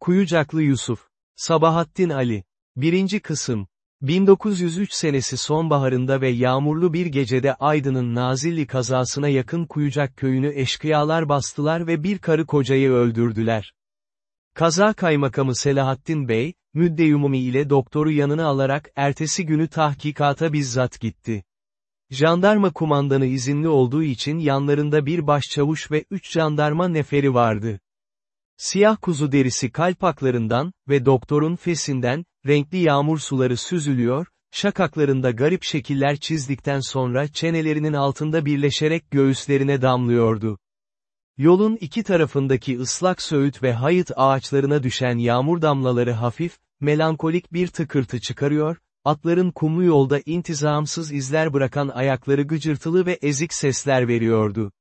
Kuyucaklı Yusuf. Sabahattin Ali. 1. Kısım. 1903 senesi sonbaharında ve yağmurlu bir gecede Aydın'ın Nazilli kazasına yakın Kuyucak köyünü eşkıyalar bastılar ve bir karı kocayı öldürdüler. Kaza kaymakamı Selahattin Bey, müddeyumumi ile doktoru yanına alarak ertesi günü tahkikata bizzat gitti. Jandarma kumandanı izinli olduğu için yanlarında bir başçavuş ve üç jandarma neferi vardı. Siyah kuzu derisi kalpaklarından ve doktorun fesinden, renkli yağmur suları süzülüyor, şakaklarında garip şekiller çizdikten sonra çenelerinin altında birleşerek göğüslerine damlıyordu. Yolun iki tarafındaki ıslak söğüt ve hayıt ağaçlarına düşen yağmur damlaları hafif, melankolik bir tıkırtı çıkarıyor, atların kumlu yolda intizamsız izler bırakan ayakları gıcırtılı ve ezik sesler veriyordu.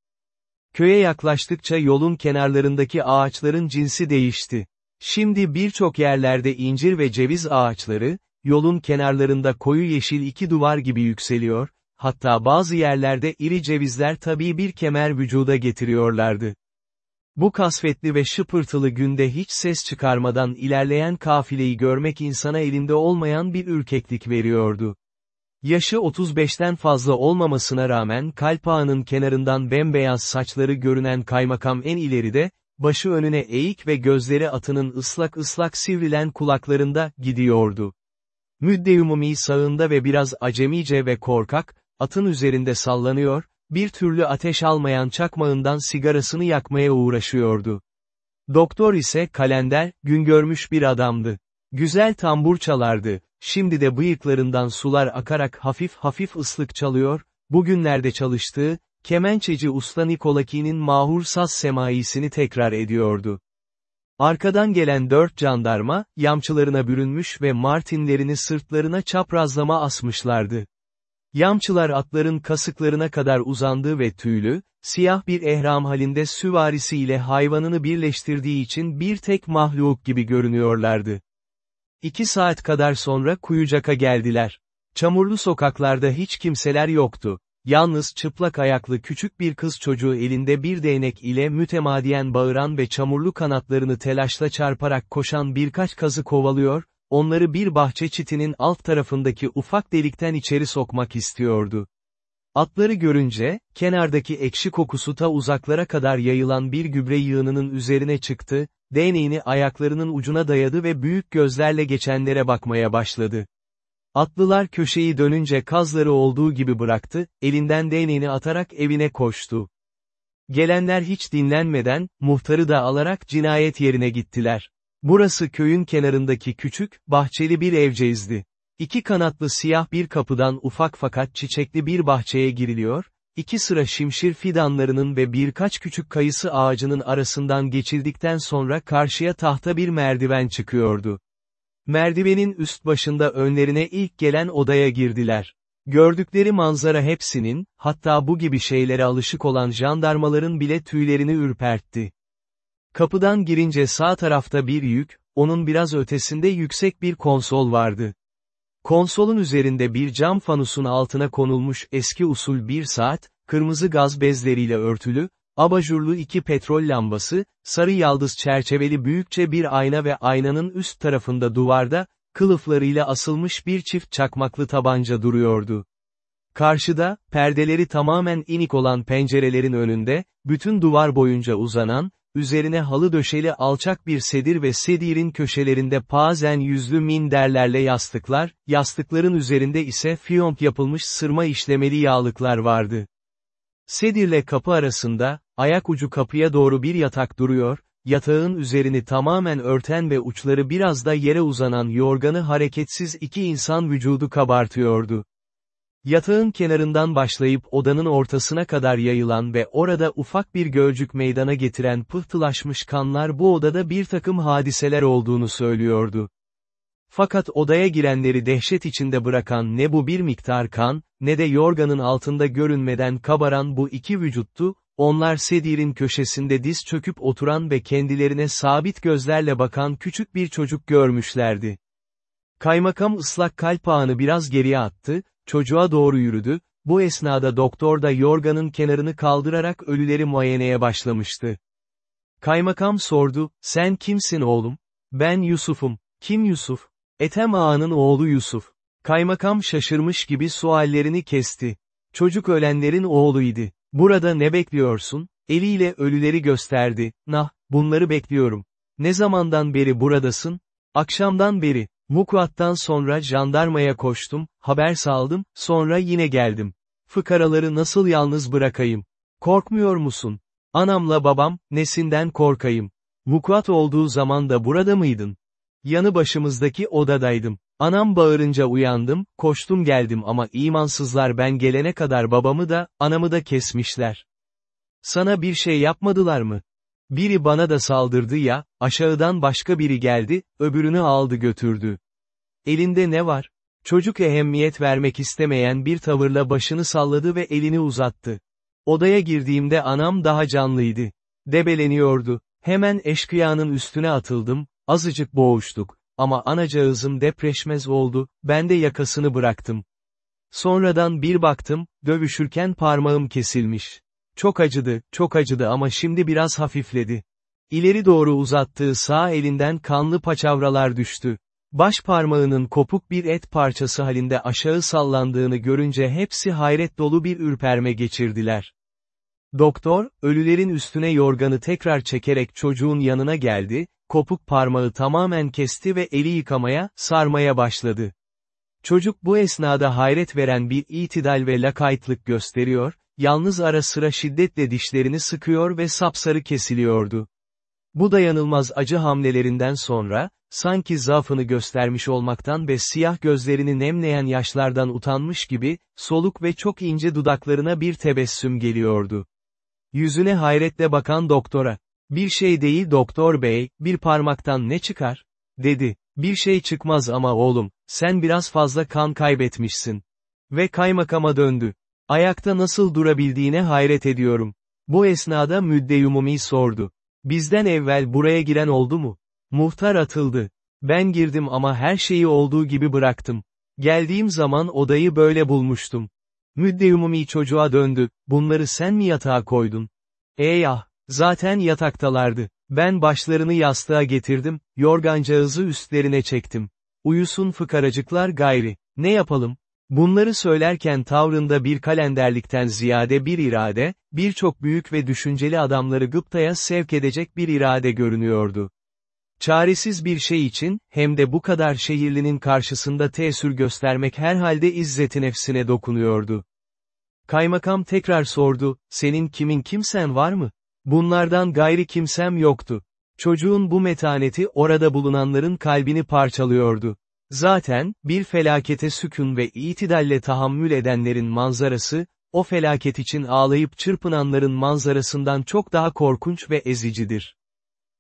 Köye yaklaştıkça yolun kenarlarındaki ağaçların cinsi değişti. Şimdi birçok yerlerde incir ve ceviz ağaçları, yolun kenarlarında koyu yeşil iki duvar gibi yükseliyor, hatta bazı yerlerde iri cevizler tabii bir kemer vücuda getiriyorlardı. Bu kasvetli ve şıpırtılı günde hiç ses çıkarmadan ilerleyen kafileyi görmek insana elinde olmayan bir ürkeklik veriyordu. Yaşı 35'ten fazla olmamasına rağmen kalp ağının kenarından bembeyaz saçları görünen kaymakam en ileride, başı önüne eğik ve gözleri atının ıslak ıslak sivrilen kulaklarında, gidiyordu. Müddeumumi sağında ve biraz acemice ve korkak, atın üzerinde sallanıyor, bir türlü ateş almayan çakmağından sigarasını yakmaya uğraşıyordu. Doktor ise kalender, gün görmüş bir adamdı. Güzel tambur çalardı, şimdi de bıyıklarından sular akarak hafif hafif ıslık çalıyor, bugünlerde çalıştığı, kemençeci usta Nikolaki'nin mahur saz semaisini tekrar ediyordu. Arkadan gelen dört jandarma, yamçılarına bürünmüş ve martinlerini sırtlarına çaprazlama asmışlardı. Yamçılar atların kasıklarına kadar uzandığı ve tüylü, siyah bir ehram halinde süvarisiyle hayvanını birleştirdiği için bir tek mahluk gibi görünüyorlardı. İki saat kadar sonra Kuyucak'a geldiler. Çamurlu sokaklarda hiç kimseler yoktu. Yalnız çıplak ayaklı küçük bir kız çocuğu elinde bir değnek ile mütemadiyen bağıran ve çamurlu kanatlarını telaşla çarparak koşan birkaç kazı kovalıyor, onları bir bahçe çitinin alt tarafındaki ufak delikten içeri sokmak istiyordu. Atları görünce, kenardaki ekşi kokusu ta uzaklara kadar yayılan bir gübre yığınının üzerine çıktı, değneğini ayaklarının ucuna dayadı ve büyük gözlerle geçenlere bakmaya başladı. Atlılar köşeyi dönünce kazları olduğu gibi bıraktı, elinden değneğini atarak evine koştu. Gelenler hiç dinlenmeden, muhtarı da alarak cinayet yerine gittiler. Burası köyün kenarındaki küçük, bahçeli bir evceizdi. İki kanatlı siyah bir kapıdan ufak fakat çiçekli bir bahçeye giriliyor, iki sıra şimşir fidanlarının ve birkaç küçük kayısı ağacının arasından geçildikten sonra karşıya tahta bir merdiven çıkıyordu. Merdivenin üst başında önlerine ilk gelen odaya girdiler. Gördükleri manzara hepsinin, hatta bu gibi şeylere alışık olan jandarmaların bile tüylerini ürpertti. Kapıdan girince sağ tarafta bir yük, onun biraz ötesinde yüksek bir konsol vardı. Konsolun üzerinde bir cam fanusun altına konulmuş eski usul bir saat, kırmızı gaz bezleriyle örtülü, abajurlu iki petrol lambası, sarı yaldız çerçeveli büyükçe bir ayna ve aynanın üst tarafında duvarda, kılıflarıyla asılmış bir çift çakmaklı tabanca duruyordu. Karşıda, perdeleri tamamen inik olan pencerelerin önünde, bütün duvar boyunca uzanan, üzerine halı döşeli alçak bir sedir ve sedirin köşelerinde pazen yüzlü minderlerle yastıklar, yastıkların üzerinde ise fiyonk yapılmış sırma işlemeli yağlıklar vardı. Sedirle kapı arasında, ayak ucu kapıya doğru bir yatak duruyor, yatağın üzerini tamamen örten ve uçları biraz da yere uzanan yorganı hareketsiz iki insan vücudu kabartıyordu. Yatağın kenarından başlayıp odanın ortasına kadar yayılan ve orada ufak bir gölcük meydana getiren pıhtılaşmış kanlar bu odada bir takım hadiseler olduğunu söylüyordu. Fakat odaya girenleri dehşet içinde bırakan ne bu bir miktar kan, ne de yorganın altında görünmeden kabaran bu iki vücuttu, onlar sedirin köşesinde diz çöküp oturan ve kendilerine sabit gözlerle bakan küçük bir çocuk görmüşlerdi. Kaymakam ıslak kalp ağını biraz geriye attı, çocuğa doğru yürüdü, bu esnada doktor da yorganın kenarını kaldırarak ölüleri muayeneye başlamıştı. Kaymakam sordu, sen kimsin oğlum? Ben Yusuf'um. Kim Yusuf? Ethem Ağa'nın oğlu Yusuf. Kaymakam şaşırmış gibi suallerini kesti. Çocuk ölenlerin oğluydu. Burada ne bekliyorsun? Eliyle ölüleri gösterdi. Nah, bunları bekliyorum. Ne zamandan beri buradasın? Akşamdan beri. Mukvattan sonra jandarmaya koştum, haber saldım, sonra yine geldim. Fıkaraları nasıl yalnız bırakayım? Korkmuyor musun? Anamla babam, nesinden korkayım? Mukvat olduğu zaman da burada mıydın? Yanı başımızdaki odadaydım. Anam bağırınca uyandım, koştum geldim ama imansızlar ben gelene kadar babamı da, anamı da kesmişler. Sana bir şey yapmadılar mı? Biri bana da saldırdı ya, aşağıdan başka biri geldi, öbürünü aldı götürdü. Elinde ne var? Çocuk ehemmiyet vermek istemeyen bir tavırla başını salladı ve elini uzattı. Odaya girdiğimde anam daha canlıydı. Debeleniyordu. Hemen eşkıyanın üstüne atıldım, azıcık boğuştuk. Ama anacağızım depreşmez oldu, ben de yakasını bıraktım. Sonradan bir baktım, dövüşürken parmağım kesilmiş. Çok acıdı, çok acıdı ama şimdi biraz hafifledi. İleri doğru uzattığı sağ elinden kanlı paçavralar düştü. Baş parmağının kopuk bir et parçası halinde aşağı sallandığını görünce hepsi hayret dolu bir ürperme geçirdiler. Doktor, ölülerin üstüne yorganı tekrar çekerek çocuğun yanına geldi, kopuk parmağı tamamen kesti ve eli yıkamaya, sarmaya başladı. Çocuk bu esnada hayret veren bir itidal ve lakaytlık gösteriyor, yalnız ara sıra şiddetle dişlerini sıkıyor ve sapsarı kesiliyordu. Bu dayanılmaz acı hamlelerinden sonra, sanki zaafını göstermiş olmaktan ve siyah gözlerini nemleyen yaşlardan utanmış gibi, soluk ve çok ince dudaklarına bir tebessüm geliyordu. Yüzüne hayretle bakan doktora, bir şey değil doktor bey, bir parmaktan ne çıkar? dedi. Bir şey çıkmaz ama oğlum, sen biraz fazla kan kaybetmişsin. Ve kaymakama döndü. Ayakta nasıl durabildiğine hayret ediyorum. Bu esnada müddeyumumi sordu. Bizden evvel buraya giren oldu mu? Muhtar atıldı. Ben girdim ama her şeyi olduğu gibi bıraktım. Geldiğim zaman odayı böyle bulmuştum. Müddeyumumi çocuğa döndü, bunları sen mi yatağa koydun? Eyah, zaten yataktalardı. Ben başlarını yastığa getirdim, yorgancağızı üstlerine çektim. Uyusun fıkaracıklar gayri, ne yapalım? Bunları söylerken tavrında bir kalenderlikten ziyade bir irade, birçok büyük ve düşünceli adamları gıptaya sevk edecek bir irade görünüyordu. Çaresiz bir şey için, hem de bu kadar şehirlinin karşısında tesir göstermek herhalde izzeti nefsine dokunuyordu. Kaymakam tekrar sordu, senin kimin kimsen var mı? Bunlardan gayri kimsem yoktu. Çocuğun bu metaneti orada bulunanların kalbini parçalıyordu. Zaten, bir felakete sükun ve itidalle tahammül edenlerin manzarası, o felaket için ağlayıp çırpınanların manzarasından çok daha korkunç ve ezicidir.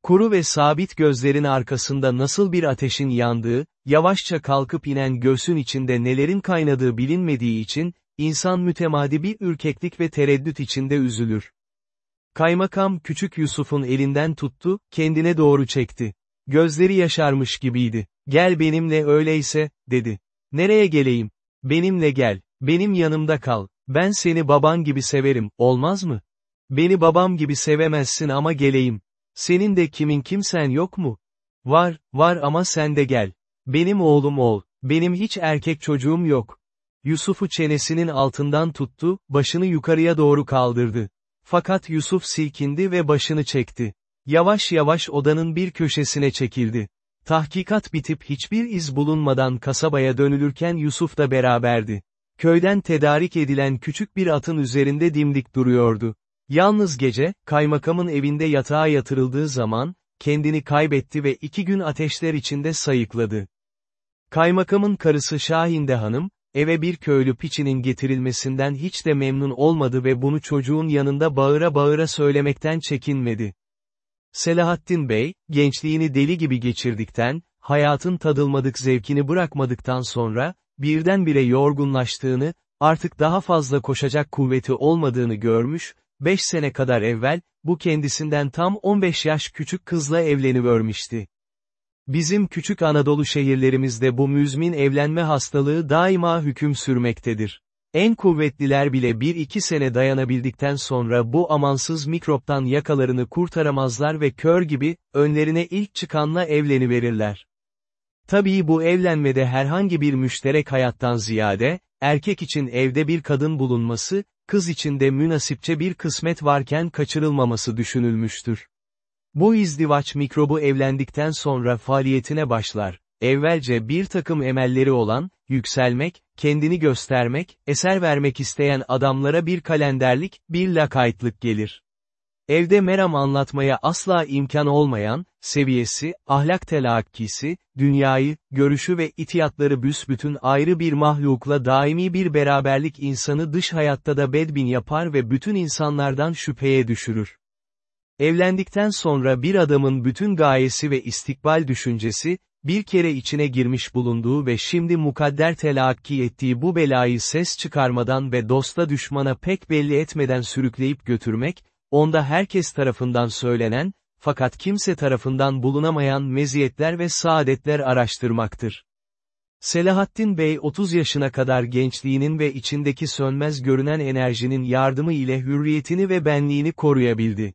Kuru ve sabit gözlerin arkasında nasıl bir ateşin yandığı, yavaşça kalkıp inen göğsün içinde nelerin kaynadığı bilinmediği için, insan mütemadi bir ürkeklik ve tereddüt içinde üzülür. Kaymakam küçük Yusuf'un elinden tuttu, kendine doğru çekti. Gözleri yaşarmış gibiydi. Gel benimle öyleyse, dedi. Nereye geleyim? Benimle gel, benim yanımda kal. Ben seni baban gibi severim, olmaz mı? Beni babam gibi sevemezsin ama geleyim. Senin de kimin kimsen yok mu? Var, var ama sen de gel. Benim oğlum ol. Benim hiç erkek çocuğum yok. Yusuf'u çenesinin altından tuttu, başını yukarıya doğru kaldırdı. Fakat Yusuf silkindi ve başını çekti. Yavaş yavaş odanın bir köşesine çekildi. Tahkikat bitip hiçbir iz bulunmadan kasabaya dönülürken Yusuf da beraberdi. Köyden tedarik edilen küçük bir atın üzerinde dimdik duruyordu. Yalnız gece, kaymakamın evinde yatağa yatırıldığı zaman, kendini kaybetti ve iki gün ateşler içinde sayıkladı. Kaymakamın karısı Şahinde Hanım, eve bir köylü piçinin getirilmesinden hiç de memnun olmadı ve bunu çocuğun yanında bağıra bağıra söylemekten çekinmedi. Selahattin Bey, gençliğini deli gibi geçirdikten, hayatın tadılmadık zevkini bırakmadıktan sonra, birdenbire yorgunlaştığını, artık daha fazla koşacak kuvveti olmadığını görmüş, 5 sene kadar evvel, bu kendisinden tam 15 yaş küçük kızla evlenivermişti. Bizim küçük Anadolu şehirlerimizde bu müzmin evlenme hastalığı daima hüküm sürmektedir. En kuvvetliler bile bir iki sene dayanabildikten sonra bu amansız mikroptan yakalarını kurtaramazlar ve kör gibi, önlerine ilk çıkanla evleniverirler. Tabii bu evlenmede herhangi bir müşterek hayattan ziyade, erkek için evde bir kadın bulunması, kız için de münasipçe bir kısmet varken kaçırılmaması düşünülmüştür. Bu izdivaç mikrobu evlendikten sonra faaliyetine başlar. Evvelce bir takım emelleri olan, yükselmek, kendini göstermek, eser vermek isteyen adamlara bir kalenderlik, bir lakaytlık gelir. Evde meram anlatmaya asla imkan olmayan, seviyesi, ahlak telakkisi, dünyayı, görüşü ve itiyatları büsbütün ayrı bir mahlukla daimi bir beraberlik insanı dış hayatta da bedbin yapar ve bütün insanlardan şüpheye düşürür. Evlendikten sonra bir adamın bütün gayesi ve istikbal düşüncesi, bir kere içine girmiş bulunduğu ve şimdi mukadder telakki ettiği bu belayı ses çıkarmadan ve dosta düşmana pek belli etmeden sürükleyip götürmek, onda herkes tarafından söylenen, fakat kimse tarafından bulunamayan meziyetler ve saadetler araştırmaktır. Selahattin Bey 30 yaşına kadar gençliğinin ve içindeki sönmez görünen enerjinin yardımı ile hürriyetini ve benliğini koruyabildi.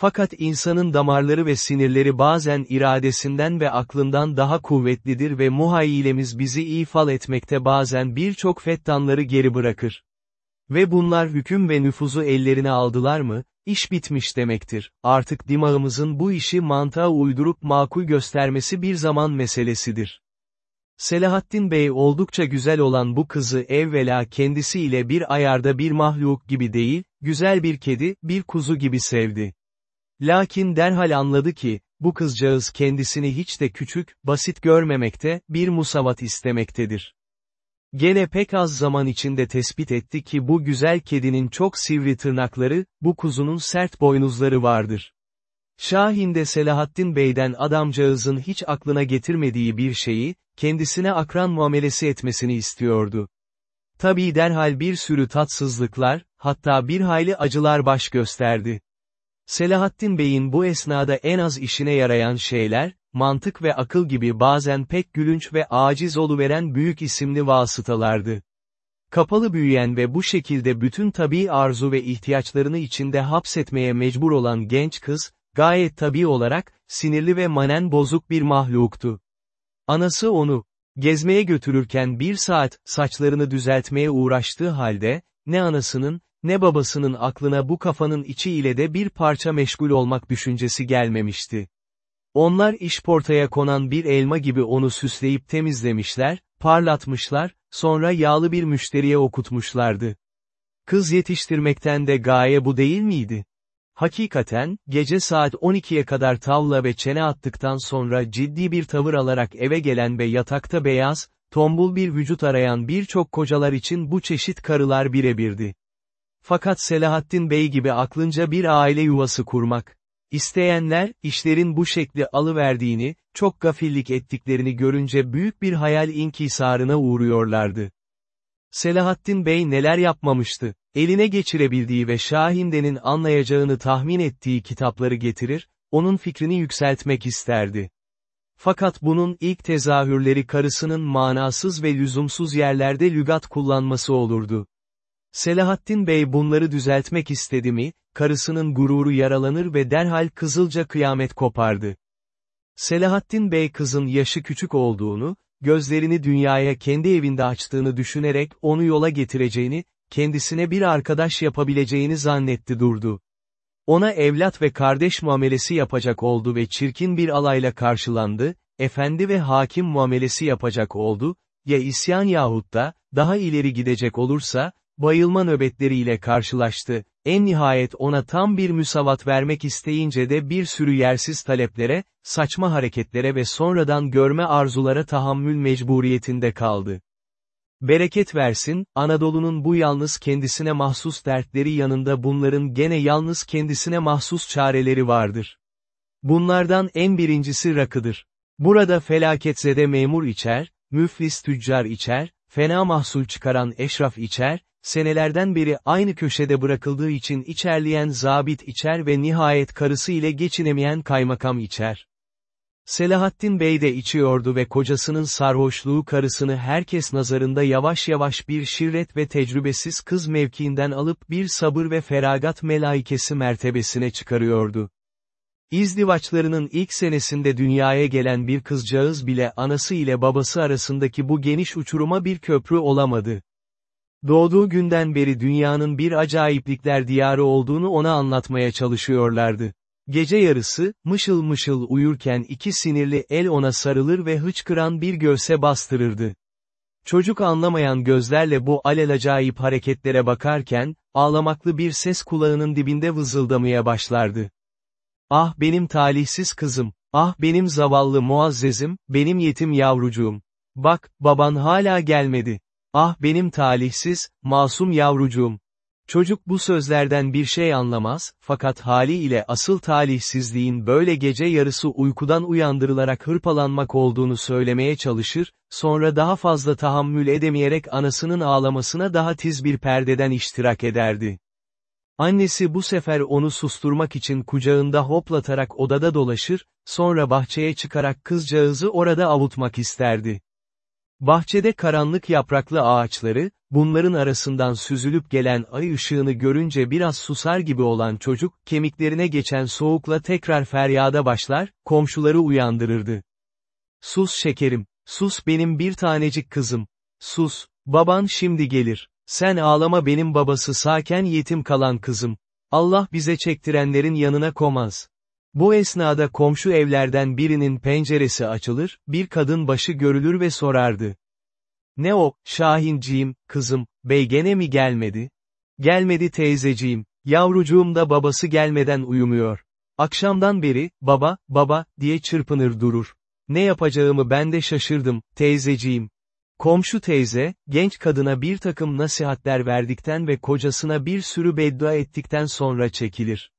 Fakat insanın damarları ve sinirleri bazen iradesinden ve aklından daha kuvvetlidir ve muhayyilemiz bizi ifal etmekte bazen birçok fettanları geri bırakır. Ve bunlar hüküm ve nüfuzu ellerine aldılar mı, iş bitmiş demektir. Artık dimağımızın bu işi mantığa uydurup makul göstermesi bir zaman meselesidir. Selahattin Bey oldukça güzel olan bu kızı evvela kendisiyle bir ayarda bir mahluk gibi değil, güzel bir kedi, bir kuzu gibi sevdi. Lakin derhal anladı ki, bu kızcağız kendisini hiç de küçük, basit görmemekte, bir musavat istemektedir. Gene pek az zaman içinde tespit etti ki bu güzel kedinin çok sivri tırnakları, bu kuzunun sert boynuzları vardır. Şahin de Selahattin Bey'den adamcağızın hiç aklına getirmediği bir şeyi, kendisine akran muamelesi etmesini istiyordu. Tabii derhal bir sürü tatsızlıklar, hatta bir hayli acılar baş gösterdi. Selahattin Bey'in bu esnada en az işine yarayan şeyler, mantık ve akıl gibi bazen pek gülünç ve aciz oluveren büyük isimli vasıtalardı. Kapalı büyüyen ve bu şekilde bütün tabi arzu ve ihtiyaçlarını içinde hapsetmeye mecbur olan genç kız, gayet tabi olarak, sinirli ve manen bozuk bir mahluktu. Anası onu, gezmeye götürürken bir saat, saçlarını düzeltmeye uğraştığı halde, ne anasının, ne babasının aklına bu kafanın içi ile de bir parça meşgul olmak düşüncesi gelmemişti. Onlar işportaya konan bir elma gibi onu süsleyip temizlemişler, parlatmışlar, sonra yağlı bir müşteriye okutmuşlardı. Kız yetiştirmekten de gaye bu değil miydi? Hakikaten, gece saat 12'ye kadar tavla ve çene attıktan sonra ciddi bir tavır alarak eve gelen ve yatakta beyaz, tombul bir vücut arayan birçok kocalar için bu çeşit karılar birebirdi. Fakat Selahattin Bey gibi aklınca bir aile yuvası kurmak, İsteyenler, işlerin bu şekli alıverdiğini, çok gafillik ettiklerini görünce büyük bir hayal inkisarına uğruyorlardı. Selahattin Bey neler yapmamıştı, eline geçirebildiği ve Şahinde'nin anlayacağını tahmin ettiği kitapları getirir, onun fikrini yükseltmek isterdi. Fakat bunun ilk tezahürleri karısının manasız ve lüzumsuz yerlerde lügat kullanması olurdu. Selahattin Bey bunları düzeltmek istedi mi, karısının gururu yaralanır ve derhal kızılca kıyamet kopardı. Selahattin Bey kızın yaşı küçük olduğunu, gözlerini dünyaya kendi evinde açtığını düşünerek onu yola getireceğini, kendisine bir arkadaş yapabileceğini zannetti durdu. Ona evlat ve kardeş muamelesi yapacak oldu ve çirkin bir alayla karşılandı, efendi ve hakim muamelesi yapacak oldu, ya isyan yahut da, daha ileri gidecek olursa, bayılma nöbetleriyle karşılaştı, en nihayet ona tam bir müsavat vermek isteyince de bir sürü yersiz taleplere, saçma hareketlere ve sonradan görme arzulara tahammül mecburiyetinde kaldı. Bereket versin, Anadolu'nun bu yalnız kendisine mahsus dertleri yanında bunların gene yalnız kendisine mahsus çareleri vardır. Bunlardan en birincisi rakıdır. Burada felaketsede memur içer, müflis tüccar içer, fena mahsul çıkaran eşraf içer, senelerden beri aynı köşede bırakıldığı için içerleyen zabit içer ve nihayet karısı ile geçinemeyen kaymakam içer. Selahattin Bey de içiyordu ve kocasının sarhoşluğu karısını herkes nazarında yavaş yavaş bir şirret ve tecrübesiz kız mevkiinden alıp bir sabır ve feragat melaikesi mertebesine çıkarıyordu. İzdivaçlarının ilk senesinde dünyaya gelen bir kızcağız bile anası ile babası arasındaki bu geniş uçuruma bir köprü olamadı. Doğduğu günden beri dünyanın bir acayiplikler diyarı olduğunu ona anlatmaya çalışıyorlardı. Gece yarısı, mışıl mışıl uyurken iki sinirli el ona sarılır ve hıçkıran bir göğse bastırırdı. Çocuk anlamayan gözlerle bu alelacayip hareketlere bakarken, ağlamaklı bir ses kulağının dibinde vızıldamaya başlardı. Ah benim talihsiz kızım, ah benim zavallı muazzezim, benim yetim yavrucuğum. Bak, baban hala gelmedi. Ah benim talihsiz, masum yavrucuğum. Çocuk bu sözlerden bir şey anlamaz, fakat haliyle asıl talihsizliğin böyle gece yarısı uykudan uyandırılarak hırpalanmak olduğunu söylemeye çalışır, sonra daha fazla tahammül edemeyerek anasının ağlamasına daha tiz bir perdeden iştirak ederdi. Annesi bu sefer onu susturmak için kucağında hoplatarak odada dolaşır, sonra bahçeye çıkarak kızcağızı orada avutmak isterdi. Bahçede karanlık yapraklı ağaçları, bunların arasından süzülüp gelen ay ışığını görünce biraz susar gibi olan çocuk, kemiklerine geçen soğukla tekrar feryada başlar, komşuları uyandırırdı. Sus şekerim, sus benim bir tanecik kızım, sus, baban şimdi gelir, sen ağlama benim babası sağken yetim kalan kızım, Allah bize çektirenlerin yanına komaz. Bu esnada komşu evlerden birinin penceresi açılır, bir kadın başı görülür ve sorardı. Ne o, Şahinciğim, kızım, bey gene mi gelmedi? Gelmedi teyzeciğim, yavrucuğum da babası gelmeden uyumuyor. Akşamdan beri, baba, baba, diye çırpınır durur. Ne yapacağımı ben de şaşırdım, teyzeciğim. Komşu teyze, genç kadına bir takım nasihatler verdikten ve kocasına bir sürü beddua ettikten sonra çekilir.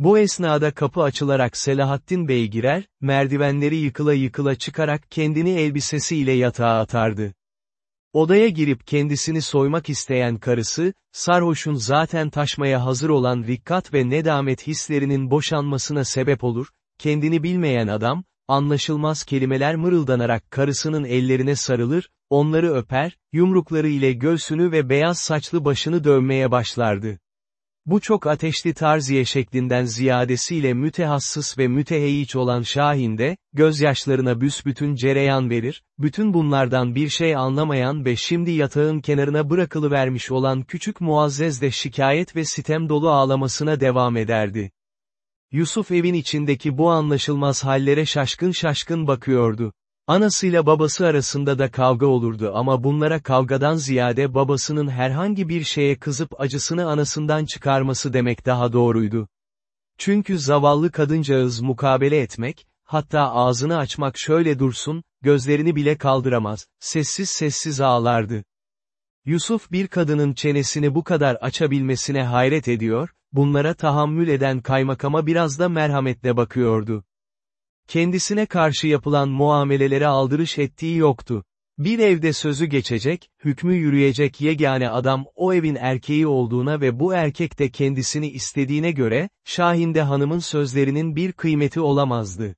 Bu esnada kapı açılarak Selahattin Bey girer, merdivenleri yıkıla yıkıla çıkarak kendini elbisesiyle yatağa atardı. Odaya girip kendisini soymak isteyen karısı, sarhoşun zaten taşmaya hazır olan rikkat ve nedamet hislerinin boşanmasına sebep olur, kendini bilmeyen adam, anlaşılmaz kelimeler mırıldanarak karısının ellerine sarılır, onları öper, yumrukları ile göğsünü ve beyaz saçlı başını dövmeye başlardı. Bu çok ateşli tarziye şeklinden ziyadesiyle mütehassıs ve müteheyyiç olan Şahin'de, gözyaşlarına büsbütün cereyan verir, bütün bunlardan bir şey anlamayan ve şimdi yatağın kenarına bırakılıvermiş olan küçük Muazzez de şikayet ve sitem dolu ağlamasına devam ederdi. Yusuf evin içindeki bu anlaşılmaz hallere şaşkın şaşkın bakıyordu. Anasıyla babası arasında da kavga olurdu ama bunlara kavgadan ziyade babasının herhangi bir şeye kızıp acısını anasından çıkarması demek daha doğruydu. Çünkü zavallı kadıncağız mukabele etmek, hatta ağzını açmak şöyle dursun, gözlerini bile kaldıramaz, sessiz sessiz ağlardı. Yusuf bir kadının çenesini bu kadar açabilmesine hayret ediyor, bunlara tahammül eden kaymakama biraz da merhametle bakıyordu. Kendisine karşı yapılan muamelelere aldırış ettiği yoktu. Bir evde sözü geçecek, hükmü yürüyecek yegane adam o evin erkeği olduğuna ve bu erkek de kendisini istediğine göre, Şahinde hanımın sözlerinin bir kıymeti olamazdı.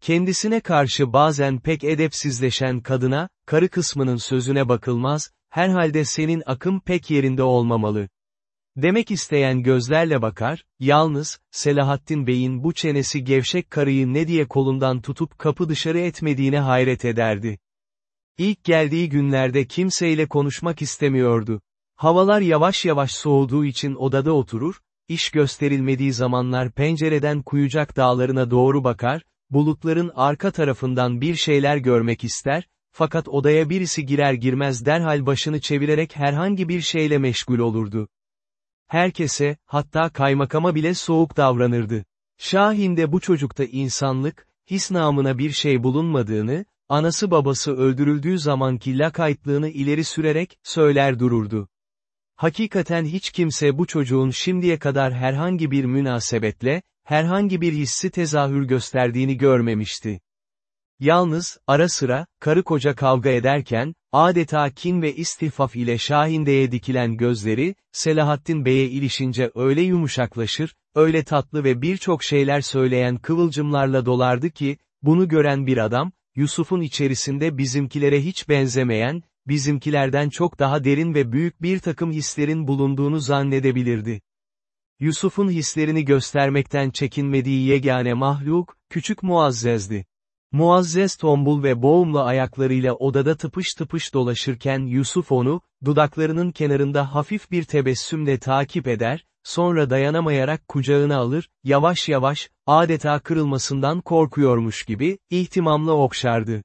Kendisine karşı bazen pek edepsizleşen kadına, karı kısmının sözüne bakılmaz, herhalde senin akım pek yerinde olmamalı. Demek isteyen gözlerle bakar, yalnız, Selahattin Bey'in bu çenesi gevşek karıyı ne diye kolundan tutup kapı dışarı etmediğine hayret ederdi. İlk geldiği günlerde kimseyle konuşmak istemiyordu. Havalar yavaş yavaş soğuduğu için odada oturur, iş gösterilmediği zamanlar pencereden kuyucak dağlarına doğru bakar, bulutların arka tarafından bir şeyler görmek ister, fakat odaya birisi girer girmez derhal başını çevirerek herhangi bir şeyle meşgul olurdu. Herkese, hatta kaymakama bile soğuk davranırdı. Şahin de bu çocukta insanlık, his namına bir şey bulunmadığını, anası babası öldürüldüğü zamanki lakaytlığını ileri sürerek, söyler dururdu. Hakikaten hiç kimse bu çocuğun şimdiye kadar herhangi bir münasebetle, herhangi bir hissi tezahür gösterdiğini görmemişti. Yalnız, ara sıra, karı koca kavga ederken, adeta kin ve istifaf ile Şahinde'ye dikilen gözleri, Selahattin Bey'e ilişince öyle yumuşaklaşır, öyle tatlı ve birçok şeyler söyleyen kıvılcımlarla dolardı ki, bunu gören bir adam, Yusuf'un içerisinde bizimkilere hiç benzemeyen, bizimkilerden çok daha derin ve büyük bir takım hislerin bulunduğunu zannedebilirdi. Yusuf'un hislerini göstermekten çekinmediği yegane mahluk, küçük Muazzez'di. Muazzez tombul ve boğumlu ayaklarıyla odada tıpış tıpış dolaşırken Yusuf onu, dudaklarının kenarında hafif bir tebessümle takip eder, sonra dayanamayarak kucağına alır, yavaş yavaş, adeta kırılmasından korkuyormuş gibi, ihtimamla okşardı.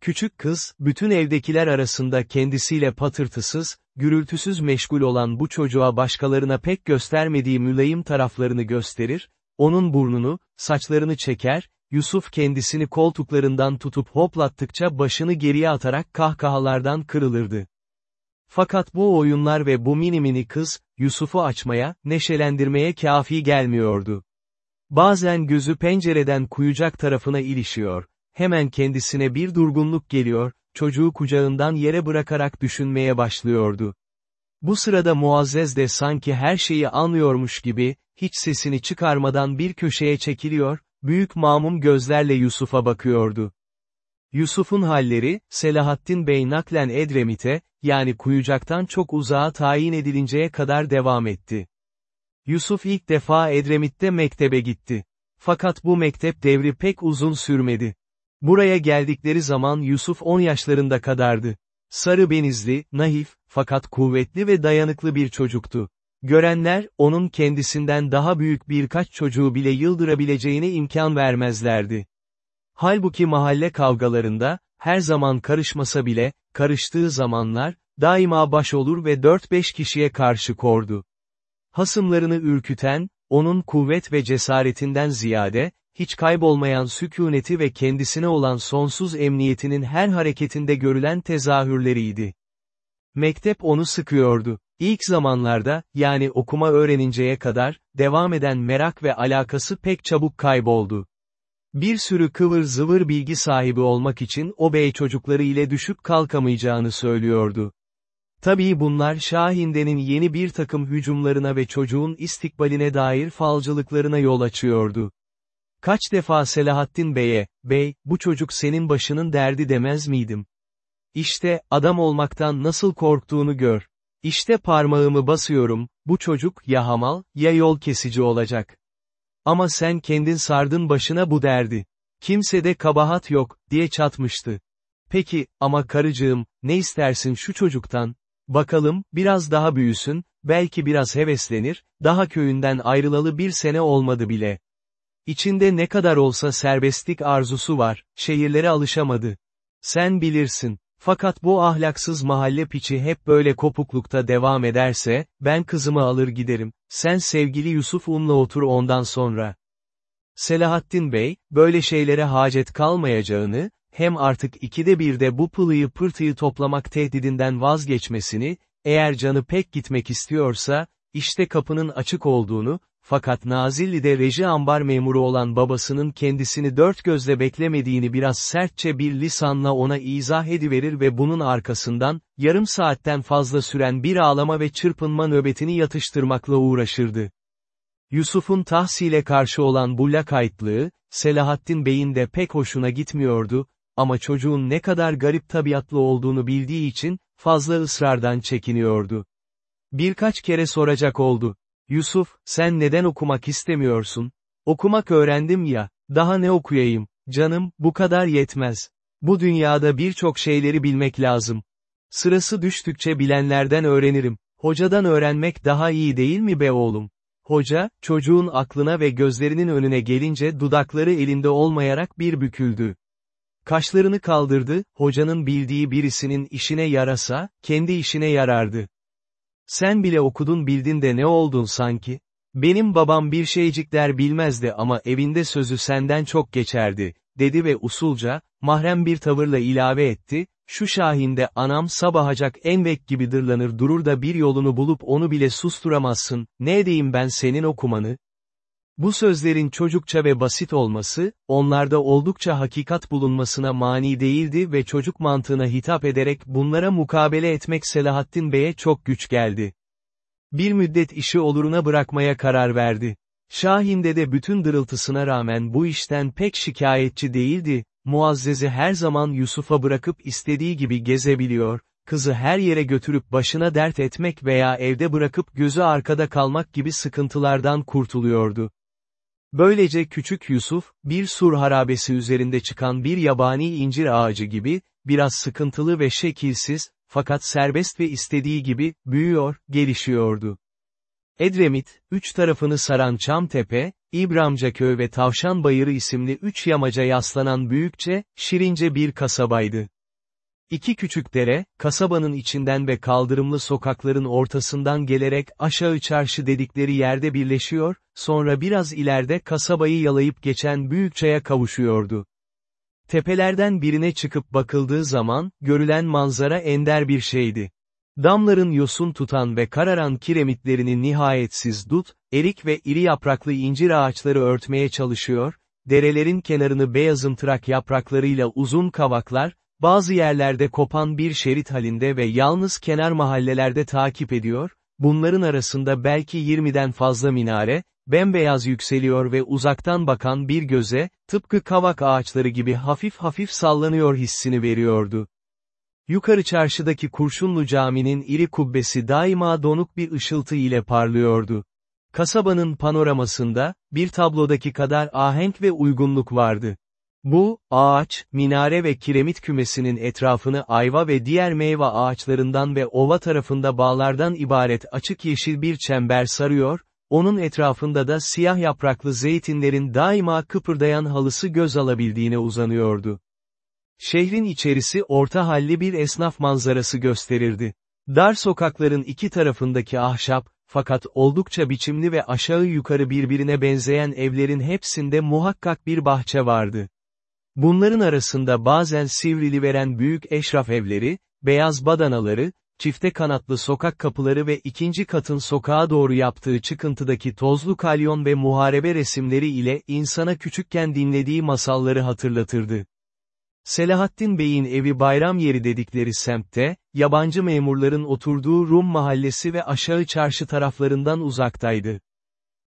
Küçük kız, bütün evdekiler arasında kendisiyle patırtısız, gürültüsüz meşgul olan bu çocuğa başkalarına pek göstermediği mülayim taraflarını gösterir, onun burnunu, saçlarını çeker, Yusuf kendisini koltuklarından tutup hoplattıkça başını geriye atarak kahkahalardan kırılırdı. Fakat bu oyunlar ve bu mini mini kız, Yusuf'u açmaya, neşelendirmeye kafi gelmiyordu. Bazen gözü pencereden kuyucak tarafına ilişiyor, hemen kendisine bir durgunluk geliyor, çocuğu kucağından yere bırakarak düşünmeye başlıyordu. Bu sırada Muazzez de sanki her şeyi anlıyormuş gibi, hiç sesini çıkarmadan bir köşeye çekiliyor, büyük mamum gözlerle Yusuf'a bakıyordu. Yusuf'un halleri, Selahaddin Bey naklen Edremit'e, yani kuyucaktan çok uzağa tayin edilinceye kadar devam etti. Yusuf ilk defa Edremit'te mektebe gitti. Fakat bu mektep devri pek uzun sürmedi. Buraya geldikleri zaman Yusuf 10 yaşlarında kadardı. Sarı benizli, naif, fakat kuvvetli ve dayanıklı bir çocuktu. Görenler, onun kendisinden daha büyük birkaç çocuğu bile yıldırabileceğine imkan vermezlerdi. Halbuki mahalle kavgalarında, her zaman karışmasa bile, karıştığı zamanlar, daima baş olur ve 4-5 kişiye karşı kordu. Hasımlarını ürküten, onun kuvvet ve cesaretinden ziyade, hiç kaybolmayan sükuneti ve kendisine olan sonsuz emniyetinin her hareketinde görülen tezahürleriydi. Mektep onu sıkıyordu. İlk zamanlarda, yani okuma öğreninceye kadar, devam eden merak ve alakası pek çabuk kayboldu. Bir sürü kıvır zıvır bilgi sahibi olmak için o bey çocukları ile düşüp kalkamayacağını söylüyordu. Tabii bunlar Şahinde'nin yeni bir takım hücumlarına ve çocuğun istikbaline dair falcılıklarına yol açıyordu. Kaç defa Selahattin Bey'e, bey, bu çocuk senin başının derdi demez miydim? İşte, adam olmaktan nasıl korktuğunu gör. İşte parmağımı basıyorum, bu çocuk ya hamal, ya yol kesici olacak. Ama sen kendin sardın başına bu derdi. Kimsede kabahat yok, diye çatmıştı. Peki, ama karıcığım, ne istersin şu çocuktan? Bakalım, biraz daha büyüsün, belki biraz heveslenir, daha köyünden ayrılalı bir sene olmadı bile. İçinde ne kadar olsa serbestlik arzusu var, şehirlere alışamadı. Sen bilirsin. Fakat bu ahlaksız mahalle piçi hep böyle kopuklukta devam ederse, ben kızımı alır giderim, sen sevgili Yusuf Un'la otur ondan sonra. Selahattin Bey, böyle şeylere hacet kalmayacağını, hem artık ikide bir de bu pılıyı pırtıyı toplamak tehdidinden vazgeçmesini, eğer canı pek gitmek istiyorsa, işte kapının açık olduğunu, fakat Nazilli'de reji ambar memuru olan babasının kendisini dört gözle beklemediğini biraz sertçe bir lisanla ona izah ediverir ve bunun arkasından, yarım saatten fazla süren bir ağlama ve çırpınma nöbetini yatıştırmakla uğraşırdı. Yusuf'un tahsile karşı olan bu lakaytlığı, Selahattin Bey'in de pek hoşuna gitmiyordu, ama çocuğun ne kadar garip tabiatlı olduğunu bildiği için, fazla ısrardan çekiniyordu. Birkaç kere soracak oldu. Yusuf, sen neden okumak istemiyorsun? Okumak öğrendim ya, daha ne okuyayım, canım, bu kadar yetmez. Bu dünyada birçok şeyleri bilmek lazım. Sırası düştükçe bilenlerden öğrenirim. Hocadan öğrenmek daha iyi değil mi be oğlum? Hoca, çocuğun aklına ve gözlerinin önüne gelince dudakları elinde olmayarak bir büküldü. Kaşlarını kaldırdı, hocanın bildiği birisinin işine yarasa, kendi işine yarardı. Sen bile okudun bildin de ne oldun sanki? Benim babam bir şeycikler bilmezdi ama evinde sözü senden çok geçerdi, dedi ve usulca, mahrem bir tavırla ilave etti, şu şahinde anam sabahacak envek gibi dırlanır durur da bir yolunu bulup onu bile susturamazsın, ne edeyim ben senin okumanı? Bu sözlerin çocukça ve basit olması, onlarda oldukça hakikat bulunmasına mani değildi ve çocuk mantığına hitap ederek bunlara mukabele etmek Selahattin Bey'e çok güç geldi. Bir müddet işi oluruna bırakmaya karar verdi. Şahin'de de bütün dırıltısına rağmen bu işten pek şikayetçi değildi, Muazzez'i her zaman Yusuf'a bırakıp istediği gibi gezebiliyor, kızı her yere götürüp başına dert etmek veya evde bırakıp gözü arkada kalmak gibi sıkıntılardan kurtuluyordu. Böylece küçük Yusuf, bir sur harabesi üzerinde çıkan bir yabani incir ağacı gibi, biraz sıkıntılı ve şekilsiz, fakat serbest ve istediği gibi, büyüyor, gelişiyordu. Edremit, üç tarafını saran Çamtepe, İbramcaköy ve Tavşan Bayırı isimli üç yamaca yaslanan büyükçe, şirince bir kasabaydı. İki küçük dere, kasabanın içinden ve kaldırımlı sokakların ortasından gelerek aşağı çarşı dedikleri yerde birleşiyor, sonra biraz ileride kasabayı yalayıp geçen Büyükçay'a kavuşuyordu. Tepelerden birine çıkıp bakıldığı zaman, görülen manzara ender bir şeydi. Damların yosun tutan ve kararan kiremitlerini nihayetsiz dut, erik ve iri yapraklı incir ağaçları örtmeye çalışıyor, derelerin kenarını beyazımtırak yapraklarıyla uzun kavaklar, bazı yerlerde kopan bir şerit halinde ve yalnız kenar mahallelerde takip ediyor, bunların arasında belki 20'den fazla minare, bembeyaz yükseliyor ve uzaktan bakan bir göze, tıpkı kavak ağaçları gibi hafif hafif sallanıyor hissini veriyordu. Yukarı çarşıdaki Kurşunlu Cami'nin iri kubbesi daima donuk bir ışıltı ile parlıyordu. Kasabanın panoramasında, bir tablodaki kadar ahenk ve uygunluk vardı. Bu, ağaç, minare ve kiremit kümesinin etrafını ayva ve diğer meyve ağaçlarından ve ova tarafında bağlardan ibaret açık yeşil bir çember sarıyor, onun etrafında da siyah yapraklı zeytinlerin daima kıpırdayan halısı göz alabildiğine uzanıyordu. Şehrin içerisi orta halli bir esnaf manzarası gösterirdi. Dar sokakların iki tarafındaki ahşap, fakat oldukça biçimli ve aşağı yukarı birbirine benzeyen evlerin hepsinde muhakkak bir bahçe vardı. Bunların arasında bazen sivrili veren büyük eşraf evleri, beyaz badanaları, çifte kanatlı sokak kapıları ve ikinci katın sokağa doğru yaptığı çıkıntıdaki tozlu kalyon ve muharebe resimleri ile insana küçükken dinlediği masalları hatırlatırdı. Selahattin Bey'in evi bayram yeri dedikleri semtte, yabancı memurların oturduğu Rum mahallesi ve aşağı çarşı taraflarından uzaktaydı.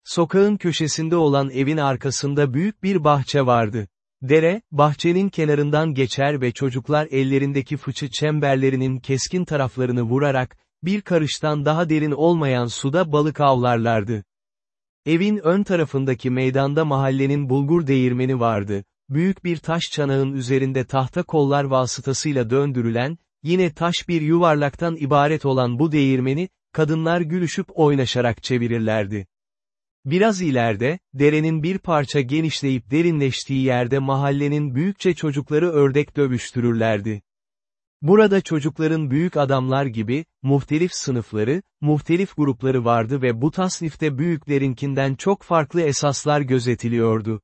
Sokağın köşesinde olan evin arkasında büyük bir bahçe vardı. Dere, bahçenin kenarından geçer ve çocuklar ellerindeki fıçı çemberlerinin keskin taraflarını vurarak, bir karıştan daha derin olmayan suda balık avlarlardı. Evin ön tarafındaki meydanda mahallenin bulgur değirmeni vardı, büyük bir taş çanağın üzerinde tahta kollar vasıtasıyla döndürülen, yine taş bir yuvarlaktan ibaret olan bu değirmeni, kadınlar gülüşüp oynaşarak çevirirlerdi. Biraz ileride, derenin bir parça genişleyip derinleştiği yerde mahallenin büyükçe çocukları ördek dövüştürürlerdi. Burada çocukların büyük adamlar gibi, muhtelif sınıfları, muhtelif grupları vardı ve bu tasnifte büyüklerinkinden çok farklı esaslar gözetiliyordu.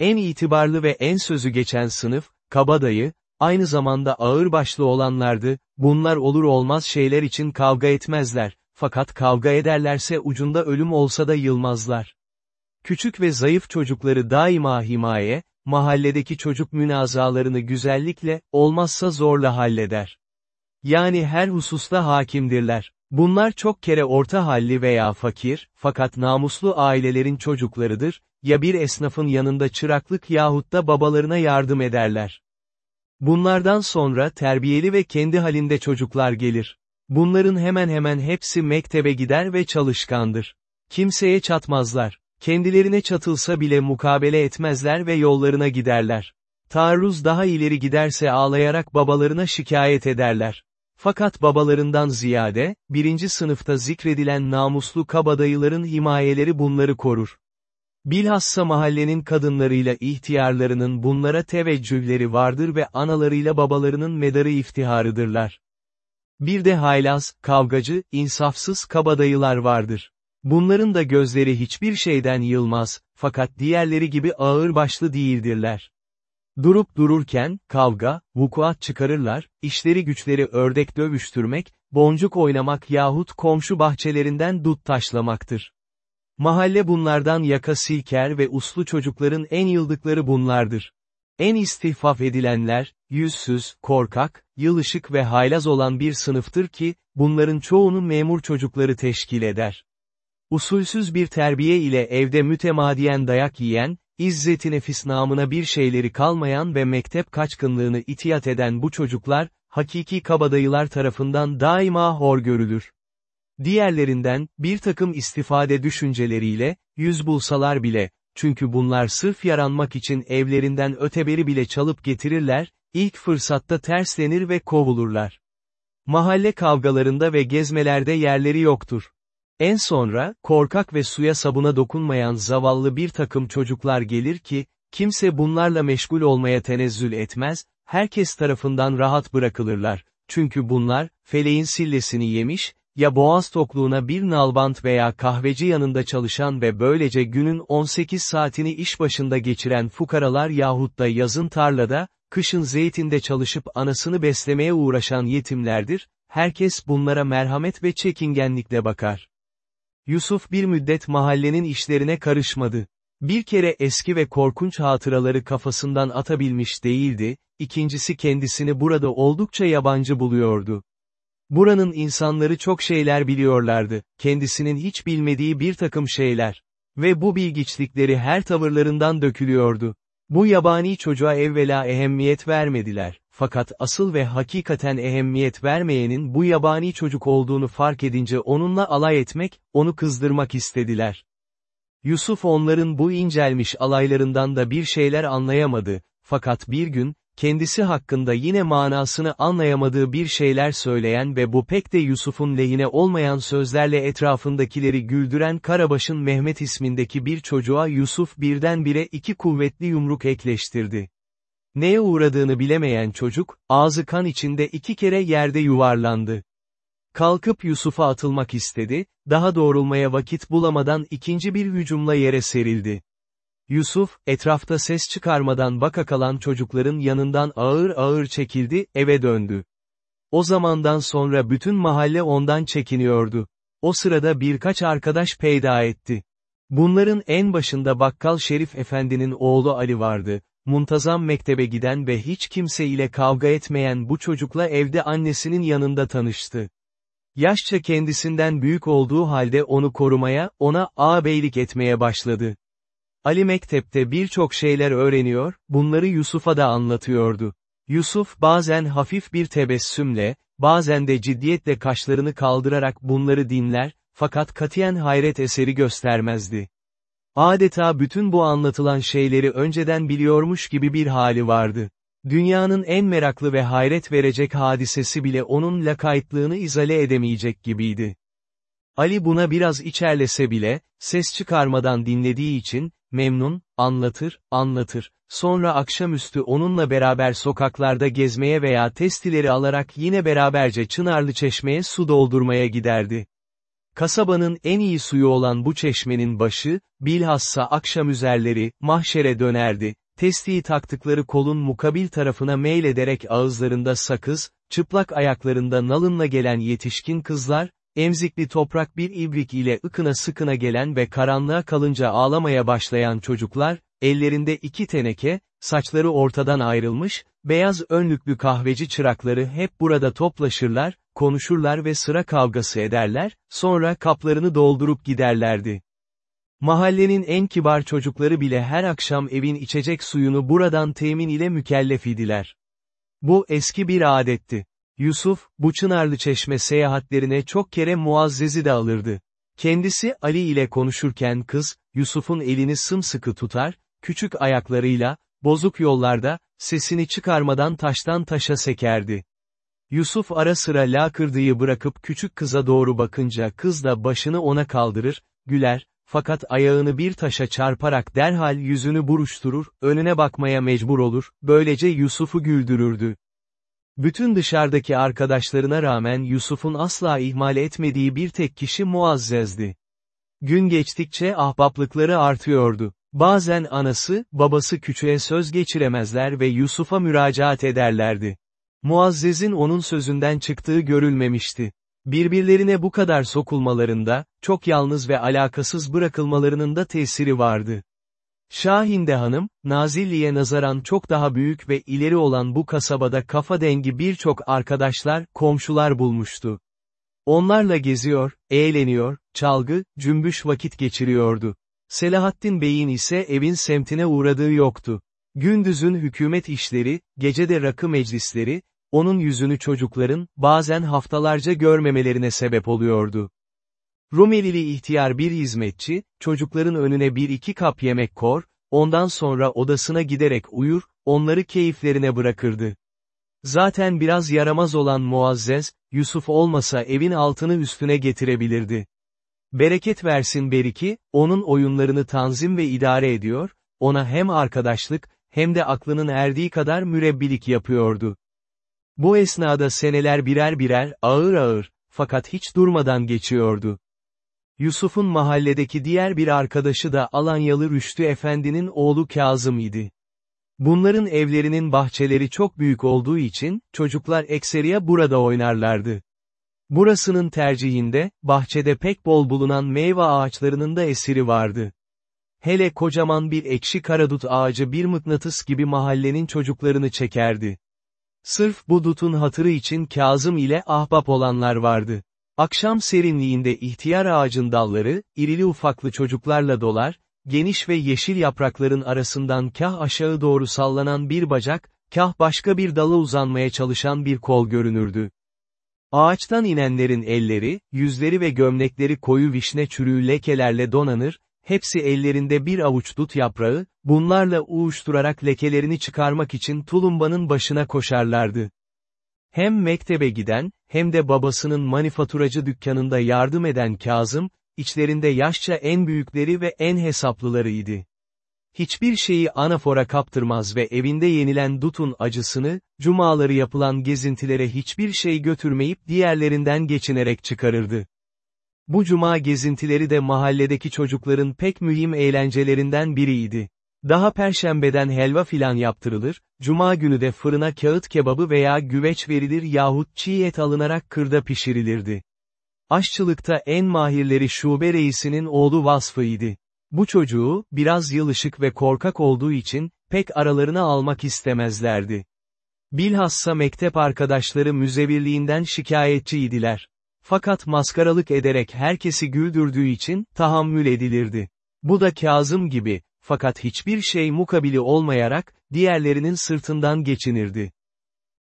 En itibarlı ve en sözü geçen sınıf, kabadayı, aynı zamanda ağırbaşlı olanlardı, bunlar olur olmaz şeyler için kavga etmezler, fakat kavga ederlerse ucunda ölüm olsa da yılmazlar. Küçük ve zayıf çocukları daima himaye, mahalledeki çocuk münazalarını güzellikle, olmazsa zorla halleder. Yani her hususta hakimdirler. Bunlar çok kere orta halli veya fakir, fakat namuslu ailelerin çocuklarıdır, ya bir esnafın yanında çıraklık yahut da babalarına yardım ederler. Bunlardan sonra terbiyeli ve kendi halinde çocuklar gelir. Bunların hemen hemen hepsi mektebe gider ve çalışkandır. Kimseye çatmazlar. Kendilerine çatılsa bile mukabele etmezler ve yollarına giderler. Taarruz daha ileri giderse ağlayarak babalarına şikayet ederler. Fakat babalarından ziyade, birinci sınıfta zikredilen namuslu kabadayıların himayeleri bunları korur. Bilhassa mahallenin kadınlarıyla ihtiyarlarının bunlara teveccühleri vardır ve analarıyla babalarının medarı iftiharıdırlar. Bir de haylaz, kavgacı, insafsız kabadayılar vardır. Bunların da gözleri hiçbir şeyden yılmaz, fakat diğerleri gibi ağır başlı değildirler. Durup dururken, kavga, vukuat çıkarırlar, işleri güçleri ördek dövüştürmek, boncuk oynamak yahut komşu bahçelerinden dut taşlamaktır. Mahalle bunlardan yaka silker ve uslu çocukların en yıldıkları bunlardır. En istihfaf edilenler, yüzsüz, korkak, yılışık ve haylaz olan bir sınıftır ki, bunların çoğunu memur çocukları teşkil eder. Usulsüz bir terbiye ile evde mütemadiyen dayak yiyen, İzzet-i nefis namına bir şeyleri kalmayan ve mektep kaçkınlığını itiyat eden bu çocuklar, hakiki kabadayılar tarafından daima hor görülür. Diğerlerinden, bir takım istifade düşünceleriyle, yüz bulsalar bile, çünkü bunlar sırf yaranmak için evlerinden öteberi bile çalıp getirirler, ilk fırsatta terslenir ve kovulurlar. Mahalle kavgalarında ve gezmelerde yerleri yoktur. En sonra, korkak ve suya sabuna dokunmayan zavallı bir takım çocuklar gelir ki, kimse bunlarla meşgul olmaya tenezzül etmez, herkes tarafından rahat bırakılırlar. Çünkü bunlar, feleğin sillesini yemiş, ya boğaz tokluğuna bir nalbant veya kahveci yanında çalışan ve böylece günün 18 saatini iş başında geçiren fukaralar yahut da yazın tarlada, kışın zeytinde çalışıp anasını beslemeye uğraşan yetimlerdir, herkes bunlara merhamet ve çekingenlikle bakar. Yusuf bir müddet mahallenin işlerine karışmadı. Bir kere eski ve korkunç hatıraları kafasından atabilmiş değildi, ikincisi kendisini burada oldukça yabancı buluyordu. Buranın insanları çok şeyler biliyorlardı, kendisinin hiç bilmediği bir takım şeyler. Ve bu bilgiçlikleri her tavırlarından dökülüyordu. Bu yabani çocuğa evvela ehemmiyet vermediler, fakat asıl ve hakikaten ehemmiyet vermeyenin bu yabani çocuk olduğunu fark edince onunla alay etmek, onu kızdırmak istediler. Yusuf onların bu incelmiş alaylarından da bir şeyler anlayamadı, fakat bir gün, kendisi hakkında yine manasını anlayamadığı bir şeyler söyleyen ve bu pek de Yusuf'un lehine olmayan sözlerle etrafındakileri güldüren Karabaş'ın Mehmet ismindeki bir çocuğa Yusuf birdenbire iki kuvvetli yumruk ekleştirdi. Neye uğradığını bilemeyen çocuk, ağzı kan içinde iki kere yerde yuvarlandı. Kalkıp Yusuf'a atılmak istedi, daha doğrulmaya vakit bulamadan ikinci bir hücumla yere serildi. Yusuf, etrafta ses çıkarmadan baka kalan çocukların yanından ağır ağır çekildi, eve döndü. O zamandan sonra bütün mahalle ondan çekiniyordu. O sırada birkaç arkadaş peyda etti. Bunların en başında Bakkal Şerif Efendi'nin oğlu Ali vardı. Muntazam mektebe giden ve hiç kimse ile kavga etmeyen bu çocukla evde annesinin yanında tanıştı. Yaşça kendisinden büyük olduğu halde onu korumaya, ona ağabeylik etmeye başladı. Ali mektepte birçok şeyler öğreniyor, bunları Yusuf'a da anlatıyordu. Yusuf bazen hafif bir tebessümle, bazen de ciddiyetle kaşlarını kaldırarak bunları dinler, fakat katiyen hayret eseri göstermezdi. Adeta bütün bu anlatılan şeyleri önceden biliyormuş gibi bir hali vardı. Dünyanın en meraklı ve hayret verecek hadisesi bile onun lakaytlığını izale edemeyecek gibiydi. Ali buna biraz içerlese bile, ses çıkarmadan dinlediği için, memnun, anlatır, anlatır. Sonra akşamüstü onunla beraber sokaklarda gezmeye veya testileri alarak yine beraberce Çınarlı Çeşme'ye su doldurmaya giderdi. Kasabanın en iyi suyu olan bu çeşmenin başı, bilhassa akşam üzerleri, mahşere dönerdi. Testiyi taktıkları kolun mukabil tarafına meylederek ağızlarında sakız, çıplak ayaklarında nalınla gelen yetişkin kızlar, emzikli toprak bir ibrik ile ıkına sıkına gelen ve karanlığa kalınca ağlamaya başlayan çocuklar, ellerinde iki teneke, saçları ortadan ayrılmış, beyaz önlüklü kahveci çırakları hep burada toplaşırlar, konuşurlar ve sıra kavgası ederler, sonra kaplarını doldurup giderlerdi. Mahallenin en kibar çocukları bile her akşam evin içecek suyunu buradan temin ile mükellef idiler. Bu eski bir adetti. Yusuf, bu Çınarlı Çeşme seyahatlerine çok kere Muazzez'i de alırdı. Kendisi Ali ile konuşurken kız, Yusuf'un elini sımsıkı tutar, küçük ayaklarıyla, bozuk yollarda, sesini çıkarmadan taştan taşa sekerdi. Yusuf ara sıra lakırdıyı bırakıp küçük kıza doğru bakınca kız da başını ona kaldırır, güler, fakat ayağını bir taşa çarparak derhal yüzünü buruşturur, önüne bakmaya mecbur olur, böylece Yusuf'u güldürürdü. Bütün dışarıdaki arkadaşlarına rağmen Yusuf'un asla ihmal etmediği bir tek kişi Muazzez'di. Gün geçtikçe ahbaplıkları artıyordu. Bazen anası, babası küçüğe söz geçiremezler ve Yusuf'a müracaat ederlerdi. Muazzez'in onun sözünden çıktığı görülmemişti. Birbirlerine bu kadar sokulmalarında, çok yalnız ve alakasız bırakılmalarının da tesiri vardı. Şahinde Hanım, Nazilli'ye nazaran çok daha büyük ve ileri olan bu kasabada kafa dengi birçok arkadaşlar, komşular bulmuştu. Onlarla geziyor, eğleniyor, çalgı, cümbüş vakit geçiriyordu. Selahattin Bey'in ise evin semtine uğradığı yoktu. Gündüzün hükümet işleri, gecede rakı meclisleri, onun yüzünü çocukların, bazen haftalarca görmemelerine sebep oluyordu. Rumelili ihtiyar bir hizmetçi, çocukların önüne bir iki kap yemek kor, ondan sonra odasına giderek uyur, onları keyiflerine bırakırdı. Zaten biraz yaramaz olan Muazzez, Yusuf olmasa evin altını üstüne getirebilirdi. Bereket versin Beriki, onun oyunlarını tanzim ve idare ediyor, ona hem arkadaşlık, hem de aklının erdiği kadar mürebbilik yapıyordu. Bu esnada seneler birer birer, ağır ağır, fakat hiç durmadan geçiyordu. Yusuf'un mahalledeki diğer bir arkadaşı da Alanyalı Rüştü Efendi'nin oğlu Kazım idi. Bunların evlerinin bahçeleri çok büyük olduğu için, çocuklar ekseriye burada oynarlardı. Burasının tercihinde, bahçede pek bol bulunan meyve ağaçlarının da esiri vardı. Hele kocaman bir ekşi karadut ağacı bir mıknatıs gibi mahallenin çocuklarını çekerdi. Sırf bu dutun hatırı için Kazım ile ahbap olanlar vardı. Akşam serinliğinde ihtiyar ağacın dalları, irili ufaklı çocuklarla dolar, geniş ve yeşil yaprakların arasından kah aşağı doğru sallanan bir bacak, kah başka bir dala uzanmaya çalışan bir kol görünürdü. Ağaçtan inenlerin elleri, yüzleri ve gömlekleri koyu vişne çürüğü lekelerle donanır, hepsi ellerinde bir avuç dut yaprağı, bunlarla uğuşturarak lekelerini çıkarmak için tulumbanın başına koşarlardı. Hem mektebe giden, hem de babasının manifaturacı dükkanında yardım eden Kazım, içlerinde yaşça en büyükleri ve en hesaplılarıydı. Hiçbir şeyi anafora kaptırmaz ve evinde yenilen dutun acısını, cumaları yapılan gezintilere hiçbir şey götürmeyip diğerlerinden geçinerek çıkarırdı. Bu cuma gezintileri de mahalledeki çocukların pek mühim eğlencelerinden biriydi. Daha perşembeden helva filan yaptırılır, cuma günü de fırına kağıt kebabı veya güveç verilir yahut çiğ et alınarak kırda pişirilirdi. Aşçılıkta en mahirleri şube reisinin oğlu Vasfı'ydı. Bu çocuğu, biraz yılışık ve korkak olduğu için, pek aralarına almak istemezlerdi. Bilhassa mektep arkadaşları müzevirliğinden şikayetçiydiler. Fakat maskaralık ederek herkesi güldürdüğü için, tahammül edilirdi. Bu da Kazım gibi, fakat hiçbir şey mukabili olmayarak, diğerlerinin sırtından geçinirdi.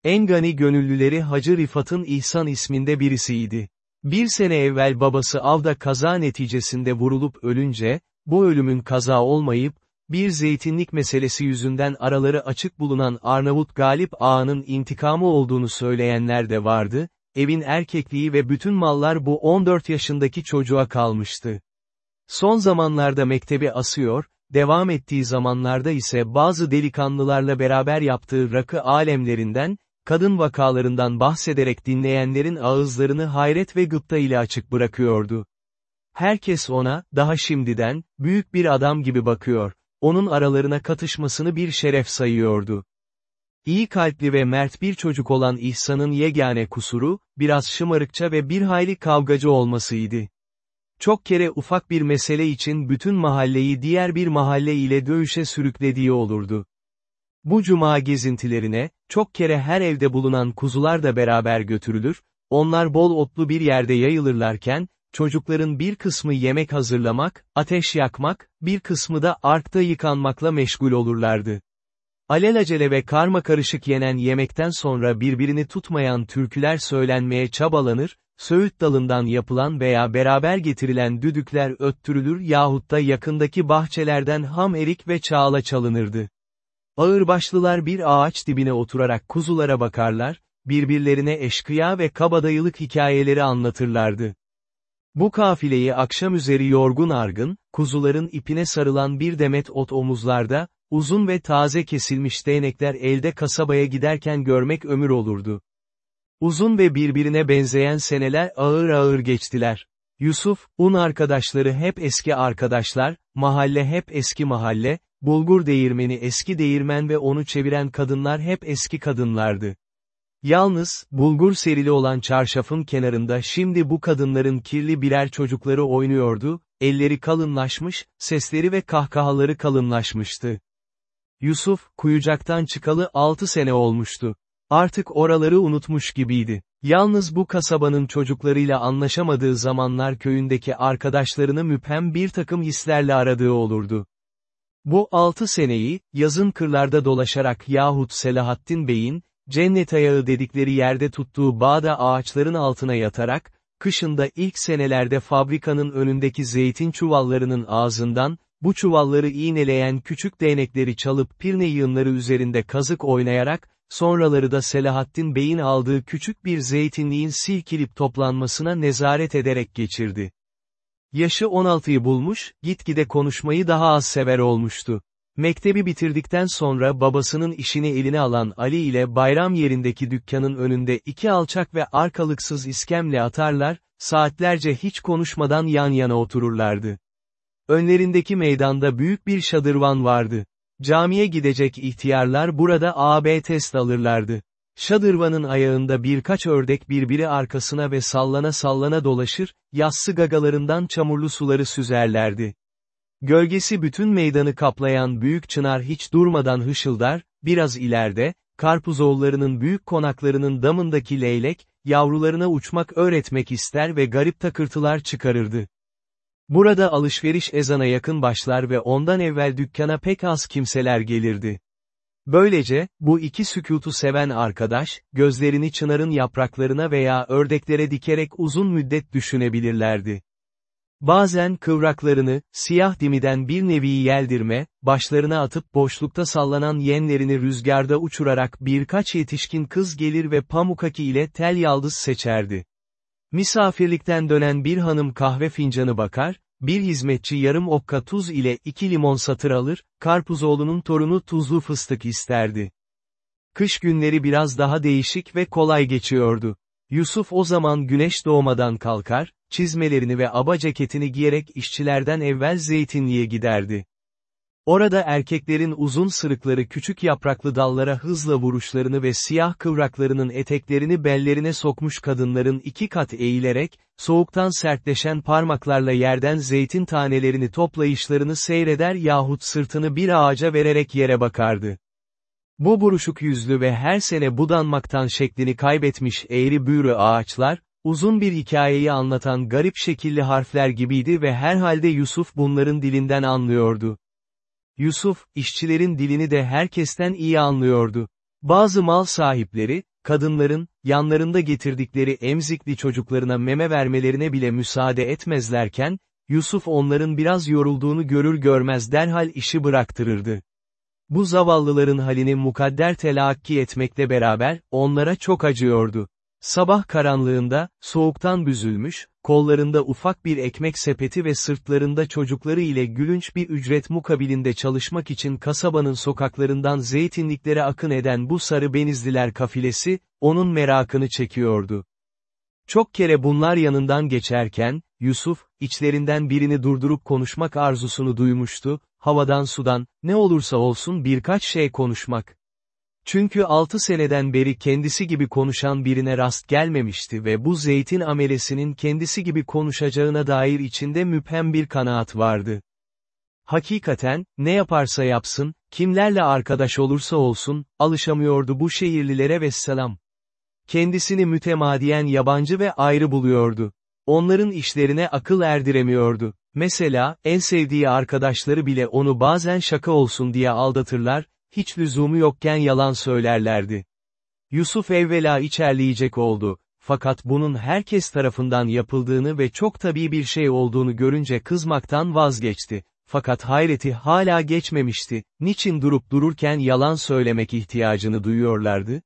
En gani gönüllüleri Hacı Rifat'ın İhsan isminde birisiydi. Bir sene evvel babası avda kaza neticesinde vurulup ölünce, bu ölümün kaza olmayıp, bir zeytinlik meselesi yüzünden araları açık bulunan Arnavut Galip Ağa'nın intikamı olduğunu söyleyenler de vardı, evin erkekliği ve bütün mallar bu 14 yaşındaki çocuğa kalmıştı. Son zamanlarda mektebi asıyor, devam ettiği zamanlarda ise bazı delikanlılarla beraber yaptığı rakı alemlerinden, kadın vakalarından bahsederek dinleyenlerin ağızlarını hayret ve gıpta ile açık bırakıyordu. Herkes ona, daha şimdiden, büyük bir adam gibi bakıyor, onun aralarına katışmasını bir şeref sayıyordu. İyi kalpli ve mert bir çocuk olan İhsan'ın yegane kusuru, biraz şımarıkça ve bir hayli kavgacı olmasıydı. Çok kere ufak bir mesele için bütün mahalleyi diğer bir mahalle ile dövüşe sürüklediği olurdu. Bu cuma gezintilerine, çok kere her evde bulunan kuzular da beraber götürülür, onlar bol otlu bir yerde yayılırlarken, çocukların bir kısmı yemek hazırlamak, ateş yakmak, bir kısmı da arkta yıkanmakla meşgul olurlardı. Alelacele ve karma karışık yenen yemekten sonra birbirini tutmayan türküler söylenmeye çabalanır, söğüt dalından yapılan veya beraber getirilen düdükler öttürülür yahut da yakındaki bahçelerden ham erik ve çağla çalınırdı. Ağırbaşlılar bir ağaç dibine oturarak kuzulara bakarlar, birbirlerine eşkıya ve kabadayılık hikayeleri anlatırlardı. Bu kafileyi akşam üzeri yorgun argın, kuzuların ipine sarılan bir demet ot omuzlarda, uzun ve taze kesilmiş değnekler elde kasabaya giderken görmek ömür olurdu. Uzun ve birbirine benzeyen seneler ağır ağır geçtiler. Yusuf, un arkadaşları hep eski arkadaşlar, mahalle hep eski mahalle, bulgur değirmeni eski değirmen ve onu çeviren kadınlar hep eski kadınlardı. Yalnız, bulgur serili olan çarşafın kenarında şimdi bu kadınların kirli birer çocukları oynuyordu, elleri kalınlaşmış, sesleri ve kahkahaları kalınlaşmıştı. Yusuf, kuyucaktan çıkalı altı sene olmuştu. Artık oraları unutmuş gibiydi. Yalnız bu kasabanın çocuklarıyla anlaşamadığı zamanlar köyündeki arkadaşlarını müphem bir takım hislerle aradığı olurdu. Bu altı seneyi, yazın kırlarda dolaşarak yahut Selahattin Bey'in, cennet ayağı dedikleri yerde tuttuğu bağda ağaçların altına yatarak, kışında ilk senelerde fabrikanın önündeki zeytin çuvallarının ağzından, bu çuvalları iğneleyen küçük değnekleri çalıp pirne yığınları üzerinde kazık oynayarak, sonraları da Selahattin Bey'in aldığı küçük bir zeytinliğin silkilip toplanmasına nezaret ederek geçirdi. Yaşı 16'yı bulmuş, gitgide konuşmayı daha az sever olmuştu. Mektebi bitirdikten sonra babasının işini eline alan Ali ile bayram yerindeki dükkanın önünde iki alçak ve arkalıksız iskemle atarlar, saatlerce hiç konuşmadan yan yana otururlardı. Önlerindeki meydanda büyük bir şadırvan vardı. Camiye gidecek ihtiyarlar burada AB test alırlardı. Şadırvanın ayağında birkaç ördek birbiri arkasına ve sallana sallana dolaşır, yassı gagalarından çamurlu suları süzerlerdi. Gölgesi bütün meydanı kaplayan büyük çınar hiç durmadan hışıldar, biraz ileride, karpuzoğullarının büyük konaklarının damındaki leylek, yavrularına uçmak öğretmek ister ve garip takırtılar çıkarırdı. Burada alışveriş ezana yakın başlar ve ondan evvel dükkana pek az kimseler gelirdi. Böylece, bu iki sükutu seven arkadaş, gözlerini çınarın yapraklarına veya ördeklere dikerek uzun müddet düşünebilirlerdi. Bazen kıvraklarını, siyah dimiden bir nevi yeldirme, başlarına atıp boşlukta sallanan yenlerini rüzgarda uçurarak birkaç yetişkin kız gelir ve pamukaki ile tel yaldız seçerdi. Misafirlikten dönen bir hanım kahve fincanı bakar, bir hizmetçi yarım okka tuz ile iki limon satır alır, Karpuzoğlu'nun torunu tuzlu fıstık isterdi. Kış günleri biraz daha değişik ve kolay geçiyordu. Yusuf o zaman güneş doğmadan kalkar, çizmelerini ve aba ceketini giyerek işçilerden evvel zeytinliğe giderdi. Orada erkeklerin uzun sırıkları küçük yapraklı dallara hızla vuruşlarını ve siyah kıvraklarının eteklerini bellerine sokmuş kadınların iki kat eğilerek, soğuktan sertleşen parmaklarla yerden zeytin tanelerini toplayışlarını seyreder yahut sırtını bir ağaca vererek yere bakardı. Bu buruşuk yüzlü ve her sene budanmaktan şeklini kaybetmiş eğri büğrü ağaçlar, uzun bir hikayeyi anlatan garip şekilli harfler gibiydi ve herhalde Yusuf bunların dilinden anlıyordu. Yusuf, işçilerin dilini de herkesten iyi anlıyordu. Bazı mal sahipleri, kadınların, yanlarında getirdikleri emzikli çocuklarına meme vermelerine bile müsaade etmezlerken, Yusuf onların biraz yorulduğunu görür görmez derhal işi bıraktırırdı. Bu zavallıların halini mukadder telakki etmekle beraber, onlara çok acıyordu. Sabah karanlığında, soğuktan büzülmüş, kollarında ufak bir ekmek sepeti ve sırtlarında çocukları ile gülünç bir ücret mukabilinde çalışmak için kasabanın sokaklarından zeytinliklere akın eden bu sarı benizliler kafilesi, onun merakını çekiyordu. Çok kere bunlar yanından geçerken, Yusuf, içlerinden birini durdurup konuşmak arzusunu duymuştu, havadan sudan, ne olursa olsun birkaç şey konuşmak. Çünkü altı seneden beri kendisi gibi konuşan birine rast gelmemişti ve bu zeytin amelesinin kendisi gibi konuşacağına dair içinde müphem bir kanaat vardı. Hakikaten, ne yaparsa yapsın, kimlerle arkadaş olursa olsun, alışamıyordu bu şehirlilere ve selam. Kendisini mütemadiyen yabancı ve ayrı buluyordu. Onların işlerine akıl erdiremiyordu. Mesela, en sevdiği arkadaşları bile onu bazen şaka olsun diye aldatırlar, hiç lüzumu yokken yalan söylerlerdi. Yusuf evvela içerleyecek oldu, fakat bunun herkes tarafından yapıldığını ve çok tabii bir şey olduğunu görünce kızmaktan vazgeçti. Fakat hayreti hala geçmemişti, niçin durup dururken yalan söylemek ihtiyacını duyuyorlardı?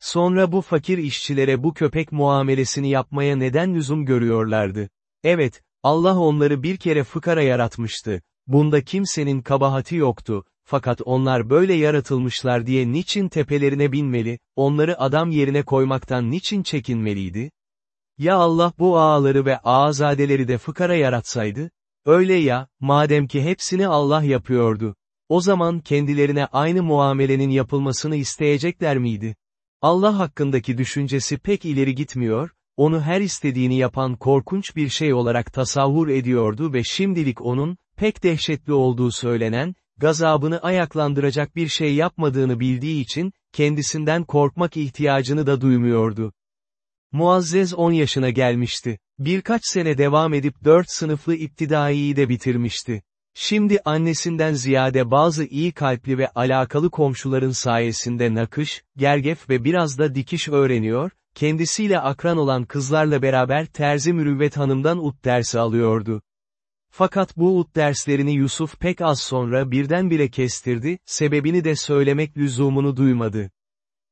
Sonra bu fakir işçilere bu köpek muamelesini yapmaya neden lüzum görüyorlardı? Evet, Allah onları bir kere fıkara yaratmıştı. Bunda kimsenin kabahati yoktu, fakat onlar böyle yaratılmışlar diye niçin tepelerine binmeli, onları adam yerine koymaktan niçin çekinmeliydi? Ya Allah bu ağaları ve ağazadeleri de fıkara yaratsaydı? Öyle ya, madem ki hepsini Allah yapıyordu. O zaman kendilerine aynı muamelenin yapılmasını isteyecekler miydi? Allah hakkındaki düşüncesi pek ileri gitmiyor, onu her istediğini yapan korkunç bir şey olarak tasavvur ediyordu ve şimdilik onun, pek dehşetli olduğu söylenen, gazabını ayaklandıracak bir şey yapmadığını bildiği için, kendisinden korkmak ihtiyacını da duymuyordu. Muazzez 10 yaşına gelmişti. Birkaç sene devam edip 4 sınıflı iptidaiyi de bitirmişti. Şimdi annesinden ziyade bazı iyi kalpli ve alakalı komşuların sayesinde nakış, gergef ve biraz da dikiş öğreniyor, kendisiyle akran olan kızlarla beraber Terzi Mürüvvet Hanım'dan ut dersi alıyordu. Fakat bu ut derslerini Yusuf pek az sonra birdenbire kestirdi, sebebini de söylemek lüzumunu duymadı.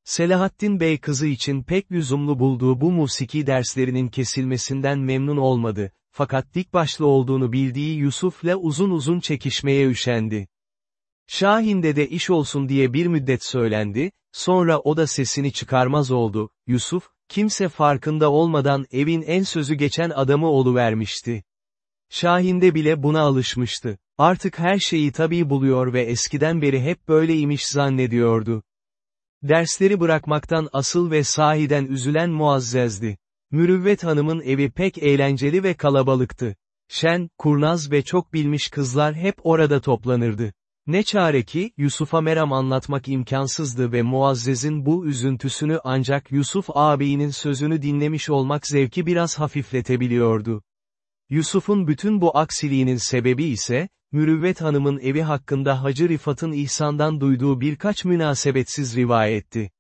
Selahattin Bey kızı için pek lüzumlu bulduğu bu musiki derslerinin kesilmesinden memnun olmadı, fakat dik başlı olduğunu bildiği Yusuf'la uzun uzun çekişmeye üşendi. Şahin'de de iş olsun diye bir müddet söylendi, sonra o da sesini çıkarmaz oldu, Yusuf, kimse farkında olmadan evin en sözü geçen adamı oluvermişti. Şahin'de bile buna alışmıştı. Artık her şeyi tabii buluyor ve eskiden beri hep böyleymiş zannediyordu. Dersleri bırakmaktan asıl ve sahiden üzülen Muazzez'di. Mürüvvet Hanım'ın evi pek eğlenceli ve kalabalıktı. Şen, kurnaz ve çok bilmiş kızlar hep orada toplanırdı. Ne çare ki, Yusuf'a meram anlatmak imkansızdı ve Muazzez'in bu üzüntüsünü ancak Yusuf ağabeyinin sözünü dinlemiş olmak zevki biraz hafifletebiliyordu. Yusuf'un bütün bu aksiliğinin sebebi ise, Mürüvvet Hanım'ın evi hakkında Hacı Rifat'ın İhsan'dan duyduğu birkaç münasebetsiz rivayetti.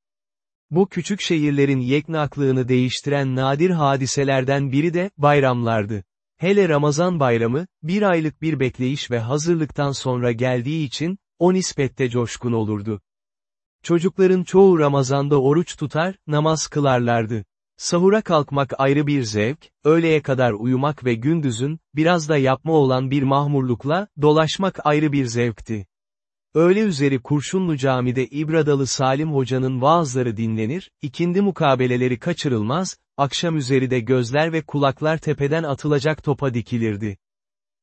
Bu küçük şehirlerin yeknaklığını değiştiren nadir hadiselerden biri de, bayramlardı. Hele Ramazan bayramı, bir aylık bir bekleyiş ve hazırlıktan sonra geldiği için, o nispette coşkun olurdu. Çocukların çoğu Ramazan'da oruç tutar, namaz kılarlardı. Sahura kalkmak ayrı bir zevk, öğleye kadar uyumak ve gündüzün, biraz da yapma olan bir mahmurlukla, dolaşmak ayrı bir zevkti. Öğle üzeri Kurşunlu Cami'de İbradalı Salim Hoca'nın vaazları dinlenir, ikindi mukabeleleri kaçırılmaz, akşam üzeri de gözler ve kulaklar tepeden atılacak topa dikilirdi.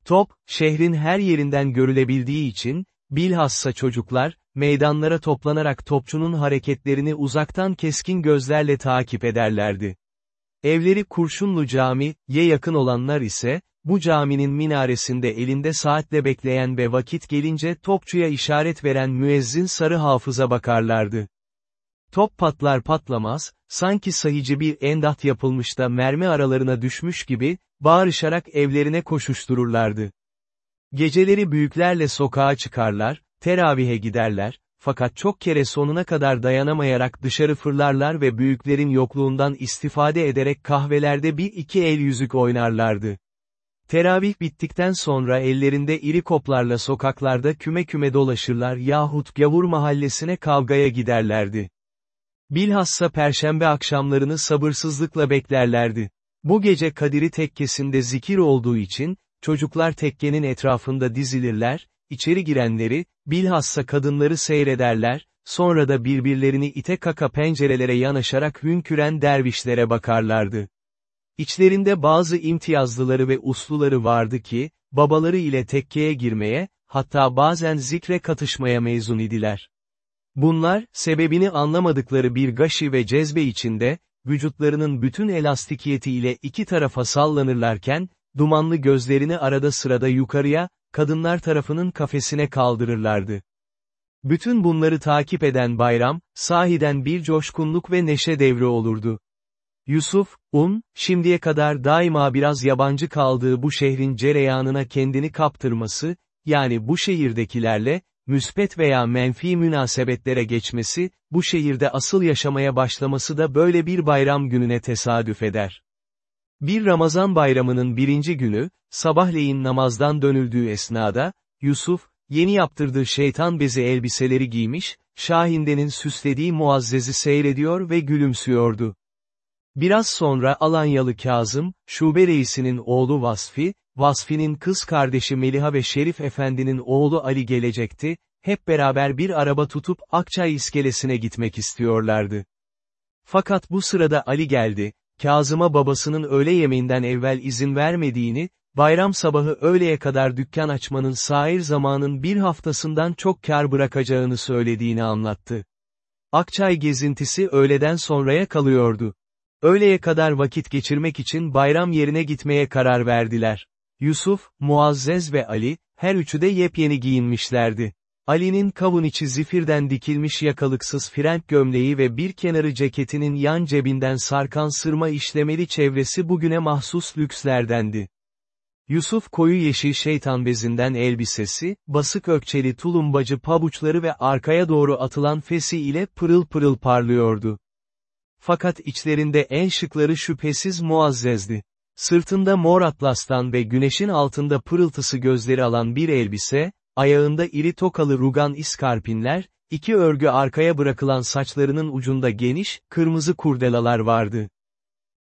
Top, şehrin her yerinden görülebildiği için, bilhassa çocuklar, meydanlara toplanarak topçunun hareketlerini uzaktan keskin gözlerle takip ederlerdi. Evleri Kurşunlu Cami, ye yakın olanlar ise, bu caminin minaresinde elinde saatle bekleyen ve vakit gelince topçuya işaret veren müezzin sarı hafıza bakarlardı. Top patlar patlamaz, sanki sayıcı bir endat yapılmış da mermi aralarına düşmüş gibi, bağırışarak evlerine koşuştururlardı. Geceleri büyüklerle sokağa çıkarlar, teravihe giderler, fakat çok kere sonuna kadar dayanamayarak dışarı fırlarlar ve büyüklerin yokluğundan istifade ederek kahvelerde bir iki el yüzük oynarlardı. Teravih bittikten sonra ellerinde iri koplarla sokaklarda küme küme dolaşırlar yahut gavur mahallesine kavgaya giderlerdi. Bilhassa perşembe akşamlarını sabırsızlıkla beklerlerdi. Bu gece Kadiri tekkesinde zikir olduğu için, çocuklar tekkenin etrafında dizilirler, içeri girenleri, bilhassa kadınları seyrederler, sonra da birbirlerini ite kaka pencerelere yanaşarak hünküren dervişlere bakarlardı. İçlerinde bazı imtiyazlıları ve usluları vardı ki, babaları ile tekkeye girmeye, hatta bazen zikre katışmaya mezun idiler. Bunlar, sebebini anlamadıkları bir gaşi ve cezbe içinde, vücutlarının bütün elastikiyetiyle iki tarafa sallanırlarken, dumanlı gözlerini arada sırada yukarıya, kadınlar tarafının kafesine kaldırırlardı. Bütün bunları takip eden bayram, sahiden bir coşkunluk ve neşe devri olurdu. Yusuf, Un, şimdiye kadar daima biraz yabancı kaldığı bu şehrin cereyanına kendini kaptırması, yani bu şehirdekilerle, müspet veya menfi münasebetlere geçmesi, bu şehirde asıl yaşamaya başlaması da böyle bir bayram gününe tesadüf eder. Bir Ramazan bayramının birinci günü, sabahleyin namazdan dönüldüğü esnada, Yusuf, yeni yaptırdığı şeytan bezi elbiseleri giymiş, Şahinde'nin süslediği Muazzez'i seyrediyor ve gülümsüyordu. Biraz sonra Alanyalı Kazım, şube reisinin oğlu Vasfi, Vasfi'nin kız kardeşi Meliha ve Şerif Efendi'nin oğlu Ali gelecekti, hep beraber bir araba tutup Akçay iskelesine gitmek istiyorlardı. Fakat bu sırada Ali geldi, Kazım'a babasının öğle yemeğinden evvel izin vermediğini, bayram sabahı öğleye kadar dükkan açmanın sair zamanın bir haftasından çok kar bırakacağını söylediğini anlattı. Akçay gezintisi öğleden sonraya kalıyordu. Öğleye kadar vakit geçirmek için bayram yerine gitmeye karar verdiler. Yusuf, Muazzez ve Ali, her üçü de yepyeni giyinmişlerdi. Ali'nin kavun içi zifirden dikilmiş yakalıksız frenk gömleği ve bir kenarı ceketinin yan cebinden sarkan sırma işlemeli çevresi bugüne mahsus lükslerdendi. Yusuf koyu yeşil şeytan bezinden elbisesi, basık ökçeli tulumbacı pabuçları ve arkaya doğru atılan fesi ile pırıl pırıl parlıyordu. Fakat içlerinde en şıkları şüphesiz Muazzez'di. Sırtında mor atlastan ve güneşin altında pırıltısı gözleri alan bir elbise, ayağında iri tokalı rugan iskarpinler, iki örgü arkaya bırakılan saçlarının ucunda geniş, kırmızı kurdelalar vardı.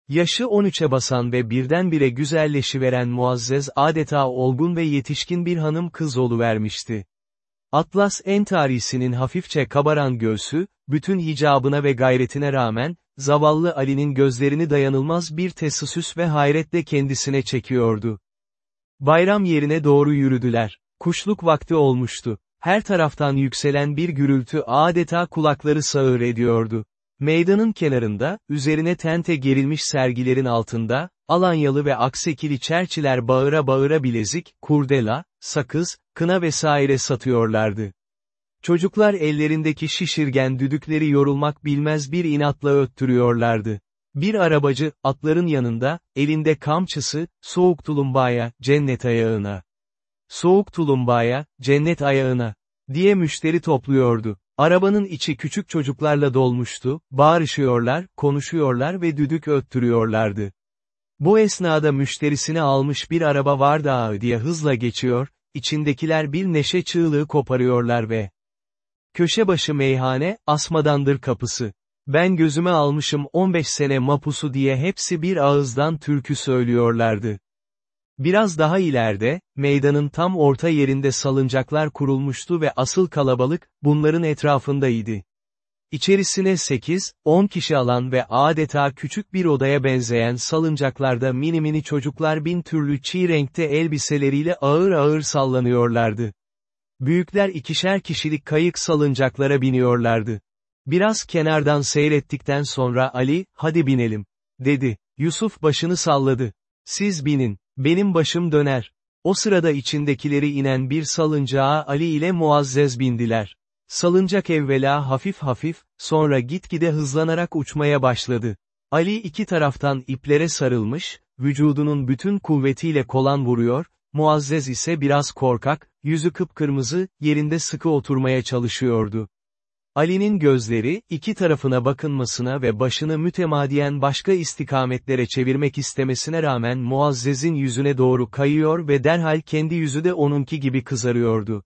Yaşı 13'e basan ve birdenbire güzelleşiveren Muazzez adeta olgun ve yetişkin bir hanım kız vermişti. Atlas entarisinin hafifçe kabaran göğsü, bütün hicabına ve gayretine rağmen, zavallı Ali'nin gözlerini dayanılmaz bir tesisüs ve hayretle kendisine çekiyordu. Bayram yerine doğru yürüdüler. Kuşluk vakti olmuştu. Her taraftan yükselen bir gürültü adeta kulakları sağır ediyordu. Meydanın kenarında, üzerine tente gerilmiş sergilerin altında, Alanyalı ve Aksekili çerçiler bağıra bağıra bilezik, kurdela, sakız, kına vesaire satıyorlardı. Çocuklar ellerindeki şişirgen düdükleri yorulmak bilmez bir inatla öttürüyorlardı. Bir arabacı, atların yanında, elinde kamçısı, soğuk tulumbaya, cennet ayağına. Soğuk tulumbaya, cennet ayağına, diye müşteri topluyordu. Arabanın içi küçük çocuklarla dolmuştu, bağırışıyorlar, konuşuyorlar ve düdük öttürüyorlardı. Bu esnada müşterisini almış bir araba vardı ağı diye hızla geçiyor, içindekiler bir neşe çığlığı koparıyorlar ve Köşe başı meyhane, asmadandır kapısı. Ben gözüme almışım 15 sene mapusu diye hepsi bir ağızdan türkü söylüyorlardı. Biraz daha ileride, meydanın tam orta yerinde salıncaklar kurulmuştu ve asıl kalabalık, bunların etrafındaydı. İçerisine 8, 10 kişi alan ve adeta küçük bir odaya benzeyen salıncaklarda mini mini çocuklar bin türlü çiğ renkte elbiseleriyle ağır ağır sallanıyorlardı. Büyükler ikişer kişilik kayık salıncaklara biniyorlardı. Biraz kenardan seyrettikten sonra Ali, hadi binelim, dedi. Yusuf başını salladı. Siz binin, benim başım döner. O sırada içindekileri inen bir salıncağa Ali ile Muazzez bindiler. Salıncak evvela hafif hafif, sonra gitgide hızlanarak uçmaya başladı. Ali iki taraftan iplere sarılmış, vücudunun bütün kuvvetiyle kolan vuruyor, Muazzez ise biraz korkak, yüzü kıpkırmızı, yerinde sıkı oturmaya çalışıyordu. Ali'nin gözleri, iki tarafına bakınmasına ve başını mütemadiyen başka istikametlere çevirmek istemesine rağmen Muazzez'in yüzüne doğru kayıyor ve derhal kendi yüzü de onunki gibi kızarıyordu.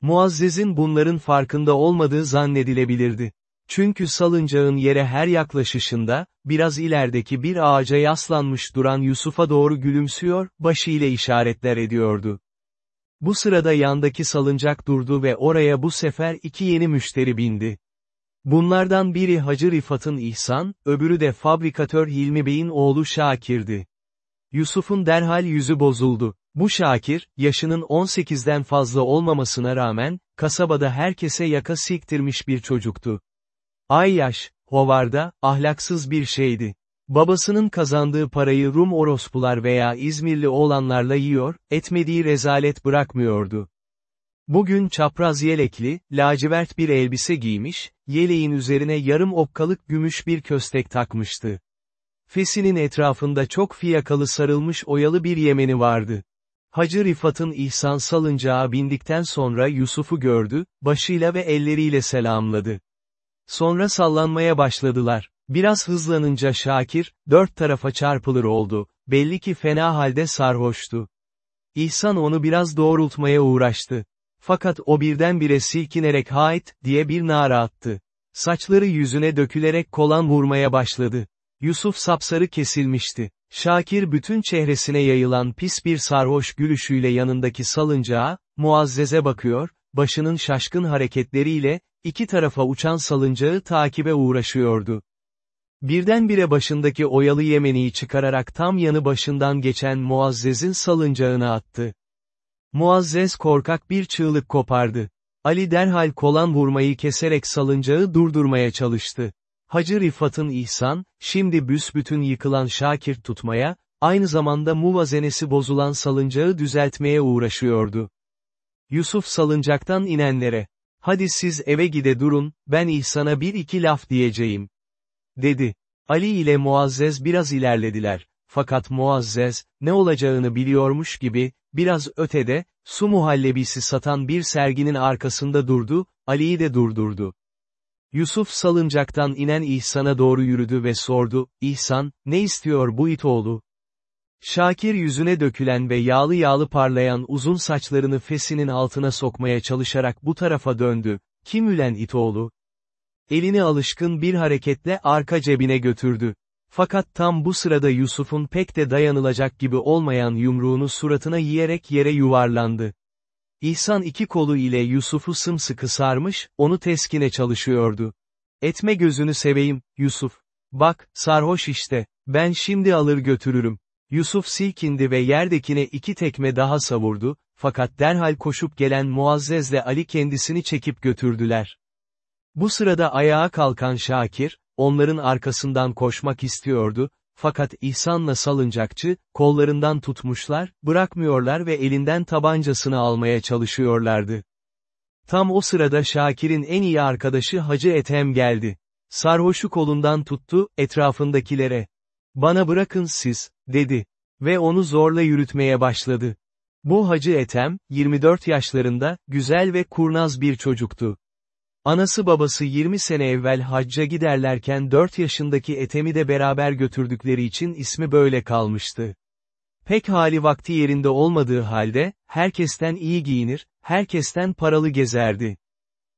Muazzez'in bunların farkında olmadığı zannedilebilirdi. Çünkü salıncağın yere her yaklaşışında, biraz ilerideki bir ağaca yaslanmış duran Yusuf'a doğru gülümsüyor, başıyla işaretler ediyordu. Bu sırada yandaki salıncak durdu ve oraya bu sefer iki yeni müşteri bindi. Bunlardan biri Hacı Rifat'ın İhsan, öbürü de fabrikatör Hilmi Bey'in oğlu Şakir'di. Yusuf'un derhal yüzü bozuldu. Bu Şakir, yaşının 18'den fazla olmamasına rağmen, kasabada herkese yaka siktirmiş bir çocuktu. Ayyaş, Hovarda, ahlaksız bir şeydi. Babasının kazandığı parayı Rum orospular veya İzmirli oğlanlarla yiyor, etmediği rezalet bırakmıyordu. Bugün çapraz yelekli, lacivert bir elbise giymiş, yeleğin üzerine yarım okkalık gümüş bir köstek takmıştı. Fesinin etrafında çok fiyakalı sarılmış oyalı bir yemeni vardı. Hacı Rifat'ın ihsan salıncağa bindikten sonra Yusuf'u gördü, başıyla ve elleriyle selamladı. Sonra sallanmaya başladılar. Biraz hızlanınca Şakir, dört tarafa çarpılır oldu, belli ki fena halde sarhoştu. İhsan onu biraz doğrultmaya uğraştı. Fakat o birdenbire silkinerek hait, diye bir nara attı. Saçları yüzüne dökülerek kolan vurmaya başladı. Yusuf sapsarı kesilmişti. Şakir bütün çehresine yayılan pis bir sarhoş gülüşüyle yanındaki salıncağa, Muazzez'e bakıyor, başının şaşkın hareketleriyle, iki tarafa uçan salıncağı takibe uğraşıyordu. Birdenbire başındaki oyalı yemeniyi çıkararak tam yanı başından geçen Muazzez'in salıncağına attı. Muazzez korkak bir çığlık kopardı. Ali derhal kolan vurmayı keserek salıncağı durdurmaya çalıştı. Hacı Rifat'ın İhsan, şimdi büsbütün yıkılan Şakir tutmaya, aynı zamanda muvazenesi bozulan salıncağı düzeltmeye uğraşıyordu. Yusuf salıncaktan inenlere, hadi siz eve gide durun, ben İhsan'a bir iki laf diyeceğim. Dedi. Ali ile Muazzez biraz ilerlediler. Fakat Muazzez, ne olacağını biliyormuş gibi, biraz ötede, su muhallebisi satan bir serginin arkasında durdu, Ali'yi de durdurdu. Yusuf salıncaktan inen İhsan'a doğru yürüdü ve sordu, İhsan, ne istiyor bu itoğlu? Şakir yüzüne dökülen ve yağlı yağlı parlayan uzun saçlarını fesinin altına sokmaya çalışarak bu tarafa döndü. Kim ülen itoğlu? Elini alışkın bir hareketle arka cebine götürdü. Fakat tam bu sırada Yusuf'un pek de dayanılacak gibi olmayan yumruğunu suratına yiyerek yere yuvarlandı. İhsan iki kolu ile Yusuf'u sımsıkı sarmış, onu teskine çalışıyordu. Etme gözünü seveyim, Yusuf. Bak, sarhoş işte, ben şimdi alır götürürüm. Yusuf silkindi ve yerdekine iki tekme daha savurdu, fakat derhal koşup gelen Muazzezle Ali kendisini çekip götürdüler. Bu sırada ayağa kalkan Şakir, onların arkasından koşmak istiyordu, fakat İhsan'la salıncakçı, kollarından tutmuşlar, bırakmıyorlar ve elinden tabancasını almaya çalışıyorlardı. Tam o sırada Şakir'in en iyi arkadaşı Hacı Ethem geldi. Sarhoşu kolundan tuttu, etrafındakilere. Bana bırakın siz, dedi. Ve onu zorla yürütmeye başladı. Bu Hacı Ethem, 24 yaşlarında, güzel ve kurnaz bir çocuktu. Anası babası 20 sene evvel hacca giderlerken 4 yaşındaki Ethem'i de beraber götürdükleri için ismi böyle kalmıştı. Pek hali vakti yerinde olmadığı halde, herkesten iyi giyinir, herkesten paralı gezerdi.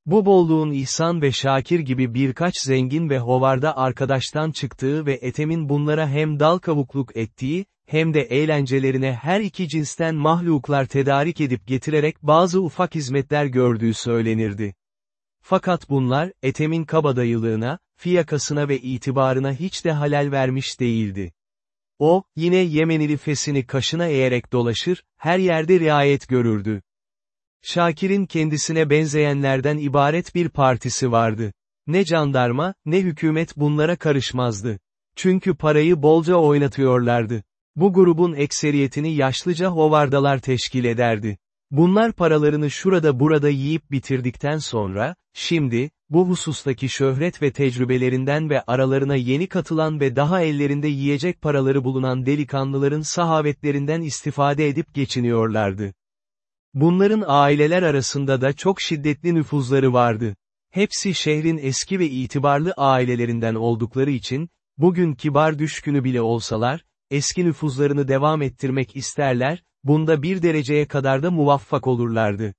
Bu bolluğun İhsan ve Şakir gibi birkaç zengin ve hovarda arkadaştan çıktığı ve Ethem'in bunlara hem dal kavukluk ettiği, hem de eğlencelerine her iki cinsten mahluklar tedarik edip getirerek bazı ufak hizmetler gördüğü söylenirdi. Fakat bunlar, Ethem'in kabadayılığına, fiyakasına ve itibarına hiç de halel vermiş değildi. O, yine Yemenili fesini kaşına eğerek dolaşır, her yerde riayet görürdü. Şakir'in kendisine benzeyenlerden ibaret bir partisi vardı. Ne jandarma, ne hükümet bunlara karışmazdı. Çünkü parayı bolca oynatıyorlardı. Bu grubun ekseriyetini yaşlıca hovardalar teşkil ederdi. Bunlar paralarını şurada burada yiyip bitirdikten sonra, şimdi, bu husustaki şöhret ve tecrübelerinden ve aralarına yeni katılan ve daha ellerinde yiyecek paraları bulunan delikanlıların sahavetlerinden istifade edip geçiniyorlardı. Bunların aileler arasında da çok şiddetli nüfuzları vardı. Hepsi şehrin eski ve itibarlı ailelerinden oldukları için, bugün kibar düşkünü bile olsalar, eski nüfuzlarını devam ettirmek isterler, bunda bir dereceye kadar da muvaffak olurlardı.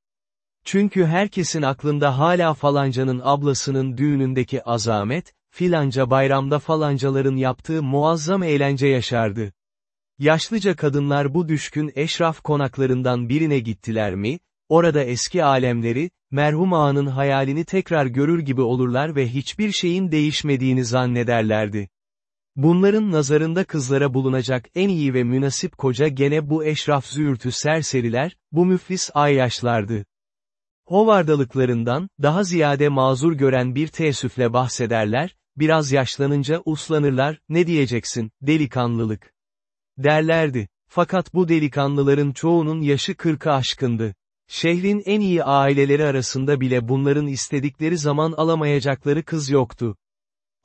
Çünkü herkesin aklında hala falancanın ablasının düğünündeki azamet, filanca bayramda falancaların yaptığı muazzam eğlence yaşardı. Yaşlıca kadınlar bu düşkün eşraf konaklarından birine gittiler mi, orada eski alemleri, merhum ağanın hayalini tekrar görür gibi olurlar ve hiçbir şeyin değişmediğini zannederlerdi. Bunların nazarında kızlara bulunacak en iyi ve münasip koca gene bu eşraf züğürtü serseriler, bu müflis ayyaşlardı. Hovardalıklarından, daha ziyade mazur gören bir teessüfle bahsederler, biraz yaşlanınca uslanırlar, ne diyeceksin, delikanlılık. Derlerdi. Fakat bu delikanlıların çoğunun yaşı kırkı aşkındı. Şehrin en iyi aileleri arasında bile bunların istedikleri zaman alamayacakları kız yoktu.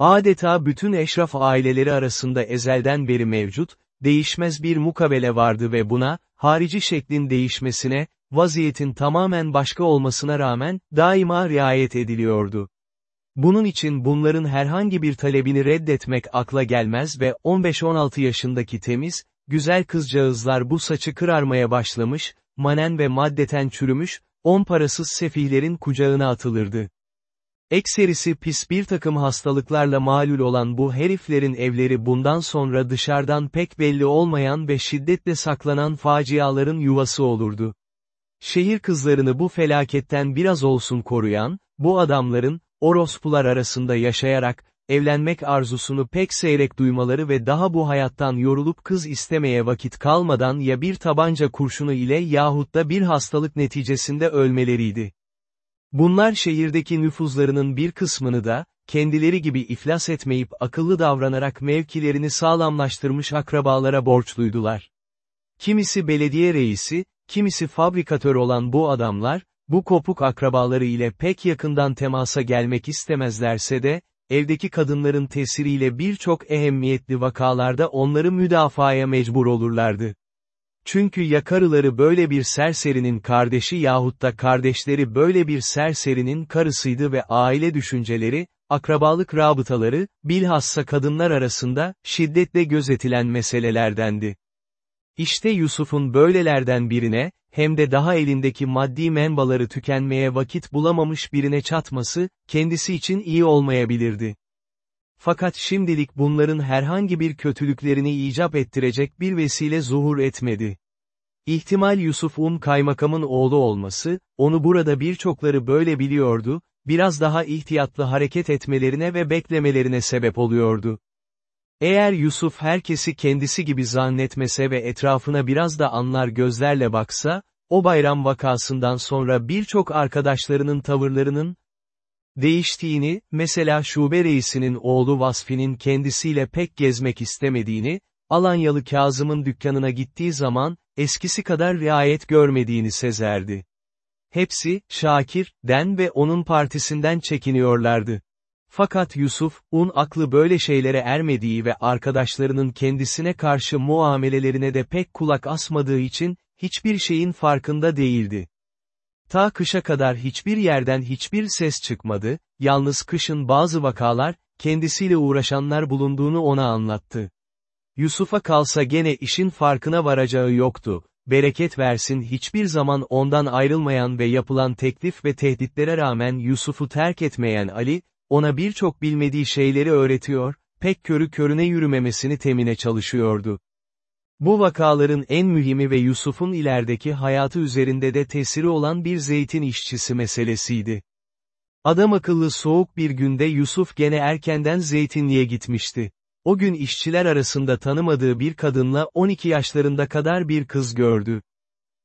Adeta bütün eşraf aileleri arasında ezelden beri mevcut, değişmez bir mukabele vardı ve buna, harici şeklin değişmesine, vaziyetin tamamen başka olmasına rağmen, daima riayet ediliyordu. Bunun için bunların herhangi bir talebini reddetmek akla gelmez ve 15-16 yaşındaki temiz, güzel kızcağızlar bu saçı kırarmaya başlamış, manen ve maddeten çürümüş, on parasız sefihlerin kucağına atılırdı. Ekserisi pis bir takım hastalıklarla malul olan bu heriflerin evleri bundan sonra dışarıdan pek belli olmayan ve şiddetle saklanan faciaların yuvası olurdu. Şehir kızlarını bu felaketten biraz olsun koruyan, bu adamların, orospular arasında yaşayarak, evlenmek arzusunu pek seyrek duymaları ve daha bu hayattan yorulup kız istemeye vakit kalmadan ya bir tabanca kurşunu ile yahut da bir hastalık neticesinde ölmeleriydi. Bunlar şehirdeki nüfuzlarının bir kısmını da, kendileri gibi iflas etmeyip akıllı davranarak mevkilerini sağlamlaştırmış akrabalara borçluydular. Kimisi belediye reisi, kimisi fabrikatör olan bu adamlar, bu kopuk akrabaları ile pek yakından temasa gelmek istemezlerse de, evdeki kadınların tesiriyle birçok ehemmiyetli vakalarda onları müdafaya mecbur olurlardı. Çünkü ya karıları böyle bir serserinin kardeşi yahut da kardeşleri böyle bir serserinin karısıydı ve aile düşünceleri, akrabalık rabıtaları, bilhassa kadınlar arasında, şiddetle gözetilen meselelerdendi. İşte Yusuf'un böylelerden birine, hem de daha elindeki maddi menbaları tükenmeye vakit bulamamış birine çatması, kendisi için iyi olmayabilirdi. Fakat şimdilik bunların herhangi bir kötülüklerini icap ettirecek bir vesile zuhur etmedi. İhtimal Yusuf'un kaymakamın oğlu olması, onu burada birçokları böyle biliyordu, biraz daha ihtiyatlı hareket etmelerine ve beklemelerine sebep oluyordu. Eğer Yusuf herkesi kendisi gibi zannetmese ve etrafına biraz da anlar gözlerle baksa, o bayram vakasından sonra birçok arkadaşlarının tavırlarının, değiştiğini, mesela şube reisinin oğlu Vasfi'nin kendisiyle pek gezmek istemediğini, Alanyalı Kazım'ın dükkanına gittiği zaman, eskisi kadar riayet görmediğini sezerdi. Hepsi, Şakir, Den ve onun partisinden çekiniyorlardı. Fakat Yusuf, un aklı böyle şeylere ermediği ve arkadaşlarının kendisine karşı muamelelerine de pek kulak asmadığı için, hiçbir şeyin farkında değildi. Ta kışa kadar hiçbir yerden hiçbir ses çıkmadı, yalnız kışın bazı vakalar, kendisiyle uğraşanlar bulunduğunu ona anlattı. Yusuf'a kalsa gene işin farkına varacağı yoktu, bereket versin hiçbir zaman ondan ayrılmayan ve yapılan teklif ve tehditlere rağmen Yusuf'u terk etmeyen Ali, ona birçok bilmediği şeyleri öğretiyor, pek körü körüne yürümemesini temine çalışıyordu. Bu vakaların en mühimi ve Yusuf'un ilerideki hayatı üzerinde de tesiri olan bir zeytin işçisi meselesiydi. Adam akıllı soğuk bir günde Yusuf gene erkenden zeytinliğe gitmişti. O gün işçiler arasında tanımadığı bir kadınla 12 yaşlarında kadar bir kız gördü.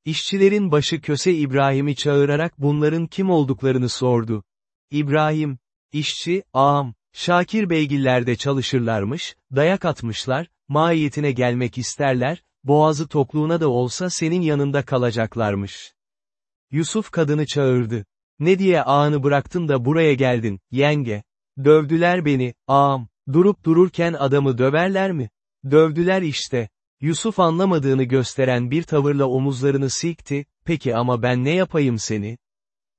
İşçilerin başı Köse İbrahim'i çağırarak bunların kim olduklarını sordu. İbrahim, işçi, ağam, Şakir beygillerde çalışırlarmış, dayak atmışlar, mahiyetine gelmek isterler, boğazı tokluğuna da olsa senin yanında kalacaklarmış. Yusuf kadını çağırdı. Ne diye ağını bıraktın da buraya geldin, yenge? Dövdüler beni, ağam. Durup dururken adamı döverler mi? Dövdüler işte. Yusuf anlamadığını gösteren bir tavırla omuzlarını silkti, peki ama ben ne yapayım seni?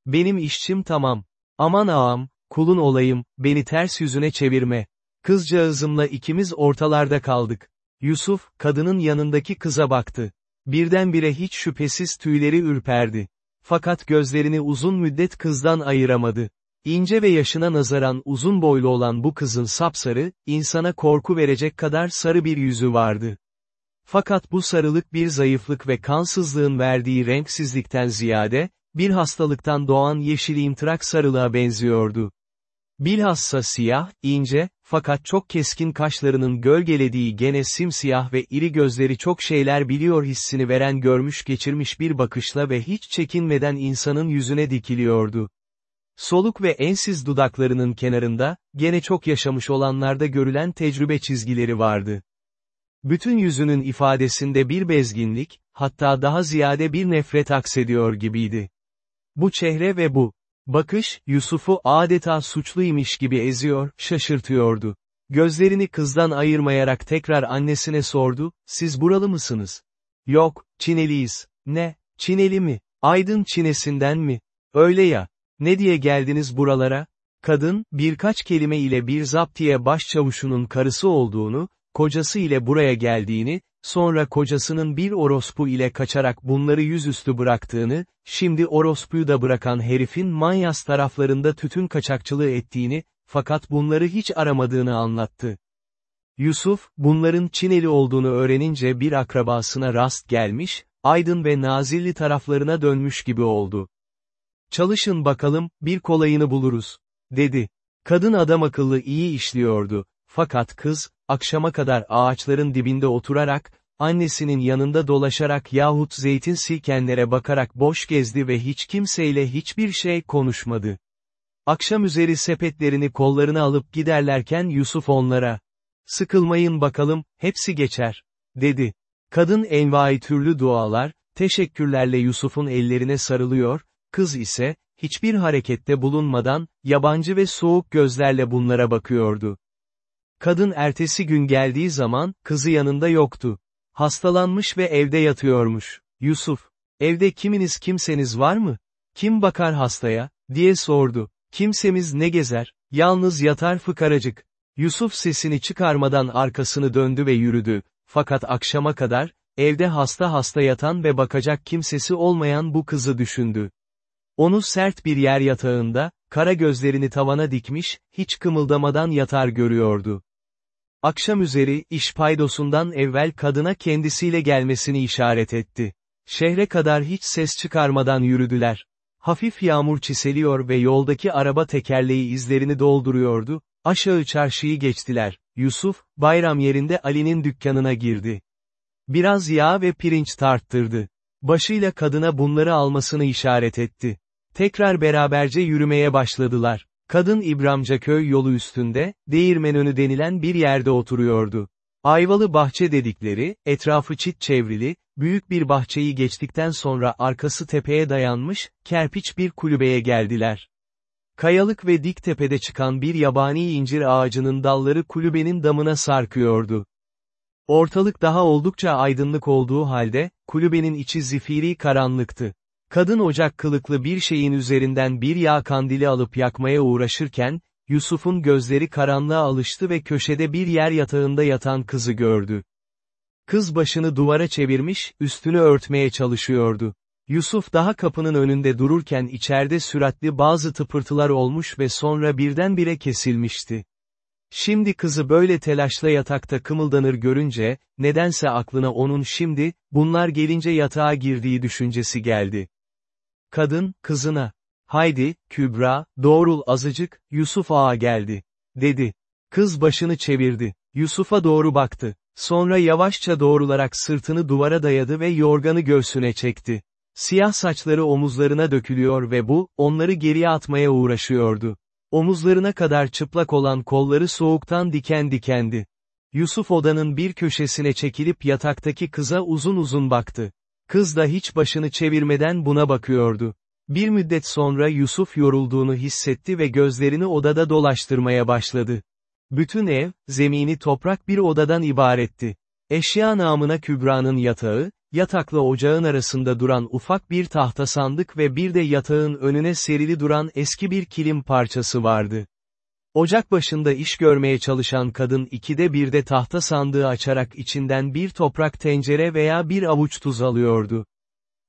Benim işçim tamam. Aman ağam, kulun olayım, beni ters yüzüne çevirme. Kızcağızımla ikimiz ortalarda kaldık. Yusuf, kadının yanındaki kıza baktı. Birdenbire hiç şüphesiz tüyleri ürperdi. Fakat gözlerini uzun müddet kızdan ayıramadı. İnce ve yaşına nazaran uzun boylu olan bu kızın sapsarı, insana korku verecek kadar sarı bir yüzü vardı. Fakat bu sarılık bir zayıflık ve kansızlığın verdiği renksizlikten ziyade, bir hastalıktan doğan yeşilimtırak sarılığa benziyordu. Bilhassa siyah, ince, fakat çok keskin kaşlarının gölgelediği gene simsiyah ve iri gözleri çok şeyler biliyor hissini veren görmüş geçirmiş bir bakışla ve hiç çekinmeden insanın yüzüne dikiliyordu. Soluk ve ensiz dudaklarının kenarında, gene çok yaşamış olanlarda görülen tecrübe çizgileri vardı. Bütün yüzünün ifadesinde bir bezginlik, hatta daha ziyade bir nefret aksediyor gibiydi. Bu çehre ve bu bakış, Yusuf'u adeta suçluymuş gibi eziyor, şaşırtıyordu. Gözlerini kızdan ayırmayarak tekrar annesine sordu, siz buralı mısınız? Yok, Çineliyiz. Ne, Çineli mi? Aydın Çinesinden mi? Öyle ya, ne diye geldiniz buralara? Kadın, birkaç kelime ile bir zaptiye başçavuşunun karısı olduğunu, kocası ile buraya geldiğini, sonra kocasının bir orospu ile kaçarak bunları yüzüstü bıraktığını, şimdi orospuyu da bırakan herifin Manyas taraflarında tütün kaçakçılığı ettiğini, fakat bunları hiç aramadığını anlattı. Yusuf, bunların Çineli olduğunu öğrenince bir akrabasına rast gelmiş, Aydın ve Nazilli taraflarına dönmüş gibi oldu. Çalışın bakalım, bir kolayını buluruz, dedi. Kadın adam akıllı iyi işliyordu. Fakat kız, akşama kadar ağaçların dibinde oturarak, annesinin yanında dolaşarak yahut zeytin silkenlere bakarak boş gezdi ve hiç kimseyle hiçbir şey konuşmadı. Akşam üzeri sepetlerini kollarına alıp giderlerken Yusuf onlara, sıkılmayın bakalım, hepsi geçer, dedi. Kadın envai türlü dualar, Teşekkürlerle Yusuf'un ellerine sarılıyor, kız ise, hiçbir harekette bulunmadan, yabancı ve soğuk gözlerle bunlara bakıyordu. Kadın ertesi gün geldiği zaman, kızı yanında yoktu. Hastalanmış ve evde yatıyormuş. Yusuf, evde kiminiz kimseniz var mı? Kim bakar hastaya, diye sordu. Kimsemiz ne gezer, yalnız yatar fıkaracık. Yusuf sesini çıkarmadan arkasını döndü ve yürüdü, fakat akşama kadar, evde hasta hasta yatan ve bakacak kimsesi olmayan bu kızı düşündü. Onu sert bir yer yatağında, kara gözlerini tavana dikmiş, hiç kımıldamadan yatar görüyordu. Akşam üzeri, iş paydosundan evvel kadına kendisiyle gelmesini işaret etti. Şehre kadar hiç ses çıkarmadan yürüdüler. Hafif yağmur çiseliyor ve yoldaki araba tekerleği izlerini dolduruyordu, aşağı çarşıyı geçtiler. Yusuf, bayram yerinde Ali'nin dükkanına girdi. Biraz yağ ve pirinç tarttırdı. Başıyla kadına bunları almasını işaret etti. Tekrar beraberce yürümeye başladılar. Kadın İbramcaköy yolu üstünde, Değirmenönü denilen bir yerde oturuyordu. Ayvalı bahçe dedikleri, etrafı çit çevrili, büyük bir bahçeyi geçtikten sonra arkası tepeye dayanmış, kerpiç bir kulübeye geldiler. Kayalık ve dik tepede çıkan bir yabani incir ağacının dalları kulübenin damına sarkıyordu. Ortalık daha oldukça aydınlık olduğu halde, kulübenin içi zifiri karanlıktı. Kadın ocak kılıklı bir şeyin üzerinden bir yağ kandili alıp yakmaya uğraşırken, Yusuf'un gözleri karanlığa alıştı ve köşede bir yer yatağında yatan kızı gördü. Kız başını duvara çevirmiş, üstünü örtmeye çalışıyordu. Yusuf daha kapının önünde dururken içeride süratli bazı tıpırtılar olmuş ve sonra birdenbire kesilmişti. Şimdi kızı böyle telaşla yatakta kımıldanır görünce, nedense aklına onun şimdi, bunlar gelince yatağa girdiği düşüncesi geldi. Kadın, kızına, haydi, Kübra, doğrul azıcık, Yusuf ağa geldi, dedi. Kız başını çevirdi, Yusuf'a doğru baktı, sonra yavaşça doğrularak sırtını duvara dayadı ve yorganı göğsüne çekti. Siyah saçları omuzlarına dökülüyor ve bu, onları geriye atmaya uğraşıyordu. Omuzlarına kadar çıplak olan kolları soğuktan diken dikendi. Yusuf odanın bir köşesine çekilip yataktaki kıza uzun uzun baktı. Kız da hiç başını çevirmeden buna bakıyordu. Bir müddet sonra Yusuf yorulduğunu hissetti ve gözlerini odada dolaştırmaya başladı. Bütün ev, zemini toprak bir odadan ibaretti. Eşya namına Kübra'nın yatağı, yatakla ocağın arasında duran ufak bir tahta sandık ve bir de yatağın önüne serili duran eski bir kilim parçası vardı. Ocak başında iş görmeye çalışan kadın ikide bir de tahta sandığı açarak içinden bir toprak tencere veya bir avuç tuz alıyordu.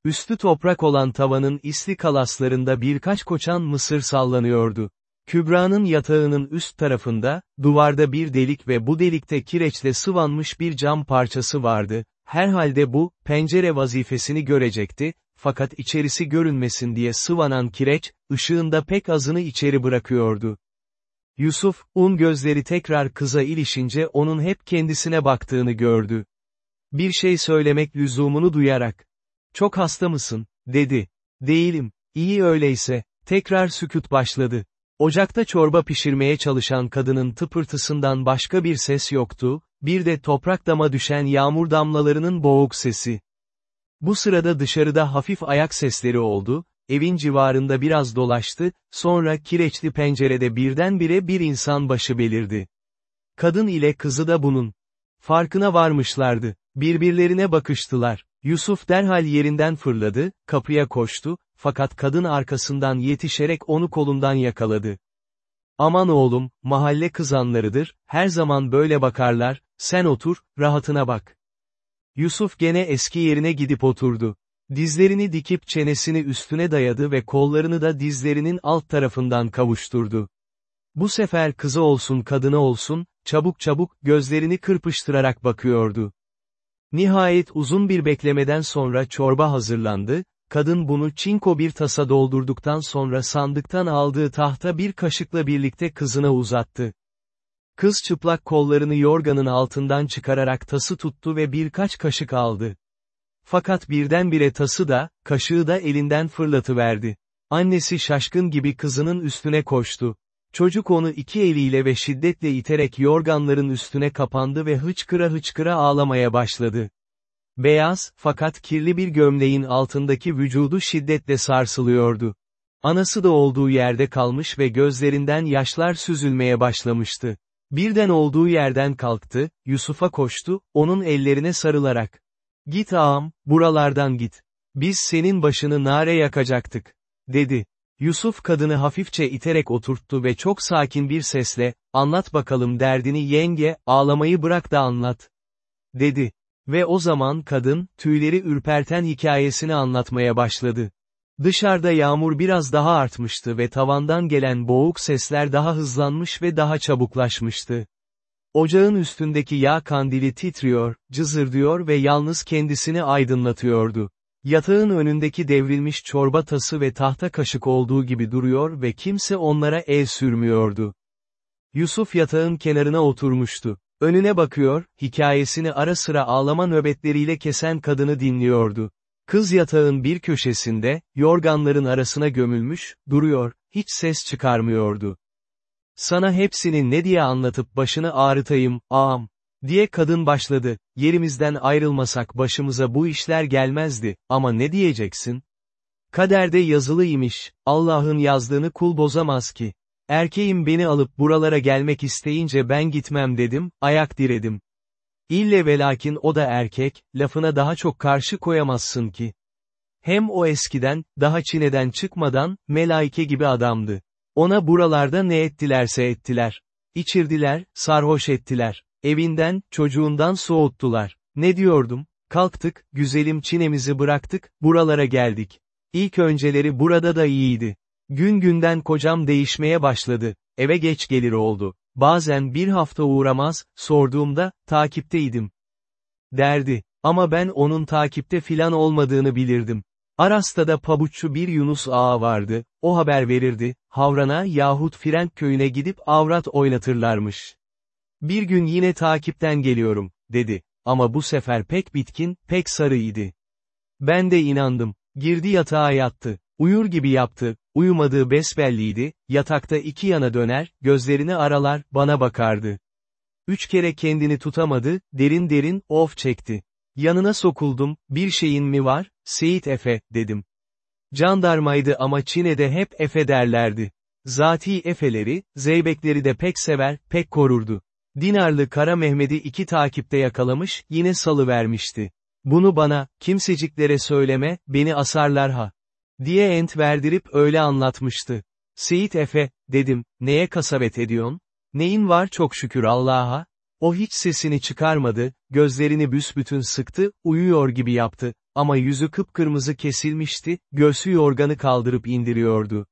Üstü toprak olan tavanın isli kalaslarında birkaç koçan mısır sallanıyordu. Kübra'nın yatağının üst tarafında, duvarda bir delik ve bu delikte kireçle sıvanmış bir cam parçası vardı, herhalde bu, pencere vazifesini görecekti, fakat içerisi görünmesin diye sıvanan kireç, ışığında pek azını içeri bırakıyordu. Yusuf, un gözleri tekrar kıza ilişince onun hep kendisine baktığını gördü. Bir şey söylemek lüzumunu duyarak. Çok hasta mısın, dedi. Değilim, iyi öyleyse, tekrar sükut başladı. Ocakta çorba pişirmeye çalışan kadının tıpırtısından başka bir ses yoktu, bir de toprak dama düşen yağmur damlalarının boğuk sesi. Bu sırada dışarıda hafif ayak sesleri oldu, evin civarında biraz dolaştı, sonra kireçli pencerede birdenbire bir insan başı belirdi. Kadın ile kızı da bunun. Farkına varmışlardı, birbirlerine bakıştılar. Yusuf derhal yerinden fırladı, kapıya koştu, fakat kadın arkasından yetişerek onu kolundan yakaladı. Aman oğlum, mahalle kızanlarıdır, her zaman böyle bakarlar, sen otur, rahatına bak. Yusuf gene eski yerine gidip oturdu. Dizlerini dikip çenesini üstüne dayadı ve kollarını da dizlerinin alt tarafından kavuşturdu. Bu sefer kızı olsun kadını olsun, çabuk çabuk, gözlerini kırpıştırarak bakıyordu. Nihayet uzun bir beklemeden sonra çorba hazırlandı, kadın bunu çinko bir tasa doldurduktan sonra sandıktan aldığı tahta bir kaşıkla birlikte kızına uzattı. Kız çıplak kollarını yorganın altından çıkararak tası tuttu ve birkaç kaşık aldı. Fakat birdenbire tası da, kaşığı da elinden fırlatıverdi. Annesi şaşkın gibi kızının üstüne koştu. Çocuk onu iki eliyle ve şiddetle iterek yorganların üstüne kapandı ve hıçkıra hıçkıra ağlamaya başladı. Beyaz, fakat kirli bir gömleğin altındaki vücudu şiddetle sarsılıyordu. Anası da olduğu yerde kalmış ve gözlerinden yaşlar süzülmeye başlamıştı. Birden olduğu yerden kalktı, Yusuf'a koştu, onun ellerine sarılarak. Git ağam, buralardan git. Biz senin başını nare yakacaktık. Dedi. Yusuf kadını hafifçe iterek oturttu ve çok sakin bir sesle, anlat bakalım derdini yenge, ağlamayı bırak da anlat. Dedi. Ve o zaman kadın, tüyleri ürperten hikayesini anlatmaya başladı. Dışarıda yağmur biraz daha artmıştı ve tavandan gelen boğuk sesler daha hızlanmış ve daha çabuklaşmıştı. Ocağın üstündeki yağ kandili titriyor, cızırdıyor ve yalnız kendisini aydınlatıyordu. Yatağın önündeki devrilmiş çorba tası ve tahta kaşık olduğu gibi duruyor ve kimse onlara el sürmüyordu. Yusuf yatağın kenarına oturmuştu. Önüne bakıyor, hikayesini ara sıra ağlama nöbetleriyle kesen kadını dinliyordu. Kız yatağın bir köşesinde, yorganların arasına gömülmüş, duruyor, hiç ses çıkarmıyordu. Sana hepsini ne diye anlatıp başını ağrıtayım, ağam, diye kadın başladı, yerimizden ayrılmasak başımıza bu işler gelmezdi, ama ne diyeceksin? Kaderde yazılı imiş, Allah'ın yazdığını kul bozamaz ki. Erkeğim beni alıp buralara gelmek isteyince ben gitmem dedim, ayak diredim. İlle ve lakin o da erkek, lafına daha çok karşı koyamazsın ki. Hem o eskiden, daha Çin'den çıkmadan, melaike gibi adamdı. Ona buralarda ne ettilerse ettiler. İçirdiler, sarhoş ettiler. Evinden, çocuğundan soğuttular. Ne diyordum? Kalktık, güzelim Çin'emizi bıraktık, buralara geldik. İlk önceleri burada da iyiydi. Gün günden kocam değişmeye başladı, eve geç gelir oldu. Bazen bir hafta uğramaz, sorduğumda, takipteydim. Derdi, ama ben onun takipte filan olmadığını bilirdim. Arasta'da pabuççu bir Yunus ağa vardı, o haber verirdi, Havran'a yahut Frenk köyüne gidip avrat oynatırlarmış. Bir gün yine takipten geliyorum, dedi, ama bu sefer pek bitkin, pek sarıydı. Ben de inandım, girdi yatağa yattı, uyur gibi yaptı, uyumadığı besbelliydi, yatakta iki yana döner, gözlerini aralar, bana bakardı. Üç kere kendini tutamadı, derin derin, of çekti. Yanına sokuldum, bir şeyin mi var, Seyit Efe, dedim. Jandarmaydı ama Çin'de hep Efe derlerdi. Zati Efeleri, Zeybekleri de pek sever, pek korurdu. Dinarlı Kara Mehmet'i iki takipte yakalamış, yine salı vermişti. Bunu bana, kimseciklere söyleme, beni asarlar ha. Diye ent verdirip öyle anlatmıştı. Seyit Efe, dedim, neye kasabet ediyorsun? Neyin var çok şükür Allah'a? O hiç sesini çıkarmadı, gözlerini büsbütün sıktı, uyuyor gibi yaptı, ama yüzü kıpkırmızı kesilmişti, göğsü yorganı kaldırıp indiriyordu.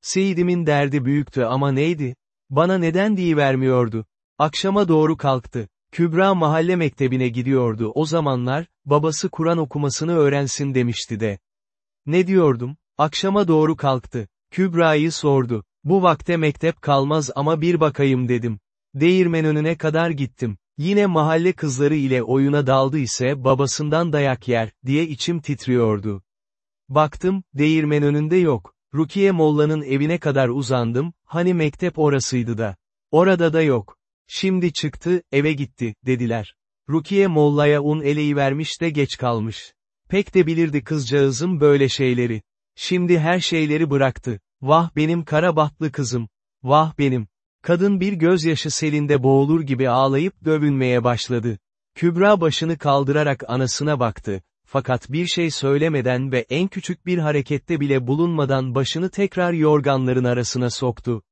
Seyidimin derdi büyüktü ama neydi? Bana neden vermiyordu? Akşama doğru kalktı. Kübra mahalle mektebine gidiyordu o zamanlar, babası Kur'an okumasını öğrensin demişti de. Ne diyordum? Akşama doğru kalktı. Kübra'yı sordu. Bu vakte mektep kalmaz ama bir bakayım dedim. Değirmen önüne kadar gittim. Yine mahalle kızları ile oyuna daldı ise babasından dayak yer, diye içim titriyordu. Baktım, değirmen önünde yok. Rukiye Molla'nın evine kadar uzandım, hani mektep orasıydı da. Orada da yok. Şimdi çıktı, eve gitti, dediler. Rukiye Molla'ya un eleği vermiş de geç kalmış. Pek de bilirdi kızcağızım böyle şeyleri. Şimdi her şeyleri bıraktı. Vah benim kara bahtlı kızım. Vah benim. Kadın bir gözyaşı selinde boğulur gibi ağlayıp dövünmeye başladı. Kübra başını kaldırarak anasına baktı. Fakat bir şey söylemeden ve en küçük bir harekette bile bulunmadan başını tekrar yorganların arasına soktu.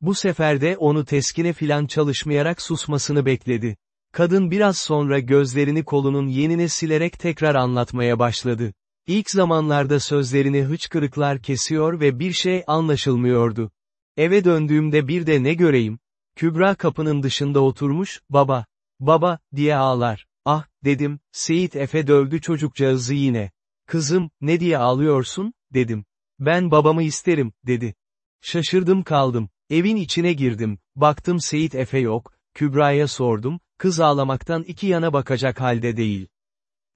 Bu sefer de onu teskine filan çalışmayarak susmasını bekledi. Kadın biraz sonra gözlerini kolunun yenine silerek tekrar anlatmaya başladı. İlk zamanlarda sözlerini hıçkırıklar kesiyor ve bir şey anlaşılmıyordu. Eve döndüğümde bir de ne göreyim? Kübra kapının dışında oturmuş, baba, baba, diye ağlar. Ah, dedim, Seyit Efe dövdü çocukcağızı yine. Kızım, ne diye ağlıyorsun, dedim. Ben babamı isterim, dedi. Şaşırdım kaldım. Evin içine girdim, baktım Seyit Efe yok, Kübra'ya sordum, kız ağlamaktan iki yana bakacak halde değil.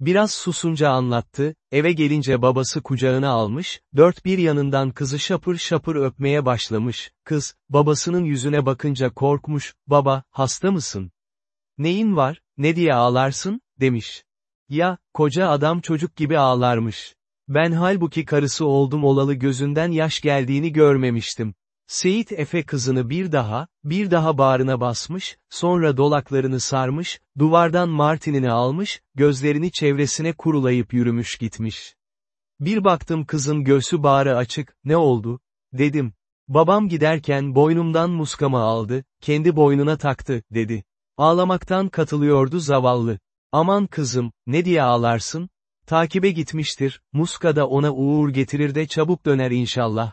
Biraz susunca anlattı, eve gelince babası kucağına almış, dört bir yanından kızı şapır şapır öpmeye başlamış, kız, babasının yüzüne bakınca korkmuş, baba, hasta mısın? Neyin var, ne diye ağlarsın, demiş. Ya, koca adam çocuk gibi ağlarmış. Ben halbuki karısı oldum olalı gözünden yaş geldiğini görmemiştim. Seyit Efe kızını bir daha, bir daha bağrına basmış, sonra dolaklarını sarmış, duvardan martinini almış, gözlerini çevresine kurulayıp yürümüş gitmiş. Bir baktım kızın göğsü bağrı açık, ne oldu? Dedim. Babam giderken boynumdan muskamı aldı, kendi boynuna taktı, dedi. Ağlamaktan katılıyordu zavallı. Aman kızım, ne diye ağlarsın? Takibe gitmiştir, muska da ona uğur getirir de çabuk döner inşallah.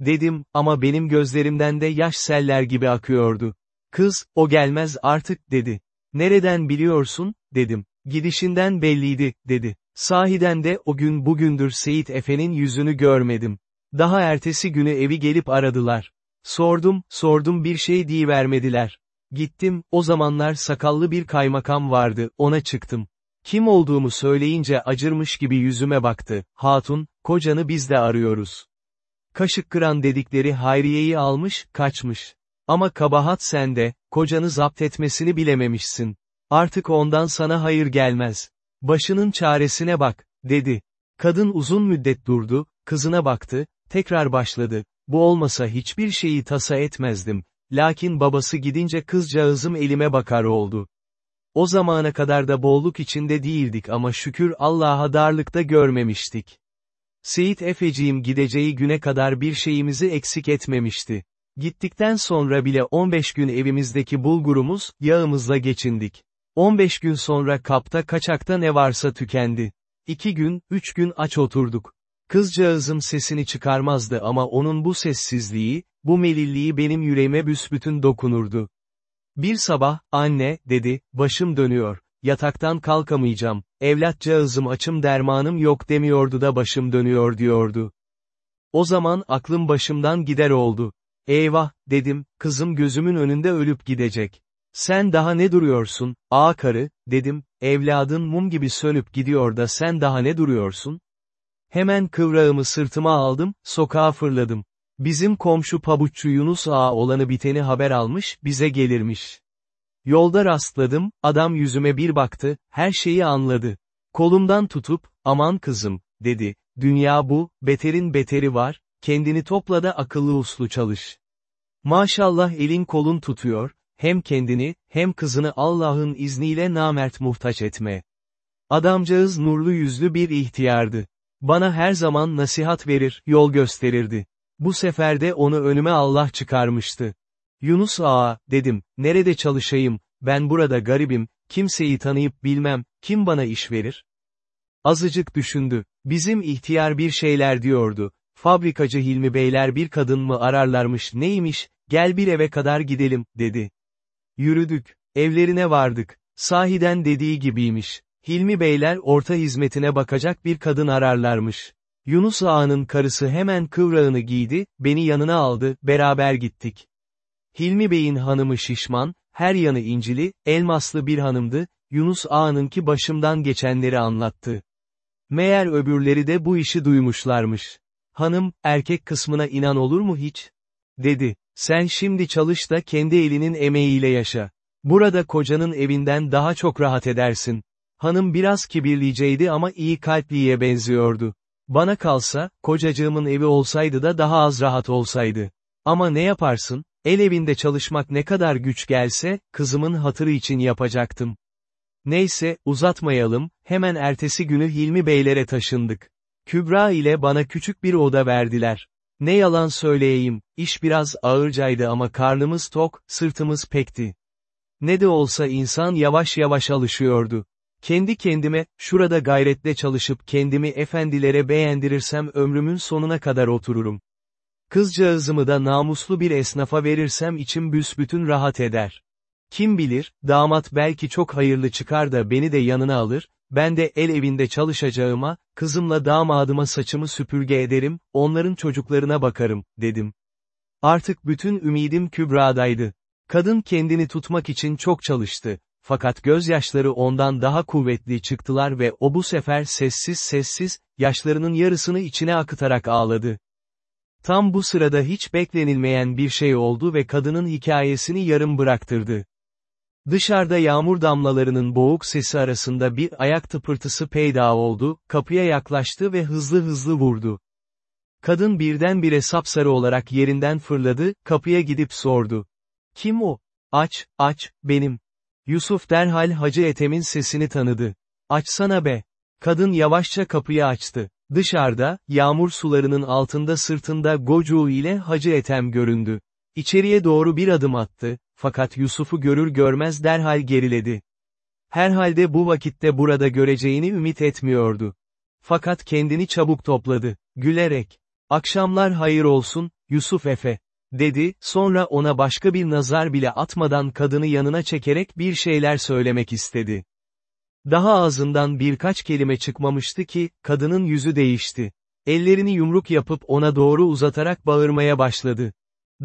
Dedim, ama benim gözlerimden de yaş seller gibi akıyordu. Kız, o gelmez artık, dedi. Nereden biliyorsun, dedim. Gidişinden belliydi, dedi. Sahiden de o gün bugündür Seyit Efe'nin yüzünü görmedim. Daha ertesi günü evi gelip aradılar. Sordum, sordum bir şey vermediler. Gittim, o zamanlar sakallı bir kaymakam vardı, ona çıktım. Kim olduğumu söyleyince acırmış gibi yüzüme baktı, hatun, kocanı biz de arıyoruz. Kaşık kıran dedikleri Hayriye'yi almış, kaçmış. Ama kabahat sende, kocanı zapt etmesini bilememişsin. Artık ondan sana hayır gelmez. Başının çaresine bak, dedi. Kadın uzun müddet durdu, kızına baktı, tekrar başladı. Bu olmasa hiçbir şeyi tasa etmezdim. Lakin babası gidince kızcağızım elime bakar oldu. O zamana kadar da bolluk içinde değildik ama şükür Allah'a darlıkta görmemiştik. Seyit Efeciğim gideceği güne kadar bir şeyimizi eksik etmemişti. Gittikten sonra bile 15 gün evimizdeki bulgurumuz, yağımızla geçindik. 15 gün sonra kapta kaçakta ne varsa tükendi. 2 gün, 3 gün aç oturduk. Kızcağızım sesini çıkarmazdı ama onun bu sessizliği, bu melilliği benim yüreğime büsbütün dokunurdu. Bir sabah, anne, dedi, başım dönüyor, yataktan kalkamayacağım, evlatcağızım açım dermanım yok demiyordu da başım dönüyor diyordu. O zaman aklım başımdan gider oldu. Eyvah, dedim, kızım gözümün önünde ölüp gidecek. Sen daha ne duruyorsun, ağa karı, dedim, evladın mum gibi sönüp gidiyor da sen daha ne duruyorsun? Hemen kıvrağımı sırtıma aldım, sokağa fırladım. Bizim komşu pabuççu Yunus ağa olanı biteni haber almış, bize gelirmiş. Yolda rastladım, adam yüzüme bir baktı, her şeyi anladı. Kolumdan tutup, aman kızım, dedi, dünya bu, beterin beteri var, kendini topla da akıllı uslu çalış. Maşallah elin kolun tutuyor, hem kendini, hem kızını Allah'ın izniyle namert muhtaç etme. Adamcağız nurlu yüzlü bir ihtiyardı. Bana her zaman nasihat verir, yol gösterirdi. Bu sefer de onu önüme Allah çıkarmıştı. Yunus ağa, dedim, nerede çalışayım, ben burada garibim, kimseyi tanıyıp bilmem, kim bana iş verir? Azıcık düşündü, bizim ihtiyar bir şeyler diyordu, fabrikacı Hilmi Beyler bir kadın mı ararlarmış neymiş, gel bir eve kadar gidelim, dedi. Yürüdük, evlerine vardık, sahiden dediği gibiymiş, Hilmi Beyler orta hizmetine bakacak bir kadın ararlarmış. Yunus Ağa'nın karısı hemen kıvrağını giydi, beni yanına aldı, beraber gittik. Hilmi Bey'in hanımı şişman, her yanı incili, elmaslı bir hanımdı, Yunus Ağa'nınki başımdan geçenleri anlattı. Meğer öbürleri de bu işi duymuşlarmış. Hanım, erkek kısmına inan olur mu hiç? Dedi, sen şimdi çalış da kendi elinin emeğiyle yaşa. Burada kocanın evinden daha çok rahat edersin. Hanım biraz kibirliyceydi ama iyi kalpliye benziyordu. Bana kalsa, kocacığımın evi olsaydı da daha az rahat olsaydı. Ama ne yaparsın, el evinde çalışmak ne kadar güç gelse, kızımın hatırı için yapacaktım. Neyse, uzatmayalım, hemen ertesi günü Hilmi Beylere taşındık. Kübra ile bana küçük bir oda verdiler. Ne yalan söyleyeyim, iş biraz ağırcaydı ama karnımız tok, sırtımız pekti. Ne de olsa insan yavaş yavaş alışıyordu. Kendi kendime, şurada gayretle çalışıp kendimi efendilere beğendirirsem ömrümün sonuna kadar otururum. Kızcağızımı da namuslu bir esnafa verirsem içim büsbütün rahat eder. Kim bilir, damat belki çok hayırlı çıkar da beni de yanına alır, ben de el evinde çalışacağıma, kızımla damadıma saçımı süpürge ederim, onların çocuklarına bakarım, dedim. Artık bütün ümidim Kübra'daydı. Kadın kendini tutmak için çok çalıştı. Fakat gözyaşları ondan daha kuvvetli çıktılar ve o bu sefer sessiz sessiz, yaşlarının yarısını içine akıtarak ağladı. Tam bu sırada hiç beklenilmeyen bir şey oldu ve kadının hikayesini yarım bıraktırdı. Dışarıda yağmur damlalarının boğuk sesi arasında bir ayak tıpırtısı peyda oldu, kapıya yaklaştı ve hızlı hızlı vurdu. Kadın birdenbire sapsarı olarak yerinden fırladı, kapıya gidip sordu. Kim o? Aç, aç, benim. Yusuf derhal Hacı Ethem'in sesini tanıdı. Açsana be. Kadın yavaşça kapıyı açtı. Dışarıda, yağmur sularının altında sırtında gocuğu ile Hacı Ethem göründü. İçeriye doğru bir adım attı, fakat Yusuf'u görür görmez derhal geriledi. Herhalde bu vakitte burada göreceğini ümit etmiyordu. Fakat kendini çabuk topladı, gülerek. Akşamlar hayır olsun, Yusuf Efe, dedi, sonra ona başka bir nazar bile atmadan kadını yanına çekerek bir şeyler söylemek istedi. Daha ağzından birkaç kelime çıkmamıştı ki, kadının yüzü değişti. Ellerini yumruk yapıp ona doğru uzatarak bağırmaya başladı.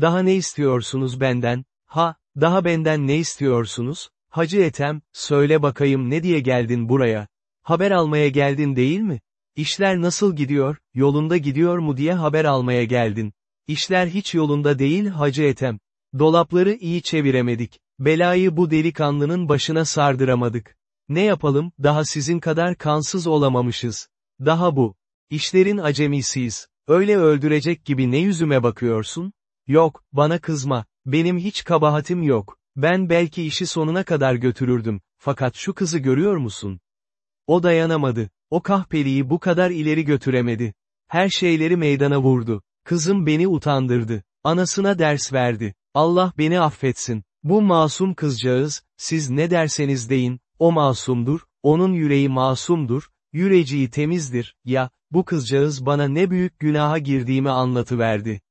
Daha ne istiyorsunuz benden? Ha, daha benden ne istiyorsunuz? Hacı Etem, söyle bakayım ne diye geldin buraya? Haber almaya geldin değil mi? İşler nasıl gidiyor, yolunda gidiyor mu diye haber almaya geldin. İşler hiç yolunda değil Hacı Etem. Dolapları iyi çeviremedik. Belayı bu delikanlının başına sardıramadık. Ne yapalım, daha sizin kadar kansız olamamışız. Daha bu. İşlerin acemisiyiz. Öyle öldürecek gibi ne yüzüme bakıyorsun? Yok, bana kızma. Benim hiç kabahatim yok. Ben belki işi sonuna kadar götürürdüm. Fakat şu kızı görüyor musun? O dayanamadı. O kahpeliği bu kadar ileri götüremedi. Her şeyleri meydana vurdu. Kızım beni utandırdı. Anasına ders verdi. Allah beni affetsin. Bu masum kızcağız, siz ne derseniz deyin, o masumdur, onun yüreği masumdur, yüreciği temizdir, ya, bu kızcağız bana ne büyük günaha girdiğimi anlatıverdi.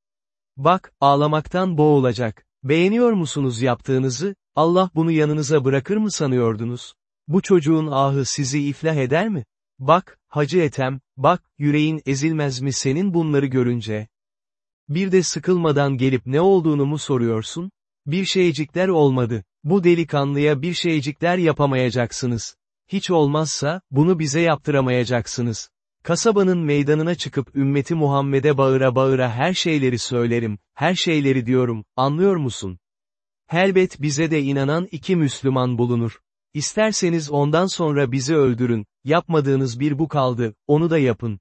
Bak, ağlamaktan boğulacak. Beğeniyor musunuz yaptığınızı, Allah bunu yanınıza bırakır mı sanıyordunuz? Bu çocuğun ahı sizi iflah eder mi? Bak, Hacı Etem, bak, yüreğin ezilmez mi senin bunları görünce? Bir de sıkılmadan gelip ne olduğunu mu soruyorsun? Bir şeycikler olmadı. Bu delikanlıya bir şeycikler yapamayacaksınız. Hiç olmazsa, bunu bize yaptıramayacaksınız. Kasabanın meydanına çıkıp ümmeti Muhammed'e bağıra bağıra her şeyleri söylerim, her şeyleri diyorum, anlıyor musun? Helbet bize de inanan iki Müslüman bulunur. İsterseniz ondan sonra bizi öldürün, yapmadığınız bir bu kaldı, onu da yapın.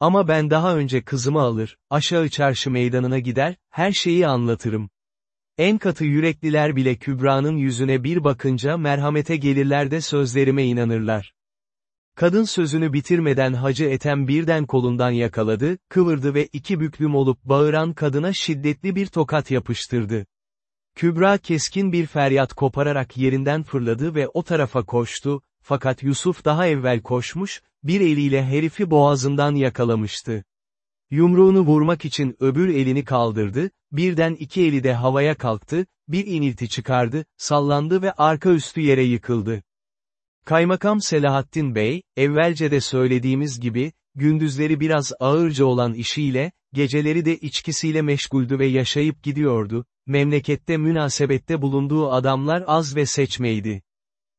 Ama ben daha önce kızımı alır, aşağı çarşı meydanına gider, her şeyi anlatırım. En katı yürekliler bile Kübra'nın yüzüne bir bakınca merhamete gelirler de sözlerime inanırlar. Kadın sözünü bitirmeden Hacı Etem birden kolundan yakaladı, kıvırdı ve iki büklüm olup bağıran kadına şiddetli bir tokat yapıştırdı. Kübra keskin bir feryat kopararak yerinden fırladı ve o tarafa koştu, fakat Yusuf daha evvel koşmuş, bir eliyle herifi boğazından yakalamıştı. Yumruğunu vurmak için öbür elini kaldırdı, birden iki eli de havaya kalktı, bir inilti çıkardı, sallandı ve arka üstü yere yıkıldı. Kaymakam Selahattin Bey, evvelce de söylediğimiz gibi, gündüzleri biraz ağırca olan işiyle, geceleri de içkisiyle meşguldü ve yaşayıp gidiyordu, memlekette münasebette bulunduğu adamlar az ve seçmeydi.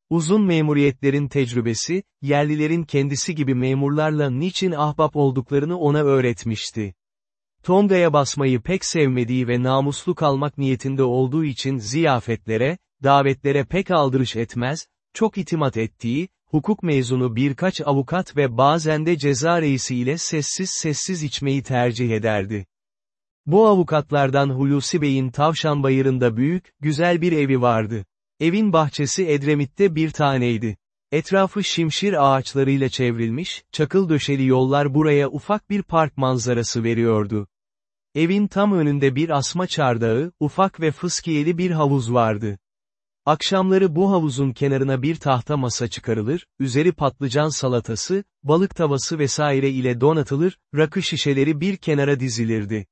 Uzun memuriyetlerin tecrübesi, yerlilerin kendisi gibi memurlarla niçin ahbap olduklarını ona öğretmişti. Tonga'ya basmayı pek sevmediği ve namuslu kalmak niyetinde olduğu için ziyafetlere, davetlere pek aldırış etmez, çok itimat ettiği, hukuk mezunu birkaç avukat ve bazen de ceza reisi ile sessiz sessiz içmeyi tercih ederdi. Bu avukatlardan Hulusi Bey'in Tavşan Bayırı'nda büyük, güzel bir evi vardı. Evin bahçesi Edremit'te bir taneydi. Etrafı şimşir ağaçlarıyla çevrilmiş, çakıl döşeli yollar buraya ufak bir park manzarası veriyordu. Evin tam önünde bir asma çardağı, ufak ve fıskiyeli bir havuz vardı. Akşamları bu havuzun kenarına bir tahta masa çıkarılır, üzeri patlıcan salatası, balık tavası vesaire ile donatılır, rakı şişeleri bir kenara dizilirdi.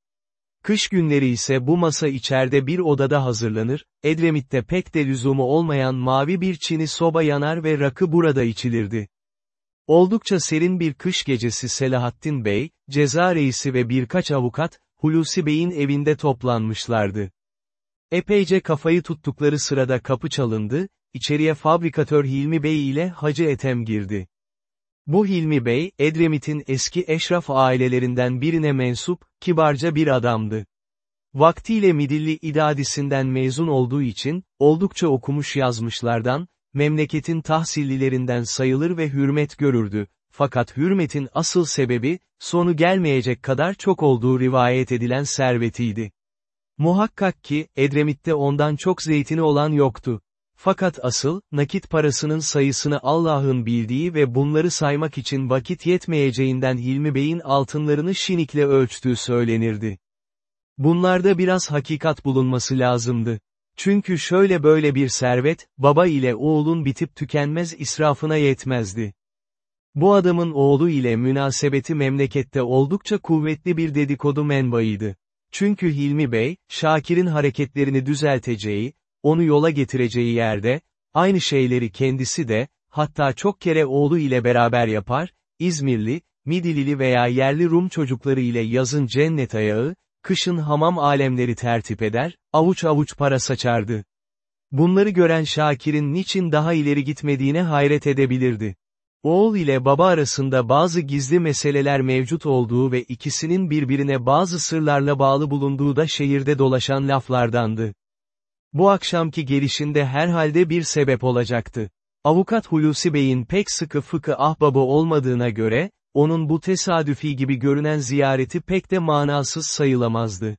Kış günleri ise bu masa içeride bir odada hazırlanır, Edremit'te pek de lüzumu olmayan mavi bir çini soba yanar ve rakı burada içilirdi. Oldukça serin bir kış gecesi Selahattin Bey, ceza reisi ve birkaç avukat, Hulusi Bey'in evinde toplanmışlardı. Epeyce kafayı tuttukları sırada kapı çalındı, içeriye fabrikatör Hilmi Bey ile Hacı Etem girdi. Bu Hilmi Bey, Edremit'in eski eşraf ailelerinden birine mensup, kibarca bir adamdı. Vaktiyle Midilli İdadisi'nden mezun olduğu için, oldukça okumuş yazmışlardan, memleketin tahsillilerinden sayılır ve hürmet görürdü. Fakat hürmetin asıl sebebi, sonu gelmeyecek kadar çok olduğu rivayet edilen servetiydi. Muhakkak ki, Edremit'te ondan çok zeytini olan yoktu. Fakat asıl, nakit parasının sayısını Allah'ın bildiği ve bunları saymak için vakit yetmeyeceğinden Hilmi Bey'in altınlarını şinikle ölçtüğü söylenirdi. Bunlarda biraz hakikat bulunması lazımdı. Çünkü şöyle böyle bir servet, baba ile oğlun bitip tükenmez israfına yetmezdi. Bu adamın oğlu ile münasebeti memlekette oldukça kuvvetli bir dedikodu menbaıydı. Çünkü Hilmi Bey, Şakir'in hareketlerini düzelteceği, onu yola getireceği yerde, aynı şeyleri kendisi de, hatta çok kere oğlu ile beraber yapar, İzmirli, Midilili veya yerli Rum çocukları ile yazın cennet ayağı, kışın hamam alemleri tertip eder, avuç avuç para saçardı. Bunları gören Şakir'in niçin daha ileri gitmediğine hayret edebilirdi. Oğul ile baba arasında bazı gizli meseleler mevcut olduğu ve ikisinin birbirine bazı sırlarla bağlı bulunduğu da şehirde dolaşan laflardandı. Bu akşamki gelişinde herhalde bir sebep olacaktı. Avukat Hulusi Bey'in pek sıkı fıkı ahbabı olmadığına göre, onun bu tesadüfi gibi görünen ziyareti pek de manasız sayılamazdı.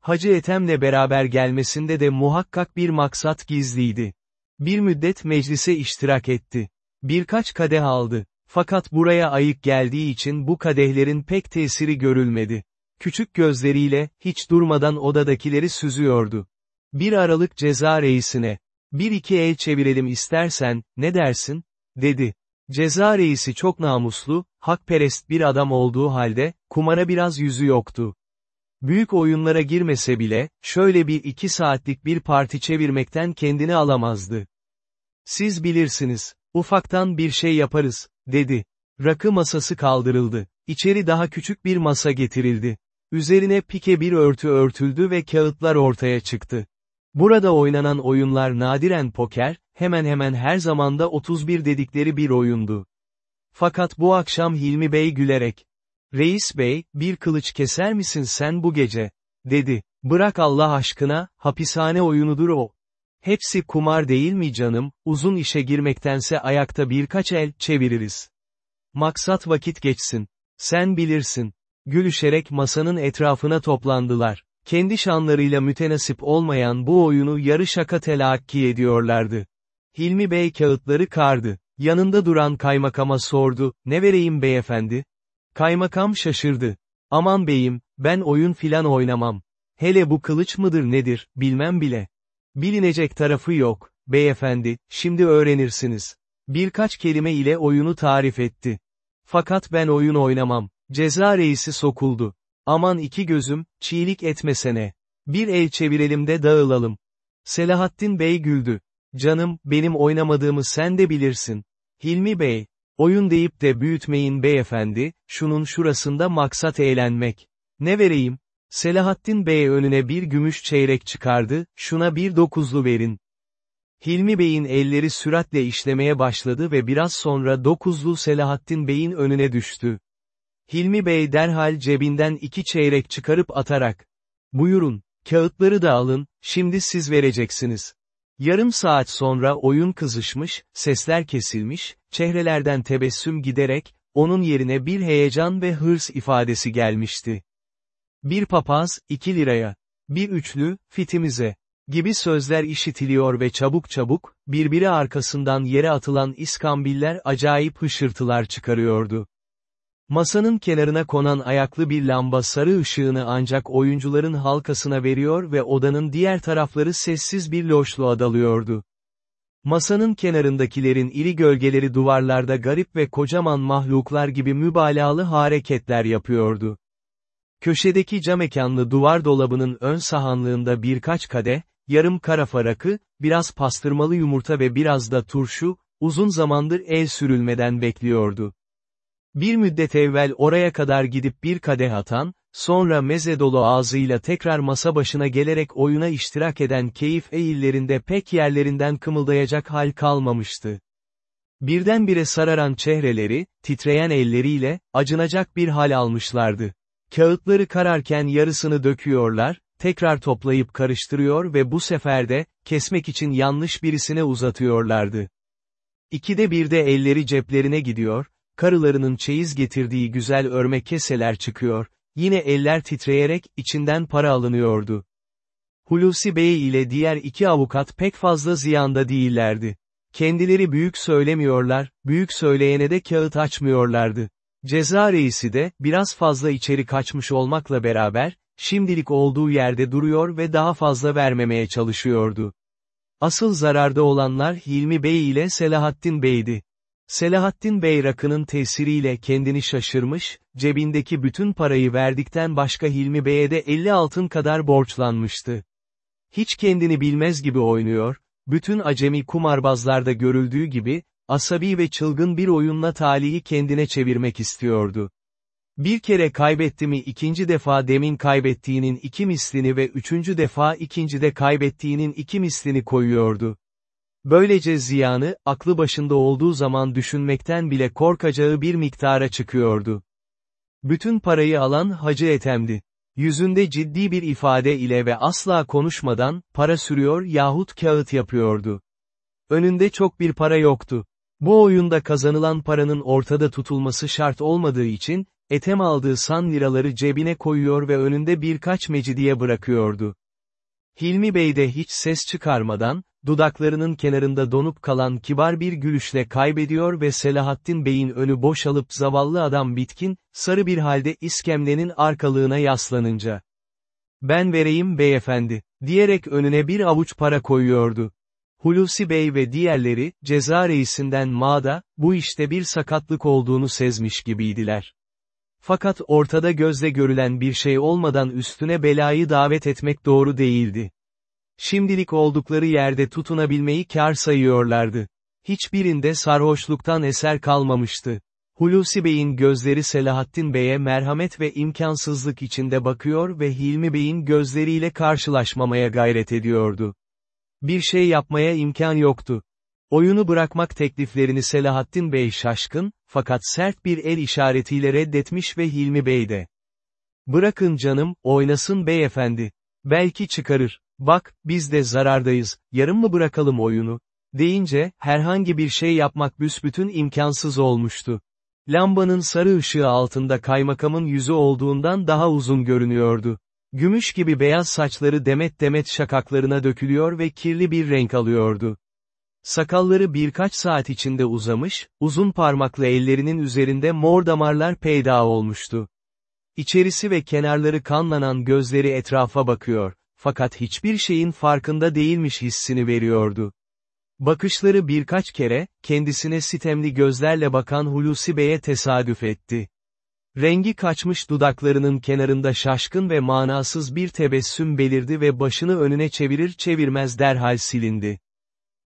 Hacı Ethem'le beraber gelmesinde de muhakkak bir maksat gizliydi. Bir müddet meclise iştirak etti. Birkaç kadeh aldı. Fakat buraya ayık geldiği için bu kadehlerin pek tesiri görülmedi. Küçük gözleriyle, hiç durmadan odadakileri süzüyordu. Bir aralık ceza reisine, bir iki el çevirelim istersen, ne dersin? dedi. Ceza reisi çok namuslu, hakperest bir adam olduğu halde, kumara biraz yüzü yoktu. Büyük oyunlara girmese bile, şöyle bir iki saatlik bir parti çevirmekten kendini alamazdı. Siz bilirsiniz, ufaktan bir şey yaparız, dedi. Rakı masası kaldırıldı. İçeri daha küçük bir masa getirildi. Üzerine pike bir örtü örtüldü ve kağıtlar ortaya çıktı. Burada oynanan oyunlar nadiren poker, hemen hemen her zamanda 31 dedikleri bir oyundu. Fakat bu akşam Hilmi Bey gülerek, Reis Bey, bir kılıç keser misin sen bu gece? dedi. Bırak Allah aşkına, hapishane oyunudur o. Hepsi kumar değil mi canım, uzun işe girmektense ayakta birkaç el çeviririz. Maksat vakit geçsin. Sen bilirsin. Gülüşerek masanın etrafına toplandılar. Kendi şanlarıyla mütenasip olmayan bu oyunu yarı şaka telakki ediyorlardı. Hilmi Bey kağıtları kardı. Yanında duran kaymakama sordu, ne vereyim beyefendi? Kaymakam şaşırdı. Aman beyim, ben oyun filan oynamam. Hele bu kılıç mıdır nedir, bilmem bile. Bilinecek tarafı yok, beyefendi, şimdi öğrenirsiniz. Birkaç kelime ile oyunu tarif etti. Fakat ben oyun oynamam. Ceza reisi sokuldu. Aman iki gözüm, çiğlik etmesene. Bir el çevirelim de dağılalım. Selahattin Bey güldü. Canım, benim oynamadığımı sen de bilirsin. Hilmi Bey, oyun deyip de büyütmeyin beyefendi, şunun şurasında maksat eğlenmek. Ne vereyim? Selahattin Bey önüne bir gümüş çeyrek çıkardı, şuna bir dokuzlu verin. Hilmi Bey'in elleri süratle işlemeye başladı ve biraz sonra dokuzlu Selahattin Bey'in önüne düştü. Hilmi Bey derhal cebinden iki çeyrek çıkarıp atarak, buyurun, kağıtları da alın, şimdi siz vereceksiniz. Yarım saat sonra oyun kızışmış, sesler kesilmiş, çehrelerden tebessüm giderek, onun yerine bir heyecan ve hırs ifadesi gelmişti. Bir papaz, iki liraya. Bir üçlü, fitimize. Gibi sözler işitiliyor ve çabuk çabuk, birbiri arkasından yere atılan iskambiller acayip hışırtılar çıkarıyordu. Masanın kenarına konan ayaklı bir lamba sarı ışığını ancak oyuncuların halkasına veriyor ve odanın diğer tarafları sessiz bir loşluğa dalıyordu. Masanın kenarındakilerin iri gölgeleri duvarlarda garip ve kocaman mahluklar gibi mübalağalı hareketler yapıyordu. Köşedeki camekanlı duvar dolabının ön sahanlığında birkaç kade, yarım karafa rakı, biraz pastırmalı yumurta ve biraz da turşu, uzun zamandır el sürülmeden bekliyordu. Bir müddet evvel oraya kadar gidip bir kadeh atan, sonra meze dolu ağzıyla tekrar masa başına gelerek oyuna iştirak eden keyif eğillerinde pek yerlerinden kımıldayacak hal kalmamıştı. Birdenbire sararan çehreleri, titreyen elleriyle, acınacak bir hal almışlardı. Kağıtları kararken yarısını döküyorlar, tekrar toplayıp karıştırıyor ve bu sefer de, kesmek için yanlış birisine uzatıyorlardı. İkide bir de elleri ceplerine gidiyor, karılarının çeyiz getirdiği güzel örme keseler çıkıyor, yine eller titreyerek, içinden para alınıyordu. Hulusi Bey ile diğer iki avukat pek fazla ziyanda değillerdi. Kendileri büyük söylemiyorlar, büyük söyleyene de kağıt açmıyorlardı. Ceza reisi de, biraz fazla içeri kaçmış olmakla beraber, şimdilik olduğu yerde duruyor ve daha fazla vermemeye çalışıyordu. Asıl zararda olanlar Hilmi Bey ile Selahattin Bey'di. Selahattin Bey rakının tesiriyle kendini şaşırmış, cebindeki bütün parayı verdikten başka Hilmi Bey'e de 50 altın kadar borçlanmıştı. Hiç kendini bilmez gibi oynuyor, bütün acemi kumarbazlarda görüldüğü gibi, asabi ve çılgın bir oyunla talihi kendine çevirmek istiyordu. Bir kere kaybetti mi ikinci defa demin kaybettiğinin iki mislini ve üçüncü defa ikincide kaybettiğinin iki mislini koyuyordu. Böylece ziyanı, aklı başında olduğu zaman düşünmekten bile korkacağı bir miktara çıkıyordu. Bütün parayı alan Hacı Ethem'di. Yüzünde ciddi bir ifade ile ve asla konuşmadan, para sürüyor yahut kağıt yapıyordu. Önünde çok bir para yoktu. Bu oyunda kazanılan paranın ortada tutulması şart olmadığı için, Ethem aldığı san liraları cebine koyuyor ve önünde birkaç mecidiye bırakıyordu. Hilmi Bey de hiç ses çıkarmadan, dudaklarının kenarında donup kalan kibar bir gülüşle kaybediyor ve Selahattin Bey'in önü boşalıp zavallı adam bitkin, sarı bir halde iskemlenin arkalığına yaslanınca. Ben vereyim beyefendi, diyerek önüne bir avuç para koyuyordu. Hulusi Bey ve diğerleri, ceza reisinden Ma'da, bu işte bir sakatlık olduğunu sezmiş gibiydiler. Fakat ortada gözle görülen bir şey olmadan üstüne belayı davet etmek doğru değildi. Şimdilik oldukları yerde tutunabilmeyi kar sayıyorlardı. Hiçbirinde sarhoşluktan eser kalmamıştı. Hulusi Bey'in gözleri Selahattin Bey'e merhamet ve imkansızlık içinde bakıyor ve Hilmi Bey'in gözleriyle karşılaşmamaya gayret ediyordu. Bir şey yapmaya imkan yoktu. Oyunu bırakmak tekliflerini Selahattin Bey şaşkın, fakat sert bir el işaretiyle reddetmiş ve Hilmi Bey de. Bırakın canım, oynasın beyefendi. Belki çıkarır. Bak, biz de zarardayız, yarım mı bırakalım oyunu? Deyince, herhangi bir şey yapmak büsbütün imkansız olmuştu. Lambanın sarı ışığı altında kaymakamın yüzü olduğundan daha uzun görünüyordu. Gümüş gibi beyaz saçları demet demet şakaklarına dökülüyor ve kirli bir renk alıyordu. Sakalları birkaç saat içinde uzamış, uzun parmaklı ellerinin üzerinde mor damarlar peyda olmuştu. İçerisi ve kenarları kanlanan gözleri etrafa bakıyor, fakat hiçbir şeyin farkında değilmiş hissini veriyordu. Bakışları birkaç kere, kendisine sitemli gözlerle bakan Hulusi Bey'e tesadüf etti. Rengi kaçmış dudaklarının kenarında şaşkın ve manasız bir tebessüm belirdi ve başını önüne çevirir çevirmez derhal silindi.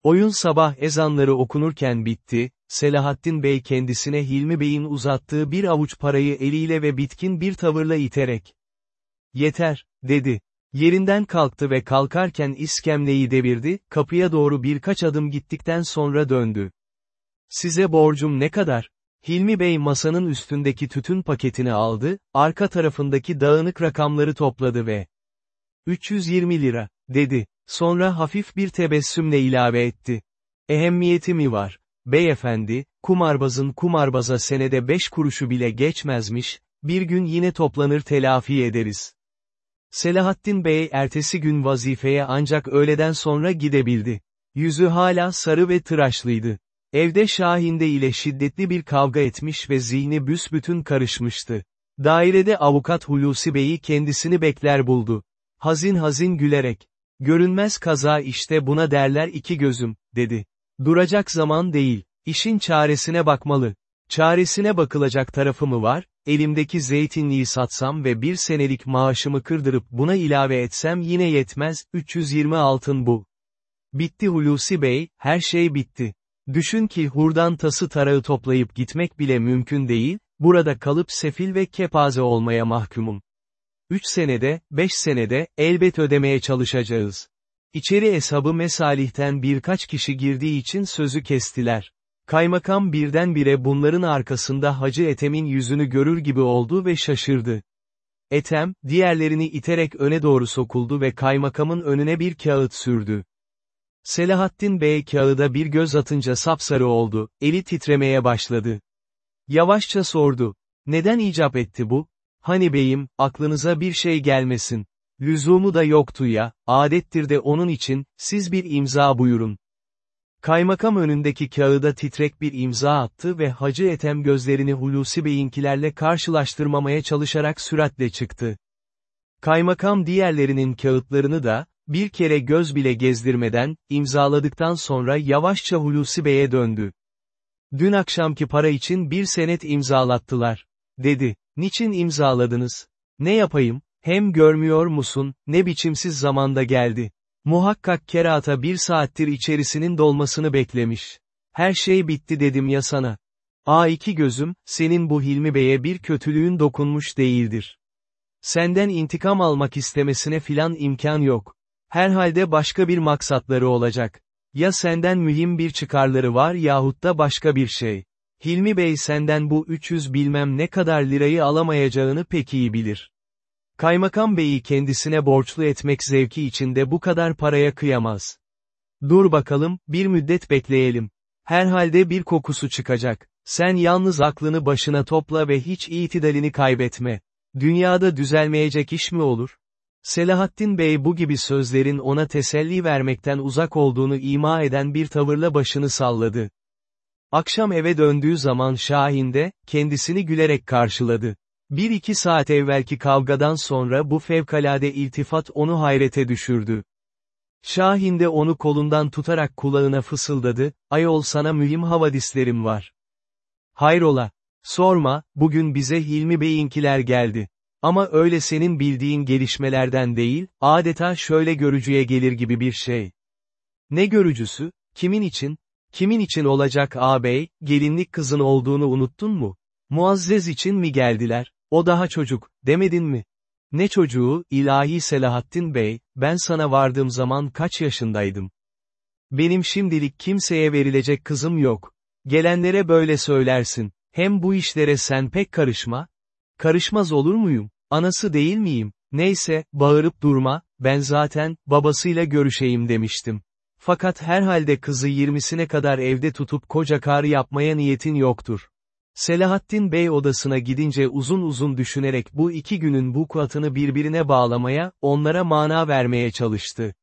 Oyun sabah ezanları okunurken bitti, Selahattin Bey kendisine Hilmi Bey'in uzattığı bir avuç parayı eliyle ve bitkin bir tavırla iterek. Yeter, dedi. Yerinden kalktı ve kalkarken iskemleyi devirdi, kapıya doğru birkaç adım gittikten sonra döndü. Size borcum ne kadar? Hilmi Bey masanın üstündeki tütün paketini aldı, arka tarafındaki dağınık rakamları topladı ve 320 lira, dedi. Sonra hafif bir tebessümle ilave etti. Ehemmiyeti mi var? Beyefendi, kumarbazın kumarbaza senede beş kuruşu bile geçmezmiş, bir gün yine toplanır telafi ederiz. Selahattin Bey ertesi gün vazifeye ancak öğleden sonra gidebildi. Yüzü hala sarı ve tıraşlıydı. Evde Şahinde ile şiddetli bir kavga etmiş ve zihni büsbütün karışmıştı. Dairede avukat Hulusi Bey'i kendisini bekler buldu. Hazin hazin gülerek, Görünmez kaza işte buna derler iki gözüm, dedi. Duracak zaman değil, işin çaresine bakmalı. Çaresine bakılacak tarafı mı var, elimdeki zeytinliği satsam ve bir senelik maaşımı kırdırıp buna ilave etsem yine yetmez, 320 altın bu. Bitti Hulusi Bey, her şey bitti. Düşün ki hurdan tası tarağı toplayıp gitmek bile mümkün değil, burada kalıp sefil ve kepaze olmaya mahkumum. 3 senede, 5 senede, elbet ödemeye çalışacağız. İçeri hesabı mesalihten birkaç kişi girdiği için sözü kestiler. Kaymakam birdenbire bunların arkasında Hacı Ethem'in yüzünü görür gibi oldu ve şaşırdı. Etem, diğerlerini iterek öne doğru sokuldu ve kaymakamın önüne bir kağıt sürdü. Selahattin Bey kağıda bir göz atınca sapsarı oldu, eli titremeye başladı. Yavaşça sordu. Neden icap etti bu? Hani beyim, aklınıza bir şey gelmesin. Lüzumu da yoktu ya, adettir de onun için, siz bir imza buyurun. Kaymakam önündeki kağıda titrek bir imza attı ve Hacı Etem gözlerini Hulusi Bey'inkilerle karşılaştırmamaya çalışarak süratle çıktı. Kaymakam diğerlerinin kağıtlarını da, bir kere göz bile gezdirmeden, imzaladıktan sonra yavaşça Hulusi Bey'e döndü. Dün akşamki para için bir senet imzalattılar. Dedi, niçin imzaladınız? Ne yapayım, hem görmüyor musun, ne biçimsiz zamanda geldi. Muhakkak kerata bir saattir içerisinin dolmasını beklemiş. Her şey bitti dedim ya sana. A2 gözüm, senin bu Hilmi Bey'e bir kötülüğün dokunmuş değildir. Senden intikam almak istemesine filan imkan yok. Herhalde başka bir maksatları olacak. Ya senden mühim bir çıkarları var yahut da başka bir şey. Hilmi Bey senden bu 300 bilmem ne kadar lirayı alamayacağını pek iyi bilir. Kaymakam Bey'i kendisine borçlu etmek zevki içinde bu kadar paraya kıyamaz. Dur bakalım, bir müddet bekleyelim. Herhalde bir kokusu çıkacak. Sen yalnız aklını başına topla ve hiç itidalini kaybetme. Dünyada düzelmeyecek iş mi olur? Selahattin Bey bu gibi sözlerin ona teselli vermekten uzak olduğunu ima eden bir tavırla başını salladı. Akşam eve döndüğü zaman Şahin de, kendisini gülerek karşıladı. Bir iki saat evvelki kavgadan sonra bu fevkalade iltifat onu hayrete düşürdü. Şahin de onu kolundan tutarak kulağına fısıldadı, ayol sana mühim havadislerim var. Hayrola, sorma, bugün bize Hilmi Bey'inkiler geldi. Ama öyle senin bildiğin gelişmelerden değil, adeta şöyle görücüye gelir gibi bir şey. Ne görücüsü, kimin için? Kimin için olacak ağabey, gelinlik kızın olduğunu unuttun mu? Muazzez için mi geldiler? O daha çocuk, demedin mi? Ne çocuğu, ilahi Selahattin Bey, ben sana vardığım zaman kaç yaşındaydım? Benim şimdilik kimseye verilecek kızım yok. Gelenlere böyle söylersin. Hem bu işlere sen pek karışma. Karışmaz olur muyum? Anası değil miyim? Neyse, bağırıp durma, ben zaten, babasıyla görüşeyim demiştim. Fakat herhalde kızı yirmisine kadar evde tutup koca kar yapmaya niyetin yoktur. Selahattin Bey odasına gidince uzun uzun düşünerek bu iki günün bu kuatını birbirine bağlamaya, onlara mana vermeye çalıştı.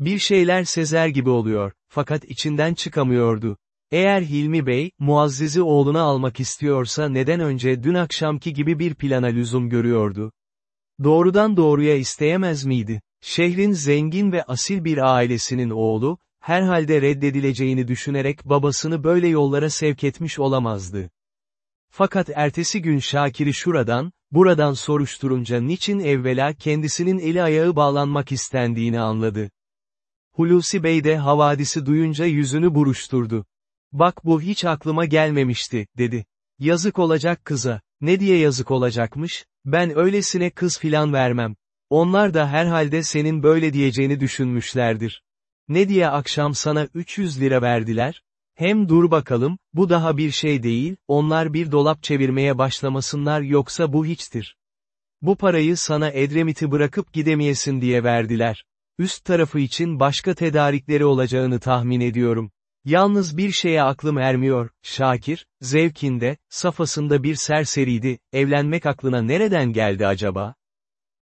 Bir şeyler sezer gibi oluyor, fakat içinden çıkamıyordu. Eğer Hilmi Bey, Muazzez'i oğluna almak istiyorsa neden önce dün akşamki gibi bir plana lüzum görüyordu? Doğrudan doğruya isteyemez miydi? Şehrin zengin ve asil bir ailesinin oğlu, herhalde reddedileceğini düşünerek babasını böyle yollara sevk etmiş olamazdı. Fakat ertesi gün Şakir'i şuradan, buradan soruşturunca niçin evvela kendisinin eli ayağı bağlanmak istendiğini anladı. Hulusi Bey de havadisi duyunca yüzünü buruşturdu. Bak bu hiç aklıma gelmemişti, dedi. Yazık olacak kıza. Ne diye yazık olacakmış? Ben öylesine kız filan vermem. Onlar da herhalde senin böyle diyeceğini düşünmüşlerdir. Ne diye akşam sana 300 lira verdiler? Hem dur bakalım, bu daha bir şey değil, onlar bir dolap çevirmeye başlamasınlar yoksa bu hiçtir. Bu parayı sana Edremit'i bırakıp gidemeyesin diye verdiler. Üst tarafı için başka tedarikleri olacağını tahmin ediyorum. Yalnız bir şeye aklım ermiyor, Şakir, zevkinde, safasında bir serseriydi, evlenmek aklına nereden geldi acaba?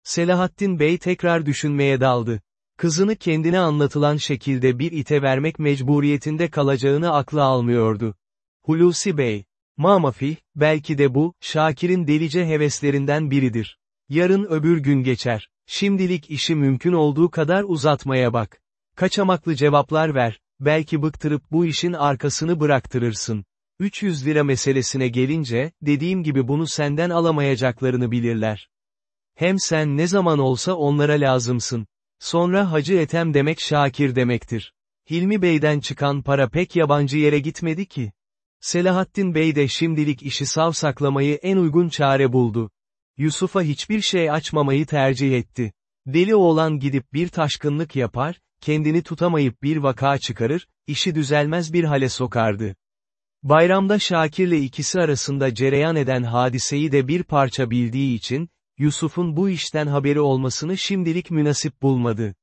Selahattin Bey tekrar düşünmeye daldı. Kızını kendine anlatılan şekilde bir ite vermek mecburiyetinde kalacağını aklı almıyordu. Hulusi Bey, Mamafih, belki de bu, Şakir'in delice heveslerinden biridir. Yarın öbür gün geçer. Şimdilik işi mümkün olduğu kadar uzatmaya bak. Kaçamaklı cevaplar ver, belki bıktırıp bu işin arkasını bıraktırırsın. 300 lira meselesine gelince, dediğim gibi bunu senden alamayacaklarını bilirler. Hem sen ne zaman olsa onlara lazımsın. Sonra Hacı Etem demek Şakir demektir. Hilmi Bey'den çıkan para pek yabancı yere gitmedi ki. Selahattin Bey de şimdilik işi savsaklamayı en uygun çare buldu. Yusuf'a hiçbir şey açmamayı tercih etti. Deli oğlan gidip bir taşkınlık yapar, kendini tutamayıp bir vaka çıkarır, işi düzelmez bir hale sokardı. Bayramda Şakir'le ikisi arasında cereyan eden hadiseyi de bir parça bildiği için, Yusuf'un bu işten haberi olmasını şimdilik münasip bulmadı.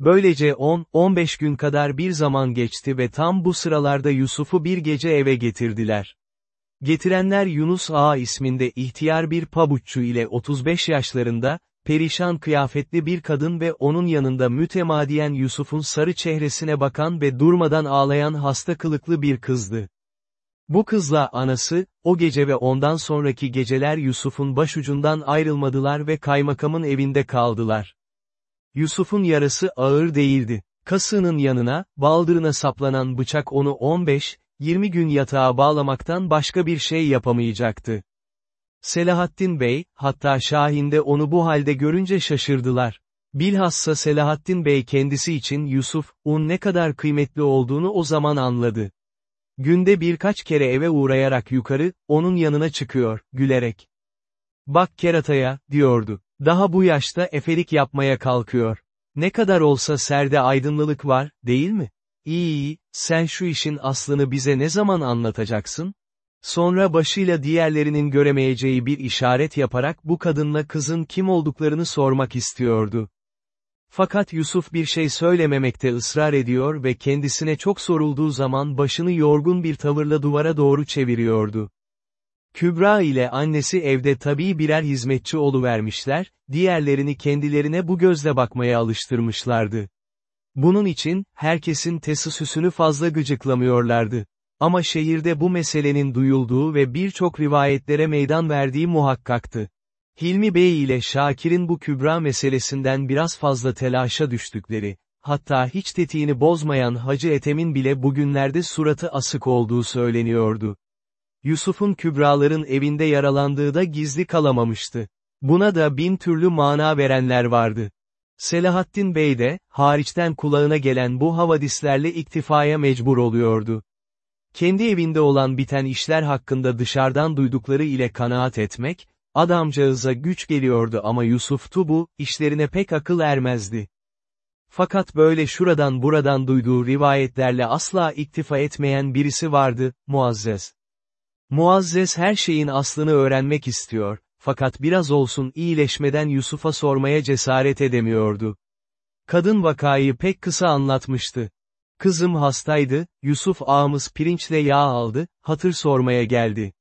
Böylece 10-15 gün kadar bir zaman geçti ve tam bu sıralarda Yusuf'u bir gece eve getirdiler. Getirenler Yunus Ağa isminde ihtiyar bir pabuççu ile 35 yaşlarında, perişan kıyafetli bir kadın ve onun yanında mütemadiyen Yusuf'un sarı çehresine bakan ve durmadan ağlayan hasta kılıklı bir kızdı. Bu kızla anası, o gece ve ondan sonraki geceler Yusuf'un başucundan ayrılmadılar ve kaymakamın evinde kaldılar. Yusuf'un yarası ağır değildi. Kasığının yanına, baldırına saplanan bıçak onu 15, 20 gün yatağa bağlamaktan başka bir şey yapamayacaktı. Selahattin Bey, hatta Şahin de onu bu halde görünce şaşırdılar. Bilhassa Selahattin Bey kendisi için Yusuf, un ne kadar kıymetli olduğunu o zaman anladı. Günde birkaç kere eve uğrayarak yukarı, onun yanına çıkıyor, gülerek. Bak kerataya, diyordu. Daha bu yaşta efelik yapmaya kalkıyor. Ne kadar olsa serde aydınlılık var, değil mi? İyi sen şu işin aslını bize ne zaman anlatacaksın? Sonra başıyla diğerlerinin göremeyeceği bir işaret yaparak bu kadınla kızın kim olduklarını sormak istiyordu. Fakat Yusuf bir şey söylememekte ısrar ediyor ve kendisine çok sorulduğu zaman başını yorgun bir tavırla duvara doğru çeviriyordu. Kübra ile annesi evde tabii birer hizmetçi oluvermişler, diğerlerini kendilerine bu gözle bakmaya alıştırmışlardı. Bunun için, herkesin tesisüsünü fazla gıcıklamıyorlardı. Ama şehirde bu meselenin duyulduğu ve birçok rivayetlere meydan verdiği muhakkaktı. Hilmi Bey ile Şakir'in bu kübra meselesinden biraz fazla telaşa düştükleri, hatta hiç tetiğini bozmayan Hacı Etem'in bile bugünlerde suratı asık olduğu söyleniyordu. Yusuf'un kübraların evinde yaralandığı da gizli kalamamıştı. Buna da bin türlü mana verenler vardı. Selahattin Bey de, hariçten kulağına gelen bu havadislerle iktifaya mecbur oluyordu. Kendi evinde olan biten işler hakkında dışarıdan duydukları ile kanaat etmek, adamcağıza güç geliyordu ama Yusuf Tubu, işlerine pek akıl ermezdi. Fakat böyle şuradan buradan duyduğu rivayetlerle asla iktifa etmeyen birisi vardı, Muazzez. Muazzez her şeyin aslını öğrenmek istiyor, fakat biraz olsun iyileşmeden Yusuf'a sormaya cesaret edemiyordu. Kadın vakayı pek kısa anlatmıştı. Kızım hastaydı, Yusuf ağamız pirinçle yağ aldı, hatır sormaya geldi.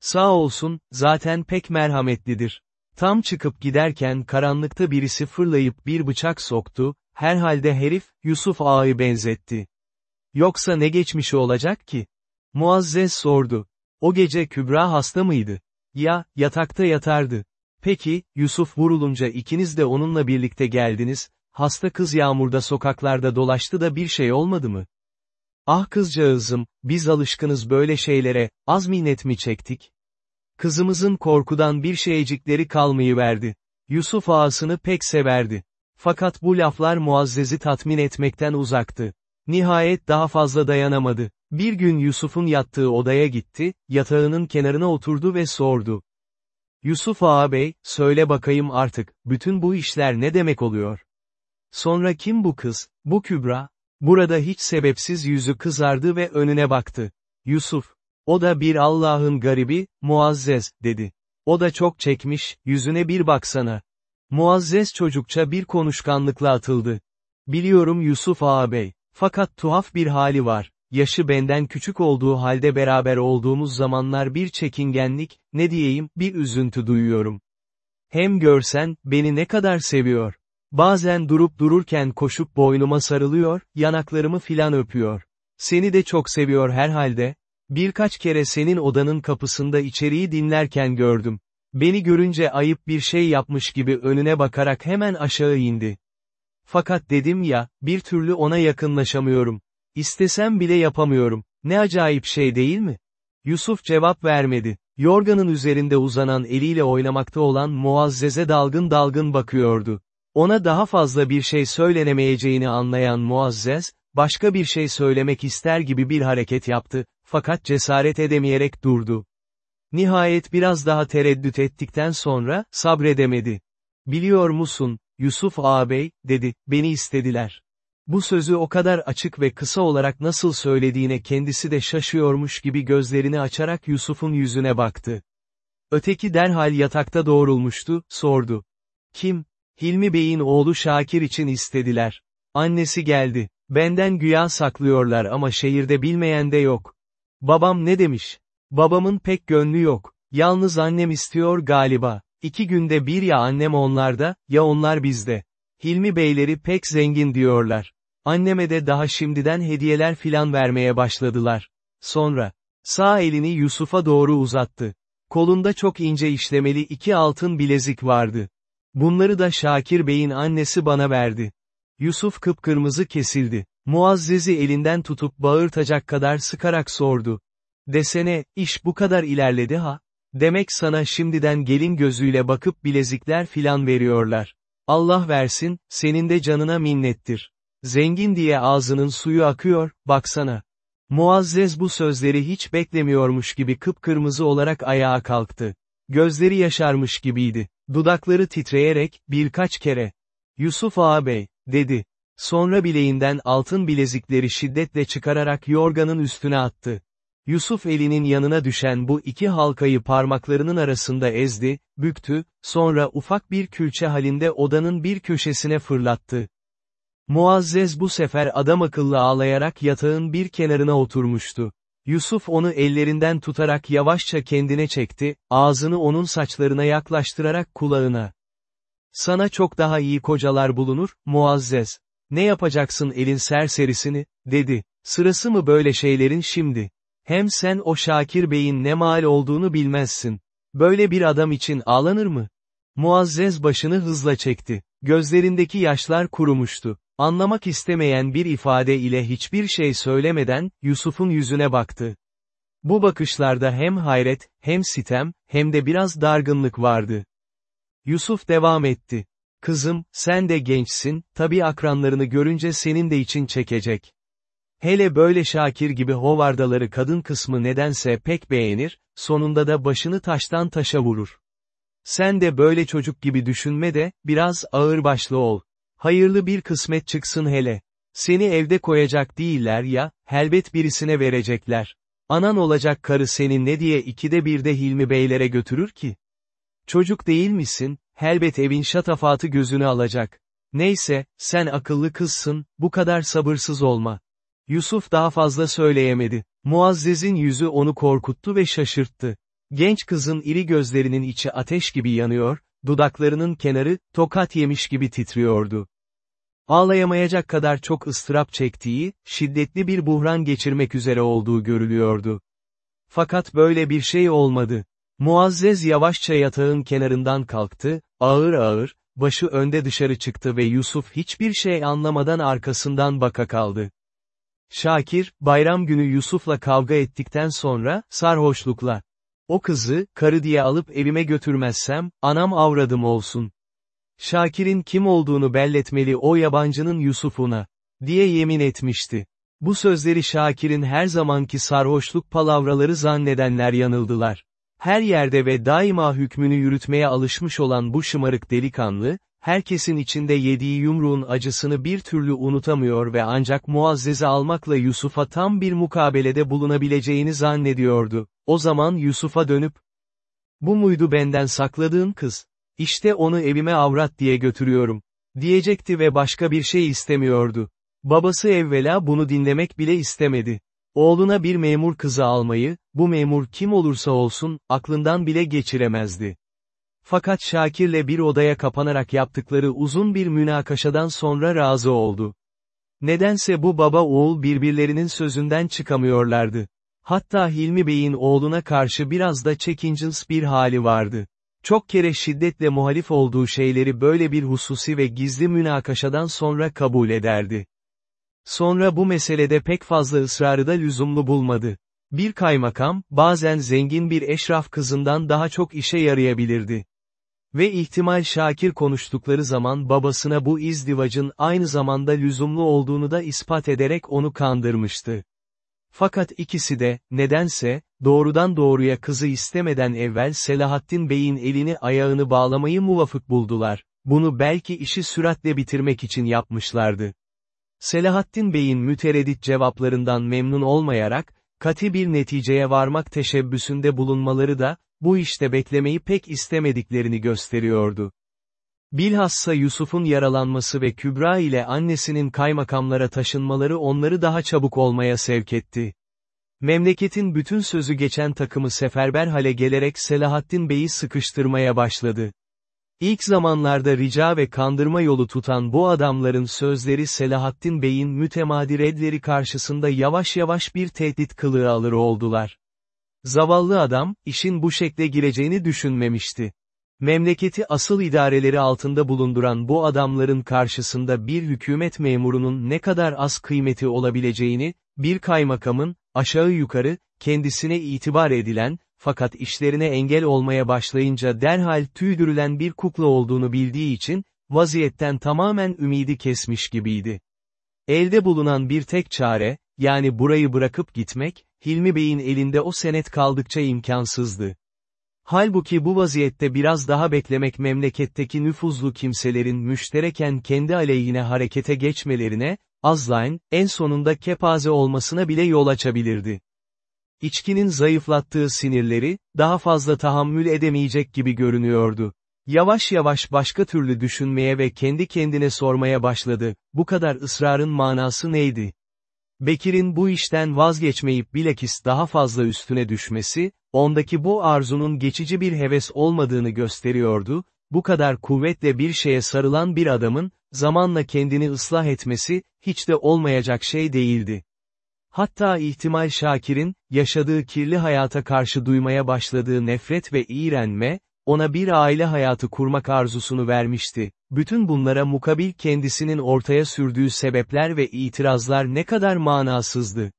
Sağ olsun, zaten pek merhametlidir. Tam çıkıp giderken karanlıkta birisi fırlayıp bir bıçak soktu, herhalde herif, Yusuf ağayı benzetti. Yoksa ne geçmişi olacak ki? Muazzez sordu. O gece Kübra hasta mıydı? Ya, yatakta yatardı. Peki, Yusuf vurulunca ikiniz de onunla birlikte geldiniz, hasta kız yağmurda sokaklarda dolaştı da bir şey olmadı mı? Ah kızcağızım, biz alışkınız böyle şeylere, az minnet mi çektik? Kızımızın korkudan bir şeycikleri kalmayıverdi. Yusuf ağasını pek severdi. Fakat bu laflar Muazzez'i tatmin etmekten uzaktı. Nihayet daha fazla dayanamadı. Bir gün Yusuf'un yattığı odaya gitti, yatağının kenarına oturdu ve sordu. Yusuf ağabey, söyle bakayım artık, bütün bu işler ne demek oluyor? Sonra kim bu kız, bu Kübra? Burada hiç sebepsiz yüzü kızardı ve önüne baktı. Yusuf. O da bir Allah'ın garibi, Muazzez, dedi. O da çok çekmiş, yüzüne bir baksana. Muazzez çocukça bir konuşkanlıkla atıldı. Biliyorum Yusuf ağabey. Fakat tuhaf bir hali var. Yaşı benden küçük olduğu halde beraber olduğumuz zamanlar bir çekingenlik, ne diyeyim, bir üzüntü duyuyorum. Hem görsen, beni ne kadar seviyor. Bazen durup dururken koşup boynuma sarılıyor, yanaklarımı filan öpüyor. Seni de çok seviyor herhalde. Birkaç kere senin odanın kapısında içeriği dinlerken gördüm. Beni görünce ayıp bir şey yapmış gibi önüne bakarak hemen aşağı indi. Fakat dedim ya, bir türlü ona yakınlaşamıyorum. İstesem bile yapamıyorum. Ne acayip şey değil mi? Yusuf cevap vermedi. Yorganın üzerinde uzanan eliyle oynamakta olan Muazzez'e dalgın dalgın bakıyordu. Ona daha fazla bir şey söylenemeyeceğini anlayan Muazzez, başka bir şey söylemek ister gibi bir hareket yaptı, fakat cesaret edemeyerek durdu. Nihayet biraz daha tereddüt ettikten sonra, sabredemedi. Biliyor musun, Yusuf ağabey, dedi, beni istediler. Bu sözü o kadar açık ve kısa olarak nasıl söylediğine kendisi de şaşıyormuş gibi gözlerini açarak Yusuf'un yüzüne baktı. Öteki derhal yatakta doğrulmuştu, sordu. Kim? Hilmi Bey'in oğlu Şakir için istediler. Annesi geldi. Benden güya saklıyorlar ama şehirde bilmeyen de yok. Babam ne demiş? Babamın pek gönlü yok. Yalnız annem istiyor galiba. İki günde bir ya annem onlarda, ya onlar bizde. Hilmi beyleri pek zengin diyorlar. Anneme de daha şimdiden hediyeler filan vermeye başladılar. Sonra, sağ elini Yusuf'a doğru uzattı. Kolunda çok ince işlemeli iki altın bilezik vardı. Bunları da Şakir Bey'in annesi bana verdi. Yusuf kıpkırmızı kesildi. Muazzezi elinden tutup bağırtacak kadar sıkarak sordu. Desene, iş bu kadar ilerledi ha? Demek sana şimdiden gelin gözüyle bakıp bilezikler filan veriyorlar. Allah versin, senin de canına minnettir. Zengin diye ağzının suyu akıyor, baksana. Muazzez bu sözleri hiç beklemiyormuş gibi kıpkırmızı olarak ayağa kalktı. Gözleri yaşarmış gibiydi. Dudakları titreyerek, birkaç kere. Yusuf ağabey, dedi. Sonra bileğinden altın bilezikleri şiddetle çıkararak yorganın üstüne attı. Yusuf elinin yanına düşen bu iki halkayı parmaklarının arasında ezdi, büktü, sonra ufak bir külçe halinde odanın bir köşesine fırlattı. Muazzez bu sefer adam akıllı ağlayarak yatağın bir kenarına oturmuştu. Yusuf onu ellerinden tutarak yavaşça kendine çekti, ağzını onun saçlarına yaklaştırarak kulağına. Sana çok daha iyi kocalar bulunur, Muazzez. Ne yapacaksın elin serserisini, dedi. Sırası mı böyle şeylerin şimdi? Hem sen o Şakir Bey'in ne mal olduğunu bilmezsin. Böyle bir adam için ağlanır mı? Muazzez başını hızla çekti. Gözlerindeki yaşlar kurumuştu. Anlamak istemeyen bir ifade ile hiçbir şey söylemeden, Yusuf'un yüzüne baktı. Bu bakışlarda hem hayret, hem sitem, hem de biraz dargınlık vardı. Yusuf devam etti. Kızım, sen de gençsin, tabi akranlarını görünce senin de için çekecek. Hele böyle Şakir gibi hovardaları kadın kısmı nedense pek beğenir, sonunda da başını taştan taşa vurur. Sen de böyle çocuk gibi düşünme de, biraz ağırbaşlı ol. Hayırlı bir kısmet çıksın hele. Seni evde koyacak değiller ya, helbet birisine verecekler. Anan olacak karı seni ne diye ikide birde Hilmi Beylere götürür ki? Çocuk değil misin, helbet evin şatafatı gözünü alacak. Neyse, sen akıllı kızsın, bu kadar sabırsız olma. Yusuf daha fazla söyleyemedi. Muazzez'in yüzü onu korkuttu ve şaşırttı. Genç kızın iri gözlerinin içi ateş gibi yanıyor, dudaklarının kenarı, tokat yemiş gibi titriyordu. Ağlayamayacak kadar çok ıstırap çektiği, şiddetli bir buhran geçirmek üzere olduğu görülüyordu. Fakat böyle bir şey olmadı. Muazzez yavaşça yatağın kenarından kalktı, ağır ağır, başı önde dışarı çıktı ve Yusuf hiçbir şey anlamadan arkasından baka kaldı. Şakir, bayram günü Yusuf'la kavga ettikten sonra, sarhoşlukla, o kızı, karı diye alıp evime götürmezsem, anam avradım olsun. Şakir'in kim olduğunu belletmeli o yabancının Yusuf'una, diye yemin etmişti. Bu sözleri Şakir'in her zamanki sarhoşluk palavraları zannedenler yanıldılar. Her yerde ve daima hükmünü yürütmeye alışmış olan bu şımarık delikanlı, herkesin içinde yediği yumruğun acısını bir türlü unutamıyor ve ancak Muazzez'i almakla Yusuf'a tam bir mukabelede bulunabileceğini zannediyordu. O zaman Yusuf'a dönüp, bu muydu benden sakladığın kız? İşte onu evime avrat diye götürüyorum. Diyecekti ve başka bir şey istemiyordu. Babası evvela bunu dinlemek bile istemedi. Oğluna bir memur kızı almayı, bu memur kim olursa olsun, aklından bile geçiremezdi. Fakat Şakir'le bir odaya kapanarak yaptıkları uzun bir münakaşadan sonra razı oldu. Nedense bu baba oğul birbirlerinin sözünden çıkamıyorlardı. Hatta Hilmi Bey'in oğluna karşı biraz da çekincins bir hali vardı. Çok kere şiddetle muhalif olduğu şeyleri böyle bir hususi ve gizli münakaşadan sonra kabul ederdi. Sonra bu meselede pek fazla ısrarı da lüzumlu bulmadı. Bir kaymakam, bazen zengin bir eşraf kızından daha çok işe yarayabilirdi. Ve ihtimal Şakir konuştukları zaman babasına bu izdivacın aynı zamanda lüzumlu olduğunu da ispat ederek onu kandırmıştı. Fakat ikisi de, nedense, doğrudan doğruya kızı istemeden evvel Selahattin Bey'in elini ayağını bağlamayı muvafık buldular. Bunu belki işi süratle bitirmek için yapmışlardı. Selahattin Bey'in mütereddit cevaplarından memnun olmayarak, Kati bir neticeye varmak teşebbüsünde bulunmaları da, bu işte beklemeyi pek istemediklerini gösteriyordu. Bilhassa Yusuf'un yaralanması ve Kübra ile annesinin kaymakamlara taşınmaları onları daha çabuk olmaya sevk etti. Memleketin bütün sözü geçen takımı seferber hale gelerek Selahaddin Bey'i sıkıştırmaya başladı. İlk zamanlarda rica ve kandırma yolu tutan bu adamların sözleri Selahaddin Bey'in mütemadi redleri karşısında yavaş yavaş bir tehdit kılığı alır oldular. Zavallı adam, işin bu şekle gireceğini düşünmemişti. Memleketi asıl idareleri altında bulunduran bu adamların karşısında bir hükümet memurunun ne kadar az kıymeti olabileceğini, bir kaymakamın, aşağı yukarı, kendisine itibar edilen, fakat işlerine engel olmaya başlayınca derhal tüydürülen bir kukla olduğunu bildiği için, vaziyetten tamamen ümidi kesmiş gibiydi. Elde bulunan bir tek çare, yani burayı bırakıp gitmek, Hilmi Bey'in elinde o senet kaldıkça imkansızdı. Halbuki bu vaziyette biraz daha beklemek memleketteki nüfuzlu kimselerin müştereken kendi aleyhine harekete geçmelerine, Azlayn, en sonunda kepaze olmasına bile yol açabilirdi. İçkinin zayıflattığı sinirleri, daha fazla tahammül edemeyecek gibi görünüyordu. Yavaş yavaş başka türlü düşünmeye ve kendi kendine sormaya başladı, bu kadar ısrarın manası neydi? Bekir'in bu işten vazgeçmeyip bilakis daha fazla üstüne düşmesi, ondaki bu arzunun geçici bir heves olmadığını gösteriyordu, bu kadar kuvvetle bir şeye sarılan bir adamın, zamanla kendini ıslah etmesi, hiç de olmayacak şey değildi. Hatta ihtimal Şakir'in, yaşadığı kirli hayata karşı duymaya başladığı nefret ve iğrenme, ona bir aile hayatı kurmak arzusunu vermişti. Bütün bunlara mukabil kendisinin ortaya sürdüğü sebepler ve itirazlar ne kadar manasızdı.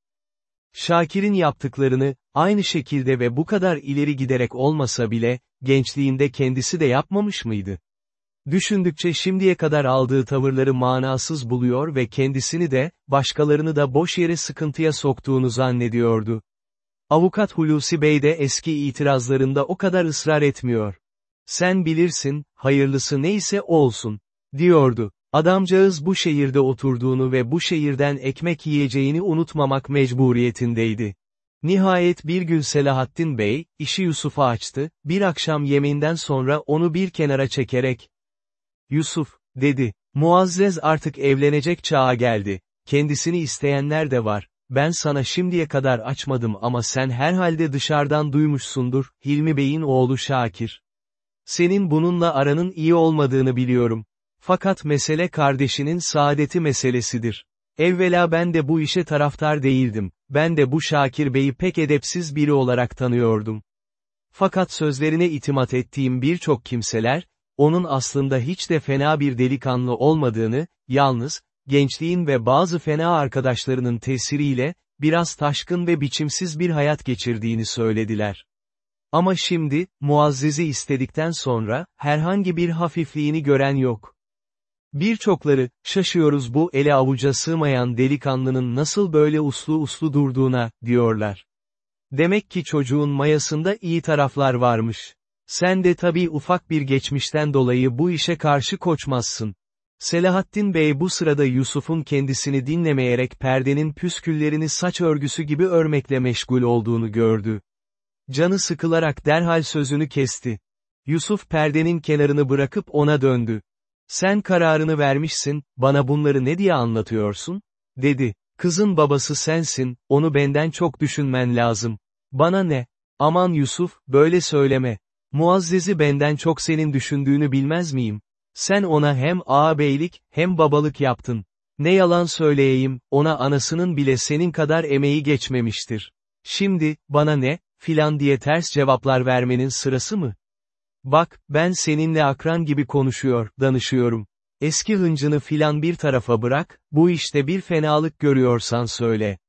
Şakir'in yaptıklarını, aynı şekilde ve bu kadar ileri giderek olmasa bile, gençliğinde kendisi de yapmamış mıydı? Düşündükçe şimdiye kadar aldığı tavırları manasız buluyor ve kendisini de, başkalarını da boş yere sıkıntıya soktuğunu zannediyordu. Avukat Hulusi Bey de eski itirazlarında o kadar ısrar etmiyor. Sen bilirsin, hayırlısı neyse olsun, diyordu. Adamcağız bu şehirde oturduğunu ve bu şehirden ekmek yiyeceğini unutmamak mecburiyetindeydi. Nihayet bir gün Selahattin Bey, işi Yusuf'a açtı, bir akşam yemeğinden sonra onu bir kenara çekerek, Yusuf, dedi, Muazzez artık evlenecek çağa geldi, kendisini isteyenler de var, ben sana şimdiye kadar açmadım ama sen herhalde dışarıdan duymuşsundur, Hilmi Bey'in oğlu Şakir. Senin bununla aranın iyi olmadığını biliyorum. Fakat mesele kardeşinin saadeti meselesidir. Evvela ben de bu işe taraftar değildim, ben de bu Şakir Bey'i pek edepsiz biri olarak tanıyordum. Fakat sözlerine itimat ettiğim birçok kimseler, onun aslında hiç de fena bir delikanlı olmadığını, yalnız, gençliğin ve bazı fena arkadaşlarının tesiriyle, biraz taşkın ve biçimsiz bir hayat geçirdiğini söylediler. Ama şimdi, Muazzez'i istedikten sonra, herhangi bir hafifliğini gören yok. Birçokları, şaşıyoruz bu ele avuca sığmayan delikanlının nasıl böyle uslu uslu durduğuna, diyorlar. Demek ki çocuğun mayasında iyi taraflar varmış. Sen de tabii ufak bir geçmişten dolayı bu işe karşı koçmazsın. Selahattin Bey bu sırada Yusuf'un kendisini dinlemeyerek perdenin püsküllerini saç örgüsü gibi örmekle meşgul olduğunu gördü. Canı sıkılarak derhal sözünü kesti. Yusuf perdenin kenarını bırakıp ona döndü. Sen kararını vermişsin, bana bunları ne diye anlatıyorsun? dedi. Kızın babası sensin, onu benden çok düşünmen lazım. Bana ne? Aman Yusuf, böyle söyleme. Muazzez'i benden çok senin düşündüğünü bilmez miyim? Sen ona hem ağabeylik, hem babalık yaptın. Ne yalan söyleyeyim, ona anasının bile senin kadar emeği geçmemiştir. Şimdi, bana ne, filan diye ters cevaplar vermenin sırası mı? Bak, ben seninle akran gibi konuşuyor, danışıyorum. Eski hıncını filan bir tarafa bırak, bu işte bir fenalık görüyorsan söyle.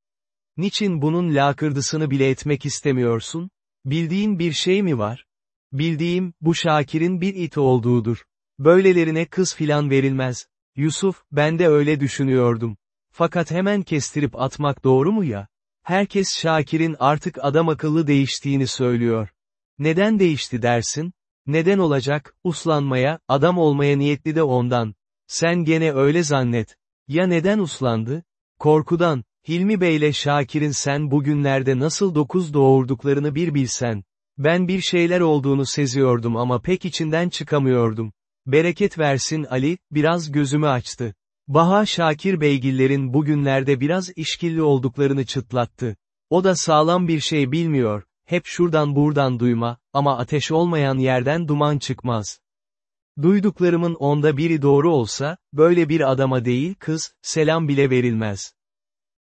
Niçin bunun lakırdısını bile etmek istemiyorsun? Bildiğin bir şey mi var? Bildiğim, bu Şakir'in bir it olduğudur. Böylelerine kız filan verilmez. Yusuf, ben de öyle düşünüyordum. Fakat hemen kestirip atmak doğru mu ya? Herkes Şakir'in artık adam akıllı değiştiğini söylüyor. Neden değişti dersin? Neden olacak, uslanmaya, adam olmaya niyetli de ondan. Sen gene öyle zannet. Ya neden uslandı? Korkudan, Hilmi Bey'le Şakir'in sen bugünlerde nasıl dokuz doğurduklarını bir bilsen. Ben bir şeyler olduğunu seziyordum ama pek içinden çıkamıyordum. Bereket versin Ali, biraz gözümü açtı. Baha Şakir beygillerin bugünlerde biraz işkilli olduklarını çıtlattı. O da sağlam bir şey bilmiyor, hep şuradan buradan duyma, ama ateş olmayan yerden duman çıkmaz. Duyduklarımın onda biri doğru olsa, böyle bir adama değil kız, selam bile verilmez.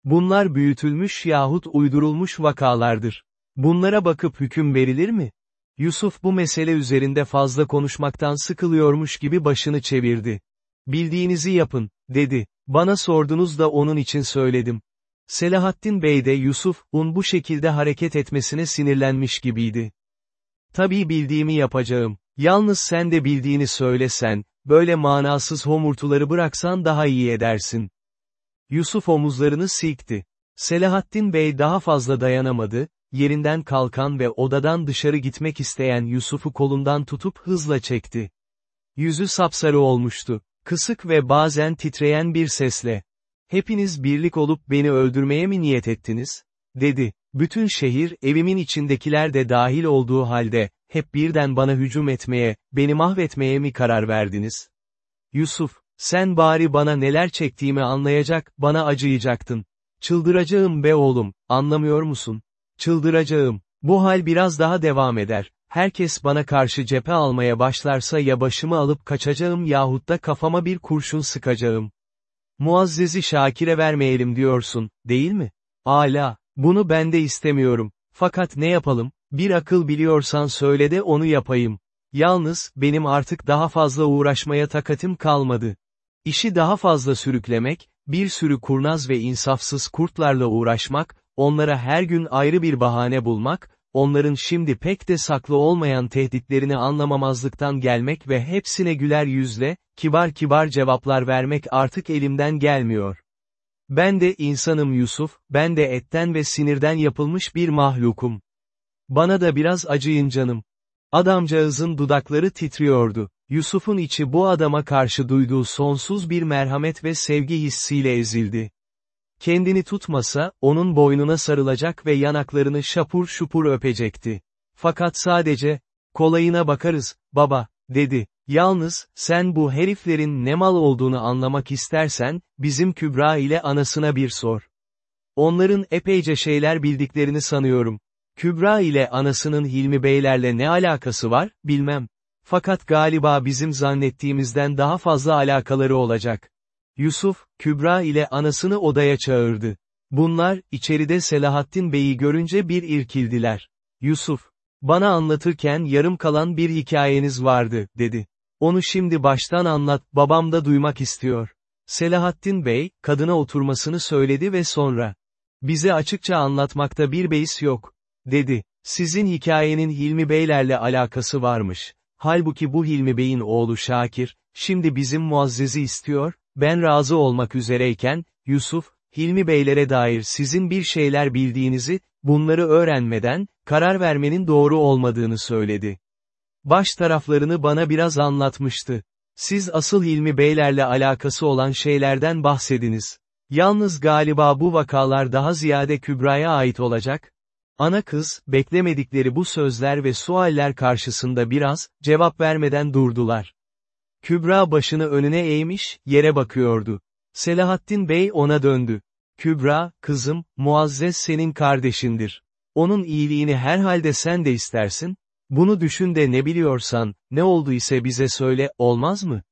Bunlar büyütülmüş yahut uydurulmuş vakalardır. Bunlara bakıp hüküm verilir mi? Yusuf bu mesele üzerinde fazla konuşmaktan sıkılıyormuş gibi başını çevirdi. Bildiğinizi yapın, dedi. Bana sordunuz da onun için söyledim. Selahattin Bey de Yusuf'un bu şekilde hareket etmesine sinirlenmiş gibiydi. Tabii bildiğimi yapacağım. Yalnız sen de bildiğini söylesen, böyle manasız homurtuları bıraksan daha iyi edersin. Yusuf omuzlarını silkti. Selahattin Bey daha fazla dayanamadı, yerinden kalkan ve odadan dışarı gitmek isteyen Yusuf'u kolundan tutup hızla çekti. Yüzü sapsarı olmuştu. Kısık ve bazen titreyen bir sesle. Hepiniz birlik olup beni öldürmeye mi niyet ettiniz? dedi. Bütün şehir, evimin içindekiler de dahil olduğu halde, hep birden bana hücum etmeye, beni mahvetmeye mi karar verdiniz? Yusuf, sen bari bana neler çektiğimi anlayacak, bana acıyacaktın. Çıldıracağım be oğlum, anlamıyor musun? Çıldıracağım. Bu hal biraz daha devam eder. Herkes bana karşı cephe almaya başlarsa ya başımı alıp kaçacağım yahut da kafama bir kurşun sıkacağım. Muazzezi Şakir'e vermeyelim diyorsun, değil mi? Ala, bunu ben de istemiyorum. Fakat ne yapalım, bir akıl biliyorsan söyle de onu yapayım. Yalnız, benim artık daha fazla uğraşmaya takatim kalmadı. İşi daha fazla sürüklemek, bir sürü kurnaz ve insafsız kurtlarla uğraşmak, onlara her gün ayrı bir bahane bulmak, onların şimdi pek de saklı olmayan tehditlerini anlamamazlıktan gelmek ve hepsine güler yüzle, kibar kibar cevaplar vermek artık elimden gelmiyor. Ben de insanım Yusuf, ben de etten ve sinirden yapılmış bir mahlukum. Bana da biraz acıyın canım. Adamcağızın dudakları titriyordu. Yusuf'un içi bu adama karşı duyduğu sonsuz bir merhamet ve sevgi hissiyle ezildi. Kendini tutmasa, onun boynuna sarılacak ve yanaklarını şapur şupur öpecekti. Fakat sadece, kolayına bakarız, baba, dedi. Yalnız, sen bu heriflerin ne mal olduğunu anlamak istersen, bizim Kübra ile anasına bir sor. Onların epeyce şeyler bildiklerini sanıyorum. Kübra ile anasının Hilmi Beylerle ne alakası var, bilmem. Fakat galiba bizim zannettiğimizden daha fazla alakaları olacak. Yusuf, Kübra ile anasını odaya çağırdı. Bunlar, içeride Selahattin Bey'i görünce bir irkildiler. Yusuf, bana anlatırken yarım kalan bir hikayeniz vardı, dedi. Onu şimdi baştan anlat, babam da duymak istiyor. Selahattin Bey, kadına oturmasını söyledi ve sonra, bize açıkça anlatmakta bir beis yok, dedi. Sizin hikayenin Hilmi Beylerle alakası varmış. Halbuki bu Hilmi Bey'in oğlu Şakir, şimdi bizim Muazzez'i istiyor, ben razı olmak üzereyken, Yusuf, Hilmi Beylere dair sizin bir şeyler bildiğinizi, bunları öğrenmeden, karar vermenin doğru olmadığını söyledi. Baş taraflarını bana biraz anlatmıştı. Siz asıl Hilmi Beylerle alakası olan şeylerden bahsediniz. Yalnız galiba bu vakalar daha ziyade Kübra'ya ait olacak. Ana kız, beklemedikleri bu sözler ve sualler karşısında biraz, cevap vermeden durdular. Kübra başını önüne eğmiş, yere bakıyordu. Selahattin Bey ona döndü. Kübra, kızım, Muazzez senin kardeşindir. Onun iyiliğini herhalde sen de istersin, bunu düşün de ne biliyorsan, ne oldu ise bize söyle, olmaz mı?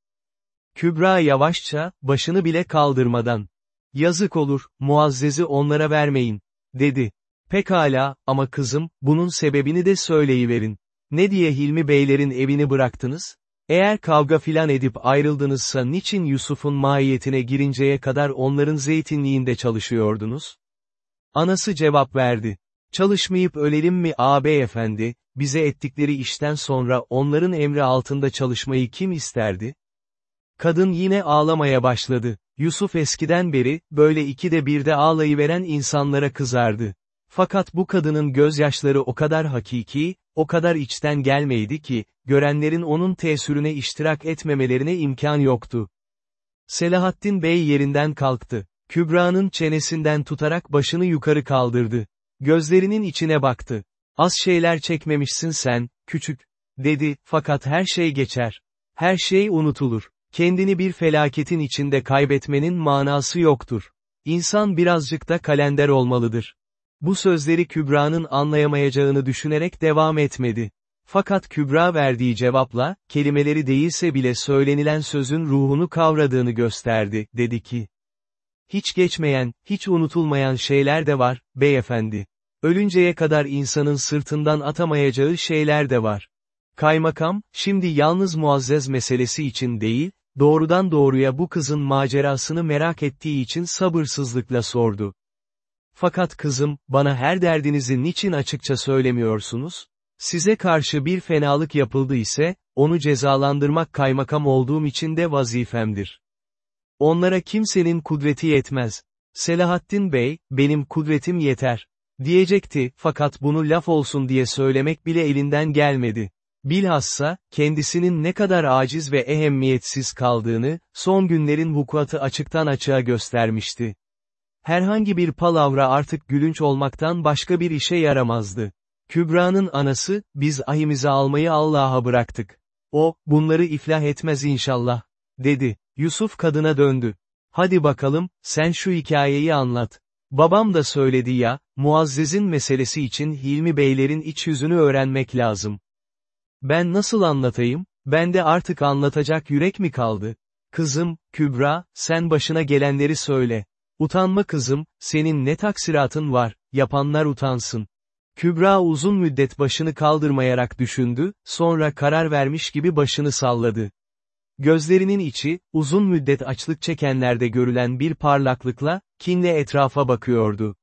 Kübra yavaşça, başını bile kaldırmadan. Yazık olur, Muazzez'i onlara vermeyin, dedi. Pekala, ama kızım, bunun sebebini de söyleyiverin. Ne diye Hilmi Beylerin evini bıraktınız? Eğer kavga filan edip ayrıldınızsa niçin Yusuf'un mahiyetine girinceye kadar onların zeytinliğinde çalışıyordunuz? Anası cevap verdi. Çalışmayıp ölelim mi ağabey efendi, bize ettikleri işten sonra onların emri altında çalışmayı kim isterdi? Kadın yine ağlamaya başladı. Yusuf eskiden beri, böyle ikide birde ağlayıveren insanlara kızardı. Fakat bu kadının gözyaşları o kadar hakiki, o kadar içten gelmeydi ki, görenlerin onun tesürüne iştirak etmemelerine imkan yoktu. Selahattin Bey yerinden kalktı. Kübra'nın çenesinden tutarak başını yukarı kaldırdı. Gözlerinin içine baktı. Az şeyler çekmemişsin sen, küçük, dedi, fakat her şey geçer. Her şey unutulur. Kendini bir felaketin içinde kaybetmenin manası yoktur. İnsan birazcık da kalender olmalıdır. Bu sözleri Kübra'nın anlayamayacağını düşünerek devam etmedi. Fakat Kübra verdiği cevapla, kelimeleri değilse bile söylenilen sözün ruhunu kavradığını gösterdi, dedi ki. Hiç geçmeyen, hiç unutulmayan şeyler de var, beyefendi. Ölünceye kadar insanın sırtından atamayacağı şeyler de var. Kaymakam, şimdi yalnız muazzez meselesi için değil, doğrudan doğruya bu kızın macerasını merak ettiği için sabırsızlıkla sordu. Fakat kızım, bana her derdinizi niçin açıkça söylemiyorsunuz? Size karşı bir fenalık yapıldı ise, onu cezalandırmak kaymakam olduğum için de vazifemdir. Onlara kimsenin kudreti yetmez. Selahattin Bey, benim kudretim yeter. Diyecekti, fakat bunu laf olsun diye söylemek bile elinden gelmedi. Bilhassa, kendisinin ne kadar aciz ve ehemmiyetsiz kaldığını, son günlerin vukuatı açıktan açığa göstermişti. Herhangi bir palavra artık gülünç olmaktan başka bir işe yaramazdı. Kübra'nın anası, biz ahimizi almayı Allah'a bıraktık. O, bunları iflah etmez inşallah, dedi. Yusuf kadına döndü. Hadi bakalım, sen şu hikayeyi anlat. Babam da söyledi ya, Muazzez'in meselesi için Hilmi Beylerin iç yüzünü öğrenmek lazım. Ben nasıl anlatayım, bende artık anlatacak yürek mi kaldı? Kızım, Kübra, sen başına gelenleri söyle. Utanma kızım, senin ne taksiratın var, yapanlar utansın. Kübra uzun müddet başını kaldırmayarak düşündü, sonra karar vermiş gibi başını salladı. Gözlerinin içi, uzun müddet açlık çekenlerde görülen bir parlaklıkla, kinle etrafa bakıyordu.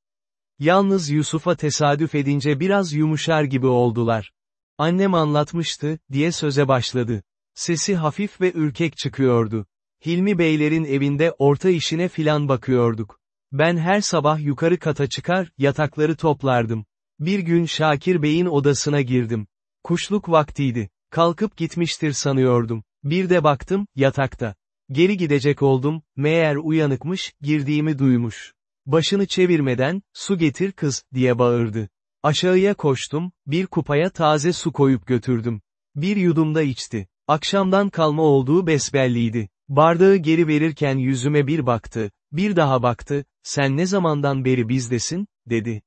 Yalnız Yusuf'a tesadüf edince biraz yumuşar gibi oldular. Annem anlatmıştı, diye söze başladı. Sesi hafif ve ürkek çıkıyordu. Hilmi Beylerin evinde orta işine filan bakıyorduk. Ben her sabah yukarı kata çıkar, yatakları toplardım. Bir gün Şakir Bey'in odasına girdim. Kuşluk vaktiydi. Kalkıp gitmiştir sanıyordum. Bir de baktım, yatakta. Geri gidecek oldum, meğer uyanıkmış, girdiğimi duymuş. Başını çevirmeden, su getir kız, diye bağırdı. Aşağıya koştum, bir kupaya taze su koyup götürdüm. Bir yudumda içti. Akşamdan kalma olduğu besbelliydi. Bardağı geri verirken yüzüme bir baktı, bir daha baktı, sen ne zamandan beri bizdesin, dedi.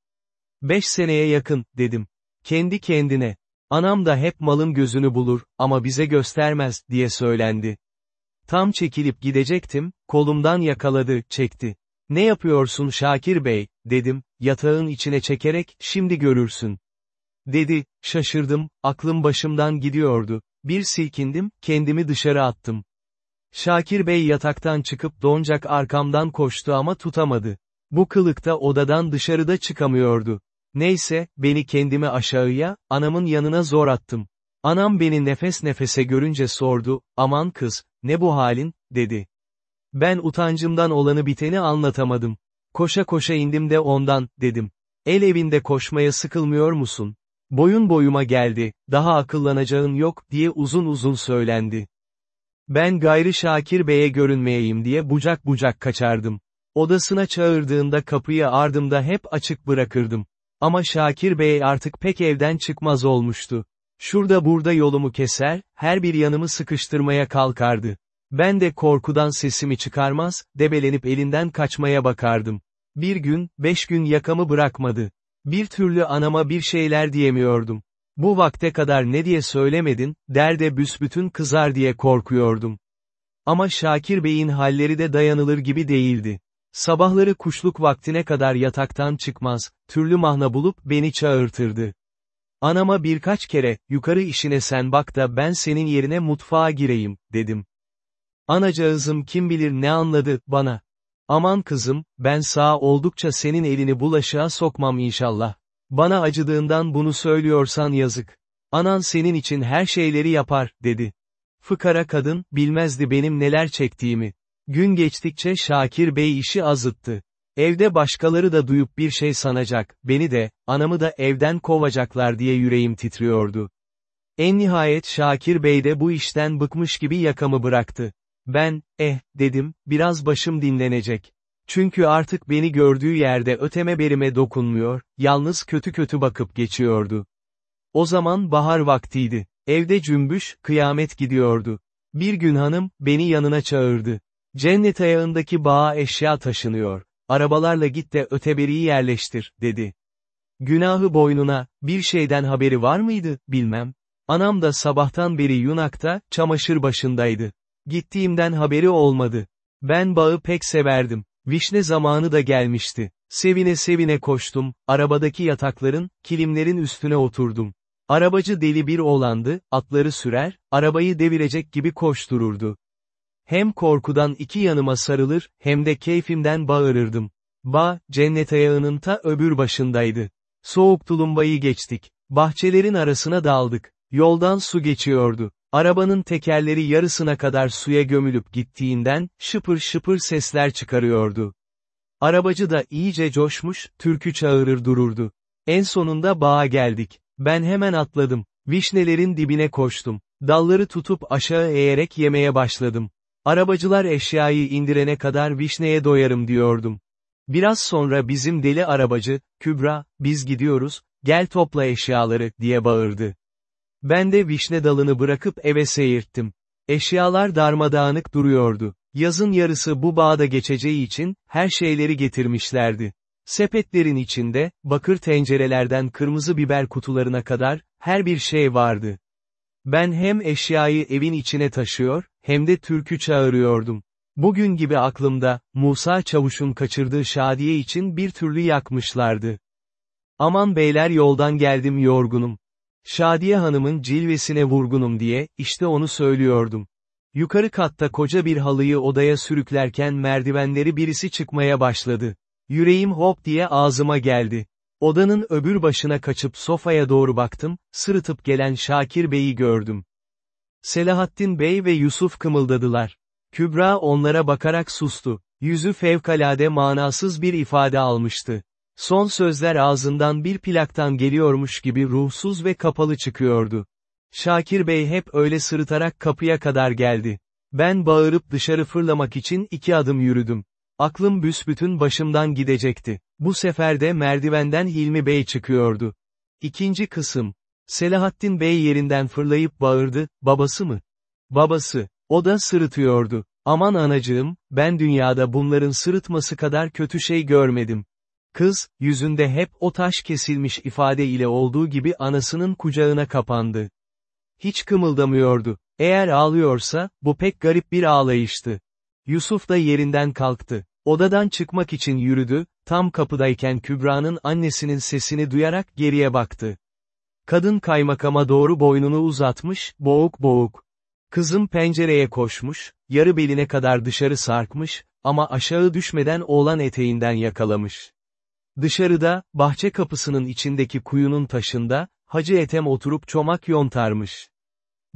Beş seneye yakın, dedim. Kendi kendine. Anam da hep malın gözünü bulur, ama bize göstermez, diye söylendi. Tam çekilip gidecektim, kolumdan yakaladı, çekti. Ne yapıyorsun Şakir Bey, dedim, yatağın içine çekerek, şimdi görürsün. Dedi, şaşırdım, aklım başımdan gidiyordu. Bir silkindim, kendimi dışarı attım. Şakir Bey yataktan çıkıp doncak arkamdan koştu ama tutamadı. Bu kılıkta odadan dışarıda çıkamıyordu. Neyse, beni kendimi aşağıya, anamın yanına zor attım. Anam beni nefes nefese görünce sordu, aman kız, ne bu halin, dedi. Ben utancımdan olanı biteni anlatamadım. Koşa koşa indim de ondan, dedim. El evinde koşmaya sıkılmıyor musun? Boyun boyuma geldi, daha akıllanacağın yok, diye uzun uzun söylendi. Ben gayrı Şakir Bey'e görünmeyeyim diye bucak bucak kaçardım. Odasına çağırdığında kapıyı ardımda hep açık bırakırdım. Ama Şakir Bey artık pek evden çıkmaz olmuştu. Şurada burada yolumu keser, her bir yanımı sıkıştırmaya kalkardı. Ben de korkudan sesimi çıkarmaz, debelenip elinden kaçmaya bakardım. Bir gün, beş gün yakamı bırakmadı. Bir türlü anama bir şeyler diyemiyordum. Bu vakte kadar ne diye söylemedin, derde büsbütün kızar diye korkuyordum. Ama Şakir Bey'in halleri de dayanılır gibi değildi. Sabahları kuşluk vaktine kadar yataktan çıkmaz, türlü mahna bulup beni çağırtırdı. Anama birkaç kere, yukarı işine sen bak da ben senin yerine mutfağa gireyim, dedim. Anacağızım kim bilir ne anladı, bana. Aman kızım, ben sağ oldukça senin elini bulaşığa sokmam inşallah. Bana acıdığından bunu söylüyorsan yazık. Anan senin için her şeyleri yapar, dedi. Fıkara kadın, bilmezdi benim neler çektiğimi. Gün geçtikçe Şakir Bey işi azıttı. Evde başkaları da duyup bir şey sanacak, beni de, anamı da evden kovacaklar diye yüreğim titriyordu. En nihayet Şakir Bey de bu işten bıkmış gibi yakamı bıraktı. Ben, eh, dedim, biraz başım dinlenecek. Çünkü artık beni gördüğü yerde öteme berime dokunmuyor, yalnız kötü kötü bakıp geçiyordu. O zaman bahar vaktiydi. Evde cümbüş, kıyamet gidiyordu. Bir gün hanım, beni yanına çağırdı. Cennet ayağındaki bağa eşya taşınıyor. Arabalarla git de öteberiyi yerleştir, dedi. Günahı boynuna, bir şeyden haberi var mıydı, bilmem. Anam da sabahtan beri Yunak'ta, çamaşır başındaydı. Gittiğimden haberi olmadı. Ben bağı pek severdim. Vişne zamanı da gelmişti. Sevine sevine koştum, arabadaki yatakların, kilimlerin üstüne oturdum. Arabacı deli bir oğlandı, atları sürer, arabayı devirecek gibi koştururdu. Hem korkudan iki yanıma sarılır, hem de keyfimden bağırırdım. Ba, cennet ayağının ta öbür başındaydı. Soğuk tulumbayı geçtik. Bahçelerin arasına daldık. Yoldan su geçiyordu. Arabanın tekerleri yarısına kadar suya gömülüp gittiğinden, şıpır şıpır sesler çıkarıyordu. Arabacı da iyice coşmuş, türkü çağırır dururdu. En sonunda bağa geldik. Ben hemen atladım. Vişnelerin dibine koştum. Dalları tutup aşağı eğerek yemeye başladım. Arabacılar eşyayı indirene kadar vişneye doyarım diyordum. Biraz sonra bizim deli arabacı, Kübra, biz gidiyoruz, gel topla eşyaları, diye bağırdı. Ben de vişne dalını bırakıp eve seyirttim. Eşyalar darmadağınık duruyordu. Yazın yarısı bu bağda geçeceği için, her şeyleri getirmişlerdi. Sepetlerin içinde, bakır tencerelerden kırmızı biber kutularına kadar, her bir şey vardı. Ben hem eşyayı evin içine taşıyor, hem de türkü çağırıyordum. Bugün gibi aklımda, Musa Çavuş'un kaçırdığı Şadiye için bir türlü yakmışlardı. Aman beyler yoldan geldim yorgunum. Şadiye Hanım'ın cilvesine vurgunum diye, işte onu söylüyordum. Yukarı katta koca bir halıyı odaya sürüklerken merdivenleri birisi çıkmaya başladı. Yüreğim hop diye ağzıma geldi. Odanın öbür başına kaçıp sofaya doğru baktım, sırıtıp gelen Şakir Bey'i gördüm. Selahattin Bey ve Yusuf kımıldadılar. Kübra onlara bakarak sustu. Yüzü fevkalade manasız bir ifade almıştı. Son sözler ağzından bir plaktan geliyormuş gibi ruhsuz ve kapalı çıkıyordu. Şakir Bey hep öyle sırıtarak kapıya kadar geldi. Ben bağırıp dışarı fırlamak için iki adım yürüdüm. Aklım büsbütün başımdan gidecekti. Bu sefer de merdivenden Hilmi Bey çıkıyordu. İkinci kısım. Selahattin Bey yerinden fırlayıp bağırdı, babası mı? Babası. O da sırıtıyordu. Aman anacığım, ben dünyada bunların sırıtması kadar kötü şey görmedim. Kız, yüzünde hep o taş kesilmiş ifade ile olduğu gibi anasının kucağına kapandı. Hiç kımıldamıyordu. Eğer ağlıyorsa, bu pek garip bir ağlayıştı. Yusuf da yerinden kalktı. Odadan çıkmak için yürüdü, tam kapıdayken Kübra'nın annesinin sesini duyarak geriye baktı. Kadın kaymakama doğru boynunu uzatmış, boğuk boğuk. Kızım pencereye koşmuş, yarı beline kadar dışarı sarkmış, ama aşağı düşmeden oğlan eteğinden yakalamış. Dışarıda, bahçe kapısının içindeki kuyunun taşında, Hacı Etem oturup çomak yontarmış.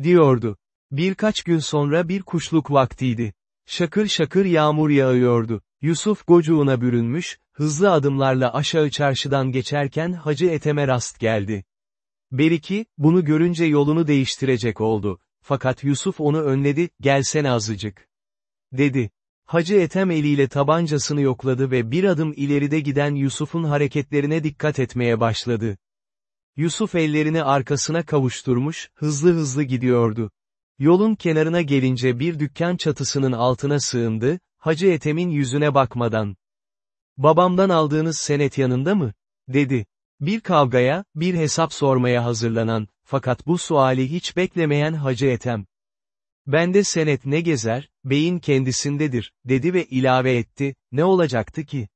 Diyordu. Birkaç gün sonra bir kuşluk vaktiydi. Şakır şakır yağmur yağıyordu. Yusuf gocuğuna bürünmüş, hızlı adımlarla aşağı çarşıdan geçerken Hacı Etem'e rast geldi. Beriki, bunu görünce yolunu değiştirecek oldu. Fakat Yusuf onu önledi, gelsene azıcık. Dedi. Hacı Etem eliyle tabancasını yokladı ve bir adım ileride giden Yusuf'un hareketlerine dikkat etmeye başladı. Yusuf ellerini arkasına kavuşturmuş, hızlı hızlı gidiyordu. Yolun kenarına gelince bir dükkan çatısının altına sığındı, Hacı Ethem'in yüzüne bakmadan. Babamdan aldığınız senet yanında mı? dedi. Bir kavgaya, bir hesap sormaya hazırlanan, fakat bu suali hiç beklemeyen Hacı Ethem. Bende senet ne gezer, beyin kendisindedir, dedi ve ilave etti, ne olacaktı ki?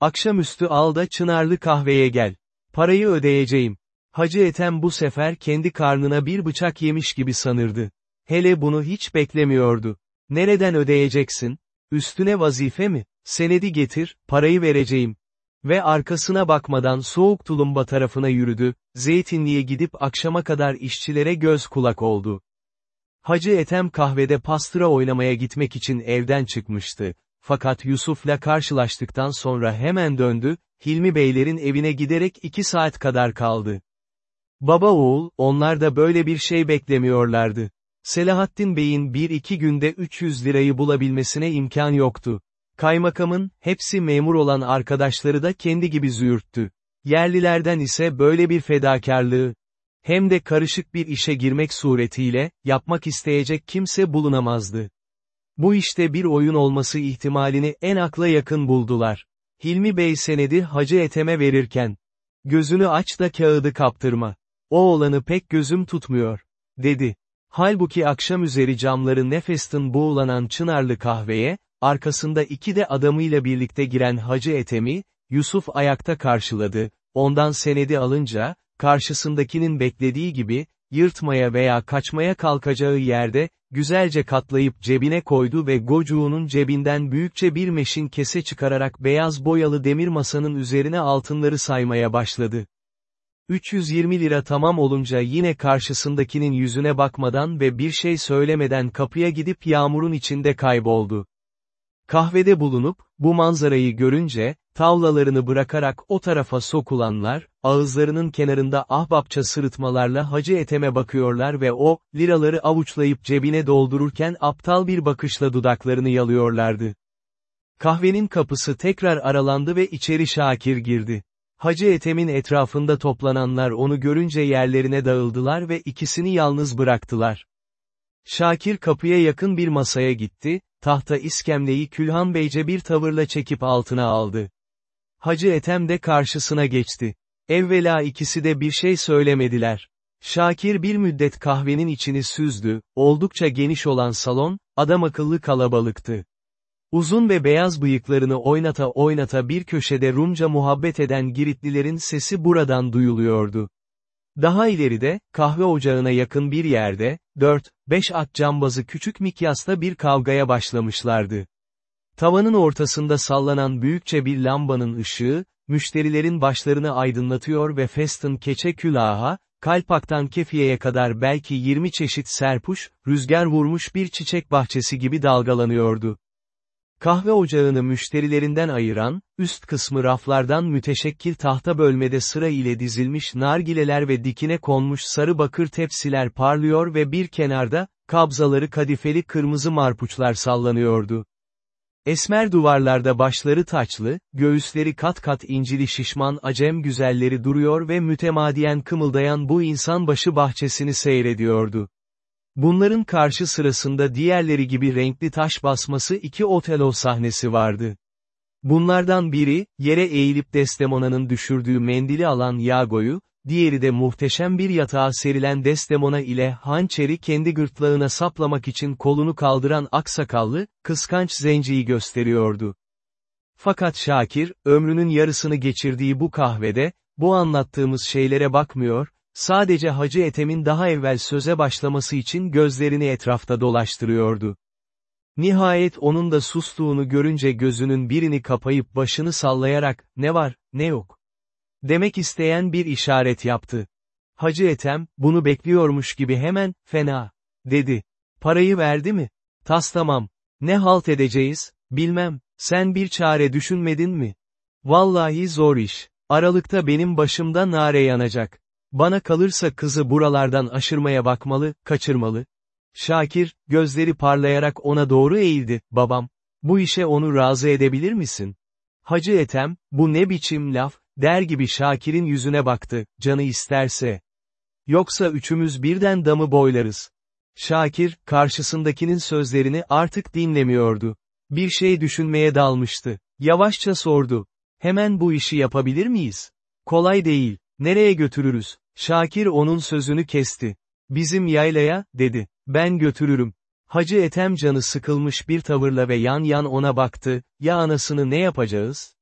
Akşamüstü al da Çınarlı kahveye gel. Parayı ödeyeceğim. Hacı Ethem bu sefer kendi karnına bir bıçak yemiş gibi sanırdı. Hele bunu hiç beklemiyordu. Nereden ödeyeceksin? Üstüne vazife mi? Senedi getir, parayı vereceğim. Ve arkasına bakmadan soğuk tulumba tarafına yürüdü, zeytinliğe gidip akşama kadar işçilere göz kulak oldu. Hacı Etem kahvede pastıra oynamaya gitmek için evden çıkmıştı. Fakat Yusuf'la karşılaştıktan sonra hemen döndü, Hilmi Beylerin evine giderek iki saat kadar kaldı. Baba oğul, onlar da böyle bir şey beklemiyorlardı. Selahattin Bey'in bir iki günde 300 lirayı bulabilmesine imkan yoktu. Kaymakamın, hepsi memur olan arkadaşları da kendi gibi züğürttü. Yerlilerden ise böyle bir fedakarlığı, hem de karışık bir işe girmek suretiyle, yapmak isteyecek kimse bulunamazdı. Bu işte bir oyun olması ihtimalini en akla yakın buldular. Hilmi Bey senedi Hacı Ethem'e verirken, gözünü aç da kağıdı kaptırma. O olanı pek gözüm tutmuyor, dedi. Halbuki akşam üzeri camları nefestin boğulanan çınarlı kahveye, arkasında iki de adamıyla birlikte giren Hacı Ethem'i, Yusuf ayakta karşıladı, ondan senedi alınca, karşısındakinin beklediği gibi, yırtmaya veya kaçmaya kalkacağı yerde, güzelce katlayıp cebine koydu ve gocuğunun cebinden büyükçe bir meşin kese çıkararak beyaz boyalı demir masanın üzerine altınları saymaya başladı. 320 lira tamam olunca yine karşısındakinin yüzüne bakmadan ve bir şey söylemeden kapıya gidip yağmurun içinde kayboldu. Kahvede bulunup, bu manzarayı görünce, tavlalarını bırakarak o tarafa sokulanlar, ağızlarının kenarında ahbapça sırıtmalarla Hacı Ethem'e bakıyorlar ve o, liraları avuçlayıp cebine doldururken aptal bir bakışla dudaklarını yalıyorlardı. Kahvenin kapısı tekrar aralandı ve içeri Şakir girdi. Hacı Ethem'in etrafında toplananlar onu görünce yerlerine dağıldılar ve ikisini yalnız bıraktılar. Şakir kapıya yakın bir masaya gitti, tahta iskemleyi Külhan Beyce bir tavırla çekip altına aldı. Hacı Ethem de karşısına geçti. Evvela ikisi de bir şey söylemediler. Şakir bir müddet kahvenin içini süzdü, oldukça geniş olan salon, adam akıllı kalabalıktı. Uzun ve beyaz bıyıklarını oynata oynata bir köşede Rumca muhabbet eden Giritlilerin sesi buradan duyuluyordu. Daha ileride, kahve ocağına yakın bir yerde, 4-5 at cambazı küçük mikyasta bir kavgaya başlamışlardı. Tavanın ortasında sallanan büyükçe bir lambanın ışığı, müşterilerin başlarını aydınlatıyor ve Festin keçe külaha, kalpaktan kefiyeye kadar belki 20 çeşit serpuş, rüzgar vurmuş bir çiçek bahçesi gibi dalgalanıyordu. Kahve ocağını müşterilerinden ayıran, üst kısmı raflardan müteşekkil tahta bölmede sıra ile dizilmiş nargileler ve dikine konmuş sarı bakır tepsiler parlıyor ve bir kenarda, kabzaları kadifeli kırmızı marpuçlar sallanıyordu. Esmer duvarlarda başları taçlı, göğüsleri kat kat incili şişman acem güzelleri duruyor ve mütemadiyen kımıldayan bu insan başı bahçesini seyrediyordu. Bunların karşı sırasında diğerleri gibi renkli taş basması iki Otelo sahnesi vardı. Bunlardan biri, yere eğilip Desdemona'nın düşürdüğü mendili alan Yago'yu, diğeri de muhteşem bir yatağa serilen Desdemona ile hançeri kendi gırtlağına saplamak için kolunu kaldıran aksakallı, kıskanç zenciyi gösteriyordu. Fakat Şakir, ömrünün yarısını geçirdiği bu kahvede, bu anlattığımız şeylere bakmıyor, sadece Hacı Ethem'in daha evvel söze başlaması için gözlerini etrafta dolaştırıyordu. Nihayet onun da sustuğunu görünce gözünün birini kapayıp başını sallayarak, ne var, ne yok. Demek isteyen bir işaret yaptı. Hacı Ethem, bunu bekliyormuş gibi hemen, fena, dedi. Parayı verdi mi? Tas tamam. Ne halt edeceğiz, bilmem, sen bir çare düşünmedin mi? Vallahi zor iş. Aralıkta benim başımda nare yanacak. Bana kalırsa kızı buralardan aşırmaya bakmalı, kaçırmalı. Şakir, gözleri parlayarak ona doğru eğildi, babam. Bu işe onu razı edebilir misin? Hacı Etem, bu ne biçim laf, der gibi Şakir'in yüzüne baktı, canı isterse. Yoksa üçümüz birden damı boylarız. Şakir, karşısındakinin sözlerini artık dinlemiyordu. Bir şey düşünmeye dalmıştı. Yavaşça sordu. Hemen bu işi yapabilir miyiz? Kolay değil. Nereye götürürüz? Şakir onun sözünü kesti. Bizim yaylaya, dedi. Ben götürürüm. Hacı Etem canı sıkılmış bir tavırla ve yan yan ona baktı, ya anasını ne yapacağız?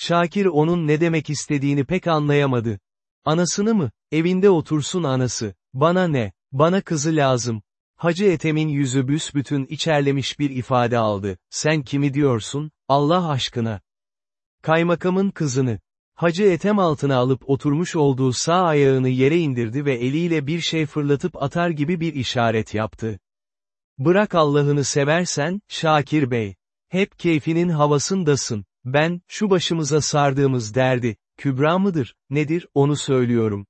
Şakir onun ne demek istediğini pek anlayamadı. Anasını mı? Evinde otursun anası. Bana ne? Bana kızı lazım. Hacı Ethem'in yüzü büsbütün içerlemiş bir ifade aldı. Sen kimi diyorsun? Allah aşkına. Kaymakamın kızını. Hacı etem altına alıp oturmuş olduğu sağ ayağını yere indirdi ve eliyle bir şey fırlatıp atar gibi bir işaret yaptı. Bırak Allah'ını seversen, Şakir Bey. Hep keyfinin havasındasın. Ben, şu başımıza sardığımız derdi, Kübra mıdır, nedir, onu söylüyorum.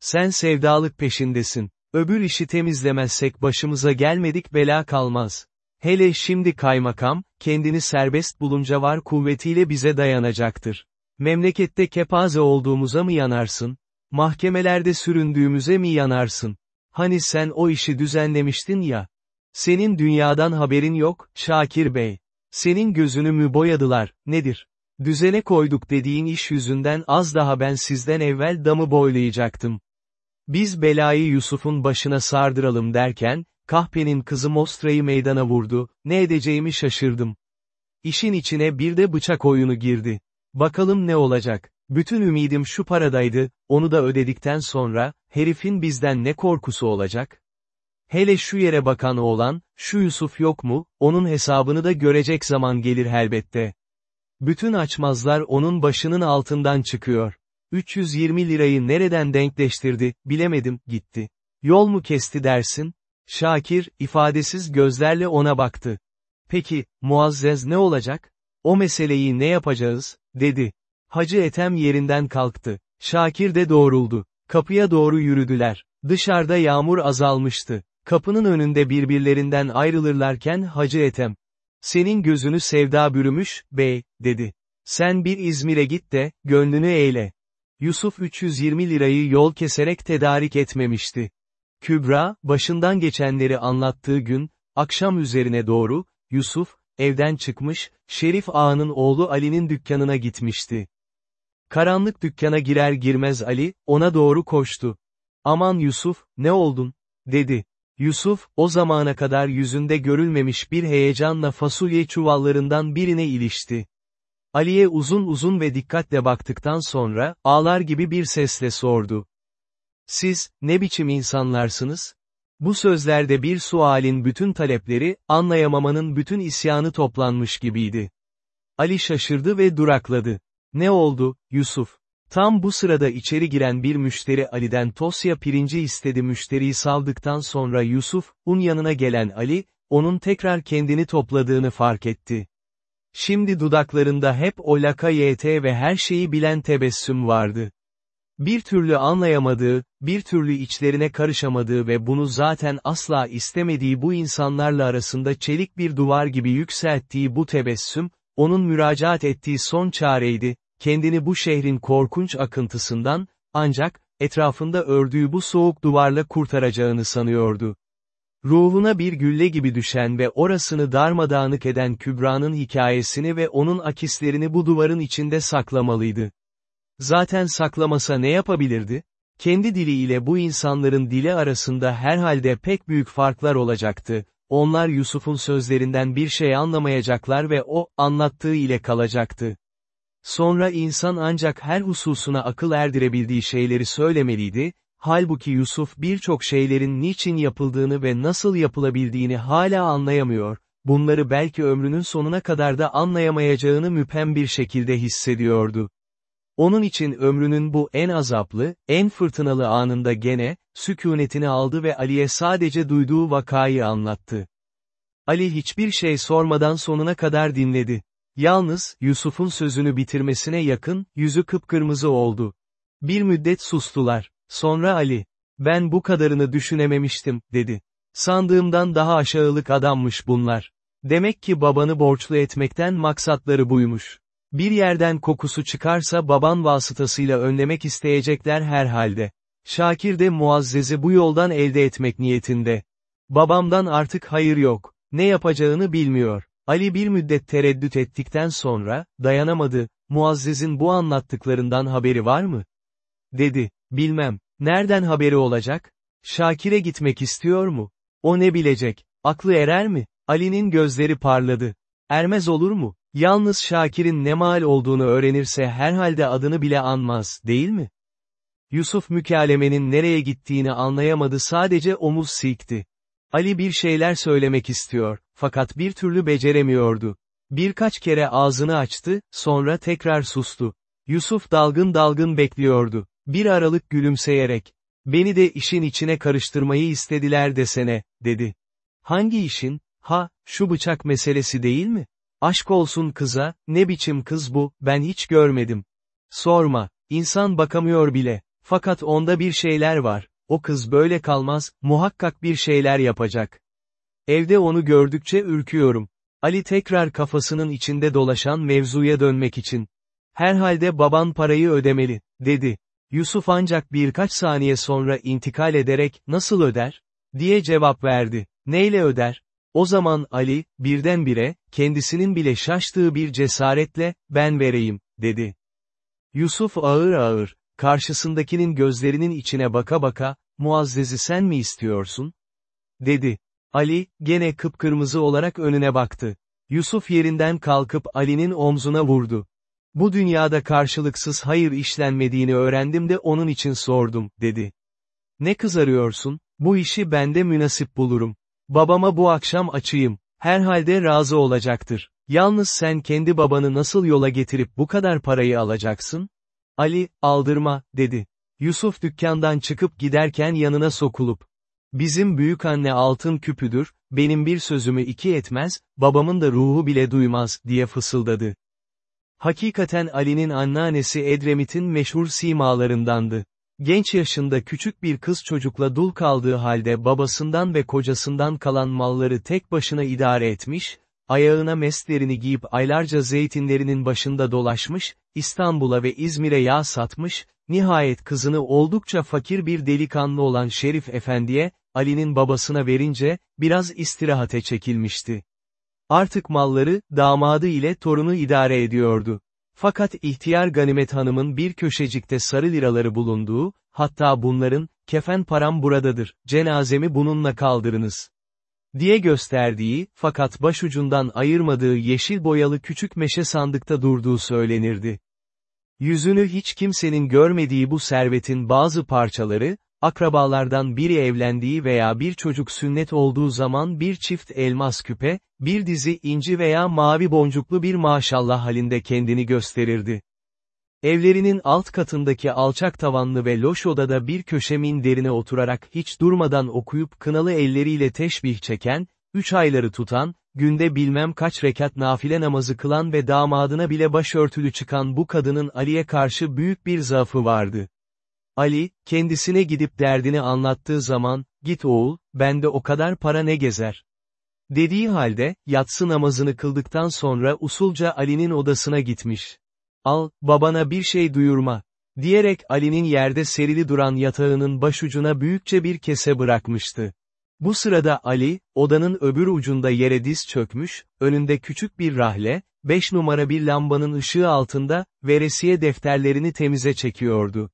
Sen sevdalık peşindesin. Öbür işi temizlemezsek başımıza gelmedik bela kalmaz. Hele şimdi kaymakam, kendini serbest bulunca var kuvvetiyle bize dayanacaktır. Memlekette kepaze olduğumuza mı yanarsın? Mahkemelerde süründüğümüze mi yanarsın? Hani sen o işi düzenlemiştin ya. Senin dünyadan haberin yok, Şakir Bey. Senin gözünü mü boyadılar, nedir? Düzene koyduk dediğin iş yüzünden az daha ben sizden evvel damı boylayacaktım. Biz belayı Yusuf'un başına sardıralım derken, kahpenin kızı Mostra'yı meydana vurdu, ne edeceğimi şaşırdım. İşin içine bir de bıçak oyunu girdi. Bakalım ne olacak? Bütün ümidim şu paradaydı, onu da ödedikten sonra, herifin bizden ne korkusu olacak? Hele şu yere bakan oğlan, şu Yusuf yok mu, onun hesabını da görecek zaman gelir elbette. Bütün açmazlar onun başının altından çıkıyor. 320 lirayı nereden denkleştirdi, bilemedim, gitti. Yol mu kesti dersin? Şakir, ifadesiz gözlerle ona baktı. Peki, Muazzez ne olacak? O meseleyi ne yapacağız, dedi. Hacı Etem yerinden kalktı. Şakir de doğruldu. Kapıya doğru yürüdüler. Dışarıda yağmur azalmıştı. Kapının önünde birbirlerinden ayrılırlarken Hacı Etem. Senin gözünü sevda bürümüş, bey, dedi. Sen bir İzmir'e git de, gönlünü eyle. Yusuf 320 lirayı yol keserek tedarik etmemişti. Kübra, başından geçenleri anlattığı gün, akşam üzerine doğru, Yusuf, evden çıkmış, Şerif Ağa'nın oğlu Ali'nin dükkanına gitmişti. Karanlık dükkana girer girmez Ali, ona doğru koştu. Aman Yusuf, ne oldun? dedi. Yusuf, o zamana kadar yüzünde görülmemiş bir heyecanla fasulye çuvallarından birine ilişti. Ali'ye uzun uzun ve dikkatle baktıktan sonra, ağlar gibi bir sesle sordu. Siz, ne biçim insanlarsınız? Bu sözlerde bir sualin bütün talepleri, anlayamamanın bütün isyanı toplanmış gibiydi. Ali şaşırdı ve durakladı. Ne oldu, Yusuf? Tam bu sırada içeri giren bir müşteri Ali'den tosya pirinci istedi müşteriyi saldıktan sonra Yusuf, un yanına gelen Ali, onun tekrar kendini topladığını fark etti. Şimdi dudaklarında hep o lakayet ve her şeyi bilen tebessüm vardı. Bir türlü anlayamadığı, bir türlü içlerine karışamadığı ve bunu zaten asla istemediği bu insanlarla arasında çelik bir duvar gibi yükselttiği bu tebessüm, onun müracaat ettiği son çareydi, kendini bu şehrin korkunç akıntısından, ancak, etrafında ördüğü bu soğuk duvarla kurtaracağını sanıyordu. Ruhuna bir gülle gibi düşen ve orasını darmadağınık eden Kübra'nın hikayesini ve onun akislerini bu duvarın içinde saklamalıydı. Zaten saklamasa ne yapabilirdi? Kendi diliyle bu insanların dili arasında herhalde pek büyük farklar olacaktı. Onlar Yusuf'un sözlerinden bir şey anlamayacaklar ve o, anlattığı ile kalacaktı. Sonra insan ancak her hususuna akıl erdirebildiği şeyleri söylemeliydi, halbuki Yusuf birçok şeylerin niçin yapıldığını ve nasıl yapılabildiğini hala anlayamıyor, bunları belki ömrünün sonuna kadar da anlayamayacağını müphem bir şekilde hissediyordu. Onun için ömrünün bu en azaplı, en fırtınalı anında gene, sükunetini aldı ve Ali'ye sadece duyduğu vakayı anlattı. Ali hiçbir şey sormadan sonuna kadar dinledi. Yalnız, Yusuf'un sözünü bitirmesine yakın, yüzü kıpkırmızı oldu. Bir müddet sustular. Sonra Ali, ben bu kadarını düşünememiştim, dedi. Sandığımdan daha aşağılık adammış bunlar. Demek ki babanı borçlu etmekten maksatları buymuş. Bir yerden kokusu çıkarsa baban vasıtasıyla önlemek isteyecekler herhalde. Şakir de Muazzez'i bu yoldan elde etmek niyetinde. Babamdan artık hayır yok. Ne yapacağını bilmiyor. Ali bir müddet tereddüt ettikten sonra, dayanamadı, Muazzez'in bu anlattıklarından haberi var mı? Dedi, bilmem, nereden haberi olacak? Şakir'e gitmek istiyor mu? O ne bilecek, aklı erer mi? Ali'nin gözleri parladı. Ermez olur mu? Yalnız Şakir'in ne mal olduğunu öğrenirse herhalde adını bile anmaz, değil mi? Yusuf mükalemenin nereye gittiğini anlayamadı sadece omuz silkti. Ali bir şeyler söylemek istiyor, fakat bir türlü beceremiyordu. Birkaç kere ağzını açtı, sonra tekrar sustu. Yusuf dalgın dalgın bekliyordu. Bir aralık gülümseyerek, beni de işin içine karıştırmayı istediler desene, dedi. Hangi işin? Ha, şu bıçak meselesi değil mi? Aşk olsun kıza, ne biçim kız bu, ben hiç görmedim. Sorma, insan bakamıyor bile. Fakat onda bir şeyler var. O kız böyle kalmaz, muhakkak bir şeyler yapacak. Evde onu gördükçe ürküyorum. Ali tekrar kafasının içinde dolaşan mevzuya dönmek için. Herhalde baban parayı ödemeli, dedi. Yusuf ancak birkaç saniye sonra intikal ederek, nasıl öder? diye cevap verdi. Neyle öder? O zaman Ali, birdenbire, kendisinin bile şaştığı bir cesaretle, ben vereyim, dedi. Yusuf ağır ağır, karşısındakinin gözlerinin içine baka baka, Muazzez'i sen mi istiyorsun? dedi. Ali, gene kıpkırmızı olarak önüne baktı. Yusuf yerinden kalkıp Ali'nin omzuna vurdu. Bu dünyada karşılıksız hayır işlenmediğini öğrendim de onun için sordum, dedi. Ne kızarıyorsun, bu işi bende münasip bulurum. Babama bu akşam açayım, herhalde razı olacaktır. Yalnız sen kendi babanı nasıl yola getirip bu kadar parayı alacaksın? Ali, aldırma, dedi. Yusuf dükkandan çıkıp giderken yanına sokulup, bizim büyük anne altın küpüdür, benim bir sözümü iki etmez, babamın da ruhu bile duymaz, diye fısıldadı. Hakikaten Ali'nin anneannesi Edremit'in meşhur simalarındandı. Genç yaşında küçük bir kız çocukla dul kaldığı halde babasından ve kocasından kalan malları tek başına idare etmiş, ayağına meslerini giyip aylarca zeytinlerinin başında dolaşmış, İstanbul'a ve İzmir'e yağ satmış, nihayet kızını oldukça fakir bir delikanlı olan Şerif Efendi'ye, Ali'nin babasına verince, biraz istirahate çekilmişti. Artık malları, damadı ile torunu idare ediyordu. Fakat ihtiyar Ganimet Hanım'ın bir köşecikte sarı liraları bulunduğu, hatta bunların, kefen param buradadır, cenazemi bununla kaldırınız. Diye gösterdiği, fakat başucundan ayırmadığı yeşil boyalı küçük meşe sandıkta durduğu söylenirdi. Yüzünü hiç kimsenin görmediği bu servetin bazı parçaları, akrabalardan biri evlendiği veya bir çocuk sünnet olduğu zaman bir çift elmas küpe, bir dizi inci veya mavi boncuklu bir maşallah halinde kendini gösterirdi. Evlerinin alt katındaki alçak tavanlı ve loş odada bir köşe minderine oturarak hiç durmadan okuyup kınalı elleriyle teşbih çeken, üç ayları tutan, günde bilmem kaç rekat nafile namazı kılan ve damadına bile başörtülü çıkan bu kadının Ali'ye karşı büyük bir zaafı vardı. Ali, kendisine gidip derdini anlattığı zaman, git oğul, bende o kadar para ne gezer. Dediği halde, yatsı namazını kıldıktan sonra usulca Ali'nin odasına gitmiş. Al, babana bir şey duyurma. Diyerek Ali'nin yerde serili duran yatağının başucuna büyükçe bir kese bırakmıştı. Bu sırada Ali, odanın öbür ucunda yere diz çökmüş, önünde küçük bir rahle, beş numara bir lambanın ışığı altında, veresiye defterlerini temize çekiyordu.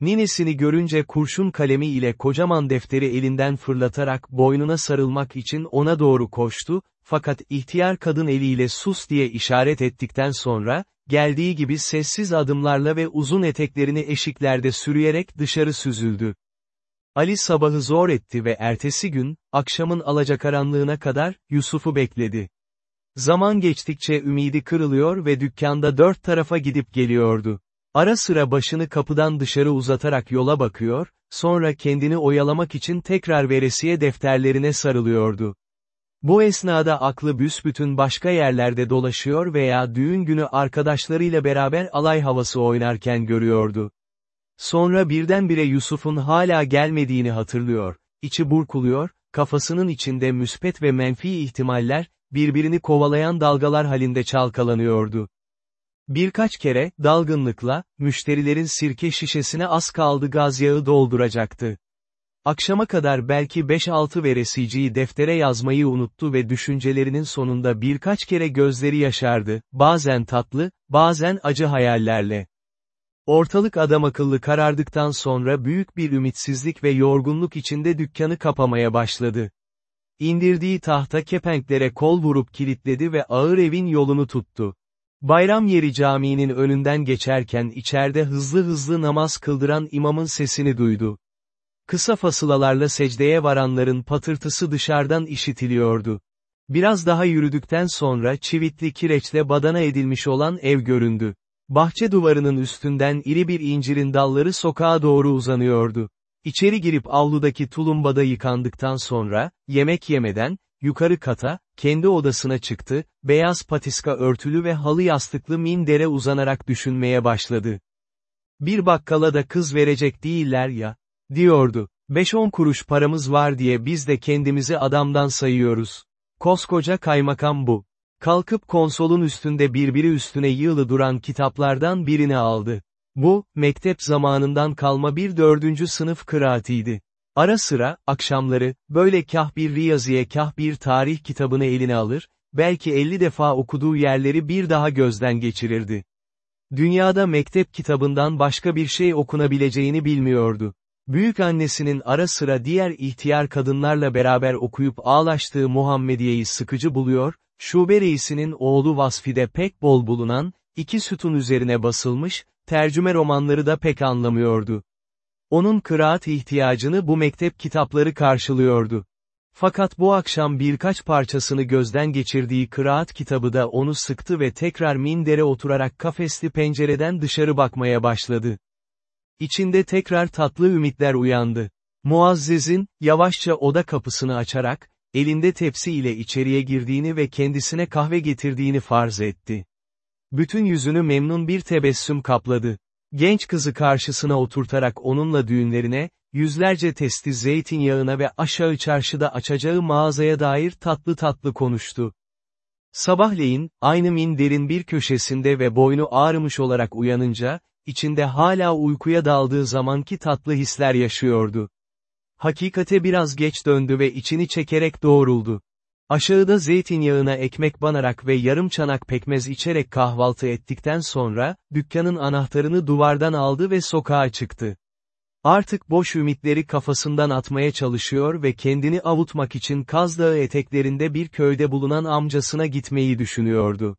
Ninesini görünce kurşun kalemi ile kocaman defteri elinden fırlatarak boynuna sarılmak için ona doğru koştu, fakat ihtiyar kadın eliyle sus diye işaret ettikten sonra, geldiği gibi sessiz adımlarla ve uzun eteklerini eşiklerde sürüyerek dışarı süzüldü. Ali sabahı zor etti ve ertesi gün, akşamın alacakaranlığına kadar, Yusuf'u bekledi. Zaman geçtikçe ümidi kırılıyor ve dükkanda dört tarafa gidip geliyordu. Ara sıra başını kapıdan dışarı uzatarak yola bakıyor, sonra kendini oyalamak için tekrar veresiye defterlerine sarılıyordu. Bu esnada aklı büsbütün başka yerlerde dolaşıyor veya düğün günü arkadaşlarıyla beraber alay havası oynarken görüyordu. Sonra birdenbire Yusuf'un hala gelmediğini hatırlıyor, içi burkuluyor, kafasının içinde müspet ve menfi ihtimaller, birbirini kovalayan dalgalar halinde çalkalanıyordu. Birkaç kere, dalgınlıkla, müşterilerin sirke şişesine az kaldı gaz yağı dolduracaktı. Akşama kadar belki 5-6 veresiciyi deftere yazmayı unuttu ve düşüncelerinin sonunda birkaç kere gözleri yaşardı, bazen tatlı, bazen acı hayallerle. Ortalık adam akıllı karardıktan sonra büyük bir ümitsizlik ve yorgunluk içinde dükkanı kapamaya başladı. İndirdiği tahta kepenklere kol vurup kilitledi ve ağır evin yolunu tuttu. Bayram yeri caminin önünden geçerken içeride hızlı hızlı namaz kıldıran imamın sesini duydu. Kısa fasılalarla secdeye varanların patırtısı dışarıdan işitiliyordu. Biraz daha yürüdükten sonra çivitli kireçle badana edilmiş olan ev göründü. Bahçe duvarının üstünden iri bir incirin dalları sokağa doğru uzanıyordu. İçeri girip avludaki tulumbada yıkandıktan sonra, yemek yemeden, yukarı kata, kendi odasına çıktı, beyaz patiska örtülü ve halı yastıklı mindere uzanarak düşünmeye başladı. Bir bakkala da kız verecek değiller ya, diyordu. 5-10 kuruş paramız var diye biz de kendimizi adamdan sayıyoruz. Koskoca kaymakam bu. Kalkıp konsolun üstünde birbiri üstüne yığılı duran kitaplardan birini aldı. Bu, mektep zamanından kalma bir dördüncü sınıf kıraatiydi. Ara sıra, akşamları, böyle kah bir riyaziye kah bir tarih kitabını eline alır, belki 50 defa okuduğu yerleri bir daha gözden geçirirdi. Dünyada mektep kitabından başka bir şey okunabileceğini bilmiyordu. Büyük annesinin ara sıra diğer ihtiyar kadınlarla beraber okuyup ağlaştığı Muhammediye'yi sıkıcı buluyor, şube reisinin oğlu Vasfi'de pek bol bulunan, iki sütun üzerine basılmış, tercüme romanları da pek anlamıyordu. Onun kıraat ihtiyacını bu mektep kitapları karşılıyordu. Fakat bu akşam birkaç parçasını gözden geçirdiği kıraat kitabı da onu sıktı ve tekrar mindere oturarak kafesli pencereden dışarı bakmaya başladı. İçinde tekrar tatlı ümitler uyandı. Muazzez'in, yavaşça oda kapısını açarak, elinde tepsi ile içeriye girdiğini ve kendisine kahve getirdiğini farz etti. Bütün yüzünü memnun bir tebessüm kapladı. Genç kızı karşısına oturtarak onunla düğünlerine, yüzlerce testi zeytinyağına ve aşağı çarşıda açacağı mağazaya dair tatlı tatlı konuştu. Sabahleyin, aynı minderin bir köşesinde ve boynu ağrımış olarak uyanınca, içinde hala uykuya daldığı zamanki tatlı hisler yaşıyordu. Hakikate biraz geç döndü ve içini çekerek doğruldu. Aşağıda zeytinyağına ekmek banarak ve yarım çanak pekmez içerek kahvaltı ettikten sonra, dükkanın anahtarını duvardan aldı ve sokağa çıktı. Artık boş ümitleri kafasından atmaya çalışıyor ve kendini avutmak için Kaz Dağı eteklerinde bir köyde bulunan amcasına gitmeyi düşünüyordu.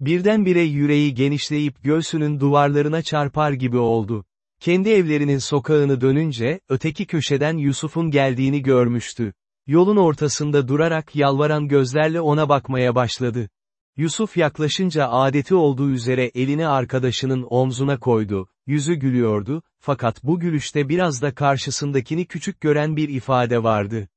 Birdenbire yüreği genişleyip göğsünün duvarlarına çarpar gibi oldu. Kendi evlerinin sokağını dönünce, öteki köşeden Yusuf'un geldiğini görmüştü. Yolun ortasında durarak yalvaran gözlerle ona bakmaya başladı. Yusuf yaklaşınca adeti olduğu üzere elini arkadaşının omzuna koydu, yüzü gülüyordu, fakat bu gülüşte biraz da karşısındakini küçük gören bir ifade vardı.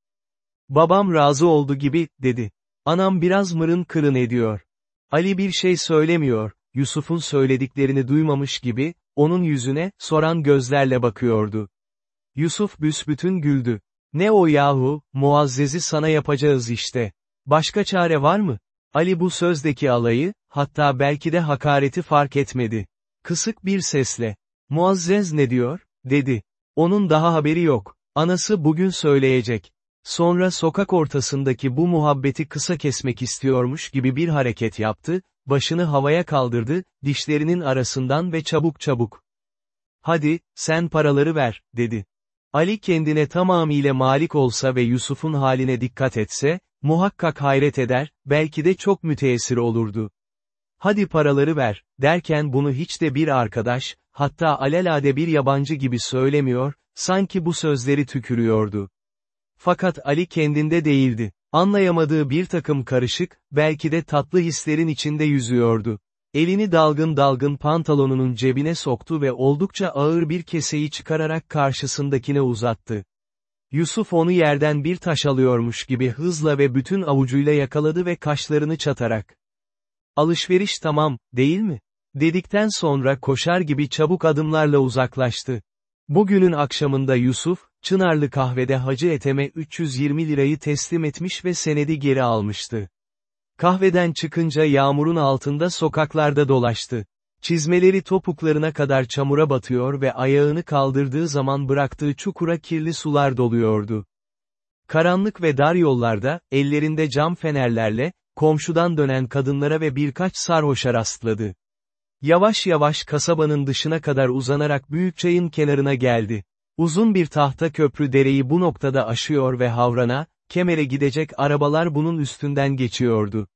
Babam razı oldu gibi, dedi. Anam biraz mırın kırın ediyor. Ali bir şey söylemiyor, Yusuf'un söylediklerini duymamış gibi, onun yüzüne, soran gözlerle bakıyordu. Yusuf büsbütün güldü. Ne o yahu, Muazzez'i sana yapacağız işte. Başka çare var mı? Ali bu sözdeki alayı, hatta belki de hakareti fark etmedi. Kısık bir sesle, Muazzez ne diyor, dedi. Onun daha haberi yok. Anası bugün söyleyecek. Sonra sokak ortasındaki bu muhabbeti kısa kesmek istiyormuş gibi bir hareket yaptı, başını havaya kaldırdı, dişlerinin arasından ve çabuk çabuk. Hadi, sen paraları ver, dedi. Ali kendine tamamıyla malik olsa ve Yusuf'un haline dikkat etse, muhakkak hayret eder, belki de çok müteessir olurdu. Hadi paraları ver, derken bunu hiç de bir arkadaş, hatta alelade bir yabancı gibi söylemiyor, sanki bu sözleri tükürüyordu. Fakat Ali kendinde değildi. Anlayamadığı bir takım karışık, belki de tatlı hislerin içinde yüzüyordu. Elini dalgın dalgın pantolonunun cebine soktu ve oldukça ağır bir keseyi çıkararak karşısındakine uzattı. Yusuf onu yerden bir taş alıyormuş gibi hızla ve bütün avucuyla yakaladı ve kaşlarını çatarak. Alışveriş tamam, değil mi? Dedikten sonra koşar gibi çabuk adımlarla uzaklaştı. Bugünün akşamında Yusuf, Çınarlı kahvede Hacı Etem'e 320 lirayı teslim etmiş ve senedi geri almıştı. Kahveden çıkınca yağmurun altında sokaklarda dolaştı. Çizmeleri topuklarına kadar çamura batıyor ve ayağını kaldırdığı zaman bıraktığı çukura kirli sular doluyordu. Karanlık ve dar yollarda, ellerinde cam fenerlerle, komşudan dönen kadınlara ve birkaç sarhoşa rastladı. Yavaş yavaş kasabanın dışına kadar uzanarak büyük çayın kenarına geldi. Uzun bir tahta köprü dereyi bu noktada aşıyor ve Havran'a, Kemer'e gidecek arabalar bunun üstünden geçiyordu.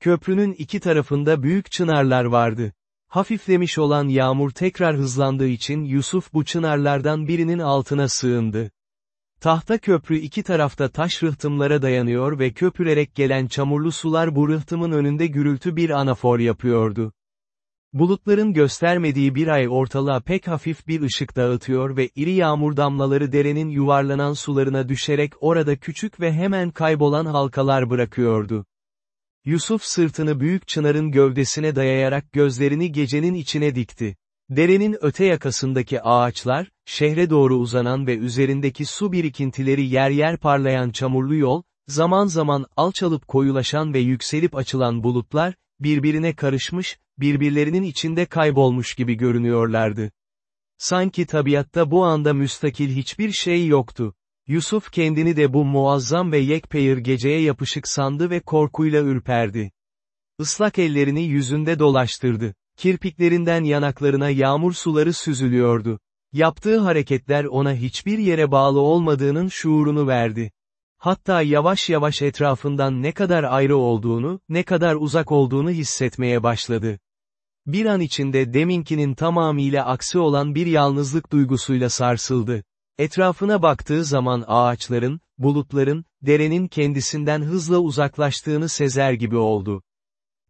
Köprünün iki tarafında büyük çınarlar vardı. Hafiflemiş olan yağmur tekrar hızlandığı için Yusuf bu çınarlardan birinin altına sığındı. Tahta köprü iki tarafta taş rıhtımlara dayanıyor ve köpürerek gelen çamurlu sular bu rıhtımın önünde gürültü bir anafor yapıyordu. Bulutların göstermediği bir ay ortalığa pek hafif bir ışık dağıtıyor ve iri yağmur damlaları derenin yuvarlanan sularına düşerek orada küçük ve hemen kaybolan halkalar bırakıyordu. Yusuf sırtını büyük çınarın gövdesine dayayarak gözlerini gecenin içine dikti. Derenin öte yakasındaki ağaçlar, şehre doğru uzanan ve üzerindeki su birikintileri yer yer parlayan çamurlu yol, zaman zaman alçalıp koyulaşan ve yükselip açılan bulutlar, birbirine karışmış, birbirlerinin içinde kaybolmuş gibi görünüyorlardı. Sanki tabiatta bu anda müstakil hiçbir şey yoktu. Yusuf kendini de bu muazzam ve yekpeyir geceye yapışık sandı ve korkuyla ürperdi. Islak ellerini yüzünde dolaştırdı. Kirpiklerinden yanaklarına yağmur suları süzülüyordu. Yaptığı hareketler ona hiçbir yere bağlı olmadığının şuurunu verdi. Hatta yavaş yavaş etrafından ne kadar ayrı olduğunu, ne kadar uzak olduğunu hissetmeye başladı. Bir an içinde deminkinin tamamıyla aksi olan bir yalnızlık duygusuyla sarsıldı. Etrafına baktığı zaman ağaçların, bulutların, derenin kendisinden hızla uzaklaştığını sezer gibi oldu.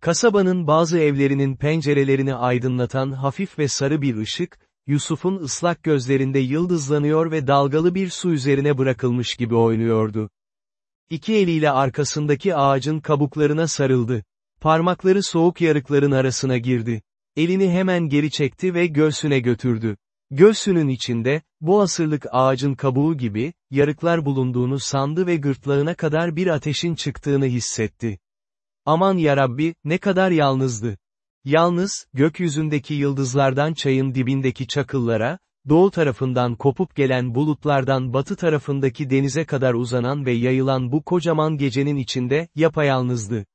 Kasabanın bazı evlerinin pencerelerini aydınlatan hafif ve sarı bir ışık, Yusuf'un ıslak gözlerinde yıldızlanıyor ve dalgalı bir su üzerine bırakılmış gibi oynuyordu. İki eliyle arkasındaki ağacın kabuklarına sarıldı. Parmakları soğuk yarıkların arasına girdi. Elini hemen geri çekti ve göğsüne götürdü. Göğsünün içinde, bu asırlık ağacın kabuğu gibi, yarıklar bulunduğunu sandı ve gırtlağına kadar bir ateşin çıktığını hissetti. Aman yarabbi, ne kadar yalnızdı. Yalnız, gökyüzündeki yıldızlardan çayın dibindeki çakıllara, doğu tarafından kopup gelen bulutlardan batı tarafındaki denize kadar uzanan ve yayılan bu kocaman gecenin içinde, yapayalnızdı.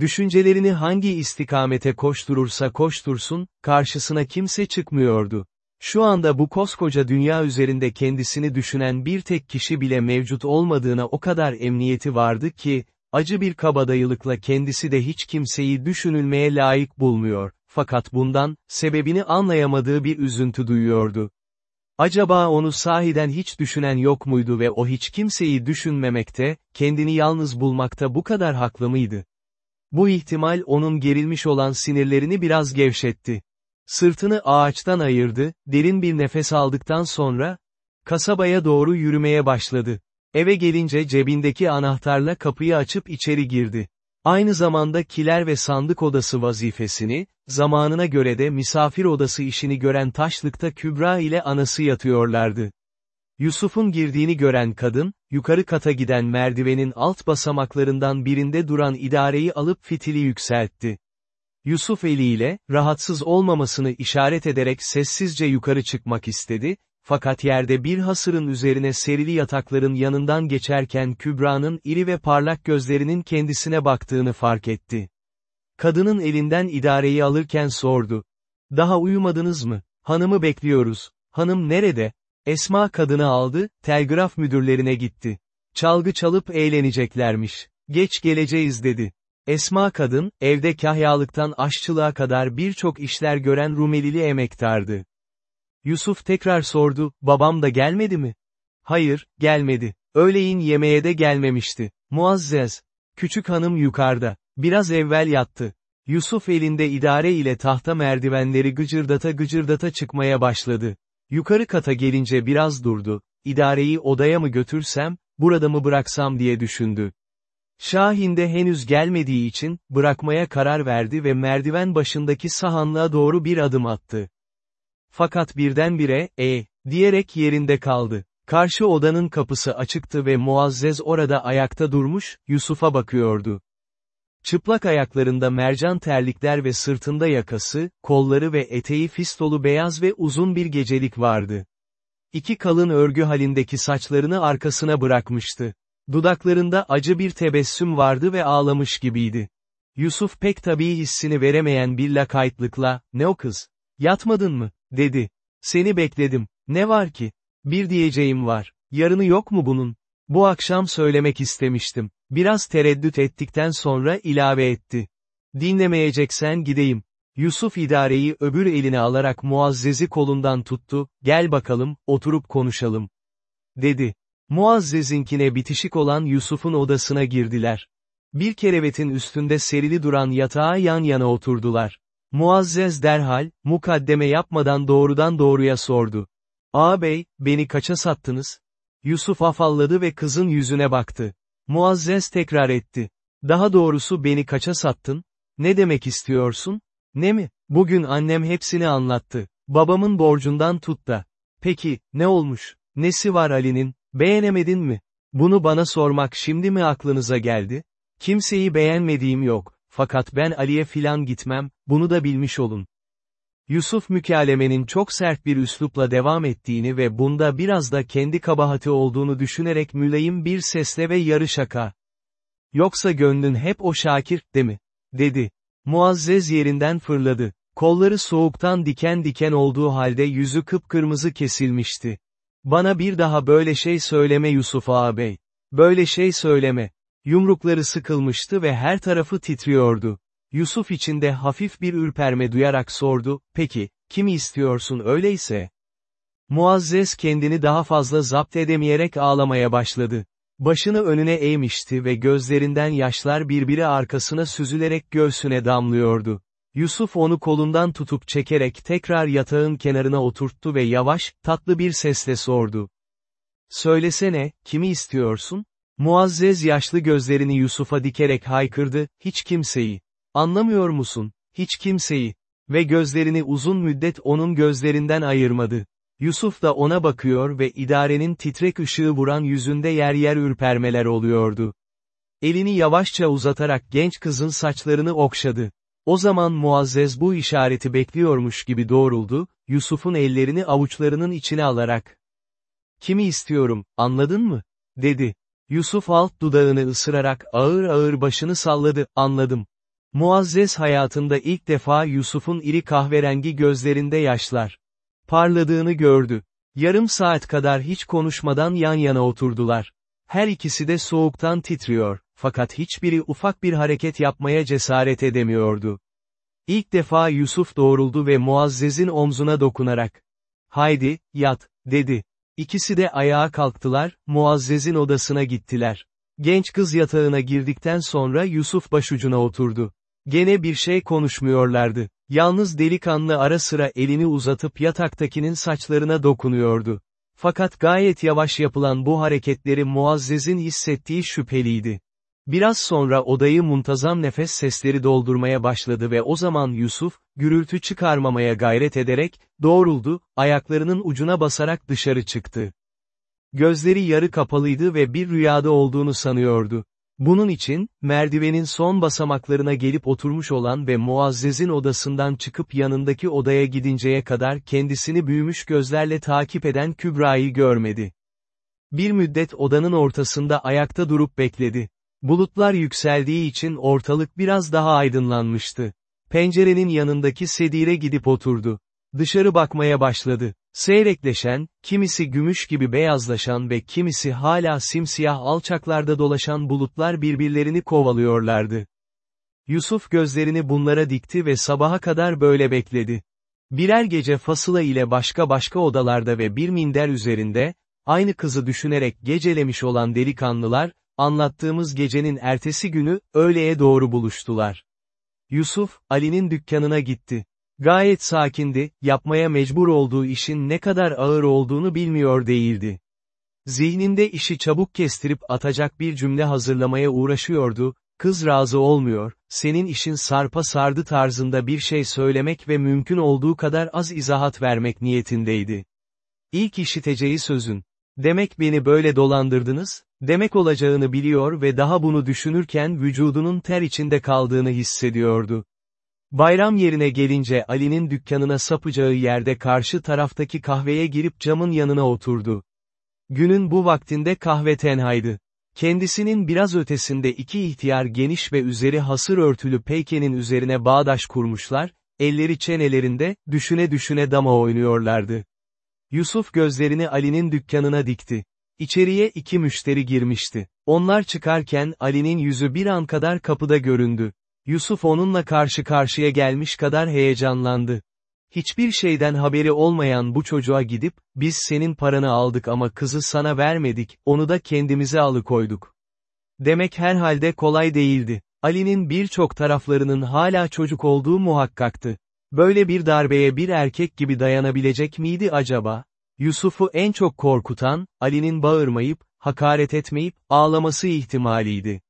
Düşüncelerini hangi istikamete koşturursa koştursun, karşısına kimse çıkmıyordu. Şu anda bu koskoca dünya üzerinde kendisini düşünen bir tek kişi bile mevcut olmadığına o kadar emniyeti vardı ki, acı bir kabadayılıkla kendisi de hiç kimseyi düşünülmeye layık bulmuyor, fakat bundan, sebebini anlayamadığı bir üzüntü duyuyordu. Acaba onu sahiden hiç düşünen yok muydu ve o hiç kimseyi düşünmemekte, kendini yalnız bulmakta bu kadar haklı mıydı? Bu ihtimal onun gerilmiş olan sinirlerini biraz gevşetti. Sırtını ağaçtan ayırdı, derin bir nefes aldıktan sonra, kasabaya doğru yürümeye başladı. Eve gelince cebindeki anahtarla kapıyı açıp içeri girdi. Aynı zamanda kiler ve sandık odası vazifesini, zamanına göre de misafir odası işini gören taşlıkta Kübra ile anası yatıyorlardı. Yusuf'un girdiğini gören kadın, yukarı kata giden merdivenin alt basamaklarından birinde duran idareyi alıp fitili yükseltti. Yusuf eliyle, rahatsız olmamasını işaret ederek sessizce yukarı çıkmak istedi, fakat yerde bir hasırın üzerine serili yatakların yanından geçerken Kübra'nın iri ve parlak gözlerinin kendisine baktığını fark etti. Kadının elinden idareyi alırken sordu. Daha uyumadınız mı? Hanımı bekliyoruz. Hanım nerede? Esma kadını aldı, telgraf müdürlerine gitti. Çalgı çalıp eğleneceklermiş. Geç geleceğiz dedi. Esma kadın, evde kahyalıktan aşçılığa kadar birçok işler gören Rumelili emektardı. Yusuf tekrar sordu, babam da gelmedi mi? Hayır, gelmedi. Öğleyin yemeğe de gelmemişti. Muazzez. Küçük hanım yukarıda. Biraz evvel yattı. Yusuf elinde idare ile tahta merdivenleri gıcırdata gıcırdata çıkmaya başladı. Yukarı kata gelince biraz durdu. İdareyi odaya mı götürsem, burada mı bıraksam diye düşündü. Şahin de henüz gelmediği için, bırakmaya karar verdi ve merdiven başındaki sahanlığa doğru bir adım attı. Fakat birdenbire, e, diyerek yerinde kaldı. Karşı odanın kapısı açıktı ve Muazzez orada ayakta durmuş, Yusuf'a bakıyordu. Çıplak ayaklarında mercan terlikler ve sırtında yakası, kolları ve eteği fistolu beyaz ve uzun bir gecelik vardı. İki kalın örgü halindeki saçlarını arkasına bırakmıştı. Dudaklarında acı bir tebessüm vardı ve ağlamış gibiydi. Yusuf pek tabii hissini veremeyen bir lakaytlıkla, ne o kız? Yatmadın mı? Dedi. Seni bekledim. Ne var ki? Bir diyeceğim var. Yarını yok mu bunun? Bu akşam söylemek istemiştim. Biraz tereddüt ettikten sonra ilave etti. Dinlemeyeceksen gideyim. Yusuf idareyi öbür eline alarak Muazzez'i kolundan tuttu, gel bakalım, oturup konuşalım. Dedi. Muazzez'inkine bitişik olan Yusuf'un odasına girdiler. Bir kerevetin üstünde serili duran yatağa yan yana oturdular. Muazzez derhal, mukaddeme yapmadan doğrudan doğruya sordu. Ağabey, beni kaça sattınız? Yusuf afalladı ve kızın yüzüne baktı. Muazzez tekrar etti. Daha doğrusu beni kaça sattın? Ne demek istiyorsun? Ne mi? Bugün annem hepsini anlattı. Babamın borcundan tut da. Peki, ne olmuş? Nesi var Ali'nin? Beğenemedin mi? Bunu bana sormak şimdi mi aklınıza geldi? Kimseyi beğenmediğim yok, fakat ben Ali'ye filan gitmem, bunu da bilmiş olun. Yusuf mükalemenin çok sert bir üslupla devam ettiğini ve bunda biraz da kendi kabahati olduğunu düşünerek mülayim bir sesle ve yarı şaka. Yoksa gönlün hep o Şakir, de mi? dedi. Muazzez yerinden fırladı. Kolları soğuktan diken diken olduğu halde yüzü kıpkırmızı kesilmişti. Bana bir daha böyle şey söyleme Yusuf ağabey. Böyle şey söyleme. Yumrukları sıkılmıştı ve her tarafı titriyordu. Yusuf içinde hafif bir ürperme duyarak sordu, peki, kimi istiyorsun öyleyse? Muazzez kendini daha fazla zapt edemeyerek ağlamaya başladı. Başını önüne eğmişti ve gözlerinden yaşlar birbiri arkasına süzülerek göğsüne damlıyordu. Yusuf onu kolundan tutup çekerek tekrar yatağın kenarına oturttu ve yavaş, tatlı bir sesle sordu. Söylesene, kimi istiyorsun? Muazzez yaşlı gözlerini Yusuf'a dikerek haykırdı, hiç kimseyi. Anlamıyor musun? Hiç kimseyi. Ve gözlerini uzun müddet onun gözlerinden ayırmadı. Yusuf da ona bakıyor ve idarenin titrek ışığı vuran yüzünde yer yer ürpermeler oluyordu. Elini yavaşça uzatarak genç kızın saçlarını okşadı. O zaman Muazzez bu işareti bekliyormuş gibi doğruldu, Yusuf'un ellerini avuçlarının içine alarak. Kimi istiyorum, anladın mı? dedi. Yusuf alt dudağını ısırarak ağır ağır başını salladı, anladım. Muazzez hayatında ilk defa Yusuf'un iri kahverengi gözlerinde yaşlar parladığını gördü. Yarım saat kadar hiç konuşmadan yan yana oturdular. Her ikisi de soğuktan titriyor, fakat hiçbiri ufak bir hareket yapmaya cesaret edemiyordu. İlk defa Yusuf doğruldu ve Muazzez'in omzuna dokunarak, haydi, yat, dedi. İkisi de ayağa kalktılar, Muazzez'in odasına gittiler. Genç kız yatağına girdikten sonra Yusuf başucuna oturdu. Gene bir şey konuşmuyorlardı. Yalnız delikanlı ara sıra elini uzatıp yataktakinin saçlarına dokunuyordu. Fakat gayet yavaş yapılan bu hareketleri Muazzez'in hissettiği şüpheliydi. Biraz sonra odayı muntazam nefes sesleri doldurmaya başladı ve o zaman Yusuf, gürültü çıkarmamaya gayret ederek, doğruldu, ayaklarının ucuna basarak dışarı çıktı. Gözleri yarı kapalıydı ve bir rüyada olduğunu sanıyordu. Bunun için, merdivenin son basamaklarına gelip oturmuş olan ve Muazzez'in odasından çıkıp yanındaki odaya gidinceye kadar kendisini büyümüş gözlerle takip eden Kübra'yı görmedi. Bir müddet odanın ortasında ayakta durup bekledi. Bulutlar yükseldiği için ortalık biraz daha aydınlanmıştı. Pencerenin yanındaki sedire gidip oturdu. Dışarı bakmaya başladı. Seyrekleşen, kimisi gümüş gibi beyazlaşan ve kimisi hala simsiyah alçaklarda dolaşan bulutlar birbirlerini kovalıyorlardı. Yusuf gözlerini bunlara dikti ve sabaha kadar böyle bekledi. Birer gece fasıla ile başka başka odalarda ve bir minder üzerinde, aynı kızı düşünerek gecelemiş olan delikanlılar, anlattığımız gecenin ertesi günü, öğleye doğru buluştular. Yusuf, Ali'nin dükkanına gitti. Gayet sakindi, yapmaya mecbur olduğu işin ne kadar ağır olduğunu bilmiyor değildi. Zihninde işi çabuk kestirip atacak bir cümle hazırlamaya uğraşıyordu, kız razı olmuyor, senin işin sarpa sardı tarzında bir şey söylemek ve mümkün olduğu kadar az izahat vermek niyetindeydi. İlk işiteceği sözün, demek beni böyle dolandırdınız, demek olacağını biliyor ve daha bunu düşünürken vücudunun ter içinde kaldığını hissediyordu. Bayram yerine gelince Ali'nin dükkanına sapacağı yerde karşı taraftaki kahveye girip camın yanına oturdu. Günün bu vaktinde kahve tenhaydı. Kendisinin biraz ötesinde iki ihtiyar geniş ve üzeri hasır örtülü peykenin üzerine bağdaş kurmuşlar, elleri çenelerinde, düşüne düşüne dama oynuyorlardı. Yusuf gözlerini Ali'nin dükkanına dikti. İçeriye iki müşteri girmişti. Onlar çıkarken Ali'nin yüzü bir an kadar kapıda göründü. Yusuf onunla karşı karşıya gelmiş kadar heyecanlandı. Hiçbir şeyden haberi olmayan bu çocuğa gidip, biz senin paranı aldık ama kızı sana vermedik, onu da kendimize alıkoyduk. Demek herhalde kolay değildi. Ali'nin birçok taraflarının hala çocuk olduğu muhakkaktı. Böyle bir darbeye bir erkek gibi dayanabilecek miydi acaba? Yusuf'u en çok korkutan, Ali'nin bağırmayıp, hakaret etmeyip, ağlaması ihtimaliydi.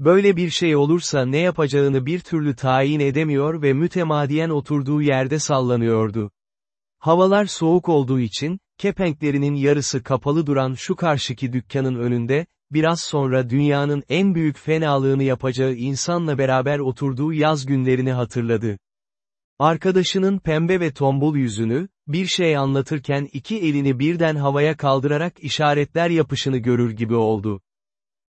Böyle bir şey olursa ne yapacağını bir türlü tayin edemiyor ve mütemadiyen oturduğu yerde sallanıyordu. Havalar soğuk olduğu için, kepenklerinin yarısı kapalı duran şu karşıki dükkanın önünde, biraz sonra dünyanın en büyük fenalığını yapacağı insanla beraber oturduğu yaz günlerini hatırladı. Arkadaşının pembe ve tombul yüzünü, bir şey anlatırken iki elini birden havaya kaldırarak işaretler yapışını görür gibi oldu.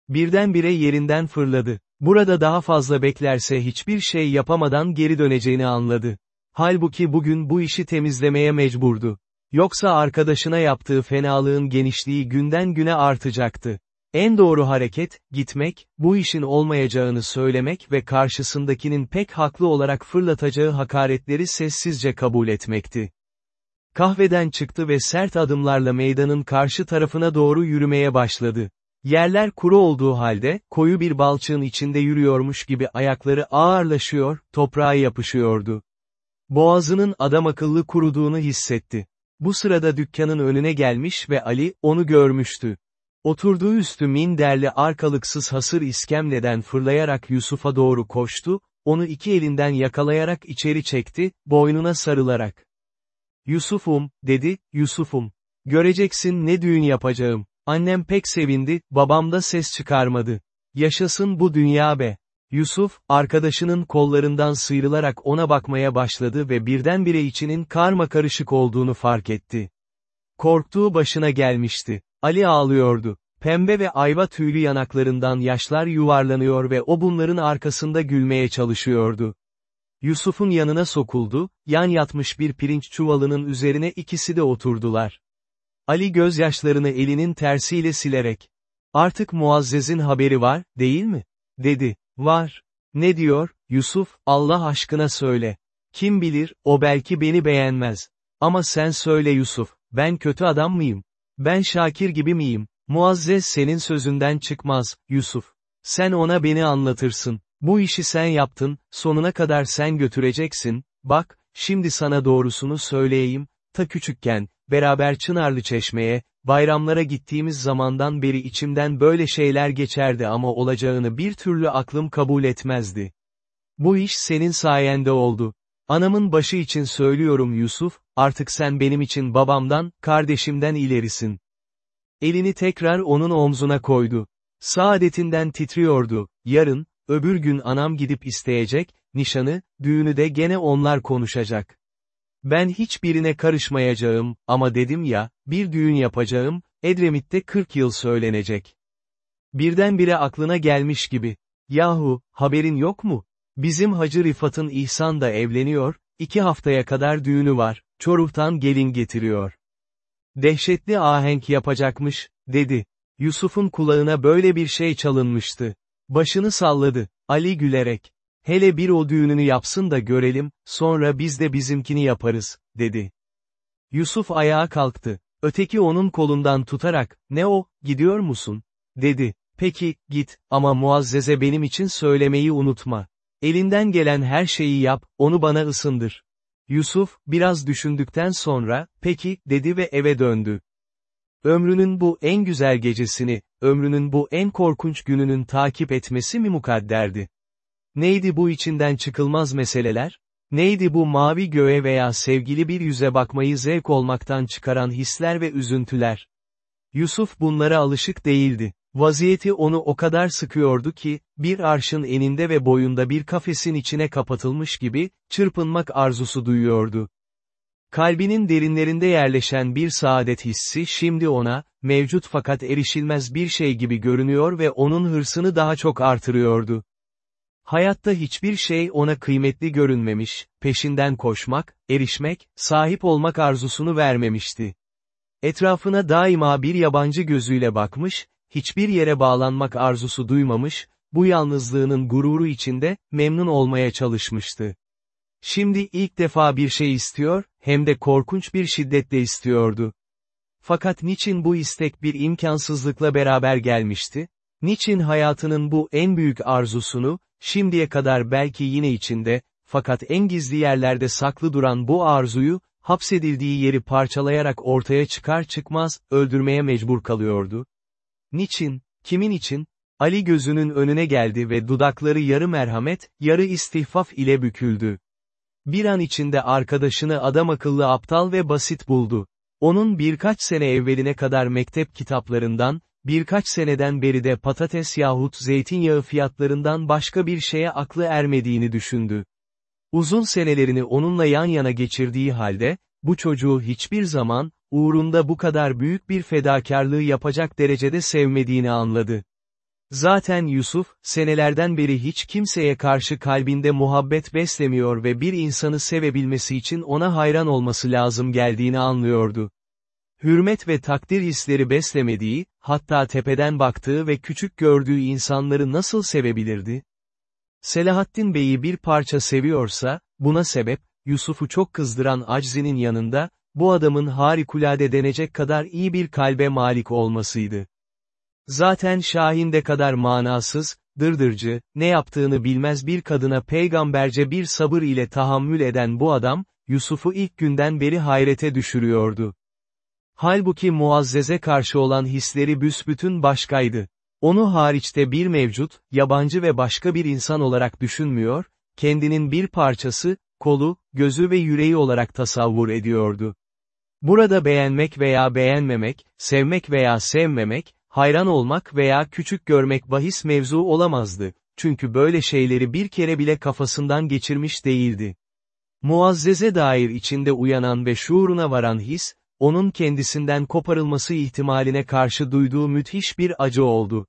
Birdenbire yerinden fırladı. Burada daha fazla beklerse hiçbir şey yapamadan geri döneceğini anladı. Halbuki bugün bu işi temizlemeye mecburdu. Yoksa arkadaşına yaptığı fenalığın genişliği günden güne artacaktı. En doğru hareket, gitmek, bu işin olmayacağını söylemek ve karşısındakinin pek haklı olarak fırlatacağı hakaretleri sessizce kabul etmekti. Kahveden çıktı ve sert adımlarla meydanın karşı tarafına doğru yürümeye başladı. Yerler kuru olduğu halde, koyu bir balçığın içinde yürüyormuş gibi ayakları ağırlaşıyor, toprağa yapışıyordu. Boğazının adam akıllı kuruduğunu hissetti. Bu sırada dükkanın önüne gelmiş ve Ali, onu görmüştü. Oturduğu üstü minderli arkalıksız hasır iskemleden fırlayarak Yusuf'a doğru koştu, onu iki elinden yakalayarak içeri çekti, boynuna sarılarak. Yusuf'um, dedi, Yusuf'um. Göreceksin ne düğün yapacağım. Annem pek sevindi, babam da ses çıkarmadı. Yaşasın bu dünya be. Yusuf, arkadaşının kollarından sıyrılarak ona bakmaya başladı ve birdenbire içinin karma karışık olduğunu fark etti. Korktuğu başına gelmişti. Ali ağlıyordu. Pembe ve ayva tüylü yanaklarından yaşlar yuvarlanıyor ve o bunların arkasında gülmeye çalışıyordu. Yusuf'un yanına sokuldu, yan yatmış bir pirinç çuvalının üzerine ikisi de oturdular. Ali gözyaşlarını elinin tersiyle silerek, artık Muazzez'in haberi var, değil mi? dedi. Var. Ne diyor, Yusuf, Allah aşkına söyle. Kim bilir, o belki beni beğenmez. Ama sen söyle Yusuf, ben kötü adam mıyım? Ben Şakir gibi miyim? Muazzez senin sözünden çıkmaz, Yusuf. Sen ona beni anlatırsın. Bu işi sen yaptın, sonuna kadar sen götüreceksin, bak, şimdi sana doğrusunu söyleyeyim, ta küçükken, beraber Çınarlı Çeşme'ye, bayramlara gittiğimiz zamandan beri içimden böyle şeyler geçerdi ama olacağını bir türlü aklım kabul etmezdi. Bu iş senin sayende oldu. Anamın başı için söylüyorum Yusuf, artık sen benim için babamdan, kardeşimden ilerisin. Elini tekrar onun omzuna koydu. Saadetinden titriyordu, yarın, öbür gün anam gidip isteyecek, nişanı, düğünü de gene onlar konuşacak. Ben hiçbirine karışmayacağım, ama dedim ya, bir düğün yapacağım, Edremit'te 40 yıl söylenecek. Birdenbire aklına gelmiş gibi. Yahu, haberin yok mu? Bizim Hacı Rifat'ın İhsan da evleniyor, iki haftaya kadar düğünü var, Çoruh'tan gelin getiriyor. Dehşetli ahenk yapacakmış, dedi. Yusuf'un kulağına böyle bir şey çalınmıştı. Başını salladı, Ali gülerek. Hele bir o düğününü yapsın da görelim, sonra biz de bizimkini yaparız, dedi. Yusuf ayağa kalktı. Öteki onun kolundan tutarak, ne o, gidiyor musun? dedi. Peki, git, ama Muazzeze benim için söylemeyi unutma. Elinden gelen her şeyi yap, onu bana ısındır. Yusuf, biraz düşündükten sonra, peki, dedi ve eve döndü. Ömrünün bu en güzel gecesini, ömrünün bu en korkunç gününün takip etmesi mi mukadderdi? Neydi bu içinden çıkılmaz meseleler? Neydi bu mavi göğe veya sevgili bir yüze bakmayı zevk olmaktan çıkaran hisler ve üzüntüler? Yusuf bunlara alışık değildi. Vaziyeti onu o kadar sıkıyordu ki, bir arşın eninde ve boyunda bir kafesin içine kapatılmış gibi, çırpınmak arzusu duyuyordu. Kalbinin derinlerinde yerleşen bir saadet hissi şimdi ona, mevcut fakat erişilmez bir şey gibi görünüyor ve onun hırsını daha çok artırıyordu. Hayatta hiçbir şey ona kıymetli görünmemiş, peşinden koşmak, erişmek, sahip olmak arzusunu vermemişti. Etrafına daima bir yabancı gözüyle bakmış, hiçbir yere bağlanmak arzusu duymamış, bu yalnızlığının gururu içinde, memnun olmaya çalışmıştı. Şimdi ilk defa bir şey istiyor, hem de korkunç bir şiddetle istiyordu. Fakat niçin bu istek bir imkansızlıkla beraber gelmişti? Niçin hayatının bu en büyük arzusunu, şimdiye kadar belki yine içinde, fakat en gizli yerlerde saklı duran bu arzuyu, hapsedildiği yeri parçalayarak ortaya çıkar çıkmaz, öldürmeye mecbur kalıyordu? Niçin, kimin için? Ali gözünün önüne geldi ve dudakları yarı merhamet, yarı istihfaf ile büküldü. Bir an içinde arkadaşını adam akıllı aptal ve basit buldu. Onun birkaç sene evveline kadar mektep kitaplarından, birkaç seneden beri de patates yahut zeytinyağı fiyatlarından başka bir şeye aklı ermediğini düşündü. Uzun senelerini onunla yan yana geçirdiği halde, bu çocuğu hiçbir zaman, uğrunda bu kadar büyük bir fedakarlığı yapacak derecede sevmediğini anladı. Zaten Yusuf, senelerden beri hiç kimseye karşı kalbinde muhabbet beslemiyor ve bir insanı sevebilmesi için ona hayran olması lazım geldiğini anlıyordu. Hürmet ve takdir hisleri beslemediği, hatta tepeden baktığı ve küçük gördüğü insanları nasıl sevebilirdi? Selahattin Bey'i bir parça seviyorsa, buna sebep, Yusuf'u çok kızdıran aczinin yanında, bu adamın harikulade denecek kadar iyi bir kalbe malik olmasıydı. Zaten Şahin de kadar manasız, dırdırcı, ne yaptığını bilmez bir kadına peygamberce bir sabır ile tahammül eden bu adam, Yusuf'u ilk günden beri hayrete düşürüyordu. Halbuki Muazzez'e karşı olan hisleri büsbütün başkaydı. Onu hariçte bir mevcut, yabancı ve başka bir insan olarak düşünmüyor, kendinin bir parçası, kolu, gözü ve yüreği olarak tasavvur ediyordu. Burada beğenmek veya beğenmemek, sevmek veya sevmemek, hayran olmak veya küçük görmek bahis mevzu olamazdı, çünkü böyle şeyleri bir kere bile kafasından geçirmiş değildi. Muazzeze dair içinde uyanan ve şuuruna varan his, onun kendisinden koparılması ihtimaline karşı duyduğu müthiş bir acı oldu.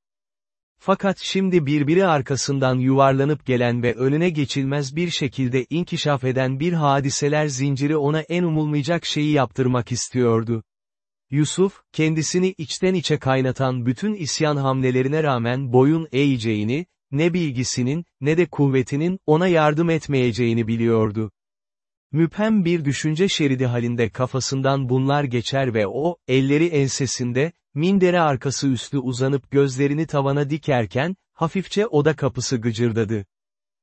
Fakat şimdi birbiri arkasından yuvarlanıp gelen ve önüne geçilmez bir şekilde inkişaf eden bir hadiseler zinciri ona en umulmayacak şeyi yaptırmak istiyordu. Yusuf, kendisini içten içe kaynatan bütün isyan hamlelerine rağmen boyun eğeceğini, ne bilgisinin, ne de kuvvetinin ona yardım etmeyeceğini biliyordu. Müphem bir düşünce şeridi halinde kafasından bunlar geçer ve o, elleri ensesinde, mindere arkası üstü uzanıp gözlerini tavana dikerken, hafifçe oda kapısı gıcırdadı.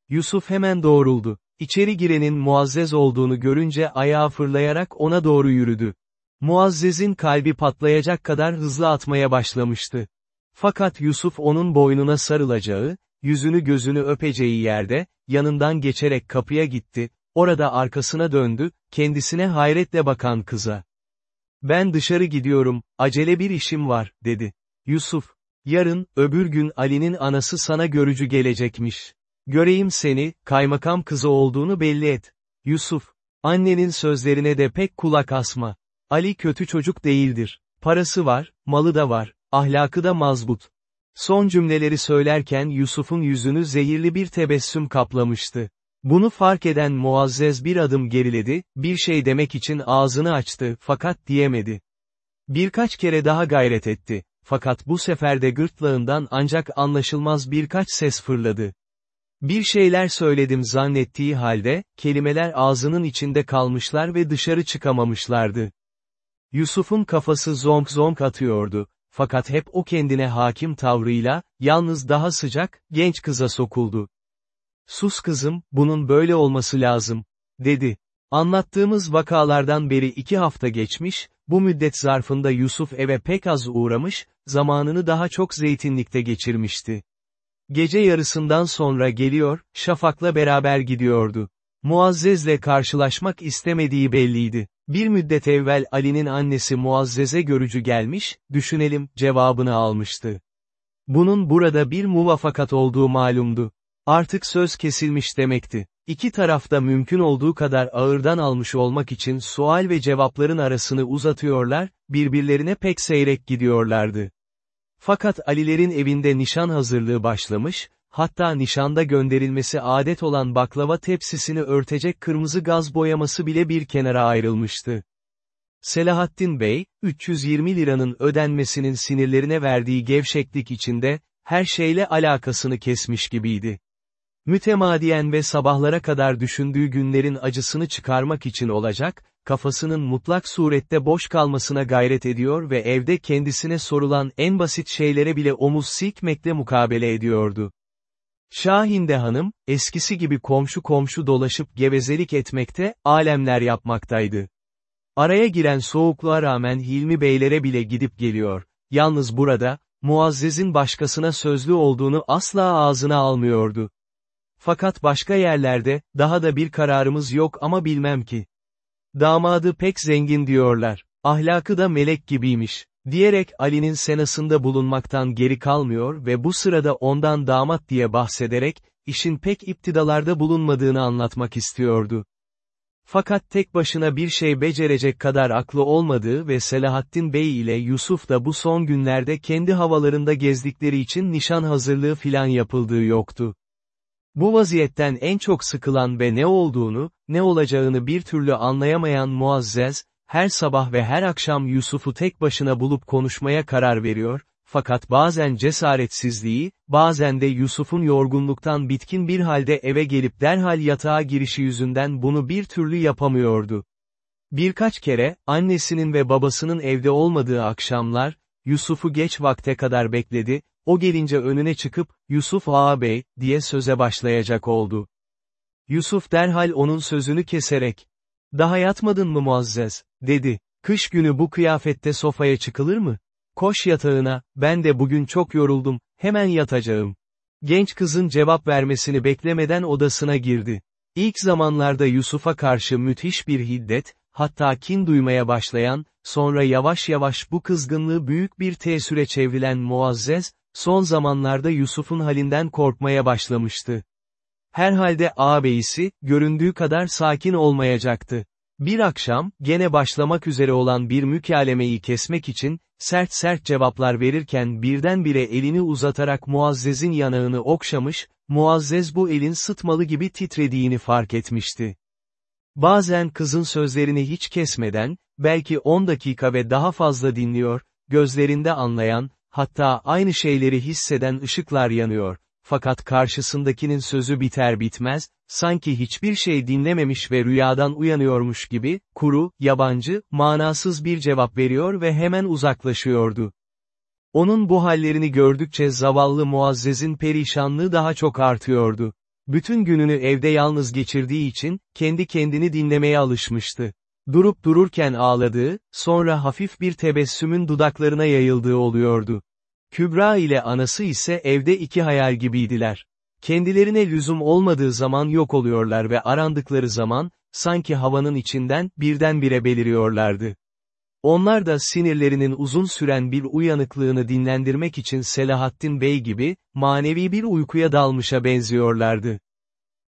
Yusuf hemen doğruldu. İçeri girenin Muazzez olduğunu görünce ayağa fırlayarak ona doğru yürüdü. Muazzez'in kalbi patlayacak kadar hızlı atmaya başlamıştı. Fakat Yusuf onun boynuna sarılacağı, yüzünü gözünü öpeceği yerde, yanından geçerek kapıya gitti, orada arkasına döndü, kendisine hayretle bakan kıza. Ben dışarı gidiyorum, acele bir işim var, dedi. Yusuf, yarın, öbür gün Ali'nin anası sana görücü gelecekmiş. Göreyim seni, kaymakam kızı olduğunu belli et. Yusuf, annenin sözlerine de pek kulak asma. Ali kötü çocuk değildir. Parası var, malı da var, ahlakı da mazbut. Son cümleleri söylerken Yusuf'un yüzünü zehirli bir tebessüm kaplamıştı. Bunu fark eden Muazzez bir adım geriledi, bir şey demek için ağzını açtı, fakat diyemedi. Birkaç kere daha gayret etti, fakat bu sefer de gırtlağından ancak anlaşılmaz birkaç ses fırladı. Bir şeyler söyledim zannettiği halde, kelimeler ağzının içinde kalmışlar ve dışarı çıkamamışlardı. Yusuf'un kafası zonk zonk atıyordu, fakat hep o kendine hakim tavrıyla, yalnız daha sıcak, genç kıza sokuldu. Sus kızım, bunun böyle olması lazım, dedi. Anlattığımız vakalardan beri iki hafta geçmiş, bu müddet zarfında Yusuf eve pek az uğramış, zamanını daha çok zeytinlikte geçirmişti. Gece yarısından sonra geliyor, Şafak'la beraber gidiyordu. Muazzez'le karşılaşmak istemediği belliydi. Bir müddet evvel Ali'nin annesi Muazzez'e görücü gelmiş, düşünelim, cevabını almıştı. Bunun burada bir muvafakat olduğu malumdu. Artık söz kesilmiş demekti. İki tarafta mümkün olduğu kadar ağırdan almış olmak için sual ve cevapların arasını uzatıyorlar, birbirlerine pek seyrek gidiyorlardı. Fakat Alilerin evinde nişan hazırlığı başlamış, hatta nişanda gönderilmesi adet olan baklava tepsisini örtecek kırmızı gaz boyaması bile bir kenara ayrılmıştı. Selahattin Bey, 320 liranın ödenmesinin sinirlerine verdiği gevşeklik içinde, her şeyle alakasını kesmiş gibiydi. Mütemadiyen ve sabahlara kadar düşündüğü günlerin acısını çıkarmak için olacak, kafasının mutlak surette boş kalmasına gayret ediyor ve evde kendisine sorulan en basit şeylere bile omuz silkmekle mukabele ediyordu. Şahinde hanım, eskisi gibi komşu komşu dolaşıp gevezelik etmekte, alemler yapmaktaydı. Araya giren soğukluğa rağmen Hilmi beylere bile gidip geliyor. Yalnız burada, Muazzez'in başkasına sözlü olduğunu asla ağzına almıyordu. Fakat başka yerlerde, daha da bir kararımız yok ama bilmem ki. Damadı pek zengin diyorlar. Ahlakı da melek gibiymiş. Diyerek Ali'nin senasında bulunmaktan geri kalmıyor ve bu sırada ondan damat diye bahsederek, işin pek iptidalarda bulunmadığını anlatmak istiyordu. Fakat tek başına bir şey becerecek kadar aklı olmadığı ve Selahattin Bey ile Yusuf da bu son günlerde kendi havalarında gezdikleri için nişan hazırlığı filan yapıldığı yoktu. Bu vaziyetten en çok sıkılan ve ne olduğunu, ne olacağını bir türlü anlayamayan Muazzez, her sabah ve her akşam Yusuf'u tek başına bulup konuşmaya karar veriyor, fakat bazen cesaretsizliği, bazen de Yusuf'un yorgunluktan bitkin bir halde eve gelip derhal yatağa girişi yüzünden bunu bir türlü yapamıyordu. Birkaç kere, annesinin ve babasının evde olmadığı akşamlar, Yusuf'u geç vakte kadar bekledi, o gelince önüne çıkıp, Yusuf ağabey, diye söze başlayacak oldu. Yusuf derhal onun sözünü keserek, daha yatmadın mı Muazzez, dedi, kış günü bu kıyafette sofaya çıkılır mı? Koş yatağına, ben de bugün çok yoruldum, hemen yatacağım. Genç kızın cevap vermesini beklemeden odasına girdi. İlk zamanlarda Yusuf'a karşı müthiş bir hiddet, hatta kin duymaya başlayan, sonra yavaş yavaş bu kızgınlığı büyük bir tesüre çevrilen Muazzez, son zamanlarda Yusuf'un halinden korkmaya başlamıştı. Herhalde ağabeyisi, göründüğü kadar sakin olmayacaktı. Bir akşam, gene başlamak üzere olan bir mükalemeyi kesmek için, sert sert cevaplar verirken birdenbire elini uzatarak Muazzez'in yanağını okşamış, Muazzez bu elin sıtmalı gibi titrediğini fark etmişti. Bazen kızın sözlerini hiç kesmeden, belki 10 dakika ve daha fazla dinliyor, gözlerinde anlayan, hatta aynı şeyleri hisseden ışıklar yanıyor, fakat karşısındakinin sözü biter bitmez, sanki hiçbir şey dinlememiş ve rüyadan uyanıyormuş gibi, kuru, yabancı, manasız bir cevap veriyor ve hemen uzaklaşıyordu. Onun bu hallerini gördükçe zavallı Muazzez'in perişanlığı daha çok artıyordu. Bütün gününü evde yalnız geçirdiği için, kendi kendini dinlemeye alışmıştı. Durup dururken ağladığı, sonra hafif bir tebessümün dudaklarına yayıldığı oluyordu. Kübra ile anası ise evde iki hayal gibiydiler. Kendilerine lüzum olmadığı zaman yok oluyorlar ve arandıkları zaman, sanki havanın içinden, birdenbire beliriyorlardı. Onlar da sinirlerinin uzun süren bir uyanıklığını dinlendirmek için Selahattin Bey gibi, manevi bir uykuya dalmışa benziyorlardı.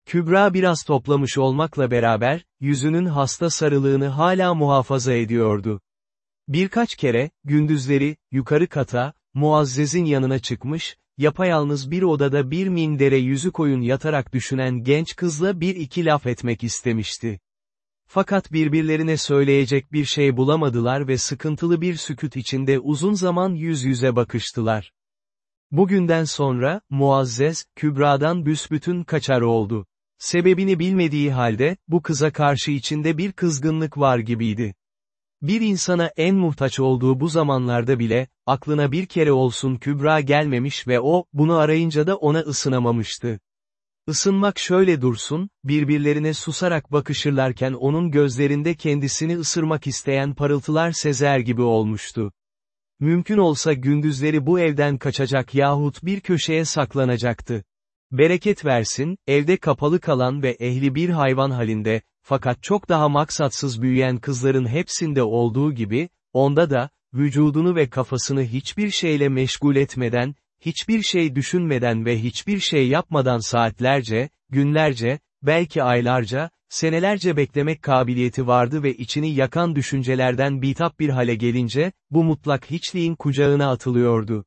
Kübra biraz toplamış olmakla beraber, yüzünün hasta sarılığını hala muhafaza ediyordu. Birkaç kere, gündüzleri, yukarı kata, Muazzez'in yanına çıkmış, yapayalnız bir odada bir mindere yüzü koyun yatarak düşünen genç kızla bir iki laf etmek istemişti. Fakat birbirlerine söyleyecek bir şey bulamadılar ve sıkıntılı bir süküt içinde uzun zaman yüz yüze bakıştılar. Bugünden sonra, Muazzez, Kübra'dan büsbütün kaçar oldu. Sebebini bilmediği halde, bu kıza karşı içinde bir kızgınlık var gibiydi. Bir insana en muhtaç olduğu bu zamanlarda bile, aklına bir kere olsun Kübra gelmemiş ve o, bunu arayınca da ona ısınamamıştı. Isınmak şöyle dursun, birbirlerine susarak bakışırlarken onun gözlerinde kendisini ısırmak isteyen parıltılar sezer gibi olmuştu. Mümkün olsa gündüzleri bu evden kaçacak yahut bir köşeye saklanacaktı. Bereket versin, evde kapalı kalan ve ehli bir hayvan halinde, fakat çok daha maksatsız büyüyen kızların hepsinde olduğu gibi, onda da, vücudunu ve kafasını hiçbir şeyle meşgul etmeden, hiçbir şey düşünmeden ve hiçbir şey yapmadan saatlerce, günlerce, belki aylarca, senelerce beklemek kabiliyeti vardı ve içini yakan düşüncelerden bitap bir hale gelince, bu mutlak hiçliğin kucağına atılıyordu.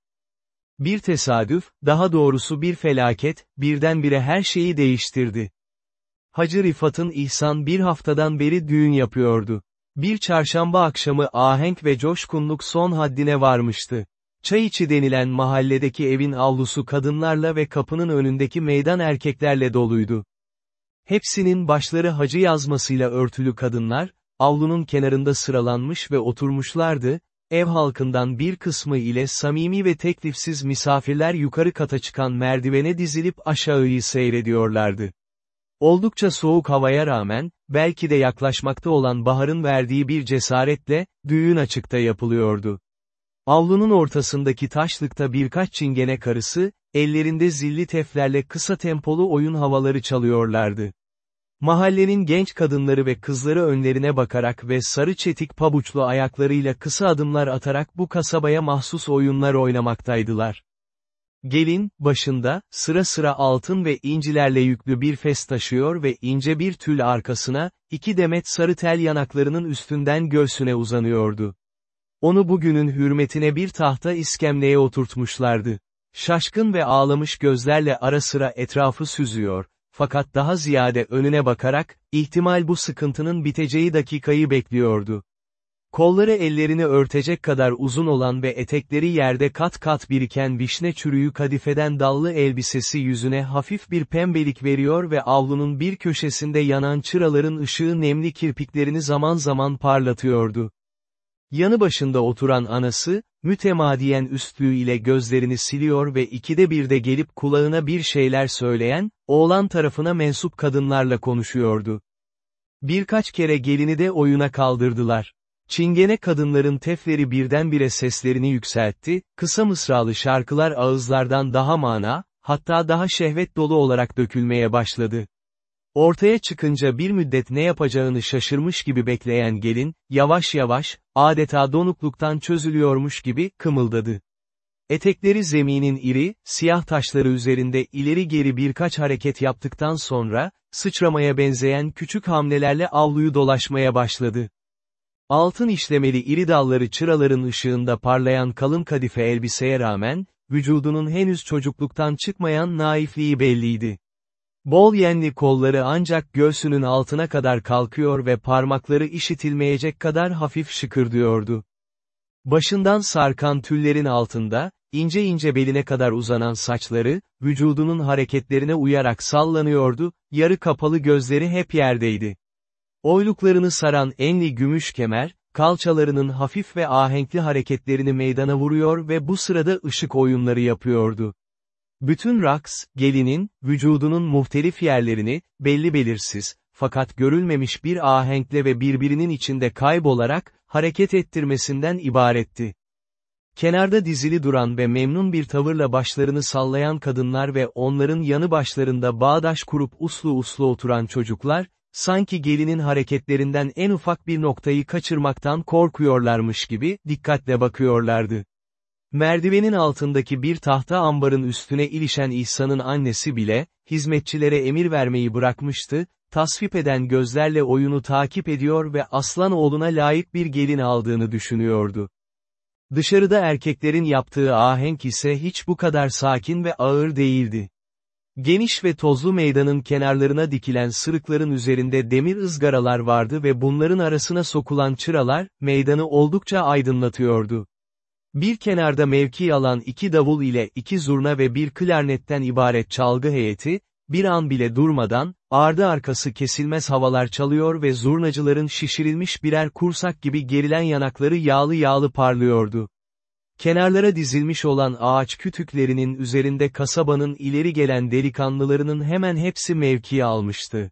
Bir tesadüf, daha doğrusu bir felaket, birdenbire her şeyi değiştirdi. Hacı Rifat'ın İhsan bir haftadan beri düğün yapıyordu. Bir çarşamba akşamı ahenk ve coşkunluk son haddine varmıştı. Çay içi denilen mahalledeki evin avlusu kadınlarla ve kapının önündeki meydan erkeklerle doluydu. Hepsinin başları hacı yazmasıyla örtülü kadınlar, avlunun kenarında sıralanmış ve oturmuşlardı, ev halkından bir kısmı ile samimi ve teklifsiz misafirler yukarı kata çıkan merdivene dizilip aşağıyı seyrediyorlardı. Oldukça soğuk havaya rağmen, belki de yaklaşmakta olan baharın verdiği bir cesaretle, düğün açıkta yapılıyordu. Avlunun ortasındaki taşlıkta birkaç çingene karısı, ellerinde zilli teflerle kısa tempolu oyun havaları çalıyorlardı. Mahallenin genç kadınları ve kızları önlerine bakarak ve sarı çetik pabuçlu ayaklarıyla kısa adımlar atarak bu kasabaya mahsus oyunlar oynamaktaydılar. Gelin, başında, sıra sıra altın ve incilerle yüklü bir fes taşıyor ve ince bir tül arkasına, iki demet sarı tel yanaklarının üstünden göğsüne uzanıyordu. Onu bugünün hürmetine bir tahta iskemleye oturtmuşlardı. Şaşkın ve ağlamış gözlerle ara sıra etrafı süzüyor, fakat daha ziyade önüne bakarak, ihtimal bu sıkıntının biteceği dakikayı bekliyordu. Kolları ellerini örtecek kadar uzun olan ve etekleri yerde kat kat biriken vişne çürüğü kadifeden dallı elbisesi yüzüne hafif bir pembelik veriyor ve avlunun bir köşesinde yanan çıraların ışığı nemli kirpiklerini zaman zaman parlatıyordu. Yanı başında oturan anası, mütemadiyen üstlüğü ile gözlerini siliyor ve ikide bir de gelip kulağına bir şeyler söyleyen, oğlan tarafına mensup kadınlarla konuşuyordu. Birkaç kere gelini de oyuna kaldırdılar. Çingene kadınların tefleri birdenbire seslerini yükseltti, kısa mısralı şarkılar ağızlardan daha mana, hatta daha şehvet dolu olarak dökülmeye başladı. Ortaya çıkınca bir müddet ne yapacağını şaşırmış gibi bekleyen gelin, yavaş yavaş, adeta donukluktan çözülüyormuş gibi, kımıldadı. Etekleri zeminin iri, siyah taşları üzerinde ileri geri birkaç hareket yaptıktan sonra, sıçramaya benzeyen küçük hamlelerle avluyu dolaşmaya başladı. Altın işlemeli iri dalları çıraların ışığında parlayan kalın kadife elbiseye rağmen, vücudunun henüz çocukluktan çıkmayan naifliği belliydi. Bol yenli kolları ancak göğsünün altına kadar kalkıyor ve parmakları işitilmeyecek kadar hafif şıkırdıyordu. Başından sarkan tüllerin altında, ince ince beline kadar uzanan saçları, vücudunun hareketlerine uyarak sallanıyordu, yarı kapalı gözleri hep yerdeydi. Oyluklarını saran enli gümüş kemer, kalçalarının hafif ve ahenkli hareketlerini meydana vuruyor ve bu sırada ışık oyunları yapıyordu. Bütün raks, gelinin, vücudunun muhtelif yerlerini, belli belirsiz, fakat görülmemiş bir ahenkle ve birbirinin içinde kaybolarak, hareket ettirmesinden ibaretti. Kenarda dizili duran ve memnun bir tavırla başlarını sallayan kadınlar ve onların yanı başlarında bağdaş kurup uslu uslu oturan çocuklar, sanki gelinin hareketlerinden en ufak bir noktayı kaçırmaktan korkuyorlarmış gibi, dikkatle bakıyorlardı. Merdivenin altındaki bir tahta ambarın üstüne ilişen İhsan'ın annesi bile, hizmetçilere emir vermeyi bırakmıştı, tasvip eden gözlerle oyunu takip ediyor ve aslan oğluna layık bir gelin aldığını düşünüyordu. Dışarıda erkeklerin yaptığı ahenk ise hiç bu kadar sakin ve ağır değildi. Geniş ve tozlu meydanın kenarlarına dikilen sırıkların üzerinde demir ızgaralar vardı ve bunların arasına sokulan çıralar, meydanı oldukça aydınlatıyordu. Bir kenarda mevki alan iki davul ile iki zurna ve bir klarnetten ibaret çalgı heyeti, bir an bile durmadan, ardı arkası kesilmez havalar çalıyor ve zurnacıların şişirilmiş birer kursak gibi gerilen yanakları yağlı yağlı parlıyordu. Kenarlara dizilmiş olan ağaç kütüklerinin üzerinde kasabanın ileri gelen delikanlılarının hemen hepsi mevki almıştı.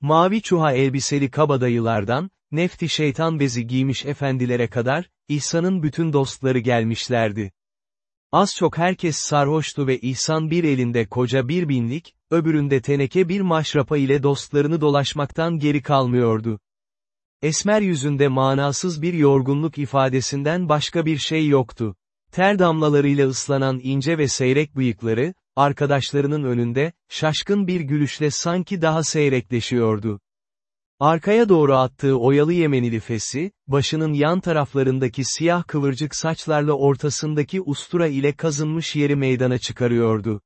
Mavi çuha elbiseli kabadayılardan, nefti şeytan bezi giymiş efendilere kadar, İhsan'ın bütün dostları gelmişlerdi. Az çok herkes sarhoştu ve İhsan bir elinde koca bir binlik, öbüründe teneke bir maşrapa ile dostlarını dolaşmaktan geri kalmıyordu. Esmer yüzünde manasız bir yorgunluk ifadesinden başka bir şey yoktu. Ter damlalarıyla ıslanan ince ve seyrek bıyıkları, arkadaşlarının önünde, şaşkın bir gülüşle sanki daha seyrekleşiyordu. Arkaya doğru attığı oyalı Yemenili fesi, başının yan taraflarındaki siyah kıvırcık saçlarla ortasındaki ustura ile kazınmış yeri meydana çıkarıyordu.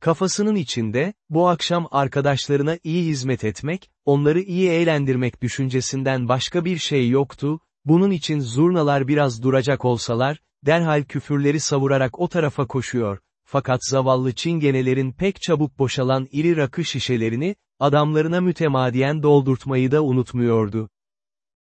Kafasının içinde, bu akşam arkadaşlarına iyi hizmet etmek, onları iyi eğlendirmek düşüncesinden başka bir şey yoktu, bunun için zurnalar biraz duracak olsalar, derhal küfürleri savurarak o tarafa koşuyor, fakat zavallı çingenelerin pek çabuk boşalan iri rakı şişelerini, adamlarına mütemadiyen doldurtmayı da unutmuyordu.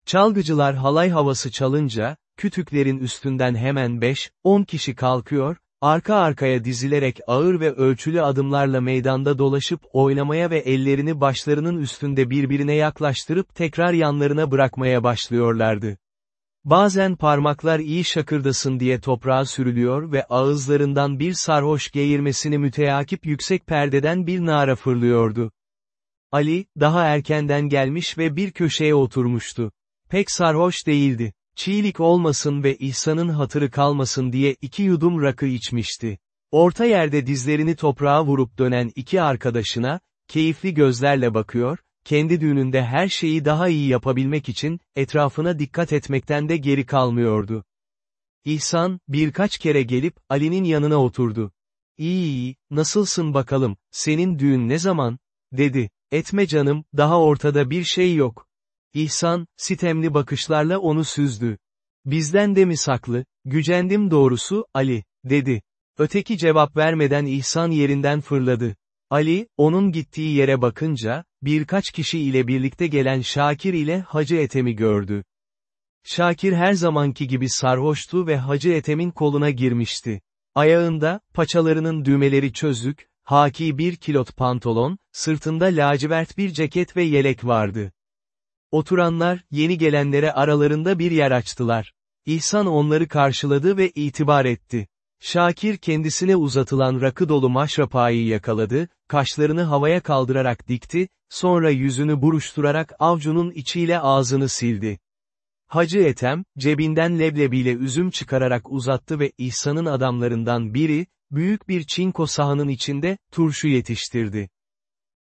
Çalgıcılar halay havası çalınca, kütüklerin üstünden hemen 5-10 kişi kalkıyor, arka arkaya dizilerek ağır ve ölçülü adımlarla meydanda dolaşıp oynamaya ve ellerini başlarının üstünde birbirine yaklaştırıp tekrar yanlarına bırakmaya başlıyorlardı. Bazen parmaklar iyi şakırdasın diye toprağa sürülüyor ve ağızlarından bir sarhoş geğirmesini müteakip yüksek perdeden bir nara fırlıyordu. Ali, daha erkenden gelmiş ve bir köşeye oturmuştu. Pek sarhoş değildi. Çiğlik olmasın ve İhsan'ın hatırı kalmasın diye iki yudum rakı içmişti. Orta yerde dizlerini toprağa vurup dönen iki arkadaşına, keyifli gözlerle bakıyor, kendi düğününde her şeyi daha iyi yapabilmek için, etrafına dikkat etmekten de geri kalmıyordu. İhsan, birkaç kere gelip, Ali'nin yanına oturdu. İyi iyi, nasılsın bakalım, senin düğün ne zaman? dedi. Etme canım, daha ortada bir şey yok. İhsan, sitemli bakışlarla onu süzdü. Bizden de mi saklı, gücendim doğrusu, Ali, dedi. Öteki cevap vermeden İhsan yerinden fırladı. Ali, onun gittiği yere bakınca, birkaç kişi ile birlikte gelen Şakir ile Hacı Etem'i gördü. Şakir her zamanki gibi sarhoştu ve Hacı Etem'in koluna girmişti. Ayağında, paçalarının düğmeleri çözük, haki bir kilot pantolon, sırtında lacivert bir ceket ve yelek vardı. Oturanlar, yeni gelenlere aralarında bir yer açtılar. İhsan onları karşıladı ve itibar etti. Şakir kendisine uzatılan rakı dolu maşrapayı yakaladı, kaşlarını havaya kaldırarak dikti, sonra yüzünü buruşturarak avcunun içiyle ağzını sildi. Hacı Etem, cebinden leblebiyle üzüm çıkararak uzattı ve İhsan'ın adamlarından biri, büyük bir çinko sahanın içinde, turşu yetiştirdi.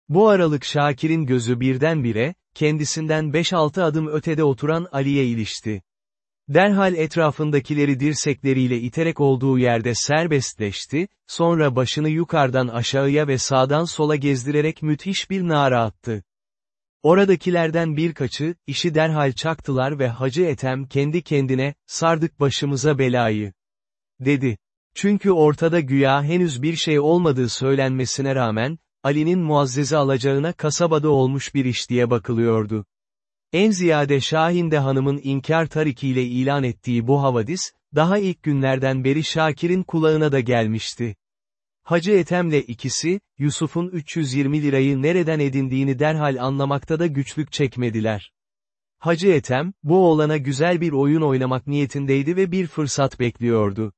Bu aralık Şakir'in gözü birdenbire, kendisinden 5-6 adım ötede oturan Ali'ye ilişti. Derhal etrafındakileri dirsekleriyle iterek olduğu yerde serbestleşti, sonra başını yukarıdan aşağıya ve sağdan sola gezdirerek müthiş bir nara attı. Oradakilerden birkaçı, işi derhal çaktılar ve Hacı Etem kendi kendine, sardık başımıza belayı. Dedi. Çünkü ortada güya henüz bir şey olmadığı söylenmesine rağmen, Ali'nin muazzeze alacağına kasabada olmuş bir iş diye bakılıyordu. En ziyade Şahinde Hanım'ın inkar tarikiyle ilan ettiği bu havadis, daha ilk günlerden beri Şakir'in kulağına da gelmişti. Hacı Ethem'le ikisi, Yusuf'un 320 lirayı nereden edindiğini derhal anlamakta da güçlük çekmediler. Hacı Ethem, bu oğlana güzel bir oyun oynamak niyetindeydi ve bir fırsat bekliyordu.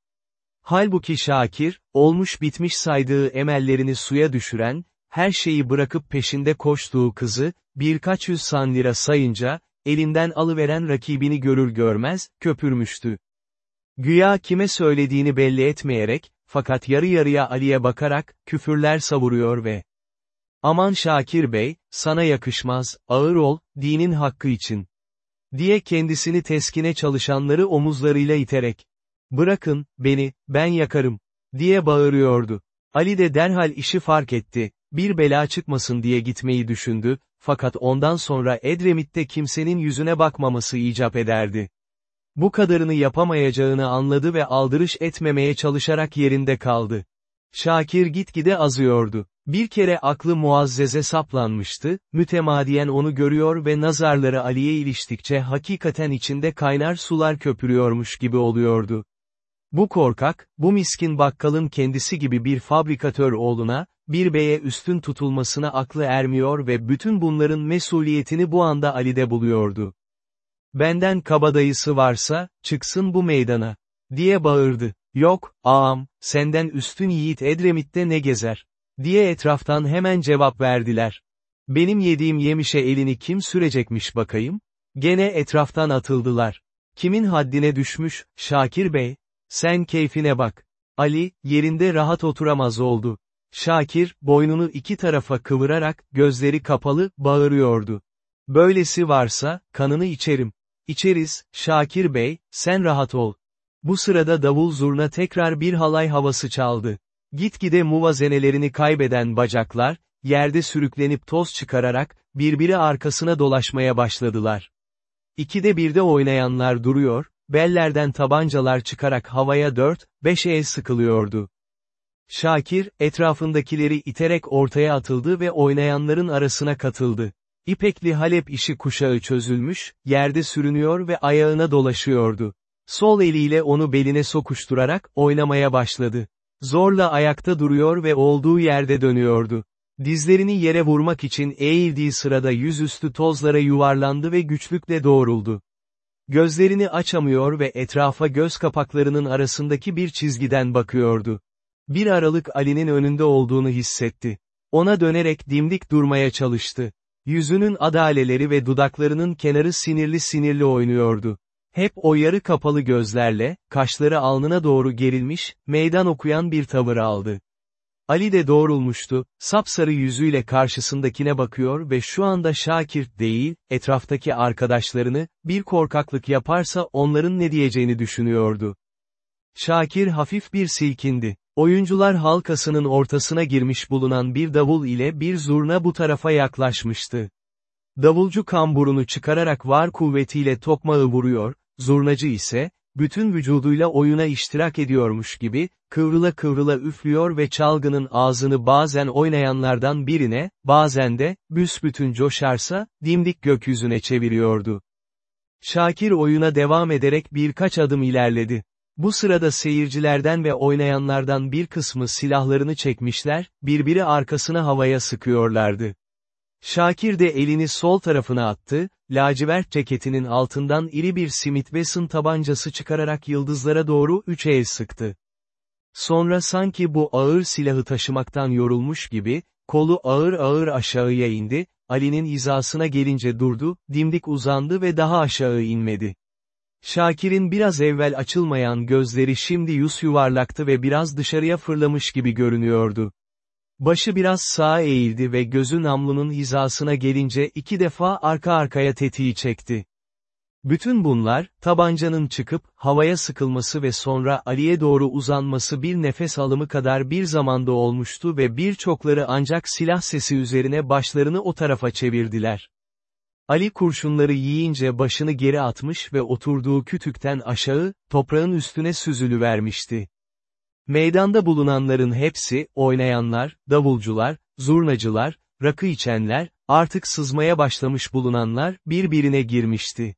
Halbuki Şakir, olmuş bitmiş saydığı emellerini suya düşüren, her şeyi bırakıp peşinde koştuğu kızı, birkaç yüz san lira sayınca, elinden alıveren rakibini görür görmez, köpürmüştü. Güya kime söylediğini belli etmeyerek, fakat yarı yarıya Ali'ye bakarak, küfürler savuruyor ve Aman Şakir Bey, sana yakışmaz, ağır ol, dinin hakkı için. Diye kendisini teskine çalışanları omuzlarıyla iterek. Bırakın, beni, ben yakarım. Diye bağırıyordu. Ali de derhal işi fark etti, bir bela çıkmasın diye gitmeyi düşündü, fakat ondan sonra Edremit'te kimsenin yüzüne bakmaması icap ederdi. Bu kadarını yapamayacağını anladı ve aldırış etmemeye çalışarak yerinde kaldı. Şakir gitgide azıyordu. Bir kere aklı Muazzez'e saplanmıştı, mütemadiyen onu görüyor ve nazarları Ali'ye iliştikçe hakikaten içinde kaynar sular köpürüyormuş gibi oluyordu. Bu korkak, bu miskin bakkalın kendisi gibi bir fabrikatör oğluna, bir beye üstün tutulmasına aklı ermiyor ve bütün bunların mesuliyetini bu anda Ali'de buluyordu. Benden kabadayısı varsa, çıksın bu meydana, diye bağırdı. Yok, ağam, senden üstün yiğit Edremit'te ne gezer, diye etraftan hemen cevap verdiler. Benim yediğim yemişe elini kim sürecekmiş bakayım? Gene etraftan atıldılar. Kimin haddine düşmüş, Şakir Bey? Sen keyfine bak. Ali, yerinde rahat oturamaz oldu. Şakir, boynunu iki tarafa kıvırarak, gözleri kapalı, bağırıyordu. Böylesi varsa, kanını içerim. İçeriz, Şakir Bey, sen rahat ol. Bu sırada davul zurna tekrar bir halay havası çaldı. Gitgide muvazenelerini kaybeden bacaklar, yerde sürüklenip toz çıkararak, birbiri arkasına dolaşmaya başladılar. İkide birde oynayanlar duruyor, bellerden tabancalar çıkarak havaya dört, beş el sıkılıyordu. Şakir, etrafındakileri iterek ortaya atıldı ve oynayanların arasına katıldı. İpekli Halep işi kuşağı çözülmüş, yerde sürünüyor ve ayağına dolaşıyordu. Sol eliyle onu beline sokuşturarak, oynamaya başladı. Zorla ayakta duruyor ve olduğu yerde dönüyordu. Dizlerini yere vurmak için eğildiği sırada yüzüstü tozlara yuvarlandı ve güçlükle doğruldu. Gözlerini açamıyor ve etrafa göz kapaklarının arasındaki bir çizgiden bakıyordu. Bir aralık Ali'nin önünde olduğunu hissetti. Ona dönerek dimdik durmaya çalıştı. Yüzünün adaleleri ve dudaklarının kenarı sinirli sinirli oynuyordu. Hep o yarı kapalı gözlerle, kaşları alnına doğru gerilmiş, meydan okuyan bir tavır aldı. Ali de doğrulmuştu, sapsarı yüzüyle karşısındakine bakıyor ve şu anda Şakir değil, etraftaki arkadaşlarını, bir korkaklık yaparsa onların ne diyeceğini düşünüyordu. Şakir hafif bir silkindi. Oyuncular halkasının ortasına girmiş bulunan bir davul ile bir zurna bu tarafa yaklaşmıştı. Davulcu kamburunu çıkararak var kuvvetiyle tokmağı vuruyor, zurnacı ise, bütün vücuduyla oyuna iştirak ediyormuş gibi, kıvrıla kıvrıla üflüyor ve çalgının ağzını bazen oynayanlardan birine, bazen de, büsbütün coşarsa, dimdik gökyüzüne çeviriyordu. Şakir oyuna devam ederek birkaç adım ilerledi. Bu sırada seyircilerden ve oynayanlardan bir kısmı silahlarını çekmişler, birbiri arkasına havaya sıkıyorlardı. Şakir de elini sol tarafına attı, lacivert ceketinin altından iri bir Smith Wesson tabancası çıkararak yıldızlara doğru üç el sıktı. Sonra sanki bu ağır silahı taşımaktan yorulmuş gibi, kolu ağır ağır aşağıya indi, Ali'nin hizasına gelince durdu, dimdik uzandı ve daha aşağı inmedi. Şakir'in biraz evvel açılmayan gözleri şimdi yüz yuvarlaktı ve biraz dışarıya fırlamış gibi görünüyordu. Başı biraz sağa eğildi ve gözü namlunun hizasına gelince iki defa arka arkaya tetiği çekti. Bütün bunlar, tabancanın çıkıp, havaya sıkılması ve sonra Ali'ye doğru uzanması bir nefes alımı kadar bir zamanda olmuştu ve birçokları ancak silah sesi üzerine başlarını o tarafa çevirdiler. Ali kurşunları yiyince başını geri atmış ve oturduğu kütükten aşağı, toprağın üstüne süzülüvermişti. Meydanda bulunanların hepsi, oynayanlar, davulcular, zurnacılar, rakı içenler, artık sızmaya başlamış bulunanlar, birbirine girmişti.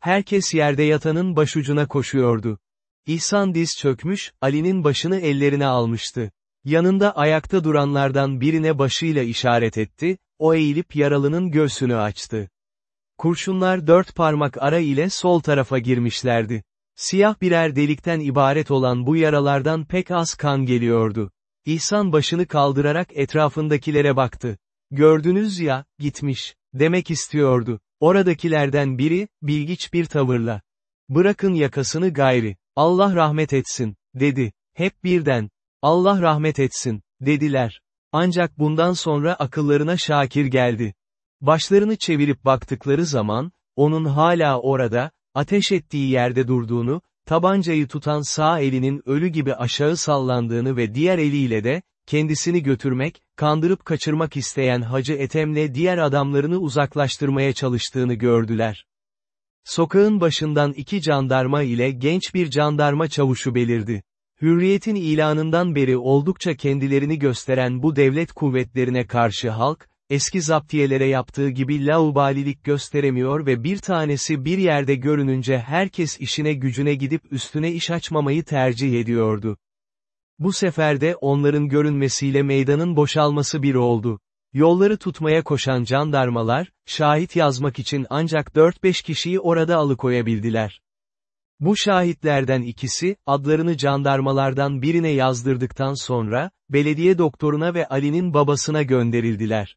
Herkes yerde yatanın başucuna koşuyordu. İhsan diz çökmüş, Ali'nin başını ellerine almıştı. Yanında ayakta duranlardan birine başıyla işaret etti, o eğilip yaralının göğsünü açtı. Kurşunlar dört parmak ara ile sol tarafa girmişlerdi. Siyah birer delikten ibaret olan bu yaralardan pek az kan geliyordu. İhsan başını kaldırarak etrafındakilere baktı. Gördünüz ya, gitmiş, demek istiyordu. Oradakilerden biri, bilgiç bir tavırla. Bırakın yakasını gayri, Allah rahmet etsin, dedi. Hep birden, Allah rahmet etsin, dediler. Ancak bundan sonra akıllarına Şakir geldi. Başlarını çevirip baktıkları zaman, onun hala orada, ateş ettiği yerde durduğunu, tabancayı tutan sağ elinin ölü gibi aşağı sallandığını ve diğer eliyle de, kendisini götürmek, kandırıp kaçırmak isteyen Hacı Ethem'le diğer adamlarını uzaklaştırmaya çalıştığını gördüler. Sokağın başından iki jandarma ile genç bir jandarma çavuşu belirdi. Hürriyetin ilanından beri oldukça kendilerini gösteren bu devlet kuvvetlerine karşı halk, eski zaptiyelere yaptığı gibi laubalilik gösteremiyor ve bir tanesi bir yerde görününce herkes işine gücüne gidip üstüne iş açmamayı tercih ediyordu. Bu sefer de onların görünmesiyle meydanın boşalması bir oldu. Yolları tutmaya koşan jandarmalar, şahit yazmak için ancak 4-5 kişiyi orada alıkoyabildiler. Bu şahitlerden ikisi, adlarını jandarmalardan birine yazdırdıktan sonra, belediye doktoruna ve Ali'nin babasına gönderildiler.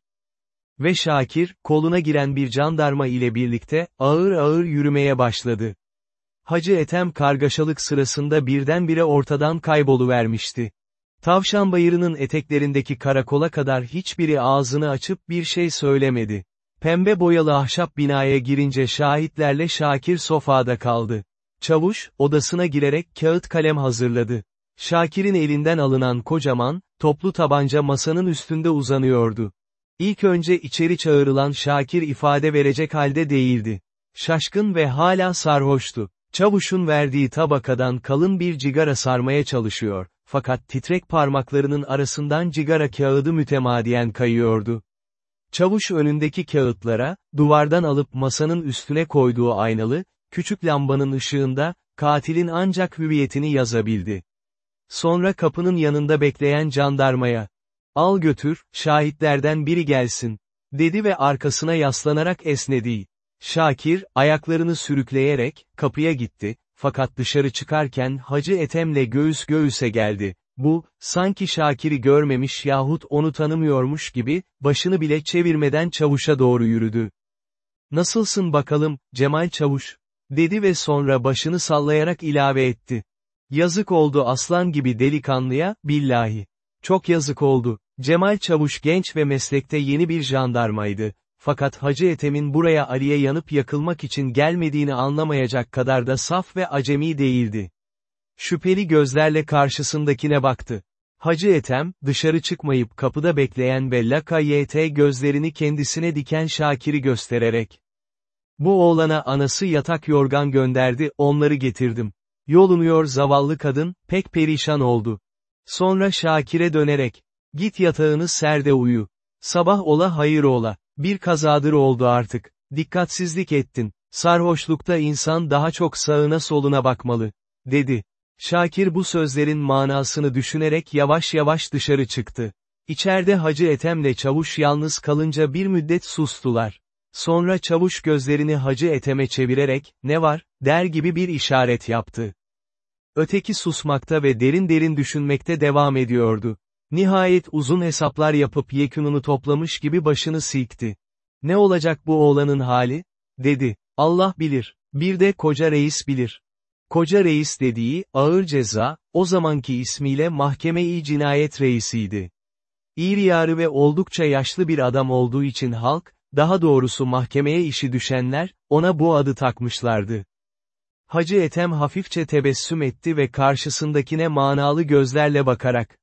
Ve Şakir, koluna giren bir jandarma ile birlikte, ağır ağır yürümeye başladı. Hacı Etem kargaşalık sırasında birdenbire ortadan kayboluvermişti. Tavşan bayırının eteklerindeki karakola kadar hiçbiri ağzını açıp bir şey söylemedi. Pembe boyalı ahşap binaya girince şahitlerle Şakir sofada kaldı. Çavuş, odasına girerek kağıt kalem hazırladı. Şakir'in elinden alınan kocaman, toplu tabanca masanın üstünde uzanıyordu. İlk önce içeri çağrılan Şakir ifade verecek halde değildi. Şaşkın ve hala sarhoştu. Çavuşun verdiği tabakadan kalın bir cigara sarmaya çalışıyor, fakat titrek parmaklarının arasından cigara kağıdı mütemadiyen kayıyordu. Çavuş önündeki kağıtlara, duvardan alıp masanın üstüne koyduğu aynalı, küçük lambanın ışığında, katilin ancak hüviyetini yazabildi. Sonra kapının yanında bekleyen jandarmaya, Al götür, şahitlerden biri gelsin, dedi ve arkasına yaslanarak esnedi. Şakir, ayaklarını sürükleyerek, kapıya gitti, fakat dışarı çıkarken Hacı Ethem'le göğüs göğüse geldi. Bu, sanki Şakir'i görmemiş yahut onu tanımıyormuş gibi, başını bile çevirmeden çavuşa doğru yürüdü. Nasılsın bakalım, Cemal Çavuş? dedi ve sonra başını sallayarak ilave etti. Yazık oldu aslan gibi delikanlıya, billahi. Çok yazık oldu. Cemal Çavuş genç ve meslekte yeni bir jandarmaydı. Fakat Hacı Ethem'in buraya Ali'ye yanıp yakılmak için gelmediğini anlamayacak kadar da saf ve acemi değildi. Şüpheli gözlerle karşısındakine baktı. Hacı Ethem, dışarı çıkmayıp kapıda bekleyen ve lakayt gözlerini kendisine diken Şakir'i göstererek. Bu oğlana anası yatak yorgan gönderdi, onları getirdim. Yolunuyor zavallı kadın, pek perişan oldu. Sonra Şakir'e dönerek, git yatağını serde uyu. Sabah ola hayır ola, bir kazadır oldu artık, dikkatsizlik ettin, sarhoşlukta insan daha çok sağına soluna bakmalı, dedi. Şakir bu sözlerin manasını düşünerek yavaş yavaş dışarı çıktı. İçeride Hacı Ethem'le Çavuş yalnız kalınca bir müddet sustular. Sonra Çavuş gözlerini Hacı Ethem'e çevirerek, ne var, der gibi bir işaret yaptı. Öteki susmakta ve derin derin düşünmekte devam ediyordu. Nihayet uzun hesaplar yapıp yekününü toplamış gibi başını silkti. Ne olacak bu oğlanın hali? dedi. Allah bilir. Bir de koca reis bilir. Koca reis dediği, ağır ceza, o zamanki ismiyle mahkeme-i cinayet reisiydi. İriyarı ve oldukça yaşlı bir adam olduğu için halk, daha doğrusu mahkemeye işi düşenler, ona bu adı takmışlardı. Hacı Ethem hafifçe tebessüm etti ve karşısındakine manalı gözlerle bakarak,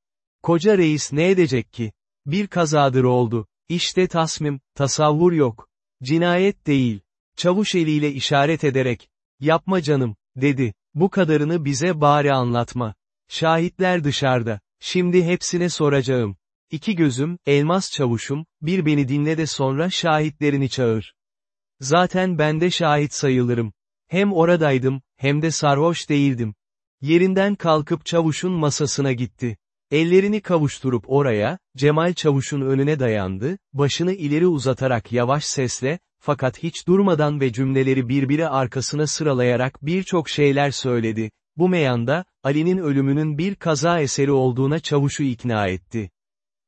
Koca reis ne edecek ki? Bir kazadır oldu. İşte tasmim, tasavvur yok. Cinayet değil. Çavuş eliyle işaret ederek, yapma canım, dedi. Bu kadarını bize bari anlatma. Şahitler dışarıda. Şimdi hepsine soracağım. İki gözüm, elmas çavuşum, bir beni dinle de sonra şahitlerini çağır. Zaten ben de şahit sayılırım. Hem oradaydım, hem de sarhoş değildim. Yerinden kalkıp çavuşun masasına gitti. Ellerini kavuşturup oraya, Cemal Çavuş'un önüne dayandı, başını ileri uzatarak yavaş sesle, fakat hiç durmadan ve cümleleri birbiri arkasına sıralayarak birçok şeyler söyledi. Bu meyanda, Ali'nin ölümünün bir kaza eseri olduğuna Çavuş'u ikna etti.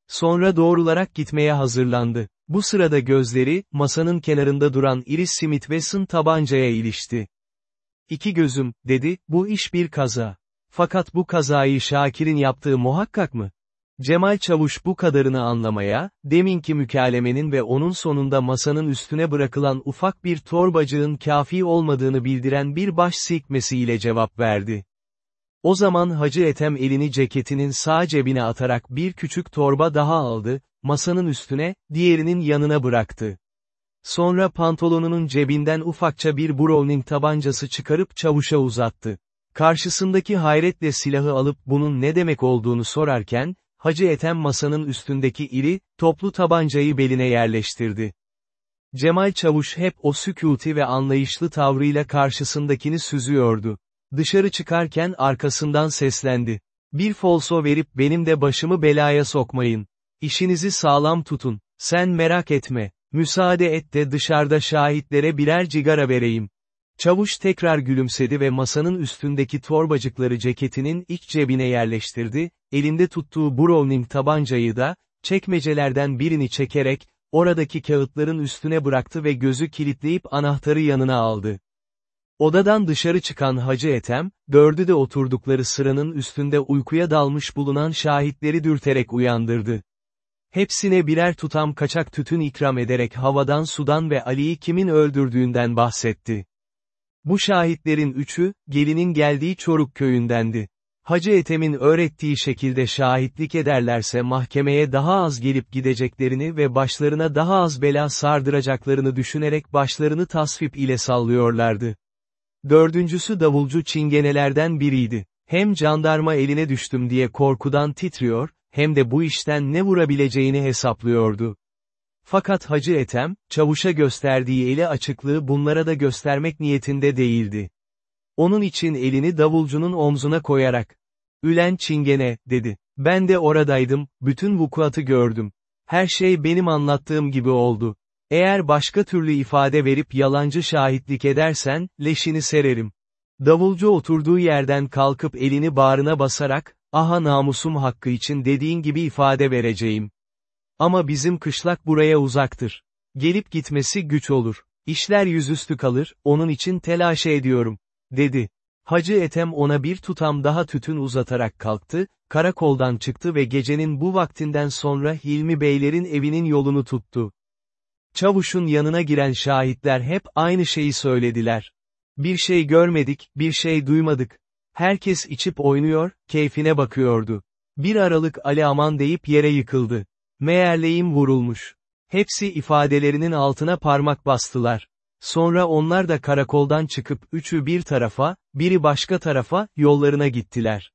Sonra doğrularak gitmeye hazırlandı. Bu sırada gözleri, masanın kenarında duran Iris Smith Wesson tabancaya ilişti. İki gözüm, dedi, bu iş bir kaza. Fakat bu kazayı Şakir'in yaptığı muhakkak mı? Cemal Çavuş bu kadarını anlamaya, deminki mükalemenin ve onun sonunda masanın üstüne bırakılan ufak bir torbacığın kafi olmadığını bildiren bir baş silkmesiyle cevap verdi. O zaman Hacı Etem elini ceketinin sağ cebine atarak bir küçük torba daha aldı, masanın üstüne, diğerinin yanına bıraktı. Sonra pantolonunun cebinden ufakça bir Browning tabancası çıkarıp çavuşa uzattı. Karşısındaki hayretle silahı alıp bunun ne demek olduğunu sorarken, Hacı Ethem masanın üstündeki iri, toplu tabancayı beline yerleştirdi. Cemal Çavuş hep o sükuti ve anlayışlı tavrıyla karşısındakini süzüyordu. Dışarı çıkarken arkasından seslendi. Bir folso verip benim de başımı belaya sokmayın. İşinizi sağlam tutun. Sen merak etme. Müsaade et de dışarıda şahitlere birer cigara vereyim. Çavuş tekrar gülümsedi ve masanın üstündeki torbacıkları ceketinin iç cebine yerleştirdi, elinde tuttuğu Browning tabancayı da, çekmecelerden birini çekerek, oradaki kağıtların üstüne bıraktı ve gözü kilitleyip anahtarı yanına aldı. Odadan dışarı çıkan Hacı Etem, dördü de oturdukları sıranın üstünde uykuya dalmış bulunan şahitleri dürterek uyandırdı. Hepsine birer tutam kaçak tütün ikram ederek havadan sudan ve Ali'yi kimin öldürdüğünden bahsetti. Bu şahitlerin üçü, gelinin geldiği Çoruk köyündendi. Hacı Ethem'in öğrettiği şekilde şahitlik ederlerse mahkemeye daha az gelip gideceklerini ve başlarına daha az bela sardıracaklarını düşünerek başlarını tasvip ile sallıyorlardı. Dördüncüsü davulcu çingenelerden biriydi. Hem jandarma eline düştüm diye korkudan titriyor, hem de bu işten ne vurabileceğini hesaplıyordu. Fakat Hacı Etem, çavuşa gösterdiği eli açıklığı bunlara da göstermek niyetinde değildi. Onun için elini davulcunun omzuna koyarak, Ülen Çingene, dedi. Ben de oradaydım, bütün vukuatı gördüm. Her şey benim anlattığım gibi oldu. Eğer başka türlü ifade verip yalancı şahitlik edersen, leşini sererim. Davulcu oturduğu yerden kalkıp elini bağrına basarak, aha namusum hakkı için dediğin gibi ifade vereceğim. Ama bizim kışlak buraya uzaktır. Gelip gitmesi güç olur. İşler yüzüstü kalır, onun için telaş ediyorum, dedi. Hacı Etem ona bir tutam daha tütün uzatarak kalktı, karakoldan çıktı ve gecenin bu vaktinden sonra Hilmi Beylerin evinin yolunu tuttu. Çavuşun yanına giren şahitler hep aynı şeyi söylediler. Bir şey görmedik, bir şey duymadık. Herkes içip oynuyor, keyfine bakıyordu. Bir aralık Ali aman deyip yere yıkıldı. Meğerleyim vurulmuş. Hepsi ifadelerinin altına parmak bastılar. Sonra onlar da karakoldan çıkıp üçü bir tarafa, biri başka tarafa, yollarına gittiler.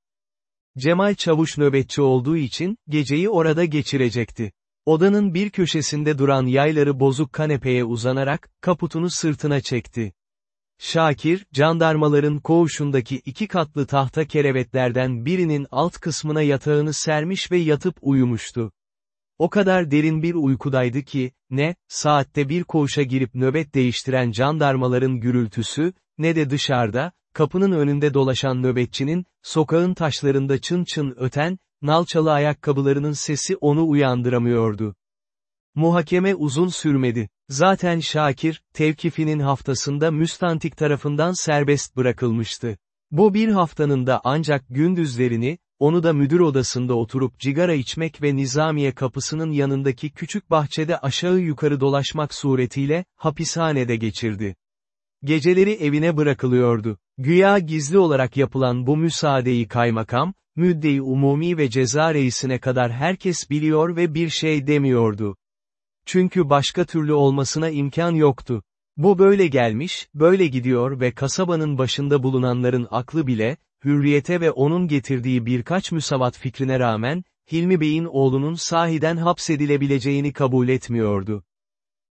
Cemal Çavuş nöbetçi olduğu için, geceyi orada geçirecekti. Odanın bir köşesinde duran yayları bozuk kanepeye uzanarak, kaputunu sırtına çekti. Şakir, jandarmaların koğuşundaki iki katlı tahta kerevetlerden birinin alt kısmına yatağını sermiş ve yatıp uyumuştu. O kadar derin bir uykudaydı ki, ne, saatte bir koğuşa girip nöbet değiştiren jandarmaların gürültüsü, ne de dışarıda, kapının önünde dolaşan nöbetçinin, sokağın taşlarında çın çın öten, nalçalı ayakkabılarının sesi onu uyandıramıyordu. Muhakeme uzun sürmedi. Zaten Şakir, tevkifinin haftasında müstantik tarafından serbest bırakılmıştı. Bu bir haftanın da ancak gündüzlerini, onu da müdür odasında oturup cigara içmek ve nizamiye kapısının yanındaki küçük bahçede aşağı yukarı dolaşmak suretiyle, hapishanede geçirdi. Geceleri evine bırakılıyordu. Güya gizli olarak yapılan bu müsaadeyi kaymakam, müddeyi umumi ve ceza reisine kadar herkes biliyor ve bir şey demiyordu. Çünkü başka türlü olmasına imkan yoktu. Bu böyle gelmiş, böyle gidiyor ve kasabanın başında bulunanların aklı bile, hürriyete ve onun getirdiği birkaç müsavat fikrine rağmen, Hilmi Bey'in oğlunun sahiden hapsedilebileceğini kabul etmiyordu.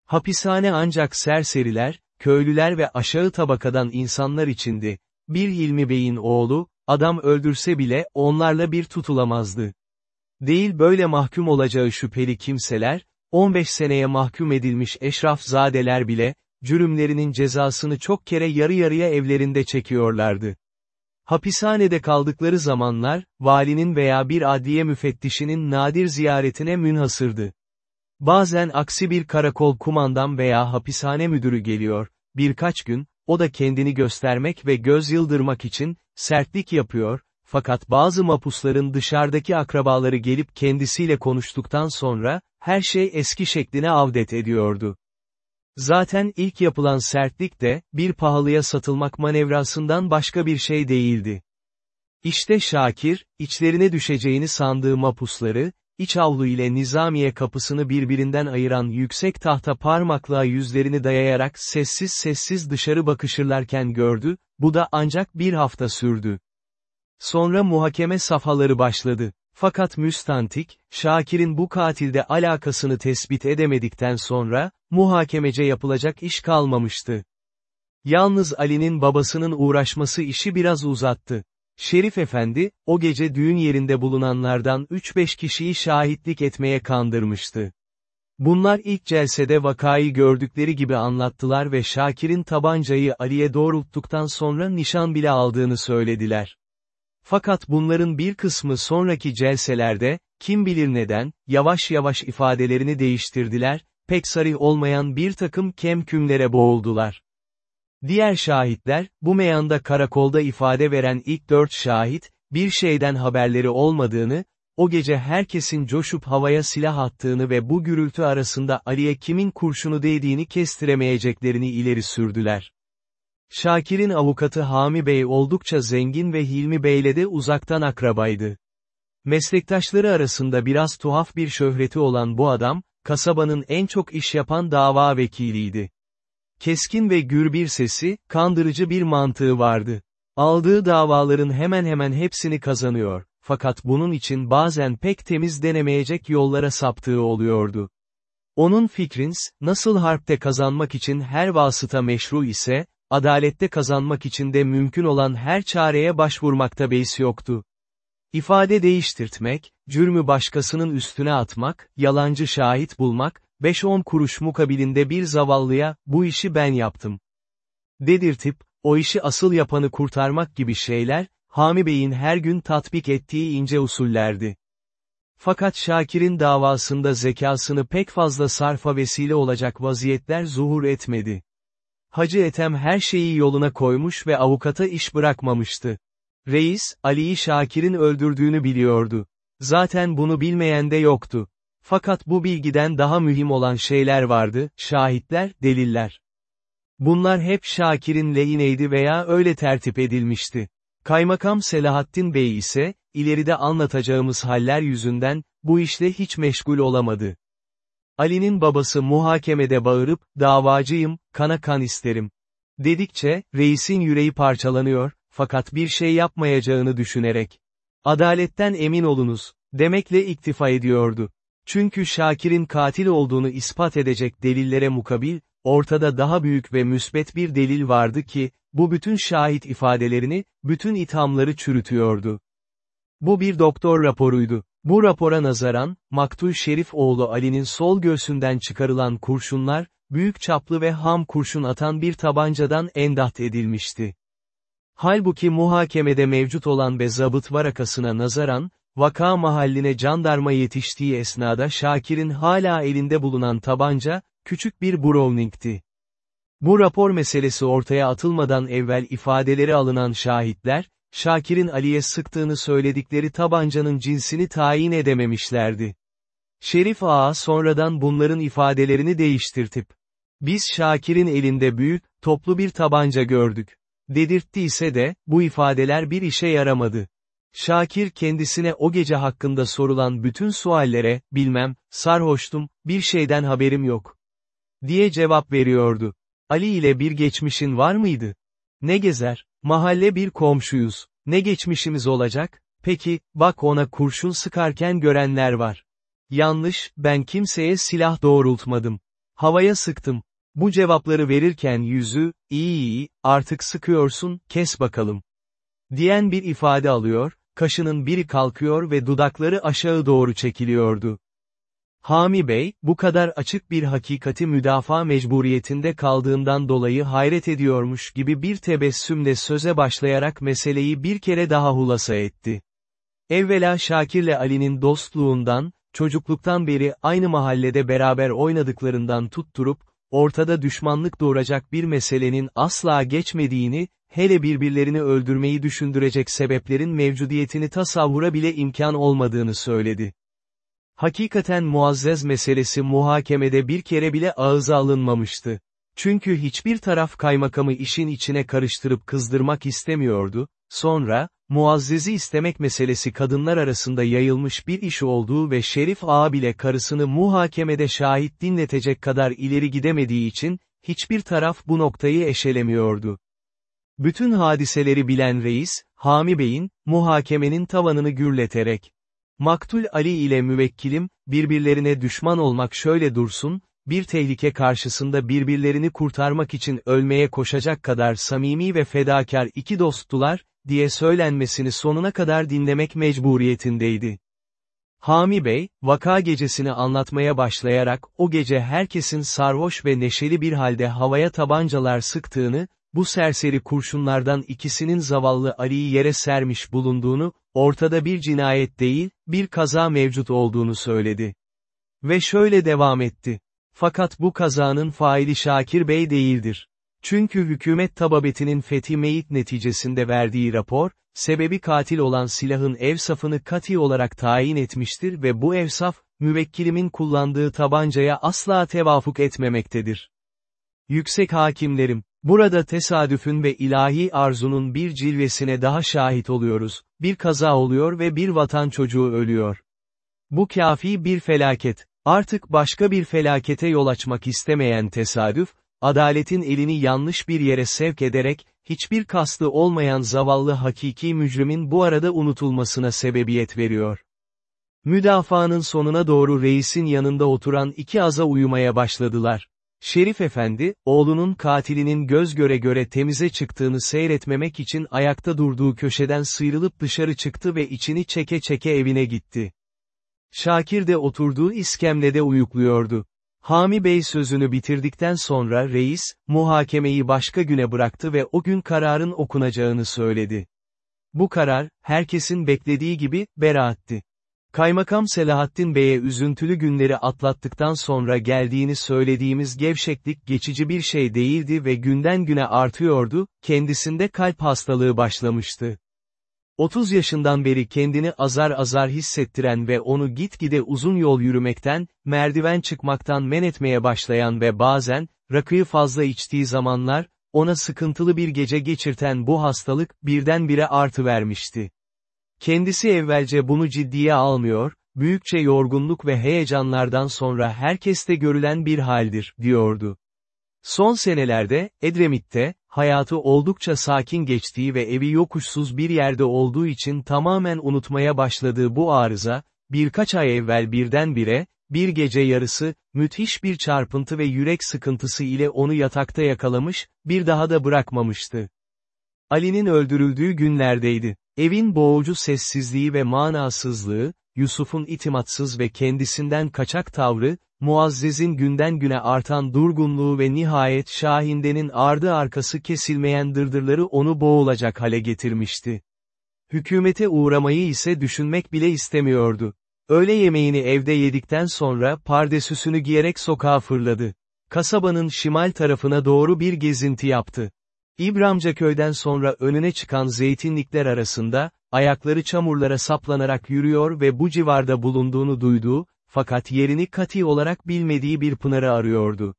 Hapishane ancak serseriler, köylüler ve aşağı tabakadan insanlar içindi. Bir Hilmi Bey'in oğlu, adam öldürse bile, onlarla bir tutulamazdı. Değil böyle mahkum olacağı şüpheli kimseler, 15 seneye mahkum edilmiş eşrafzadeler bile, cürümlerinin cezasını çok kere yarı yarıya evlerinde çekiyorlardı. Hapishanede kaldıkları zamanlar, valinin veya bir adliye müfettişinin nadir ziyaretine münhasırdı. Bazen aksi bir karakol kumandan veya hapishane müdürü geliyor, birkaç gün, o da kendini göstermek ve göz yıldırmak için, sertlik yapıyor, fakat bazı mapusların dışarıdaki akrabaları gelip kendisiyle konuştuktan sonra, her şey eski şekline avdet ediyordu. Zaten ilk yapılan sertlik de, bir pahalıya satılmak manevrasından başka bir şey değildi. İşte Şakir, içlerine düşeceğini sandığı mapusları, iç avlu ile nizamiye kapısını birbirinden ayıran yüksek tahta parmaklığa yüzlerini dayayarak sessiz sessiz dışarı bakışırlarken gördü, bu da ancak bir hafta sürdü. Sonra muhakeme safhaları başladı. Fakat müstantik, Şakir'in bu katilde alakasını tespit edemedikten sonra, muhakemece yapılacak iş kalmamıştı. Yalnız Ali'nin babasının uğraşması işi biraz uzattı. Şerif Efendi, o gece düğün yerinde bulunanlardan 3-5 kişiyi şahitlik etmeye kandırmıştı. Bunlar ilk celsede vakayı gördükleri gibi anlattılar ve Şakir'in tabancayı Ali'ye doğrulttuktan sonra nişan bile aldığını söylediler. Fakat bunların bir kısmı sonraki celselerde, kim bilir neden, yavaş yavaş ifadelerini değiştirdiler, pek sarih olmayan bir takım kemkümlere boğuldular. Diğer şahitler, bu meyanda karakolda ifade veren ilk dört şahit, bir şeyden haberleri olmadığını, o gece herkesin coşup havaya silah attığını ve bu gürültü arasında Ali'ye kimin kurşunu değdiğini kestiremeyeceklerini ileri sürdüler. Şakir'in avukatı Hami Bey oldukça zengin ve Hilmi Bey'le de uzaktan akrabaydı. Meslektaşları arasında biraz tuhaf bir şöhreti olan bu adam, kasabanın en çok iş yapan dava vekiliydi. Keskin ve gür bir sesi, kandırıcı bir mantığı vardı. Aldığı davaların hemen hemen hepsini kazanıyor, fakat bunun için bazen pek temiz denemeyecek yollara saptığı oluyordu. Onun fikrins, nasıl harpte kazanmak için her vasıta meşru ise, adalette kazanmak için de mümkün olan her çareye başvurmakta beis yoktu. İfade değiştirtmek, cürmü başkasının üstüne atmak, yalancı şahit bulmak, 5-10 kuruş mukabilinde bir zavallıya, bu işi ben yaptım. Dedirtip, o işi asıl yapanı kurtarmak gibi şeyler, Hami Bey'in her gün tatbik ettiği ince usullerdi. Fakat Şakir'in davasında zekasını pek fazla sarfa vesile olacak vaziyetler zuhur etmedi. Hacı Etem her şeyi yoluna koymuş ve avukata iş bırakmamıştı. Reis, Ali'yi Şakir'in öldürdüğünü biliyordu. Zaten bunu bilmeyen de yoktu. Fakat bu bilgiden daha mühim olan şeyler vardı, şahitler, deliller. Bunlar hep Şakir'in lehинeydi veya öyle tertip edilmişti. Kaymakam Selahattin Bey ise, ileride anlatacağımız haller yüzünden, bu işle hiç meşgul olamadı. Ali'nin babası muhakemede bağırıp, davacıyım, kana kan isterim. Dedikçe, reisin yüreği parçalanıyor, fakat bir şey yapmayacağını düşünerek. Adaletten emin olunuz, demekle iktifa ediyordu. Çünkü Şakir'in katil olduğunu ispat edecek delillere mukabil, ortada daha büyük ve müsbet bir delil vardı ki, bu bütün şahit ifadelerini, bütün ithamları çürütüyordu. Bu bir doktor raporuydu. Bu rapora nazaran, Maktul Şerif oğlu Ali'nin sol göğsünden çıkarılan kurşunlar, büyük çaplı ve ham kurşun atan bir tabancadan endat edilmişti. Halbuki muhakemede mevcut olan ve zabıt varakasına nazaran, vaka mahalline jandarma yetiştiği esnada Şakir'in hala elinde bulunan tabanca, küçük bir Browning'ti. Bu rapor meselesi ortaya atılmadan evvel ifadeleri alınan şahitler, Şakir'in Ali'ye sıktığını söyledikleri tabancanın cinsini tayin edememişlerdi. Şerif Ağa sonradan bunların ifadelerini değiştirtip, biz Şakir'in elinde büyük, toplu bir tabanca gördük. Dedirttiyse de, bu ifadeler bir işe yaramadı. Şakir kendisine o gece hakkında sorulan bütün suallere, bilmem, sarhoştum, bir şeyden haberim yok. Diye cevap veriyordu. Ali ile bir geçmişin var mıydı? Ne gezer? Mahalle bir komşuyuz. Ne geçmişimiz olacak? Peki, bak ona kurşun sıkarken görenler var. Yanlış, ben kimseye silah doğrultmadım. Havaya sıktım. Bu cevapları verirken yüzü, iyi iyi, artık sıkıyorsun, kes bakalım. Diyen bir ifade alıyor, kaşının biri kalkıyor ve dudakları aşağı doğru çekiliyordu. Hami Bey, bu kadar açık bir hakikati müdafaa mecburiyetinde kaldığından dolayı hayret ediyormuş gibi bir tebessümle söze başlayarak meseleyi bir kere daha hulasa etti. Evvela Şakir'le Ali'nin dostluğundan, çocukluktan beri aynı mahallede beraber oynadıklarından tutturup, ortada düşmanlık doğuracak bir meselenin asla geçmediğini, hele birbirlerini öldürmeyi düşündürecek sebeplerin mevcudiyetini tasavvura bile imkan olmadığını söyledi. Hakikaten muazzez meselesi muhakemede bir kere bile ağıza alınmamıştı. Çünkü hiçbir taraf kaymakamı işin içine karıştırıp kızdırmak istemiyordu, sonra, muazzezi istemek meselesi kadınlar arasında yayılmış bir iş olduğu ve Şerif Ağa bile karısını muhakemede şahit dinletecek kadar ileri gidemediği için, hiçbir taraf bu noktayı eşelemiyordu. Bütün hadiseleri bilen reis, Hami Bey'in, muhakemenin tavanını gürleterek, Maktul Ali ile müvekkilim, birbirlerine düşman olmak şöyle dursun, bir tehlike karşısında birbirlerini kurtarmak için ölmeye koşacak kadar samimi ve fedakar iki dosttular, diye söylenmesini sonuna kadar dinlemek mecburiyetindeydi. Hami Bey, vaka gecesini anlatmaya başlayarak o gece herkesin sarhoş ve neşeli bir halde havaya tabancalar sıktığını, bu serseri kurşunlardan ikisinin zavallı Ali'yi yere sermiş bulunduğunu, ortada bir cinayet değil, bir kaza mevcut olduğunu söyledi. Ve şöyle devam etti. Fakat bu kazanın faili Şakir Bey değildir. Çünkü hükümet tababetinin fethi meyit neticesinde verdiği rapor, sebebi katil olan silahın evsafını kati olarak tayin etmiştir ve bu evsaf, müvekkilimin kullandığı tabancaya asla tevafuk etmemektedir. Yüksek hakimlerim, Burada tesadüfün ve ilahi arzunun bir cilvesine daha şahit oluyoruz, bir kaza oluyor ve bir vatan çocuğu ölüyor. Bu kafi bir felaket, artık başka bir felakete yol açmak istemeyen tesadüf, adaletin elini yanlış bir yere sevk ederek, hiçbir kastı olmayan zavallı hakiki mücrimin bu arada unutulmasına sebebiyet veriyor. Müdafaanın sonuna doğru reisin yanında oturan iki aza uyumaya başladılar. Şerif Efendi, oğlunun katilinin göz göre göre temize çıktığını seyretmemek için ayakta durduğu köşeden sıyrılıp dışarı çıktı ve içini çeke çeke evine gitti. Şakir de oturduğu iskemlede uyukluyordu. Hami Bey sözünü bitirdikten sonra reis, muhakemeyi başka güne bıraktı ve o gün kararın okunacağını söyledi. Bu karar, herkesin beklediği gibi, beraatti. Kaymakam Selahattin Bey'e üzüntülü günleri atlattıktan sonra geldiğini söylediğimiz gevşeklik geçici bir şey değildi ve günden güne artıyordu, kendisinde kalp hastalığı başlamıştı. 30 yaşından beri kendini azar azar hissettiren ve onu gitgide uzun yol yürümekten, merdiven çıkmaktan men etmeye başlayan ve bazen, rakıyı fazla içtiği zamanlar, ona sıkıntılı bir gece geçirten bu hastalık, birdenbire artı vermişti. Kendisi evvelce bunu ciddiye almıyor, büyükçe yorgunluk ve heyecanlardan sonra herkeste görülen bir haldir, diyordu. Son senelerde, Edremit'te, hayatı oldukça sakin geçtiği ve evi yokuşsuz bir yerde olduğu için tamamen unutmaya başladığı bu arıza, birkaç ay evvel birdenbire, bir gece yarısı, müthiş bir çarpıntı ve yürek sıkıntısı ile onu yatakta yakalamış, bir daha da bırakmamıştı. Ali'nin öldürüldüğü günlerdeydi. Evin boğucu sessizliği ve manasızlığı, Yusuf'un itimatsız ve kendisinden kaçak tavrı, Muazzez'in günden güne artan durgunluğu ve nihayet Şahinde'nin ardı arkası kesilmeyen dırdırları onu boğulacak hale getirmişti. Hükümete uğramayı ise düşünmek bile istemiyordu. Öğle yemeğini evde yedikten sonra pardesüsünü giyerek sokağa fırladı. Kasabanın şimal tarafına doğru bir gezinti yaptı. İbramca köyden sonra önüne çıkan zeytinlikler arasında, ayakları çamurlara saplanarak yürüyor ve bu civarda bulunduğunu duyduğu, fakat yerini kati olarak bilmediği bir pınarı arıyordu.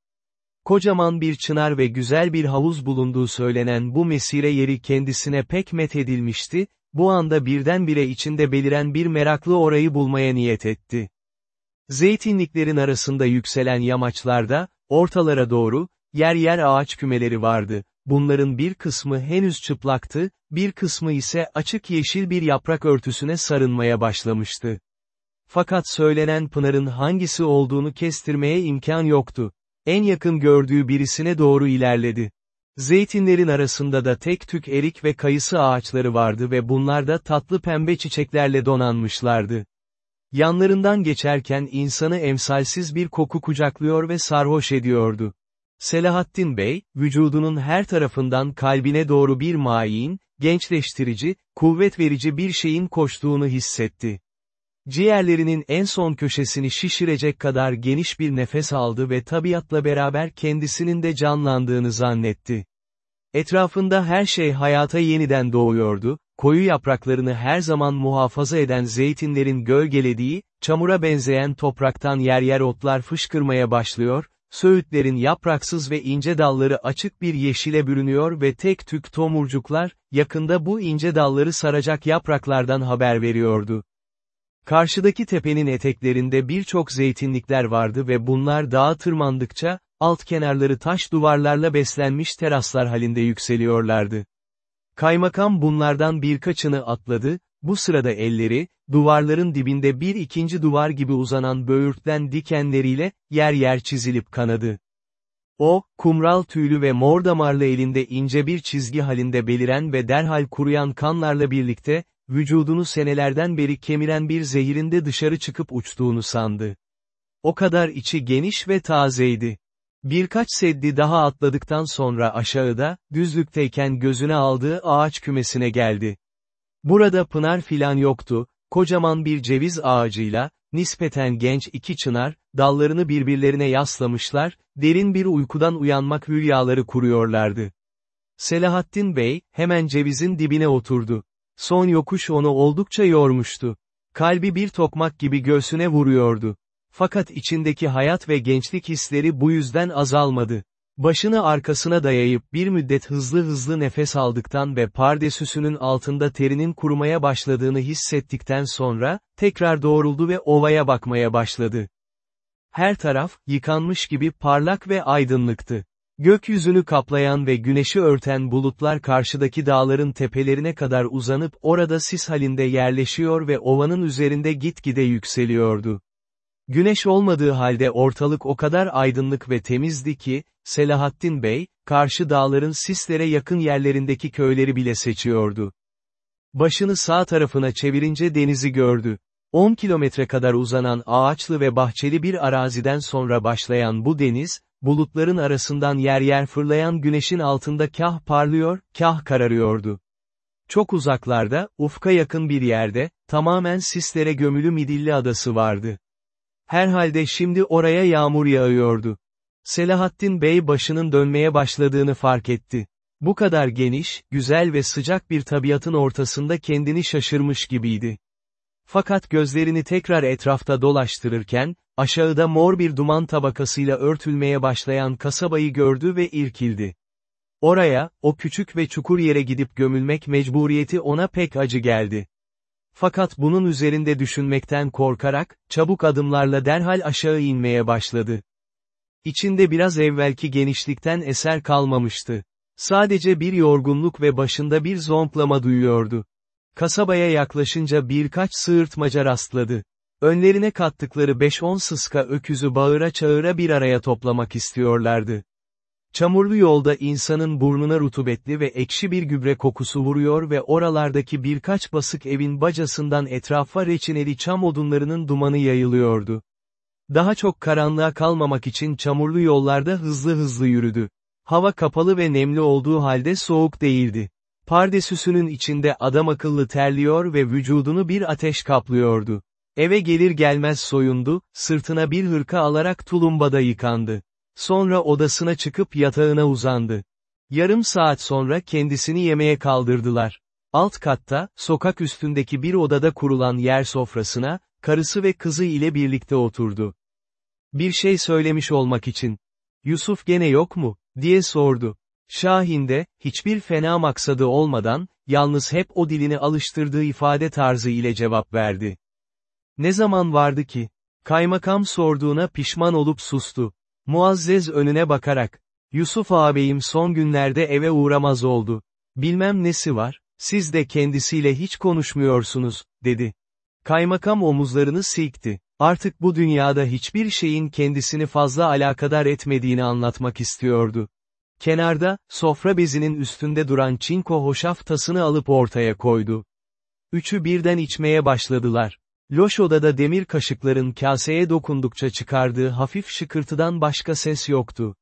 Kocaman bir çınar ve güzel bir havuz bulunduğu söylenen bu mesire yeri kendisine pek methedilmişti, bu anda birdenbire içinde beliren bir meraklı orayı bulmaya niyet etti. Zeytinliklerin arasında yükselen yamaçlarda, ortalara doğru, yer yer ağaç kümeleri vardı, bunların bir kısmı henüz çıplaktı, bir kısmı ise açık yeşil bir yaprak örtüsüne sarınmaya başlamıştı. Fakat söylenen Pınar'ın hangisi olduğunu kestirmeye imkan yoktu. En yakın gördüğü birisine doğru ilerledi. Zeytinlerin arasında da tek tük erik ve kayısı ağaçları vardı ve bunlar da tatlı pembe çiçeklerle donanmışlardı. Yanlarından geçerken insanı emsalsiz bir koku kucaklıyor ve sarhoş ediyordu. Selahattin Bey, vücudunun her tarafından kalbine doğru bir mayin, gençleştirici, kuvvet verici bir şeyin koştuğunu hissetti. Ciğerlerinin en son köşesini şişirecek kadar geniş bir nefes aldı ve tabiatla beraber kendisinin de canlandığını zannetti. Etrafında her şey hayata yeniden doğuyordu, koyu yapraklarını her zaman muhafaza eden zeytinlerin gölgelediği, çamura benzeyen topraktan yer yer otlar fışkırmaya başlıyor, söğütlerin yapraksız ve ince dalları açık bir yeşile bürünüyor ve tek tük tomurcuklar, yakında bu ince dalları saracak yapraklardan haber veriyordu. Karşıdaki tepenin eteklerinde birçok zeytinlikler vardı ve bunlar dağa tırmandıkça, alt kenarları taş duvarlarla beslenmiş teraslar halinde yükseliyorlardı. Kaymakam bunlardan birkaçını atladı, bu sırada elleri, duvarların dibinde bir ikinci duvar gibi uzanan böğürtlen dikenleriyle, yer yer çizilip kanadı. O, kumral tüylü ve mor damarlı elinde ince bir çizgi halinde beliren ve derhal kuruyan kanlarla birlikte, vücudunu senelerden beri kemiren bir zehirinde dışarı çıkıp uçtuğunu sandı. O kadar içi geniş ve tazeydi. Birkaç seddi daha atladıktan sonra aşağıda, düzlükteyken gözüne aldığı ağaç kümesine geldi. Burada pınar filan yoktu, kocaman bir ceviz ağacıyla, nispeten genç iki çınar, dallarını birbirlerine yaslamışlar, derin bir uykudan uyanmak rüyaları kuruyorlardı. Selahattin Bey, hemen cevizin dibine oturdu. Son yokuş onu oldukça yormuştu. Kalbi bir tokmak gibi göğsüne vuruyordu. Fakat içindeki hayat ve gençlik hisleri bu yüzden azalmadı. Başını arkasına dayayıp bir müddet hızlı hızlı nefes aldıktan ve pardesüsünün altında terinin kurumaya başladığını hissettikten sonra, tekrar doğruldu ve ovaya bakmaya başladı. Her taraf, yıkanmış gibi parlak ve aydınlıktı. Gökyüzünü kaplayan ve güneşi örten bulutlar karşıdaki dağların tepelerine kadar uzanıp orada sis halinde yerleşiyor ve ovanın üzerinde gitgide yükseliyordu. Güneş olmadığı halde ortalık o kadar aydınlık ve temizdi ki, Selahattin Bey, karşı dağların sislere yakın yerlerindeki köyleri bile seçiyordu. Başını sağ tarafına çevirince denizi gördü. 10 kilometre kadar uzanan ağaçlı ve bahçeli bir araziden sonra başlayan bu deniz, bulutların arasından yer yer fırlayan güneşin altında kah parlıyor, kah kararıyordu. Çok uzaklarda, ufka yakın bir yerde, tamamen sislere gömülü Midilli Adası vardı. Herhalde şimdi oraya yağmur yağıyordu. Selahattin Bey başının dönmeye başladığını fark etti. Bu kadar geniş, güzel ve sıcak bir tabiatın ortasında kendini şaşırmış gibiydi. Fakat gözlerini tekrar etrafta dolaştırırken, aşağıda mor bir duman tabakasıyla örtülmeye başlayan kasabayı gördü ve irkildi. Oraya, o küçük ve çukur yere gidip gömülmek mecburiyeti ona pek acı geldi. Fakat bunun üzerinde düşünmekten korkarak, çabuk adımlarla derhal aşağı inmeye başladı. İçinde biraz evvelki genişlikten eser kalmamıştı. Sadece bir yorgunluk ve başında bir zonklama duyuyordu. Kasabaya yaklaşınca birkaç sığırtmaca rastladı. Önlerine kattıkları 5-10 sıska öküzü bağıra çağıra bir araya toplamak istiyorlardı. Çamurlu yolda insanın burnuna rutubetli ve ekşi bir gübre kokusu vuruyor ve oralardaki birkaç basık evin bacasından etrafa reçineli çam odunlarının dumanı yayılıyordu. Daha çok karanlığa kalmamak için çamurlu yollarda hızlı hızlı yürüdü. Hava kapalı ve nemli olduğu halde soğuk değildi. Pardesüsünün içinde adam akıllı terliyor ve vücudunu bir ateş kaplıyordu. Eve gelir gelmez soyundu, sırtına bir hırka alarak tulumbada yıkandı. Sonra odasına çıkıp yatağına uzandı. Yarım saat sonra kendisini yemeğe kaldırdılar. Alt katta, sokak üstündeki bir odada kurulan yer sofrasına, karısı ve kızı ile birlikte oturdu. Bir şey söylemiş olmak için. Yusuf gene yok mu, diye sordu. Şahin de, hiçbir fena maksadı olmadan, yalnız hep o dilini alıştırdığı ifade tarzı ile cevap verdi. Ne zaman vardı ki? Kaymakam sorduğuna pişman olup sustu. Muazzez önüne bakarak, Yusuf ağabeyim son günlerde eve uğramaz oldu. Bilmem nesi var, siz de kendisiyle hiç konuşmuyorsunuz, dedi. Kaymakam omuzlarını silkti. Artık bu dünyada hiçbir şeyin kendisini fazla alakadar etmediğini anlatmak istiyordu. Kenarda, sofra bezinin üstünde duran çinko hoşaf tasını alıp ortaya koydu. Üçü birden içmeye başladılar. Loş odada demir kaşıkların kaseye dokundukça çıkardığı hafif şıkırtıdan başka ses yoktu.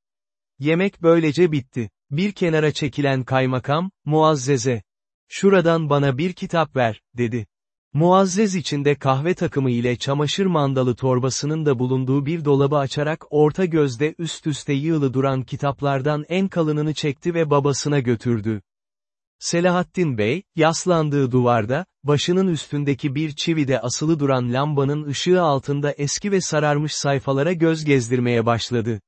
Yemek böylece bitti. Bir kenara çekilen kaymakam, Muazzez'e. Şuradan bana bir kitap ver, dedi. Muazzez içinde kahve takımı ile çamaşır mandalı torbasının da bulunduğu bir dolabı açarak orta gözde üst üste yığılı duran kitaplardan en kalınını çekti ve babasına götürdü. Selahattin Bey, yaslandığı duvarda, başının üstündeki bir çivide asılı duran lambanın ışığı altında eski ve sararmış sayfalara göz gezdirmeye başladı.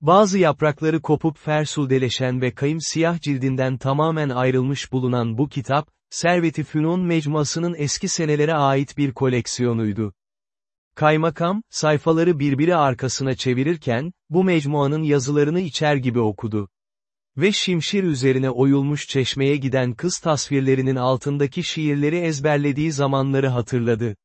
Bazı yaprakları kopup fersudeleşen ve kayım siyah cildinden tamamen ayrılmış bulunan bu kitap, Servet-i Fünun mecmuasının eski senelere ait bir koleksiyonuydu. Kaymakam, sayfaları birbiri arkasına çevirirken, bu mecmuanın yazılarını içer gibi okudu. Ve şimşir üzerine oyulmuş çeşmeye giden kız tasvirlerinin altındaki şiirleri ezberlediği zamanları hatırladı.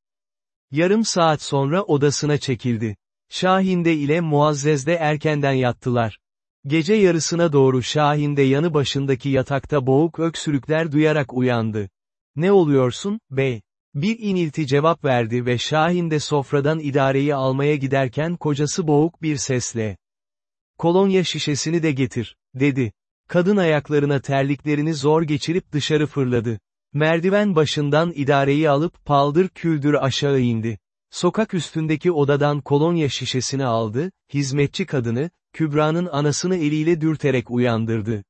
Yarım saat sonra odasına çekildi. Şahinde ile Muazzez'de erkenden yattılar. Gece yarısına doğru Şahinde yanı başındaki yatakta boğuk öksürükler duyarak uyandı. Ne oluyorsun, bey? Bir inilti cevap verdi ve Şahinde sofradan idareyi almaya giderken kocası boğuk bir sesle. Kolonya şişesini de getir, dedi. Kadın ayaklarına terliklerini zor geçirip dışarı fırladı. Merdiven başından idareyi alıp paldır küldür aşağı indi. Sokak üstündeki odadan kolonya şişesini aldı, hizmetçi kadını, Kübra'nın anasını eliyle dürterek uyandırdı.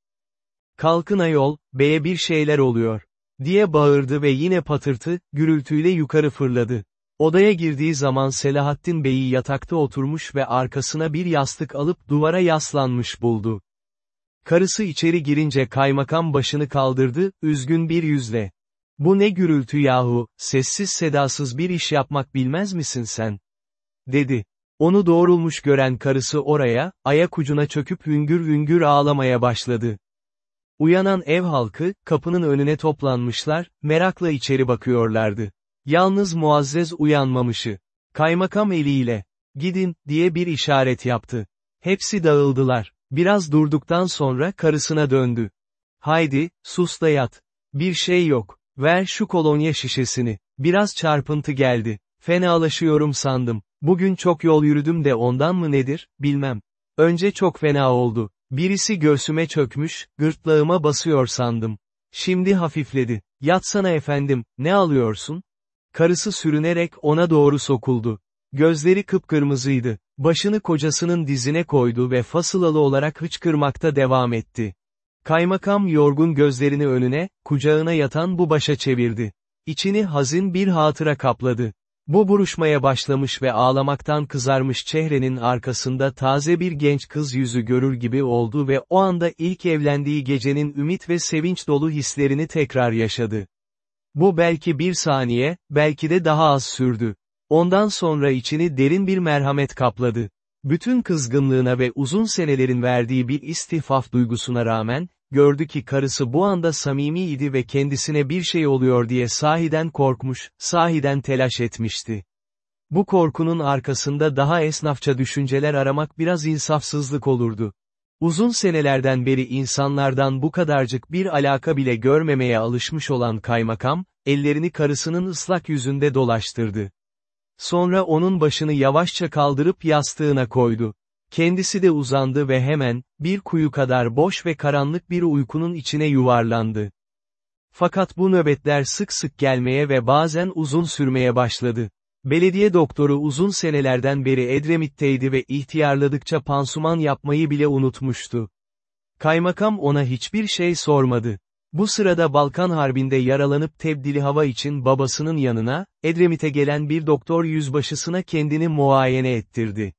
Kalkın ayol, beye bir şeyler oluyor. Diye bağırdı ve yine patırtı, gürültüyle yukarı fırladı. Odaya girdiği zaman Selahattin Bey'i yatakta oturmuş ve arkasına bir yastık alıp duvara yaslanmış buldu. Karısı içeri girince kaymakam başını kaldırdı, üzgün bir yüzle. Bu ne gürültü yahu, sessiz sedasız bir iş yapmak bilmez misin sen? Dedi. Onu doğrulmuş gören karısı oraya, ayak ucuna çöküp hüngür hüngür ağlamaya başladı. Uyanan ev halkı, kapının önüne toplanmışlar, merakla içeri bakıyorlardı. Yalnız Muazzez uyanmamışı. Kaymakam eliyle, gidin, diye bir işaret yaptı. Hepsi dağıldılar. Biraz durduktan sonra karısına döndü. Haydi, sus da yat. Bir şey yok. Ver şu kolonya şişesini. Biraz çarpıntı geldi. Fenalaşıyorum sandım. Bugün çok yol yürüdüm de ondan mı nedir, bilmem. Önce çok fena oldu. Birisi göğsüme çökmüş, gırtlağıma basıyor sandım. Şimdi hafifledi. Yatsana efendim, ne alıyorsun? Karısı sürünerek ona doğru sokuldu. Gözleri kıpkırmızıydı. Başını kocasının dizine koydu ve fasılalı olarak hıçkırmakta devam etti. Kaymakam yorgun gözlerini önüne, kucağına yatan bu başa çevirdi. İçini hazin bir hatıra kapladı. Bu buruşmaya başlamış ve ağlamaktan kızarmış çehrenin arkasında taze bir genç kız yüzü görür gibi oldu ve o anda ilk evlendiği gecenin ümit ve sevinç dolu hislerini tekrar yaşadı. Bu belki bir saniye, belki de daha az sürdü. Ondan sonra içini derin bir merhamet kapladı. Bütün kızgınlığına ve uzun senelerin verdiği bir istifaf duygusuna rağmen, gördü ki karısı bu anda samimiydi ve kendisine bir şey oluyor diye sahiden korkmuş, sahiden telaş etmişti. Bu korkunun arkasında daha esnafça düşünceler aramak biraz insafsızlık olurdu. Uzun senelerden beri insanlardan bu kadarcık bir alaka bile görmemeye alışmış olan kaymakam, ellerini karısının ıslak yüzünde dolaştırdı. Sonra onun başını yavaşça kaldırıp yastığına koydu. Kendisi de uzandı ve hemen, bir kuyu kadar boş ve karanlık bir uykunun içine yuvarlandı. Fakat bu nöbetler sık sık gelmeye ve bazen uzun sürmeye başladı. Belediye doktoru uzun senelerden beri Edremit'teydi ve ihtiyarladıkça pansuman yapmayı bile unutmuştu. Kaymakam ona hiçbir şey sormadı. Bu sırada Balkan Harbi'nde yaralanıp tebdili hava için babasının yanına, Edremit'e gelen bir doktor yüzbaşısına kendini muayene ettirdi.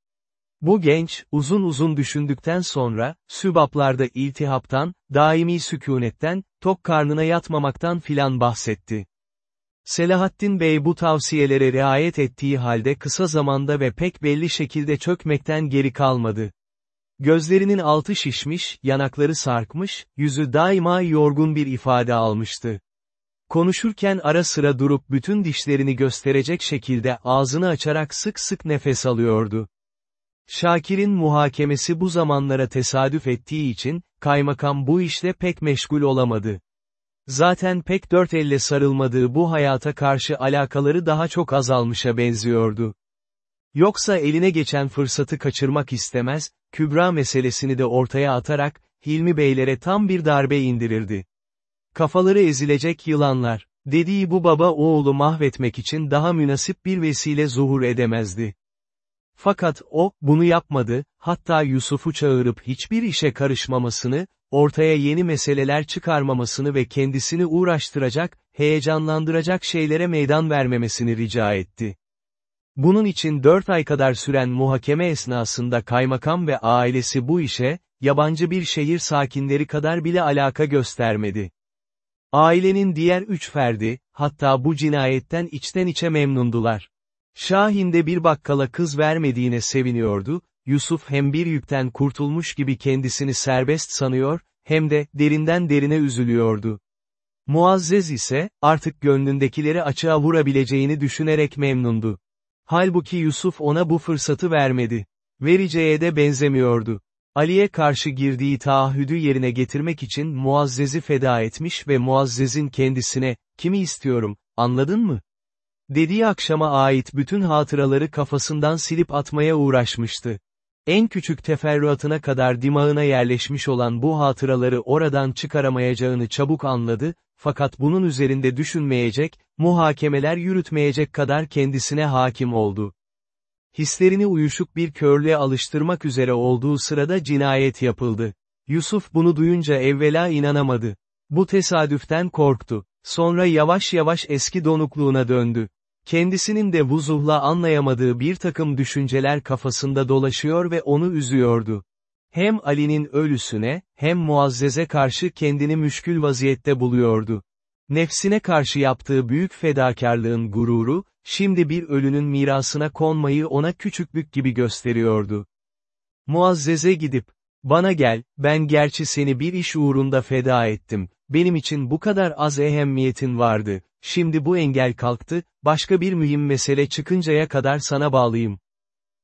Bu genç, uzun uzun düşündükten sonra, sübaplarda iltihaptan, daimi sükunetten, tok karnına yatmamaktan filan bahsetti. Selahattin Bey bu tavsiyelere riayet ettiği halde kısa zamanda ve pek belli şekilde çökmekten geri kalmadı. Gözlerinin altı şişmiş, yanakları sarkmış, yüzü daima yorgun bir ifade almıştı. Konuşurken ara sıra durup bütün dişlerini gösterecek şekilde ağzını açarak sık sık nefes alıyordu. Şakir'in muhakemesi bu zamanlara tesadüf ettiği için, kaymakam bu işle pek meşgul olamadı. Zaten pek dört elle sarılmadığı bu hayata karşı alakaları daha çok azalmışa benziyordu. Yoksa eline geçen fırsatı kaçırmak istemez, Kübra meselesini de ortaya atarak, Hilmi Beylere tam bir darbe indirirdi. Kafaları ezilecek yılanlar, dediği bu baba oğlu mahvetmek için daha münasip bir vesile zuhur edemezdi. Fakat o, bunu yapmadı, hatta Yusuf'u çağırıp hiçbir işe karışmamasını, ortaya yeni meseleler çıkarmamasını ve kendisini uğraştıracak, heyecanlandıracak şeylere meydan vermemesini rica etti. Bunun için dört ay kadar süren muhakeme esnasında kaymakam ve ailesi bu işe, yabancı bir şehir sakinleri kadar bile alaka göstermedi. Ailenin diğer üç ferdi, hatta bu cinayetten içten içe memnundular. Şahin de bir bakkala kız vermediğine seviniyordu, Yusuf hem bir yükten kurtulmuş gibi kendisini serbest sanıyor, hem de derinden derine üzülüyordu. Muazzez ise, artık gönlündekileri açığa vurabileceğini düşünerek memnundu. Halbuki Yusuf ona bu fırsatı vermedi. Vereceğe de benzemiyordu. Ali'ye karşı girdiği taahhüdü yerine getirmek için Muazzez'i feda etmiş ve Muazzez'in kendisine, kimi istiyorum, anladın mı? Dediği akşama ait bütün hatıraları kafasından silip atmaya uğraşmıştı. En küçük teferruatına kadar dimağına yerleşmiş olan bu hatıraları oradan çıkaramayacağını çabuk anladı, fakat bunun üzerinde düşünmeyecek, muhakemeler yürütmeyecek kadar kendisine hakim oldu. Hislerini uyuşuk bir körlüğe alıştırmak üzere olduğu sırada cinayet yapıldı. Yusuf bunu duyunca evvela inanamadı. Bu tesadüften korktu. Sonra yavaş yavaş eski donukluğuna döndü. Kendisinin de vuzuhla anlayamadığı bir takım düşünceler kafasında dolaşıyor ve onu üzüyordu. Hem Ali'nin ölüsüne, hem Muazzez'e karşı kendini müşkül vaziyette buluyordu. Nefsine karşı yaptığı büyük fedakarlığın gururu, şimdi bir ölünün mirasına konmayı ona küçüklük gibi gösteriyordu. Muazzez'e gidip, bana gel, ben gerçi seni bir iş uğrunda feda ettim, benim için bu kadar az ehemmiyetin vardı, şimdi bu engel kalktı, başka bir mühim mesele çıkıncaya kadar sana bağlıyım.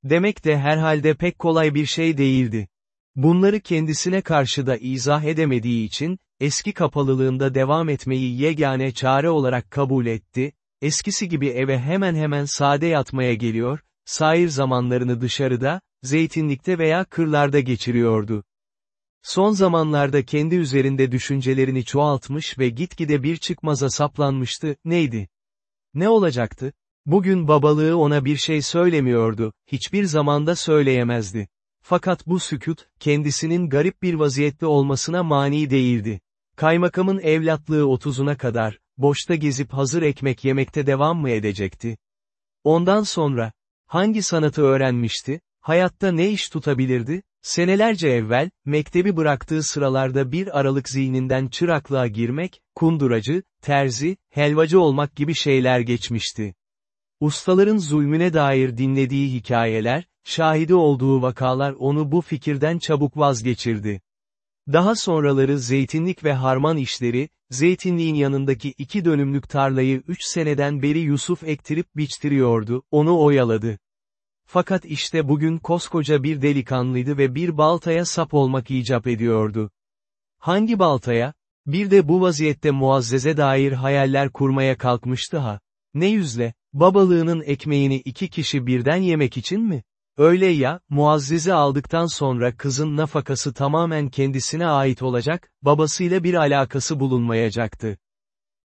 Demek de herhalde pek kolay bir şey değildi. Bunları kendisine karşı da izah edemediği için, eski kapalılığında devam etmeyi yegane çare olarak kabul etti, eskisi gibi eve hemen hemen sade yatmaya geliyor, sair zamanlarını dışarıda, zeytinlikte veya kırlarda geçiriyordu. Son zamanlarda kendi üzerinde düşüncelerini çoğaltmış ve gitgide bir çıkmaza saplanmıştı, neydi? Ne olacaktı? Bugün babalığı ona bir şey söylemiyordu, hiçbir zamanda söyleyemezdi. Fakat bu sükut, kendisinin garip bir vaziyette olmasına mani değildi. Kaymakamın evlatlığı otuzuna kadar, boşta gezip hazır ekmek yemekte devam mı edecekti? Ondan sonra, hangi sanatı öğrenmişti, hayatta ne iş tutabilirdi? Senelerce evvel, mektebi bıraktığı sıralarda bir aralık zihninden çıraklığa girmek, kunduracı, terzi, helvacı olmak gibi şeyler geçmişti. Ustaların zulmüne dair dinlediği hikayeler, şahidi olduğu vakalar onu bu fikirden çabuk vazgeçirdi. Daha sonraları zeytinlik ve harman işleri, zeytinliğin yanındaki iki dönümlük tarlayı üç seneden beri Yusuf ektirip biçtiriyordu, onu oyaladı. Fakat işte bugün koskoca bir delikanlıydı ve bir baltaya sap olmak icap ediyordu. Hangi baltaya? Bir de bu vaziyette Muazzez'e dair hayaller kurmaya kalkmıştı ha. Ne yüzle, babalığının ekmeğini iki kişi birden yemek için mi? Öyle ya, Muazzez'i aldıktan sonra kızın nafakası tamamen kendisine ait olacak, babasıyla bir alakası bulunmayacaktı.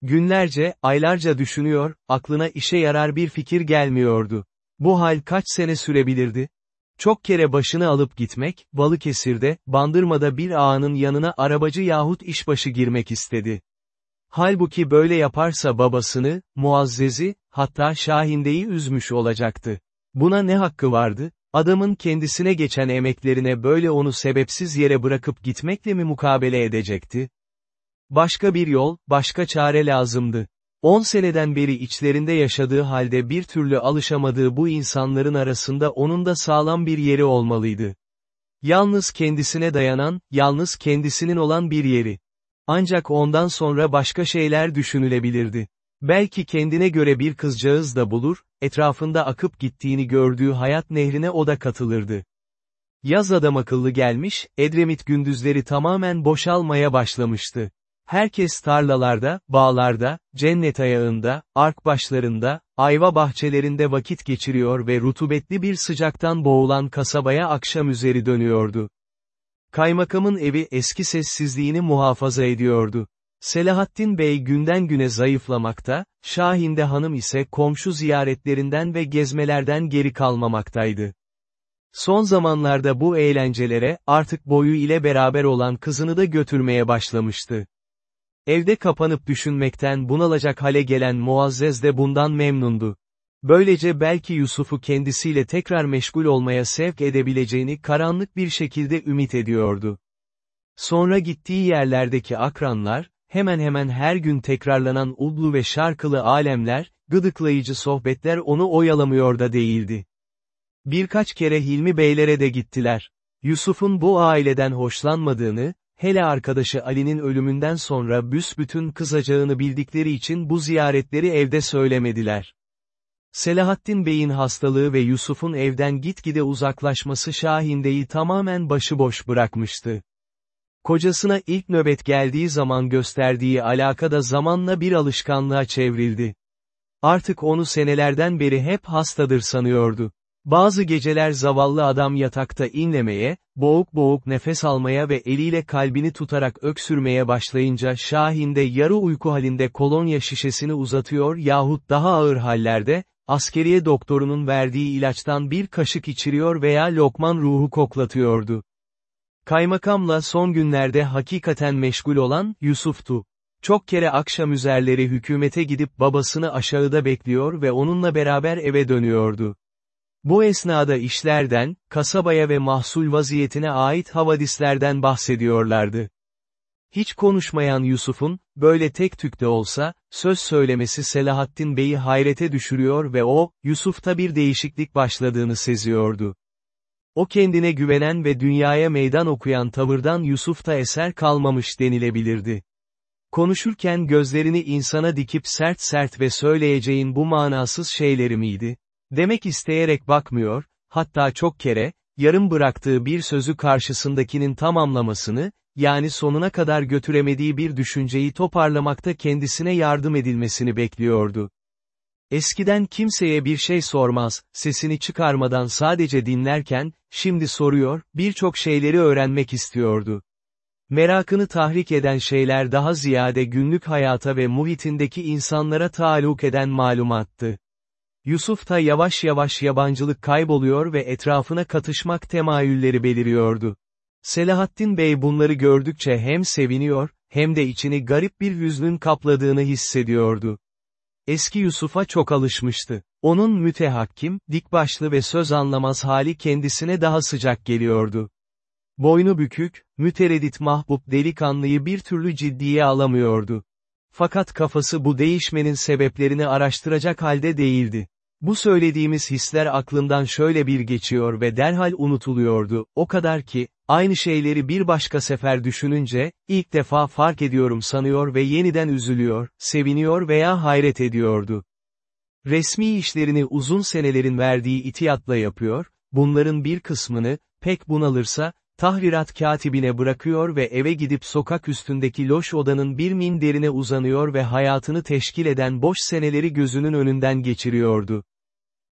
Günlerce, aylarca düşünüyor, aklına işe yarar bir fikir gelmiyordu. Bu hal kaç sene sürebilirdi? Çok kere başını alıp gitmek, Balıkesir'de, Bandırma'da bir ağanın yanına arabacı yahut işbaşı girmek istedi. Halbuki böyle yaparsa babasını, Muazzez'i, hatta Şahinde'yi üzmüş olacaktı. Buna ne hakkı vardı? Adamın kendisine geçen emeklerine böyle onu sebepsiz yere bırakıp gitmekle mi mukabele edecekti? Başka bir yol, başka çare lazımdı. On seneden beri içlerinde yaşadığı halde bir türlü alışamadığı bu insanların arasında onun da sağlam bir yeri olmalıydı. Yalnız kendisine dayanan, yalnız kendisinin olan bir yeri. Ancak ondan sonra başka şeyler düşünülebilirdi. Belki kendine göre bir kızcağız da bulur, etrafında akıp gittiğini gördüğü hayat nehrine o da katılırdı. Yaz adam akıllı gelmiş, Edremit gündüzleri tamamen boşalmaya başlamıştı. Herkes tarlalarda, bağlarda, cennet ayağında, ark başlarında, ayva bahçelerinde vakit geçiriyor ve rutubetli bir sıcaktan boğulan kasabaya akşam üzeri dönüyordu. Kaymakamın evi eski sessizliğini muhafaza ediyordu. Selahattin Bey günden güne zayıflamakta, Şahinde Hanım ise komşu ziyaretlerinden ve gezmelerden geri kalmamaktaydı. Son zamanlarda bu eğlencelere, artık boyu ile beraber olan kızını da götürmeye başlamıştı. Evde kapanıp düşünmekten bunalacak hale gelen Muazzez de bundan memnundu. Böylece belki Yusuf'u kendisiyle tekrar meşgul olmaya sevk edebileceğini karanlık bir şekilde ümit ediyordu. Sonra gittiği yerlerdeki akranlar, hemen hemen her gün tekrarlanan udlu ve şarkılı alemler, gıdıklayıcı sohbetler onu oyalamıyor da değildi. Birkaç kere Hilmi Beylere de gittiler. Yusuf'un bu aileden hoşlanmadığını, hele arkadaşı Ali'nin ölümünden sonra büsbütün kızacağını bildikleri için bu ziyaretleri evde söylemediler. Selahattin Bey'in hastalığı ve Yusuf'un evden gitgide uzaklaşması Şahinde'yi tamamen başıboş bırakmıştı. Kocasına ilk nöbet geldiği zaman gösterdiği alaka da zamanla bir alışkanlığa çevrildi. Artık onu senelerden beri hep hastadır sanıyordu. Bazı geceler zavallı adam yatakta inlemeye, boğuk boğuk nefes almaya ve eliyle kalbini tutarak öksürmeye başlayınca Şahin de yarı uyku halinde kolonya şişesini uzatıyor yahut daha ağır hallerde, askeriye doktorunun verdiği ilaçtan bir kaşık içiriyor veya lokman ruhu koklatıyordu. Kaymakamla son günlerde hakikaten meşgul olan, Yusuf'tu. Çok kere akşam üzerleri hükümete gidip babasını aşağıda bekliyor ve onunla beraber eve dönüyordu. Bu esnada işlerden, kasabaya ve mahsul vaziyetine ait havadislerden bahsediyorlardı. Hiç konuşmayan Yusuf'un, böyle tek tükte olsa, söz söylemesi Selahattin Bey'i hayrete düşürüyor ve o, Yusuf'ta bir değişiklik başladığını seziyordu. O kendine güvenen ve dünyaya meydan okuyan tavırdan Yusuf'ta eser kalmamış denilebilirdi. Konuşurken gözlerini insana dikip sert sert ve söyleyeceğin bu manasız şeyleri miydi? Demek isteyerek bakmıyor, hatta çok kere, yarım bıraktığı bir sözü karşısındakinin tamamlamasını, yani sonuna kadar götüremediği bir düşünceyi toparlamakta kendisine yardım edilmesini bekliyordu. Eskiden kimseye bir şey sormaz, sesini çıkarmadan sadece dinlerken, şimdi soruyor, birçok şeyleri öğrenmek istiyordu. Merakını tahrik eden şeyler daha ziyade günlük hayata ve muhitindeki insanlara taluk eden malumattı. Yusuf da yavaş yavaş yabancılık kayboluyor ve etrafına katışmak temayülleri beliriyordu. Selahattin Bey bunları gördükçe hem seviniyor, hem de içini garip bir hüznün kapladığını hissediyordu. Eski Yusuf'a çok alışmıştı. Onun mütehakkim, dikbaşlı ve söz anlamaz hali kendisine daha sıcak geliyordu. Boynu bükük, müteredit mahbub delikanlıyı bir türlü ciddiye alamıyordu. Fakat kafası bu değişmenin sebeplerini araştıracak halde değildi. Bu söylediğimiz hisler aklından şöyle bir geçiyor ve derhal unutuluyordu, o kadar ki, aynı şeyleri bir başka sefer düşününce, ilk defa fark ediyorum sanıyor ve yeniden üzülüyor, seviniyor veya hayret ediyordu. Resmi işlerini uzun senelerin verdiği itiyatla yapıyor, bunların bir kısmını, pek bunalırsa, tahrirat katibine bırakıyor ve eve gidip sokak üstündeki loş odanın bir minderine uzanıyor ve hayatını teşkil eden boş seneleri gözünün önünden geçiriyordu.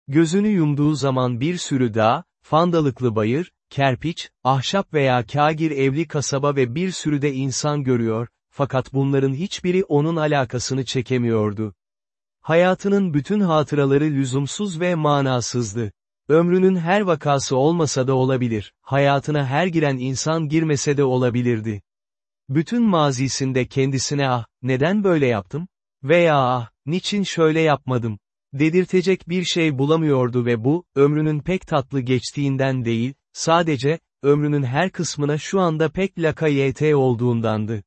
Gözünü yumduğu zaman bir sürü dağ, fandalıklı bayır, kerpiç, ahşap veya kagir evli kasaba ve bir sürü de insan görüyor, fakat bunların hiçbiri onun alakasını çekemiyordu. Hayatının bütün hatıraları lüzumsuz ve manasızdı. Ömrünün her vakası olmasa da olabilir, hayatına her giren insan girmese de olabilirdi. Bütün mazisinde kendisine ah, neden böyle yaptım? Veya ah, niçin şöyle yapmadım? Dedirtecek bir şey bulamıyordu ve bu, ömrünün pek tatlı geçtiğinden değil, sadece, ömrünün her kısmına şu anda pek lakayete olduğundandı.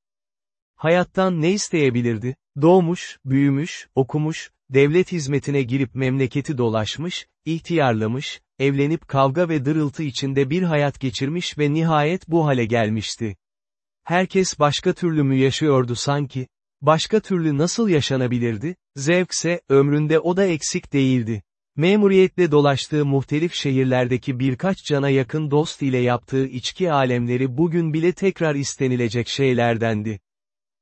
Hayattan ne isteyebilirdi? Doğmuş, büyümüş, okumuş, devlet hizmetine girip memleketi dolaşmış, ihtiyarlamış, evlenip kavga ve dırıltı içinde bir hayat geçirmiş ve nihayet bu hale gelmişti. Herkes başka türlü mü yaşıyordu sanki? Başka türlü nasıl yaşanabilirdi? Zevkse, ömründe o da eksik değildi. Memuriyetle dolaştığı muhtelif şehirlerdeki birkaç cana yakın dost ile yaptığı içki alemleri bugün bile tekrar istenilecek şeylerdendi.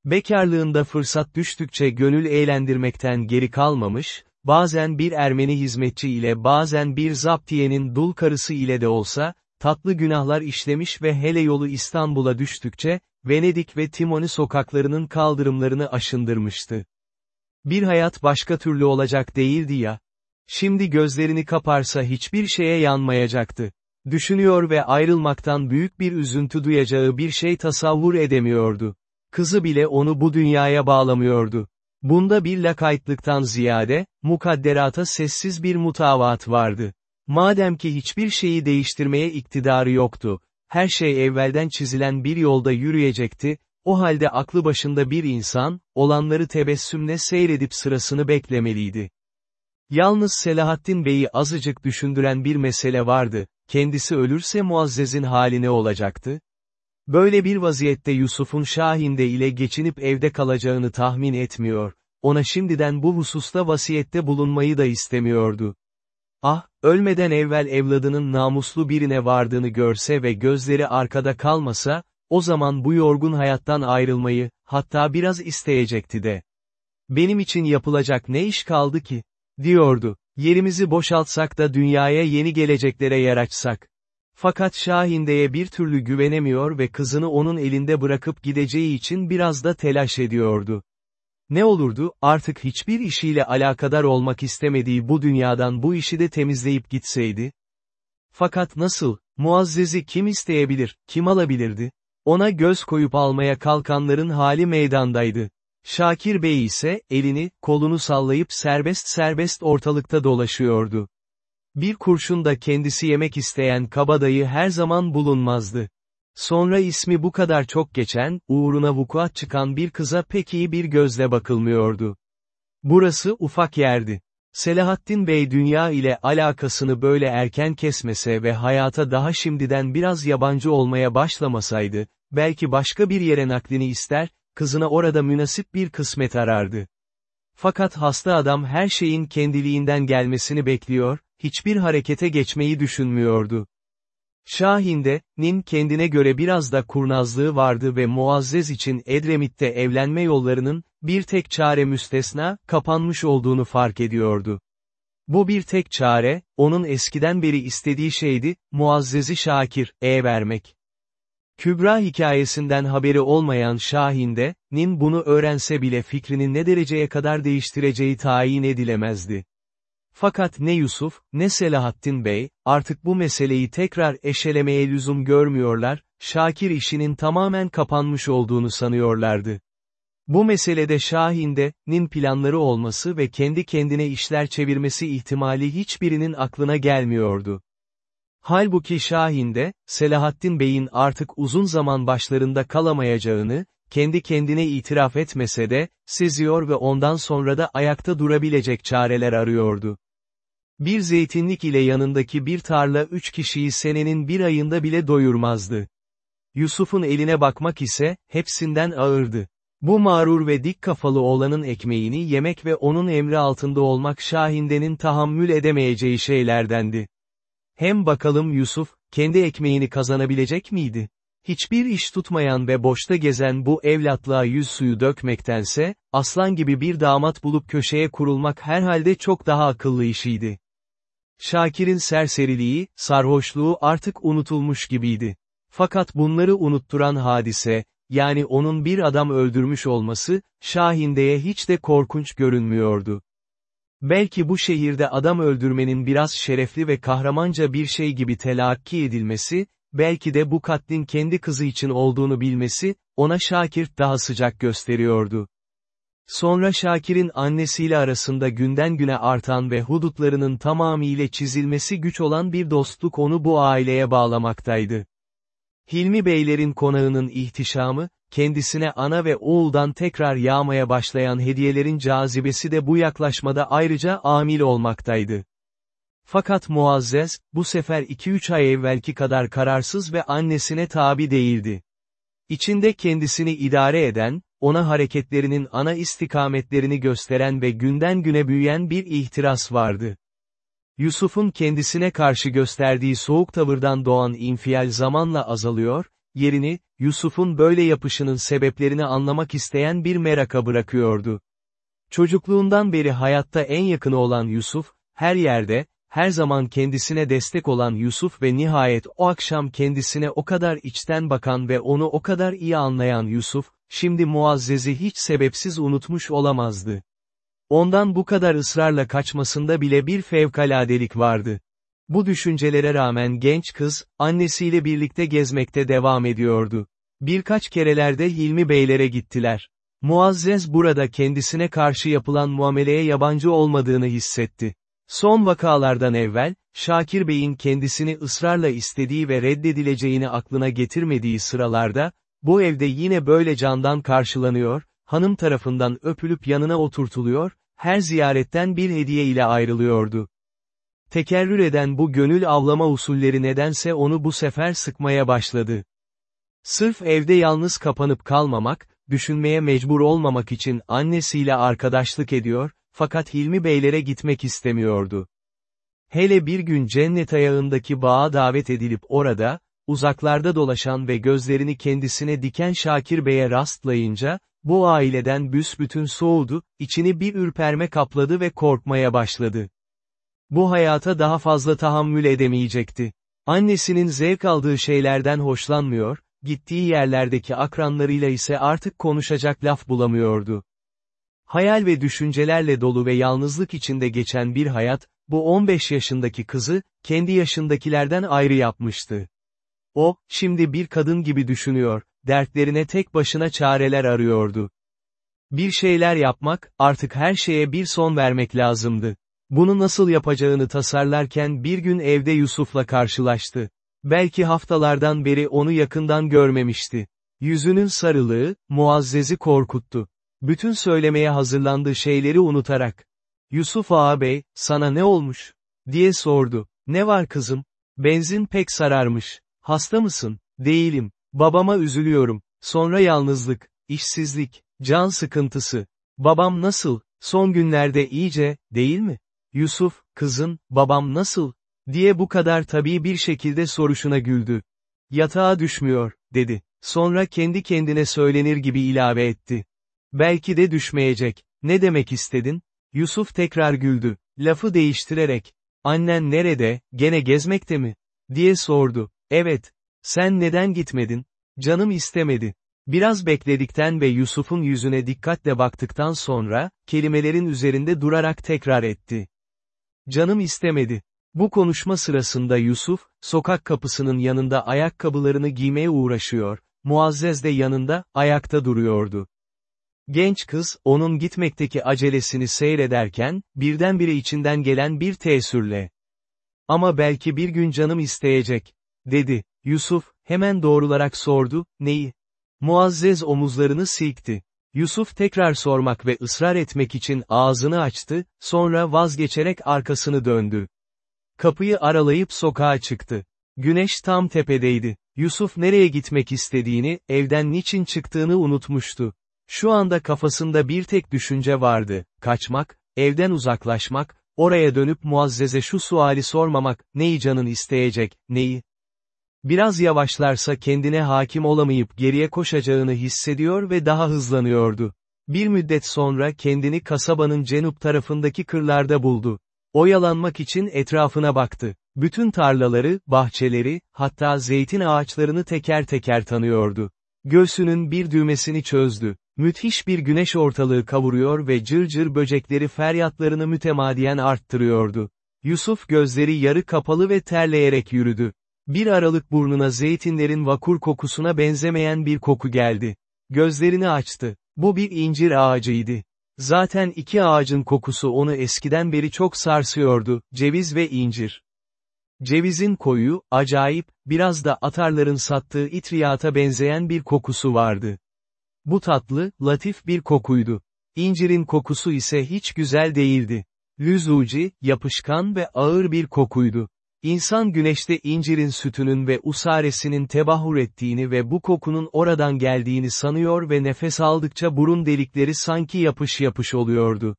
Bekarlığında fırsat düştükçe gönül eğlendirmekten geri kalmamış, bazen bir Ermeni hizmetçi ile bazen bir zaptiyenin dul karısı ile de olsa, tatlı günahlar işlemiş ve hele yolu İstanbul'a düştükçe, Venedik ve Timoni sokaklarının kaldırımlarını aşındırmıştı. Bir hayat başka türlü olacak değildi ya. Şimdi gözlerini kaparsa hiçbir şeye yanmayacaktı. Düşünüyor ve ayrılmaktan büyük bir üzüntü duyacağı bir şey tasavvur edemiyordu. Kızı bile onu bu dünyaya bağlamıyordu. Bunda bir lakaytlıktan ziyade, mukadderata sessiz bir mutavat vardı. Madem ki hiçbir şeyi değiştirmeye iktidarı yoktu, her şey evvelden çizilen bir yolda yürüyecekti, o halde aklı başında bir insan, olanları tebessümle seyredip sırasını beklemeliydi. Yalnız Selahattin Bey'i azıcık düşündüren bir mesele vardı, kendisi ölürse Muazzez'in hali ne olacaktı? Böyle bir vaziyette Yusuf'un Şahinde ile geçinip evde kalacağını tahmin etmiyor, ona şimdiden bu hususta vasiyette bulunmayı da istemiyordu. Ah, ölmeden evvel evladının namuslu birine vardığını görse ve gözleri arkada kalmasa, o zaman bu yorgun hayattan ayrılmayı, hatta biraz isteyecekti de. Benim için yapılacak ne iş kaldı ki? diyordu. Yerimizi boşaltsak da dünyaya yeni geleceklere yer açsak. Fakat Şahinde'ye bir türlü güvenemiyor ve kızını onun elinde bırakıp gideceği için biraz da telaş ediyordu. Ne olurdu, artık hiçbir işiyle alakadar olmak istemediği bu dünyadan bu işi de temizleyip gitseydi? Fakat nasıl, Muazzez'i kim isteyebilir, kim alabilirdi? Ona göz koyup almaya kalkanların hali meydandaydı. Şakir Bey ise, elini, kolunu sallayıp serbest serbest ortalıkta dolaşıyordu. Bir kurşun da kendisi yemek isteyen kabadayı her zaman bulunmazdı. Sonra ismi bu kadar çok geçen, uğruna vukuat çıkan bir kıza pek iyi bir gözle bakılmıyordu. Burası ufak yerdi. Selahattin Bey dünya ile alakasını böyle erken kesmese ve hayata daha şimdiden biraz yabancı olmaya başlamasaydı, belki başka bir yere naklini ister, kızına orada münasip bir kısmet arardı. Fakat hasta adam her şeyin kendiliğinden gelmesini bekliyor, hiçbir harekete geçmeyi düşünmüyordu. Şahinde'nin kendine göre biraz da kurnazlığı vardı ve Muazzez için Edremit'te evlenme yollarının, bir tek çare müstesna, kapanmış olduğunu fark ediyordu. Bu bir tek çare, onun eskiden beri istediği şeydi, Muazzez'i Şakir, e vermek. Kübra hikayesinden haberi olmayan Şahinde'nin bunu öğrense bile fikrini ne dereceye kadar değiştireceği tayin edilemezdi. Fakat ne Yusuf, ne Selahattin Bey, artık bu meseleyi tekrar eşelemeye lüzum görmüyorlar, Şakir işinin tamamen kapanmış olduğunu sanıyorlardı. Bu meselede Şahinde'nin planları olması ve kendi kendine işler çevirmesi ihtimali hiçbirinin aklına gelmiyordu. Halbuki Şahin'de, Selahattin Bey'in artık uzun zaman başlarında kalamayacağını, kendi kendine itiraf etmese de, seziyor ve ondan sonra da ayakta durabilecek çareler arıyordu. Bir zeytinlik ile yanındaki bir tarla üç kişiyi senenin bir ayında bile doyurmazdı. Yusuf'un eline bakmak ise, hepsinden ağırdı. Bu mağrur ve dik kafalı oğlanın ekmeğini yemek ve onun emri altında olmak Şahinde'nin tahammül edemeyeceği şeylerdendi. Hem bakalım Yusuf, kendi ekmeğini kazanabilecek miydi? Hiçbir iş tutmayan ve boşta gezen bu evlatlığa yüz suyu dökmektense, aslan gibi bir damat bulup köşeye kurulmak herhalde çok daha akıllı işiydi. Şakir'in serseriliği, sarhoşluğu artık unutulmuş gibiydi. Fakat bunları unutturan hadise, yani onun bir adam öldürmüş olması, Şahinde'ye hiç de korkunç görünmüyordu. Belki bu şehirde adam öldürmenin biraz şerefli ve kahramanca bir şey gibi telakki edilmesi, belki de bu katlin kendi kızı için olduğunu bilmesi, ona Şakir daha sıcak gösteriyordu. Sonra Şakir'in annesiyle arasında günden güne artan ve hudutlarının tamamıyla çizilmesi güç olan bir dostluk onu bu aileye bağlamaktaydı. Hilmi Beylerin konağının ihtişamı, kendisine ana ve oğuldan tekrar yağmaya başlayan hediyelerin cazibesi de bu yaklaşmada ayrıca amil olmaktaydı. Fakat Muazzez, bu sefer 2-3 ay evvelki kadar kararsız ve annesine tabi değildi. İçinde kendisini idare eden, ona hareketlerinin ana istikametlerini gösteren ve günden güne büyüyen bir ihtiras vardı. Yusuf'un kendisine karşı gösterdiği soğuk tavırdan doğan infial zamanla azalıyor, yerini, Yusuf'un böyle yapışının sebeplerini anlamak isteyen bir meraka bırakıyordu. Çocukluğundan beri hayatta en yakını olan Yusuf, her yerde, her zaman kendisine destek olan Yusuf ve nihayet o akşam kendisine o kadar içten bakan ve onu o kadar iyi anlayan Yusuf, şimdi Muazzez'i hiç sebepsiz unutmuş olamazdı. Ondan bu kadar ısrarla kaçmasında bile bir fevkaladelik vardı. Bu düşüncelere rağmen genç kız, annesiyle birlikte gezmekte devam ediyordu. Birkaç kerelerde Hilmi Beylere gittiler. Muazzez burada kendisine karşı yapılan muameleye yabancı olmadığını hissetti. Son vakalardan evvel, Şakir Bey'in kendisini ısrarla istediği ve reddedileceğini aklına getirmediği sıralarda, bu evde yine böyle candan karşılanıyor, hanım tarafından öpülüp yanına oturtuluyor, her ziyaretten bir hediye ile ayrılıyordu. Tekerrür eden bu gönül avlama usulleri nedense onu bu sefer sıkmaya başladı. Sırf evde yalnız kapanıp kalmamak, düşünmeye mecbur olmamak için annesiyle arkadaşlık ediyor, fakat Hilmi Beylere gitmek istemiyordu. Hele bir gün cennet ayağındaki bağa davet edilip orada, uzaklarda dolaşan ve gözlerini kendisine diken Şakir Bey'e rastlayınca, bu aileden büsbütün soğudu, içini bir ürperme kapladı ve korkmaya başladı. Bu hayata daha fazla tahammül edemeyecekti. Annesinin zevk aldığı şeylerden hoşlanmıyor, gittiği yerlerdeki akranlarıyla ise artık konuşacak laf bulamıyordu. Hayal ve düşüncelerle dolu ve yalnızlık içinde geçen bir hayat, bu 15 yaşındaki kızı, kendi yaşındakilerden ayrı yapmıştı. O, şimdi bir kadın gibi düşünüyor, dertlerine tek başına çareler arıyordu. Bir şeyler yapmak, artık her şeye bir son vermek lazımdı. Bunu nasıl yapacağını tasarlarken bir gün evde Yusuf'la karşılaştı. Belki haftalardan beri onu yakından görmemişti. Yüzünün sarılığı, Muazzez'i korkuttu. Bütün söylemeye hazırlandığı şeyleri unutarak. Yusuf ağabey, sana ne olmuş? diye sordu. Ne var kızım? Benzin pek sararmış. Hasta mısın? Değilim. Babama üzülüyorum. Sonra yalnızlık, işsizlik, can sıkıntısı. Babam nasıl? Son günlerde iyice, değil mi? Yusuf, kızın, babam nasıl? Diye bu kadar tabii bir şekilde soruşuna güldü. Yatağa düşmüyor, dedi. Sonra kendi kendine söylenir gibi ilave etti. Belki de düşmeyecek. Ne demek istedin? Yusuf tekrar güldü. Lafı değiştirerek. Annen nerede, gene gezmekte mi? diye sordu. Evet. Sen neden gitmedin? Canım istemedi. Biraz bekledikten ve Yusuf'un yüzüne dikkatle baktıktan sonra, kelimelerin üzerinde durarak tekrar etti. Canım istemedi. Bu konuşma sırasında Yusuf, sokak kapısının yanında ayakkabılarını giymeye uğraşıyor, Muazzez de yanında, ayakta duruyordu. Genç kız, onun gitmekteki acelesini seyrederken, birdenbire içinden gelen bir teessürle. Ama belki bir gün canım isteyecek, dedi. Yusuf, hemen doğrularak sordu, neyi? Muazzez omuzlarını silkti. Yusuf tekrar sormak ve ısrar etmek için ağzını açtı, sonra vazgeçerek arkasını döndü. Kapıyı aralayıp sokağa çıktı. Güneş tam tepedeydi. Yusuf nereye gitmek istediğini, evden niçin çıktığını unutmuştu. Şu anda kafasında bir tek düşünce vardı, kaçmak, evden uzaklaşmak, oraya dönüp Muazzez'e şu suali sormamak, neyi canın isteyecek, neyi? Biraz yavaşlarsa kendine hakim olamayıp geriye koşacağını hissediyor ve daha hızlanıyordu. Bir müddet sonra kendini kasabanın cenup tarafındaki kırlarda buldu. Oyalanmak için etrafına baktı. Bütün tarlaları, bahçeleri, hatta zeytin ağaçlarını teker teker tanıyordu. Göğsünün bir düğmesini çözdü. Müthiş bir güneş ortalığı kavuruyor ve cırcır cır böcekleri feryatlarını mütemadiyen arttırıyordu. Yusuf gözleri yarı kapalı ve terleyerek yürüdü. Bir aralık burnuna zeytinlerin vakur kokusuna benzemeyen bir koku geldi. Gözlerini açtı. Bu bir incir ağacıydı. Zaten iki ağacın kokusu onu eskiden beri çok sarsıyordu, ceviz ve incir. Cevizin koyu, acayip, biraz da atarların sattığı itriyata benzeyen bir kokusu vardı. Bu tatlı, latif bir kokuydu. İncirin kokusu ise hiç güzel değildi. Lüzuci, yapışkan ve ağır bir kokuydu. İnsan güneşte incirin sütünün ve usaresinin tebahur ettiğini ve bu kokunun oradan geldiğini sanıyor ve nefes aldıkça burun delikleri sanki yapış yapış oluyordu.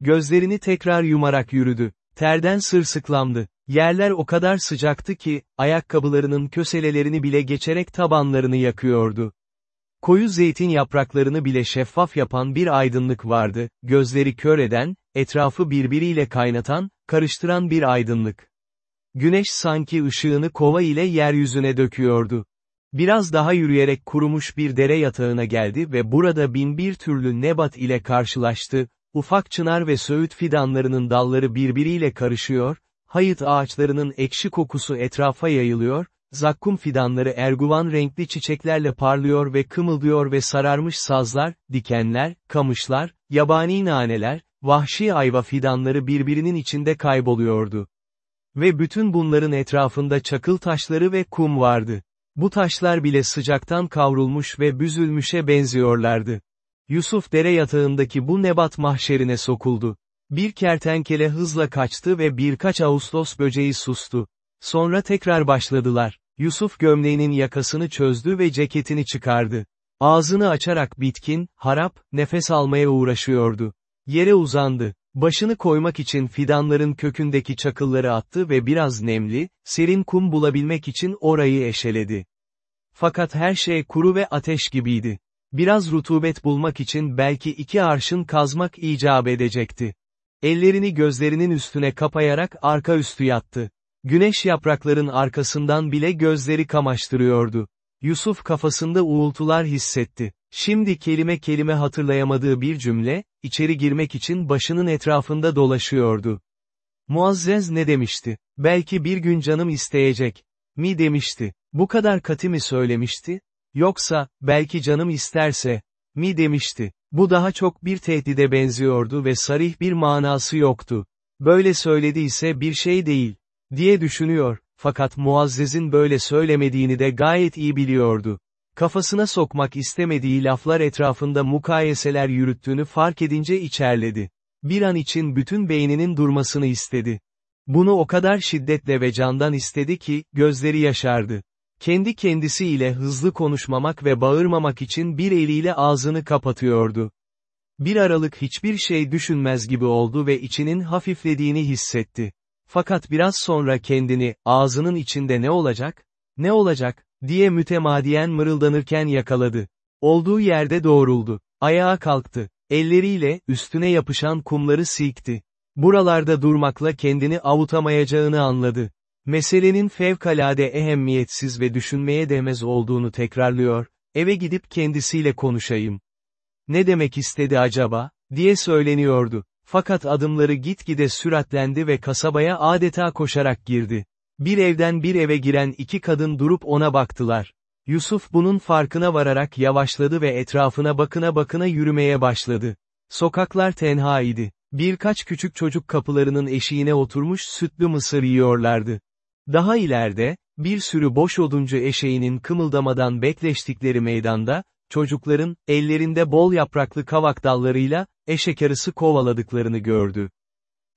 Gözlerini tekrar yumarak yürüdü. Terden sırsıklamdı. Yerler o kadar sıcaktı ki, ayakkabılarının köselelerini bile geçerek tabanlarını yakıyordu. Koyu zeytin yapraklarını bile şeffaf yapan bir aydınlık vardı, gözleri kör eden, etrafı birbiriyle kaynatan, karıştıran bir aydınlık. Güneş sanki ışığını kova ile yeryüzüne döküyordu. Biraz daha yürüyerek kurumuş bir dere yatağına geldi ve burada bin bir türlü nebat ile karşılaştı, ufak çınar ve söğüt fidanlarının dalları birbiriyle karışıyor, hayıt ağaçlarının ekşi kokusu etrafa yayılıyor, zakkum fidanları erguvan renkli çiçeklerle parlıyor ve kımıldıyor ve sararmış sazlar, dikenler, kamışlar, yabani naneler, vahşi ayva fidanları birbirinin içinde kayboluyordu. Ve bütün bunların etrafında çakıl taşları ve kum vardı. Bu taşlar bile sıcaktan kavrulmuş ve büzülmüşe benziyorlardı. Yusuf dere yatağındaki bu nebat mahşerine sokuldu. Bir kertenkele hızla kaçtı ve birkaç Ağustos böceği sustu. Sonra tekrar başladılar. Yusuf gömleğinin yakasını çözdü ve ceketini çıkardı. Ağzını açarak bitkin, harap, nefes almaya uğraşıyordu. Yere uzandı. Başını koymak için fidanların kökündeki çakılları attı ve biraz nemli, serin kum bulabilmek için orayı eşeledi. Fakat her şey kuru ve ateş gibiydi. Biraz rutubet bulmak için belki iki arşın kazmak icap edecekti. Ellerini gözlerinin üstüne kapayarak arka üstü yattı. Güneş yaprakların arkasından bile gözleri kamaştırıyordu. Yusuf kafasında uğultular hissetti. Şimdi kelime kelime hatırlayamadığı bir cümle, içeri girmek için başının etrafında dolaşıyordu. Muazzez ne demişti? Belki bir gün canım isteyecek. Mi demişti? Bu kadar katı mı söylemişti? Yoksa, belki canım isterse, mi demişti? Bu daha çok bir tehdide benziyordu ve sarih bir manası yoktu. Böyle söylediyse bir şey değil, diye düşünüyor, fakat Muazzez'in böyle söylemediğini de gayet iyi biliyordu. Kafasına sokmak istemediği laflar etrafında mukayeseler yürüttüğünü fark edince içerledi. Bir an için bütün beyninin durmasını istedi. Bunu o kadar şiddetle ve candan istedi ki, gözleri yaşardı. Kendi kendisiyle hızlı konuşmamak ve bağırmamak için bir eliyle ağzını kapatıyordu. Bir aralık hiçbir şey düşünmez gibi oldu ve içinin hafiflediğini hissetti. Fakat biraz sonra kendini, ağzının içinde ne olacak? Ne olacak? diye mütemadiyen mırıldanırken yakaladı. Olduğu yerde doğruldu. Ayağa kalktı. Elleriyle, üstüne yapışan kumları silkti. Buralarda durmakla kendini avutamayacağını anladı. Meselenin fevkalade ehemmiyetsiz ve düşünmeye değmez olduğunu tekrarlıyor, eve gidip kendisiyle konuşayım. Ne demek istedi acaba, diye söyleniyordu. Fakat adımları gitgide süratlendi ve kasabaya adeta koşarak girdi. Bir evden bir eve giren iki kadın durup ona baktılar. Yusuf bunun farkına vararak yavaşladı ve etrafına bakına bakına yürümeye başladı. Sokaklar tenha idi. Birkaç küçük çocuk kapılarının eşiğine oturmuş sütlü mısır yiyorlardı. Daha ileride, bir sürü boş oduncu eşeğinin kımıldamadan bekleştikleri meydanda, çocukların, ellerinde bol yapraklı kavak dallarıyla, eşek arısı kovaladıklarını gördü.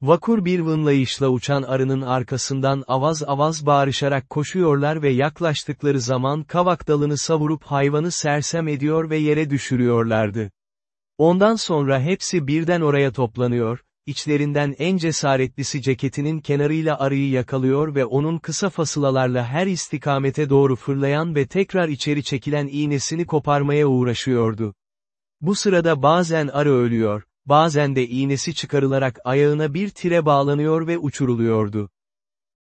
Vakur bir vınlayışla uçan arının arkasından avaz avaz bağırışarak koşuyorlar ve yaklaştıkları zaman kavak dalını savurup hayvanı sersem ediyor ve yere düşürüyorlardı. Ondan sonra hepsi birden oraya toplanıyor, içlerinden en cesaretlisi ceketinin kenarıyla arıyı yakalıyor ve onun kısa fasılalarla her istikamete doğru fırlayan ve tekrar içeri çekilen iğnesini koparmaya uğraşıyordu. Bu sırada bazen arı ölüyor, bazen de iğnesi çıkarılarak ayağına bir tire bağlanıyor ve uçuruluyordu.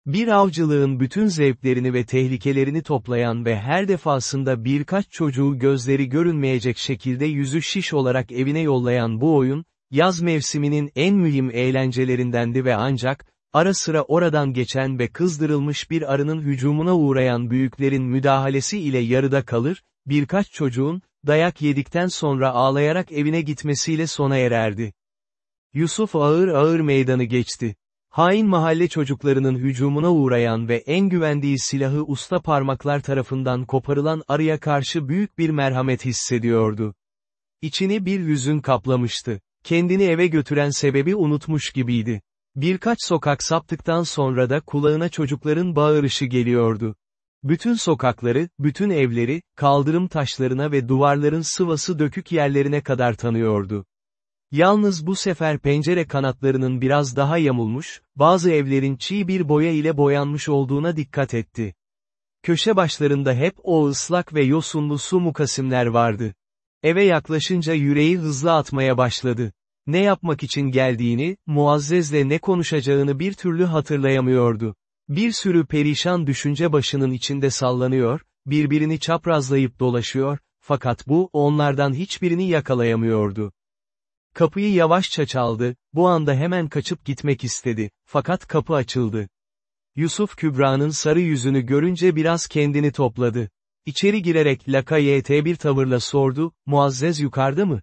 Bir avcılığın bütün zevklerini ve tehlikelerini toplayan ve her defasında birkaç çocuğu gözleri görünmeyecek şekilde yüzü şiş olarak evine yollayan bu oyun, yaz mevsiminin en mühim eğlencelerindendi ve ancak, ara sıra oradan geçen ve kızdırılmış bir arının hücumuna uğrayan büyüklerin müdahalesi ile yarıda kalır, birkaç çocuğun, dayak yedikten sonra ağlayarak evine gitmesiyle sona ererdi. Yusuf ağır ağır meydanı geçti. Hain mahalle çocuklarının hücumuna uğrayan ve en güvendiği silahı usta parmaklar tarafından koparılan arıya karşı büyük bir merhamet hissediyordu. İçini bir hüzün kaplamıştı. Kendini eve götüren sebebi unutmuş gibiydi. Birkaç sokak saptıktan sonra da kulağına çocukların bağırışı geliyordu. Bütün sokakları, bütün evleri, kaldırım taşlarına ve duvarların sıvası dökük yerlerine kadar tanıyordu. Yalnız bu sefer pencere kanatlarının biraz daha yamulmuş, bazı evlerin çiğ bir boya ile boyanmış olduğuna dikkat etti. Köşe başlarında hep o ıslak ve yosunlu su mukasimler vardı. Eve yaklaşınca yüreği hızlı atmaya başladı. Ne yapmak için geldiğini, Muazzez'le ne konuşacağını bir türlü hatırlayamıyordu. Bir sürü perişan düşünce başının içinde sallanıyor, birbirini çaprazlayıp dolaşıyor, fakat bu, onlardan hiçbirini yakalayamıyordu. Kapıyı yavaşça çaldı, bu anda hemen kaçıp gitmek istedi, fakat kapı açıldı. Yusuf Kübra'nın sarı yüzünü görünce biraz kendini topladı. İçeri girerek lakayete bir tavırla sordu, Muazzez yukarıda mı?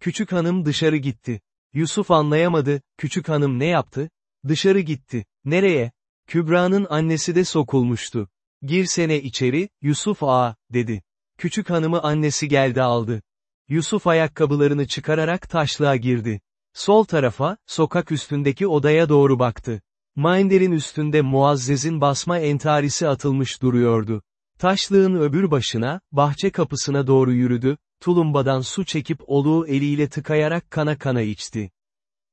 Küçük hanım dışarı gitti. Yusuf anlayamadı, küçük hanım ne yaptı? Dışarı gitti. Nereye? Kübra'nın annesi de sokulmuştu. Girsene içeri, Yusuf ağa, dedi. Küçük hanımı annesi geldi aldı. Yusuf ayakkabılarını çıkararak taşlığa girdi. Sol tarafa, sokak üstündeki odaya doğru baktı. Minder'in üstünde Muazzez'in basma entarisi atılmış duruyordu. Taşlığın öbür başına, bahçe kapısına doğru yürüdü, tulumbadan su çekip oluğu eliyle tıkayarak kana kana içti.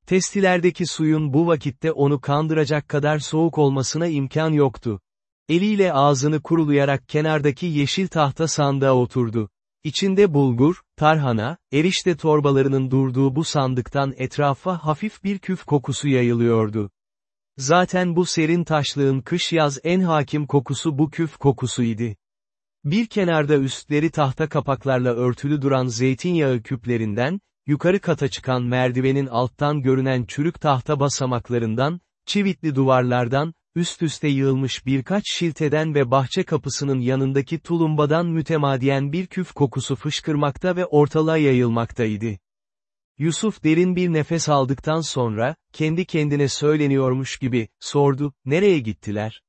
Testilerdeki suyun bu vakitte onu kandıracak kadar soğuk olmasına imkan yoktu. Eliyle ağzını kurulayarak kenardaki yeşil tahta sandığa oturdu. İçinde bulgur, tarhana, erişte torbalarının durduğu bu sandıktan etrafa hafif bir küf kokusu yayılıyordu. Zaten bu serin taşlığın kış-yaz en hakim kokusu bu küf kokusuydu. Bir kenarda üstleri tahta kapaklarla örtülü duran zeytinyağı küplerinden, yukarı kata çıkan merdivenin alttan görünen çürük tahta basamaklarından, çivitli duvarlardan, üst üste yığılmış birkaç şilteden ve bahçe kapısının yanındaki tulumbadan mütemadiyen bir küf kokusu fışkırmakta ve ortalığa yayılmaktaydı. Yusuf derin bir nefes aldıktan sonra, kendi kendine söyleniyormuş gibi, sordu, nereye gittiler?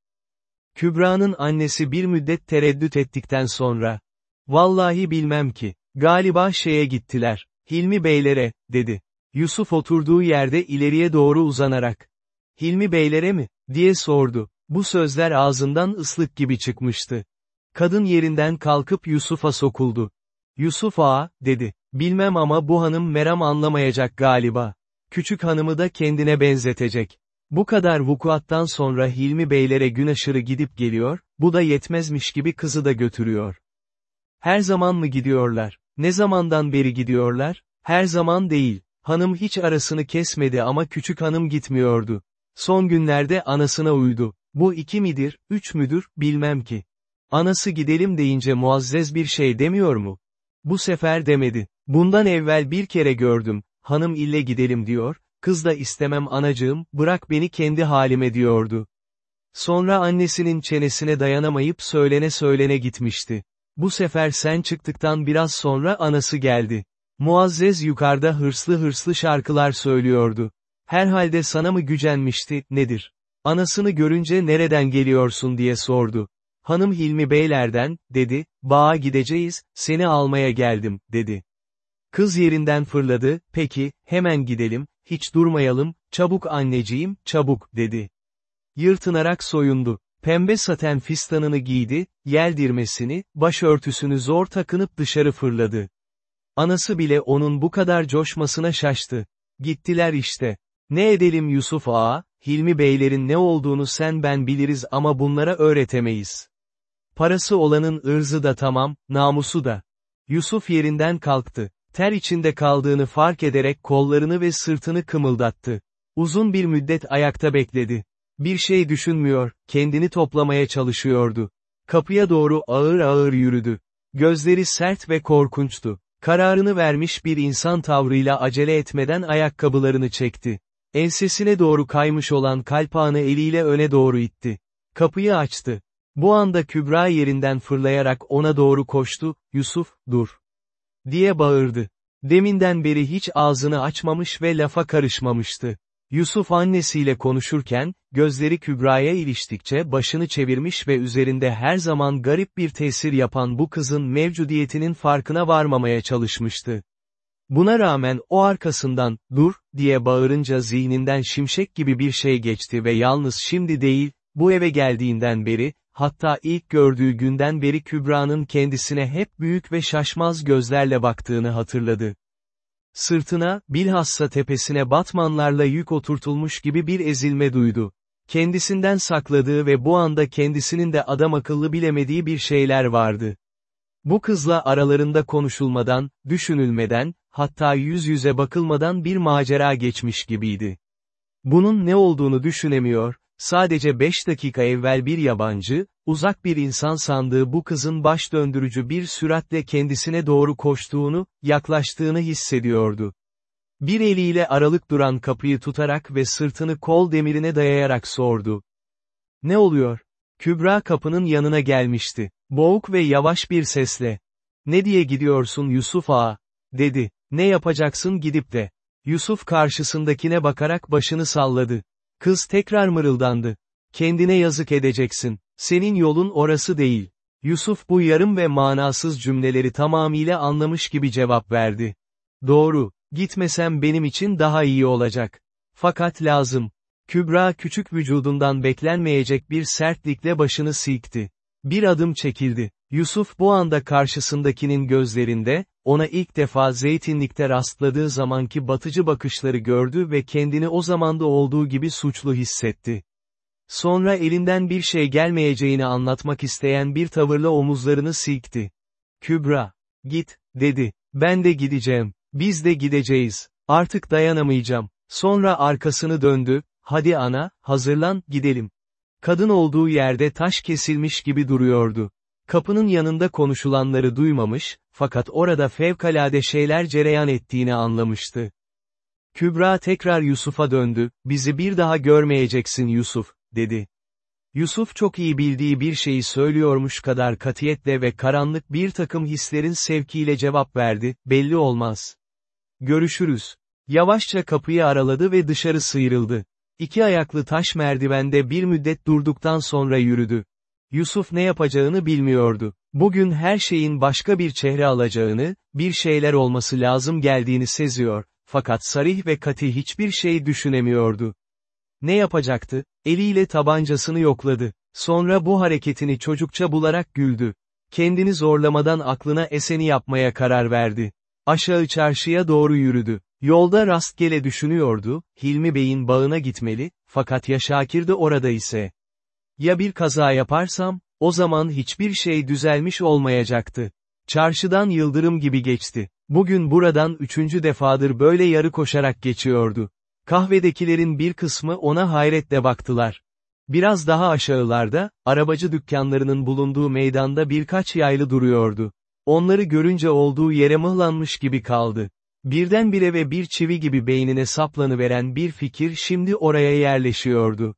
Kübra'nın annesi bir müddet tereddüt ettikten sonra, vallahi bilmem ki, galiba şeye gittiler, Hilmi Beylere, dedi. Yusuf oturduğu yerde ileriye doğru uzanarak, Hilmi Beylere mi, diye sordu. Bu sözler ağzından ıslık gibi çıkmıştı. Kadın yerinden kalkıp Yusuf'a sokuldu. Yusuf ağa, dedi. Bilmem ama bu hanım meram anlamayacak galiba. Küçük hanımı da kendine benzetecek. Bu kadar vukuattan sonra Hilmi Beylere gün aşırı gidip geliyor, bu da yetmezmiş gibi kızı da götürüyor. Her zaman mı gidiyorlar? Ne zamandan beri gidiyorlar? Her zaman değil. Hanım hiç arasını kesmedi ama küçük hanım gitmiyordu. Son günlerde anasına uydu. Bu iki midir, üç müdür, bilmem ki. Anası gidelim deyince muazzez bir şey demiyor mu? Bu sefer demedi. Bundan evvel bir kere gördüm, hanım ille gidelim diyor, kız da istemem anacığım, bırak beni kendi halime diyordu. Sonra annesinin çenesine dayanamayıp söylene söylene gitmişti. Bu sefer sen çıktıktan biraz sonra anası geldi. Muazzez yukarıda hırslı hırslı şarkılar söylüyordu. Herhalde sana mı gücenmişti, nedir? Anasını görünce nereden geliyorsun diye sordu. Hanım Hilmi Beylerden, dedi, bağa gideceğiz, seni almaya geldim, dedi. Kız yerinden fırladı, peki, hemen gidelim, hiç durmayalım, çabuk anneciğim, çabuk, dedi. Yırtınarak soyundu. Pembe saten fistanını giydi, yeldirmesini, başörtüsünü zor takınıp dışarı fırladı. Anası bile onun bu kadar coşmasına şaştı. Gittiler işte. Ne edelim Yusuf ağa, Hilmi beylerin ne olduğunu sen ben biliriz ama bunlara öğretemeyiz. Parası olanın ırzı da tamam, namusu da. Yusuf yerinden kalktı. Ter içinde kaldığını fark ederek kollarını ve sırtını kımıldattı. Uzun bir müddet ayakta bekledi. Bir şey düşünmüyor, kendini toplamaya çalışıyordu. Kapıya doğru ağır ağır yürüdü. Gözleri sert ve korkunçtu. Kararını vermiş bir insan tavrıyla acele etmeden ayakkabılarını çekti. Ensesine doğru kaymış olan kalpağını eliyle öne doğru itti. Kapıyı açtı. Bu anda Kübra yerinden fırlayarak ona doğru koştu, Yusuf, dur. Diye bağırdı. Deminden beri hiç ağzını açmamış ve lafa karışmamıştı. Yusuf annesiyle konuşurken, gözleri Kübra'ya iliştikçe başını çevirmiş ve üzerinde her zaman garip bir tesir yapan bu kızın mevcudiyetinin farkına varmamaya çalışmıştı. Buna rağmen o arkasından, dur, diye bağırınca zihninden şimşek gibi bir şey geçti ve yalnız şimdi değil, bu eve geldiğinden beri, hatta ilk gördüğü günden beri Kübra'nın kendisine hep büyük ve şaşmaz gözlerle baktığını hatırladı. Sırtına, bilhassa tepesine batmanlarla yük oturtulmuş gibi bir ezilme duydu. Kendisinden sakladığı ve bu anda kendisinin de adam akıllı bilemediği bir şeyler vardı. Bu kızla aralarında konuşulmadan, düşünülmeden, hatta yüz yüze bakılmadan bir macera geçmiş gibiydi. Bunun ne olduğunu düşünemiyor, sadece beş dakika evvel bir yabancı, uzak bir insan sandığı bu kızın baş döndürücü bir süratle kendisine doğru koştuğunu, yaklaştığını hissediyordu. Bir eliyle aralık duran kapıyı tutarak ve sırtını kol demirine dayayarak sordu. Ne oluyor? Kübra kapının yanına gelmişti. Boğuk ve yavaş bir sesle. Ne diye gidiyorsun Yusuf ağa? dedi. Ne yapacaksın gidip de? Yusuf karşısındakine bakarak başını salladı. Kız tekrar mırıldandı. Kendine yazık edeceksin. Senin yolun orası değil. Yusuf bu yarım ve manasız cümleleri tamamıyla anlamış gibi cevap verdi. Doğru, gitmesem benim için daha iyi olacak. Fakat lazım. Kübra küçük vücudundan beklenmeyecek bir sertlikle başını silkti. Bir adım çekildi. Yusuf bu anda karşısındakinin gözlerinde, ona ilk defa zeytinlikte rastladığı zamanki batıcı bakışları gördü ve kendini o zamanda olduğu gibi suçlu hissetti. Sonra elinden bir şey gelmeyeceğini anlatmak isteyen bir tavırla omuzlarını silkti. Kübra, git, dedi, ben de gideceğim, biz de gideceğiz, artık dayanamayacağım. Sonra arkasını döndü, hadi ana, hazırlan, gidelim. Kadın olduğu yerde taş kesilmiş gibi duruyordu. Kapının yanında konuşulanları duymamış, fakat orada fevkalade şeyler cereyan ettiğini anlamıştı. Kübra tekrar Yusuf'a döndü, bizi bir daha görmeyeceksin Yusuf, dedi. Yusuf çok iyi bildiği bir şeyi söylüyormuş kadar katiyetle ve karanlık bir takım hislerin sevkiyle cevap verdi, belli olmaz. Görüşürüz. Yavaşça kapıyı araladı ve dışarı sıyrıldı. İki ayaklı taş merdivende bir müddet durduktan sonra yürüdü. Yusuf ne yapacağını bilmiyordu. Bugün her şeyin başka bir çehre alacağını, bir şeyler olması lazım geldiğini seziyor, fakat sarih ve kati hiçbir şey düşünemiyordu. Ne yapacaktı? Eliyle tabancasını yokladı. Sonra bu hareketini çocukça bularak güldü. Kendini zorlamadan aklına eseni yapmaya karar verdi. Aşağı çarşıya doğru yürüdü. Yolda rastgele düşünüyordu, Hilmi Bey'in bağına gitmeli, fakat ya Şakir de orada ise? Ya bir kaza yaparsam, o zaman hiçbir şey düzelmiş olmayacaktı. Çarşıdan yıldırım gibi geçti. Bugün buradan üçüncü defadır böyle yarı koşarak geçiyordu. Kahvedekilerin bir kısmı ona hayretle baktılar. Biraz daha aşağılarda, arabacı dükkanlarının bulunduğu meydanda birkaç yaylı duruyordu. Onları görünce olduğu yere mıhlanmış gibi kaldı. Birdenbire ve bir çivi gibi beynine saplanıveren bir fikir şimdi oraya yerleşiyordu.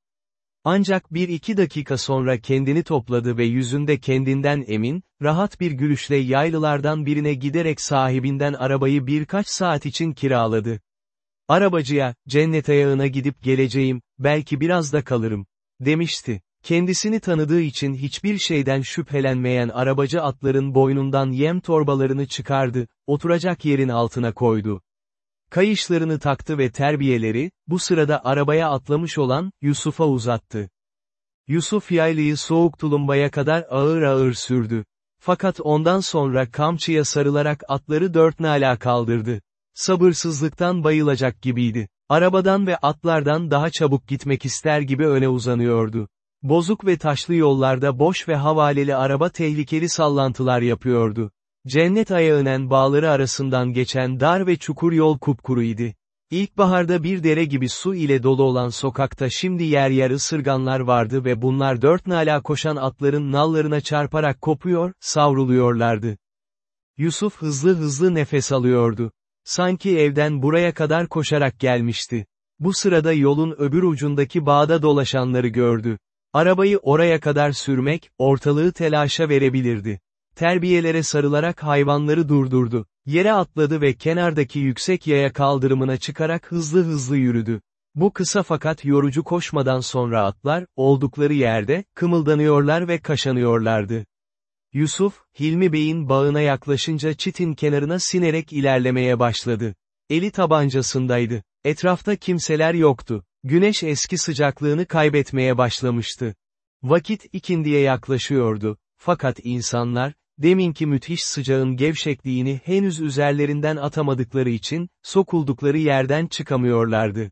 Ancak bir iki dakika sonra kendini topladı ve yüzünde kendinden emin, rahat bir gülüşle yaylılardan birine giderek sahibinden arabayı birkaç saat için kiraladı. Arabacıya, cennet ayağına gidip geleceğim, belki biraz da kalırım, demişti. Kendisini tanıdığı için hiçbir şeyden şüphelenmeyen arabacı atların boynundan yem torbalarını çıkardı, oturacak yerin altına koydu. Kayışlarını taktı ve terbiyeleri, bu sırada arabaya atlamış olan, Yusuf'a uzattı. Yusuf yaylıyı soğuk tulumbaya kadar ağır ağır sürdü. Fakat ondan sonra kamçıya sarılarak atları dört nala kaldırdı. Sabırsızlıktan bayılacak gibiydi. Arabadan ve atlardan daha çabuk gitmek ister gibi öne uzanıyordu. Bozuk ve taşlı yollarda boş ve havaleli araba tehlikeli sallantılar yapıyordu. Cennet ayağının bağları arasından geçen dar ve çukur yol kupkuruydu. İlkbaharda bir dere gibi su ile dolu olan sokakta şimdi yer yer ısırganlar vardı ve bunlar dört nala koşan atların nallarına çarparak kopuyor, savruluyorlardı. Yusuf hızlı hızlı nefes alıyordu. Sanki evden buraya kadar koşarak gelmişti. Bu sırada yolun öbür ucundaki bağda dolaşanları gördü. Arabayı oraya kadar sürmek, ortalığı telaşa verebilirdi. Terbiyelere sarılarak hayvanları durdurdu. Yere atladı ve kenardaki yüksek yaya kaldırımına çıkarak hızlı hızlı yürüdü. Bu kısa fakat yorucu koşmadan sonra atlar, oldukları yerde, kımıldanıyorlar ve kaşanıyorlardı. Yusuf, Hilmi Bey'in bağına yaklaşınca çitin kenarına sinerek ilerlemeye başladı. Eli tabancasındaydı. Etrafta kimseler yoktu. Güneş eski sıcaklığını kaybetmeye başlamıştı. Vakit ikindiye yaklaşıyordu. Fakat insanlar, deminki müthiş sıcağın gevşekliğini henüz üzerlerinden atamadıkları için, sokuldukları yerden çıkamıyorlardı.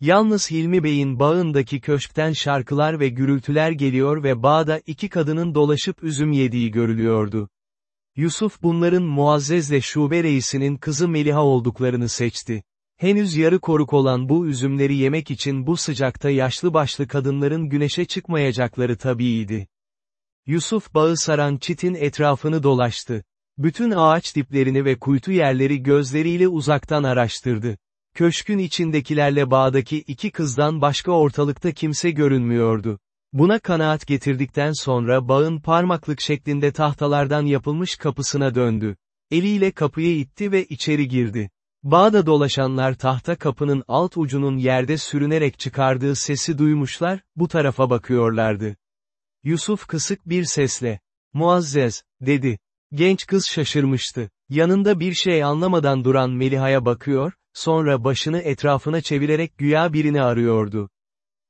Yalnız Hilmi Bey'in bağındaki köşkten şarkılar ve gürültüler geliyor ve bağda iki kadının dolaşıp üzüm yediği görülüyordu. Yusuf bunların Muazzezle şube reisinin kızı Meliha olduklarını seçti. Henüz yarı koruk olan bu üzümleri yemek için bu sıcakta yaşlı başlı kadınların güneşe çıkmayacakları tabiiydi. Yusuf bağı saran çitin etrafını dolaştı. Bütün ağaç diplerini ve kuytu yerleri gözleriyle uzaktan araştırdı. Köşkün içindekilerle bağdaki iki kızdan başka ortalıkta kimse görünmüyordu. Buna kanaat getirdikten sonra bağın parmaklık şeklinde tahtalardan yapılmış kapısına döndü. Eliyle kapıyı itti ve içeri girdi. Bağda dolaşanlar tahta kapının alt ucunun yerde sürünerek çıkardığı sesi duymuşlar, bu tarafa bakıyorlardı. Yusuf kısık bir sesle, Muazzez, dedi. Genç kız şaşırmıştı. Yanında bir şey anlamadan duran Meliha'ya bakıyor, sonra başını etrafına çevirerek güya birini arıyordu.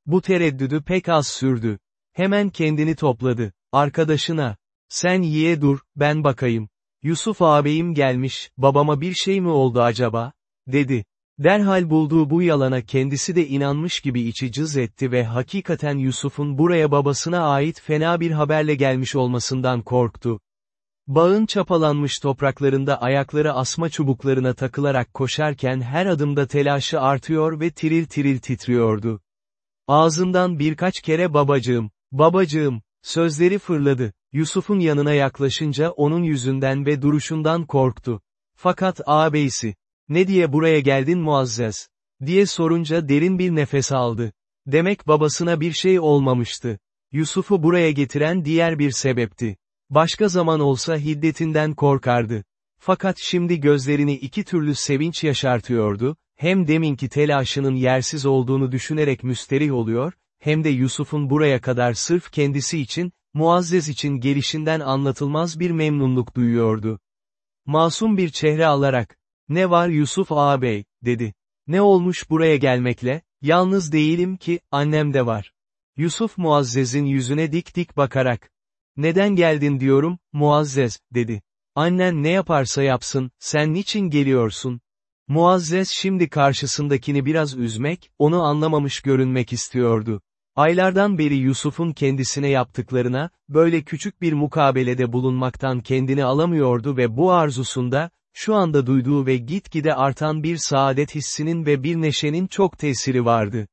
Bu tereddüdü pek az sürdü. Hemen kendini topladı. Arkadaşına, sen yiye dur, ben bakayım. Yusuf ağabeyim gelmiş, babama bir şey mi oldu acaba? dedi. Derhal bulduğu bu yalana kendisi de inanmış gibi içi cız etti ve hakikaten Yusuf'un buraya babasına ait fena bir haberle gelmiş olmasından korktu. Bağın çapalanmış topraklarında ayakları asma çubuklarına takılarak koşarken her adımda telaşı artıyor ve tiril tiril titriyordu. Ağzından birkaç kere babacığım, babacığım, sözleri fırladı. Yusuf'un yanına yaklaşınca onun yüzünden ve duruşundan korktu. Fakat ağabeysi, ne diye buraya geldin Muazzez? diye sorunca derin bir nefes aldı. Demek babasına bir şey olmamıştı. Yusuf'u buraya getiren diğer bir sebepti. Başka zaman olsa hiddetinden korkardı. Fakat şimdi gözlerini iki türlü sevinç yaşartıyordu, hem deminki telaşının yersiz olduğunu düşünerek müsterih oluyor, hem de Yusuf'un buraya kadar sırf kendisi için, Muazzez için gelişinden anlatılmaz bir memnunluk duyuyordu. Masum bir çehre alarak, ne var Yusuf ağabey, dedi. Ne olmuş buraya gelmekle, yalnız değilim ki, annem de var. Yusuf Muazzez'in yüzüne dik dik bakarak, neden geldin diyorum, Muazzez, dedi. Annen ne yaparsa yapsın, sen niçin geliyorsun? Muazzez şimdi karşısındakini biraz üzmek, onu anlamamış görünmek istiyordu. Aylardan beri Yusuf'un kendisine yaptıklarına, böyle küçük bir mukabelede bulunmaktan kendini alamıyordu ve bu arzusunda, şu anda duyduğu ve gitgide artan bir saadet hissinin ve bir neşenin çok tesiri vardı.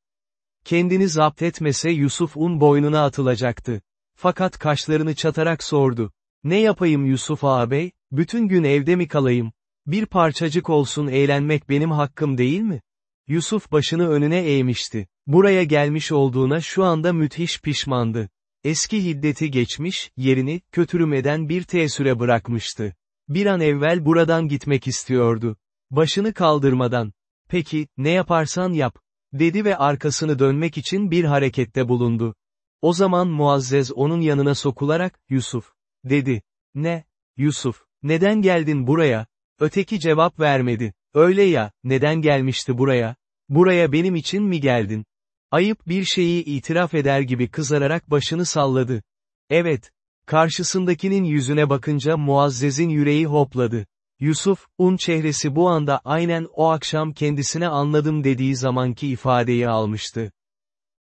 Kendini zapt etmese Yusuf un boynuna atılacaktı. Fakat kaşlarını çatarak sordu. Ne yapayım Yusuf ağabey, bütün gün evde mi kalayım? Bir parçacık olsun eğlenmek benim hakkım değil mi? Yusuf başını önüne eğmişti. Buraya gelmiş olduğuna şu anda müthiş pişmandı. Eski hiddeti geçmiş, yerini, kötürümeden bir tesüre bırakmıştı. Bir an evvel buradan gitmek istiyordu. Başını kaldırmadan. Peki, ne yaparsan yap, dedi ve arkasını dönmek için bir harekette bulundu. O zaman Muazzez onun yanına sokularak, Yusuf, dedi. Ne? Yusuf, neden geldin buraya? Öteki cevap vermedi. Öyle ya, neden gelmişti buraya? Buraya benim için mi geldin? Ayıp bir şeyi itiraf eder gibi kızararak başını salladı. Evet. Karşısındakinin yüzüne bakınca Muazzez'in yüreği hopladı. Yusuf, un çehresi bu anda aynen o akşam kendisine anladım dediği zamanki ifadeyi almıştı.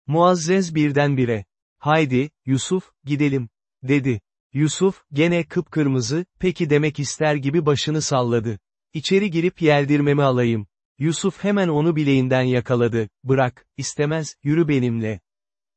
Muazzez birdenbire, haydi, Yusuf, gidelim, dedi. Yusuf, gene kıpkırmızı, peki demek ister gibi başını salladı. İçeri girip yeldirmemi alayım. Yusuf hemen onu bileğinden yakaladı, bırak, istemez, yürü benimle.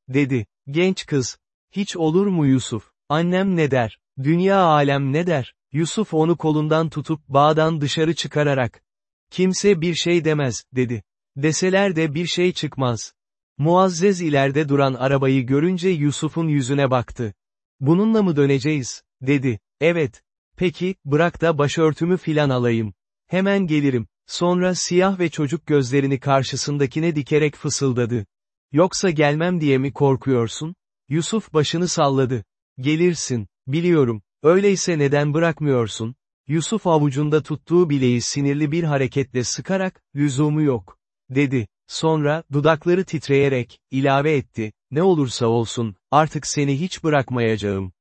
Dedi, genç kız, hiç olur mu Yusuf, annem ne der, dünya alem ne der, Yusuf onu kolundan tutup bağdan dışarı çıkararak, kimse bir şey demez, dedi. Deseler de bir şey çıkmaz. Muazzez ileride duran arabayı görünce Yusuf'un yüzüne baktı. Bununla mı döneceğiz, dedi. Evet. Peki, bırak da başörtümü filan alayım. Hemen gelirim. Sonra siyah ve çocuk gözlerini karşısındakine dikerek fısıldadı. Yoksa gelmem diye mi korkuyorsun? Yusuf başını salladı. Gelirsin, biliyorum. Öyleyse neden bırakmıyorsun? Yusuf avucunda tuttuğu bileği sinirli bir hareketle sıkarak, lüzumu yok. Dedi. Sonra, dudakları titreyerek, ilave etti, ne olursa olsun, artık seni hiç bırakmayacağım.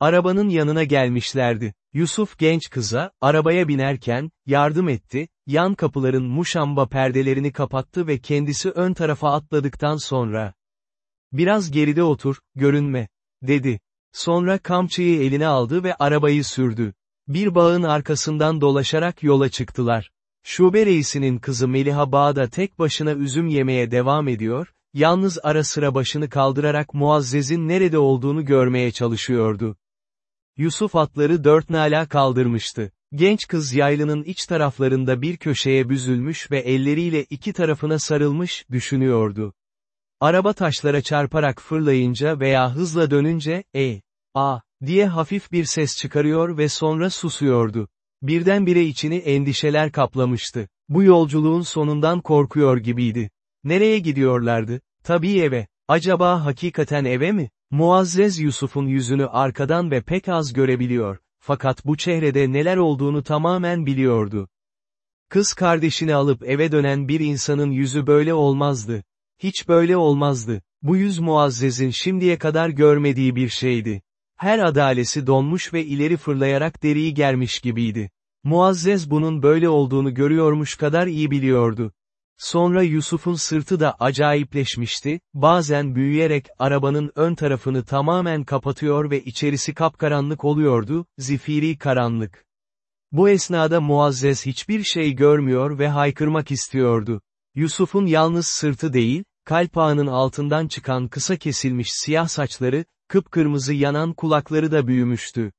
Arabanın yanına gelmişlerdi. Yusuf genç kıza, arabaya binerken, yardım etti, yan kapıların muşamba perdelerini kapattı ve kendisi ön tarafa atladıktan sonra. Biraz geride otur, görünme, dedi. Sonra kamçıyı eline aldı ve arabayı sürdü. Bir bağın arkasından dolaşarak yola çıktılar. Şube reisinin kızı Meliha Bağ'da tek başına üzüm yemeye devam ediyor, yalnız ara sıra başını kaldırarak Muazzez'in nerede olduğunu görmeye çalışıyordu. Yusuf atları dört nala kaldırmıştı. Genç kız yaylının iç taraflarında bir köşeye büzülmüş ve elleriyle iki tarafına sarılmış, düşünüyordu. Araba taşlara çarparak fırlayınca veya hızla dönünce, e, a, diye hafif bir ses çıkarıyor ve sonra susuyordu. Birdenbire içini endişeler kaplamıştı. Bu yolculuğun sonundan korkuyor gibiydi. Nereye gidiyorlardı? Tabii eve. Acaba hakikaten eve mi? Muazzez Yusuf'un yüzünü arkadan ve pek az görebiliyor, fakat bu çehrede neler olduğunu tamamen biliyordu. Kız kardeşini alıp eve dönen bir insanın yüzü böyle olmazdı. Hiç böyle olmazdı. Bu yüz Muazzez'in şimdiye kadar görmediği bir şeydi. Her adalesi donmuş ve ileri fırlayarak deriyi germiş gibiydi. Muazzez bunun böyle olduğunu görüyormuş kadar iyi biliyordu. Sonra Yusuf'un sırtı da acayipleşmişti, bazen büyüyerek arabanın ön tarafını tamamen kapatıyor ve içerisi kapkaranlık oluyordu, zifiri karanlık. Bu esnada Muazzez hiçbir şey görmüyor ve haykırmak istiyordu. Yusuf'un yalnız sırtı değil, kalp ağının altından çıkan kısa kesilmiş siyah saçları, kıpkırmızı yanan kulakları da büyümüştü.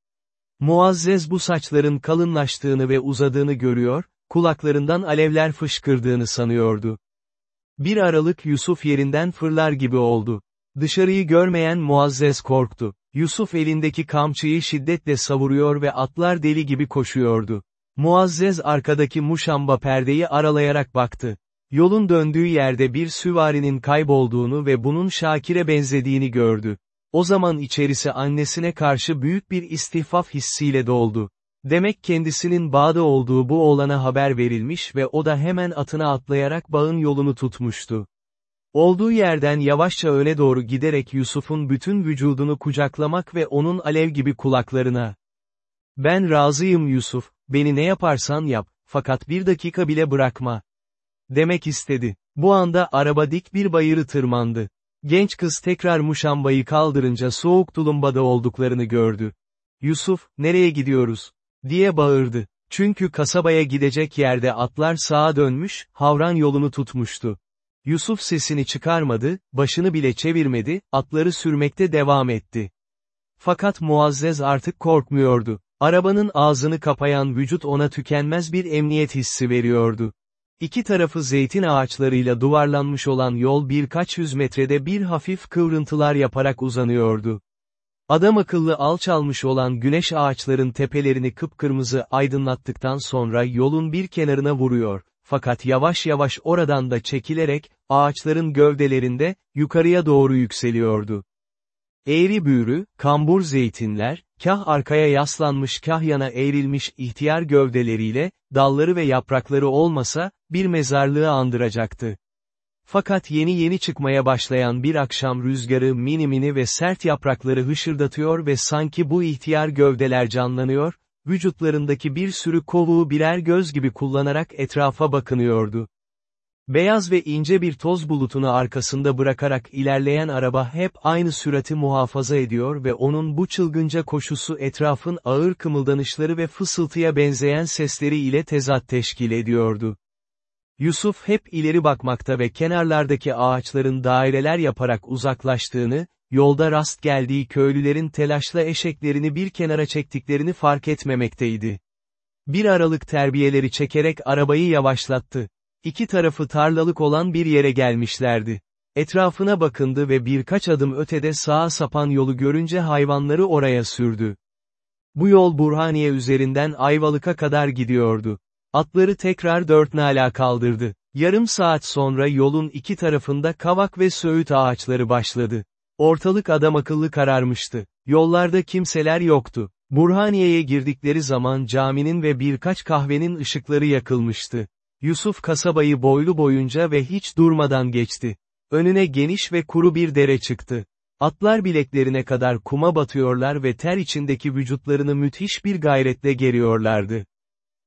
Muazzez bu saçların kalınlaştığını ve uzadığını görüyor, kulaklarından alevler fışkırdığını sanıyordu. Bir aralık Yusuf yerinden fırlar gibi oldu. Dışarıyı görmeyen Muazzez korktu. Yusuf elindeki kamçıyı şiddetle savuruyor ve atlar deli gibi koşuyordu. Muazzez arkadaki muşamba perdeyi aralayarak baktı. Yolun döndüğü yerde bir süvarinin kaybolduğunu ve bunun Şakir'e benzediğini gördü. O zaman içerisi annesine karşı büyük bir istihfaf hissiyle doldu. Demek kendisinin bağda olduğu bu oğlana haber verilmiş ve o da hemen atına atlayarak bağın yolunu tutmuştu. Olduğu yerden yavaşça öne doğru giderek Yusuf'un bütün vücudunu kucaklamak ve onun alev gibi kulaklarına. Ben razıyım Yusuf, beni ne yaparsan yap, fakat bir dakika bile bırakma. Demek istedi. Bu anda araba dik bir bayırı tırmandı. Genç kız tekrar muşambayı kaldırınca soğuk tulumbada olduklarını gördü. Yusuf, nereye gidiyoruz? diye bağırdı. Çünkü kasabaya gidecek yerde atlar sağa dönmüş, havran yolunu tutmuştu. Yusuf sesini çıkarmadı, başını bile çevirmedi, atları sürmekte devam etti. Fakat Muazzez artık korkmuyordu. Arabanın ağzını kapayan vücut ona tükenmez bir emniyet hissi veriyordu. İki tarafı zeytin ağaçlarıyla duvarlanmış olan yol birkaç yüz metrede bir hafif kıvrıntılar yaparak uzanıyordu. Adam akıllı alçalmış olan güneş ağaçların tepelerini kıpkırmızı aydınlattıktan sonra yolun bir kenarına vuruyor, fakat yavaş yavaş oradan da çekilerek, ağaçların gövdelerinde, yukarıya doğru yükseliyordu. Eğri büğrü, kambur zeytinler, kah arkaya yaslanmış kah yana eğrilmiş ihtiyar gövdeleriyle, dalları ve yaprakları olmasa, bir mezarlığı andıracaktı. Fakat yeni yeni çıkmaya başlayan bir akşam rüzgarı mini mini ve sert yaprakları hışırdatıyor ve sanki bu ihtiyar gövdeler canlanıyor, vücutlarındaki bir sürü kovuğu birer göz gibi kullanarak etrafa bakınıyordu. Beyaz ve ince bir toz bulutunu arkasında bırakarak ilerleyen araba hep aynı sürati muhafaza ediyor ve onun bu çılgınca koşusu etrafın ağır kımıldanışları ve fısıltıya benzeyen sesleri ile tezat teşkil ediyordu. Yusuf hep ileri bakmakta ve kenarlardaki ağaçların daireler yaparak uzaklaştığını, yolda rast geldiği köylülerin telaşla eşeklerini bir kenara çektiklerini fark etmemekteydi. Bir aralık terbiyeleri çekerek arabayı yavaşlattı. İki tarafı tarlalık olan bir yere gelmişlerdi. Etrafına bakındı ve birkaç adım ötede sağa sapan yolu görünce hayvanları oraya sürdü. Bu yol Burhaniye üzerinden Ayvalık'a kadar gidiyordu. Atları tekrar dört nala kaldırdı. Yarım saat sonra yolun iki tarafında kavak ve söğüt ağaçları başladı. Ortalık adam akıllı kararmıştı. Yollarda kimseler yoktu. Burhaniye'ye girdikleri zaman caminin ve birkaç kahvenin ışıkları yakılmıştı. Yusuf kasabayı boylu boyunca ve hiç durmadan geçti. Önüne geniş ve kuru bir dere çıktı. Atlar bileklerine kadar kuma batıyorlar ve ter içindeki vücutlarını müthiş bir gayretle geriyorlardı.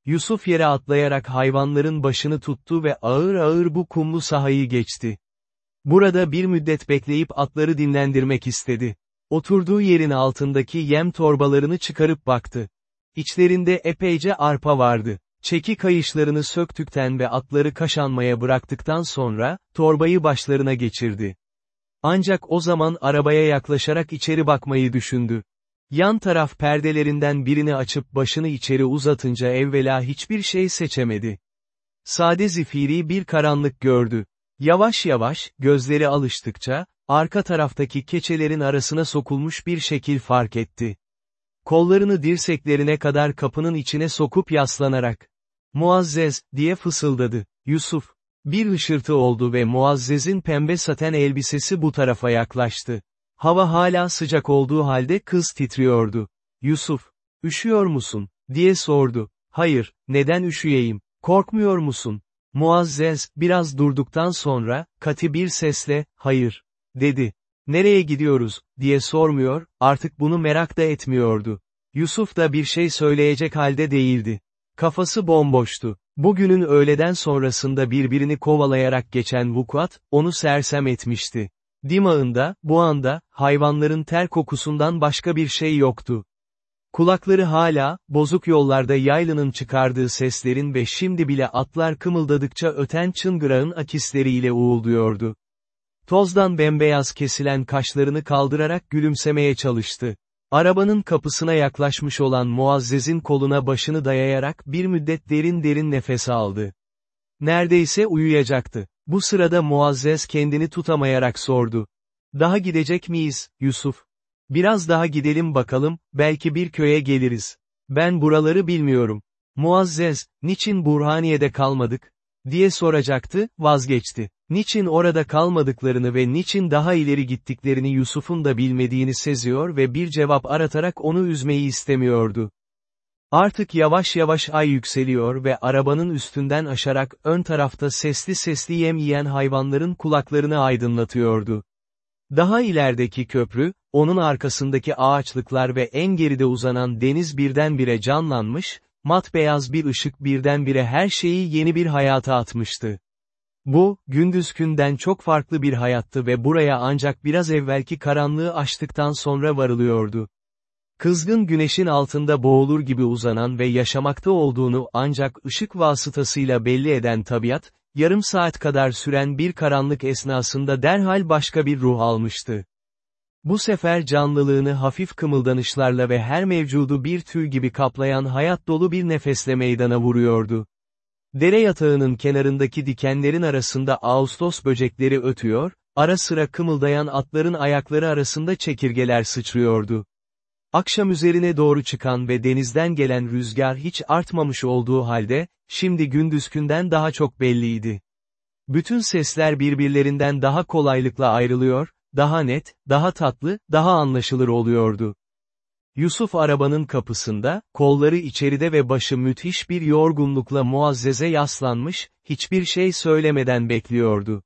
Yusuf yere atlayarak hayvanların başını tuttu ve ağır ağır bu kumlu sahayı geçti. Burada bir müddet bekleyip atları dinlendirmek istedi. Oturduğu yerin altındaki yem torbalarını çıkarıp baktı. İçlerinde epeyce arpa vardı. Çeki kayışlarını söktükten ve atları kaşanmaya bıraktıktan sonra, torbayı başlarına geçirdi. Ancak o zaman arabaya yaklaşarak içeri bakmayı düşündü. Yan taraf perdelerinden birini açıp başını içeri uzatınca evvela hiçbir şey seçemedi. Sade zifiri bir karanlık gördü. Yavaş yavaş, gözleri alıştıkça, arka taraftaki keçelerin arasına sokulmuş bir şekil fark etti. Kollarını dirseklerine kadar kapının içine sokup yaslanarak, Muazzez, diye fısıldadı, Yusuf. Bir hışırtı oldu ve Muazzez'in pembe saten elbisesi bu tarafa yaklaştı. Hava hala sıcak olduğu halde kız titriyordu. Yusuf, üşüyor musun, diye sordu. Hayır, neden üşüyeyim, korkmuyor musun? Muazzez, biraz durduktan sonra, kati bir sesle, hayır, dedi. Nereye gidiyoruz, diye sormuyor, artık bunu merak da etmiyordu. Yusuf da bir şey söyleyecek halde değildi. Kafası bomboştu. Bugünün öğleden sonrasında birbirini kovalayarak geçen vukuat, onu sersem etmişti. Dimağında, bu anda, hayvanların ter kokusundan başka bir şey yoktu. Kulakları hala, bozuk yollarda yaylının çıkardığı seslerin ve şimdi bile atlar kımıldadıkça öten çıngırağın akisleriyle uğulduyordu. Tozdan bembeyaz kesilen kaşlarını kaldırarak gülümsemeye çalıştı. Arabanın kapısına yaklaşmış olan Muazzez'in koluna başını dayayarak bir müddet derin derin nefes aldı. Neredeyse uyuyacaktı. Bu sırada Muazzez kendini tutamayarak sordu. Daha gidecek miyiz, Yusuf? Biraz daha gidelim bakalım, belki bir köye geliriz. Ben buraları bilmiyorum. Muazzez, niçin Burhaniye'de kalmadık? diye soracaktı, vazgeçti. Niçin orada kalmadıklarını ve niçin daha ileri gittiklerini Yusuf'un da bilmediğini seziyor ve bir cevap aratarak onu üzmeyi istemiyordu. Artık yavaş yavaş ay yükseliyor ve arabanın üstünden aşarak ön tarafta sesli sesli yem yiyen hayvanların kulaklarını aydınlatıyordu. Daha ilerideki köprü, onun arkasındaki ağaçlıklar ve en geride uzanan deniz birdenbire canlanmış, mat beyaz bir ışık birdenbire her şeyi yeni bir hayata atmıştı. Bu, gündüzkünden çok farklı bir hayattı ve buraya ancak biraz evvelki karanlığı aştıktan sonra varılıyordu. Kızgın güneşin altında boğulur gibi uzanan ve yaşamakta olduğunu ancak ışık vasıtasıyla belli eden tabiat, yarım saat kadar süren bir karanlık esnasında derhal başka bir ruh almıştı. Bu sefer canlılığını hafif kımıldanışlarla ve her mevcudu bir tüy gibi kaplayan hayat dolu bir nefesle meydana vuruyordu. Dere yatağının kenarındaki dikenlerin arasında Ağustos böcekleri ötüyor, ara sıra kımıldayan atların ayakları arasında çekirgeler sıçrıyordu. Akşam üzerine doğru çıkan ve denizden gelen rüzgar hiç artmamış olduğu halde, şimdi gündüzkünden daha çok belliydi. Bütün sesler birbirlerinden daha kolaylıkla ayrılıyor, daha net, daha tatlı, daha anlaşılır oluyordu. Yusuf arabanın kapısında, kolları içeride ve başı müthiş bir yorgunlukla Muazzez'e yaslanmış, hiçbir şey söylemeden bekliyordu.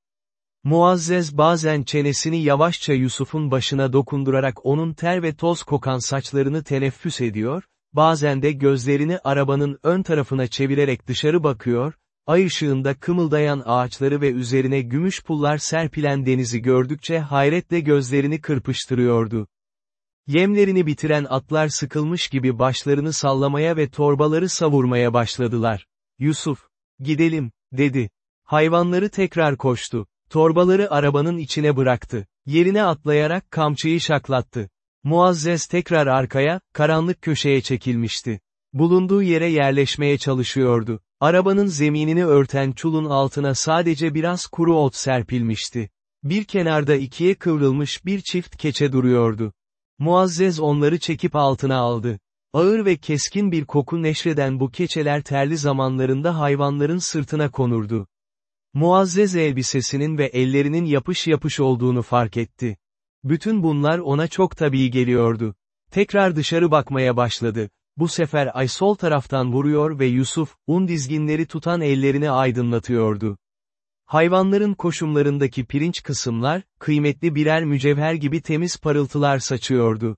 Muazzez bazen çenesini yavaşça Yusuf'un başına dokundurarak onun ter ve toz kokan saçlarını teneffüs ediyor, bazen de gözlerini arabanın ön tarafına çevirerek dışarı bakıyor, ay ışığında kımıldayan ağaçları ve üzerine gümüş pullar serpilen denizi gördükçe hayretle gözlerini kırpıştırıyordu. Yemlerini bitiren atlar sıkılmış gibi başlarını sallamaya ve torbaları savurmaya başladılar. Yusuf, gidelim, dedi. Hayvanları tekrar koştu. Torbaları arabanın içine bıraktı. Yerine atlayarak kamçıyı şaklattı. Muazzez tekrar arkaya, karanlık köşeye çekilmişti. Bulunduğu yere yerleşmeye çalışıyordu. Arabanın zeminini örten çulun altına sadece biraz kuru ot serpilmişti. Bir kenarda ikiye kıvrılmış bir çift keçe duruyordu. Muazzez onları çekip altına aldı. Ağır ve keskin bir koku neşreden bu keçeler terli zamanlarında hayvanların sırtına konurdu. Muazzez elbisesinin ve ellerinin yapış yapış olduğunu fark etti. Bütün bunlar ona çok tabii geliyordu. Tekrar dışarı bakmaya başladı. Bu sefer ay sol taraftan vuruyor ve Yusuf, un dizginleri tutan ellerini aydınlatıyordu. Hayvanların koşumlarındaki pirinç kısımlar, kıymetli birer mücevher gibi temiz parıltılar saçıyordu.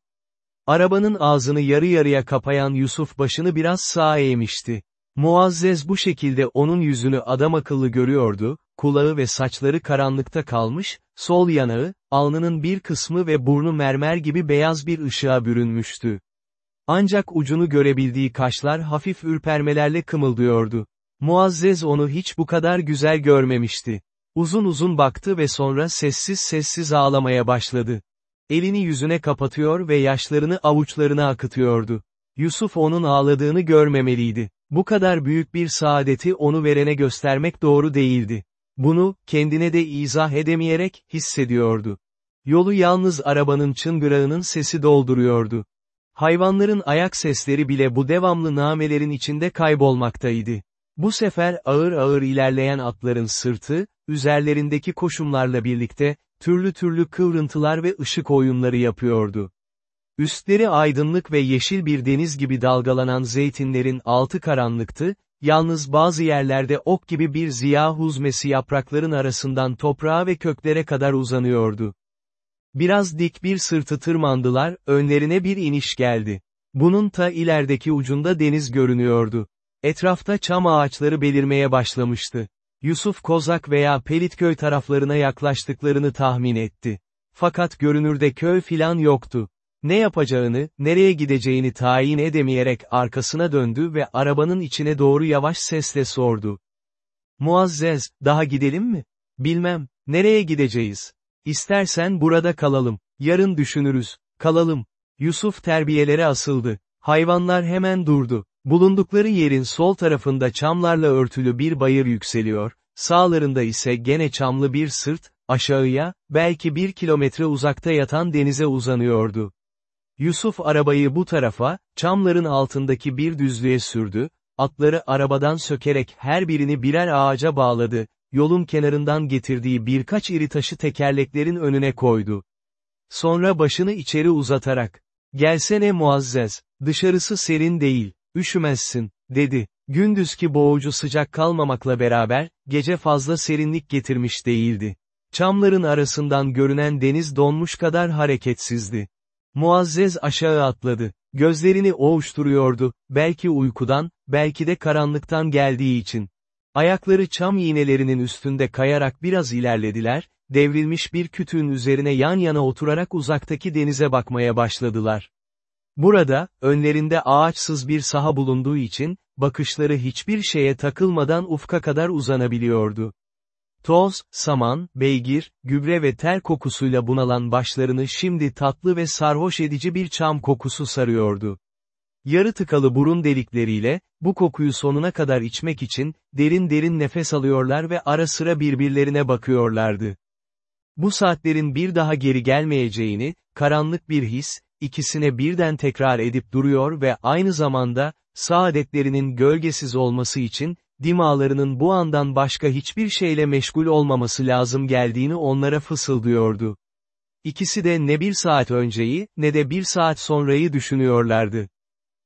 Arabanın ağzını yarı yarıya kapayan Yusuf başını biraz sağa eğmişti. Muazzez bu şekilde onun yüzünü adam akıllı görüyordu, kulağı ve saçları karanlıkta kalmış, sol yanağı, alnının bir kısmı ve burnu mermer gibi beyaz bir ışığa bürünmüştü. Ancak ucunu görebildiği kaşlar hafif ürpermelerle kımıldıyordu. Muazzez onu hiç bu kadar güzel görmemişti. Uzun uzun baktı ve sonra sessiz sessiz ağlamaya başladı. Elini yüzüne kapatıyor ve yaşlarını avuçlarına akıtıyordu. Yusuf onun ağladığını görmemeliydi. Bu kadar büyük bir saadeti onu verene göstermek doğru değildi. Bunu, kendine de izah edemeyerek, hissediyordu. Yolu yalnız arabanın çıngırağının sesi dolduruyordu. Hayvanların ayak sesleri bile bu devamlı namelerin içinde kaybolmaktaydı. Bu sefer ağır ağır ilerleyen atların sırtı, üzerlerindeki koşumlarla birlikte, türlü türlü kıvrıntılar ve ışık oyunları yapıyordu. Üstleri aydınlık ve yeşil bir deniz gibi dalgalanan zeytinlerin altı karanlıktı, yalnız bazı yerlerde ok gibi bir ziya huzmesi yaprakların arasından toprağa ve köklere kadar uzanıyordu. Biraz dik bir sırtı tırmandılar, önlerine bir iniş geldi. Bunun ta ilerideki ucunda deniz görünüyordu. Etrafta çam ağaçları belirmeye başlamıştı. Yusuf Kozak veya Pelitköy taraflarına yaklaştıklarını tahmin etti. Fakat görünürde köy filan yoktu. Ne yapacağını, nereye gideceğini tayin edemeyerek arkasına döndü ve arabanın içine doğru yavaş sesle sordu. Muazzez, daha gidelim mi? Bilmem, nereye gideceğiz? İstersen burada kalalım, yarın düşünürüz, kalalım. Yusuf terbiyelere asıldı. Hayvanlar hemen durdu. Bulundukları yerin sol tarafında çamlarla örtülü bir bayır yükseliyor, sağlarında ise gene çamlı bir sırt, aşağıya, belki bir kilometre uzakta yatan denize uzanıyordu. Yusuf arabayı bu tarafa, çamların altındaki bir düzlüğe sürdü, atları arabadan sökerek her birini birer ağaca bağladı, yolun kenarından getirdiği birkaç iri taşı tekerleklerin önüne koydu. Sonra başını içeri uzatarak, gelsene Muazzez, dışarısı serin değil, üşümezsin, dedi. Gündüzki boğucu sıcak kalmamakla beraber, gece fazla serinlik getirmiş değildi. Çamların arasından görünen deniz donmuş kadar hareketsizdi. Muazzez aşağı atladı. Gözlerini ovuşturuyordu, belki uykudan, belki de karanlıktan geldiği için. Ayakları çam iğnelerinin üstünde kayarak biraz ilerlediler, devrilmiş bir kütüğün üzerine yan yana oturarak uzaktaki denize bakmaya başladılar. Burada, önlerinde ağaçsız bir saha bulunduğu için, bakışları hiçbir şeye takılmadan ufka kadar uzanabiliyordu. Toz, saman, beygir, gübre ve ter kokusuyla bunalan başlarını şimdi tatlı ve sarhoş edici bir çam kokusu sarıyordu. Yarı tıkalı burun delikleriyle, bu kokuyu sonuna kadar içmek için, derin derin nefes alıyorlar ve ara sıra birbirlerine bakıyorlardı. Bu saatlerin bir daha geri gelmeyeceğini, karanlık bir his, ikisine birden tekrar edip duruyor ve aynı zamanda, saadetlerinin gölgesiz olması için, dimağlarının bu andan başka hiçbir şeyle meşgul olmaması lazım geldiğini onlara fısıldıyordu. İkisi de ne bir saat önceyi, ne de bir saat sonrayı düşünüyorlardı.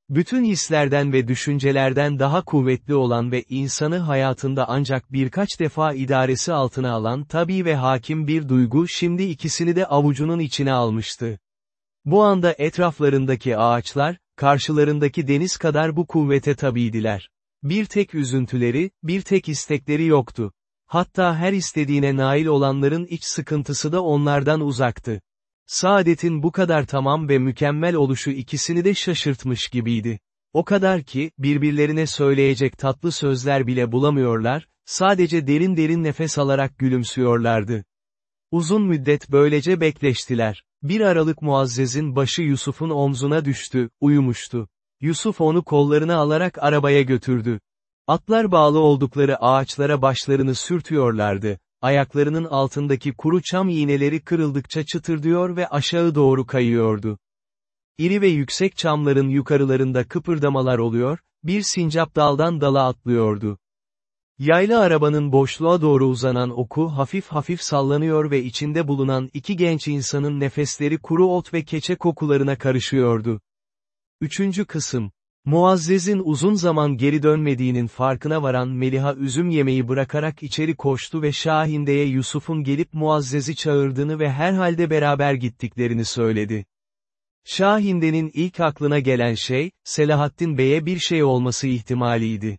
Bütün hislerden ve düşüncelerden daha kuvvetli olan ve insanı hayatında ancak birkaç defa idaresi altına alan tabi ve hakim bir duygu şimdi ikisini de avucunun içine almıştı. Bu anda etraflarındaki ağaçlar, karşılarındaki deniz kadar bu kuvvete tabiydiler. Bir tek üzüntüleri, bir tek istekleri yoktu. Hatta her istediğine nail olanların iç sıkıntısı da onlardan uzaktı. Saadetin bu kadar tamam ve mükemmel oluşu ikisini de şaşırtmış gibiydi. O kadar ki, birbirlerine söyleyecek tatlı sözler bile bulamıyorlar, sadece derin derin nefes alarak gülümsüyorlardı. Uzun müddet böylece bekleştiler. Bir aralık Muazzez'in başı Yusuf'un omzuna düştü, uyumuştu. Yusuf onu kollarına alarak arabaya götürdü. Atlar bağlı oldukları ağaçlara başlarını sürtüyorlardı, ayaklarının altındaki kuru çam iğneleri kırıldıkça çıtırdıyor ve aşağı doğru kayıyordu. İri ve yüksek çamların yukarılarında kıpırdamalar oluyor, bir sincap daldan dala atlıyordu. Yaylı arabanın boşluğa doğru uzanan oku hafif hafif sallanıyor ve içinde bulunan iki genç insanın nefesleri kuru ot ve keçe kokularına karışıyordu. Üçüncü kısım. Muazzez'in uzun zaman geri dönmediğinin farkına varan Meliha üzüm yemeği bırakarak içeri koştu ve Şahinde'ye Yusuf'un gelip Muazzez'i çağırdığını ve herhalde beraber gittiklerini söyledi. Şahinde'nin ilk aklına gelen şey, Selahattin Bey'e bir şey olması ihtimaliydi.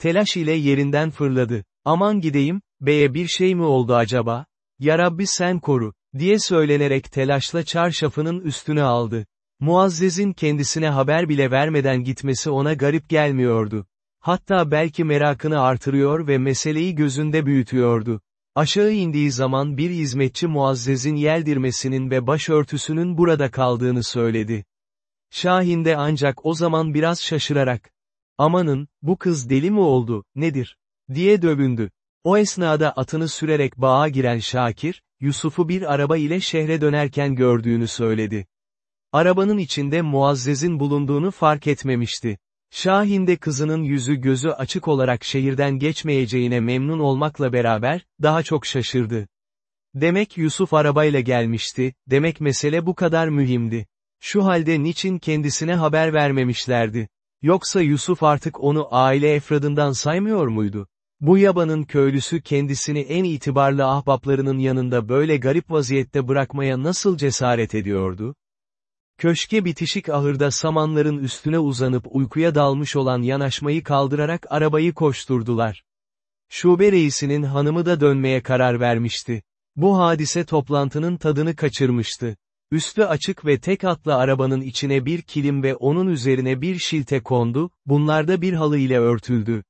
Telaş ile yerinden fırladı. Aman gideyim, beye bir şey mi oldu acaba? Ya Rabbi sen koru, diye söylenerek telaşla çarşafının üstüne aldı. Muazzez'in kendisine haber bile vermeden gitmesi ona garip gelmiyordu. Hatta belki merakını artırıyor ve meseleyi gözünde büyütüyordu. Aşağı indiği zaman bir hizmetçi Muazzez'in yeldirmesinin ve başörtüsünün burada kaldığını söyledi. Şahin de ancak o zaman biraz şaşırarak, amanın, bu kız deli mi oldu, nedir, diye dövündü. O esnada atını sürerek bağa giren Şakir, Yusuf'u bir araba ile şehre dönerken gördüğünü söyledi. Arabanın içinde Muazzez'in bulunduğunu fark etmemişti. Şahin de kızının yüzü gözü açık olarak şehirden geçmeyeceğine memnun olmakla beraber, daha çok şaşırdı. Demek Yusuf arabayla gelmişti, demek mesele bu kadar mühimdi. Şu halde niçin kendisine haber vermemişlerdi? Yoksa Yusuf artık onu aile efradından saymıyor muydu? Bu yabanın köylüsü kendisini en itibarlı ahbaplarının yanında böyle garip vaziyette bırakmaya nasıl cesaret ediyordu? Köşke bitişik ahırda samanların üstüne uzanıp uykuya dalmış olan yanaşmayı kaldırarak arabayı koşturdular. Şube reisinin hanımı da dönmeye karar vermişti. Bu hadise toplantının tadını kaçırmıştı. Üstü açık ve tek atlı arabanın içine bir kilim ve onun üzerine bir şilte kondu, bunlarda bir halı ile örtüldü.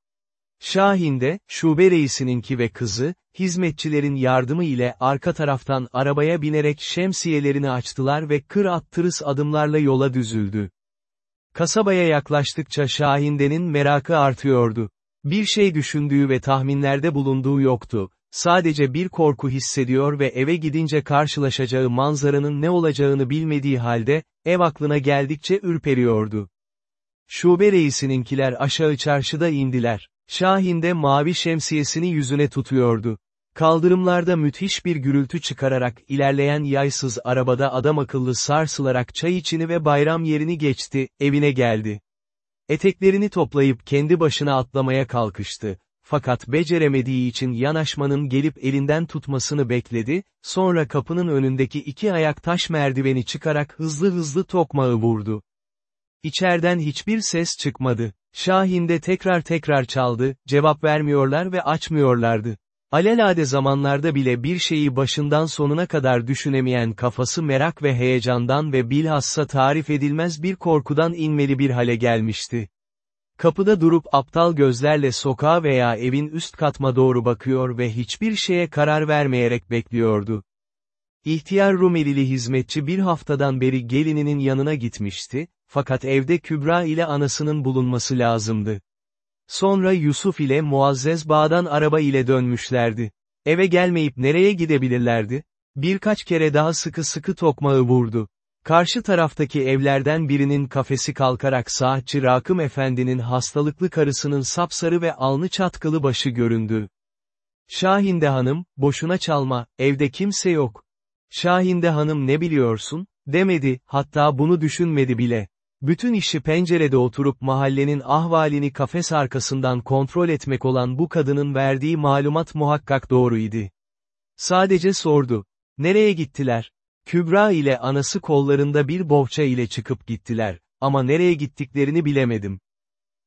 Şahin de, şube reisininki ve kızı, hizmetçilerin yardımı ile arka taraftan arabaya binerek şemsiyelerini açtılar ve kır attırıs adımlarla yola düzüldü. Kasabaya yaklaştıkça Şahinde'nin merakı artıyordu. Bir şey düşündüğü ve tahminlerde bulunduğu yoktu. Sadece bir korku hissediyor ve eve gidince karşılaşacağı manzaranın ne olacağını bilmediği halde, ev aklına geldikçe ürperiyordu. Şube reisininkiler aşağı çarşıda indiler. Şahin de mavi şemsiyesini yüzüne tutuyordu. Kaldırımlarda müthiş bir gürültü çıkararak ilerleyen yaysız arabada adam akıllı sarsılarak çay içini ve bayram yerini geçti, evine geldi. Eteklerini toplayıp kendi başına atlamaya kalkıştı. Fakat beceremediği için yanaşmanın gelip elinden tutmasını bekledi, sonra kapının önündeki iki ayak taş merdiveni çıkarak hızlı hızlı tokmağı vurdu. İçerden hiçbir ses çıkmadı. Şahin de tekrar tekrar çaldı, cevap vermiyorlar ve açmıyorlardı. Alelade zamanlarda bile bir şeyi başından sonuna kadar düşünemeyen kafası merak ve heyecandan ve bilhassa tarif edilmez bir korkudan inmeli bir hale gelmişti. Kapıda durup aptal gözlerle sokağa veya evin üst katma doğru bakıyor ve hiçbir şeye karar vermeyerek bekliyordu. İhtiyar Rumelili hizmetçi bir haftadan beri gelininin yanına gitmişti, fakat evde Kübra ile anasının bulunması lazımdı. Sonra Yusuf ile Muazzez Bağ'dan araba ile dönmüşlerdi. Eve gelmeyip nereye gidebilirlerdi? Birkaç kere daha sıkı sıkı tokmağı vurdu. Karşı taraftaki evlerden birinin kafesi kalkarak saatçi Rakım Efendi'nin hastalıklı karısının sapsarı ve alnı çatkılı başı göründü. Şahinde hanım, boşuna çalma, evde kimse yok. Şahinde hanım ne biliyorsun, demedi, hatta bunu düşünmedi bile. Bütün işi pencerede oturup mahallenin ahvalini kafes arkasından kontrol etmek olan bu kadının verdiği malumat muhakkak doğruydu. Sadece sordu. Nereye gittiler? Kübra ile anası kollarında bir bohça ile çıkıp gittiler, ama nereye gittiklerini bilemedim.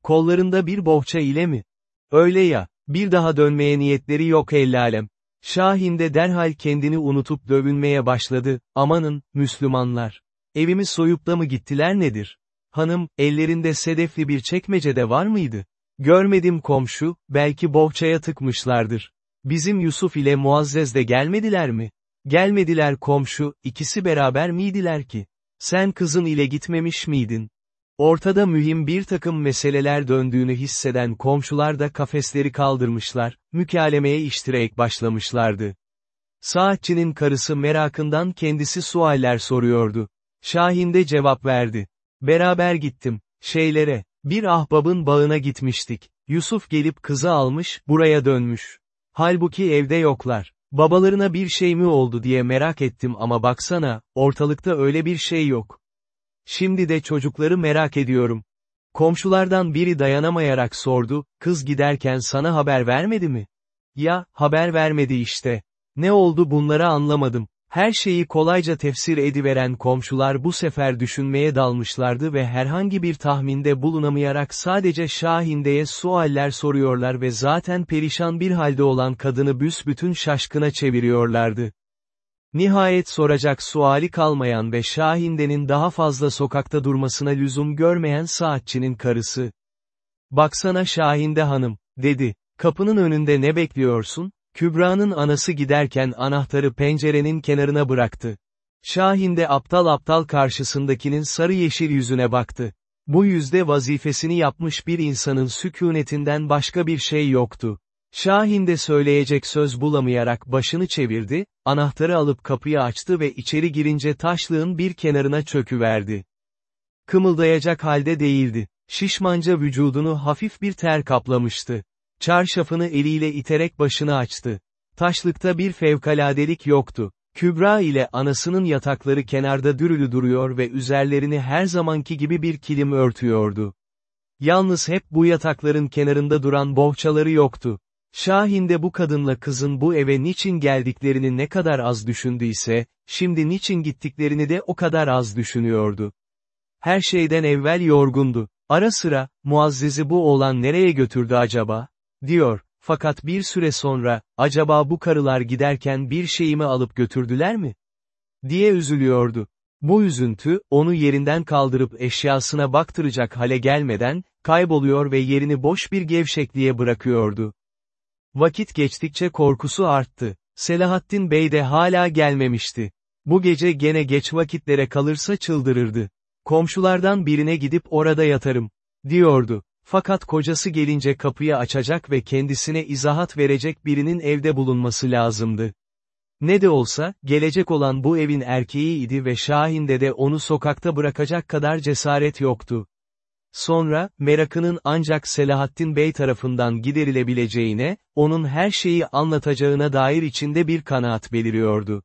Kollarında bir bohça ile mi? Öyle ya, bir daha dönmeye niyetleri yok ellalem. Şahin de derhal kendini unutup dövünmeye başladı, amanın, Müslümanlar. Evimi soyup da mı gittiler nedir? Hanım, ellerinde sedefli bir çekmecede var mıydı? Görmedim komşu, belki bohçaya tıkmışlardır. Bizim Yusuf ile Muazzez de gelmediler mi? Gelmediler komşu, ikisi beraber miydiler ki? Sen kızın ile gitmemiş miydin? Ortada mühim bir takım meseleler döndüğünü hisseden komşular da kafesleri kaldırmışlar, mükalemeye iştirek başlamışlardı. Saatçinin karısı merakından kendisi sualler soruyordu. Şahin de cevap verdi. Beraber gittim, şeylere, bir ahbabın bağına gitmiştik. Yusuf gelip kızı almış, buraya dönmüş. Halbuki evde yoklar. Babalarına bir şey mi oldu diye merak ettim ama baksana, ortalıkta öyle bir şey yok. Şimdi de çocukları merak ediyorum. Komşulardan biri dayanamayarak sordu, kız giderken sana haber vermedi mi? Ya, haber vermedi işte. Ne oldu bunları anlamadım. Her şeyi kolayca tefsir ediveren komşular bu sefer düşünmeye dalmışlardı ve herhangi bir tahminde bulunamayarak sadece Şahinde'ye sualler soruyorlar ve zaten perişan bir halde olan kadını büsbütün şaşkına çeviriyorlardı. Nihayet soracak suali kalmayan ve Şahinde'nin daha fazla sokakta durmasına lüzum görmeyen saatçinin karısı. Baksana Şahinde hanım, dedi, kapının önünde ne bekliyorsun? Kübra'nın anası giderken anahtarı pencerenin kenarına bıraktı. Şahin de aptal aptal karşısındakinin sarı yeşil yüzüne baktı. Bu yüzde vazifesini yapmış bir insanın sükunetinden başka bir şey yoktu. Şahin de söyleyecek söz bulamayarak başını çevirdi, anahtarı alıp kapıyı açtı ve içeri girince taşlığın bir kenarına çöküverdi. Kımıldayacak halde değildi. Şişmanca vücudunu hafif bir ter kaplamıştı. Çarşafını eliyle iterek başını açtı. Taşlıkta bir fevkaladelik yoktu. Kübra ile anasının yatakları kenarda dürülü duruyor ve üzerlerini her zamanki gibi bir kilim örtüyordu. Yalnız hep bu yatakların kenarında duran bohçaları yoktu. Şahin de bu kadınla kızın bu eve niçin geldiklerini ne kadar az düşündüyse, şimdi niçin gittiklerini de o kadar az düşünüyordu. Her şeyden evvel yorgundu. Ara sıra, Muazzez'i bu oğlan nereye götürdü acaba? Diyor, fakat bir süre sonra, acaba bu karılar giderken bir şeyimi alıp götürdüler mi? diye üzülüyordu. Bu üzüntü, onu yerinden kaldırıp eşyasına baktıracak hale gelmeden, kayboluyor ve yerini boş bir gevşekliğe bırakıyordu. Vakit geçtikçe korkusu arttı. Selahattin Bey de hala gelmemişti. Bu gece gene geç vakitlere kalırsa çıldırırdı. Komşulardan birine gidip orada yatarım, diyordu. Fakat kocası gelince kapıyı açacak ve kendisine izahat verecek birinin evde bulunması lazımdı. Ne de olsa, gelecek olan bu evin erkeğiydi ve Şahin'de de onu sokakta bırakacak kadar cesaret yoktu. Sonra, merakının ancak Selahattin Bey tarafından giderilebileceğine, onun her şeyi anlatacağına dair içinde bir kanaat beliriyordu.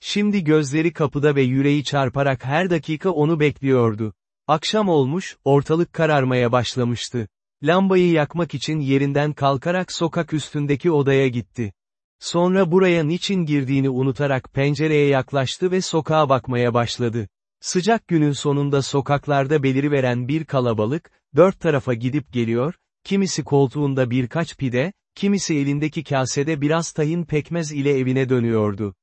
Şimdi gözleri kapıda ve yüreği çarparak her dakika onu bekliyordu. Akşam olmuş, ortalık kararmaya başlamıştı. Lambayı yakmak için yerinden kalkarak sokak üstündeki odaya gitti. Sonra buraya niçin girdiğini unutarak pencereye yaklaştı ve sokağa bakmaya başladı. Sıcak günün sonunda sokaklarda beliriveren bir kalabalık, dört tarafa gidip geliyor, kimisi koltuğunda birkaç pide, kimisi elindeki kasede biraz tahin pekmez ile evine dönüyordu.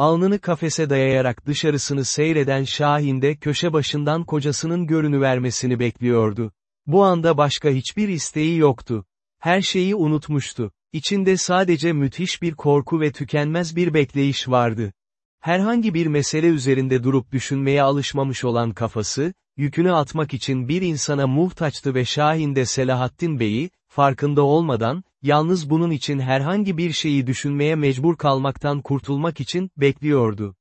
Alnını kafese dayayarak dışarısını seyreden Şahin de köşe başından kocasının görünüvermesini bekliyordu. Bu anda başka hiçbir isteği yoktu. Her şeyi unutmuştu. İçinde sadece müthiş bir korku ve tükenmez bir bekleyiş vardı. Herhangi bir mesele üzerinde durup düşünmeye alışmamış olan kafası, yükünü atmak için bir insana muhtaçtı ve Şahin de Selahattin Bey'i, farkında olmadan, yalnız bunun için herhangi bir şeyi düşünmeye mecbur kalmaktan kurtulmak için, bekliyordu.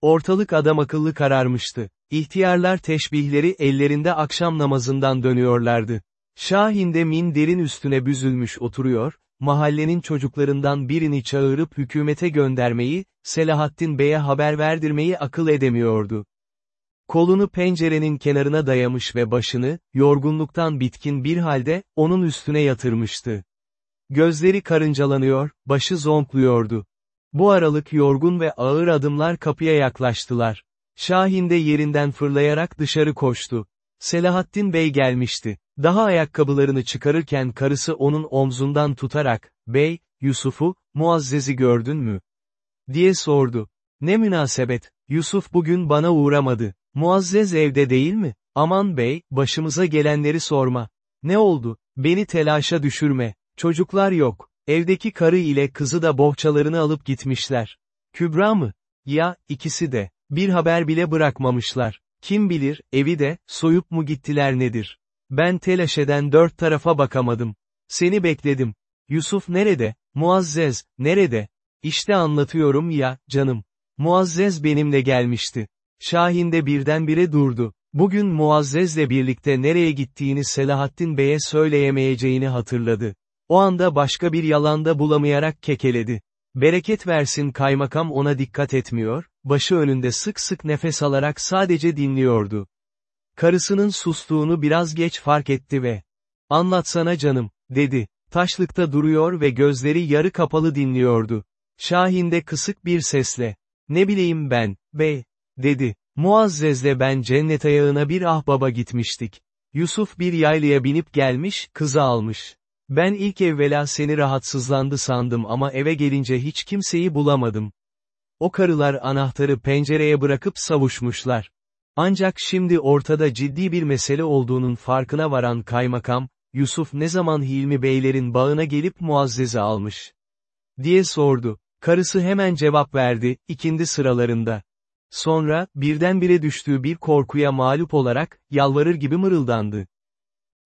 Ortalık adam akıllı kararmıştı. İhtiyarlar teşbihleri ellerinde akşam namazından dönüyorlardı. Şahin de minderin üstüne büzülmüş oturuyor, mahallenin çocuklarından birini çağırıp hükümete göndermeyi, Selahattin Bey'e haber verdirmeyi akıl edemiyordu. Kolunu pencerenin kenarına dayamış ve başını, yorgunluktan bitkin bir halde, onun üstüne yatırmıştı. Gözleri karıncalanıyor, başı zonkluyordu. Bu aralık yorgun ve ağır adımlar kapıya yaklaştılar. Şahin de yerinden fırlayarak dışarı koştu. Selahattin Bey gelmişti. Daha ayakkabılarını çıkarırken karısı onun omzundan tutarak, Bey, Yusuf'u, Muazzez'i gördün mü? diye sordu. Ne münasebet, Yusuf bugün bana uğramadı. Muazzez evde değil mi? Aman bey, başımıza gelenleri sorma. Ne oldu? Beni telaşa düşürme. Çocuklar yok. Evdeki karı ile kızı da bohçalarını alıp gitmişler. Kübra mı? Ya, ikisi de. Bir haber bile bırakmamışlar. Kim bilir, evi de, soyup mu gittiler nedir? Ben telaş eden dört tarafa bakamadım. Seni bekledim. Yusuf nerede? Muazzez, nerede? İşte anlatıyorum ya, canım. Muazzez benimle gelmişti. Şahin de birdenbire durdu. Bugün Muazzez'le birlikte nereye gittiğini Selahattin Bey'e söyleyemeyeceğini hatırladı. O anda başka bir yalanda bulamayarak kekeledi. Bereket versin kaymakam ona dikkat etmiyor, başı önünde sık sık nefes alarak sadece dinliyordu. Karısının sustuğunu biraz geç fark etti ve, anlatsana canım, dedi. Taşlıkta duruyor ve gözleri yarı kapalı dinliyordu. Şahin de kısık bir sesle, ne bileyim ben, bey, dedi. Muazzez'le ben cennet ayağına bir ahbaba gitmiştik. Yusuf bir yaylaya binip gelmiş, kızı almış. Ben ilk evvela seni rahatsızlandı sandım ama eve gelince hiç kimseyi bulamadım. O karılar anahtarı pencereye bırakıp savuşmuşlar. Ancak şimdi ortada ciddi bir mesele olduğunun farkına varan kaymakam, Yusuf ne zaman Hilmi Beylerin bağına gelip Muazzez'i almış? diye sordu. Karısı hemen cevap verdi, ikindi sıralarında. Sonra, birdenbire düştüğü bir korkuya mağlup olarak, yalvarır gibi mırıldandı.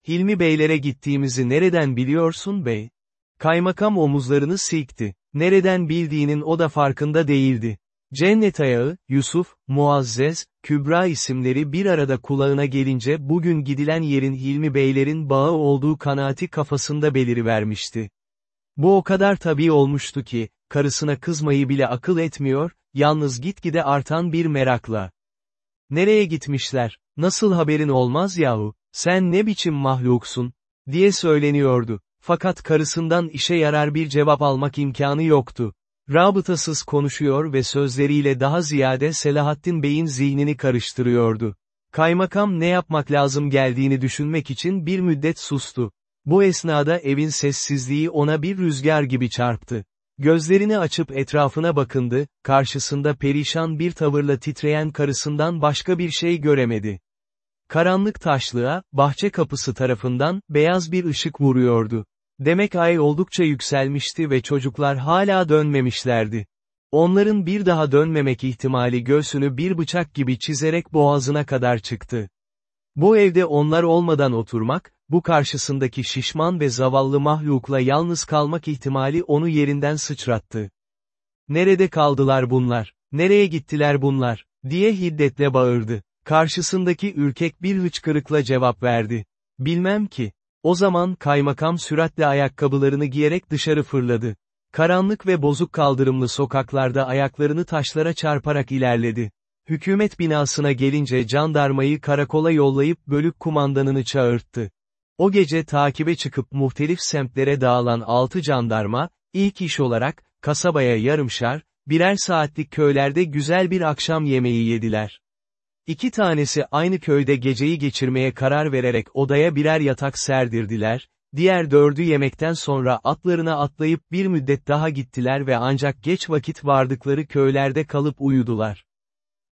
Hilmi beylere gittiğimizi nereden biliyorsun bey? Kaymakam omuzlarını silkti. Nereden bildiğinin o da farkında değildi. Cennet ayağı, Yusuf, Muazzez, Kübra isimleri bir arada kulağına gelince bugün gidilen yerin Hilmi Beylerin bağı olduğu kanaati kafasında belirivermişti. Bu o kadar tabii olmuştu ki, karısına kızmayı bile akıl etmiyor, yalnız gitgide artan bir merakla. Nereye gitmişler, nasıl haberin olmaz yahu, sen ne biçim mahluksun, diye söyleniyordu. Fakat karısından işe yarar bir cevap almak imkanı yoktu. Rabıtasız konuşuyor ve sözleriyle daha ziyade Selahattin Bey'in zihnini karıştırıyordu. Kaymakam ne yapmak lazım geldiğini düşünmek için bir müddet sustu. Bu esnada evin sessizliği ona bir rüzgar gibi çarptı. Gözlerini açıp etrafına bakındı, karşısında perişan bir tavırla titreyen karısından başka bir şey göremedi. Karanlık taşlığa, bahçe kapısı tarafından, beyaz bir ışık vuruyordu. Demek ay oldukça yükselmişti ve çocuklar hala dönmemişlerdi. Onların bir daha dönmemek ihtimali göğsünü bir bıçak gibi çizerek boğazına kadar çıktı. Bu evde onlar olmadan oturmak, bu karşısındaki şişman ve zavallı mahlukla yalnız kalmak ihtimali onu yerinden sıçrattı. Nerede kaldılar bunlar, nereye gittiler bunlar, diye hiddetle bağırdı. Karşısındaki ürkek bir hıçkırıkla cevap verdi. Bilmem ki. O zaman kaymakam süratle ayakkabılarını giyerek dışarı fırladı. Karanlık ve bozuk kaldırımlı sokaklarda ayaklarını taşlara çarparak ilerledi. Hükümet binasına gelince jandarmayı karakola yollayıp bölük kumandanını çağırttı. O gece takibe çıkıp muhtelif semtlere dağılan altı jandarma, ilk iş olarak, kasabaya yarımşar, birer saatlik köylerde güzel bir akşam yemeği yediler. İki tanesi aynı köyde geceyi geçirmeye karar vererek odaya birer yatak serdirdiler, diğer dördü yemekten sonra atlarına atlayıp bir müddet daha gittiler ve ancak geç vakit vardıkları köylerde kalıp uyudular.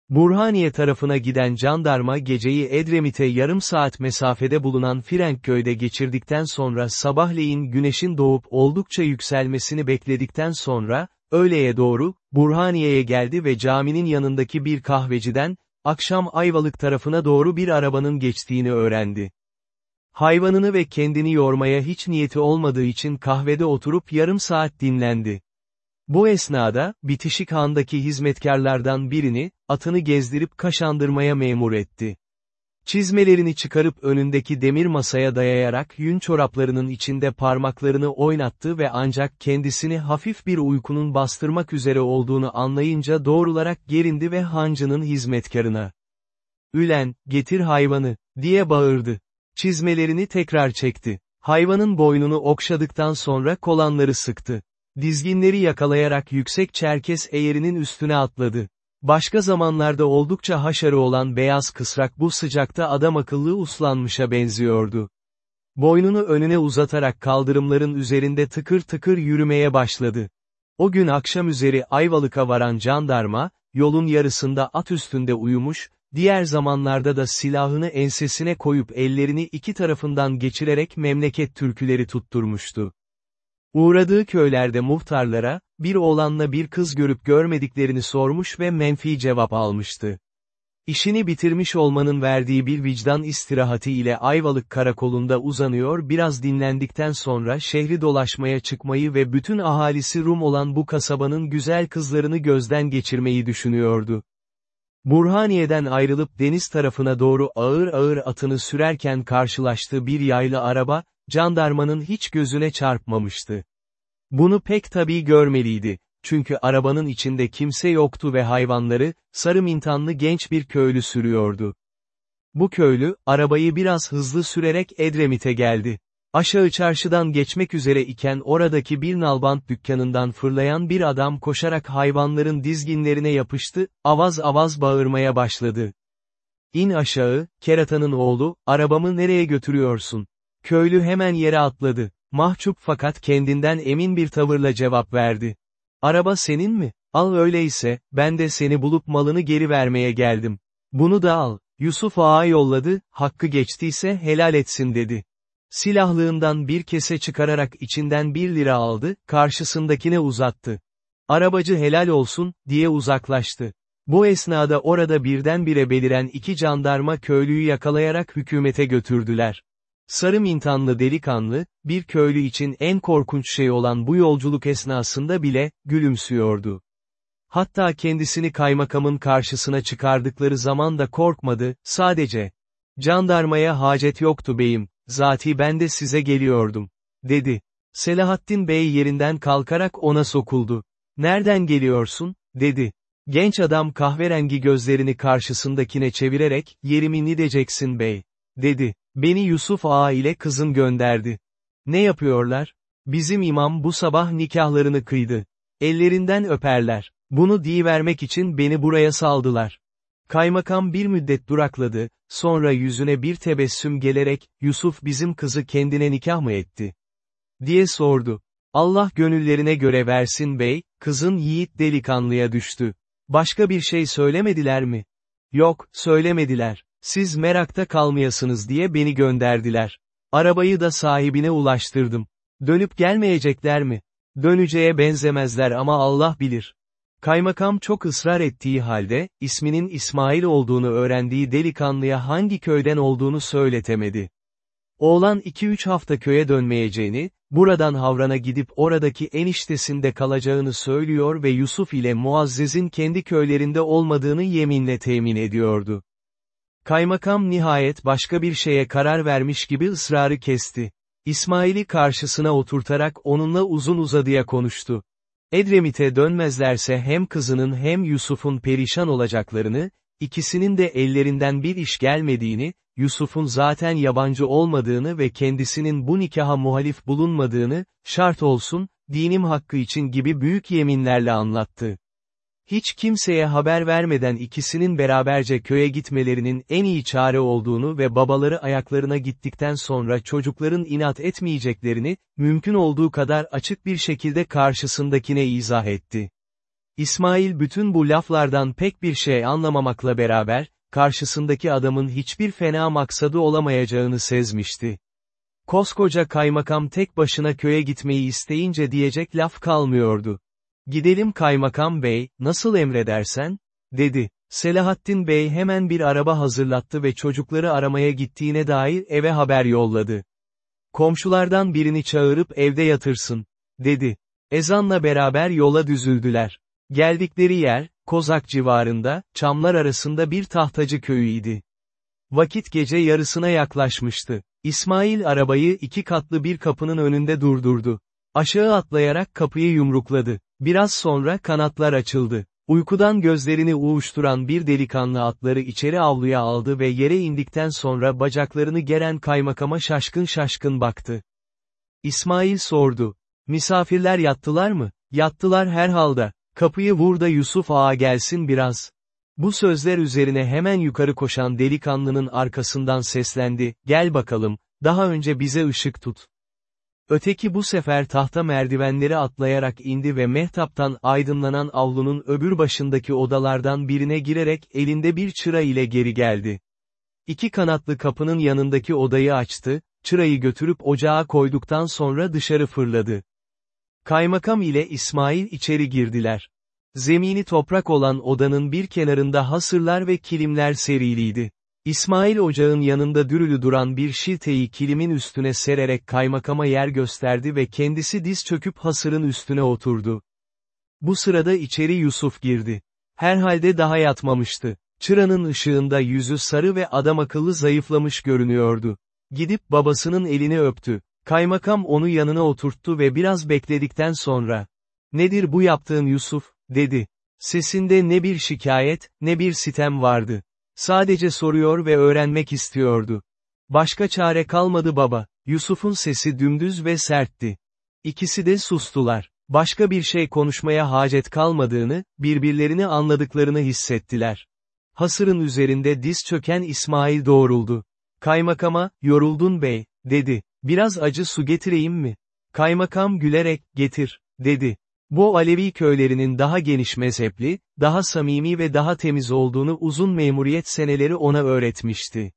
Burhaniye tarafına giden jandarma geceyi Edremit'e yarım saat mesafede bulunan Frenköy'de geçirdikten sonra sabahleyin güneşin doğup oldukça yükselmesini bekledikten sonra, öğleye doğru, Burhaniye'ye geldi ve caminin yanındaki bir kahveciden, akşam Ayvalık tarafına doğru bir arabanın geçtiğini öğrendi. Hayvanını ve kendini yormaya hiç niyeti olmadığı için kahvede oturup yarım saat dinlendi. Bu esnada, bitişik handaki hizmetkarlardan birini, atını gezdirip kaşandırmaya memur etti. Çizmelerini çıkarıp önündeki demir masaya dayayarak yün çoraplarının içinde parmaklarını oynattı ve ancak kendisini hafif bir uykunun bastırmak üzere olduğunu anlayınca doğrularak gerindi ve hancının hizmetkarına. Ülen, getir hayvanı, diye bağırdı. Çizmelerini tekrar çekti. Hayvanın boynunu okşadıktan sonra kolanları sıktı. Dizginleri yakalayarak yüksek çerkes eğerinin üstüne atladı. Başka zamanlarda oldukça haşarı olan beyaz kısrak bu sıcakta adam akıllı uslanmışa benziyordu. Boynunu önüne uzatarak kaldırımların üzerinde tıkır tıkır yürümeye başladı. O gün akşam üzeri Ayvalık'a varan jandarma, yolun yarısında at üstünde uyumuş, diğer zamanlarda da silahını ensesine koyup ellerini iki tarafından geçirerek memleket türküleri tutturmuştu. Uğradığı köylerde muhtarlara, bir oğlanla bir kız görüp görmediklerini sormuş ve menfi cevap almıştı. İşini bitirmiş olmanın verdiği bir vicdan istirahati ile Ayvalık karakolunda uzanıyor biraz dinlendikten sonra şehri dolaşmaya çıkmayı ve bütün ahalisi Rum olan bu kasabanın güzel kızlarını gözden geçirmeyi düşünüyordu. Burhaniye'den ayrılıp deniz tarafına doğru ağır ağır atını sürerken karşılaştığı bir yaylı araba, jandarmanın hiç gözüne çarpmamıştı. Bunu pek tabii görmeliydi, çünkü arabanın içinde kimse yoktu ve hayvanları, sarı mintanlı genç bir köylü sürüyordu. Bu köylü, arabayı biraz hızlı sürerek Edremit'e geldi. Aşağı çarşıdan geçmek üzere iken oradaki bir nalbant dükkanından fırlayan bir adam koşarak hayvanların dizginlerine yapıştı, avaz avaz bağırmaya başladı. İn aşağı, keratanın oğlu, arabamı nereye götürüyorsun? Köylü hemen yere atladı. Mahcup fakat kendinden emin bir tavırla cevap verdi. Araba senin mi? Al öyleyse, ben de seni bulup malını geri vermeye geldim. Bunu da al. Yusuf ağa yolladı, hakkı geçtiyse helal etsin dedi. Silahlığından bir kese çıkararak içinden bir lira aldı, karşısındakine uzattı. Arabacı helal olsun, diye uzaklaştı. Bu esnada orada birdenbire beliren iki jandarma köylüyü yakalayarak hükümete götürdüler. Sarı mintanlı delikanlı, bir köylü için en korkunç şey olan bu yolculuk esnasında bile, gülümsüyordu. Hatta kendisini kaymakamın karşısına çıkardıkları zaman da korkmadı, sadece, jandarmaya hacet yoktu beyim, zati ben de size geliyordum, dedi. Selahattin Bey yerinden kalkarak ona sokuldu. Nereden geliyorsun, dedi. Genç adam kahverengi gözlerini karşısındakine çevirerek, yerimi ne diyeceksin bey, dedi. Beni Yusuf Ağa ile kızım gönderdi. Ne yapıyorlar? Bizim imam bu sabah nikahlarını kıydı. Ellerinden öperler. Bunu vermek için beni buraya saldılar. Kaymakam bir müddet durakladı, sonra yüzüne bir tebessüm gelerek, Yusuf bizim kızı kendine nikah mı etti? diye sordu. Allah gönüllerine göre versin bey, kızın yiğit delikanlıya düştü. Başka bir şey söylemediler mi? Yok, söylemediler. Siz merakta kalmayasınız diye beni gönderdiler. Arabayı da sahibine ulaştırdım. Dönüp gelmeyecekler mi? Döneceğe benzemezler ama Allah bilir. Kaymakam çok ısrar ettiği halde, isminin İsmail olduğunu öğrendiği delikanlıya hangi köyden olduğunu söyletemedi. Oğlan 2-3 hafta köye dönmeyeceğini, buradan Havran'a gidip oradaki eniştesinde kalacağını söylüyor ve Yusuf ile Muazzez'in kendi köylerinde olmadığını yeminle temin ediyordu. Kaymakam nihayet başka bir şeye karar vermiş gibi ısrarı kesti. İsmail'i karşısına oturtarak onunla uzun uzadıya konuştu. Edremit'e dönmezlerse hem kızının hem Yusuf'un perişan olacaklarını, ikisinin de ellerinden bir iş gelmediğini, Yusuf'un zaten yabancı olmadığını ve kendisinin bu nikaha muhalif bulunmadığını, şart olsun, dinim hakkı için gibi büyük yeminlerle anlattı. Hiç kimseye haber vermeden ikisinin beraberce köye gitmelerinin en iyi çare olduğunu ve babaları ayaklarına gittikten sonra çocukların inat etmeyeceklerini, mümkün olduğu kadar açık bir şekilde karşısındakine izah etti. İsmail bütün bu laflardan pek bir şey anlamamakla beraber, karşısındaki adamın hiçbir fena maksadı olamayacağını sezmişti. Koskoca kaymakam tek başına köye gitmeyi isteyince diyecek laf kalmıyordu. Gidelim kaymakam bey, nasıl emredersen? dedi. Selahattin bey hemen bir araba hazırlattı ve çocukları aramaya gittiğine dair eve haber yolladı. Komşulardan birini çağırıp evde yatırsın, dedi. Ezanla beraber yola düzüldüler. Geldikleri yer, Kozak civarında, çamlar arasında bir tahtacı köyüydi. Vakit gece yarısına yaklaşmıştı. İsmail arabayı iki katlı bir kapının önünde durdurdu. Aşağı atlayarak kapıyı yumrukladı. Biraz sonra kanatlar açıldı. Uykudan gözlerini uğuşturan bir delikanlı atları içeri avluya aldı ve yere indikten sonra bacaklarını geren kaymakama şaşkın şaşkın baktı. İsmail sordu. Misafirler yattılar mı? Yattılar herhalde. Kapıyı vur da Yusuf ağa gelsin biraz. Bu sözler üzerine hemen yukarı koşan delikanlının arkasından seslendi, gel bakalım, daha önce bize ışık tut. Öteki bu sefer tahta merdivenleri atlayarak indi ve mehtaptan aydınlanan avlunun öbür başındaki odalardan birine girerek elinde bir çıra ile geri geldi. İki kanatlı kapının yanındaki odayı açtı, çırayı götürüp ocağa koyduktan sonra dışarı fırladı. Kaymakam ile İsmail içeri girdiler. Zemini toprak olan odanın bir kenarında hasırlar ve kilimler seriliydi. İsmail ocağın yanında dürülü duran bir şilteyi kilimin üstüne sererek kaymakama yer gösterdi ve kendisi diz çöküp hasırın üstüne oturdu. Bu sırada içeri Yusuf girdi. Herhalde daha yatmamıştı. Çıranın ışığında yüzü sarı ve adam akıllı zayıflamış görünüyordu. Gidip babasının elini öptü. Kaymakam onu yanına oturttu ve biraz bekledikten sonra, ''Nedir bu yaptığın Yusuf?'' dedi. Sesinde ne bir şikayet, ne bir sitem vardı. Sadece soruyor ve öğrenmek istiyordu. Başka çare kalmadı baba, Yusuf'un sesi dümdüz ve sertti. İkisi de sustular. Başka bir şey konuşmaya hacet kalmadığını, birbirlerini anladıklarını hissettiler. Hasırın üzerinde diz çöken İsmail doğruldu. Kaymakama, yoruldun bey, dedi. Biraz acı su getireyim mi? Kaymakam gülerek, getir, dedi. Bu Alevi köylerinin daha geniş mezhepli, daha samimi ve daha temiz olduğunu uzun memuriyet seneleri ona öğretmişti.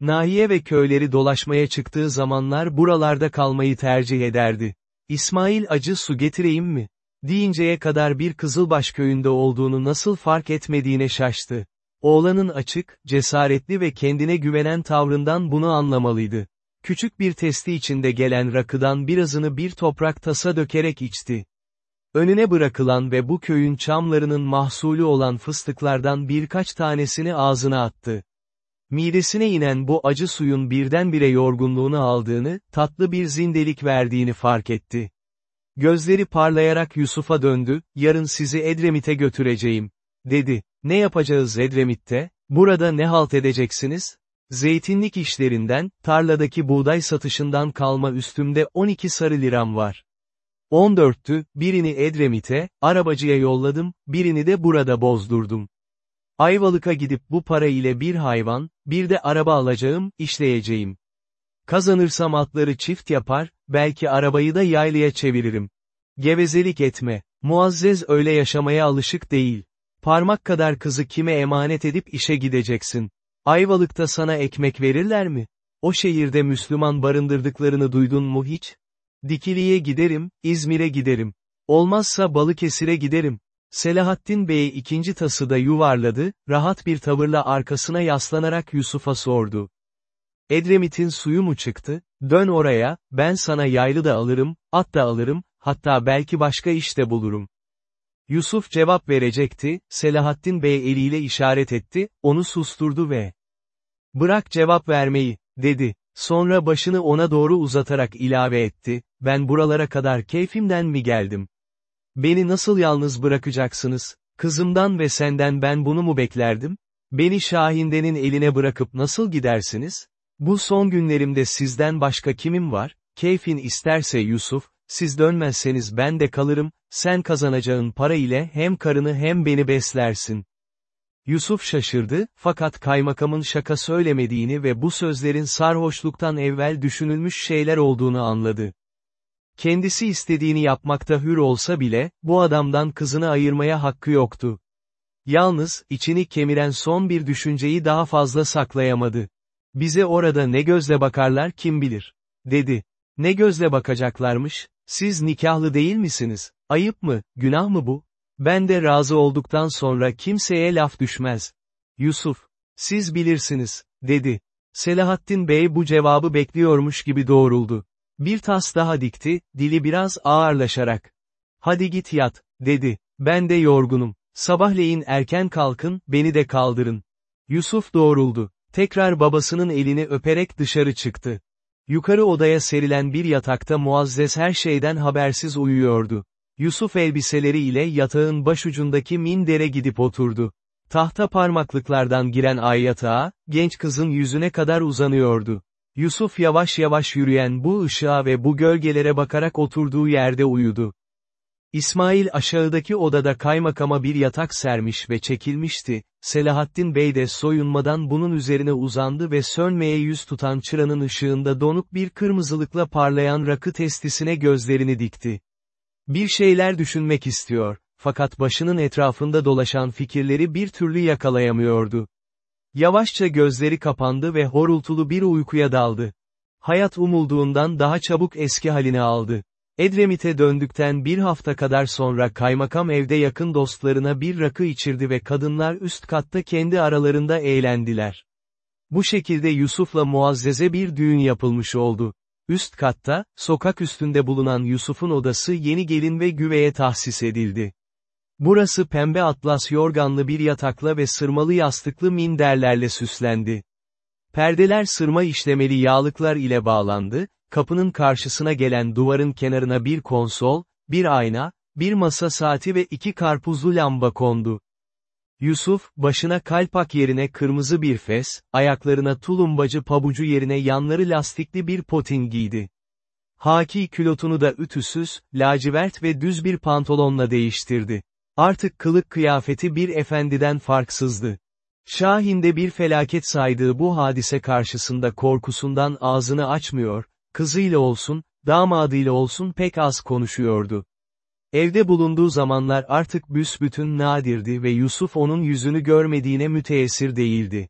Nahiye ve köyleri dolaşmaya çıktığı zamanlar buralarda kalmayı tercih ederdi. İsmail acı su getireyim mi? Deyinceye kadar bir Kızılbaş köyünde olduğunu nasıl fark etmediğine şaştı. Oğlanın açık, cesaretli ve kendine güvenen tavrından bunu anlamalıydı. Küçük bir testi içinde gelen rakıdan birazını bir toprak tasa dökerek içti. Önüne bırakılan ve bu köyün çamlarının mahsulü olan fıstıklardan birkaç tanesini ağzına attı. Midesine inen bu acı suyun birdenbire yorgunluğunu aldığını, tatlı bir zindelik verdiğini fark etti. Gözleri parlayarak Yusuf'a döndü, yarın sizi Edremit'e götüreceğim, dedi. Ne yapacağız Edremit'te, burada ne halt edeceksiniz? Zeytinlik işlerinden, tarladaki buğday satışından kalma üstümde 12 sarı liram var. 14'tü, birini Edremit'e, arabacıya yolladım, birini de burada bozdurdum. Ayvalık'a gidip bu para ile bir hayvan, bir de araba alacağım, işleyeceğim. Kazanırsam atları çift yapar, belki arabayı da yaylaya çeviririm. Gevezelik etme, Muazzez öyle yaşamaya alışık değil. Parmak kadar kızı kime emanet edip işe gideceksin. Ayvalık'ta sana ekmek verirler mi? O şehirde Müslüman barındırdıklarını duydun mu hiç? Dikili'ye giderim, İzmir'e giderim. Olmazsa Balıkesir'e giderim. Selahattin Bey ikinci tası da yuvarladı, rahat bir tavırla arkasına yaslanarak Yusuf'a sordu. Edremit'in suyu mu çıktı? Dön oraya, ben sana yaylı da alırım, at da alırım, hatta belki başka iş de bulurum. Yusuf cevap verecekti, Selahattin Bey eliyle işaret etti, onu susturdu ve ''Bırak cevap vermeyi'' dedi. Sonra başını ona doğru uzatarak ilave etti, ben buralara kadar keyfimden mi geldim? Beni nasıl yalnız bırakacaksınız? Kızımdan ve senden ben bunu mu beklerdim? Beni Şahinde'nin eline bırakıp nasıl gidersiniz? Bu son günlerimde sizden başka kimim var? Keyfin isterse Yusuf, siz dönmezseniz ben de kalırım, sen kazanacağın para ile hem karını hem beni beslersin. Yusuf şaşırdı, fakat kaymakamın şaka söylemediğini ve bu sözlerin sarhoşluktan evvel düşünülmüş şeyler olduğunu anladı. Kendisi istediğini yapmakta hür olsa bile, bu adamdan kızını ayırmaya hakkı yoktu. Yalnız, içini kemiren son bir düşünceyi daha fazla saklayamadı. Bize orada ne gözle bakarlar kim bilir, dedi. Ne gözle bakacaklarmış, siz nikahlı değil misiniz? Ayıp mı, günah mı bu? Ben de razı olduktan sonra kimseye laf düşmez. Yusuf, siz bilirsiniz, dedi. Selahattin Bey bu cevabı bekliyormuş gibi doğruldu. Bir tas daha dikti, dili biraz ağırlaşarak. Hadi git yat, dedi. Ben de yorgunum. Sabahleyin erken kalkın, beni de kaldırın. Yusuf doğruldu. Tekrar babasının elini öperek dışarı çıktı. Yukarı odaya serilen bir yatakta Muazzez her şeyden habersiz uyuyordu. Yusuf elbiseleri ile yatağın başucundaki mindere gidip oturdu. Tahta parmaklıklardan giren ay yatağa, genç kızın yüzüne kadar uzanıyordu. Yusuf yavaş yavaş yürüyen bu ışığa ve bu gölgelere bakarak oturduğu yerde uyudu. İsmail aşağıdaki odada kaymakama bir yatak sermiş ve çekilmişti, Selahattin Bey de soyunmadan bunun üzerine uzandı ve sönmeye yüz tutan çıranın ışığında donuk bir kırmızılıkla parlayan rakı testisine gözlerini dikti. Bir şeyler düşünmek istiyor, fakat başının etrafında dolaşan fikirleri bir türlü yakalayamıyordu. Yavaşça gözleri kapandı ve horultulu bir uykuya daldı. Hayat umulduğundan daha çabuk eski haline aldı. Edremit'e döndükten bir hafta kadar sonra kaymakam evde yakın dostlarına bir rakı içirdi ve kadınlar üst katta kendi aralarında eğlendiler. Bu şekilde Yusuf'la Muazzez'e bir düğün yapılmış oldu. Üst katta, sokak üstünde bulunan Yusuf'un odası yeni gelin ve güveye tahsis edildi. Burası pembe atlas yorganlı bir yatakla ve sırmalı yastıklı minderlerle süslendi. Perdeler sırma işlemeli yağlıklar ile bağlandı, kapının karşısına gelen duvarın kenarına bir konsol, bir ayna, bir masa saati ve iki karpuzlu lamba kondu. Yusuf, başına kalpak yerine kırmızı bir fes, ayaklarına tulumbacı pabucu yerine yanları lastikli bir potin giydi. Haki külotunu da ütüsüz, lacivert ve düz bir pantolonla değiştirdi. Artık kılık kıyafeti bir efendiden farksızdı. Şahin'de bir felaket saydığı bu hadise karşısında korkusundan ağzını açmıyor, kızıyla olsun, damadıyla olsun pek az konuşuyordu. Evde bulunduğu zamanlar artık büsbütün nadirdi ve Yusuf onun yüzünü görmediğine müteessir değildi.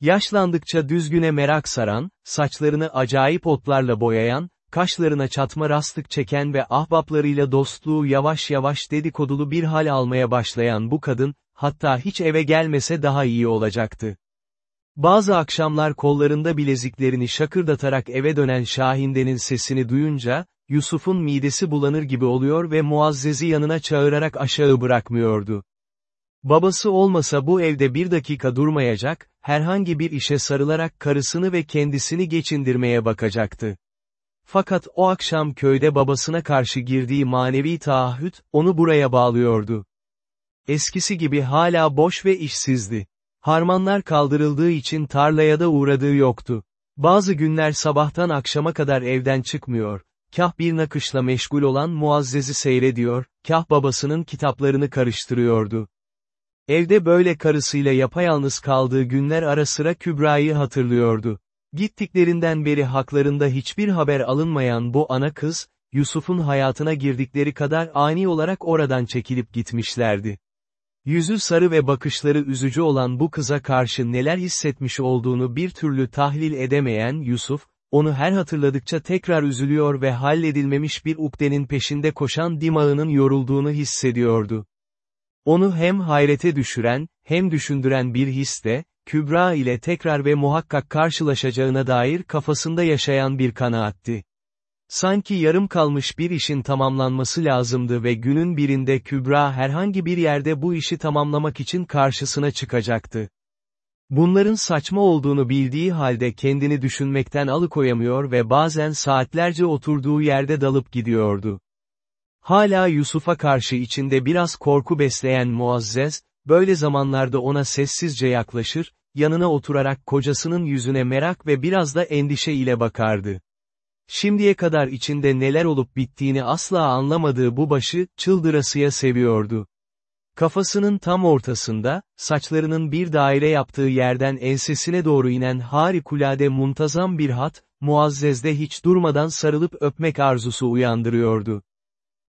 Yaşlandıkça düzgüne merak saran, saçlarını acayip otlarla boyayan, kaşlarına çatma rastlık çeken ve ahbaplarıyla dostluğu yavaş yavaş dedikodulu bir hal almaya başlayan bu kadın, hatta hiç eve gelmese daha iyi olacaktı. Bazı akşamlar kollarında bileziklerini şakırdatarak eve dönen Şahinde'nin sesini duyunca, Yusuf'un midesi bulanır gibi oluyor ve Muazzez'i yanına çağırarak aşağı bırakmıyordu. Babası olmasa bu evde bir dakika durmayacak, herhangi bir işe sarılarak karısını ve kendisini geçindirmeye bakacaktı. Fakat o akşam köyde babasına karşı girdiği manevi taahhüt, onu buraya bağlıyordu. Eskisi gibi hala boş ve işsizdi. Harmanlar kaldırıldığı için tarlaya da uğradığı yoktu. Bazı günler sabahtan akşama kadar evden çıkmıyor, kah bir nakışla meşgul olan Muazzez'i seyrediyor, kah babasının kitaplarını karıştırıyordu. Evde böyle karısıyla yapayalnız kaldığı günler ara sıra Kübra'yı hatırlıyordu. Gittiklerinden beri haklarında hiçbir haber alınmayan bu ana kız, Yusuf'un hayatına girdikleri kadar ani olarak oradan çekilip gitmişlerdi. Yüzü sarı ve bakışları üzücü olan bu kıza karşı neler hissetmiş olduğunu bir türlü tahlil edemeyen Yusuf, onu her hatırladıkça tekrar üzülüyor ve halledilmemiş bir ukdenin peşinde koşan dimağının yorulduğunu hissediyordu. Onu hem hayrete düşüren, hem düşündüren bir his de, Kübra ile tekrar ve muhakkak karşılaşacağına dair kafasında yaşayan bir kanaatti. Sanki yarım kalmış bir işin tamamlanması lazımdı ve günün birinde Kübra herhangi bir yerde bu işi tamamlamak için karşısına çıkacaktı. Bunların saçma olduğunu bildiği halde kendini düşünmekten alıkoyamıyor ve bazen saatlerce oturduğu yerde dalıp gidiyordu. Hala Yusuf'a karşı içinde biraz korku besleyen Muazzez, böyle zamanlarda ona sessizce yaklaşır, yanına oturarak kocasının yüzüne merak ve biraz da endişe ile bakardı. Şimdiye kadar içinde neler olup bittiğini asla anlamadığı bu başı, çıldırasıya seviyordu. Kafasının tam ortasında, saçlarının bir daire yaptığı yerden ensesine doğru inen harikulade muntazam bir hat, Muazzez'de hiç durmadan sarılıp öpmek arzusu uyandırıyordu.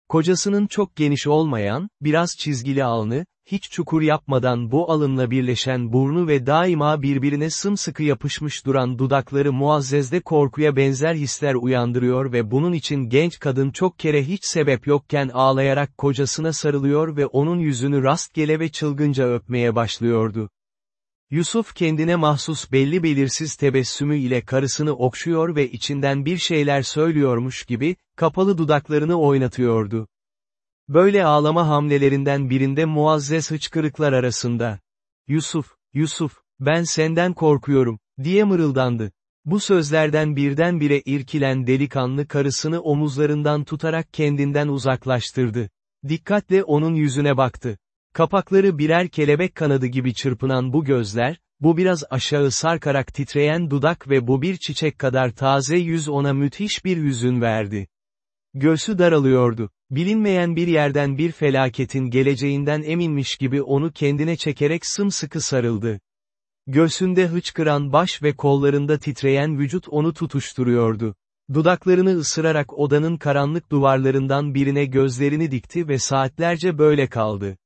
Kocasının çok geniş olmayan, biraz çizgili alnı, hiç çukur yapmadan bu alınla birleşen burnu ve daima birbirine sımsıkı yapışmış duran dudakları Muazzez'de korkuya benzer hisler uyandırıyor ve bunun için genç kadın çok kere hiç sebep yokken ağlayarak kocasına sarılıyor ve onun yüzünü rastgele ve çılgınca öpmeye başlıyordu. Yusuf kendine mahsus belli belirsiz tebessümü ile karısını okşuyor ve içinden bir şeyler söylüyormuş gibi, kapalı dudaklarını oynatıyordu. Böyle ağlama hamlelerinden birinde muazzez hıçkırıklar arasında. Yusuf, Yusuf, ben senden korkuyorum, diye mırıldandı. Bu sözlerden birdenbire irkilen delikanlı karısını omuzlarından tutarak kendinden uzaklaştırdı. Dikkatle onun yüzüne baktı. Kapakları birer kelebek kanadı gibi çırpınan bu gözler, bu biraz aşağı sarkarak titreyen dudak ve bu bir çiçek kadar taze yüz ona müthiş bir yüzün verdi. Göğsü daralıyordu. Bilinmeyen bir yerden bir felaketin geleceğinden eminmiş gibi onu kendine çekerek sımsıkı sarıldı. Göğsünde hıçkıran baş ve kollarında titreyen vücut onu tutuşturuyordu. Dudaklarını ısırarak odanın karanlık duvarlarından birine gözlerini dikti ve saatlerce böyle kaldı.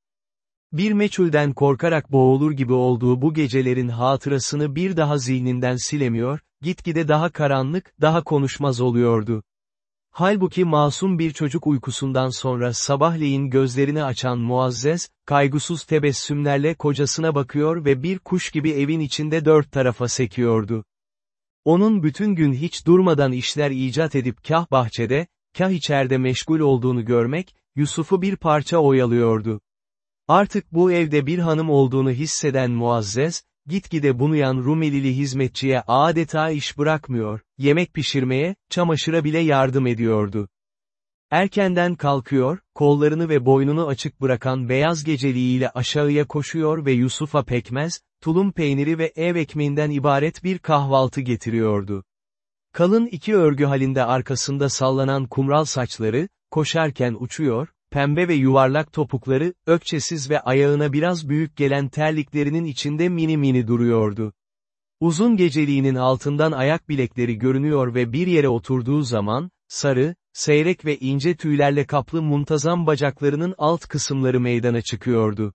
Bir meçhulden korkarak boğulur gibi olduğu bu gecelerin hatırasını bir daha zihninden silemiyor, gitgide daha karanlık, daha konuşmaz oluyordu. Halbuki masum bir çocuk uykusundan sonra sabahleyin gözlerini açan Muazzez, kaygısız tebessümlerle kocasına bakıyor ve bir kuş gibi evin içinde dört tarafa sekiyordu. Onun bütün gün hiç durmadan işler icat edip kah bahçede, kah içeride meşgul olduğunu görmek, Yusuf'u bir parça oyalıyordu. Artık bu evde bir hanım olduğunu hisseden Muazzez, gitgide bunuyan Rumelili hizmetçiye adeta iş bırakmıyor, yemek pişirmeye, çamaşıra bile yardım ediyordu. Erkenden kalkıyor, kollarını ve boynunu açık bırakan beyaz geceliğiyle aşağıya koşuyor ve Yusuf'a pekmez, tulum peyniri ve ev ekmeğinden ibaret bir kahvaltı getiriyordu. Kalın iki örgü halinde arkasında sallanan kumral saçları, koşarken uçuyor, pembe ve yuvarlak topukları, ökçesiz ve ayağına biraz büyük gelen terliklerinin içinde mini mini duruyordu. Uzun geceliğinin altından ayak bilekleri görünüyor ve bir yere oturduğu zaman, sarı, seyrek ve ince tüylerle kaplı muntazam bacaklarının alt kısımları meydana çıkıyordu.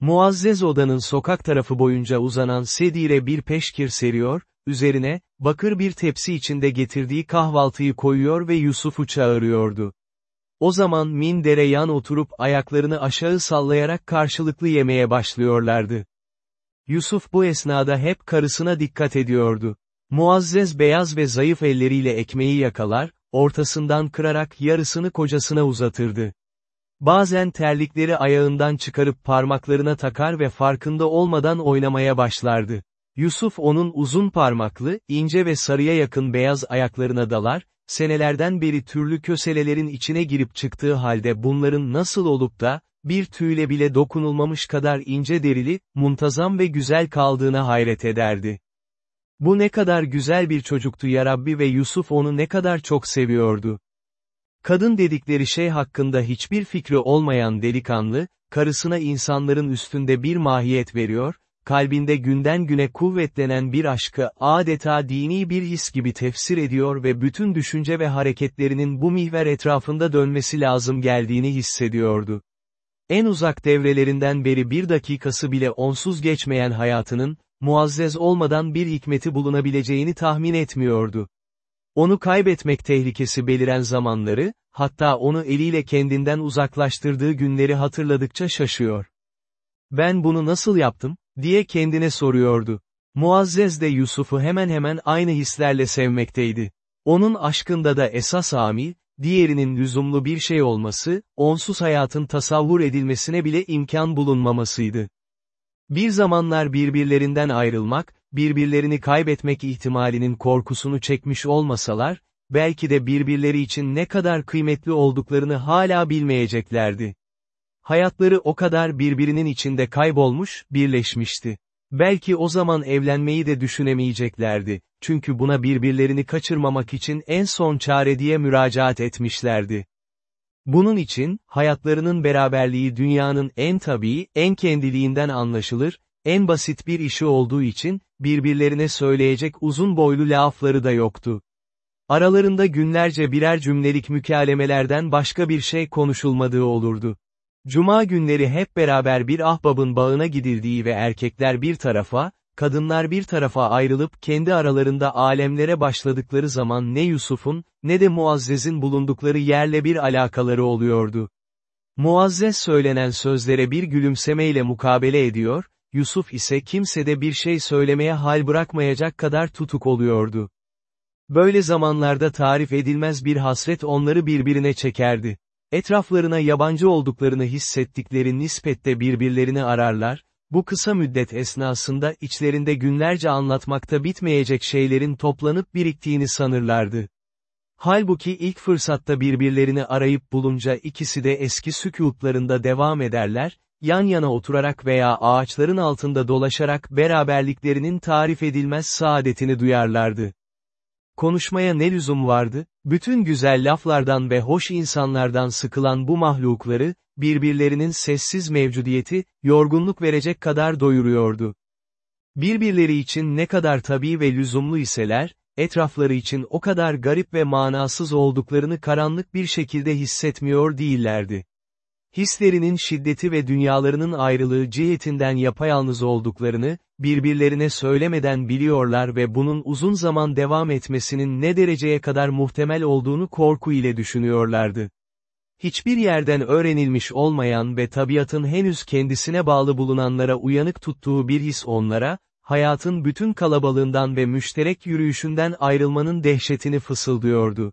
Muazzez odanın sokak tarafı boyunca uzanan sedire bir peşkir seriyor, üzerine, bakır bir tepsi içinde getirdiği kahvaltıyı koyuyor ve Yusuf'u çağırıyordu. O zaman Min dereyan oturup ayaklarını aşağı sallayarak karşılıklı yemeye başlıyorlardı. Yusuf bu esnada hep karısına dikkat ediyordu. Muazzez beyaz ve zayıf elleriyle ekmeği yakalar, ortasından kırarak yarısını kocasına uzatırdı. Bazen terlikleri ayağından çıkarıp parmaklarına takar ve farkında olmadan oynamaya başlardı. Yusuf onun uzun parmaklı, ince ve sarıya yakın beyaz ayaklarına dalar, senelerden beri türlü köselelerin içine girip çıktığı halde bunların nasıl olup da, bir tüyle bile dokunulmamış kadar ince derili, muntazam ve güzel kaldığına hayret ederdi. Bu ne kadar güzel bir çocuktu ya Rabbi ve Yusuf onu ne kadar çok seviyordu. Kadın dedikleri şey hakkında hiçbir fikri olmayan delikanlı, karısına insanların üstünde bir mahiyet veriyor, kalbinde günden güne kuvvetlenen bir aşkı adeta dini bir his gibi tefsir ediyor ve bütün düşünce ve hareketlerinin bu mihver etrafında dönmesi lazım geldiğini hissediyordu. En uzak devrelerinden beri bir dakikası bile onsuz geçmeyen hayatının, muazzez olmadan bir hikmeti bulunabileceğini tahmin etmiyordu. Onu kaybetmek tehlikesi beliren zamanları, hatta onu eliyle kendinden uzaklaştırdığı günleri hatırladıkça şaşıyor. Ben bunu nasıl yaptım, diye kendine soruyordu. Muazzez de Yusuf'u hemen hemen aynı hislerle sevmekteydi. Onun aşkında da esas amil, diğerinin lüzumlu bir şey olması, onsuz hayatın tasavvur edilmesine bile imkan bulunmamasıydı. Bir zamanlar birbirlerinden ayrılmak, birbirlerini kaybetmek ihtimalinin korkusunu çekmiş olmasalar, belki de birbirleri için ne kadar kıymetli olduklarını hala bilmeyeceklerdi. Hayatları o kadar birbirinin içinde kaybolmuş, birleşmişti. Belki o zaman evlenmeyi de düşünemeyeceklerdi, çünkü buna birbirlerini kaçırmamak için en son çare diye müracaat etmişlerdi. Bunun için, hayatlarının beraberliği dünyanın en tabii, en kendiliğinden anlaşılır, en basit bir işi olduğu için, birbirlerine söyleyecek uzun boylu lafları da yoktu. Aralarında günlerce birer cümlelik mükalemelerden başka bir şey konuşulmadığı olurdu. Cuma günleri hep beraber bir ahbabın bağına gidildiği ve erkekler bir tarafa, kadınlar bir tarafa ayrılıp kendi aralarında alemlere başladıkları zaman ne Yusuf'un, ne de Muazzez'in bulundukları yerle bir alakaları oluyordu. Muazzez söylenen sözlere bir gülümsemeyle mukabele ediyor, Yusuf ise kimsede bir şey söylemeye hal bırakmayacak kadar tutuk oluyordu. Böyle zamanlarda tarif edilmez bir hasret onları birbirine çekerdi. Etraflarına yabancı olduklarını hissettikleri nispette birbirlerini ararlar, bu kısa müddet esnasında içlerinde günlerce anlatmakta bitmeyecek şeylerin toplanıp biriktiğini sanırlardı. Halbuki ilk fırsatta birbirlerini arayıp bulunca ikisi de eski sükûtlarında devam ederler, yan yana oturarak veya ağaçların altında dolaşarak beraberliklerinin tarif edilmez saadetini duyarlardı. Konuşmaya ne lüzum vardı, bütün güzel laflardan ve hoş insanlardan sıkılan bu mahlukları, birbirlerinin sessiz mevcudiyeti, yorgunluk verecek kadar doyuruyordu. Birbirleri için ne kadar tabii ve lüzumlu iseler, etrafları için o kadar garip ve manasız olduklarını karanlık bir şekilde hissetmiyor değillerdi. Hislerinin şiddeti ve dünyalarının ayrılığı cihetinden yapayalnız olduklarını, birbirlerine söylemeden biliyorlar ve bunun uzun zaman devam etmesinin ne dereceye kadar muhtemel olduğunu korku ile düşünüyorlardı. Hiçbir yerden öğrenilmiş olmayan ve tabiatın henüz kendisine bağlı bulunanlara uyanık tuttuğu bir his onlara, hayatın bütün kalabalığından ve müşterek yürüyüşünden ayrılmanın dehşetini fısıldıyordu.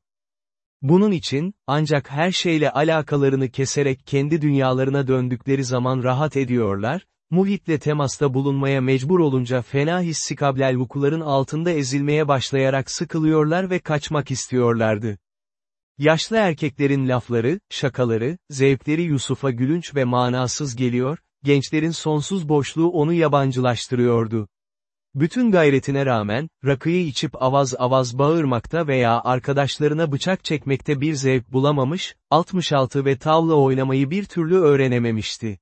Bunun için, ancak her şeyle alakalarını keserek kendi dünyalarına döndükleri zaman rahat ediyorlar, muhitle temasta bulunmaya mecbur olunca fena hissi kablel vukuların altında ezilmeye başlayarak sıkılıyorlar ve kaçmak istiyorlardı. Yaşlı erkeklerin lafları, şakaları, zevkleri Yusuf'a gülünç ve manasız geliyor, gençlerin sonsuz boşluğu onu yabancılaştırıyordu. Bütün gayretine rağmen, rakıyı içip avaz avaz bağırmakta veya arkadaşlarına bıçak çekmekte bir zevk bulamamış, 66 ve tavla oynamayı bir türlü öğrenememişti.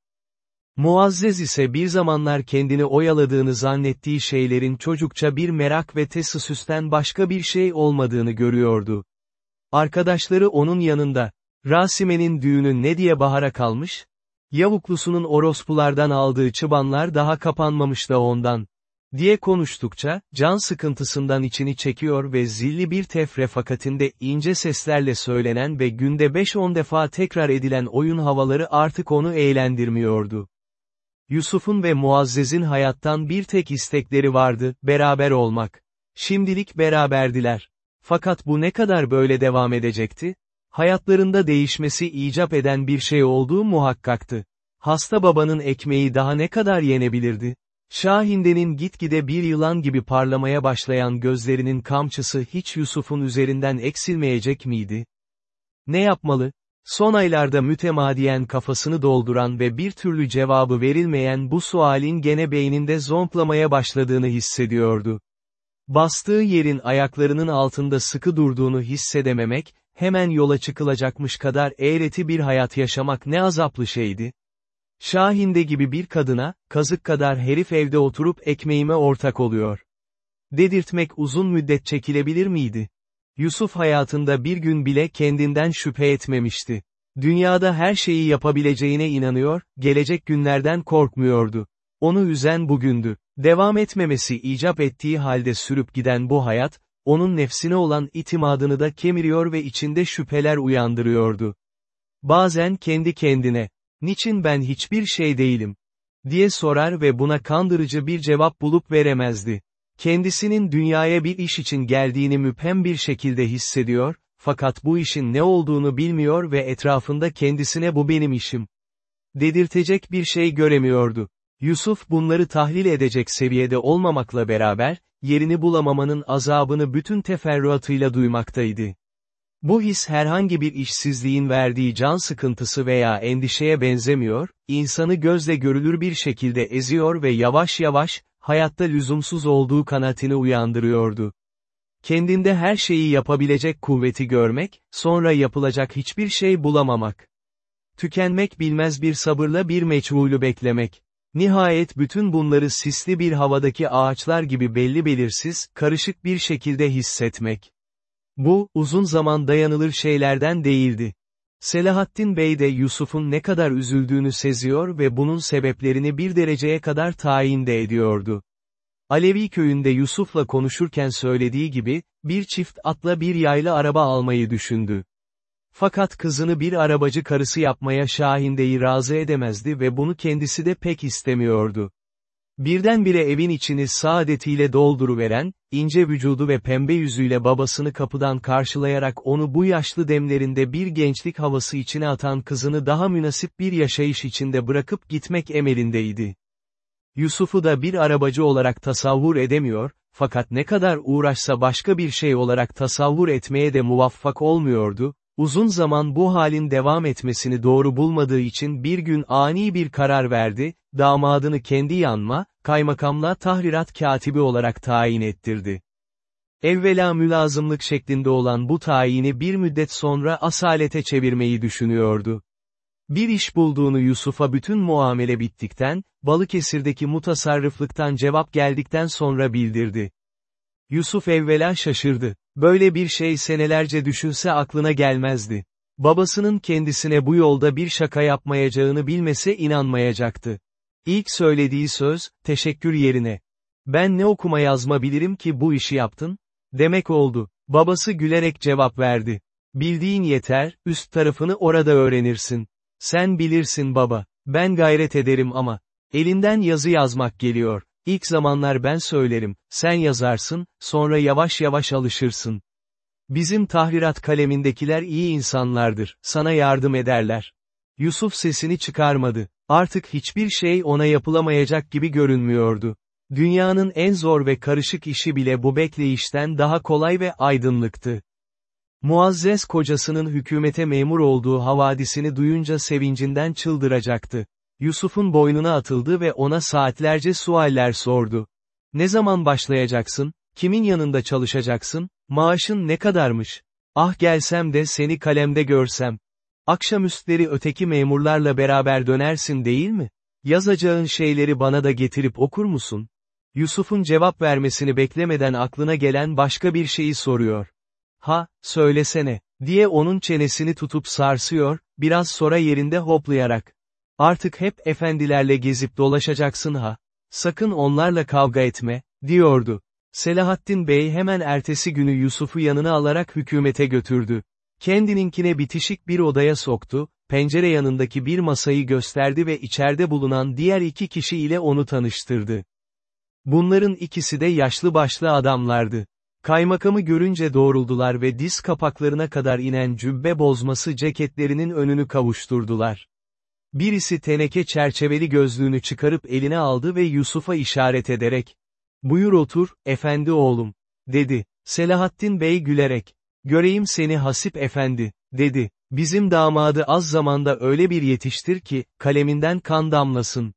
Muazzez ise bir zamanlar kendini oyaladığını zannettiği şeylerin çocukça bir merak ve tesisüsten başka bir şey olmadığını görüyordu. Arkadaşları onun yanında, Rasime'nin düğünü ne diye bahara kalmış? Yavuklusunun orospulardan aldığı çıbanlar daha kapanmamış da ondan diye konuştukça, can sıkıntısından içini çekiyor ve zilli bir tefrefakatinde ince seslerle söylenen ve günde 5-10 defa tekrar edilen oyun havaları artık onu eğlendirmiyordu. Yusuf'un ve Muazzez'in hayattan bir tek istekleri vardı, beraber olmak. Şimdilik beraberdiler. Fakat bu ne kadar böyle devam edecekti? Hayatlarında değişmesi icap eden bir şey olduğu muhakkaktı. Hasta babanın ekmeği daha ne kadar yenebilirdi? Şahinde'nin gitgide bir yılan gibi parlamaya başlayan gözlerinin kamçısı hiç Yusuf'un üzerinden eksilmeyecek miydi? Ne yapmalı? Son aylarda mütemadiyen kafasını dolduran ve bir türlü cevabı verilmeyen bu sualin gene beyninde zonklamaya başladığını hissediyordu. Bastığı yerin ayaklarının altında sıkı durduğunu hissedememek, hemen yola çıkılacakmış kadar eğreti bir hayat yaşamak ne azaplı şeydi. Şahinde gibi bir kadına, kazık kadar herif evde oturup ekmeğime ortak oluyor. Dedirtmek uzun müddet çekilebilir miydi? Yusuf hayatında bir gün bile kendinden şüphe etmemişti. Dünyada her şeyi yapabileceğine inanıyor, gelecek günlerden korkmuyordu. Onu üzen bugündü. Devam etmemesi icap ettiği halde sürüp giden bu hayat, onun nefsine olan itimadını da kemiriyor ve içinde şüpheler uyandırıyordu. Bazen kendi kendine, niçin ben hiçbir şey değilim? diye sorar ve buna kandırıcı bir cevap bulup veremezdi. Kendisinin dünyaya bir iş için geldiğini müphem bir şekilde hissediyor, fakat bu işin ne olduğunu bilmiyor ve etrafında kendisine bu benim işim. Dedirtecek bir şey göremiyordu. Yusuf bunları tahlil edecek seviyede olmamakla beraber, yerini bulamamanın azabını bütün teferruatıyla duymaktaydı. Bu his herhangi bir işsizliğin verdiği can sıkıntısı veya endişeye benzemiyor, insanı gözle görülür bir şekilde eziyor ve yavaş yavaş, hayatta lüzumsuz olduğu kanaatini uyandırıyordu. Kendinde her şeyi yapabilecek kuvveti görmek, sonra yapılacak hiçbir şey bulamamak. Tükenmek bilmez bir sabırla bir meçhulü beklemek. Nihayet bütün bunları sisli bir havadaki ağaçlar gibi belli belirsiz, karışık bir şekilde hissetmek. Bu, uzun zaman dayanılır şeylerden değildi. Selahattin Bey de Yusuf'un ne kadar üzüldüğünü seziyor ve bunun sebeplerini bir dereceye kadar tayin de ediyordu. Alevi köyünde Yusuf'la konuşurken söylediği gibi, bir çift atla bir yaylı araba almayı düşündü. Fakat kızını bir arabacı karısı yapmaya Şahinde'yi razı edemezdi ve bunu kendisi de pek istemiyordu. Birdenbire evin içini saadetiyle dolduruveren, ince vücudu ve pembe yüzüyle babasını kapıdan karşılayarak onu bu yaşlı demlerinde bir gençlik havası içine atan kızını daha münasip bir yaşayış içinde bırakıp gitmek emelindeydi. Yusuf'u da bir arabacı olarak tasavvur edemiyor, fakat ne kadar uğraşsa başka bir şey olarak tasavvur etmeye de muvaffak olmuyordu, uzun zaman bu halin devam etmesini doğru bulmadığı için bir gün ani bir karar verdi, damadını kendi yanma, kaymakamla tahrirat katibi olarak tayin ettirdi. Evvela mülazımlık şeklinde olan bu tayini bir müddet sonra asalete çevirmeyi düşünüyordu. Bir iş bulduğunu Yusuf'a bütün muamele bittikten, Balıkesir'deki mutasarrıflıktan cevap geldikten sonra bildirdi. Yusuf evvela şaşırdı. Böyle bir şey senelerce düşünse aklına gelmezdi. Babasının kendisine bu yolda bir şaka yapmayacağını bilmese inanmayacaktı. İlk söylediği söz, teşekkür yerine. Ben ne okuma yazma bilirim ki bu işi yaptın? Demek oldu. Babası gülerek cevap verdi. Bildiğin yeter, üst tarafını orada öğrenirsin. Sen bilirsin baba. Ben gayret ederim ama. Elinden yazı yazmak geliyor. İlk zamanlar ben söylerim, sen yazarsın, sonra yavaş yavaş alışırsın. Bizim tahrirat kalemindekiler iyi insanlardır, sana yardım ederler. Yusuf sesini çıkarmadı. Artık hiçbir şey ona yapılamayacak gibi görünmüyordu. Dünyanın en zor ve karışık işi bile bu bekleyişten daha kolay ve aydınlıktı. Muazzez kocasının hükümete memur olduğu havadisini duyunca sevincinden çıldıracaktı. Yusuf'un boynuna atıldı ve ona saatlerce sualler sordu. Ne zaman başlayacaksın? Kimin yanında çalışacaksın? Maaşın ne kadarmış? Ah gelsem de seni kalemde görsem. Akşamüstleri öteki memurlarla beraber dönersin değil mi? Yazacağın şeyleri bana da getirip okur musun? Yusuf'un cevap vermesini beklemeden aklına gelen başka bir şeyi soruyor. Ha, söylesene, diye onun çenesini tutup sarsıyor, biraz sonra yerinde hoplayarak. Artık hep efendilerle gezip dolaşacaksın ha. Sakın onlarla kavga etme, diyordu. Selahattin Bey hemen ertesi günü Yusuf'u yanına alarak hükümete götürdü. Kendininkine bitişik bir odaya soktu, pencere yanındaki bir masayı gösterdi ve içeride bulunan diğer iki kişi ile onu tanıştırdı. Bunların ikisi de yaşlı başlı adamlardı. Kaymakamı görünce doğruldular ve diz kapaklarına kadar inen cübbe bozması ceketlerinin önünü kavuşturdular. Birisi teneke çerçeveli gözlüğünü çıkarıp eline aldı ve Yusuf'a işaret ederek, ''Buyur otur, efendi oğlum.'' dedi. Selahattin Bey gülerek, ''Göreyim seni Hasip efendi.'' dedi. ''Bizim damadı az zamanda öyle bir yetiştir ki, kaleminden kan damlasın.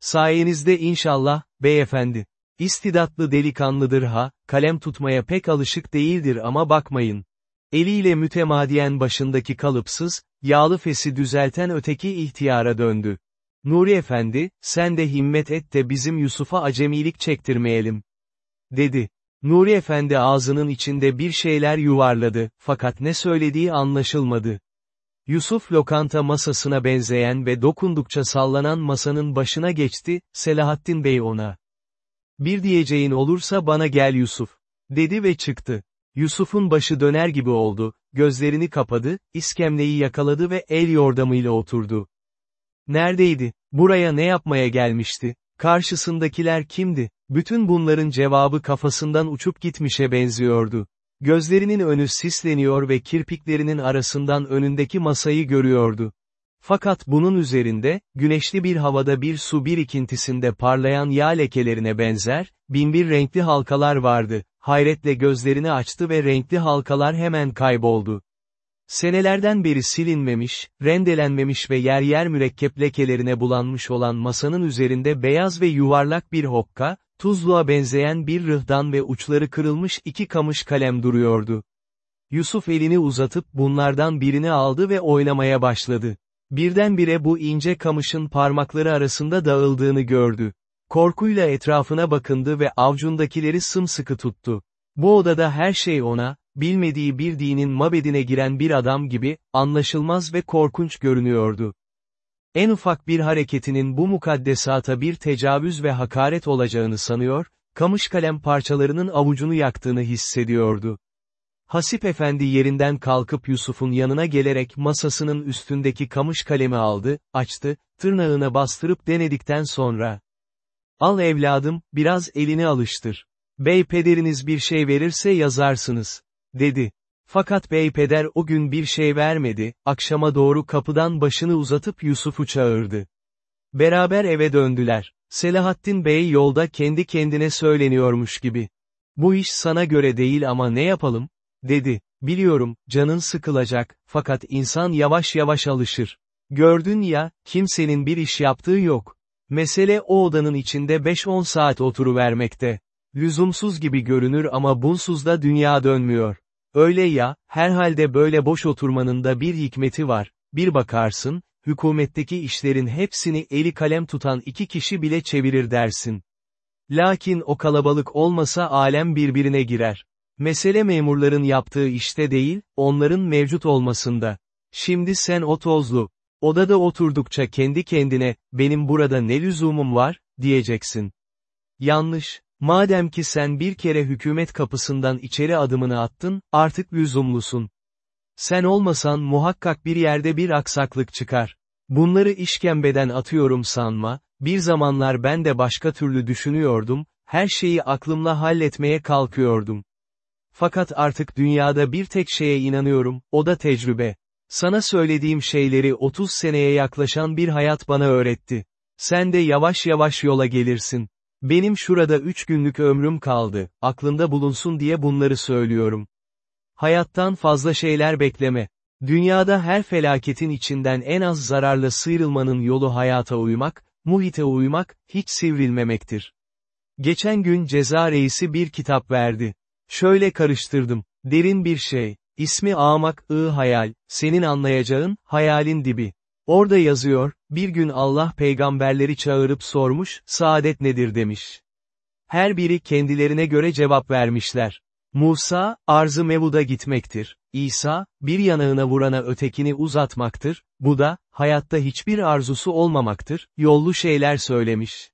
Sayenizde inşallah, beyefendi. İstidatlı delikanlıdır ha, kalem tutmaya pek alışık değildir ama bakmayın. Eliyle mütemadiyen başındaki kalıpsız, yağlı fesi düzelten öteki ihtiyara döndü. Nuri Efendi, sen de himmet et de bizim Yusuf'a acemilik çektirmeyelim. Dedi. Nuri Efendi ağzının içinde bir şeyler yuvarladı, fakat ne söylediği anlaşılmadı. Yusuf lokanta masasına benzeyen ve dokundukça sallanan masanın başına geçti, Selahattin Bey ona. Bir diyeceğin olursa bana gel Yusuf. Dedi ve çıktı. Yusuf'un başı döner gibi oldu, gözlerini kapadı, iskemleyi yakaladı ve el yordamıyla oturdu. Neredeydi? Buraya ne yapmaya gelmişti? Karşısındakiler kimdi? Bütün bunların cevabı kafasından uçup gitmişe benziyordu. Gözlerinin önü sisleniyor ve kirpiklerinin arasından önündeki masayı görüyordu. Fakat bunun üzerinde, güneşli bir havada bir su birikintisinde parlayan yağ lekelerine benzer, binbir renkli halkalar vardı, hayretle gözlerini açtı ve renkli halkalar hemen kayboldu. Senelerden beri silinmemiş, rendelenmemiş ve yer yer mürekkep lekelerine bulanmış olan masanın üzerinde beyaz ve yuvarlak bir hokka, tuzluğa benzeyen bir rıhdan ve uçları kırılmış iki kamış kalem duruyordu. Yusuf elini uzatıp bunlardan birini aldı ve oynamaya başladı. Birdenbire bu ince kamışın parmakları arasında dağıldığını gördü. Korkuyla etrafına bakındı ve avcundakileri sımsıkı tuttu. Bu odada her şey ona, bilmediği bir dinin mabedine giren bir adam gibi, anlaşılmaz ve korkunç görünüyordu. En ufak bir hareketinin bu mukaddesata bir tecavüz ve hakaret olacağını sanıyor, kamış kalem parçalarının avucunu yaktığını hissediyordu. Hasip efendi yerinden kalkıp Yusuf'un yanına gelerek masasının üstündeki kamış kalemi aldı, açtı, tırnağına bastırıp denedikten sonra. Al evladım, biraz elini alıştır. Bey pederiniz bir şey verirse yazarsınız. Dedi. Fakat beypeder o gün bir şey vermedi, akşama doğru kapıdan başını uzatıp Yusuf'u çağırdı. Beraber eve döndüler. Selahattin Bey yolda kendi kendine söyleniyormuş gibi. Bu iş sana göre değil ama ne yapalım? dedi. Biliyorum, canın sıkılacak, fakat insan yavaş yavaş alışır. Gördün ya, kimsenin bir iş yaptığı yok. Mesele o odanın içinde 5-10 saat oturuvermekte. Lüzumsuz gibi görünür ama bunsuz da dünya dönmüyor. Öyle ya, herhalde böyle boş oturmanın da bir hikmeti var, bir bakarsın, hükümetteki işlerin hepsini eli kalem tutan iki kişi bile çevirir dersin. Lakin o kalabalık olmasa alem birbirine girer. Mesele memurların yaptığı işte değil, onların mevcut olmasında. Şimdi sen o tozlu, odada oturdukça kendi kendine, benim burada ne lüzumum var, diyeceksin. Yanlış, Madem ki sen bir kere hükümet kapısından içeri adımını attın, artık lüzumlusun. Sen olmasan muhakkak bir yerde bir aksaklık çıkar. Bunları işkembeden atıyorum sanma, bir zamanlar ben de başka türlü düşünüyordum, her şeyi aklımla halletmeye kalkıyordum. Fakat artık dünyada bir tek şeye inanıyorum, o da tecrübe. Sana söylediğim şeyleri 30 seneye yaklaşan bir hayat bana öğretti. Sen de yavaş yavaş yola gelirsin. Benim şurada üç günlük ömrüm kaldı, aklında bulunsun diye bunları söylüyorum. Hayattan fazla şeyler bekleme. Dünyada her felaketin içinden en az zararla sıyrılmanın yolu hayata uymak, muhite uymak, hiç sivrilmemektir. Geçen gün ceza reisi bir kitap verdi. Şöyle karıştırdım. Derin bir şey. İsmi Amak, I Hayal, senin anlayacağın, hayalin dibi. Orada yazıyor, bir gün Allah peygamberleri çağırıp sormuş, saadet nedir demiş. Her biri kendilerine göre cevap vermişler. Musa, arzı mevuda gitmektir. İsa, bir yanağına vurana ötekini uzatmaktır, bu da, hayatta hiçbir arzusu olmamaktır, yollu şeyler söylemiş.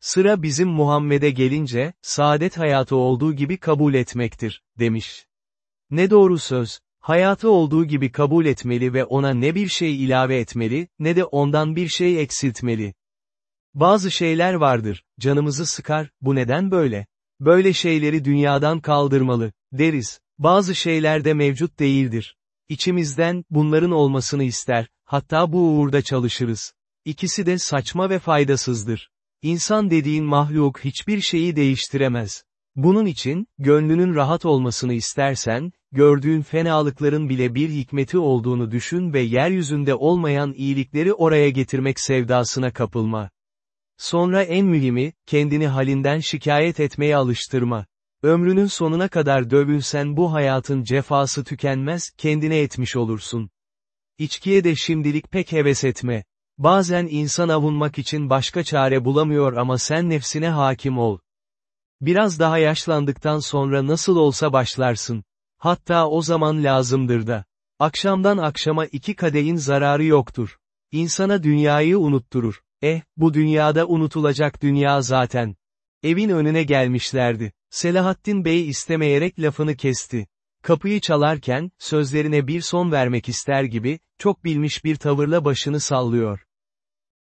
Sıra bizim Muhammed'e gelince, saadet hayatı olduğu gibi kabul etmektir, demiş. Ne doğru söz, Hayatı olduğu gibi kabul etmeli ve ona ne bir şey ilave etmeli, ne de ondan bir şey eksiltmeli. Bazı şeyler vardır, canımızı sıkar, bu neden böyle? Böyle şeyleri dünyadan kaldırmalı, deriz. Bazı şeyler de mevcut değildir. İçimizden, bunların olmasını ister, hatta bu uğurda çalışırız. İkisi de saçma ve faydasızdır. İnsan dediğin mahluk hiçbir şeyi değiştiremez. Bunun için, gönlünün rahat olmasını istersen, gördüğün fenalıkların bile bir hikmeti olduğunu düşün ve yeryüzünde olmayan iyilikleri oraya getirmek sevdasına kapılma. Sonra en mühimi, kendini halinden şikayet etmeye alıştırma. Ömrünün sonuna kadar dövülsen bu hayatın cefası tükenmez, kendine etmiş olursun. İçkiye de şimdilik pek heves etme. Bazen insan avunmak için başka çare bulamıyor ama sen nefsine hakim ol. Biraz daha yaşlandıktan sonra nasıl olsa başlarsın. Hatta o zaman lazımdır da. Akşamdan akşama iki kadehin zararı yoktur. İnsana dünyayı unutturur. Eh, bu dünyada unutulacak dünya zaten. Evin önüne gelmişlerdi. Selahattin Bey istemeyerek lafını kesti. Kapıyı çalarken, sözlerine bir son vermek ister gibi, çok bilmiş bir tavırla başını sallıyor.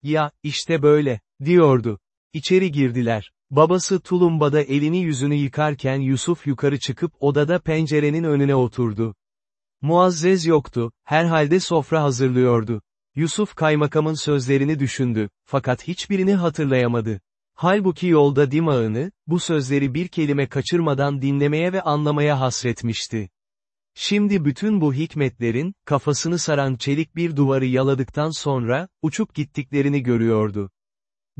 Ya, işte böyle, diyordu. İçeri girdiler. Babası tulumbada elini yüzünü yıkarken Yusuf yukarı çıkıp odada pencerenin önüne oturdu. Muazzez yoktu, herhalde sofra hazırlıyordu. Yusuf kaymakamın sözlerini düşündü, fakat hiçbirini hatırlayamadı. Halbuki yolda dimağını, bu sözleri bir kelime kaçırmadan dinlemeye ve anlamaya hasretmişti. Şimdi bütün bu hikmetlerin, kafasını saran çelik bir duvarı yaladıktan sonra, uçup gittiklerini görüyordu.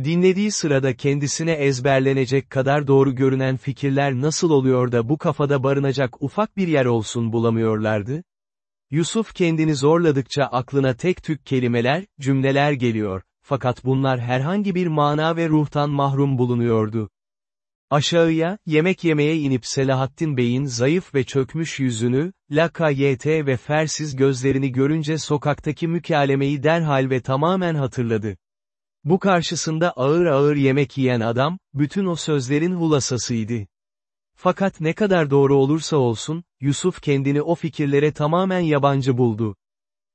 Dinlediği sırada kendisine ezberlenecek kadar doğru görünen fikirler nasıl oluyor da bu kafada barınacak ufak bir yer olsun bulamıyorlardı? Yusuf kendini zorladıkça aklına tek tük kelimeler, cümleler geliyor, fakat bunlar herhangi bir mana ve ruhtan mahrum bulunuyordu. Aşağıya, yemek yemeye inip Selahattin Bey'in zayıf ve çökmüş yüzünü, lakayt ve fersiz gözlerini görünce sokaktaki mükalemeyi derhal ve tamamen hatırladı. Bu karşısında ağır ağır yemek yiyen adam, bütün o sözlerin hulasasıydı. Fakat ne kadar doğru olursa olsun, Yusuf kendini o fikirlere tamamen yabancı buldu.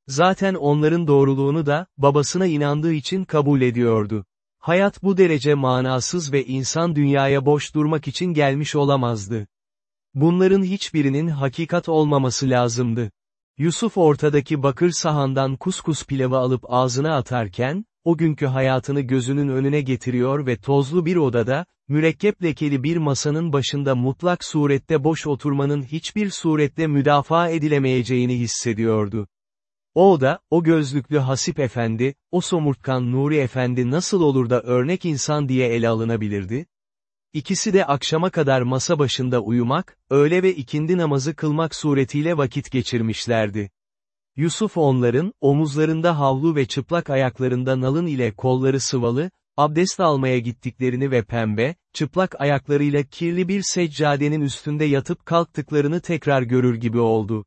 Zaten onların doğruluğunu da, babasına inandığı için kabul ediyordu. Hayat bu derece manasız ve insan dünyaya boş durmak için gelmiş olamazdı. Bunların hiçbirinin hakikat olmaması lazımdı. Yusuf ortadaki bakır sahandan kuskus pilavı alıp ağzına atarken, o günkü hayatını gözünün önüne getiriyor ve tozlu bir odada, mürekkep lekeli bir masanın başında mutlak surette boş oturmanın hiçbir surette müdafaa edilemeyeceğini hissediyordu. O da, o gözlüklü Hasip Efendi, o somurtkan Nuri Efendi nasıl olur da örnek insan diye ele alınabilirdi? İkisi de akşama kadar masa başında uyumak, öğle ve ikindi namazı kılmak suretiyle vakit geçirmişlerdi. Yusuf onların, omuzlarında havlu ve çıplak ayaklarında nalın ile kolları sıvalı, abdest almaya gittiklerini ve pembe, çıplak ayaklarıyla kirli bir seccadenin üstünde yatıp kalktıklarını tekrar görür gibi oldu.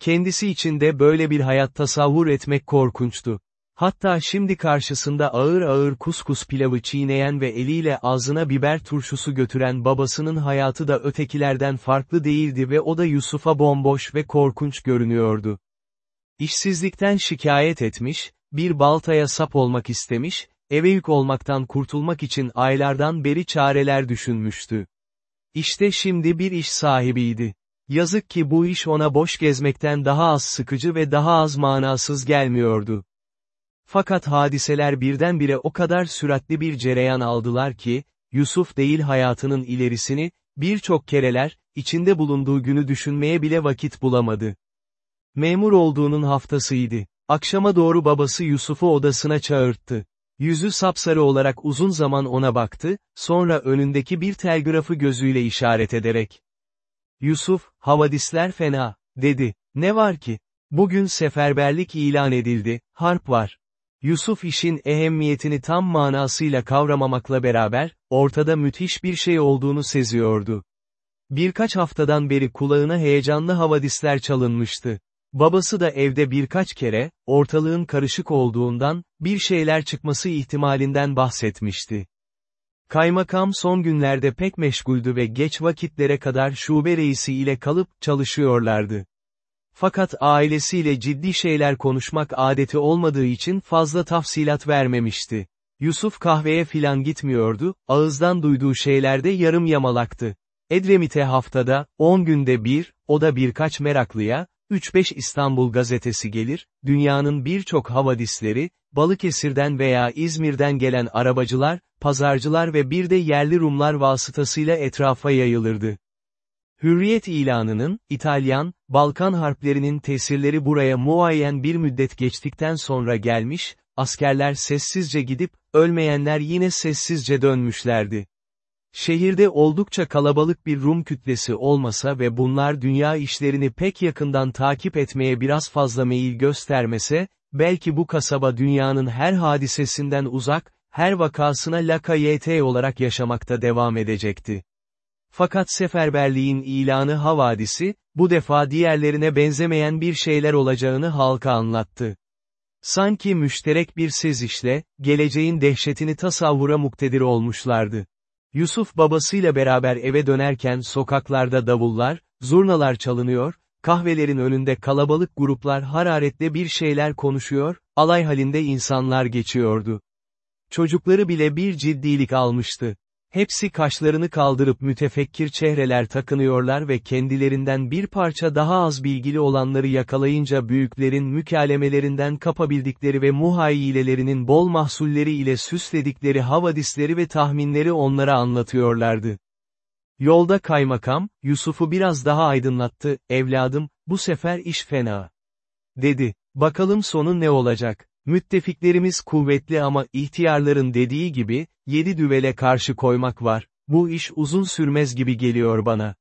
Kendisi için de böyle bir hayat tasavvur etmek korkunçtu. Hatta şimdi karşısında ağır ağır kuskus pilavı çiğneyen ve eliyle ağzına biber turşusu götüren babasının hayatı da ötekilerden farklı değildi ve o da Yusuf'a bomboş ve korkunç görünüyordu. İşsizlikten şikayet etmiş, bir baltaya sap olmak istemiş, eve yük olmaktan kurtulmak için aylardan beri çareler düşünmüştü. İşte şimdi bir iş sahibiydi. Yazık ki bu iş ona boş gezmekten daha az sıkıcı ve daha az manasız gelmiyordu. Fakat hadiseler birdenbire o kadar süratli bir cereyan aldılar ki, Yusuf değil hayatının ilerisini, birçok kereler, içinde bulunduğu günü düşünmeye bile vakit bulamadı. Memur olduğunun haftasıydı. Akşama doğru babası Yusuf'u odasına çağırttı. Yüzü sapsarı olarak uzun zaman ona baktı, sonra önündeki bir telgrafı gözüyle işaret ederek. Yusuf, havadisler fena, dedi. Ne var ki? Bugün seferberlik ilan edildi, harp var. Yusuf işin ehemmiyetini tam manasıyla kavramamakla beraber, ortada müthiş bir şey olduğunu seziyordu. Birkaç haftadan beri kulağına heyecanlı havadisler çalınmıştı. Babası da evde birkaç kere, ortalığın karışık olduğundan, bir şeyler çıkması ihtimalinden bahsetmişti. Kaymakam son günlerde pek meşguldü ve geç vakitlere kadar şube reisi ile kalıp çalışıyorlardı. Fakat ailesiyle ciddi şeyler konuşmak adeti olmadığı için fazla tafsilat vermemişti. Yusuf kahveye filan gitmiyordu, ağızdan duyduğu şeylerde yarım yamalaktı. Edremit'e haftada, 10 günde bir, o da birkaç meraklıya, 3-5 İstanbul gazetesi gelir, dünyanın birçok havadisleri, Balıkesir'den veya İzmir'den gelen arabacılar, pazarcılar ve bir de yerli Rumlar vasıtasıyla etrafa yayılırdı. Hürriyet ilanının, İtalyan, Balkan harplerinin tesirleri buraya muayyen bir müddet geçtikten sonra gelmiş, askerler sessizce gidip, ölmeyenler yine sessizce dönmüşlerdi. Şehirde oldukça kalabalık bir Rum kütlesi olmasa ve bunlar dünya işlerini pek yakından takip etmeye biraz fazla meyil göstermese, belki bu kasaba dünyanın her hadisesinden uzak, her vakasına lakayt olarak yaşamakta devam edecekti. Fakat seferberliğin ilanı havadisi, bu defa diğerlerine benzemeyen bir şeyler olacağını halka anlattı. Sanki müşterek bir sezişle, geleceğin dehşetini tasavvura muktedir olmuşlardı. Yusuf babasıyla beraber eve dönerken sokaklarda davullar, zurnalar çalınıyor, kahvelerin önünde kalabalık gruplar hararetle bir şeyler konuşuyor, alay halinde insanlar geçiyordu. Çocukları bile bir ciddilik almıştı. Hepsi kaşlarını kaldırıp mütefekkir çehreler takınıyorlar ve kendilerinden bir parça daha az bilgili olanları yakalayınca büyüklerin mükalemelerinden kapabildikleri ve muhayyilelerinin bol mahsulleri ile süsledikleri havadisleri ve tahminleri onlara anlatıyorlardı. Yolda kaymakam, Yusuf'u biraz daha aydınlattı, evladım, bu sefer iş fena. Dedi, bakalım sonu ne olacak? Müttefiklerimiz kuvvetli ama ihtiyarların dediği gibi, yedi düvele karşı koymak var, bu iş uzun sürmez gibi geliyor bana.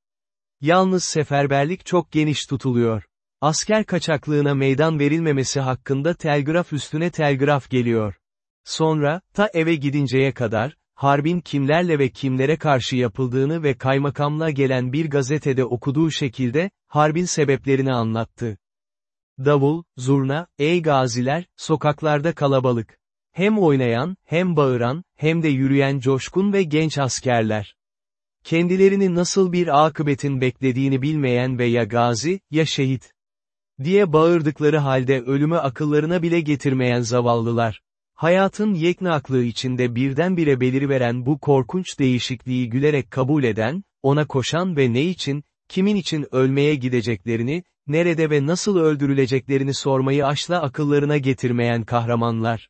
Yalnız seferberlik çok geniş tutuluyor. Asker kaçaklığına meydan verilmemesi hakkında telgraf üstüne telgraf geliyor. Sonra, ta eve gidinceye kadar, harbin kimlerle ve kimlere karşı yapıldığını ve kaymakamla gelen bir gazetede okuduğu şekilde, harbin sebeplerini anlattı. Davul, zurna, ey gaziler, sokaklarda kalabalık. Hem oynayan, hem bağıran, hem de yürüyen coşkun ve genç askerler. Kendilerini nasıl bir akıbetin beklediğini bilmeyen ve ya gazi, ya şehit. Diye bağırdıkları halde ölümü akıllarına bile getirmeyen zavallılar. Hayatın yeknaklığı içinde birdenbire beliriveren bu korkunç değişikliği gülerek kabul eden, ona koşan ve ne için, kimin için ölmeye gideceklerini, nerede ve nasıl öldürüleceklerini sormayı asla akıllarına getirmeyen kahramanlar.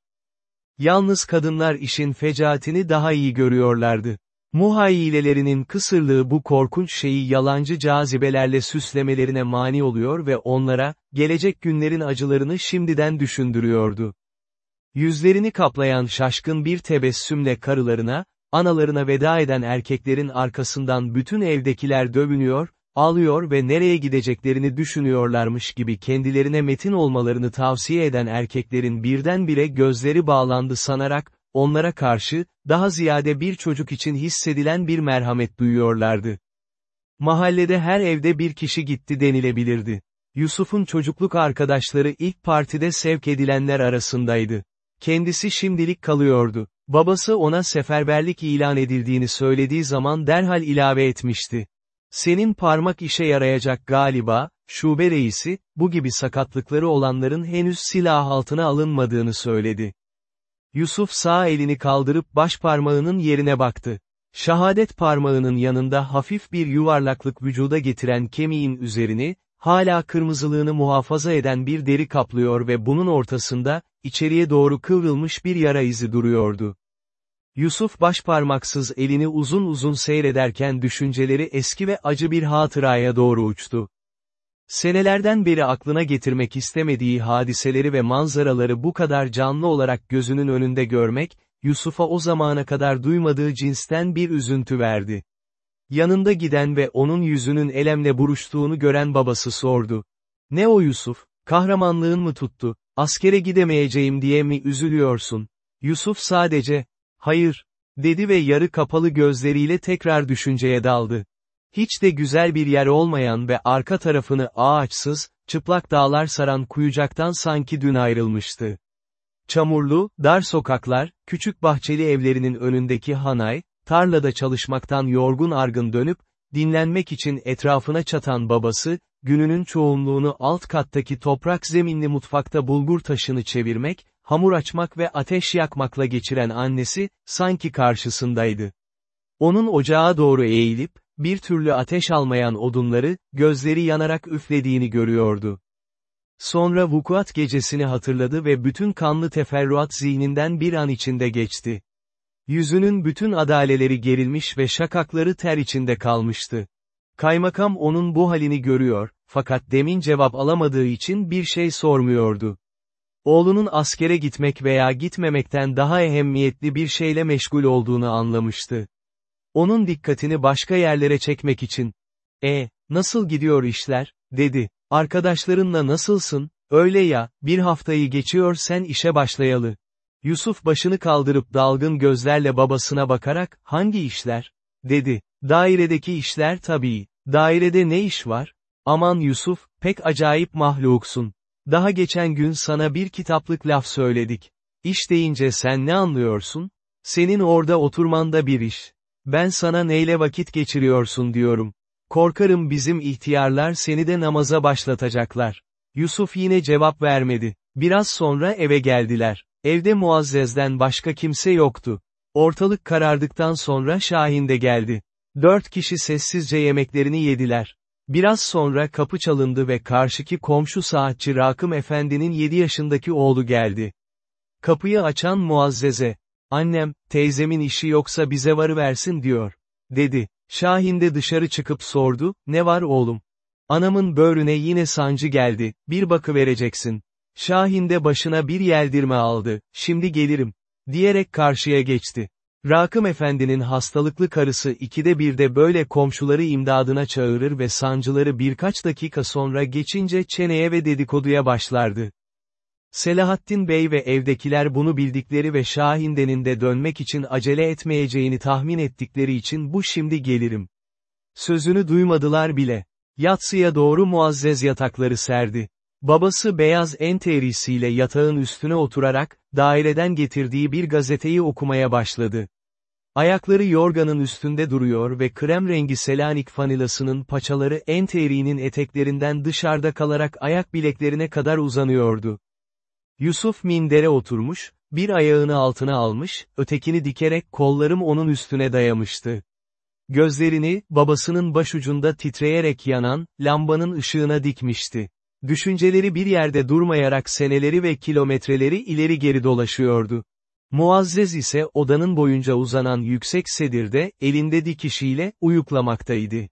Yalnız kadınlar işin fecaatini daha iyi görüyorlardı. Muhayyilelerinin kısırlığı bu korkunç şeyi yalancı cazibelerle süslemelerine mani oluyor ve onlara, gelecek günlerin acılarını şimdiden düşündürüyordu. Yüzlerini kaplayan şaşkın bir tebessümle karılarına, analarına veda eden erkeklerin arkasından bütün evdekiler dövünüyor, ağlıyor ve nereye gideceklerini düşünüyorlarmış gibi kendilerine metin olmalarını tavsiye eden erkeklerin birdenbire gözleri bağlandı sanarak, onlara karşı, daha ziyade bir çocuk için hissedilen bir merhamet duyuyorlardı. Mahallede her evde bir kişi gitti denilebilirdi. Yusuf'un çocukluk arkadaşları ilk partide sevk edilenler arasındaydı. Kendisi şimdilik kalıyordu. Babası ona seferberlik ilan edildiğini söylediği zaman derhal ilave etmişti. Senin parmak işe yarayacak galiba, şube reisi, bu gibi sakatlıkları olanların henüz silah altına alınmadığını söyledi. Yusuf sağ elini kaldırıp baş parmağının yerine baktı. Şahadet parmağının yanında hafif bir yuvarlaklık vücuda getiren kemiğin üzerini, hala kırmızılığını muhafaza eden bir deri kaplıyor ve bunun ortasında, içeriye doğru kıvrılmış bir yara izi duruyordu. Yusuf başparmaksız elini uzun uzun seyrederken düşünceleri eski ve acı bir hatıraya doğru uçtu. Senelerden beri aklına getirmek istemediği hadiseleri ve manzaraları bu kadar canlı olarak gözünün önünde görmek, Yusuf'a o zamana kadar duymadığı cinsten bir üzüntü verdi. Yanında giden ve onun yüzünün elemle buruştuğunu gören babası sordu. Ne o Yusuf, kahramanlığın mı tuttu, askere gidemeyeceğim diye mi üzülüyorsun? Yusuf sadece, hayır, dedi ve yarı kapalı gözleriyle tekrar düşünceye daldı. Hiç de güzel bir yer olmayan ve arka tarafını ağaçsız, çıplak dağlar saran kuyucaktan sanki dün ayrılmıştı. Çamurlu, dar sokaklar, küçük bahçeli evlerinin önündeki hanay, tarlada çalışmaktan yorgun argın dönüp, dinlenmek için etrafına çatan babası, gününün çoğunluğunu alt kattaki toprak zeminli mutfakta bulgur taşını çevirmek, hamur açmak ve ateş yakmakla geçiren annesi, sanki karşısındaydı. Onun ocağa doğru eğilip, bir türlü ateş almayan odunları, gözleri yanarak üflediğini görüyordu. Sonra vukuat gecesini hatırladı ve bütün kanlı teferruat zihninden bir an içinde geçti. Yüzünün bütün adaleleri gerilmiş ve şakakları ter içinde kalmıştı. Kaymakam onun bu halini görüyor, fakat demin cevap alamadığı için bir şey sormuyordu. Oğlunun askere gitmek veya gitmemekten daha ehemmiyetli bir şeyle meşgul olduğunu anlamıştı. Onun dikkatini başka yerlere çekmek için. E, nasıl gidiyor işler, dedi. Arkadaşlarınla nasılsın, öyle ya, bir haftayı geçiyor sen işe başlayalı. Yusuf başını kaldırıp dalgın gözlerle babasına bakarak, hangi işler? dedi. Dairedeki işler tabii. Dairede ne iş var? Aman Yusuf, pek acayip mahluksun. Daha geçen gün sana bir kitaplık laf söyledik. İş deyince sen ne anlıyorsun? Senin orada oturmanda bir iş. Ben sana neyle vakit geçiriyorsun diyorum. Korkarım bizim ihtiyarlar seni de namaza başlatacaklar. Yusuf yine cevap vermedi. Biraz sonra eve geldiler. Evde Muazzez'den başka kimse yoktu. Ortalık karardıktan sonra Şahin de geldi. Dört kişi sessizce yemeklerini yediler. Biraz sonra kapı çalındı ve karşıki komşu saatçi Rakım Efendi'nin yedi yaşındaki oğlu geldi. Kapıyı açan Muazzeze, annem, teyzemin işi yoksa bize varıversin diyor, dedi. Şahin de dışarı çıkıp sordu, ne var oğlum? Anamın böğrüne yine sancı geldi, bir bakı vereceksin. Şahin de başına bir yeldirme aldı, şimdi gelirim. Diyerek karşıya geçti. Rakım Efendi'nin hastalıklı karısı ikide birde böyle komşuları imdadına çağırır ve sancıları birkaç dakika sonra geçince çeneye ve dedikoduya başlardı. Selahattin Bey ve evdekiler bunu bildikleri ve Şahinde'nin de dönmek için acele etmeyeceğini tahmin ettikleri için bu şimdi gelirim. Sözünü duymadılar bile. Yatsıya doğru muazzez yatakları serdi. Babası beyaz enterisiyle yatağın üstüne oturarak, daireden getirdiği bir gazeteyi okumaya başladı. Ayakları yorganın üstünde duruyor ve krem rengi Selanik fanilasının paçaları enterinin eteklerinden dışarıda kalarak ayak bileklerine kadar uzanıyordu. Yusuf mindere oturmuş, bir ayağını altına almış, ötekini dikerek kollarım onun üstüne dayamıştı. Gözlerini, babasının başucunda titreyerek yanan, lambanın ışığına dikmişti. Düşünceleri bir yerde durmayarak seneleri ve kilometreleri ileri geri dolaşıyordu. Muazzez ise odanın boyunca uzanan yüksek sedirde, elinde dikişiyle, uyuklamaktaydı.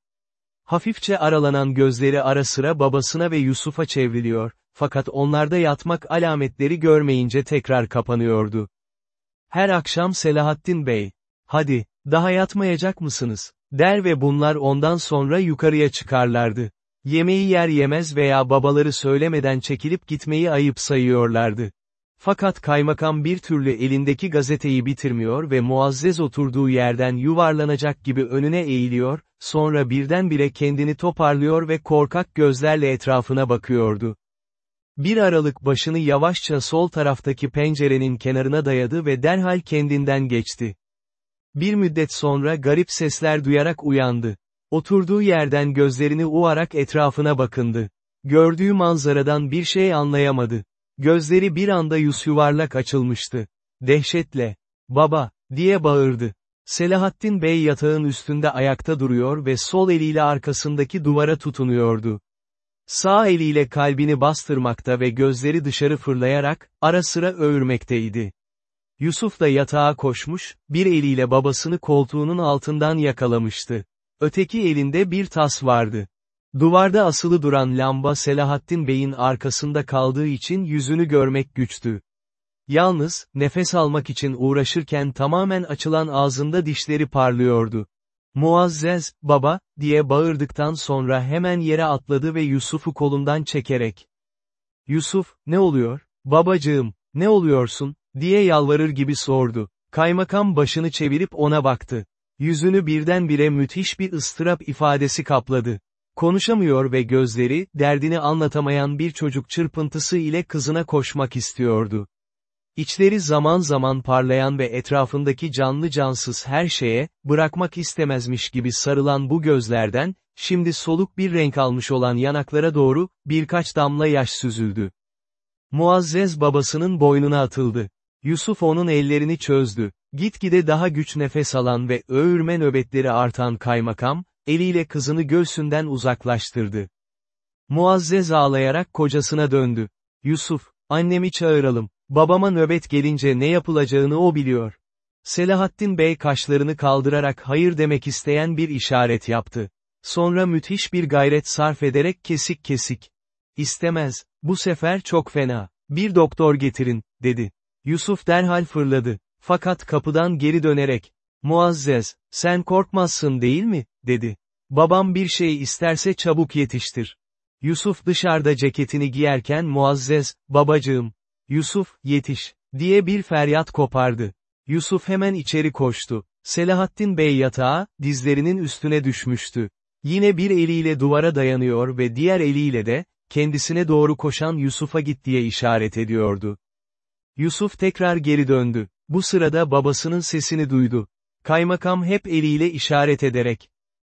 Hafifçe aralanan gözleri ara sıra babasına ve Yusuf'a çevriliyor, fakat onlarda yatmak alametleri görmeyince tekrar kapanıyordu. Her akşam Selahattin Bey, hadi, daha yatmayacak mısınız, der ve bunlar ondan sonra yukarıya çıkarlardı. Yemeği yer yemez veya babaları söylemeden çekilip gitmeyi ayıp sayıyorlardı. Fakat kaymakam bir türlü elindeki gazeteyi bitirmiyor ve muazzez oturduğu yerden yuvarlanacak gibi önüne eğiliyor, sonra birdenbire kendini toparlıyor ve korkak gözlerle etrafına bakıyordu. Bir aralık başını yavaşça sol taraftaki pencerenin kenarına dayadı ve derhal kendinden geçti. Bir müddet sonra garip sesler duyarak uyandı. Oturduğu yerden gözlerini uvarak etrafına bakındı. Gördüğü manzaradan bir şey anlayamadı. Gözleri bir anda yuvarlak açılmıştı. Dehşetle, baba, diye bağırdı. Selahattin Bey yatağın üstünde ayakta duruyor ve sol eliyle arkasındaki duvara tutunuyordu. Sağ eliyle kalbini bastırmakta ve gözleri dışarı fırlayarak, ara sıra öğürmekteydi. Yusuf da yatağa koşmuş, bir eliyle babasını koltuğunun altından yakalamıştı. Öteki elinde bir tas vardı. Duvarda asılı duran lamba Selahattin Bey'in arkasında kaldığı için yüzünü görmek güçtü. Yalnız, nefes almak için uğraşırken tamamen açılan ağzında dişleri parlıyordu. Muazzez, baba, diye bağırdıktan sonra hemen yere atladı ve Yusuf'u kolundan çekerek. Yusuf, ne oluyor? Babacığım, ne oluyorsun? diye yalvarır gibi sordu. Kaymakam başını çevirip ona baktı. Yüzünü birdenbire müthiş bir ıstırap ifadesi kapladı. Konuşamıyor ve gözleri, derdini anlatamayan bir çocuk çırpıntısı ile kızına koşmak istiyordu. İçleri zaman zaman parlayan ve etrafındaki canlı cansız her şeye, bırakmak istemezmiş gibi sarılan bu gözlerden, şimdi soluk bir renk almış olan yanaklara doğru, birkaç damla yaş süzüldü. Muazzez babasının boynuna atıldı. Yusuf onun ellerini çözdü. Gitgide daha güç nefes alan ve öğürme nöbetleri artan kaymakam, eliyle kızını göğsünden uzaklaştırdı. Muazzez ağlayarak kocasına döndü. Yusuf, annemi çağıralım, babama nöbet gelince ne yapılacağını o biliyor. Selahattin Bey kaşlarını kaldırarak hayır demek isteyen bir işaret yaptı. Sonra müthiş bir gayret sarf ederek kesik kesik. İstemez, bu sefer çok fena, bir doktor getirin, dedi. Yusuf derhal fırladı. Fakat kapıdan geri dönerek, Muazzez, sen korkmazsın değil mi, dedi. Babam bir şey isterse çabuk yetiştir. Yusuf dışarıda ceketini giyerken Muazzez, babacığım, Yusuf, yetiş, diye bir feryat kopardı. Yusuf hemen içeri koştu. Selahattin Bey yatağa, dizlerinin üstüne düşmüştü. Yine bir eliyle duvara dayanıyor ve diğer eliyle de, kendisine doğru koşan Yusuf'a git diye işaret ediyordu. Yusuf tekrar geri döndü. Bu sırada babasının sesini duydu. Kaymakam hep eliyle işaret ederek.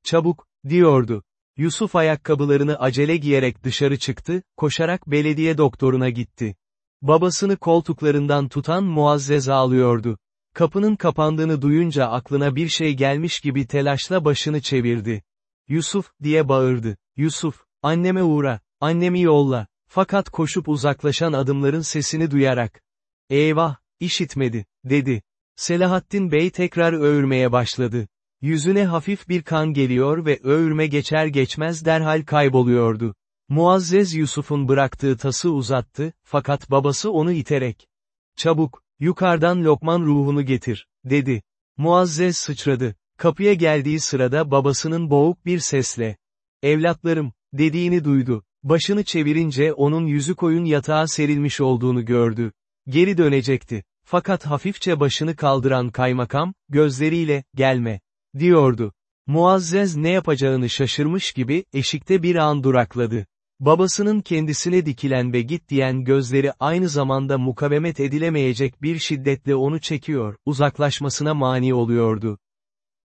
Çabuk, diyordu. Yusuf ayakkabılarını acele giyerek dışarı çıktı, koşarak belediye doktoruna gitti. Babasını koltuklarından tutan Muazzez ağlıyordu. Kapının kapandığını duyunca aklına bir şey gelmiş gibi telaşla başını çevirdi. Yusuf, diye bağırdı. Yusuf, anneme uğra, annemi yolla. Fakat koşup uzaklaşan adımların sesini duyarak. Eyvah, işitmedi, dedi. Selahattin Bey tekrar öğürmeye başladı. Yüzüne hafif bir kan geliyor ve öğürme geçer geçmez derhal kayboluyordu. Muazzez Yusuf'un bıraktığı tası uzattı, fakat babası onu iterek, çabuk, yukarıdan Lokman ruhunu getir, dedi. Muazzez sıçradı. Kapıya geldiği sırada babasının boğuk bir sesle, evlatlarım, dediğini duydu. Başını çevirince onun yüzü koyun yatağa serilmiş olduğunu gördü. Geri dönecekti. Fakat hafifçe başını kaldıran kaymakam, gözleriyle, gelme, diyordu. Muazzez ne yapacağını şaşırmış gibi, eşikte bir an durakladı. Babasının kendisine dikilen ve git diyen gözleri aynı zamanda mukavemet edilemeyecek bir şiddetle onu çekiyor, uzaklaşmasına mani oluyordu.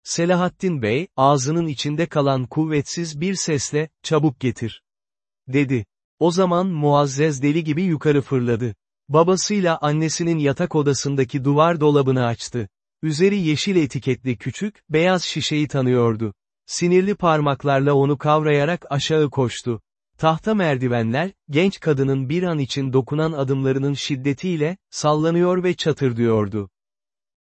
Selahattin Bey, ağzının içinde kalan kuvvetsiz bir sesle, çabuk getir. Dedi. O zaman Muazzez deli gibi yukarı fırladı. Babasıyla annesinin yatak odasındaki duvar dolabını açtı. Üzeri yeşil etiketli küçük, beyaz şişeyi tanıyordu. Sinirli parmaklarla onu kavrayarak aşağı koştu. Tahta merdivenler, genç kadının bir an için dokunan adımlarının şiddetiyle, sallanıyor ve çatırdıyordu.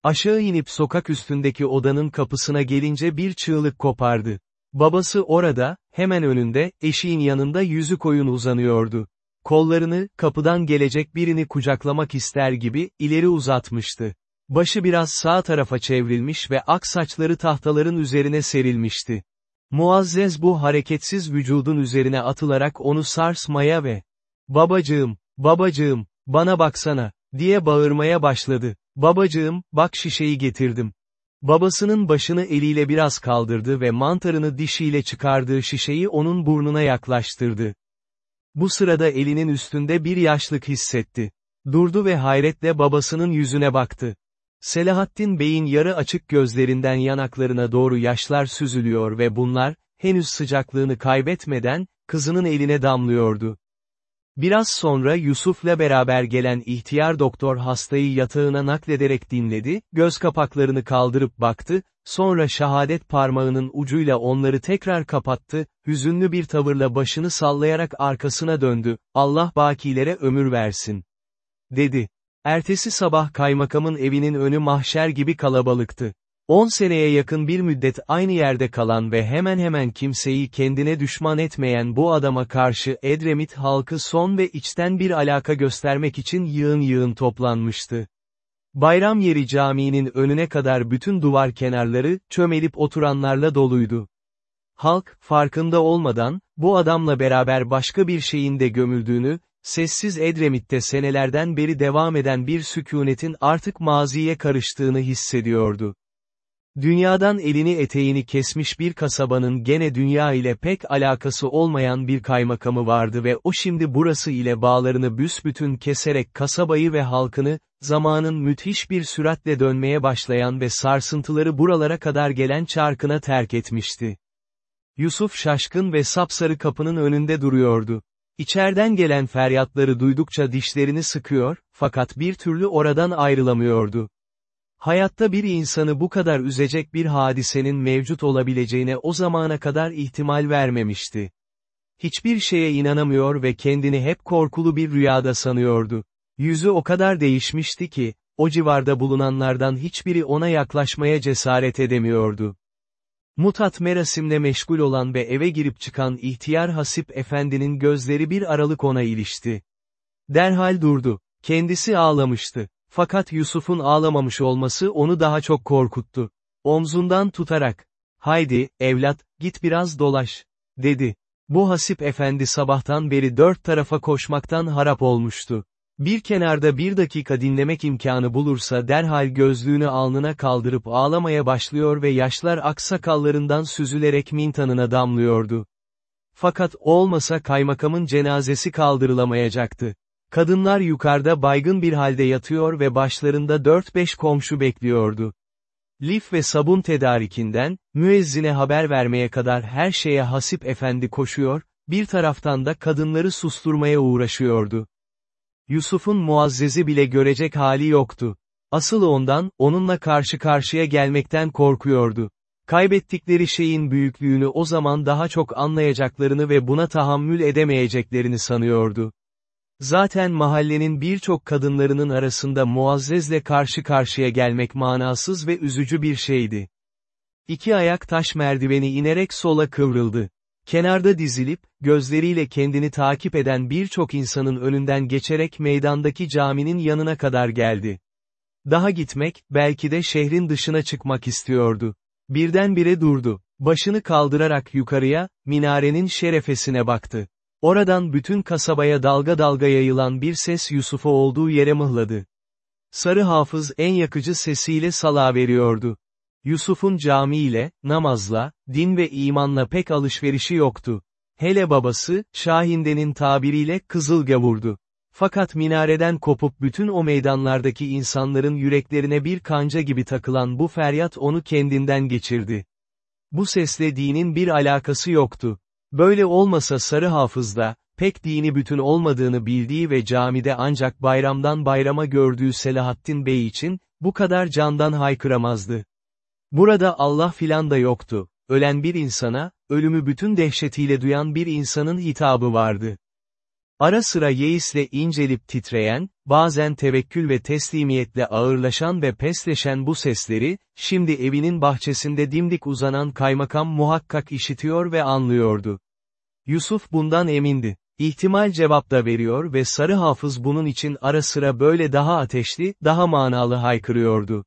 Aşağı inip sokak üstündeki odanın kapısına gelince bir çığlık kopardı. Babası orada, hemen önünde, eşiğin yanında yüzü koyun uzanıyordu. Kollarını, kapıdan gelecek birini kucaklamak ister gibi, ileri uzatmıştı. Başı biraz sağ tarafa çevrilmiş ve ak saçları tahtaların üzerine serilmişti. Muazzez bu hareketsiz vücudun üzerine atılarak onu sarsmaya ve ''Babacığım, babacığım, bana baksana'' diye bağırmaya başladı. ''Babacığım, bak şişeyi getirdim.'' Babasının başını eliyle biraz kaldırdı ve mantarını dişiyle çıkardığı şişeyi onun burnuna yaklaştırdı. Bu sırada elinin üstünde bir yaşlık hissetti. Durdu ve hayretle babasının yüzüne baktı. Selahattin Bey'in yarı açık gözlerinden yanaklarına doğru yaşlar süzülüyor ve bunlar, henüz sıcaklığını kaybetmeden, kızının eline damlıyordu. Biraz sonra Yusuf'la beraber gelen ihtiyar doktor hastayı yatağına naklederek dinledi, göz kapaklarını kaldırıp baktı, sonra şehadet parmağının ucuyla onları tekrar kapattı, hüzünlü bir tavırla başını sallayarak arkasına döndü, Allah bakilere ömür versin. Dedi. Ertesi sabah kaymakamın evinin önü mahşer gibi kalabalıktı. 10 seneye yakın bir müddet aynı yerde kalan ve hemen hemen kimseyi kendine düşman etmeyen bu adama karşı Edremit halkı son ve içten bir alaka göstermek için yığın yığın toplanmıştı. Bayram yeri caminin önüne kadar bütün duvar kenarları, çömelip oturanlarla doluydu. Halk, farkında olmadan, bu adamla beraber başka bir şeyin de gömüldüğünü, sessiz Edremit'te senelerden beri devam eden bir sükunetin artık maziye karıştığını hissediyordu. Dünyadan elini eteğini kesmiş bir kasabanın gene dünya ile pek alakası olmayan bir kaymakamı vardı ve o şimdi burası ile bağlarını büsbütün keserek kasabayı ve halkını, zamanın müthiş bir süratle dönmeye başlayan ve sarsıntıları buralara kadar gelen çarkına terk etmişti. Yusuf şaşkın ve sapsarı kapının önünde duruyordu. İçerden gelen feryatları duydukça dişlerini sıkıyor, fakat bir türlü oradan ayrılamıyordu. Hayatta bir insanı bu kadar üzecek bir hadisenin mevcut olabileceğine o zamana kadar ihtimal vermemişti. Hiçbir şeye inanamıyor ve kendini hep korkulu bir rüyada sanıyordu. Yüzü o kadar değişmişti ki, o civarda bulunanlardan hiçbiri ona yaklaşmaya cesaret edemiyordu. Mutat merasimle meşgul olan ve eve girip çıkan ihtiyar Hasip Efendi'nin gözleri bir aralık ona ilişti. Derhal durdu. Kendisi ağlamıştı. Fakat Yusuf'un ağlamamış olması onu daha çok korkuttu. Omzundan tutarak, haydi, evlat, git biraz dolaş, dedi. Bu Hasip Efendi sabahtan beri dört tarafa koşmaktan harap olmuştu. Bir kenarda bir dakika dinlemek imkanı bulursa derhal gözlüğünü alnına kaldırıp ağlamaya başlıyor ve yaşlar aksakallarından süzülerek mintanına damlıyordu. Fakat olmasa kaymakamın cenazesi kaldırılamayacaktı. Kadınlar yukarıda baygın bir halde yatıyor ve başlarında 4-5 komşu bekliyordu. Lif ve sabun tedarikinden, müezzine haber vermeye kadar her şeye Hasip Efendi koşuyor, bir taraftan da kadınları susturmaya uğraşıyordu. Yusuf'un Muazzez'i bile görecek hali yoktu. Asıl ondan, onunla karşı karşıya gelmekten korkuyordu. Kaybettikleri şeyin büyüklüğünü o zaman daha çok anlayacaklarını ve buna tahammül edemeyeceklerini sanıyordu. Zaten mahallenin birçok kadınlarının arasında Muazzez'le karşı karşıya gelmek manasız ve üzücü bir şeydi. İki ayak taş merdiveni inerek sola kıvrıldı. Kenarda dizilip, gözleriyle kendini takip eden birçok insanın önünden geçerek meydandaki caminin yanına kadar geldi. Daha gitmek, belki de şehrin dışına çıkmak istiyordu. Birdenbire durdu. Başını kaldırarak yukarıya, minarenin şerefesine baktı. Oradan bütün kasabaya dalga dalga yayılan bir ses Yusuf'u olduğu yere mıhladı. Sarı hafız en yakıcı sesiyle sala veriyordu. Yusuf'un camiyle, namazla, din ve imanla pek alışverişi yoktu. Hele babası, Şahinde'nin tabiriyle kızıl gavurdu. Fakat minareden kopup bütün o meydanlardaki insanların yüreklerine bir kanca gibi takılan bu feryat onu kendinden geçirdi. Bu sesle dinin bir alakası yoktu. Böyle olmasa Sarı Hafız'da, pek dini bütün olmadığını bildiği ve camide ancak bayramdan bayrama gördüğü Selahattin Bey için, bu kadar candan haykıramazdı. Burada Allah filan da yoktu, ölen bir insana, ölümü bütün dehşetiyle duyan bir insanın hitabı vardı. Ara sıra yeisle incelip titreyen, bazen tevekkül ve teslimiyetle ağırlaşan ve pesleşen bu sesleri, şimdi evinin bahçesinde dimdik uzanan kaymakam muhakkak işitiyor ve anlıyordu. Yusuf bundan emindi. İhtimal cevap da veriyor ve sarı hafız bunun için ara sıra böyle daha ateşli, daha manalı haykırıyordu.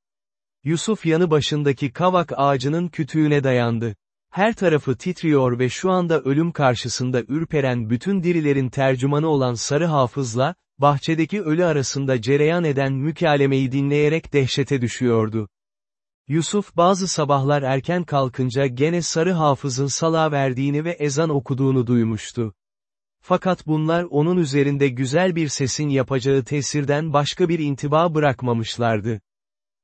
Yusuf yanı başındaki kavak ağacının kütüğüne dayandı. Her tarafı titriyor ve şu anda ölüm karşısında ürperen bütün dirilerin tercümanı olan sarı hafızla, bahçedeki ölü arasında cereyan eden mükalemeyi dinleyerek dehşete düşüyordu. Yusuf bazı sabahlar erken kalkınca gene sarı hafızın sala verdiğini ve ezan okuduğunu duymuştu. Fakat bunlar onun üzerinde güzel bir sesin yapacağı tesirden başka bir intiba bırakmamışlardı.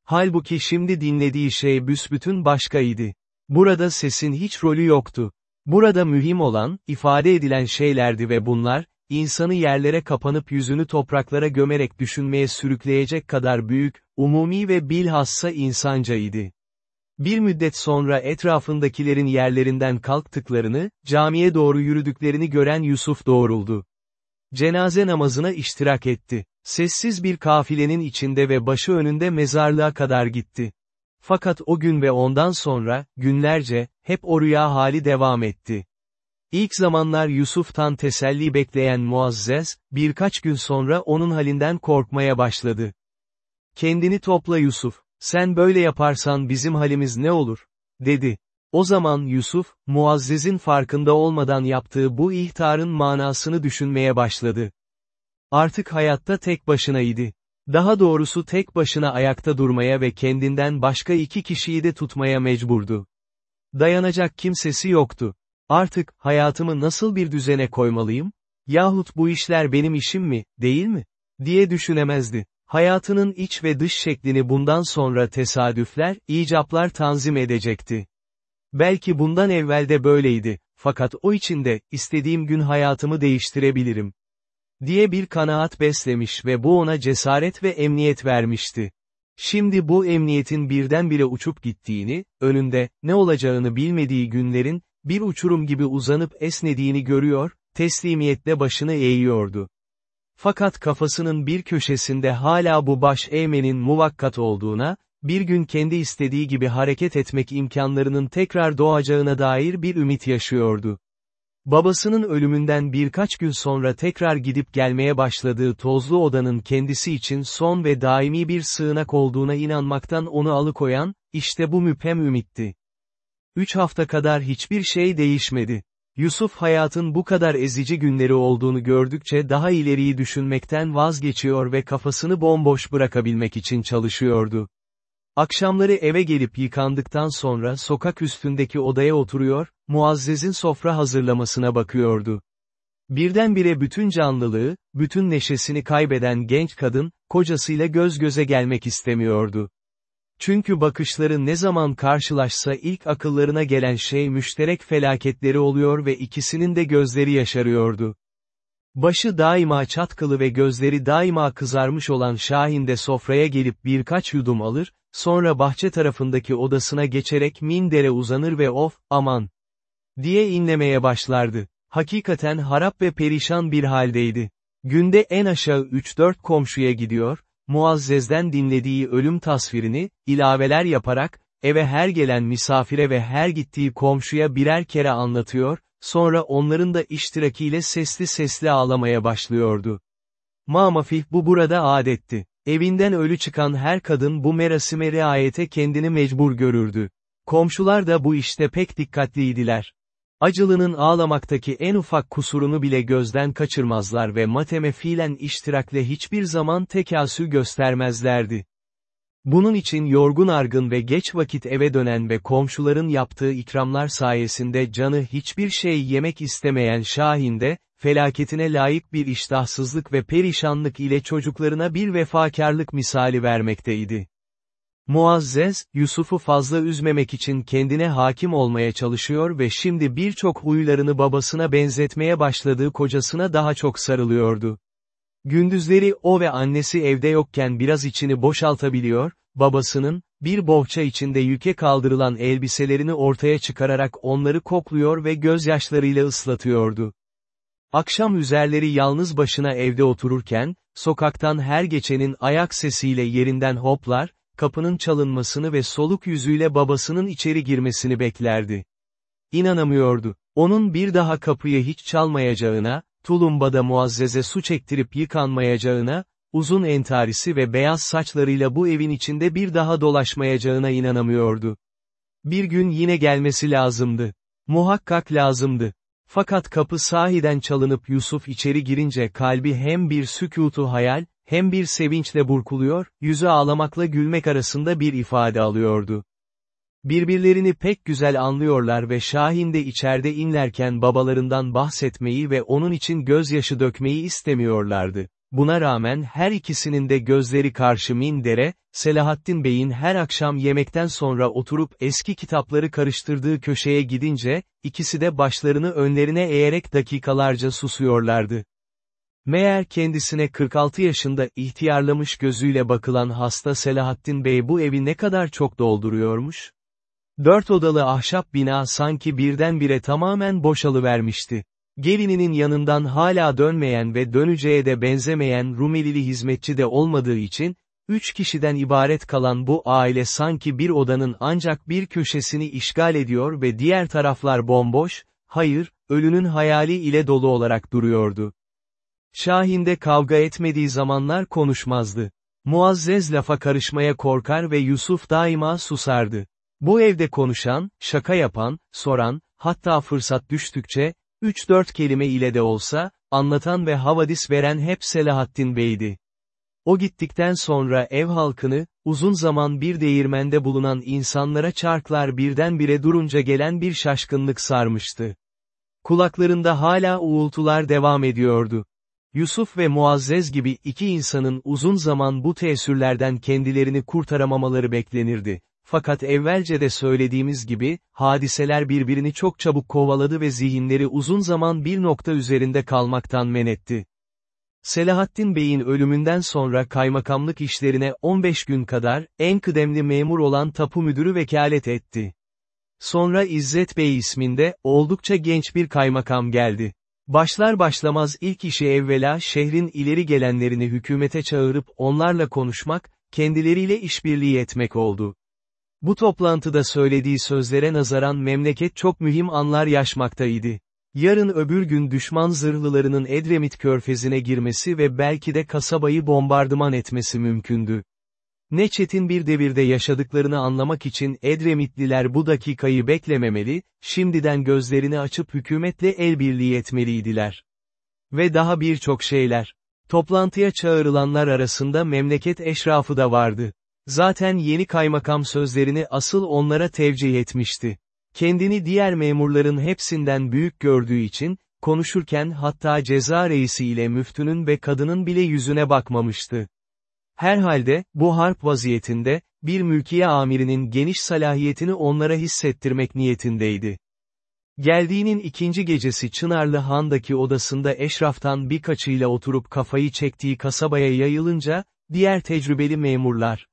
Halbuki şimdi dinlediği şey büsbütün başkaydı. Burada sesin hiç rolü yoktu. Burada mühim olan, ifade edilen şeylerdi ve bunlar, insanı yerlere kapanıp yüzünü topraklara gömerek düşünmeye sürükleyecek kadar büyük, umumi ve bilhassa insancaydı. Bir müddet sonra etrafındakilerin yerlerinden kalktıklarını, camiye doğru yürüdüklerini gören Yusuf doğruldu. Cenaze namazına iştirak etti. Sessiz bir kafilenin içinde ve başı önünde mezarlığa kadar gitti. Fakat o gün ve ondan sonra, günlerce, hep o rüya hali devam etti. İlk zamanlar Yusuf'tan teselli bekleyen Muazzez, birkaç gün sonra onun halinden korkmaya başladı. Kendini topla Yusuf, sen böyle yaparsan bizim halimiz ne olur? dedi. O zaman Yusuf, Muazzez'in farkında olmadan yaptığı bu ihtarın manasını düşünmeye başladı. Artık hayatta tek başınaydı. Daha doğrusu tek başına ayakta durmaya ve kendinden başka iki kişiyi de tutmaya mecburdu. Dayanacak kimsesi yoktu. Artık, hayatımı nasıl bir düzene koymalıyım? Yahut bu işler benim işim mi, değil mi? diye düşünemezdi. Hayatının iç ve dış şeklini bundan sonra tesadüfler, icaplar tanzim edecekti. Belki bundan evvel de böyleydi, fakat o içinde, istediğim gün hayatımı değiştirebilirim diye bir kanaat beslemiş ve bu ona cesaret ve emniyet vermişti. Şimdi bu emniyetin birdenbire uçup gittiğini, önünde, ne olacağını bilmediği günlerin, bir uçurum gibi uzanıp esnediğini görüyor, teslimiyetle başını eğiyordu. Fakat kafasının bir köşesinde hala bu baş eğmenin muvakkat olduğuna, bir gün kendi istediği gibi hareket etmek imkanlarının tekrar doğacağına dair bir ümit yaşıyordu. Babasının ölümünden birkaç gün sonra tekrar gidip gelmeye başladığı tozlu odanın kendisi için son ve daimi bir sığınak olduğuna inanmaktan onu alıkoyan, işte bu müphem ümitti. Üç hafta kadar hiçbir şey değişmedi. Yusuf hayatın bu kadar ezici günleri olduğunu gördükçe daha ileriyi düşünmekten vazgeçiyor ve kafasını bomboş bırakabilmek için çalışıyordu. Akşamları eve gelip yıkandıktan sonra sokak üstündeki odaya oturuyor, Muazzez'in sofra hazırlamasına bakıyordu. Birdenbire bütün canlılığı, bütün neşesini kaybeden genç kadın, kocasıyla göz göze gelmek istemiyordu. Çünkü bakışları ne zaman karşılaşsa ilk akıllarına gelen şey müşterek felaketleri oluyor ve ikisinin de gözleri yaşarıyordu. Başı daima çatkılı ve gözleri daima kızarmış olan Şahin de sofraya gelip birkaç yudum alır, sonra bahçe tarafındaki odasına geçerek mindere uzanır ve of, aman, diye inlemeye başlardı. Hakikaten harap ve perişan bir haldeydi. Günde en aşağı 3-4 komşuya gidiyor, Muazzez'den dinlediği ölüm tasvirini, ilaveler yaparak, eve her gelen misafire ve her gittiği komşuya birer kere anlatıyor, sonra onların da iştirakiyle sesli sesli ağlamaya başlıyordu. Mamafih bu burada adetti. Evinden ölü çıkan her kadın bu merasime riayete kendini mecbur görürdü. Komşular da bu işte pek dikkatliydiler. Acılının ağlamaktaki en ufak kusurunu bile gözden kaçırmazlar ve mateme fiilen iştirakle hiçbir zaman tekasü göstermezlerdi. Bunun için yorgun argın ve geç vakit eve dönen ve komşuların yaptığı ikramlar sayesinde canı hiçbir şey yemek istemeyen Şahin de, felaketine layık bir iştahsızlık ve perişanlık ile çocuklarına bir vefakarlık misali vermekteydi. Muazzez, Yusuf'u fazla üzmemek için kendine hakim olmaya çalışıyor ve şimdi birçok huylarını babasına benzetmeye başladığı kocasına daha çok sarılıyordu. Gündüzleri o ve annesi evde yokken biraz içini boşaltabiliyor, babasının, bir bohça içinde yüke kaldırılan elbiselerini ortaya çıkararak onları kokluyor ve gözyaşlarıyla ıslatıyordu. Akşam üzerleri yalnız başına evde otururken, sokaktan her geçenin ayak sesiyle yerinden hoplar, kapının çalınmasını ve soluk yüzüyle babasının içeri girmesini beklerdi. İnanamıyordu. Onun bir daha kapıyı hiç çalmayacağına, tulumbada muazzeze su çektirip yıkanmayacağına, uzun entarisi ve beyaz saçlarıyla bu evin içinde bir daha dolaşmayacağına inanamıyordu. Bir gün yine gelmesi lazımdı. Muhakkak lazımdı. Fakat kapı sahiden çalınıp Yusuf içeri girince kalbi hem bir sükutu hayal, hem bir sevinçle burkuluyor, yüzü ağlamakla gülmek arasında bir ifade alıyordu. Birbirlerini pek güzel anlıyorlar ve Şahin de içeride inlerken babalarından bahsetmeyi ve onun için gözyaşı dökmeyi istemiyorlardı. Buna rağmen her ikisinin de gözleri karşı Minder'e, Selahattin Bey'in her akşam yemekten sonra oturup eski kitapları karıştırdığı köşeye gidince, ikisi de başlarını önlerine eğerek dakikalarca susuyorlardı. Meğer kendisine 46 yaşında ihtiyarlamış gözüyle bakılan hasta Selahattin Bey bu evi ne kadar çok dolduruyormuş? Dört odalı ahşap bina sanki birdenbire tamamen boşalıvermişti. Gelininin yanından hala dönmeyen ve döneceğe de benzemeyen Rumelili hizmetçi de olmadığı için, üç kişiden ibaret kalan bu aile sanki bir odanın ancak bir köşesini işgal ediyor ve diğer taraflar bomboş, hayır, ölünün hayali ile dolu olarak duruyordu. Şahin'de kavga etmediği zamanlar konuşmazdı. Muazzez lafa karışmaya korkar ve Yusuf daima susardı. Bu evde konuşan, şaka yapan, soran, hatta fırsat düştükçe, 3-4 kelime ile de olsa, anlatan ve havadis veren hep Selahattin Bey'di. O gittikten sonra ev halkını, uzun zaman bir değirmende bulunan insanlara çarklar birdenbire durunca gelen bir şaşkınlık sarmıştı. Kulaklarında hala uğultular devam ediyordu. Yusuf ve Muazzez gibi iki insanın uzun zaman bu tesirlerden kendilerini kurtaramamaları beklenirdi. Fakat evvelce de söylediğimiz gibi, hadiseler birbirini çok çabuk kovaladı ve zihinleri uzun zaman bir nokta üzerinde kalmaktan men etti. Selahattin Bey'in ölümünden sonra kaymakamlık işlerine 15 gün kadar, en kıdemli memur olan tapu müdürü vekalet etti. Sonra İzzet Bey isminde, oldukça genç bir kaymakam geldi. Başlar başlamaz ilk işi evvela şehrin ileri gelenlerini hükümete çağırıp onlarla konuşmak, kendileriyle işbirliği etmek oldu. Bu toplantıda söylediği sözlere nazaran memleket çok mühim anlar yaşmaktaydı. Yarın öbür gün düşman zırhlılarının Edremit körfezine girmesi ve belki de kasabayı bombardıman etmesi mümkündü. Ne çetin bir devirde yaşadıklarını anlamak için Edremitliler bu dakikayı beklememeli, şimdiden gözlerini açıp hükümetle el birliği etmeliydiler. Ve daha birçok şeyler. Toplantıya çağrılanlar arasında memleket eşrafı da vardı. Zaten yeni kaymakam sözlerini asıl onlara tevcih etmişti. Kendini diğer memurların hepsinden büyük gördüğü için, konuşurken hatta ceza reisi ile müftünün ve kadının bile yüzüne bakmamıştı. Herhalde, bu harp vaziyetinde, bir mülkiye amirinin geniş salahiyetini onlara hissettirmek niyetindeydi. Geldiğinin ikinci gecesi Çınarlı Han'daki odasında eşraftan birkaçıyla oturup kafayı çektiği kasabaya yayılınca, diğer tecrübeli memurlar.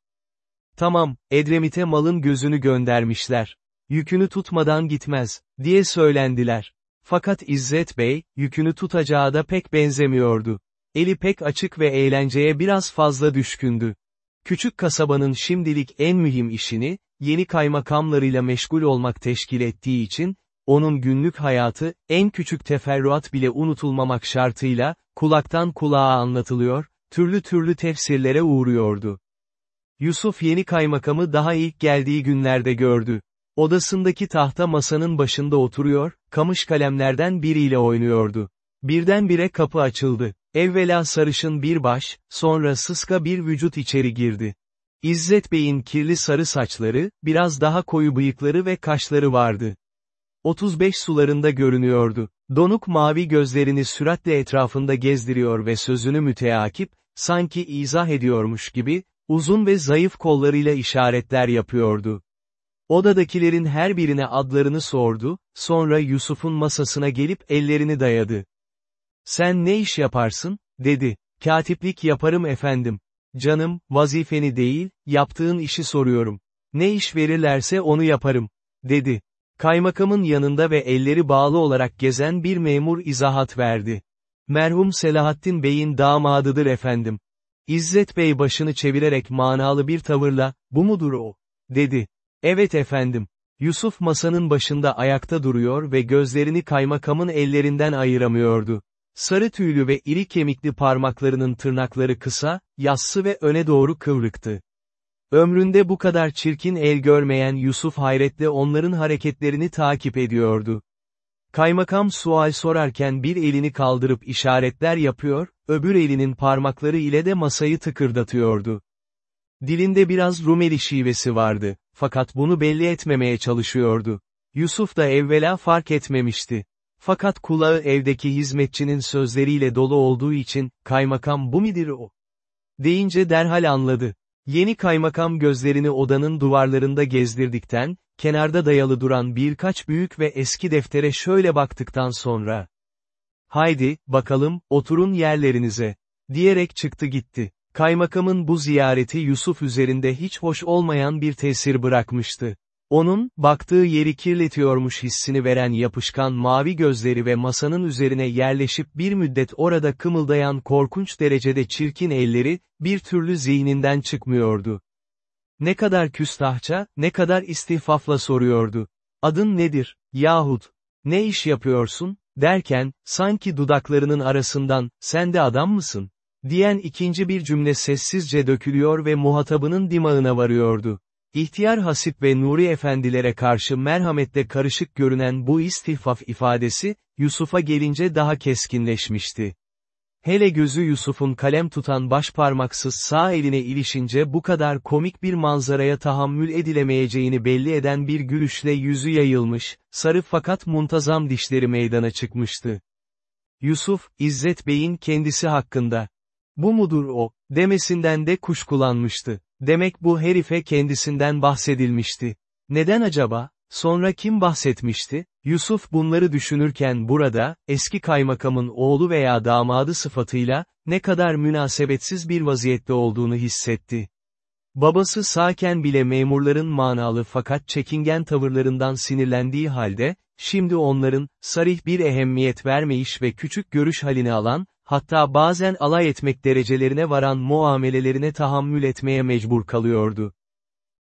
Tamam, Edremit'e malın gözünü göndermişler. Yükünü tutmadan gitmez, diye söylendiler. Fakat İzzet Bey, yükünü tutacağı da pek benzemiyordu. Eli pek açık ve eğlenceye biraz fazla düşkündü. Küçük kasabanın şimdilik en mühim işini, yeni kaymakamlarıyla meşgul olmak teşkil ettiği için, onun günlük hayatı, en küçük teferruat bile unutulmamak şartıyla, kulaktan kulağa anlatılıyor, türlü türlü tefsirlere uğruyordu. Yusuf yeni kaymakamı daha ilk geldiği günlerde gördü. Odasındaki tahta masanın başında oturuyor, kamış kalemlerden biriyle oynuyordu. Birdenbire kapı açıldı. Evvela sarışın bir baş, sonra sıska bir vücut içeri girdi. İzzet Bey'in kirli sarı saçları, biraz daha koyu bıyıkları ve kaşları vardı. 35 sularında görünüyordu. Donuk mavi gözlerini süratle etrafında gezdiriyor ve sözünü müteakip, sanki izah ediyormuş gibi, uzun ve zayıf kollarıyla işaretler yapıyordu. Odadakilerin her birine adlarını sordu, sonra Yusuf'un masasına gelip ellerini dayadı. Sen ne iş yaparsın, dedi. Katiplik yaparım efendim. Canım, vazifeni değil, yaptığın işi soruyorum. Ne iş verirlerse onu yaparım, dedi. Kaymakamın yanında ve elleri bağlı olarak gezen bir memur izahat verdi. Merhum Selahattin Bey'in damadıdır efendim. İzzet Bey başını çevirerek manalı bir tavırla, bu mudur o? dedi. Evet efendim. Yusuf masanın başında ayakta duruyor ve gözlerini kaymakamın ellerinden ayıramıyordu. Sarı tüylü ve iri kemikli parmaklarının tırnakları kısa, yassı ve öne doğru kıvrıktı. Ömründe bu kadar çirkin el görmeyen Yusuf hayretle onların hareketlerini takip ediyordu. Kaymakam sual sorarken bir elini kaldırıp işaretler yapıyor, öbür elinin parmakları ile de masayı tıkırdatıyordu. Dilinde biraz Rumeli şivesi vardı, fakat bunu belli etmemeye çalışıyordu. Yusuf da evvela fark etmemişti. Fakat kulağı evdeki hizmetçinin sözleriyle dolu olduğu için, kaymakam bu midir o? Deyince derhal anladı. Yeni kaymakam gözlerini odanın duvarlarında gezdirdikten, kenarda dayalı duran birkaç büyük ve eski deftere şöyle baktıktan sonra. Haydi, bakalım, oturun yerlerinize. Diyerek çıktı gitti. Kaymakamın bu ziyareti Yusuf üzerinde hiç hoş olmayan bir tesir bırakmıştı. Onun, baktığı yeri kirletiyormuş hissini veren yapışkan mavi gözleri ve masanın üzerine yerleşip bir müddet orada kımıldayan korkunç derecede çirkin elleri, bir türlü zihninden çıkmıyordu. Ne kadar küstahça, ne kadar istihfafla soruyordu. Adın nedir, yahut, ne iş yapıyorsun, derken, sanki dudaklarının arasından, sen de adam mısın, diyen ikinci bir cümle sessizce dökülüyor ve muhatabının dimağına varıyordu. İhtiyar Hasip ve Nuri efendilere karşı merhametle karışık görünen bu istihfaf ifadesi, Yusuf'a gelince daha keskinleşmişti. Hele gözü Yusuf'un kalem tutan başparmaksız sağ eline ilişince bu kadar komik bir manzaraya tahammül edilemeyeceğini belli eden bir gülüşle yüzü yayılmış, sarı fakat muntazam dişleri meydana çıkmıştı. Yusuf, İzzet Bey'in kendisi hakkında, bu mudur o, demesinden de kuşkulanmıştı. Demek bu herife kendisinden bahsedilmişti. Neden acaba? Sonra kim bahsetmişti? Yusuf bunları düşünürken burada, eski kaymakamın oğlu veya damadı sıfatıyla, ne kadar münasebetsiz bir vaziyette olduğunu hissetti. Babası sağken bile memurların manalı fakat çekingen tavırlarından sinirlendiği halde, şimdi onların, sarih bir ehemmiyet vermeyiş ve küçük görüş halini alan, hatta bazen alay etmek derecelerine varan muamelelerine tahammül etmeye mecbur kalıyordu.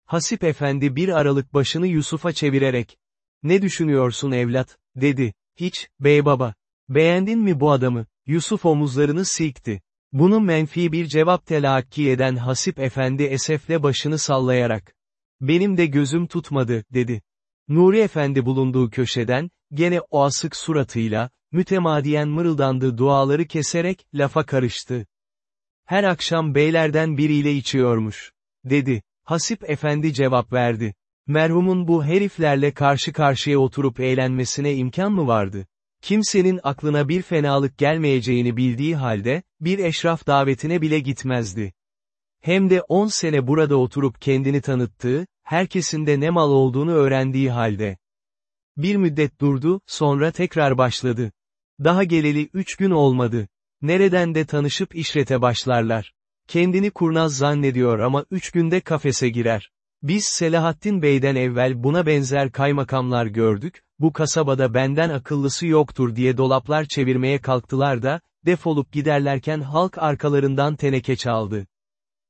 Hasip efendi bir aralık başını Yusuf'a çevirerek, ne düşünüyorsun evlat, dedi, hiç, bey baba, beğendin mi bu adamı, Yusuf omuzlarını silkti. Bunu menfi bir cevap telakki eden Hasip efendi esefle başını sallayarak, benim de gözüm tutmadı, dedi. Nuri efendi bulunduğu köşeden, gene o asık suratıyla, mütemadiyen mırıldandığı duaları keserek, lafa karıştı. Her akşam beylerden biriyle içiyormuş. Dedi. Hasip efendi cevap verdi. Merhumun bu heriflerle karşı karşıya oturup eğlenmesine imkan mı vardı? Kimsenin aklına bir fenalık gelmeyeceğini bildiği halde, bir eşraf davetine bile gitmezdi. Hem de on sene burada oturup kendini tanıttığı, herkesin de ne mal olduğunu öğrendiği halde. Bir müddet durdu, sonra tekrar başladı. Daha geleli üç gün olmadı. Nereden de tanışıp işrete başlarlar. Kendini kurnaz zannediyor ama üç günde kafese girer. Biz Selahattin Bey'den evvel buna benzer kaymakamlar gördük, bu kasabada benden akıllısı yoktur diye dolaplar çevirmeye kalktılar da, defolup giderlerken halk arkalarından teneke çaldı.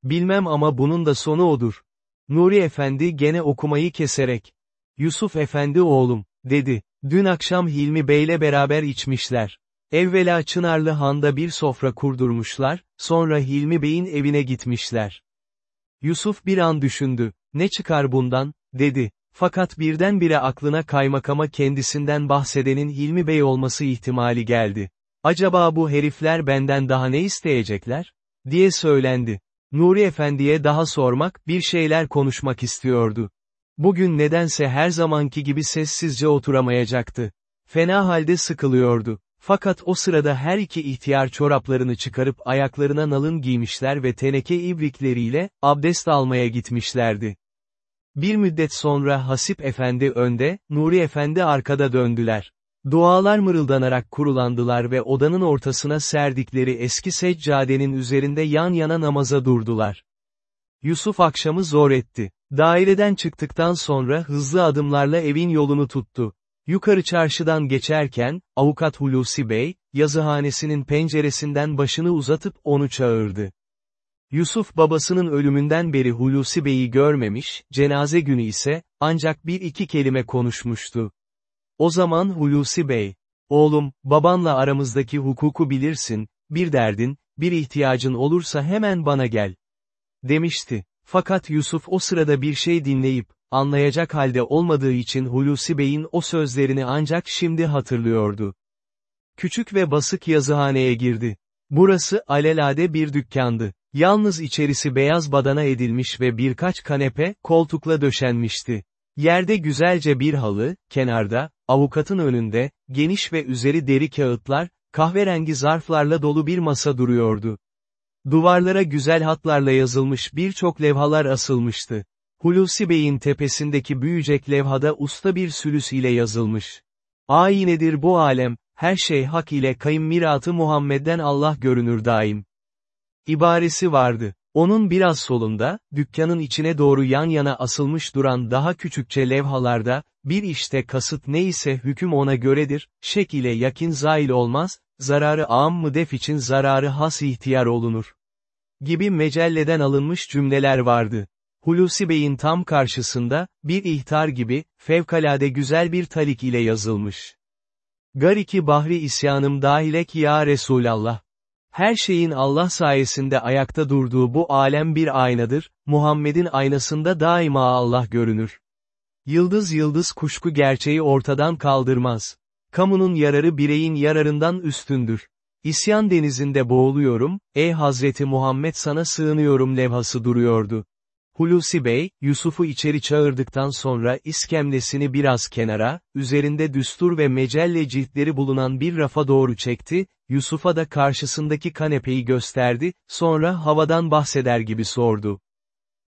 Bilmem ama bunun da sonu odur. Nuri Efendi gene okumayı keserek. Yusuf Efendi oğlum, dedi. Dün akşam Hilmi Bey'le beraber içmişler. Evvela Çınarlı Han'da bir sofra kurdurmuşlar, sonra Hilmi Bey'in evine gitmişler. Yusuf bir an düşündü, ne çıkar bundan, dedi. Fakat birdenbire aklına kaymakama kendisinden bahsedenin Hilmi Bey olması ihtimali geldi. Acaba bu herifler benden daha ne isteyecekler? diye söylendi. Nuri Efendi'ye daha sormak, bir şeyler konuşmak istiyordu. Bugün nedense her zamanki gibi sessizce oturamayacaktı. Fena halde sıkılıyordu. Fakat o sırada her iki ihtiyar çoraplarını çıkarıp ayaklarına nalın giymişler ve teneke ibrikleriyle, abdest almaya gitmişlerdi. Bir müddet sonra Hasip Efendi önde, Nuri Efendi arkada döndüler. Dualar mırıldanarak kurulandılar ve odanın ortasına serdikleri eski seccadenin üzerinde yan yana namaza durdular. Yusuf akşamı zor etti. Daireden çıktıktan sonra hızlı adımlarla evin yolunu tuttu. Yukarı çarşıdan geçerken, avukat Hulusi Bey, yazıhanesinin penceresinden başını uzatıp onu çağırdı. Yusuf babasının ölümünden beri Hulusi Bey'i görmemiş, cenaze günü ise, ancak bir iki kelime konuşmuştu. O zaman Hulusi Bey, oğlum, babanla aramızdaki hukuku bilirsin, bir derdin, bir ihtiyacın olursa hemen bana gel. Demişti. Fakat Yusuf o sırada bir şey dinleyip, anlayacak halde olmadığı için Hulusi Bey'in o sözlerini ancak şimdi hatırlıyordu. Küçük ve basık yazıhaneye girdi. Burası alelade bir dükkandı. Yalnız içerisi beyaz badana edilmiş ve birkaç kanepe, koltukla döşenmişti. Yerde güzelce bir halı, kenarda, avukatın önünde, geniş ve üzeri deri kağıtlar, kahverengi zarflarla dolu bir masa duruyordu. Duvarlara güzel hatlarla yazılmış birçok levhalar asılmıştı. Hulusi Bey'in tepesindeki büyücek levhada usta bir sülüs ile yazılmış. Ayinedir bu alem, her şey hak ile kayım miratı Muhammed'den Allah görünür daim. İbaresi vardı. Onun biraz solunda, dükkanın içine doğru yan yana asılmış duran daha küçükçe levhalarda, bir işte kasıt neyse hüküm ona göredir, şek ile yakin zail olmaz, zararı am mı def için zararı has ihtiyar olunur. Gibi mecelleden alınmış cümleler vardı. Hulusi Bey'in tam karşısında, bir ihtar gibi, fevkalade güzel bir talik ile yazılmış. Gariki bahri isyanım dahilek ya Resulallah. Her şeyin Allah sayesinde ayakta durduğu bu alem bir aynadır, Muhammed'in aynasında daima Allah görünür. Yıldız yıldız kuşku gerçeği ortadan kaldırmaz. Kamunun yararı bireyin yararından üstündür. İsyan denizinde boğuluyorum, ey Hazreti Muhammed sana sığınıyorum levhası duruyordu. Hulusi Bey, Yusuf'u içeri çağırdıktan sonra iskemlesini biraz kenara, üzerinde düstur ve mecelle ciltleri bulunan bir rafa doğru çekti, Yusuf'a da karşısındaki kanepeyi gösterdi, sonra havadan bahseder gibi sordu.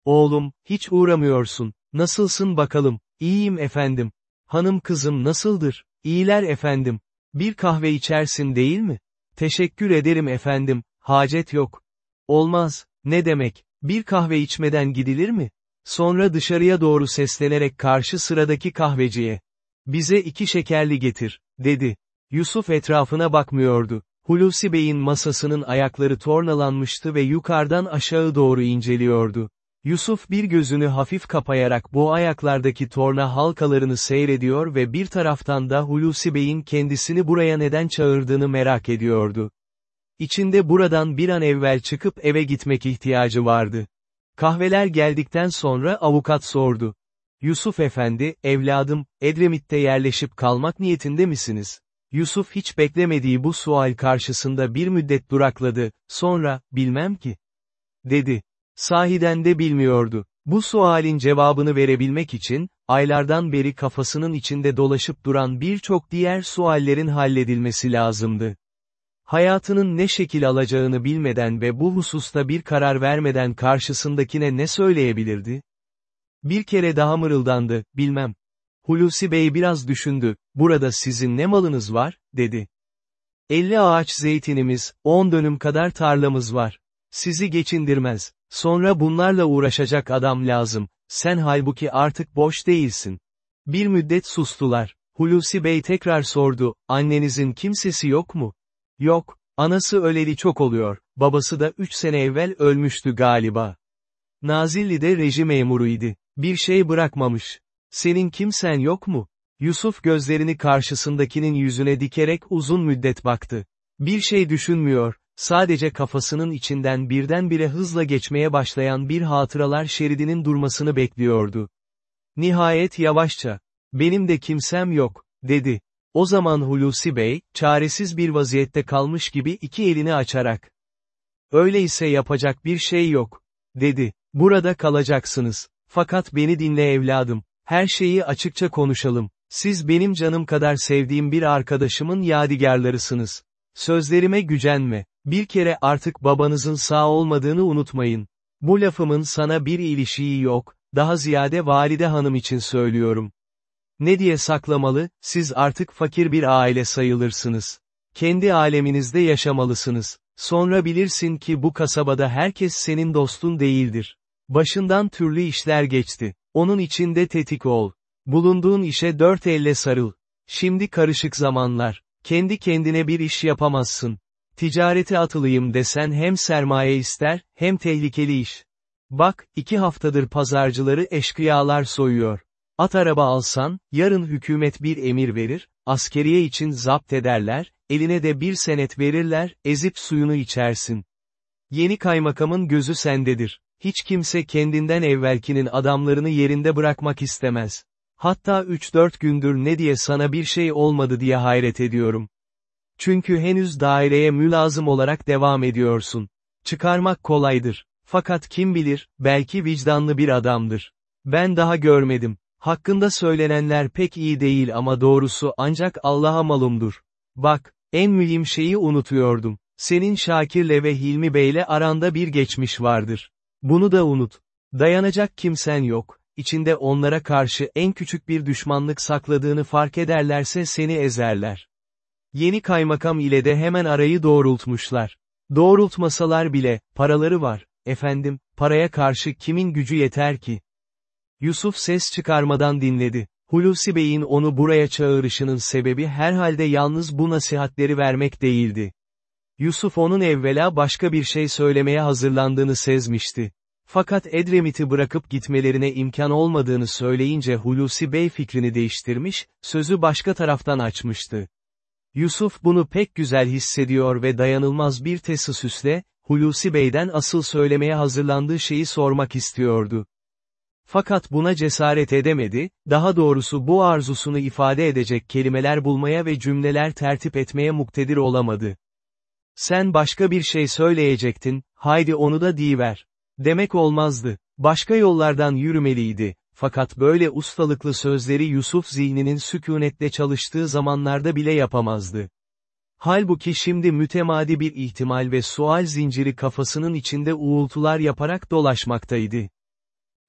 Oğlum, hiç uğramıyorsun, nasılsın bakalım, iyiyim efendim. Hanım kızım nasıldır, iyiler efendim. Bir kahve içersin değil mi? Teşekkür ederim efendim, hacet yok. Olmaz, ne demek, bir kahve içmeden gidilir mi? Sonra dışarıya doğru seslenerek karşı sıradaki kahveciye. Bize iki şekerli getir, dedi. Yusuf etrafına bakmıyordu. Hulusi Bey'in masasının ayakları tornalanmıştı ve yukarıdan aşağı doğru inceliyordu. Yusuf bir gözünü hafif kapayarak bu ayaklardaki torna halkalarını seyrediyor ve bir taraftan da Hulusi Bey'in kendisini buraya neden çağırdığını merak ediyordu. İçinde buradan bir an evvel çıkıp eve gitmek ihtiyacı vardı. Kahveler geldikten sonra avukat sordu. Yusuf efendi, evladım, Edremit'te yerleşip kalmak niyetinde misiniz? Yusuf hiç beklemediği bu sual karşısında bir müddet durakladı, sonra, bilmem ki. Dedi. Sahiden de bilmiyordu. Bu sualin cevabını verebilmek için, aylardan beri kafasının içinde dolaşıp duran birçok diğer suallerin halledilmesi lazımdı. Hayatının ne şekil alacağını bilmeden ve bu hususta bir karar vermeden karşısındakine ne söyleyebilirdi? Bir kere daha mırıldandı, bilmem. Hulusi Bey biraz düşündü, burada sizin ne malınız var, dedi. 50 ağaç zeytinimiz, 10 dönüm kadar tarlamız var. Sizi geçindirmez. Sonra bunlarla uğraşacak adam lazım, sen halbuki artık boş değilsin. Bir müddet sustular. Hulusi Bey tekrar sordu, annenizin kimsesi yok mu? Yok, anası öleli çok oluyor, babası da üç sene evvel ölmüştü galiba. Nazilli'de reji memuruydu. Bir şey bırakmamış. Senin kimsen yok mu? Yusuf gözlerini karşısındakinin yüzüne dikerek uzun müddet baktı. Bir şey düşünmüyor, sadece kafasının içinden birdenbire hızla geçmeye başlayan bir hatıralar şeridinin durmasını bekliyordu. Nihayet yavaşça, benim de kimsem yok, dedi. O zaman Hulusi Bey, çaresiz bir vaziyette kalmış gibi iki elini açarak. Öyleyse yapacak bir şey yok, dedi. Burada kalacaksınız. Fakat beni dinle evladım. Her şeyi açıkça konuşalım. Siz benim canım kadar sevdiğim bir arkadaşımın yadigarlarısınız. Sözlerime gücenme. Bir kere artık babanızın sağ olmadığını unutmayın. Bu lafımın sana bir ilişiği yok, daha ziyade valide hanım için söylüyorum. Ne diye saklamalı, siz artık fakir bir aile sayılırsınız. Kendi aleminizde yaşamalısınız. Sonra bilirsin ki bu kasabada herkes senin dostun değildir. Başından türlü işler geçti. Onun içinde tetik ol. Bulunduğun işe dört elle sarıl. Şimdi karışık zamanlar. Kendi kendine bir iş yapamazsın. Ticarete atılayım desen hem sermaye ister, hem tehlikeli iş. Bak, iki haftadır pazarcıları eşkıyalar soyuyor. At araba alsan, yarın hükümet bir emir verir, askeriye için zapt ederler, eline de bir senet verirler, ezip suyunu içersin. Yeni kaymakamın gözü sendedir. Hiç kimse kendinden evvelkinin adamlarını yerinde bırakmak istemez. Hatta 3-4 gündür ne diye sana bir şey olmadı diye hayret ediyorum. Çünkü henüz daireye mülazım olarak devam ediyorsun. Çıkarmak kolaydır. Fakat kim bilir, belki vicdanlı bir adamdır. Ben daha görmedim. Hakkında söylenenler pek iyi değil ama doğrusu ancak Allah'a malumdur. Bak, en mühim şeyi unutuyordum. Senin Şakir'le ve Hilmi Bey'le aranda bir geçmiş vardır. Bunu da unut. Dayanacak kimsen yok, içinde onlara karşı en küçük bir düşmanlık sakladığını fark ederlerse seni ezerler. Yeni kaymakam ile de hemen arayı doğrultmuşlar. Doğrultmasalar bile, paraları var, efendim, paraya karşı kimin gücü yeter ki? Yusuf ses çıkarmadan dinledi. Hulusi Bey'in onu buraya çağırışının sebebi herhalde yalnız bu nasihatleri vermek değildi. Yusuf onun evvela başka bir şey söylemeye hazırlandığını sezmişti. Fakat Edremit'i bırakıp gitmelerine imkan olmadığını söyleyince Hulusi Bey fikrini değiştirmiş, sözü başka taraftan açmıştı. Yusuf bunu pek güzel hissediyor ve dayanılmaz bir tesisüsle, Hulusi Bey'den asıl söylemeye hazırlandığı şeyi sormak istiyordu. Fakat buna cesaret edemedi, daha doğrusu bu arzusunu ifade edecek kelimeler bulmaya ve cümleler tertip etmeye muktedir olamadı. Sen başka bir şey söyleyecektin, haydi onu da diyiver. Demek olmazdı. Başka yollardan yürümeliydi. Fakat böyle ustalıklı sözleri Yusuf zihninin sükunetle çalıştığı zamanlarda bile yapamazdı. Halbuki şimdi mütemadi bir ihtimal ve sual zinciri kafasının içinde uğultular yaparak dolaşmaktaydı.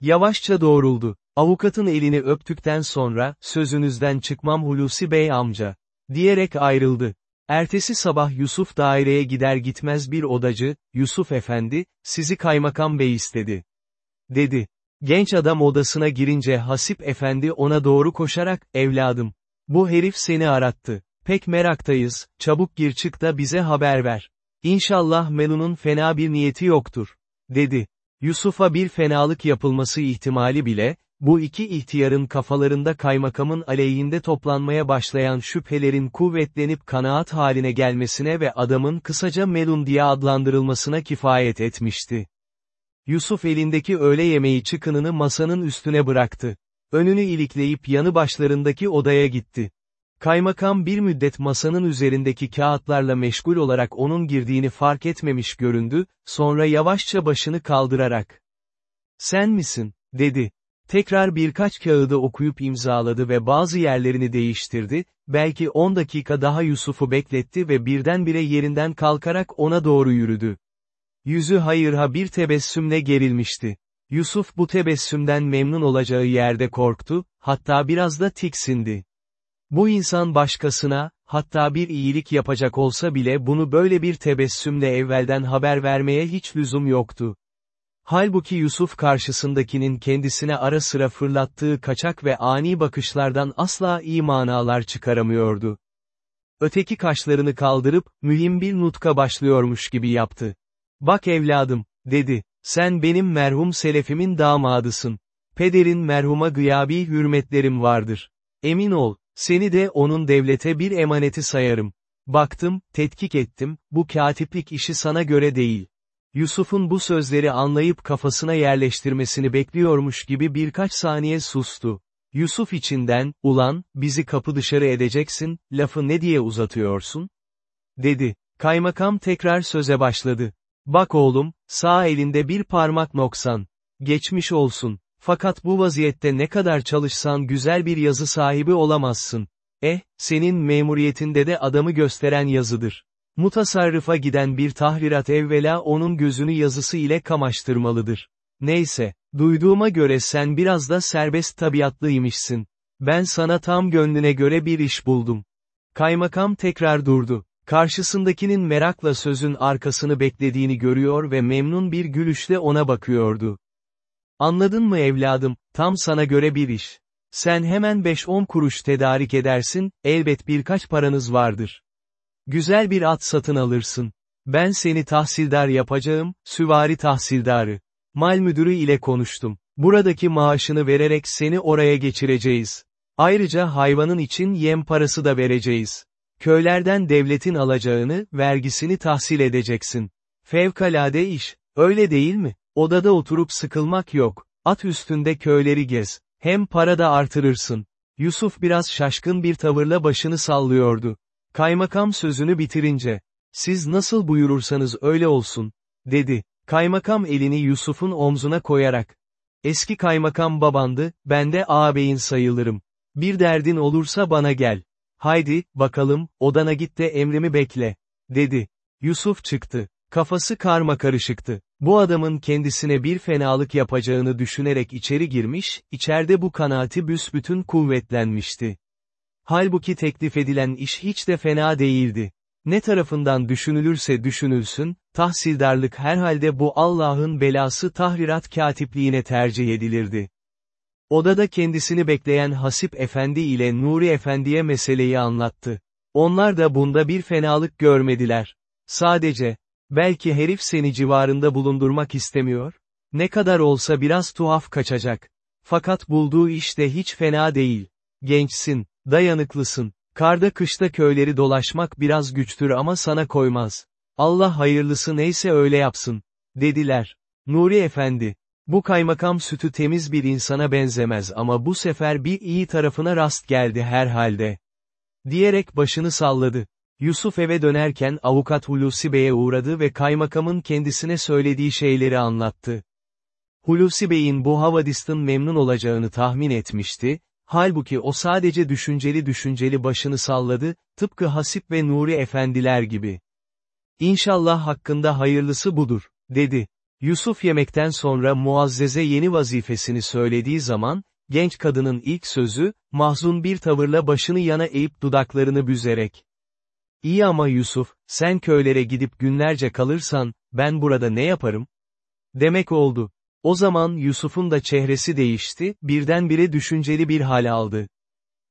Yavaşça doğruldu. Avukatın elini öptükten sonra, sözünüzden çıkmam Hulusi Bey amca, diyerek ayrıldı. Ertesi sabah Yusuf daireye gider gitmez bir odacı, Yusuf efendi, sizi kaymakam bey istedi. Dedi. Genç adam odasına girince Hasip efendi ona doğru koşarak, evladım. Bu herif seni arattı. Pek meraktayız, çabuk gir çık da bize haber ver. İnşallah Melun'un fena bir niyeti yoktur. Dedi. Yusuf'a bir fenalık yapılması ihtimali bile, bu iki ihtiyarın kafalarında kaymakamın aleyhinde toplanmaya başlayan şüphelerin kuvvetlenip kanaat haline gelmesine ve adamın kısaca Melun diye adlandırılmasına kifayet etmişti. Yusuf elindeki öğle yemeği çıkınını masanın üstüne bıraktı. Önünü ilikleyip yanı başlarındaki odaya gitti. Kaymakam bir müddet masanın üzerindeki kağıtlarla meşgul olarak onun girdiğini fark etmemiş göründü, sonra yavaşça başını kaldırarak. Sen misin, dedi. Tekrar birkaç kağıdı okuyup imzaladı ve bazı yerlerini değiştirdi, belki 10 dakika daha Yusuf'u bekletti ve birdenbire yerinden kalkarak ona doğru yürüdü. Yüzü hayırha bir tebessümle gerilmişti. Yusuf bu tebessümden memnun olacağı yerde korktu, hatta biraz da tiksindi. Bu insan başkasına, hatta bir iyilik yapacak olsa bile bunu böyle bir tebessümle evvelden haber vermeye hiç lüzum yoktu. Halbuki Yusuf karşısındakinin kendisine ara sıra fırlattığı kaçak ve ani bakışlardan asla iyi manalar çıkaramıyordu. Öteki kaşlarını kaldırıp, mühim bir nutka başlıyormuş gibi yaptı. Bak evladım, dedi. Sen benim merhum selefimin damadısın. Pederin merhuma gıyabi hürmetlerim vardır. Emin ol, seni de onun devlete bir emaneti sayarım. Baktım, tetkik ettim, bu katiplik işi sana göre değil. Yusuf'un bu sözleri anlayıp kafasına yerleştirmesini bekliyormuş gibi birkaç saniye sustu. Yusuf içinden, ulan, bizi kapı dışarı edeceksin, lafı ne diye uzatıyorsun? Dedi. Kaymakam tekrar söze başladı. Bak oğlum, sağ elinde bir parmak noksan. Geçmiş olsun. Fakat bu vaziyette ne kadar çalışsan güzel bir yazı sahibi olamazsın. Eh, senin memuriyetinde de adamı gösteren yazıdır. Mutasarrıfa giden bir tahrirat evvela onun gözünü yazısı ile kamaştırmalıdır. Neyse, duyduğuma göre sen biraz da serbest tabiatlıymışsın. Ben sana tam gönlüne göre bir iş buldum. Kaymakam tekrar durdu. Karşısındakinin merakla sözün arkasını beklediğini görüyor ve memnun bir gülüşle ona bakıyordu. Anladın mı evladım, tam sana göre bir iş. Sen hemen 5-10 kuruş tedarik edersin, elbet birkaç paranız vardır. Güzel bir at satın alırsın. Ben seni tahsildar yapacağım, süvari tahsildarı. Mal müdürü ile konuştum. Buradaki maaşını vererek seni oraya geçireceğiz. Ayrıca hayvanın için yem parası da vereceğiz. Köylerden devletin alacağını, vergisini tahsil edeceksin. Fevkalade iş, öyle değil mi? Odada oturup sıkılmak yok. At üstünde köyleri gez. Hem para da artırırsın. Yusuf biraz şaşkın bir tavırla başını sallıyordu. Kaymakam sözünü bitirince, siz nasıl buyurursanız öyle olsun, dedi. Kaymakam elini Yusuf'un omzuna koyarak. Eski kaymakam babandı, ben de ağabeyin sayılırım. Bir derdin olursa bana gel. Haydi, bakalım, odana git de emrimi bekle, dedi. Yusuf çıktı. Kafası karma karışıktı. Bu adamın kendisine bir fenalık yapacağını düşünerek içeri girmiş, içeride bu kanaati büsbütün kuvvetlenmişti. Halbuki teklif edilen iş hiç de fena değildi. Ne tarafından düşünülürse düşünülsün, tahsildarlık herhalde bu Allah'ın belası tahrirat katipliğine tercih edilirdi. Odada kendisini bekleyen Hasip Efendi ile Nuri Efendi'ye meseleyi anlattı. Onlar da bunda bir fenalık görmediler. Sadece, belki herif seni civarında bulundurmak istemiyor, ne kadar olsa biraz tuhaf kaçacak. Fakat bulduğu iş de hiç fena değil. Gençsin, dayanıklısın, karda kışta köyleri dolaşmak biraz güçtür ama sana koymaz. Allah hayırlısı neyse öyle yapsın, dediler. Nuri Efendi, bu kaymakam sütü temiz bir insana benzemez ama bu sefer bir iyi tarafına rast geldi herhalde. Diyerek başını salladı. Yusuf eve dönerken avukat Hulusi Bey'e uğradı ve kaymakamın kendisine söylediği şeyleri anlattı. Hulusi Bey'in bu havadistin memnun olacağını tahmin etmişti, halbuki o sadece düşünceli düşünceli başını salladı, tıpkı Hasip ve Nuri efendiler gibi. İnşallah hakkında hayırlısı budur, dedi. Yusuf yemekten sonra Muazzez'e yeni vazifesini söylediği zaman, genç kadının ilk sözü, mahzun bir tavırla başını yana eğip dudaklarını büzerek. İyi ama Yusuf, sen köylere gidip günlerce kalırsan, ben burada ne yaparım? Demek oldu. O zaman Yusuf'un da çehresi değişti, birdenbire düşünceli bir hal aldı.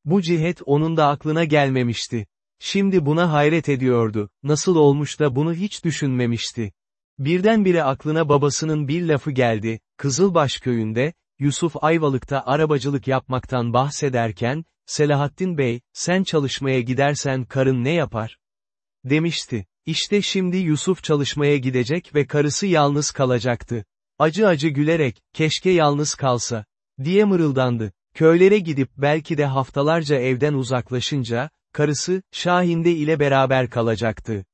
Bu cihet onun da aklına gelmemişti. Şimdi buna hayret ediyordu, nasıl olmuş da bunu hiç düşünmemişti. Birdenbire aklına babasının bir lafı geldi, Kızılbaş köyünde, Yusuf Ayvalık'ta arabacılık yapmaktan bahsederken, Selahattin Bey, sen çalışmaya gidersen karın ne yapar? Demişti. İşte şimdi Yusuf çalışmaya gidecek ve karısı yalnız kalacaktı. Acı acı gülerek, keşke yalnız kalsa, diye mırıldandı. Köylere gidip belki de haftalarca evden uzaklaşınca, karısı, Şahinde ile beraber kalacaktı.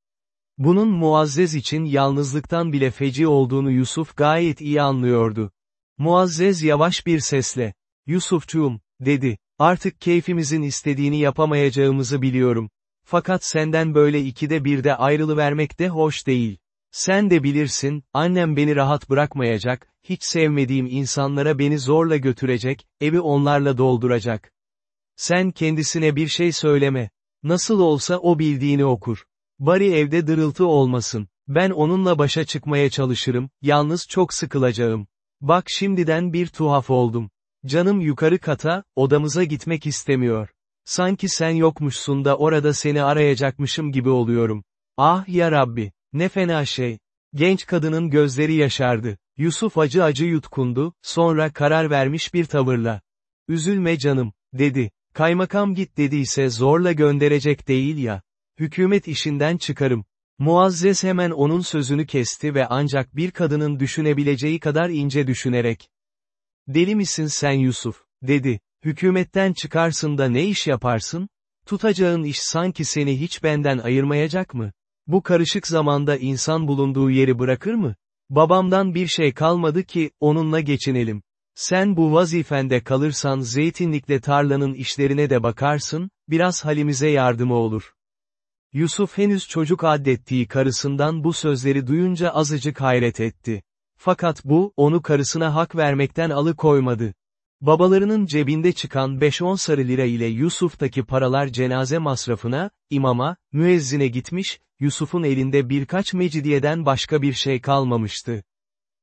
Bunun Muazzez için yalnızlıktan bile feci olduğunu Yusuf gayet iyi anlıyordu. Muazzez yavaş bir sesle, Yusufçuğum, dedi, artık keyfimizin istediğini yapamayacağımızı biliyorum. Fakat senden böyle ikide birde ayrılıvermek de hoş değil. Sen de bilirsin, annem beni rahat bırakmayacak, hiç sevmediğim insanlara beni zorla götürecek, evi onlarla dolduracak. Sen kendisine bir şey söyleme. Nasıl olsa o bildiğini okur. Bari evde dırıltı olmasın. Ben onunla başa çıkmaya çalışırım, yalnız çok sıkılacağım. Bak şimdiden bir tuhaf oldum. Canım yukarı kata, odamıza gitmek istemiyor. Sanki sen yokmuşsun da orada seni arayacakmışım gibi oluyorum. Ah ya Rabbi, ne fena şey. Genç kadının gözleri yaşardı. Yusuf acı acı yutkundu, sonra karar vermiş bir tavırla. Üzülme canım, dedi. Kaymakam git dediyse zorla gönderecek değil ya. Hükümet işinden çıkarım. Muazzez hemen onun sözünü kesti ve ancak bir kadının düşünebileceği kadar ince düşünerek. Deli misin sen Yusuf, dedi. Hükümetten çıkarsın da ne iş yaparsın? Tutacağın iş sanki seni hiç benden ayırmayacak mı? Bu karışık zamanda insan bulunduğu yeri bırakır mı? Babamdan bir şey kalmadı ki, onunla geçinelim. Sen bu vazifende kalırsan zeytinlikle tarlanın işlerine de bakarsın, biraz halimize yardımı olur. Yusuf henüz çocuk addettiği karısından bu sözleri duyunca azıcık hayret etti. Fakat bu, onu karısına hak vermekten alıkoymadı. Babalarının cebinde çıkan 5-10 sarı lira ile Yusuf'taki paralar cenaze masrafına, imama, müezzine gitmiş, Yusuf'un elinde birkaç mecidiyeden başka bir şey kalmamıştı.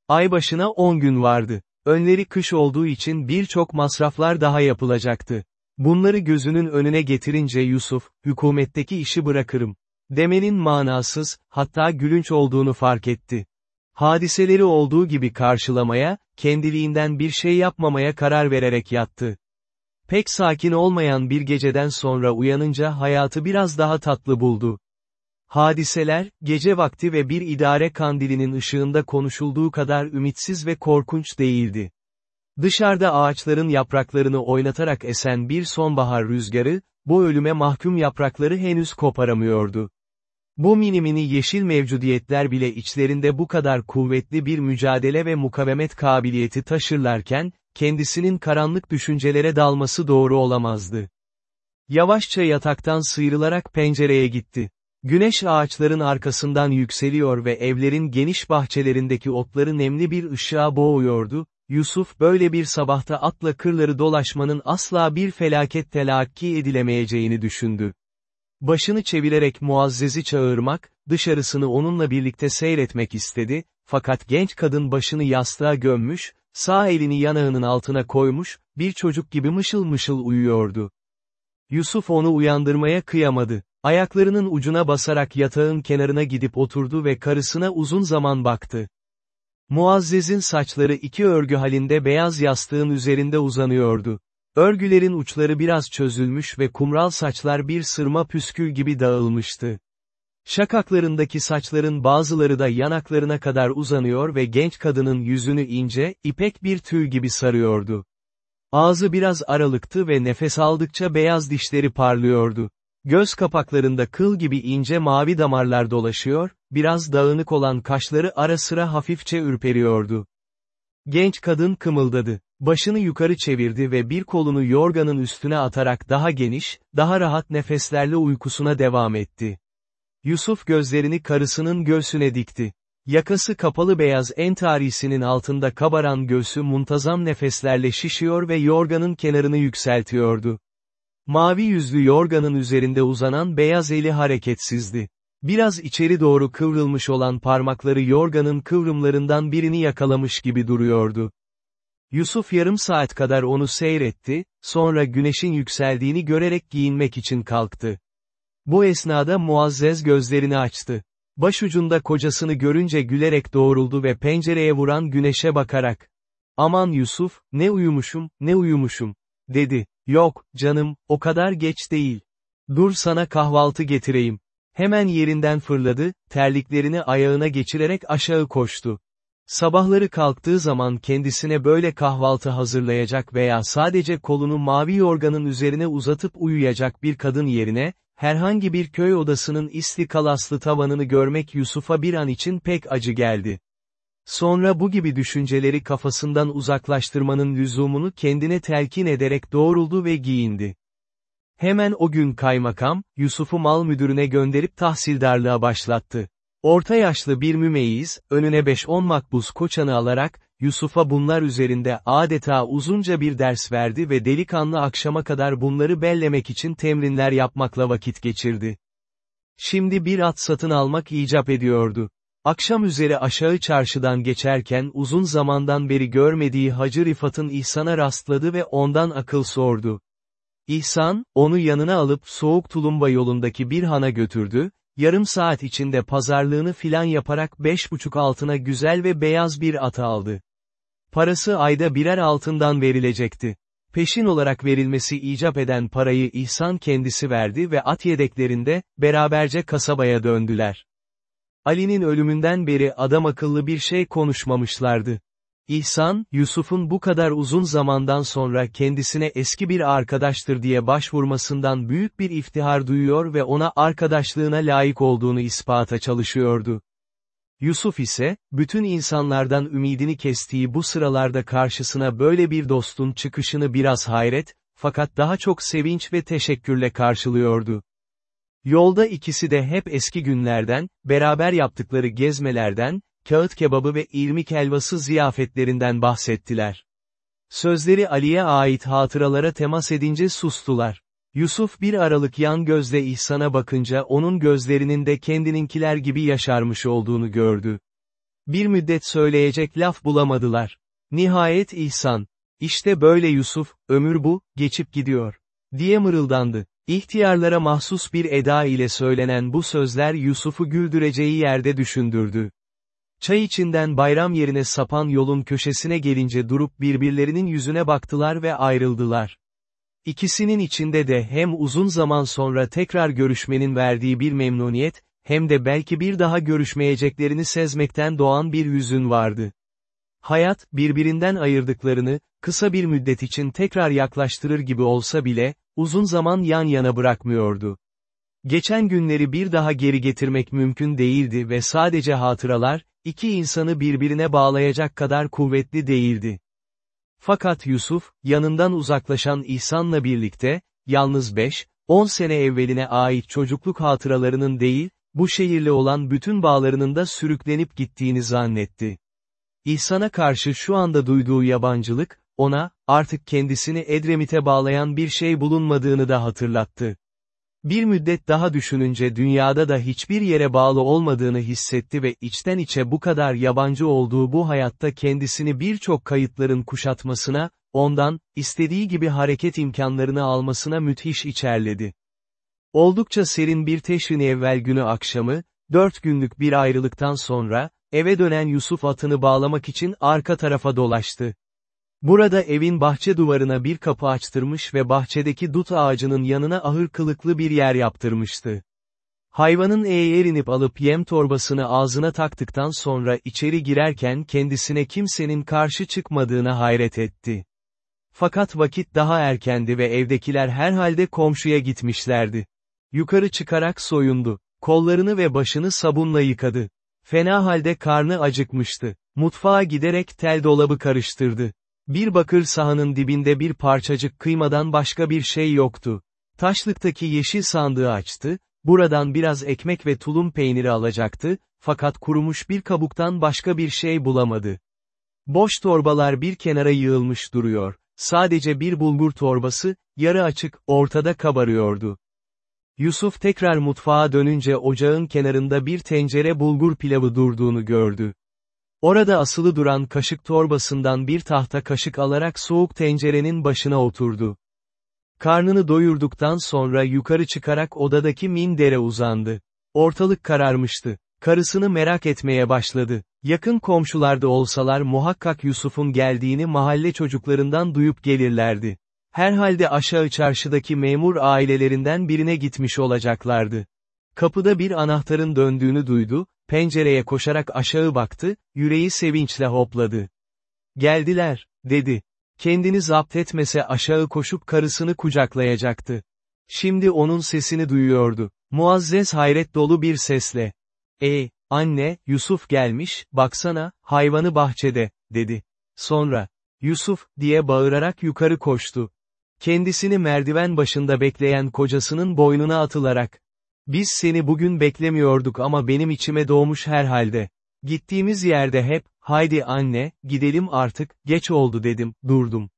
Ay başına 10 gün vardı. Önleri kış olduğu için birçok masraflar daha yapılacaktı. Bunları gözünün önüne getirince Yusuf, hükümetteki işi bırakırım. Demenin manasız, hatta gülünç olduğunu fark etti. Hadiseleri olduğu gibi karşılamaya, kendiliğinden bir şey yapmamaya karar vererek yattı. Pek sakin olmayan bir geceden sonra uyanınca hayatı biraz daha tatlı buldu. Hadiseler, gece vakti ve bir idare kandilinin ışığında konuşulduğu kadar ümitsiz ve korkunç değildi. Dışarıda ağaçların yapraklarını oynatarak esen bir sonbahar rüzgarı, bu ölüme mahkum yaprakları henüz koparamıyordu. Bu minimini yeşil mevcudiyetler bile içlerinde bu kadar kuvvetli bir mücadele ve mukavemet kabiliyeti taşırlarken, kendisinin karanlık düşüncelere dalması doğru olamazdı. Yavaşça yataktan sıyrılarak pencereye gitti. Güneş ağaçların arkasından yükseliyor ve evlerin geniş bahçelerindeki otları nemli bir ışığa boğuyordu, Yusuf böyle bir sabahta atla kırları dolaşmanın asla bir felaket telakki edilemeyeceğini düşündü. Başını çevirerek Muazzez'i çağırmak, dışarısını onunla birlikte seyretmek istedi, fakat genç kadın başını yastığa gömmüş, sağ elini yanağının altına koymuş, bir çocuk gibi mışıl mışıl uyuyordu. Yusuf onu uyandırmaya kıyamadı. Ayaklarının ucuna basarak yatağın kenarına gidip oturdu ve karısına uzun zaman baktı. Muazzez'in saçları iki örgü halinde beyaz yastığın üzerinde uzanıyordu. Örgülerin uçları biraz çözülmüş ve kumral saçlar bir sırma püskül gibi dağılmıştı. Şakaklarındaki saçların bazıları da yanaklarına kadar uzanıyor ve genç kadının yüzünü ince, ipek bir tüy gibi sarıyordu. Ağzı biraz aralıktı ve nefes aldıkça beyaz dişleri parlıyordu. Göz kapaklarında kıl gibi ince mavi damarlar dolaşıyor, biraz dağınık olan kaşları ara sıra hafifçe ürperiyordu. Genç kadın kımıldadı. Başını yukarı çevirdi ve bir kolunu yorganın üstüne atarak daha geniş, daha rahat nefeslerle uykusuna devam etti. Yusuf gözlerini karısının göğsüne dikti. Yakası kapalı beyaz entarisinin altında kabaran göğsü muntazam nefeslerle şişiyor ve yorganın kenarını yükseltiyordu. Mavi yüzlü yorganın üzerinde uzanan beyaz eli hareketsizdi. Biraz içeri doğru kıvrılmış olan parmakları yorganın kıvrımlarından birini yakalamış gibi duruyordu. Yusuf yarım saat kadar onu seyretti, sonra güneşin yükseldiğini görerek giyinmek için kalktı. Bu esnada Muazzez gözlerini açtı. Başucunda kocasını görünce gülerek doğruldu ve pencereye vuran güneşe bakarak. Aman Yusuf, ne uyumuşum, ne uyumuşum, dedi. Yok, canım, o kadar geç değil. Dur sana kahvaltı getireyim. Hemen yerinden fırladı, terliklerini ayağına geçirerek aşağı koştu. Sabahları kalktığı zaman kendisine böyle kahvaltı hazırlayacak veya sadece kolunu mavi yorganın üzerine uzatıp uyuyacak bir kadın yerine, herhangi bir köy odasının istikalaslı tavanını görmek Yusuf'a bir an için pek acı geldi. Sonra bu gibi düşünceleri kafasından uzaklaştırmanın lüzumunu kendine telkin ederek doğruldu ve giyindi. Hemen o gün kaymakam, Yusuf'u mal müdürüne gönderip tahsildarlığa başlattı. Orta yaşlı bir mümeyyiz, önüne 5-10 makbuz koçanı alarak, Yusuf'a bunlar üzerinde adeta uzunca bir ders verdi ve delikanlı akşama kadar bunları bellemek için temrinler yapmakla vakit geçirdi. Şimdi bir at satın almak icap ediyordu. Akşam üzeri aşağı çarşıdan geçerken uzun zamandan beri görmediği Hacı Rifat'ın İhsan'a rastladı ve ondan akıl sordu. İhsan, onu yanına alıp soğuk tulumba yolundaki bir hana götürdü, yarım saat içinde pazarlığını filan yaparak beş buçuk altına güzel ve beyaz bir at aldı. Parası ayda birer altından verilecekti. Peşin olarak verilmesi icap eden parayı İhsan kendisi verdi ve at yedeklerinde, beraberce kasabaya döndüler. Ali'nin ölümünden beri adam akıllı bir şey konuşmamışlardı. İhsan, Yusuf'un bu kadar uzun zamandan sonra kendisine eski bir arkadaştır diye başvurmasından büyük bir iftihar duyuyor ve ona arkadaşlığına layık olduğunu ispata çalışıyordu. Yusuf ise, bütün insanlardan ümidini kestiği bu sıralarda karşısına böyle bir dostun çıkışını biraz hayret, fakat daha çok sevinç ve teşekkürle karşılıyordu. Yolda ikisi de hep eski günlerden, beraber yaptıkları gezmelerden, kağıt kebabı ve ilmik helvası ziyafetlerinden bahsettiler. Sözleri Ali'ye ait hatıralara temas edince sustular. Yusuf bir aralık yan gözle İhsan'a bakınca onun gözlerinin de kendininkiler gibi yaşarmış olduğunu gördü. Bir müddet söyleyecek laf bulamadılar. Nihayet İhsan, işte böyle Yusuf, ömür bu, geçip gidiyor, diye mırıldandı. İhtiyarlara mahsus bir eda ile söylenen bu sözler Yusuf'u güldüreceği yerde düşündürdü. Çay içinden bayram yerine sapan yolun köşesine gelince durup birbirlerinin yüzüne baktılar ve ayrıldılar. İkisinin içinde de hem uzun zaman sonra tekrar görüşmenin verdiği bir memnuniyet, hem de belki bir daha görüşmeyeceklerini sezmekten doğan bir hüzün vardı. Hayat, birbirinden ayırdıklarını, kısa bir müddet için tekrar yaklaştırır gibi olsa bile, uzun zaman yan yana bırakmıyordu. Geçen günleri bir daha geri getirmek mümkün değildi ve sadece hatıralar, iki insanı birbirine bağlayacak kadar kuvvetli değildi. Fakat Yusuf, yanından uzaklaşan İhsan'la birlikte, yalnız 5, 10 sene evveline ait çocukluk hatıralarının değil, bu şehirle olan bütün bağlarının da sürüklenip gittiğini zannetti. İhsan'a karşı şu anda duyduğu yabancılık, ona, artık kendisini Edremit'e bağlayan bir şey bulunmadığını da hatırlattı. Bir müddet daha düşününce dünyada da hiçbir yere bağlı olmadığını hissetti ve içten içe bu kadar yabancı olduğu bu hayatta kendisini birçok kayıtların kuşatmasına, ondan, istediği gibi hareket imkanlarını almasına müthiş içerledi. Oldukça serin bir teşrin evvel günü akşamı, dört günlük bir ayrılıktan sonra, eve dönen Yusuf atını bağlamak için arka tarafa dolaştı. Burada evin bahçe duvarına bir kapı açtırmış ve bahçedeki dut ağacının yanına ahır kılıklı bir yer yaptırmıştı. Hayvanın eğer inip alıp yem torbasını ağzına taktıktan sonra içeri girerken kendisine kimsenin karşı çıkmadığına hayret etti. Fakat vakit daha erkendi ve evdekiler herhalde komşuya gitmişlerdi. Yukarı çıkarak soyundu. Kollarını ve başını sabunla yıkadı. Fena halde karnı acıkmıştı. Mutfağa giderek tel dolabı karıştırdı. Bir bakır sahanın dibinde bir parçacık kıymadan başka bir şey yoktu. Taşlıktaki yeşil sandığı açtı, buradan biraz ekmek ve tulum peyniri alacaktı, fakat kurumuş bir kabuktan başka bir şey bulamadı. Boş torbalar bir kenara yığılmış duruyor, sadece bir bulgur torbası, yarı açık, ortada kabarıyordu. Yusuf tekrar mutfağa dönünce ocağın kenarında bir tencere bulgur pilavı durduğunu gördü. Orada asılı duran kaşık torbasından bir tahta kaşık alarak soğuk tencerenin başına oturdu. Karnını doyurduktan sonra yukarı çıkarak odadaki mindere uzandı. Ortalık kararmıştı. Karısını merak etmeye başladı. Yakın komşularda olsalar muhakkak Yusuf'un geldiğini mahalle çocuklarından duyup gelirlerdi. Herhalde aşağı çarşıdaki memur ailelerinden birine gitmiş olacaklardı. Kapıda bir anahtarın döndüğünü duydu, pencereye koşarak aşağı baktı, yüreği sevinçle hopladı. Geldiler, dedi. Kendini zapt etmese aşağı koşup karısını kucaklayacaktı. Şimdi onun sesini duyuyordu. Muazzez hayret dolu bir sesle. E, anne, Yusuf gelmiş, baksana, hayvanı bahçede, dedi. Sonra, Yusuf, diye bağırarak yukarı koştu. Kendisini merdiven başında bekleyen kocasının boynuna atılarak, biz seni bugün beklemiyorduk ama benim içime doğmuş herhalde. Gittiğimiz yerde hep, haydi anne, gidelim artık, geç oldu dedim, durdum.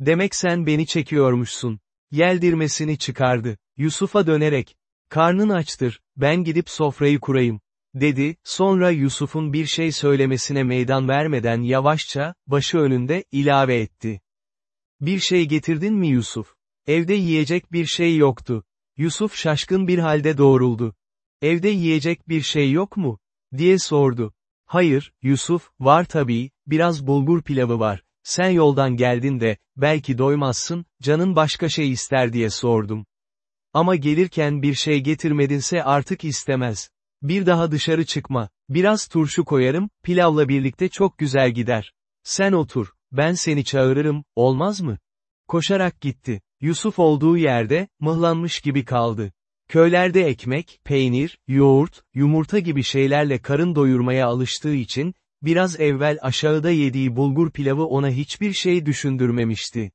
Demek sen beni çekiyormuşsun. Yeldirmesini çıkardı. Yusuf'a dönerek, karnın açtır, ben gidip sofrayı kurayım. Dedi, sonra Yusuf'un bir şey söylemesine meydan vermeden yavaşça, başı önünde, ilave etti. Bir şey getirdin mi Yusuf? Evde yiyecek bir şey yoktu. Yusuf şaşkın bir halde doğruldu. Evde yiyecek bir şey yok mu? diye sordu. Hayır, Yusuf, var tabii, biraz bulgur pilavı var. Sen yoldan geldin de, belki doymazsın, canın başka şey ister diye sordum. Ama gelirken bir şey getirmedinse artık istemez. Bir daha dışarı çıkma, biraz turşu koyarım, pilavla birlikte çok güzel gider. Sen otur, ben seni çağırırım, olmaz mı? Koşarak gitti. Yusuf olduğu yerde, mıhlanmış gibi kaldı. Köylerde ekmek, peynir, yoğurt, yumurta gibi şeylerle karın doyurmaya alıştığı için, biraz evvel aşağıda yediği bulgur pilavı ona hiçbir şey düşündürmemişti.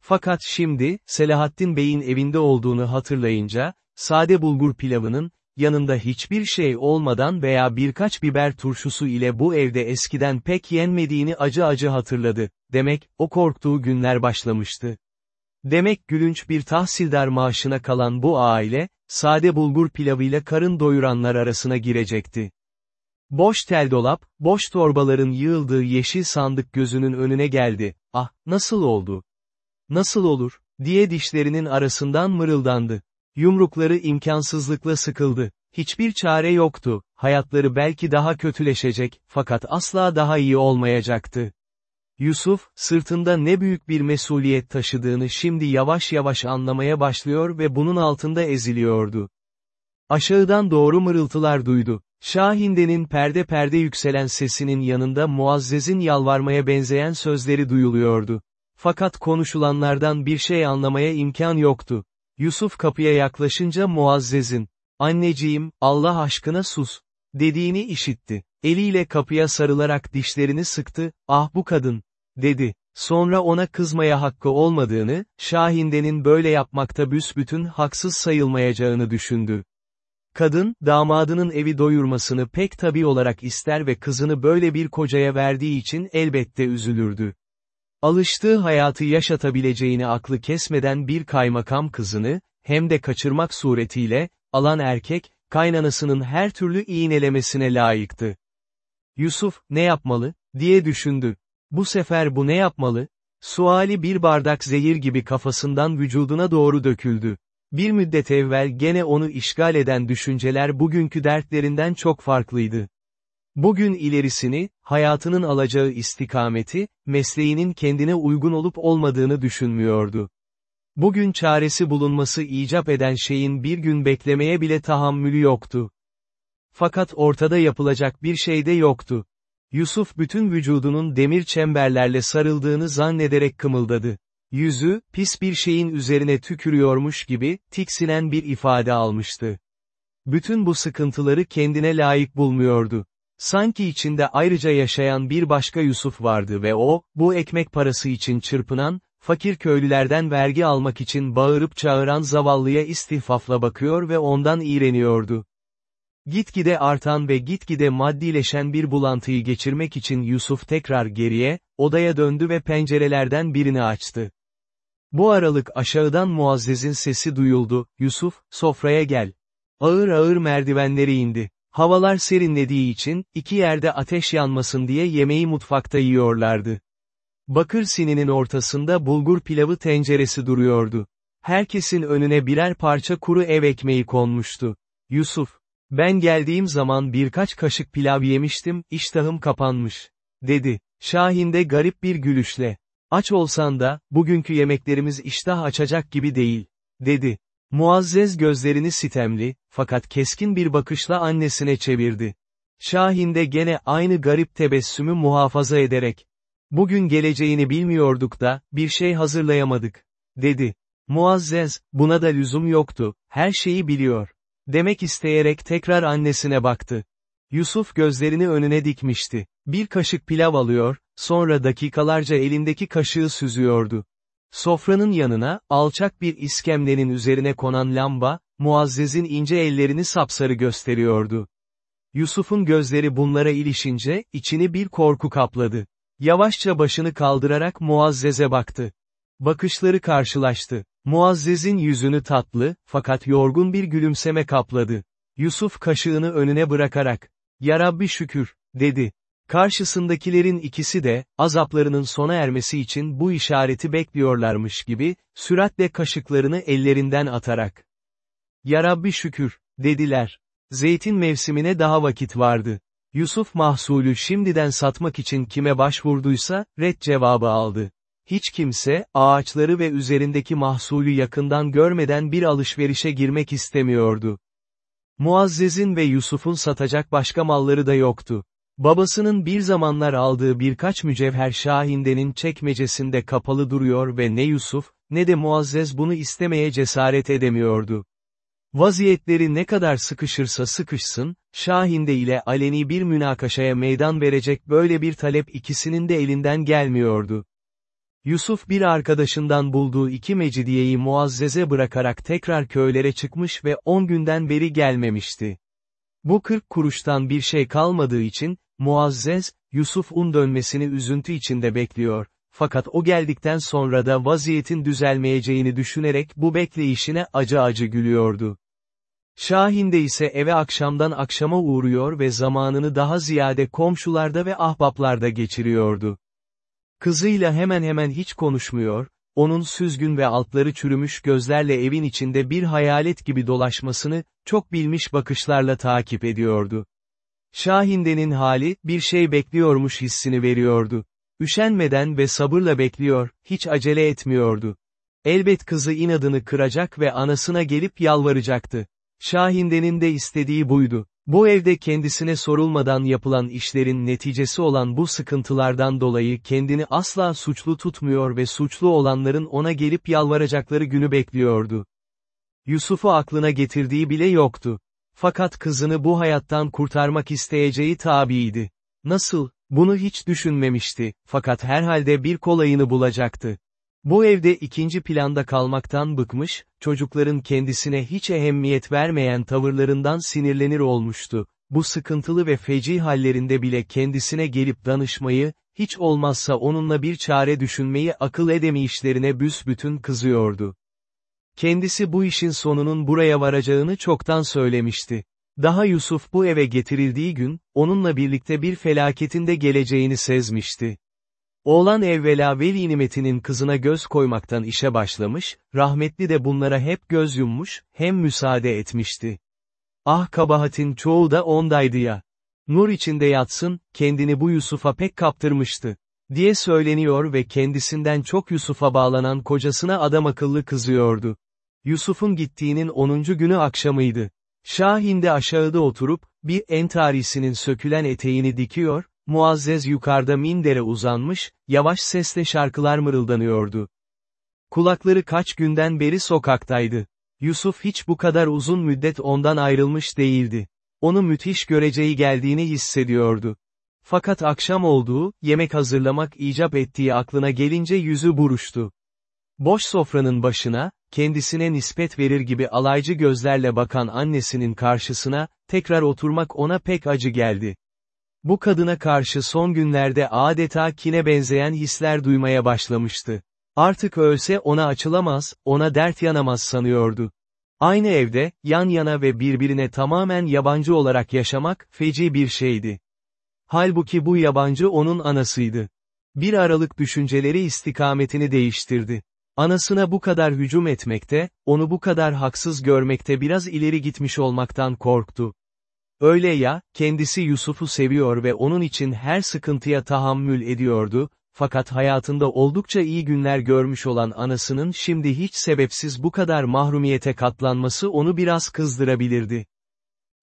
Fakat şimdi, Selahattin Bey'in evinde olduğunu hatırlayınca, sade bulgur pilavının, yanında hiçbir şey olmadan veya birkaç biber turşusu ile bu evde eskiden pek yenmediğini acı acı hatırladı, demek, o korktuğu günler başlamıştı. Demek gülünç bir tahsildar maaşına kalan bu aile, sade bulgur pilavıyla karın doyuranlar arasına girecekti. Boş tel dolap, boş torbaların yığıldığı yeşil sandık gözünün önüne geldi, ah, nasıl oldu? Nasıl olur, diye dişlerinin arasından mırıldandı. Yumrukları imkansızlıkla sıkıldı. Hiçbir çare yoktu, hayatları belki daha kötüleşecek, fakat asla daha iyi olmayacaktı. Yusuf, sırtında ne büyük bir mesuliyet taşıdığını şimdi yavaş yavaş anlamaya başlıyor ve bunun altında eziliyordu. Aşağıdan doğru mırıltılar duydu. Şahinde'nin perde perde yükselen sesinin yanında Muazzez'in yalvarmaya benzeyen sözleri duyuluyordu. Fakat konuşulanlardan bir şey anlamaya imkan yoktu. Yusuf kapıya yaklaşınca Muazzez'in, anneciğim, Allah aşkına sus, dediğini işitti. Eliyle kapıya sarılarak dişlerini sıktı, ah bu kadın, dedi. Sonra ona kızmaya hakkı olmadığını, Şahinde'nin böyle yapmakta büsbütün haksız sayılmayacağını düşündü. Kadın, damadının evi doyurmasını pek tabi olarak ister ve kızını böyle bir kocaya verdiği için elbette üzülürdü. Alıştığı hayatı yaşatabileceğini aklı kesmeden bir kaymakam kızını, hem de kaçırmak suretiyle, alan erkek, kaynanasının her türlü iğnelemesine layıktı. Yusuf, ne yapmalı, diye düşündü. Bu sefer bu ne yapmalı? Suali bir bardak zehir gibi kafasından vücuduna doğru döküldü. Bir müddet evvel gene onu işgal eden düşünceler bugünkü dertlerinden çok farklıydı. Bugün ilerisini, hayatının alacağı istikameti, mesleğinin kendine uygun olup olmadığını düşünmüyordu. Bugün çaresi bulunması icap eden şeyin bir gün beklemeye bile tahammülü yoktu. Fakat ortada yapılacak bir şey de yoktu. Yusuf bütün vücudunun demir çemberlerle sarıldığını zannederek kımıldadı. Yüzü, pis bir şeyin üzerine tükürüyormuş gibi, tiksinen bir ifade almıştı. Bütün bu sıkıntıları kendine layık bulmuyordu. Sanki içinde ayrıca yaşayan bir başka Yusuf vardı ve o, bu ekmek parası için çırpınan, fakir köylülerden vergi almak için bağırıp çağıran zavallıya istihfafla bakıyor ve ondan iğreniyordu. Gitgide artan ve gitgide maddileşen bir bulantıyı geçirmek için Yusuf tekrar geriye, odaya döndü ve pencerelerden birini açtı. Bu aralık aşağıdan Muazzez'in sesi duyuldu, Yusuf, sofraya gel. Ağır ağır merdivenleri indi. Havalar serinlediği için, iki yerde ateş yanmasın diye yemeği mutfakta yiyorlardı. Bakır sininin ortasında bulgur pilavı tenceresi duruyordu. Herkesin önüne birer parça kuru ev ekmeği konmuştu. Yusuf, ben geldiğim zaman birkaç kaşık pilav yemiştim, iştahım kapanmış. Dedi. Şahin de garip bir gülüşle. Aç olsan da, bugünkü yemeklerimiz iştah açacak gibi değil. Dedi. Muazzez gözlerini sitemli, fakat keskin bir bakışla annesine çevirdi. Şahin de gene aynı garip tebessümü muhafaza ederek. Bugün geleceğini bilmiyorduk da, bir şey hazırlayamadık. Dedi. Muazzez, buna da lüzum yoktu, her şeyi biliyor. Demek isteyerek tekrar annesine baktı. Yusuf gözlerini önüne dikmişti. Bir kaşık pilav alıyor, sonra dakikalarca elindeki kaşığı süzüyordu. Sofranın yanına, alçak bir iskemlenin üzerine konan lamba, Muazzez'in ince ellerini sapsarı gösteriyordu. Yusuf'un gözleri bunlara ilişince, içini bir korku kapladı. Yavaşça başını kaldırarak Muazzez'e baktı. Bakışları karşılaştı. Muazzez'in yüzünü tatlı, fakat yorgun bir gülümseme kapladı. Yusuf kaşığını önüne bırakarak, ''Ya Rabbi şükür'' dedi. Karşısındakilerin ikisi de, azaplarının sona ermesi için bu işareti bekliyorlarmış gibi, süratle kaşıklarını ellerinden atarak. ''Ya Rabbi şükür'' dediler. Zeytin mevsimine daha vakit vardı. Yusuf mahsulü şimdiden satmak için kime başvurduysa, red cevabı aldı. Hiç kimse, ağaçları ve üzerindeki mahsulü yakından görmeden bir alışverişe girmek istemiyordu. Muazzez'in ve Yusuf'un satacak başka malları da yoktu. Babasının bir zamanlar aldığı birkaç mücevher Şahinde'nin çekmecesinde kapalı duruyor ve ne Yusuf, ne de Muazzez bunu istemeye cesaret edemiyordu. Vaziyetleri ne kadar sıkışırsa sıkışsın, Şahinde ile aleni bir münakaşaya meydan verecek böyle bir talep ikisinin de elinden gelmiyordu. Yusuf bir arkadaşından bulduğu iki mecidiyeyi Muazzez'e bırakarak tekrar köylere çıkmış ve on günden beri gelmemişti. Bu kırk kuruştan bir şey kalmadığı için, Muazzez, Yusuf'un dönmesini üzüntü içinde bekliyor, fakat o geldikten sonra da vaziyetin düzelmeyeceğini düşünerek bu bekleyişine acı acı gülüyordu. Şahinde ise eve akşamdan akşama uğruyor ve zamanını daha ziyade komşularda ve ahbaplarda geçiriyordu. Kızıyla hemen hemen hiç konuşmuyor, onun süzgün ve altları çürümüş gözlerle evin içinde bir hayalet gibi dolaşmasını, çok bilmiş bakışlarla takip ediyordu. Şahinde'nin hali, bir şey bekliyormuş hissini veriyordu. Üşenmeden ve sabırla bekliyor, hiç acele etmiyordu. Elbet kızı inadını kıracak ve anasına gelip yalvaracaktı. Şahinde'nin de istediği buydu. Bu evde kendisine sorulmadan yapılan işlerin neticesi olan bu sıkıntılardan dolayı kendini asla suçlu tutmuyor ve suçlu olanların ona gelip yalvaracakları günü bekliyordu. Yusuf'u aklına getirdiği bile yoktu. Fakat kızını bu hayattan kurtarmak isteyeceği tabiydi. Nasıl, bunu hiç düşünmemişti, fakat herhalde bir kolayını bulacaktı. Bu evde ikinci planda kalmaktan bıkmış, çocukların kendisine hiç ehemmiyet vermeyen tavırlarından sinirlenir olmuştu. Bu sıkıntılı ve feci hallerinde bile kendisine gelip danışmayı, hiç olmazsa onunla bir çare düşünmeyi akıl edemeyişlerine büsbütün kızıyordu. Kendisi bu işin sonunun buraya varacağını çoktan söylemişti. Daha Yusuf bu eve getirildiği gün, onunla birlikte bir felaketin de geleceğini sezmişti. Oğlan evvela veli nimetinin kızına göz koymaktan işe başlamış, rahmetli de bunlara hep göz yummuş, hem müsaade etmişti. Ah kabahatin çoğu da ondaydı ya. Nur içinde yatsın, kendini bu Yusuf'a pek kaptırmıştı. Diye söyleniyor ve kendisinden çok Yusuf'a bağlanan kocasına adam akıllı kızıyordu. Yusuf'un gittiğinin 10. günü akşamıydı. Şahin de aşağıda oturup, bir entarisinin sökülen eteğini dikiyor, Muazzez yukarıda mindere uzanmış, yavaş sesle şarkılar mırıldanıyordu. Kulakları kaç günden beri sokaktaydı. Yusuf hiç bu kadar uzun müddet ondan ayrılmış değildi. Onu müthiş göreceği geldiğini hissediyordu. Fakat akşam olduğu, yemek hazırlamak icap ettiği aklına gelince yüzü buruştu. Boş sofranın başına, kendisine nispet verir gibi alaycı gözlerle bakan annesinin karşısına, tekrar oturmak ona pek acı geldi. Bu kadına karşı son günlerde adeta kine benzeyen hisler duymaya başlamıştı. Artık ölse ona açılamaz, ona dert yanamaz sanıyordu. Aynı evde, yan yana ve birbirine tamamen yabancı olarak yaşamak, feci bir şeydi. Halbuki bu yabancı onun anasıydı. Bir aralık düşünceleri istikametini değiştirdi. Anasına bu kadar hücum etmekte, onu bu kadar haksız görmekte biraz ileri gitmiş olmaktan korktu. Öyle ya, kendisi Yusuf'u seviyor ve onun için her sıkıntıya tahammül ediyordu, fakat hayatında oldukça iyi günler görmüş olan anasının şimdi hiç sebepsiz bu kadar mahrumiyete katlanması onu biraz kızdırabilirdi.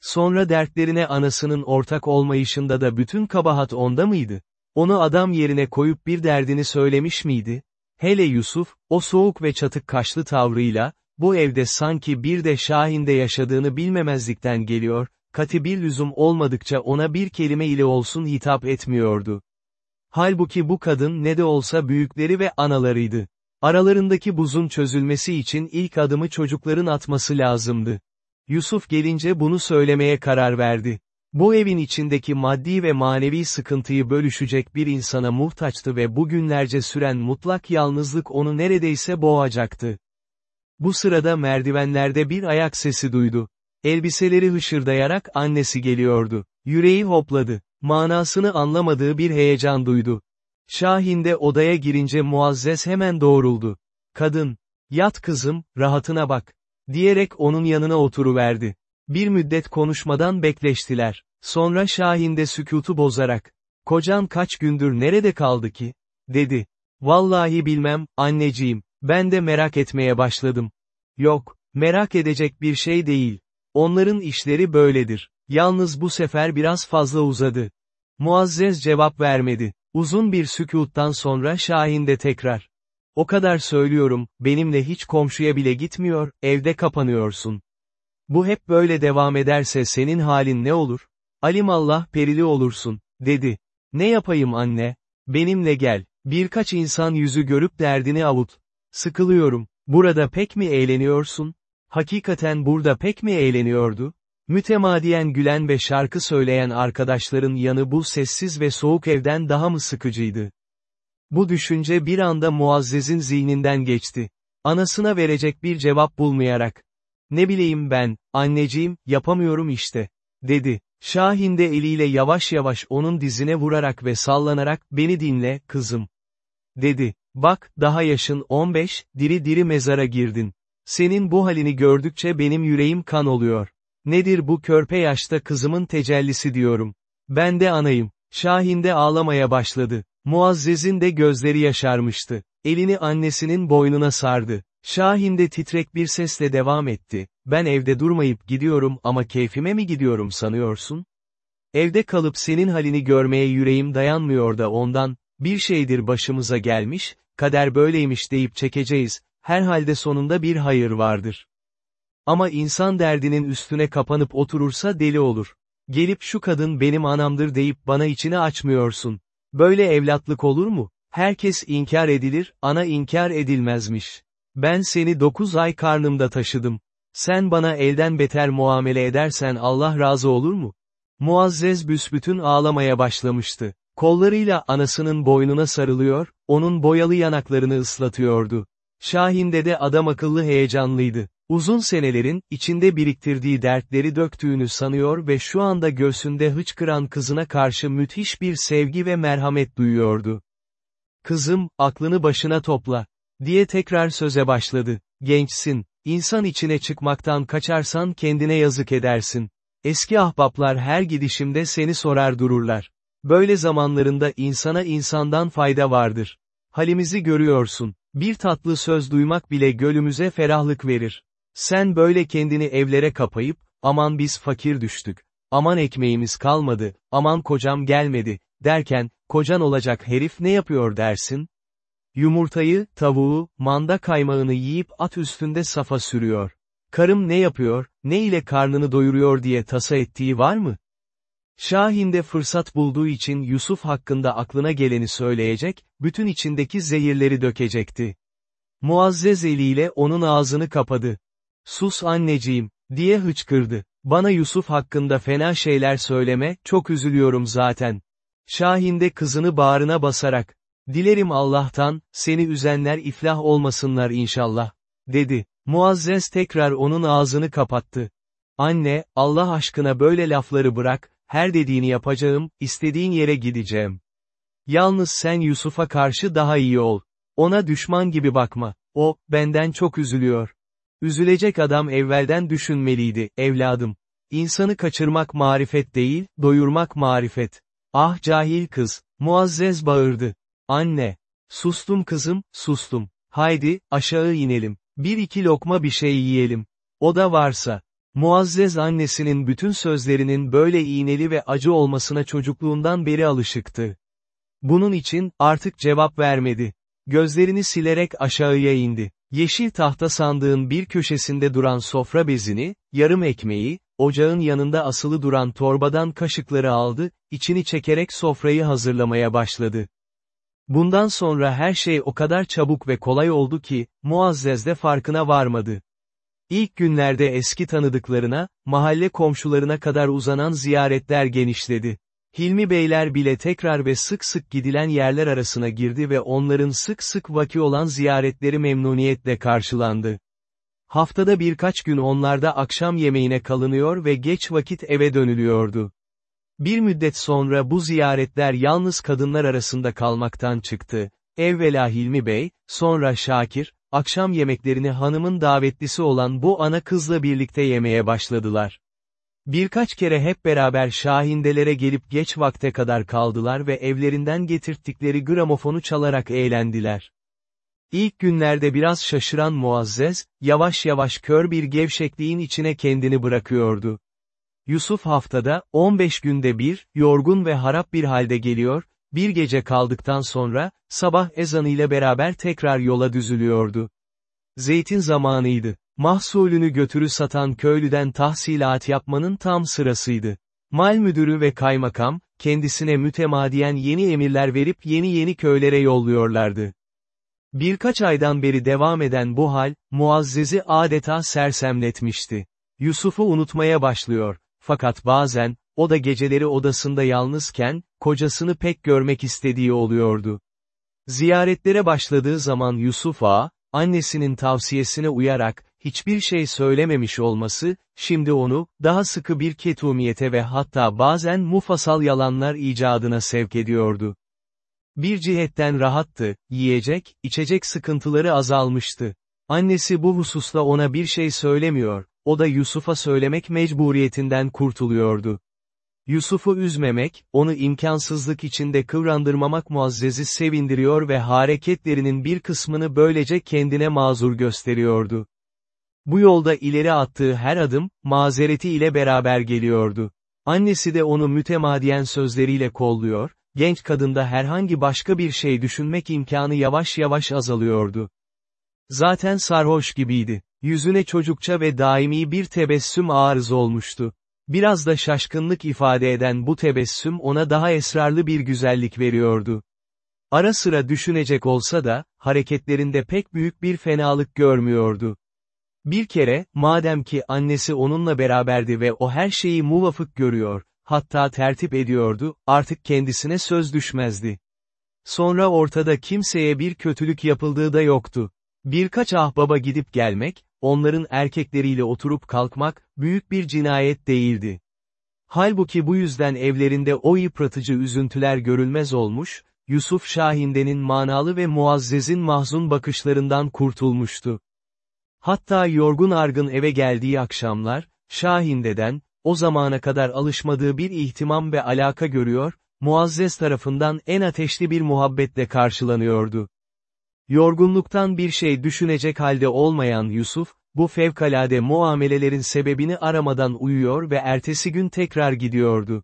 Sonra dertlerine anasının ortak olmayışında da bütün kabahat onda mıydı? Onu adam yerine koyup bir derdini söylemiş miydi? Hele Yusuf, o soğuk ve çatık kaşlı tavrıyla, bu evde sanki bir de Şahin'de yaşadığını bilmemezlikten geliyor, kati lüzum olmadıkça ona bir kelime ile olsun hitap etmiyordu. Halbuki bu kadın ne de olsa büyükleri ve analarıydı. Aralarındaki buzun çözülmesi için ilk adımı çocukların atması lazımdı. Yusuf gelince bunu söylemeye karar verdi. Bu evin içindeki maddi ve manevi sıkıntıyı bölüşecek bir insana muhtaçtı ve bugünlerce süren mutlak yalnızlık onu neredeyse boğacaktı. Bu sırada merdivenlerde bir ayak sesi duydu. Elbiseleri hışırdayarak annesi geliyordu. Yüreği hopladı. Manasını anlamadığı bir heyecan duydu. Şahin de odaya girince Muazzez hemen doğruldu. Kadın, yat kızım, rahatına bak, diyerek onun yanına oturuverdi. Bir müddet konuşmadan bekleştiler. Sonra Şahin de sükutu bozarak, kocan kaç gündür nerede kaldı ki? dedi. Vallahi bilmem, anneciğim, ben de merak etmeye başladım. Yok, merak edecek bir şey değil. Onların işleri böyledir. Yalnız bu sefer biraz fazla uzadı. Muazzez cevap vermedi. Uzun bir sükuttan sonra Şahin de tekrar. O kadar söylüyorum, benimle hiç komşuya bile gitmiyor, evde kapanıyorsun. Bu hep böyle devam ederse senin halin ne olur? Alimallah perili olursun, dedi. Ne yapayım anne? Benimle gel, birkaç insan yüzü görüp derdini avut. Sıkılıyorum, burada pek mi eğleniyorsun? Hakikaten burada pek mi eğleniyordu? Mütemadiyen gülen ve şarkı söyleyen arkadaşların yanı bu sessiz ve soğuk evden daha mı sıkıcıydı? Bu düşünce bir anda Muazzez'in zihninden geçti. Anasına verecek bir cevap bulmayarak. Ne bileyim ben, anneciğim, yapamıyorum işte, dedi. Şahin de eliyle yavaş yavaş onun dizine vurarak ve sallanarak, beni dinle, kızım. Dedi, bak, daha yaşın 15, diri diri mezara girdin. Senin bu halini gördükçe benim yüreğim kan oluyor. Nedir bu körpe yaşta kızımın tecellisi diyorum. Ben de anayım. Şahin de ağlamaya başladı. Muazzez'in de gözleri yaşarmıştı. Elini annesinin boynuna sardı. Şahin de titrek bir sesle devam etti. Ben evde durmayıp gidiyorum ama keyfime mi gidiyorum sanıyorsun? Evde kalıp senin halini görmeye yüreğim dayanmıyor da ondan, bir şeydir başımıza gelmiş, kader böyleymiş deyip çekeceğiz, herhalde sonunda bir hayır vardır. Ama insan derdinin üstüne kapanıp oturursa deli olur. Gelip şu kadın benim anamdır deyip bana içini açmıyorsun. Böyle evlatlık olur mu? Herkes inkar edilir, ana inkar edilmezmiş. Ben seni dokuz ay karnımda taşıdım. Sen bana elden beter muamele edersen Allah razı olur mu? Muazzez büsbütün ağlamaya başlamıştı. Kollarıyla anasının boynuna sarılıyor, onun boyalı yanaklarını ıslatıyordu. Şahin de adam akıllı heyecanlıydı. Uzun senelerin, içinde biriktirdiği dertleri döktüğünü sanıyor ve şu anda göğsünde hıçkıran kızına karşı müthiş bir sevgi ve merhamet duyuyordu. Kızım, aklını başına topla, diye tekrar söze başladı. Gençsin, insan içine çıkmaktan kaçarsan kendine yazık edersin. Eski ahbaplar her gidişimde seni sorar dururlar. Böyle zamanlarında insana insandan fayda vardır. Halimizi görüyorsun. Bir tatlı söz duymak bile gölümüze ferahlık verir. Sen böyle kendini evlere kapayıp, aman biz fakir düştük, aman ekmeğimiz kalmadı, aman kocam gelmedi, derken, kocan olacak herif ne yapıyor dersin? Yumurtayı, tavuğu, manda kaymağını yiyip at üstünde safa sürüyor. Karım ne yapıyor, ne ile karnını doyuruyor diye tasa ettiği var mı? Şahin de fırsat bulduğu için Yusuf hakkında aklına geleni söyleyecek, bütün içindeki zehirleri dökecekti. Muazzez eliyle onun ağzını kapadı. Sus anneciğim, diye hıçkırdı. Bana Yusuf hakkında fena şeyler söyleme, çok üzülüyorum zaten. Şahin de kızını bağrına basarak, dilerim Allah'tan, seni üzenler iflah olmasınlar inşallah, dedi. Muazzez tekrar onun ağzını kapattı. Anne, Allah aşkına böyle lafları bırak, her dediğini yapacağım, istediğin yere gideceğim. Yalnız sen Yusuf'a karşı daha iyi ol. Ona düşman gibi bakma. O, benden çok üzülüyor. Üzülecek adam evvelden düşünmeliydi, evladım. İnsanı kaçırmak marifet değil, doyurmak marifet. Ah cahil kız, Muazzez bağırdı. Anne. Sustum kızım, sustum. Haydi, aşağı inelim. Bir iki lokma bir şey yiyelim. O da varsa. Muazzez annesinin bütün sözlerinin böyle iğneli ve acı olmasına çocukluğundan beri alışıktı. Bunun için, artık cevap vermedi. Gözlerini silerek aşağıya indi. Yeşil tahta sandığın bir köşesinde duran sofra bezini, yarım ekmeği, ocağın yanında asılı duran torbadan kaşıkları aldı, içini çekerek sofrayı hazırlamaya başladı. Bundan sonra her şey o kadar çabuk ve kolay oldu ki, Muazzez de farkına varmadı. İlk günlerde eski tanıdıklarına, mahalle komşularına kadar uzanan ziyaretler genişledi. Hilmi Beyler bile tekrar ve sık sık gidilen yerler arasına girdi ve onların sık sık vaki olan ziyaretleri memnuniyetle karşılandı. Haftada birkaç gün onlarda akşam yemeğine kalınıyor ve geç vakit eve dönülüyordu. Bir müddet sonra bu ziyaretler yalnız kadınlar arasında kalmaktan çıktı. Evvela Hilmi Bey, sonra Şakir, akşam yemeklerini hanımın davetlisi olan bu ana kızla birlikte yemeye başladılar. Birkaç kere hep beraber Şahindelere gelip geç vakte kadar kaldılar ve evlerinden getirttikleri gramofonu çalarak eğlendiler. İlk günlerde biraz şaşıran Muazzez, yavaş yavaş kör bir gevşekliğin içine kendini bırakıyordu. Yusuf haftada, 15 günde bir, yorgun ve harap bir halde geliyor, bir gece kaldıktan sonra, sabah ezanıyla beraber tekrar yola düzülüyordu. Zeytin zamanıydı. Mahsulünü götürü satan köylüden tahsilat yapmanın tam sırasıydı. Mal müdürü ve kaymakam, kendisine mütemadiyen yeni emirler verip yeni yeni köylere yolluyorlardı. Birkaç aydan beri devam eden bu hal, Muazzez'i adeta sersemletmişti. Yusuf'u unutmaya başlıyor, fakat bazen, o da geceleri odasında yalnızken, kocasını pek görmek istediği oluyordu. Ziyaretlere başladığı zaman Yusuf Ağa, annesinin tavsiyesine uyarak, hiçbir şey söylememiş olması, şimdi onu, daha sıkı bir ketumiyete ve hatta bazen mufasal yalanlar icadına sevk ediyordu. Bir cihetten rahattı, yiyecek, içecek sıkıntıları azalmıştı. Annesi bu hususla ona bir şey söylemiyor, o da Yusuf'a söylemek mecburiyetinden kurtuluyordu. Yusuf'u üzmemek, onu imkansızlık içinde kıvrandırmamak Muazzez'i sevindiriyor ve hareketlerinin bir kısmını böylece kendine mazur gösteriyordu. Bu yolda ileri attığı her adım, mazereti ile beraber geliyordu. Annesi de onu mütemadiyen sözleriyle kolluyor, genç kadında herhangi başka bir şey düşünmek imkanı yavaş yavaş azalıyordu. Zaten sarhoş gibiydi. Yüzüne çocukça ve daimi bir tebessüm arız olmuştu. Biraz da şaşkınlık ifade eden bu tebessüm ona daha esrarlı bir güzellik veriyordu. Ara sıra düşünecek olsa da, hareketlerinde pek büyük bir fenalık görmüyordu. Bir kere, madem ki annesi onunla beraberdi ve o her şeyi muvafık görüyor, hatta tertip ediyordu, artık kendisine söz düşmezdi. Sonra ortada kimseye bir kötülük yapıldığı da yoktu. Birkaç ahbaba gidip gelmek, onların erkekleriyle oturup kalkmak, büyük bir cinayet değildi. Halbuki bu yüzden evlerinde o yıpratıcı üzüntüler görülmez olmuş, Yusuf Şahinde'nin manalı ve Muazzez'in mahzun bakışlarından kurtulmuştu. Hatta yorgun argın eve geldiği akşamlar, Şahinde'den, o zamana kadar alışmadığı bir ihtimam ve alaka görüyor, Muazzez tarafından en ateşli bir muhabbetle karşılanıyordu. Yorgunluktan bir şey düşünecek halde olmayan Yusuf, bu fevkalade muamelelerin sebebini aramadan uyuyor ve ertesi gün tekrar gidiyordu.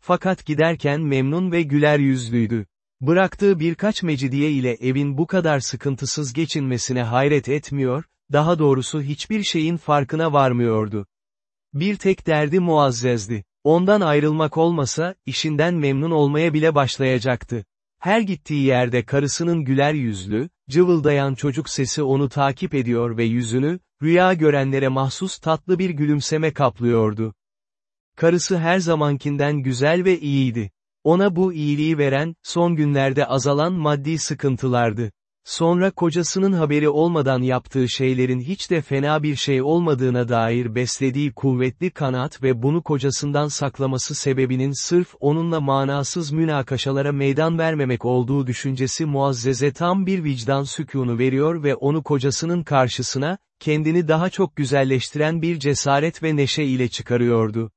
Fakat giderken memnun ve güler yüzlüydü. Bıraktığı birkaç mecidiye ile evin bu kadar sıkıntısız geçinmesine hayret etmiyor, daha doğrusu hiçbir şeyin farkına varmıyordu. Bir tek derdi Muazzez'di. Ondan ayrılmak olmasa, işinden memnun olmaya bile başlayacaktı. Her gittiği yerde karısının güler yüzlü, cıvıldayan çocuk sesi onu takip ediyor ve yüzünü, rüya görenlere mahsus tatlı bir gülümseme kaplıyordu. Karısı her zamankinden güzel ve iyiydi. Ona bu iyiliği veren, son günlerde azalan maddi sıkıntılardı. Sonra kocasının haberi olmadan yaptığı şeylerin hiç de fena bir şey olmadığına dair beslediği kuvvetli kanat ve bunu kocasından saklaması sebebinin sırf onunla manasız münakaşalara meydan vermemek olduğu düşüncesi Muazzez'e tam bir vicdan sükunu veriyor ve onu kocasının karşısına, kendini daha çok güzelleştiren bir cesaret ve neşe ile çıkarıyordu.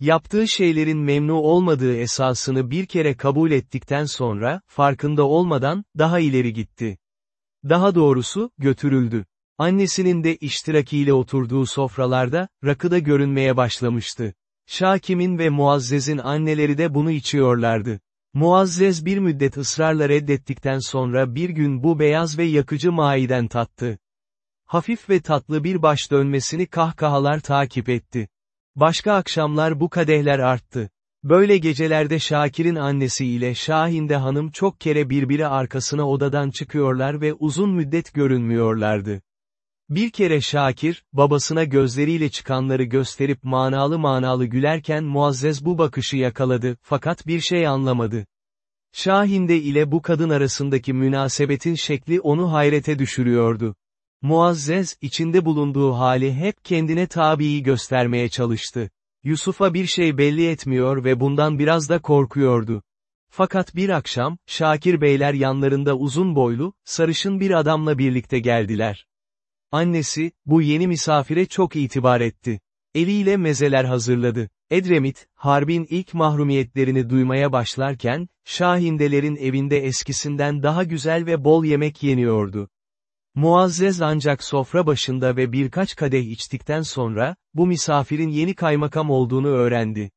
Yaptığı şeylerin memnu olmadığı esasını bir kere kabul ettikten sonra, farkında olmadan, daha ileri gitti. Daha doğrusu, götürüldü. Annesinin de iştirakiyle oturduğu sofralarda, rakıda görünmeye başlamıştı. Şakim'in ve Muazzez'in anneleri de bunu içiyorlardı. Muazzez bir müddet ısrarla reddettikten sonra bir gün bu beyaz ve yakıcı maiden tattı. Hafif ve tatlı bir baş dönmesini kahkahalar takip etti. Başka akşamlar bu kadehler arttı. Böyle gecelerde Şakir'in annesi ile Şahinde hanım çok kere birbiri arkasına odadan çıkıyorlar ve uzun müddet görünmüyorlardı. Bir kere Şakir, babasına gözleriyle çıkanları gösterip manalı manalı gülerken Muazzez bu bakışı yakaladı, fakat bir şey anlamadı. Şahinde ile bu kadın arasındaki münasebetin şekli onu hayrete düşürüyordu. Muazzez, içinde bulunduğu hali hep kendine tabiyi göstermeye çalıştı. Yusuf'a bir şey belli etmiyor ve bundan biraz da korkuyordu. Fakat bir akşam, Şakir beyler yanlarında uzun boylu, sarışın bir adamla birlikte geldiler. Annesi, bu yeni misafire çok itibar etti. Eliyle mezeler hazırladı. Edremit, harbin ilk mahrumiyetlerini duymaya başlarken, Şahindelerin evinde eskisinden daha güzel ve bol yemek yeniyordu. Muazzez ancak sofra başında ve birkaç kadeh içtikten sonra, bu misafirin yeni kaymakam olduğunu öğrendi.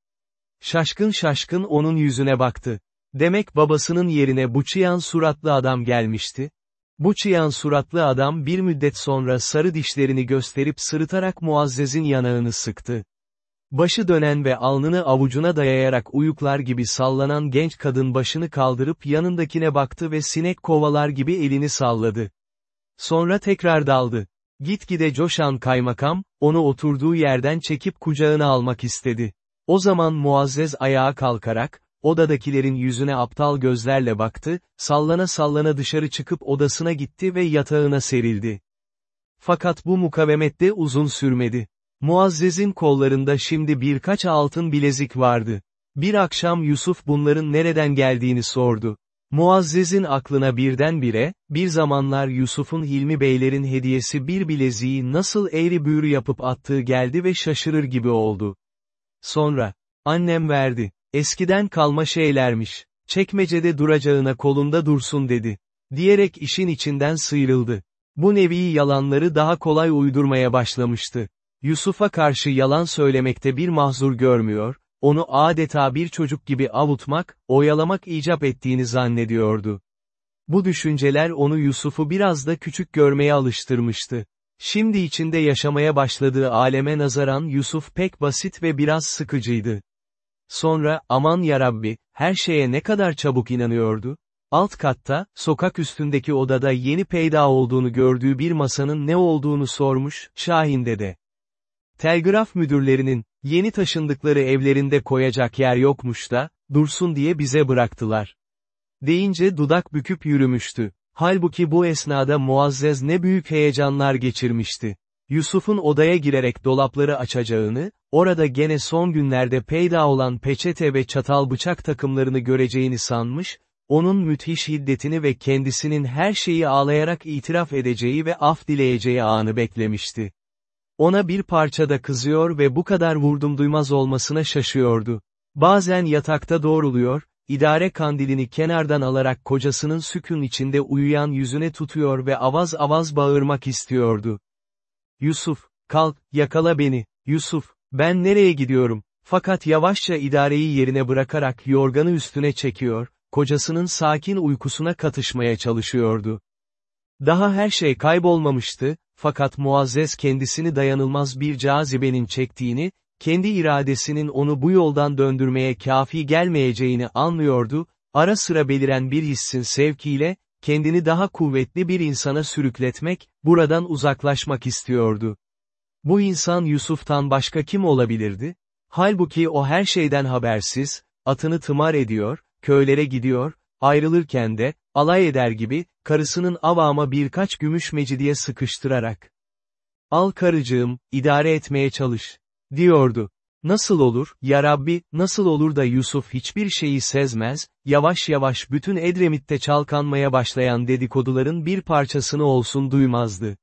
Şaşkın şaşkın onun yüzüne baktı. Demek babasının yerine bu çıyan suratlı adam gelmişti. Bu çıyan suratlı adam bir müddet sonra sarı dişlerini gösterip sırıtarak Muazzez'in yanağını sıktı. Başı dönen ve alnını avucuna dayayarak uyuklar gibi sallanan genç kadın başını kaldırıp yanındakine baktı ve sinek kovalar gibi elini salladı. Sonra tekrar daldı. Gitgide coşan kaymakam, onu oturduğu yerden çekip kucağına almak istedi. O zaman Muazzez ayağa kalkarak, odadakilerin yüzüne aptal gözlerle baktı, sallana sallana dışarı çıkıp odasına gitti ve yatağına serildi. Fakat bu mukavemette uzun sürmedi. Muazzez'in kollarında şimdi birkaç altın bilezik vardı. Bir akşam Yusuf bunların nereden geldiğini sordu. Muazzez'in aklına birdenbire, bir zamanlar Yusuf'un Hilmi Beylerin hediyesi bir bileziği nasıl eğri büğrü yapıp attığı geldi ve şaşırır gibi oldu. Sonra, annem verdi, eskiden kalma şeylermiş, çekmecede duracağına kolunda dursun dedi. Diyerek işin içinden sıyrıldı. Bu nevi yalanları daha kolay uydurmaya başlamıştı. Yusuf'a karşı yalan söylemekte bir mahzur görmüyor, onu adeta bir çocuk gibi avutmak, oyalamak icap ettiğini zannediyordu. Bu düşünceler onu Yusuf'u biraz da küçük görmeye alıştırmıştı. Şimdi içinde yaşamaya başladığı aleme nazaran Yusuf pek basit ve biraz sıkıcıydı. Sonra, aman yarabbi, her şeye ne kadar çabuk inanıyordu. Alt katta, sokak üstündeki odada yeni peyda olduğunu gördüğü bir masanın ne olduğunu sormuş, Şahin dede. Telgraf müdürlerinin, yeni taşındıkları evlerinde koyacak yer yokmuş da, dursun diye bize bıraktılar. Deyince dudak büküp yürümüştü. Halbuki bu esnada Muazzez ne büyük heyecanlar geçirmişti. Yusuf'un odaya girerek dolapları açacağını, orada gene son günlerde peyda olan peçete ve çatal bıçak takımlarını göreceğini sanmış, onun müthiş hiddetini ve kendisinin her şeyi ağlayarak itiraf edeceği ve af dileyeceği anı beklemişti. Ona bir parçada kızıyor ve bu kadar vurdum duymaz olmasına şaşıyordu. Bazen yatakta doğruluyor, idare kandilini kenardan alarak kocasının sükun içinde uyuyan yüzüne tutuyor ve avaz avaz bağırmak istiyordu. Yusuf, kalk, yakala beni, Yusuf, ben nereye gidiyorum? Fakat yavaşça idareyi yerine bırakarak yorganı üstüne çekiyor, kocasının sakin uykusuna katışmaya çalışıyordu. Daha her şey kaybolmamıştı, fakat Muazzez kendisini dayanılmaz bir cazibenin çektiğini, kendi iradesinin onu bu yoldan döndürmeye kafi gelmeyeceğini anlıyordu, ara sıra beliren bir hissin sevkiyle, kendini daha kuvvetli bir insana sürükletmek, buradan uzaklaşmak istiyordu. Bu insan Yusuf'tan başka kim olabilirdi? Halbuki o her şeyden habersiz, atını tımar ediyor, köylere gidiyor, ayrılırken de, alay eder gibi, karısının avama birkaç gümüş mecidiye sıkıştırarak. Al karıcığım, idare etmeye çalış. Diyordu. Nasıl olur, ya Rabbi, nasıl olur da Yusuf hiçbir şeyi sezmez, yavaş yavaş bütün Edremit'te çalkanmaya başlayan dedikoduların bir parçasını olsun duymazdı.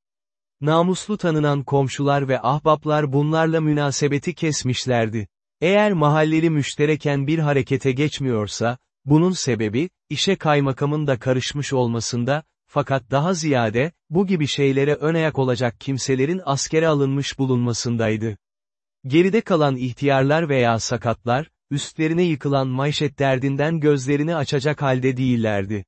Namuslu tanınan komşular ve ahbaplar bunlarla münasebeti kesmişlerdi. Eğer mahalleli müştereken bir harekete geçmiyorsa, bunun sebebi, işe kaymakamın da karışmış olmasında, fakat daha ziyade, bu gibi şeylere ön ayak olacak kimselerin askere alınmış bulunmasındaydı. Geride kalan ihtiyarlar veya sakatlar, üstlerine yıkılan maişet derdinden gözlerini açacak halde değillerdi.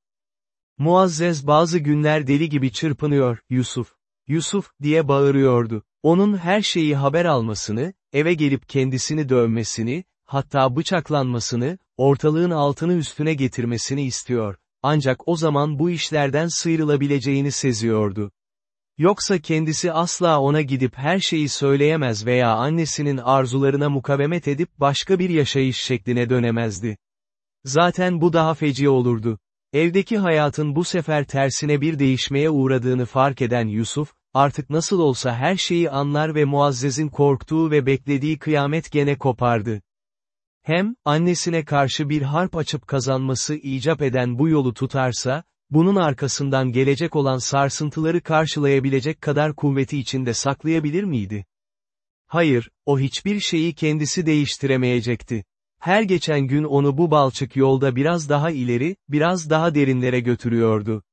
Muazzez bazı günler deli gibi çırpınıyor, Yusuf, Yusuf, diye bağırıyordu. Onun her şeyi haber almasını, eve gelip kendisini dövmesini, hatta bıçaklanmasını, ortalığın altını üstüne getirmesini istiyor, ancak o zaman bu işlerden sıyrılabileceğini seziyordu. Yoksa kendisi asla ona gidip her şeyi söyleyemez veya annesinin arzularına mukavemet edip başka bir yaşayış şekline dönemezdi. Zaten bu daha feci olurdu. Evdeki hayatın bu sefer tersine bir değişmeye uğradığını fark eden Yusuf, artık nasıl olsa her şeyi anlar ve Muazzez'in korktuğu ve beklediği kıyamet gene kopardı. Hem, annesine karşı bir harp açıp kazanması icap eden bu yolu tutarsa, bunun arkasından gelecek olan sarsıntıları karşılayabilecek kadar kuvveti içinde saklayabilir miydi? Hayır, o hiçbir şeyi kendisi değiştiremeyecekti. Her geçen gün onu bu balçık yolda biraz daha ileri, biraz daha derinlere götürüyordu.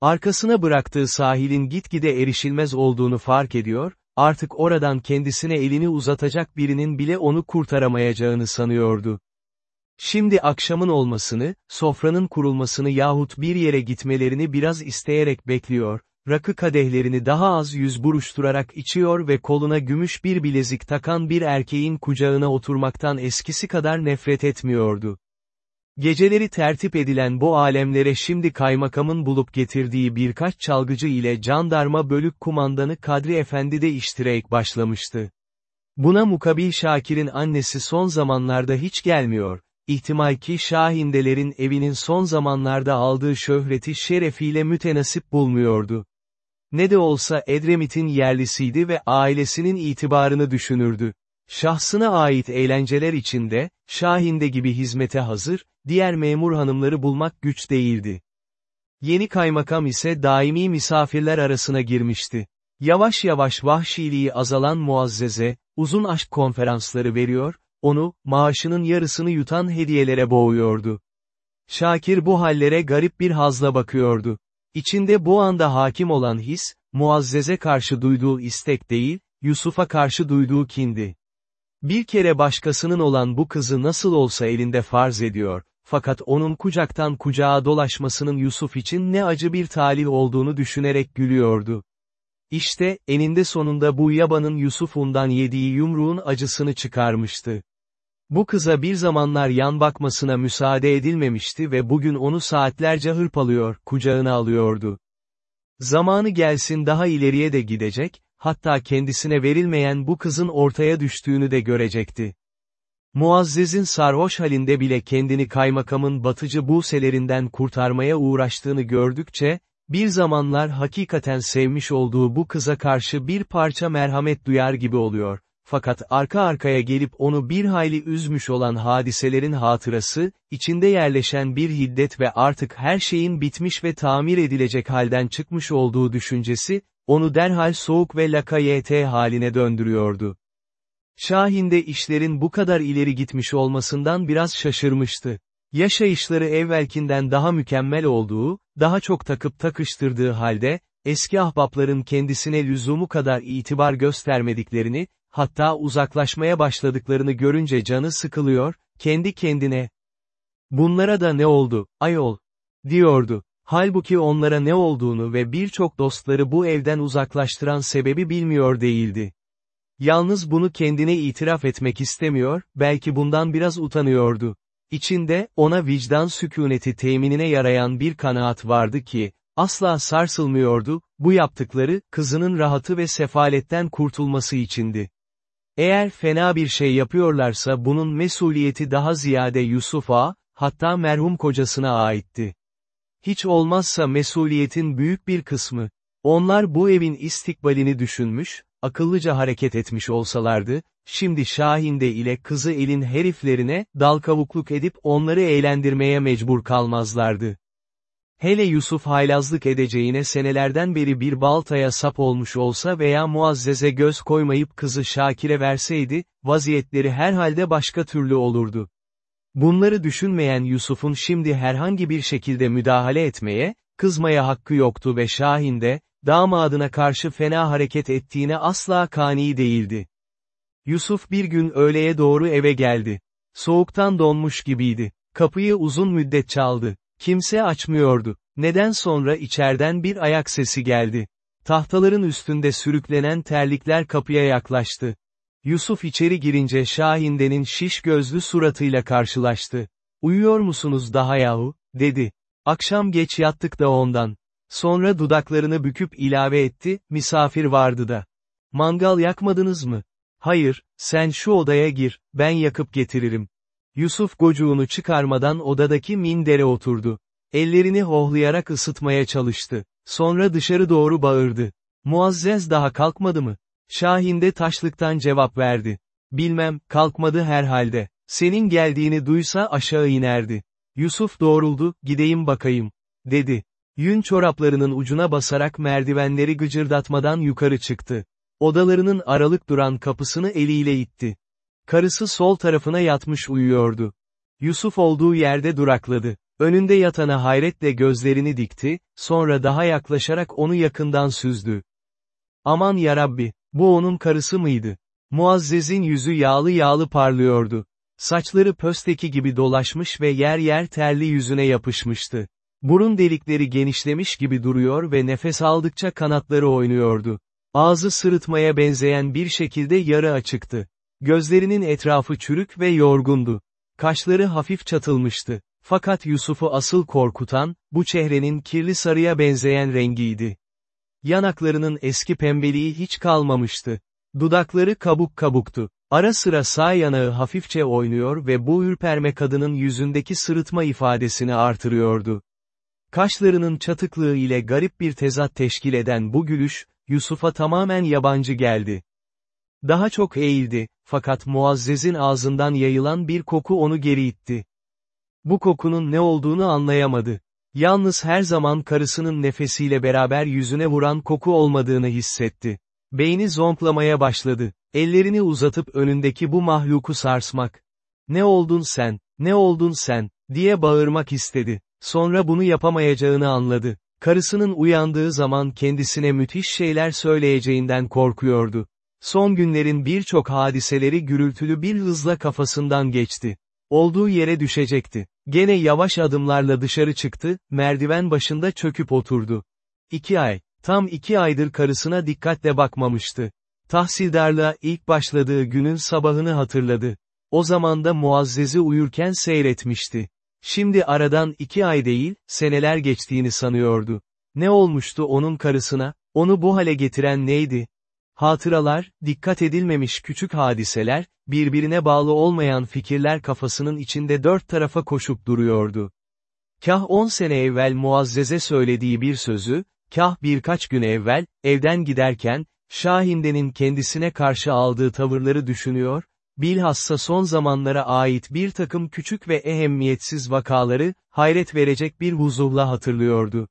Arkasına bıraktığı sahilin gitgide erişilmez olduğunu fark ediyor, artık oradan kendisine elini uzatacak birinin bile onu kurtaramayacağını sanıyordu. Şimdi akşamın olmasını, sofranın kurulmasını yahut bir yere gitmelerini biraz isteyerek bekliyor, rakı kadehlerini daha az yüz buruşturarak içiyor ve koluna gümüş bir bilezik takan bir erkeğin kucağına oturmaktan eskisi kadar nefret etmiyordu. Geceleri tertip edilen bu alemlere şimdi kaymakamın bulup getirdiği birkaç çalgıcı ile jandarma bölük kumandanı Kadri Efendi de iştirek başlamıştı. Buna mukabil Şakir'in annesi son zamanlarda hiç gelmiyor, ihtimal ki Şahindelerin evinin son zamanlarda aldığı şöhreti şerefiyle mütenasip bulmuyordu. Ne de olsa Edremit'in yerlisiydi ve ailesinin itibarını düşünürdü. Şahsına ait eğlenceler içinde, Şahinde gibi hizmete hazır, diğer memur hanımları bulmak güç değildi. Yeni kaymakam ise daimi misafirler arasına girmişti. Yavaş yavaş vahşiliği azalan Muazzeze, uzun aşk konferansları veriyor, onu, maaşının yarısını yutan hediyelere boğuyordu. Şakir bu hallere garip bir hazla bakıyordu. İçinde bu anda hakim olan his, Muazzeze karşı duyduğu istek değil, Yusuf'a karşı duyduğu kindi. Bir kere başkasının olan bu kızı nasıl olsa elinde farz ediyor, fakat onun kucaktan kucağa dolaşmasının Yusuf için ne acı bir talih olduğunu düşünerek gülüyordu. İşte, eninde sonunda bu yabanın Yusuf'undan yediği yumruğun acısını çıkarmıştı. Bu kıza bir zamanlar yan bakmasına müsaade edilmemişti ve bugün onu saatlerce hırpalıyor, kucağına alıyordu. Zamanı gelsin daha ileriye de gidecek, hatta kendisine verilmeyen bu kızın ortaya düştüğünü de görecekti. Muazzez'in sarhoş halinde bile kendini kaymakamın batıcı buselerinden kurtarmaya uğraştığını gördükçe, bir zamanlar hakikaten sevmiş olduğu bu kıza karşı bir parça merhamet duyar gibi oluyor, fakat arka arkaya gelip onu bir hayli üzmüş olan hadiselerin hatırası, içinde yerleşen bir hiddet ve artık her şeyin bitmiş ve tamir edilecek halden çıkmış olduğu düşüncesi, onu derhal soğuk ve lakayete haline döndürüyordu. Şahin de işlerin bu kadar ileri gitmiş olmasından biraz şaşırmıştı. Yaşayışları evvelkinden daha mükemmel olduğu, daha çok takıp takıştırdığı halde, eski ahbapların kendisine lüzumu kadar itibar göstermediklerini, hatta uzaklaşmaya başladıklarını görünce canı sıkılıyor, kendi kendine. Bunlara da ne oldu, ayol? diyordu. Halbuki onlara ne olduğunu ve birçok dostları bu evden uzaklaştıran sebebi bilmiyor değildi. Yalnız bunu kendine itiraf etmek istemiyor, belki bundan biraz utanıyordu. İçinde, ona vicdan sükuneti teminine yarayan bir kanaat vardı ki, asla sarsılmıyordu, bu yaptıkları, kızının rahatı ve sefaletten kurtulması içindi. Eğer fena bir şey yapıyorlarsa bunun mesuliyeti daha ziyade Yusuf'a, hatta merhum kocasına aitti. Hiç olmazsa mesuliyetin büyük bir kısmı. Onlar bu evin istikbalini düşünmüş, akıllıca hareket etmiş olsalardı, şimdi Şahinde ile kızı elin heriflerine, dal kavukluk edip onları eğlendirmeye mecbur kalmazlardı. Hele Yusuf haylazlık edeceğine senelerden beri bir baltaya sap olmuş olsa veya Muazzez'e göz koymayıp kızı Şakir'e verseydi, vaziyetleri herhalde başka türlü olurdu. Bunları düşünmeyen Yusuf'un şimdi herhangi bir şekilde müdahale etmeye, kızmaya hakkı yoktu ve Şahin de, damadına karşı fena hareket ettiğine asla kani değildi. Yusuf bir gün öğleye doğru eve geldi. Soğuktan donmuş gibiydi. Kapıyı uzun müddet çaldı. Kimse açmıyordu. Neden sonra içerden bir ayak sesi geldi. Tahtaların üstünde sürüklenen terlikler kapıya yaklaştı. Yusuf içeri girince Şahinde'nin şiş gözlü suratıyla karşılaştı. Uyuyor musunuz daha yahu, dedi. Akşam geç yattık da ondan. Sonra dudaklarını büküp ilave etti, misafir vardı da. Mangal yakmadınız mı? Hayır, sen şu odaya gir, ben yakıp getiririm. Yusuf gocuğunu çıkarmadan odadaki mindere oturdu. Ellerini hohlayarak ısıtmaya çalıştı. Sonra dışarı doğru bağırdı. Muazzez daha kalkmadı mı? Şahin de taşlıktan cevap verdi. Bilmem, kalkmadı herhalde. Senin geldiğini duysa aşağı inerdi. Yusuf doğruldu, gideyim bakayım. Dedi. Yün çoraplarının ucuna basarak merdivenleri gıcırdatmadan yukarı çıktı. Odalarının aralık duran kapısını eliyle itti. Karısı sol tarafına yatmış uyuyordu. Yusuf olduğu yerde durakladı. Önünde yatana hayretle gözlerini dikti, sonra daha yaklaşarak onu yakından süzdü. Aman yarabbi, bu onun karısı mıydı? Muazzez'in yüzü yağlı yağlı parlıyordu. Saçları pösteki gibi dolaşmış ve yer yer terli yüzüne yapışmıştı. Burun delikleri genişlemiş gibi duruyor ve nefes aldıkça kanatları oynuyordu. Ağzı sırıtmaya benzeyen bir şekilde yarı açıktı. Gözlerinin etrafı çürük ve yorgundu. Kaşları hafif çatılmıştı. Fakat Yusuf'u asıl korkutan, bu çehrenin kirli sarıya benzeyen rengiydi. Yanaklarının eski pembeliği hiç kalmamıştı. Dudakları kabuk kabuktu. Ara sıra sağ yanağı hafifçe oynuyor ve bu ürperme kadının yüzündeki sırıtma ifadesini artırıyordu. Kaşlarının çatıklığı ile garip bir tezat teşkil eden bu gülüş, Yusuf'a tamamen yabancı geldi. Daha çok eğildi, fakat Muazzez'in ağzından yayılan bir koku onu geri itti. Bu kokunun ne olduğunu anlayamadı. Yalnız her zaman karısının nefesiyle beraber yüzüne vuran koku olmadığını hissetti. Beyni zonklamaya başladı. Ellerini uzatıp önündeki bu mahluku sarsmak. Ne oldun sen, ne oldun sen, diye bağırmak istedi. Sonra bunu yapamayacağını anladı. Karısının uyandığı zaman kendisine müthiş şeyler söyleyeceğinden korkuyordu. Son günlerin birçok hadiseleri gürültülü bir hızla kafasından geçti. Olduğu yere düşecekti. Gene yavaş adımlarla dışarı çıktı, merdiven başında çöküp oturdu. İki ay, tam iki aydır karısına dikkatle bakmamıştı. Tahsildarlığa ilk başladığı günün sabahını hatırladı. O zaman da Muazzez'i uyurken seyretmişti. Şimdi aradan iki ay değil, seneler geçtiğini sanıyordu. Ne olmuştu onun karısına, onu bu hale getiren neydi? Hatıralar, dikkat edilmemiş küçük hadiseler, birbirine bağlı olmayan fikirler kafasının içinde dört tarafa koşup duruyordu. Kah on sene evvel Muazzez'e söylediği bir sözü, kah birkaç gün evvel, evden giderken, Şahinde'nin kendisine karşı aldığı tavırları düşünüyor, bilhassa son zamanlara ait bir takım küçük ve ehemmiyetsiz vakaları, hayret verecek bir huzurla hatırlıyordu.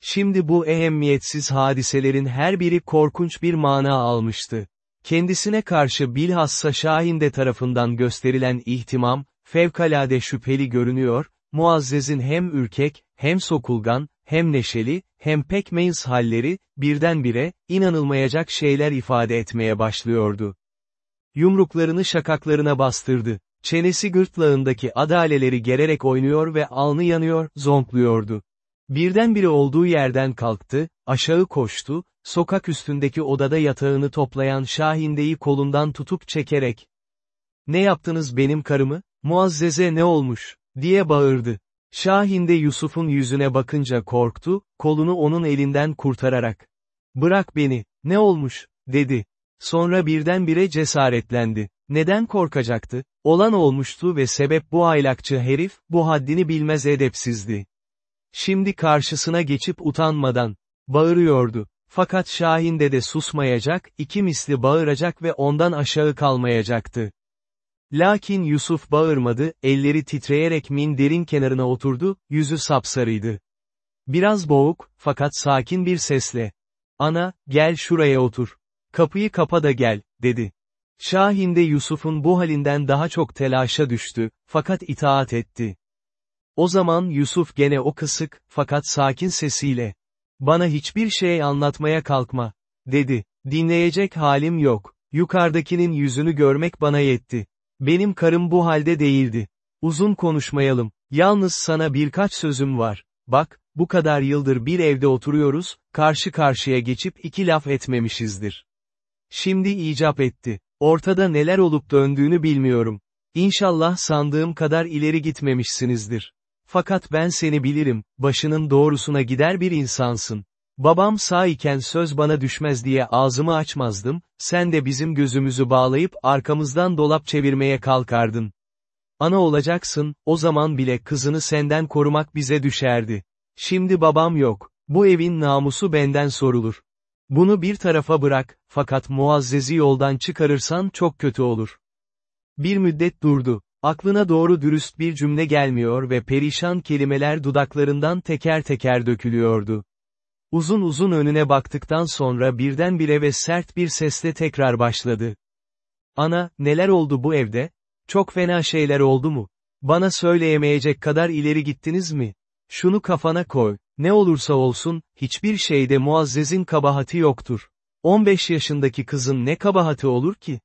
Şimdi bu ehemmiyetsiz hadiselerin her biri korkunç bir mana almıştı. Kendisine karşı bilhassa Şahinde tarafından gösterilen ihtimam, fevkalade şüpheli görünüyor, Muazzez'in hem ürkek, hem sokulgan, hem neşeli, hem pek meyiz halleri, birdenbire, inanılmayacak şeyler ifade etmeye başlıyordu. Yumruklarını şakaklarına bastırdı. Çenesi gırtlağındaki adaleleri gererek oynuyor ve alnı yanıyor, zonkluyordu. Birdenbire olduğu yerden kalktı, aşağı koştu, sokak üstündeki odada yatağını toplayan Şahinde'yi kolundan tutup çekerek. Ne yaptınız benim karımı? Muazzeze ne olmuş? diye bağırdı. Şahinde Yusuf'un yüzüne bakınca korktu, kolunu onun elinden kurtararak. Bırak beni, ne olmuş, dedi. Sonra birdenbire cesaretlendi. Neden korkacaktı? Olan olmuştu ve sebep bu aylakçı herif, bu haddini bilmez edepsizdi. Şimdi karşısına geçip utanmadan, bağırıyordu. Fakat Şahin de susmayacak, iki misli bağıracak ve ondan aşağı kalmayacaktı. Lakin Yusuf bağırmadı, elleri titreyerek minderin kenarına oturdu, yüzü sapsarıydı. Biraz boğuk, fakat sakin bir sesle. Ana, gel şuraya otur. Kapıyı kapa da gel, dedi. Şahin de Yusuf'un bu halinden daha çok telaşa düştü, fakat itaat etti. O zaman Yusuf gene o kısık, fakat sakin sesiyle, bana hiçbir şey anlatmaya kalkma, dedi. Dinleyecek halim yok. Yukarıdakinin yüzünü görmek bana yetti. Benim karım bu halde değildi. Uzun konuşmayalım. Yalnız sana birkaç sözüm var. Bak, bu kadar yıldır bir evde oturuyoruz, karşı karşıya geçip iki laf etmemişizdir. Şimdi icap etti. Ortada neler olup döndüğünü bilmiyorum. İnşallah sandığım kadar ileri gitmemişsinizdir. Fakat ben seni bilirim, başının doğrusuna gider bir insansın. Babam sağ iken söz bana düşmez diye ağzımı açmazdım, sen de bizim gözümüzü bağlayıp arkamızdan dolap çevirmeye kalkardın. Ana olacaksın, o zaman bile kızını senden korumak bize düşerdi. Şimdi babam yok, bu evin namusu benden sorulur. Bunu bir tarafa bırak, fakat Muazzez'i yoldan çıkarırsan çok kötü olur. Bir müddet durdu. Aklına doğru dürüst bir cümle gelmiyor ve perişan kelimeler dudaklarından teker teker dökülüyordu. Uzun uzun önüne baktıktan sonra birdenbire ve sert bir sesle tekrar başladı. Ana, neler oldu bu evde? Çok fena şeyler oldu mu? Bana söyleyemeyecek kadar ileri gittiniz mi? Şunu kafana koy, ne olursa olsun, hiçbir şeyde Muazzez'in kabahati yoktur. 15 yaşındaki kızın ne kabahati olur ki?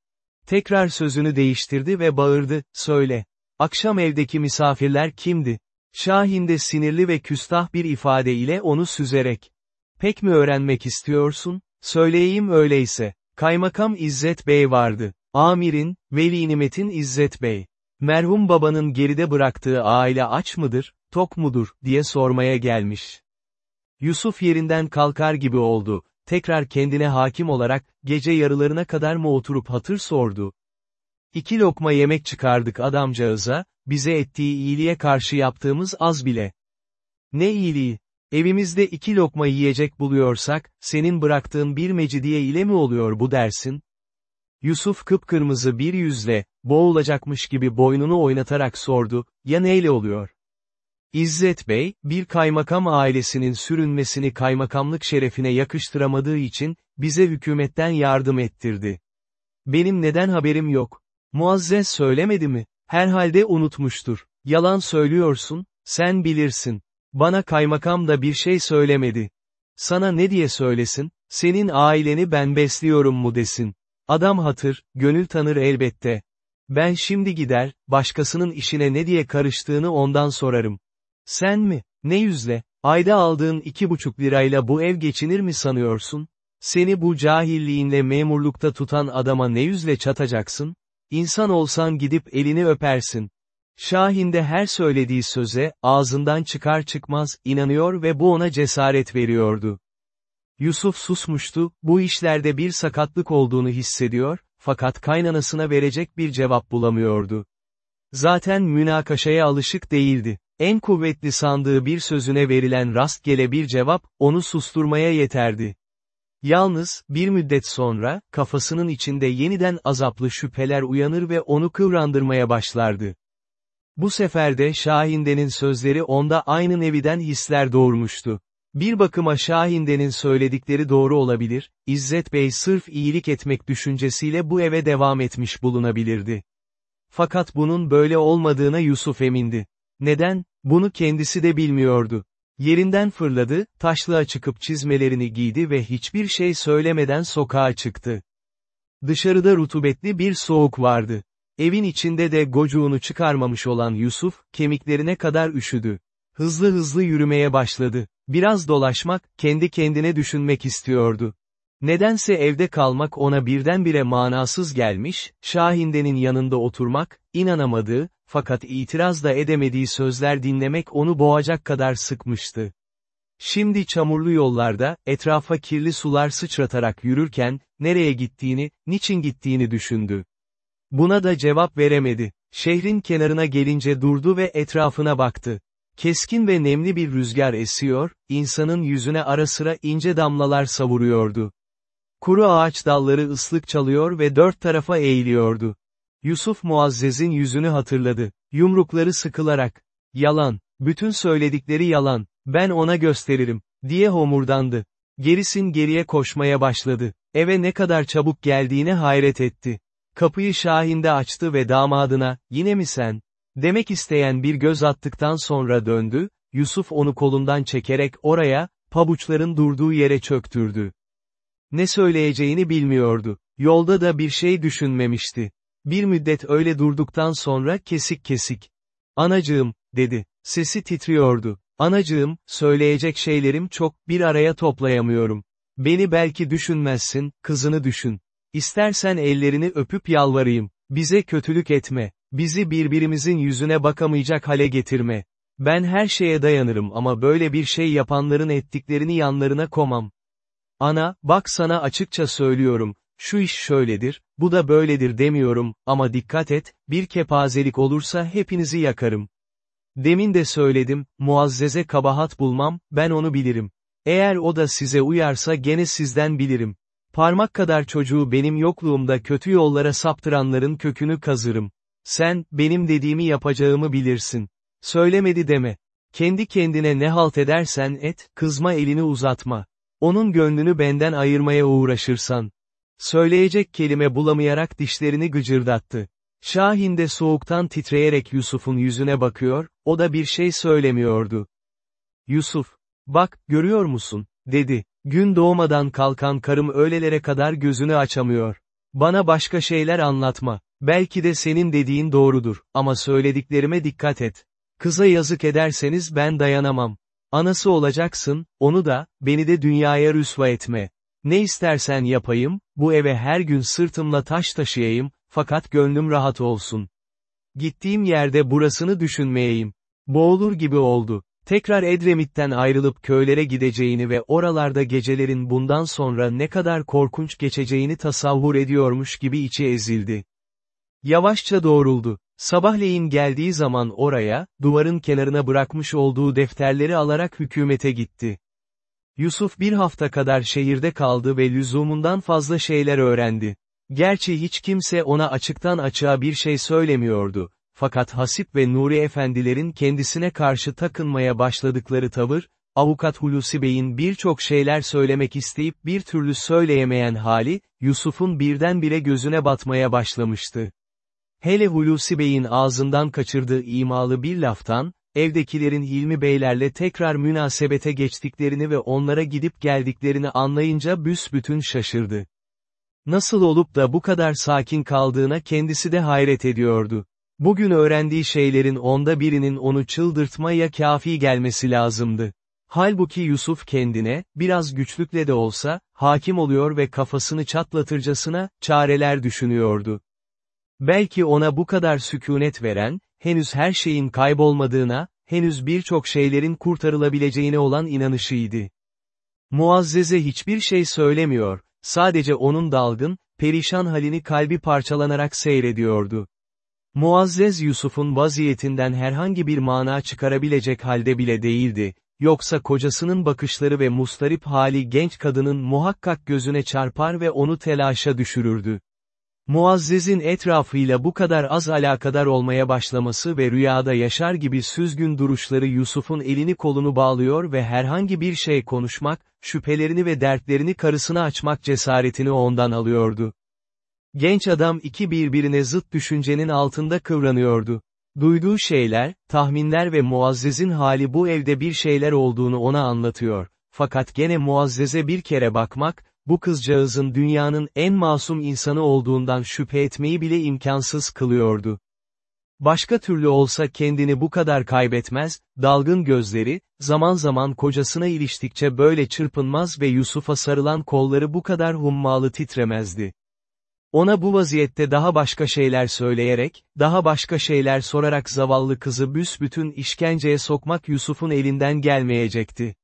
Tekrar sözünü değiştirdi ve bağırdı, söyle. Akşam evdeki misafirler kimdi? Şahin de sinirli ve küstah bir ifade ile onu süzerek. Pek mi öğrenmek istiyorsun? Söyleyeyim öyleyse. Kaymakam İzzet Bey vardı. Amirin, Veli Nimet'in İzzet Bey. Merhum babanın geride bıraktığı aile aç mıdır, tok mudur, diye sormaya gelmiş. Yusuf yerinden kalkar gibi oldu, tekrar kendine hakim olarak, gece yarılarına kadar mı oturup hatır sordu. İki lokma yemek çıkardık adamcağıza, bize ettiği iyiliğe karşı yaptığımız az bile. Ne iyiliği? Evimizde iki lokma yiyecek buluyorsak, senin bıraktığın bir mecidiye ile mi oluyor bu dersin? Yusuf kıpkırmızı bir yüzle, boğulacakmış gibi boynunu oynatarak sordu, ya neyle oluyor? İzzet Bey, bir kaymakam ailesinin sürünmesini kaymakamlık şerefine yakıştıramadığı için, bize hükümetten yardım ettirdi. Benim neden haberim yok? Muazzez söylemedi mi? Herhalde unutmuştur. Yalan söylüyorsun, sen bilirsin. Bana kaymakam da bir şey söylemedi. Sana ne diye söylesin, senin aileni ben besliyorum mu desin. Adam hatır, gönül tanır elbette. Ben şimdi gider, başkasının işine ne diye karıştığını ondan sorarım. Sen mi, ne yüzle, ayda aldığın iki buçuk lirayla bu ev geçinir mi sanıyorsun? Seni bu cahilliğinle memurlukta tutan adama ne yüzle çatacaksın? İnsan olsan gidip elini öpersin. Şahin de her söylediği söze, ağzından çıkar çıkmaz, inanıyor ve bu ona cesaret veriyordu. Yusuf susmuştu, bu işlerde bir sakatlık olduğunu hissediyor, fakat kaynanasına verecek bir cevap bulamıyordu. Zaten münakaşaya alışık değildi. En kuvvetli sandığı bir sözüne verilen rastgele bir cevap, onu susturmaya yeterdi. Yalnız, bir müddet sonra, kafasının içinde yeniden azaplı şüpheler uyanır ve onu kıvrandırmaya başlardı. Bu sefer de Şahinde'nin sözleri onda aynı neviden hisler doğurmuştu. Bir bakıma Şahinde'nin söyledikleri doğru olabilir, İzzet Bey sırf iyilik etmek düşüncesiyle bu eve devam etmiş bulunabilirdi. Fakat bunun böyle olmadığına Yusuf emindi. Neden? Bunu kendisi de bilmiyordu. Yerinden fırladı, taşlığa çıkıp çizmelerini giydi ve hiçbir şey söylemeden sokağa çıktı. Dışarıda rutubetli bir soğuk vardı. Evin içinde de gocuğunu çıkarmamış olan Yusuf, kemiklerine kadar üşüdü. Hızlı hızlı yürümeye başladı. Biraz dolaşmak, kendi kendine düşünmek istiyordu. Nedense evde kalmak ona birdenbire manasız gelmiş, Şahinde'nin yanında oturmak, inanamadığı, fakat itiraz da edemediği sözler dinlemek onu boğacak kadar sıkmıştı. Şimdi çamurlu yollarda, etrafa kirli sular sıçratarak yürürken, nereye gittiğini, niçin gittiğini düşündü. Buna da cevap veremedi. Şehrin kenarına gelince durdu ve etrafına baktı. Keskin ve nemli bir rüzgar esiyor, insanın yüzüne ara sıra ince damlalar savuruyordu. Kuru ağaç dalları ıslık çalıyor ve dört tarafa eğiliyordu. Yusuf Muazzez'in yüzünü hatırladı. Yumrukları sıkılarak. Yalan, bütün söyledikleri yalan, ben ona gösteririm, diye homurdandı. Gerisin geriye koşmaya başladı. Eve ne kadar çabuk geldiğine hayret etti. Kapıyı Şahin de açtı ve damadına, yine mi sen? Demek isteyen bir göz attıktan sonra döndü, Yusuf onu kolundan çekerek oraya, pabuçların durduğu yere çöktürdü. Ne söyleyeceğini bilmiyordu. Yolda da bir şey düşünmemişti. Bir müddet öyle durduktan sonra kesik kesik. Anacığım, dedi. Sesi titriyordu. Anacığım, söyleyecek şeylerim çok, bir araya toplayamıyorum. Beni belki düşünmezsin, kızını düşün. İstersen ellerini öpüp yalvarayım. Bize kötülük etme. Bizi birbirimizin yüzüne bakamayacak hale getirme. Ben her şeye dayanırım ama böyle bir şey yapanların ettiklerini yanlarına komam. Ana, bak sana açıkça söylüyorum, şu iş şöyledir, bu da böyledir demiyorum, ama dikkat et, bir kepazelik olursa hepinizi yakarım. Demin de söyledim, Muazzeze kabahat bulmam, ben onu bilirim. Eğer o da size uyarsa gene sizden bilirim. Parmak kadar çocuğu benim yokluğumda kötü yollara saptıranların kökünü kazırım. Sen, benim dediğimi yapacağımı bilirsin. Söylemedi deme. Kendi kendine ne halt edersen et, kızma elini uzatma. Onun gönlünü benden ayırmaya uğraşırsan. Söyleyecek kelime bulamayarak dişlerini gıcırdattı. Şahin de soğuktan titreyerek Yusuf'un yüzüne bakıyor, o da bir şey söylemiyordu. Yusuf, bak, görüyor musun, dedi. Gün doğmadan kalkan karım öğlelere kadar gözünü açamıyor. Bana başka şeyler anlatma. Belki de senin dediğin doğrudur, ama söylediklerime dikkat et. Kıza yazık ederseniz ben dayanamam. Anası olacaksın, onu da, beni de dünyaya rüsva etme. Ne istersen yapayım, bu eve her gün sırtımla taş taşıyayım, fakat gönlüm rahat olsun. Gittiğim yerde burasını düşünmeyeyim. Boğulur gibi oldu. Tekrar Edremit'ten ayrılıp köylere gideceğini ve oralarda gecelerin bundan sonra ne kadar korkunç geçeceğini tasavvur ediyormuş gibi içi ezildi. Yavaşça doğruldu. Sabahleyin geldiği zaman oraya, duvarın kenarına bırakmış olduğu defterleri alarak hükümete gitti. Yusuf bir hafta kadar şehirde kaldı ve lüzumundan fazla şeyler öğrendi. Gerçi hiç kimse ona açıktan açığa bir şey söylemiyordu. Fakat Hasip ve Nuri efendilerin kendisine karşı takınmaya başladıkları tavır, avukat Hulusi Bey'in birçok şeyler söylemek isteyip bir türlü söyleyemeyen hali, Yusuf'un birdenbire gözüne batmaya başlamıştı. Hele Hulusi Bey'in ağzından kaçırdığı imalı bir laftan, evdekilerin Hilmi Beylerle tekrar münasebete geçtiklerini ve onlara gidip geldiklerini anlayınca büsbütün şaşırdı. Nasıl olup da bu kadar sakin kaldığına kendisi de hayret ediyordu. Bugün öğrendiği şeylerin onda birinin onu çıldırtmaya kafi gelmesi lazımdı. Halbuki Yusuf kendine, biraz güçlükle de olsa, hakim oluyor ve kafasını çatlatırcasına, çareler düşünüyordu. Belki ona bu kadar sükunet veren, henüz her şeyin kaybolmadığına, henüz birçok şeylerin kurtarılabileceğine olan inanışıydı. Muazzeze hiçbir şey söylemiyor, sadece onun dalgın, perişan halini kalbi parçalanarak seyrediyordu. Muazzez Yusuf'un vaziyetinden herhangi bir mana çıkarabilecek halde bile değildi, yoksa kocasının bakışları ve mustarip hali genç kadının muhakkak gözüne çarpar ve onu telaşa düşürürdü. Muazzez'in etrafıyla bu kadar az alakadar olmaya başlaması ve rüyada yaşar gibi süzgün duruşları Yusuf'un elini kolunu bağlıyor ve herhangi bir şey konuşmak, şüphelerini ve dertlerini karısına açmak cesaretini ondan alıyordu. Genç adam iki birbirine zıt düşüncenin altında kıvranıyordu. Duyduğu şeyler, tahminler ve Muazzez'in hali bu evde bir şeyler olduğunu ona anlatıyor. Fakat gene Muazzez'e bir kere bakmak, bu kızcağızın dünyanın en masum insanı olduğundan şüphe etmeyi bile imkansız kılıyordu. Başka türlü olsa kendini bu kadar kaybetmez, dalgın gözleri, zaman zaman kocasına iliştikçe böyle çırpınmaz ve Yusuf'a sarılan kolları bu kadar hummalı titremezdi. Ona bu vaziyette daha başka şeyler söyleyerek, daha başka şeyler sorarak zavallı kızı büsbütün işkenceye sokmak Yusuf'un elinden gelmeyecekti.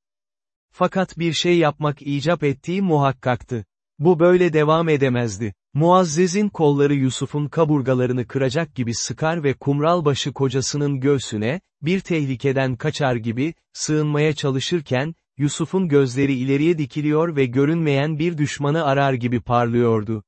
Fakat bir şey yapmak icap ettiği muhakkaktı. Bu böyle devam edemezdi. Muazzez'in kolları Yusuf'un kaburgalarını kıracak gibi sıkar ve kumral başı kocasının göğsüne, bir tehlikeden kaçar gibi, sığınmaya çalışırken, Yusuf'un gözleri ileriye dikiliyor ve görünmeyen bir düşmanı arar gibi parlıyordu.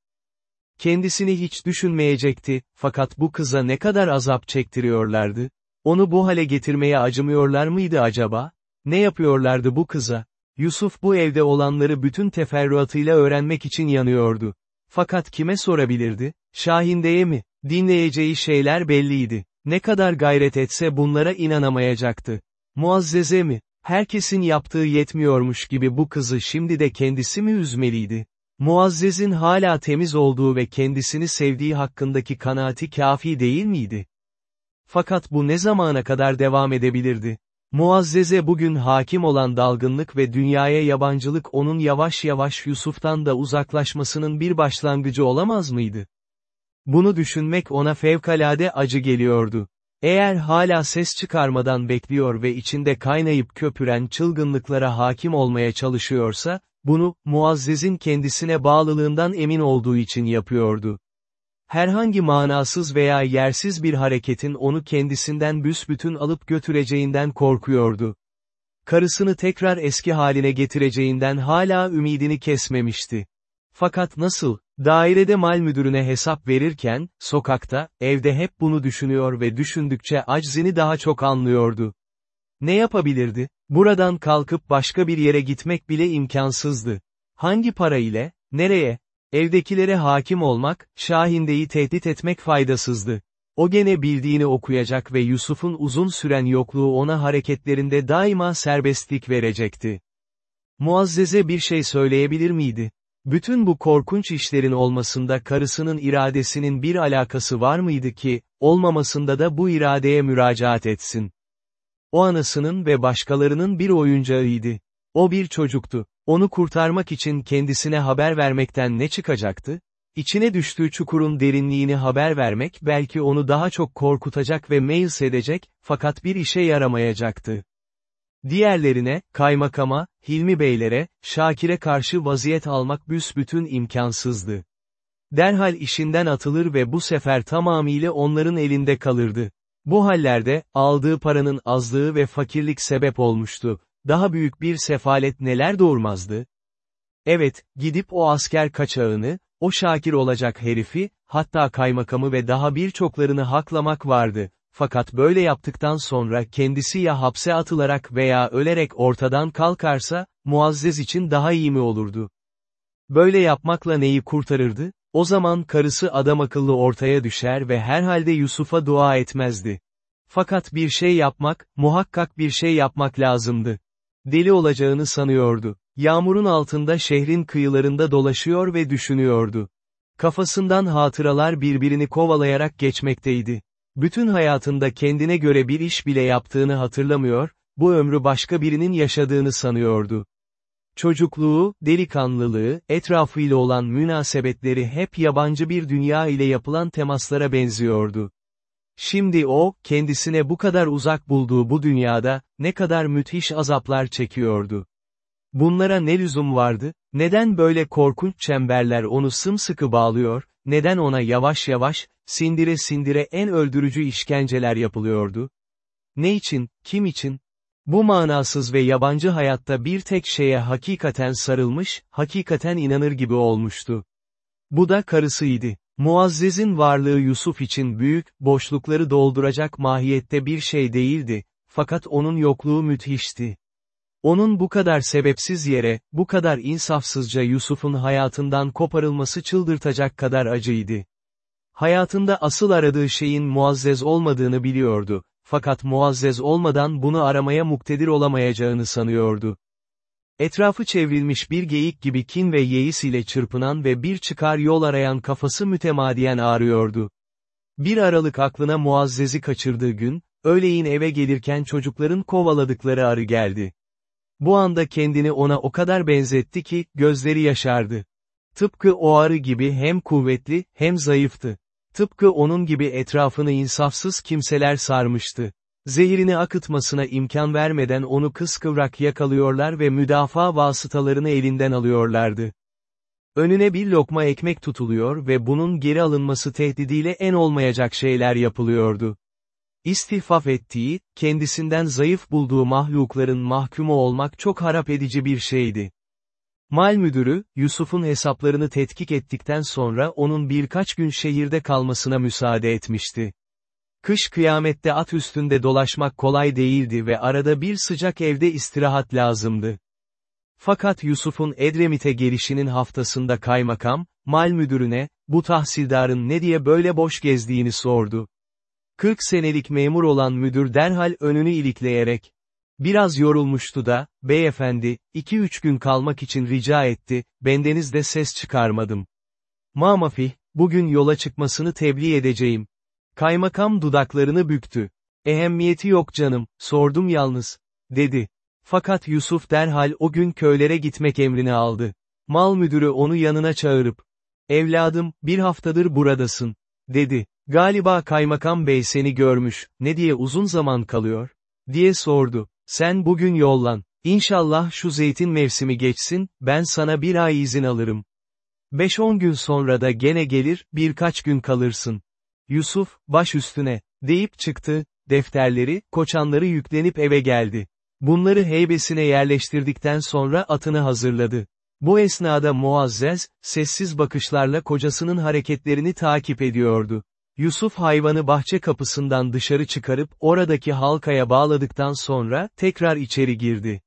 Kendisini hiç düşünmeyecekti, fakat bu kıza ne kadar azap çektiriyorlardı? Onu bu hale getirmeye acımıyorlar mıydı acaba? Ne yapıyorlardı bu kıza? Yusuf bu evde olanları bütün teferruatıyla öğrenmek için yanıyordu. Fakat kime sorabilirdi? Şahinde'ye mi? Dinleyeceği şeyler belliydi. Ne kadar gayret etse bunlara inanamayacaktı. Muazzeze mi? Herkesin yaptığı yetmiyormuş gibi bu kızı şimdi de kendisi mi üzmeliydi? Muazzez'in hala temiz olduğu ve kendisini sevdiği hakkındaki kanaati kafi değil miydi? Fakat bu ne zamana kadar devam edebilirdi? Muazzeze bugün hakim olan dalgınlık ve dünyaya yabancılık onun yavaş yavaş Yusuf'tan da uzaklaşmasının bir başlangıcı olamaz mıydı? Bunu düşünmek ona fevkalade acı geliyordu. Eğer hala ses çıkarmadan bekliyor ve içinde kaynayıp köpüren çılgınlıklara hakim olmaya çalışıyorsa, bunu, Muazzez'in kendisine bağlılığından emin olduğu için yapıyordu. Herhangi manasız veya yersiz bir hareketin onu kendisinden büsbütün alıp götüreceğinden korkuyordu. Karısını tekrar eski haline getireceğinden hala ümidini kesmemişti. Fakat nasıl, dairede mal müdürüne hesap verirken, sokakta, evde hep bunu düşünüyor ve düşündükçe aczini daha çok anlıyordu. Ne yapabilirdi? Buradan kalkıp başka bir yere gitmek bile imkansızdı. Hangi para ile, nereye? Evdekilere hakim olmak, Şahinde'yi tehdit etmek faydasızdı. O gene bildiğini okuyacak ve Yusuf'un uzun süren yokluğu ona hareketlerinde daima serbestlik verecekti. Muazzeze bir şey söyleyebilir miydi? Bütün bu korkunç işlerin olmasında karısının iradesinin bir alakası var mıydı ki, olmamasında da bu iradeye müracaat etsin? O anasının ve başkalarının bir oyuncağıydı. O bir çocuktu. Onu kurtarmak için kendisine haber vermekten ne çıkacaktı? İçine düştüğü çukurun derinliğini haber vermek belki onu daha çok korkutacak ve mails edecek, fakat bir işe yaramayacaktı. Diğerlerine, kaymakama, Hilmi Beylere, Şakir'e karşı vaziyet almak büsbütün imkansızdı. Derhal işinden atılır ve bu sefer tamamıyla onların elinde kalırdı. Bu hallerde, aldığı paranın azlığı ve fakirlik sebep olmuştu. Daha büyük bir sefalet neler doğurmazdı? Evet, gidip o asker kaçağını, o Şakir olacak herifi, hatta kaymakamı ve daha birçoklarını haklamak vardı. Fakat böyle yaptıktan sonra kendisi ya hapse atılarak veya ölerek ortadan kalkarsa, Muazzez için daha iyi mi olurdu? Böyle yapmakla neyi kurtarırdı? O zaman karısı adam akıllı ortaya düşer ve herhalde Yusuf'a dua etmezdi. Fakat bir şey yapmak, muhakkak bir şey yapmak lazımdı. Deli olacağını sanıyordu. Yağmurun altında şehrin kıyılarında dolaşıyor ve düşünüyordu. Kafasından hatıralar birbirini kovalayarak geçmekteydi. Bütün hayatında kendine göre bir iş bile yaptığını hatırlamıyor, bu ömrü başka birinin yaşadığını sanıyordu. Çocukluğu, delikanlılığı, etrafıyla olan münasebetleri hep yabancı bir dünya ile yapılan temaslara benziyordu. Şimdi o, kendisine bu kadar uzak bulduğu bu dünyada, ne kadar müthiş azaplar çekiyordu. Bunlara ne lüzum vardı, neden böyle korkunç çemberler onu sımsıkı bağlıyor, neden ona yavaş yavaş, sindire sindire en öldürücü işkenceler yapılıyordu? Ne için, kim için? Bu manasız ve yabancı hayatta bir tek şeye hakikaten sarılmış, hakikaten inanır gibi olmuştu. Bu da karısıydı. Muazzez'in varlığı Yusuf için büyük, boşlukları dolduracak mahiyette bir şey değildi, fakat onun yokluğu müthişti. Onun bu kadar sebepsiz yere, bu kadar insafsızca Yusuf'un hayatından koparılması çıldırtacak kadar acıydı. Hayatında asıl aradığı şeyin Muazzez olmadığını biliyordu, fakat Muazzez olmadan bunu aramaya muktedir olamayacağını sanıyordu. Etrafı çevrilmiş bir geyik gibi kin ve yeis ile çırpınan ve bir çıkar yol arayan kafası mütemadiyen ağrıyordu. Bir aralık aklına Muazzez'i kaçırdığı gün, öğleyin eve gelirken çocukların kovaladıkları arı geldi. Bu anda kendini ona o kadar benzetti ki, gözleri yaşardı. Tıpkı o arı gibi hem kuvvetli, hem zayıftı. Tıpkı onun gibi etrafını insafsız kimseler sarmıştı. Zehirini akıtmasına imkan vermeden onu kıskıvrak yakalıyorlar ve müdafaa vasıtalarını elinden alıyorlardı. Önüne bir lokma ekmek tutuluyor ve bunun geri alınması tehdidiyle en olmayacak şeyler yapılıyordu. İstihfaf ettiği, kendisinden zayıf bulduğu mahlukların mahkumu olmak çok harap edici bir şeydi. Mal müdürü, Yusuf'un hesaplarını tetkik ettikten sonra onun birkaç gün şehirde kalmasına müsaade etmişti. Kış kıyamette at üstünde dolaşmak kolay değildi ve arada bir sıcak evde istirahat lazımdı. Fakat Yusuf'un Edremit'e gelişinin haftasında kaymakam, mal müdürüne, bu tahsildarın ne diye böyle boş gezdiğini sordu. 40 senelik memur olan müdür derhal önünü ilikleyerek, biraz yorulmuştu da, beyefendi, 2-3 gün kalmak için rica etti, bendeniz de ses çıkarmadım. Mamafih, bugün yola çıkmasını tebliğ edeceğim. Kaymakam dudaklarını büktü. Ehemmiyeti yok canım, sordum yalnız, dedi. Fakat Yusuf derhal o gün köylere gitmek emrini aldı. Mal müdürü onu yanına çağırıp, evladım, bir haftadır buradasın, dedi. Galiba kaymakam bey seni görmüş, ne diye uzun zaman kalıyor? diye sordu. Sen bugün yollan. İnşallah şu zeytin mevsimi geçsin, ben sana bir ay izin alırım. 5-10 gün sonra da gene gelir, birkaç gün kalırsın. Yusuf, baş üstüne, deyip çıktı, defterleri, koçanları yüklenip eve geldi. Bunları heybesine yerleştirdikten sonra atını hazırladı. Bu esnada Muazzez, sessiz bakışlarla kocasının hareketlerini takip ediyordu. Yusuf hayvanı bahçe kapısından dışarı çıkarıp oradaki halkaya bağladıktan sonra tekrar içeri girdi.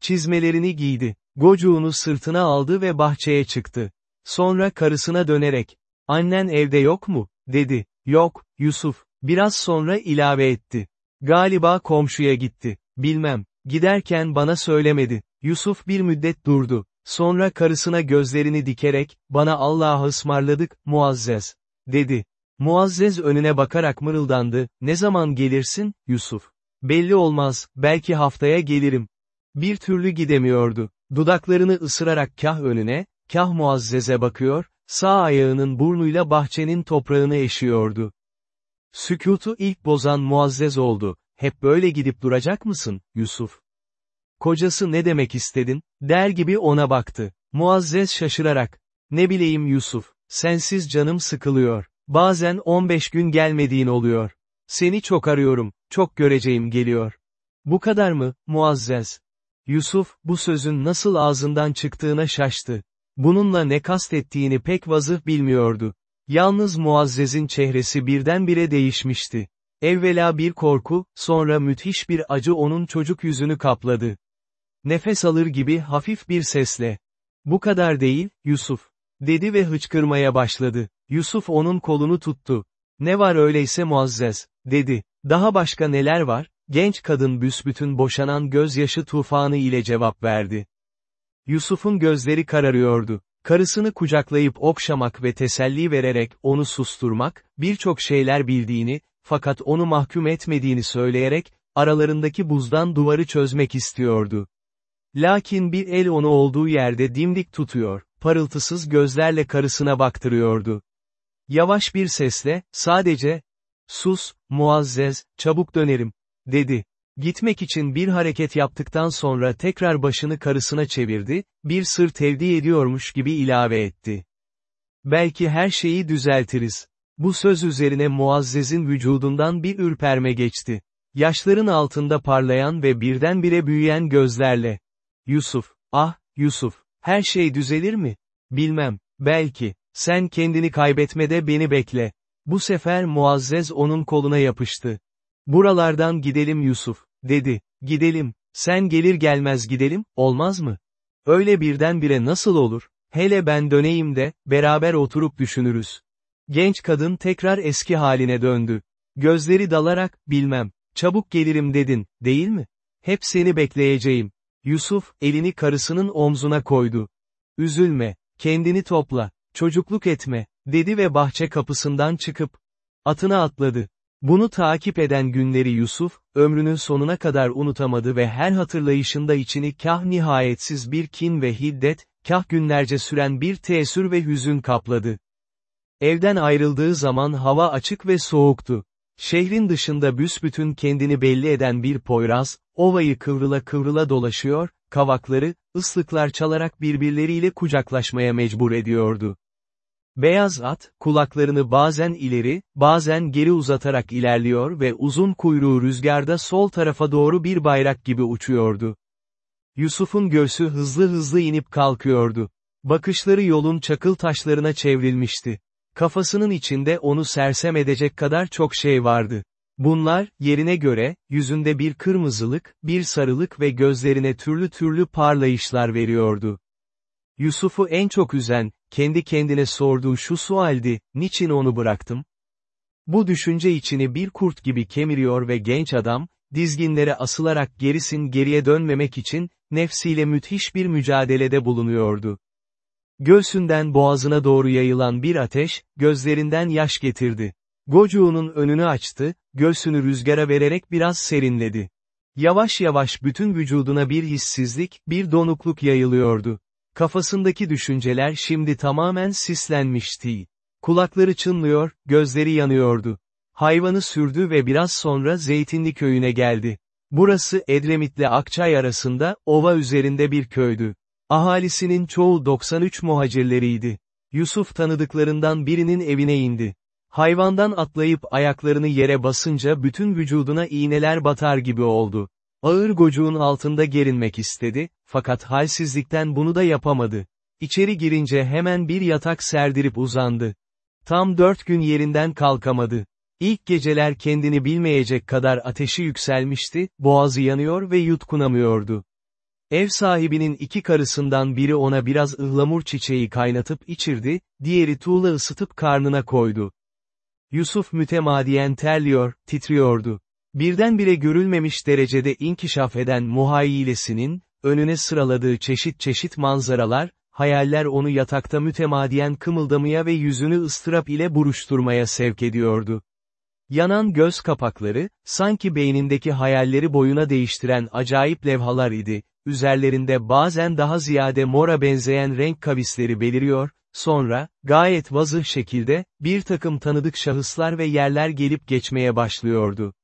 Çizmelerini giydi, gocuğunu sırtına aldı ve bahçeye çıktı. Sonra karısına dönerek, annen evde yok mu, dedi, yok, Yusuf, biraz sonra ilave etti. Galiba komşuya gitti, bilmem, giderken bana söylemedi. Yusuf bir müddet durdu, sonra karısına gözlerini dikerek, bana Allah'a ısmarladık, Muazzez, dedi. Muazzez önüne bakarak mırıldandı, ne zaman gelirsin, Yusuf? Belli olmaz, belki haftaya gelirim. Bir türlü gidemiyordu. Dudaklarını ısırarak kah önüne, kah Muazzez'e bakıyor, sağ ayağının burnuyla bahçenin toprağını eşiyordu. Sükutu ilk bozan Muazzez oldu, hep böyle gidip duracak mısın, Yusuf? Kocası ne demek istedin, der gibi ona baktı. Muazzez şaşırarak, ne bileyim Yusuf, sensiz canım sıkılıyor. Bazen 15 gün gelmediğin oluyor. Seni çok arıyorum, çok göreceğim geliyor. Bu kadar mı, Muazzez? Yusuf, bu sözün nasıl ağzından çıktığına şaştı. Bununla ne kastettiğini pek vazıh bilmiyordu. Yalnız Muazzez'in çehresi birdenbire değişmişti. Evvela bir korku, sonra müthiş bir acı onun çocuk yüzünü kapladı. Nefes alır gibi hafif bir sesle. Bu kadar değil, Yusuf. Dedi ve hıçkırmaya başladı. Yusuf onun kolunu tuttu. Ne var öyleyse Muazzez, dedi. Daha başka neler var? Genç kadın büsbütün boşanan gözyaşı tufanı ile cevap verdi. Yusuf'un gözleri kararıyordu. Karısını kucaklayıp okşamak ve teselli vererek onu susturmak, birçok şeyler bildiğini, fakat onu mahkum etmediğini söyleyerek, aralarındaki buzdan duvarı çözmek istiyordu. Lakin bir el onu olduğu yerde dimdik tutuyor, parıltısız gözlerle karısına baktırıyordu. Yavaş bir sesle, sadece, sus, Muazzez, çabuk dönerim, dedi. Gitmek için bir hareket yaptıktan sonra tekrar başını karısına çevirdi, bir sır tevdi ediyormuş gibi ilave etti. Belki her şeyi düzeltiriz. Bu söz üzerine Muazzez'in vücudundan bir ürperme geçti. Yaşların altında parlayan ve birdenbire büyüyen gözlerle. Yusuf, ah, Yusuf, her şey düzelir mi? Bilmem, belki, sen kendini kaybetmede beni bekle. Bu sefer Muazzez onun koluna yapıştı. Buralardan gidelim Yusuf, dedi, gidelim, sen gelir gelmez gidelim, olmaz mı? Öyle birdenbire nasıl olur? Hele ben döneyim de, beraber oturup düşünürüz. Genç kadın tekrar eski haline döndü. Gözleri dalarak, bilmem, çabuk gelirim dedin, değil mi? Hep seni bekleyeceğim. Yusuf, elini karısının omzuna koydu. Üzülme, kendini topla, çocukluk etme, dedi ve bahçe kapısından çıkıp, atına atladı. Bunu takip eden günleri Yusuf, ömrünün sonuna kadar unutamadı ve her hatırlayışında içini kah nihayetsiz bir kin ve hiddet, kah günlerce süren bir teessür ve hüzün kapladı. Evden ayrıldığı zaman hava açık ve soğuktu. Şehrin dışında büsbütün kendini belli eden bir poyraz, ovayı kıvrıla kıvrıla dolaşıyor, kavakları, ıslıklar çalarak birbirleriyle kucaklaşmaya mecbur ediyordu. Beyaz at, kulaklarını bazen ileri, bazen geri uzatarak ilerliyor ve uzun kuyruğu rüzgarda sol tarafa doğru bir bayrak gibi uçuyordu. Yusuf'un göğsü hızlı hızlı inip kalkıyordu. Bakışları yolun çakıl taşlarına çevrilmişti. Kafasının içinde onu sersem edecek kadar çok şey vardı. Bunlar, yerine göre, yüzünde bir kırmızılık, bir sarılık ve gözlerine türlü türlü parlayışlar veriyordu. Yusuf'u en çok üzen, kendi kendine sorduğu şu sualdi, niçin onu bıraktım? Bu düşünce içini bir kurt gibi kemiriyor ve genç adam, dizginlere asılarak gerisin geriye dönmemek için, nefsiyle müthiş bir mücadelede bulunuyordu. Göğsünden boğazına doğru yayılan bir ateş, gözlerinden yaş getirdi. Gocuğunun önünü açtı, göğsünü rüzgara vererek biraz serinledi. Yavaş yavaş bütün vücuduna bir hissizlik, bir donukluk yayılıyordu. Kafasındaki düşünceler şimdi tamamen sislenmişti. Kulakları çınlıyor, gözleri yanıyordu. Hayvanı sürdü ve biraz sonra Zeytinli köyüne geldi. Burası Edremit'le Akçay arasında, ova üzerinde bir köydü. Ahalisinin çoğu 93 muhacirleriydi. Yusuf tanıdıklarından birinin evine indi. Hayvandan atlayıp ayaklarını yere basınca bütün vücuduna iğneler batar gibi oldu. Ağır gocuğun altında gerinmek istedi, fakat halsizlikten bunu da yapamadı. İçeri girince hemen bir yatak serdirip uzandı. Tam dört gün yerinden kalkamadı. İlk geceler kendini bilmeyecek kadar ateşi yükselmişti, boğazı yanıyor ve yutkunamıyordu. Ev sahibinin iki karısından biri ona biraz ıhlamur çiçeği kaynatıp içirdi, diğeri tuğla ısıtıp karnına koydu. Yusuf mütemadiyen terliyor, titriyordu. Birdenbire görülmemiş derecede inkişaf eden muhayyilesinin, önüne sıraladığı çeşit çeşit manzaralar, hayaller onu yatakta mütemadiyen kımıldamaya ve yüzünü ıstırap ile buruşturmaya sevk ediyordu. Yanan göz kapakları, sanki beynindeki hayalleri boyuna değiştiren acayip levhalar idi, üzerlerinde bazen daha ziyade mora benzeyen renk kavisleri beliriyor, sonra, gayet vazıh şekilde, bir takım tanıdık şahıslar ve yerler gelip geçmeye başlıyordu.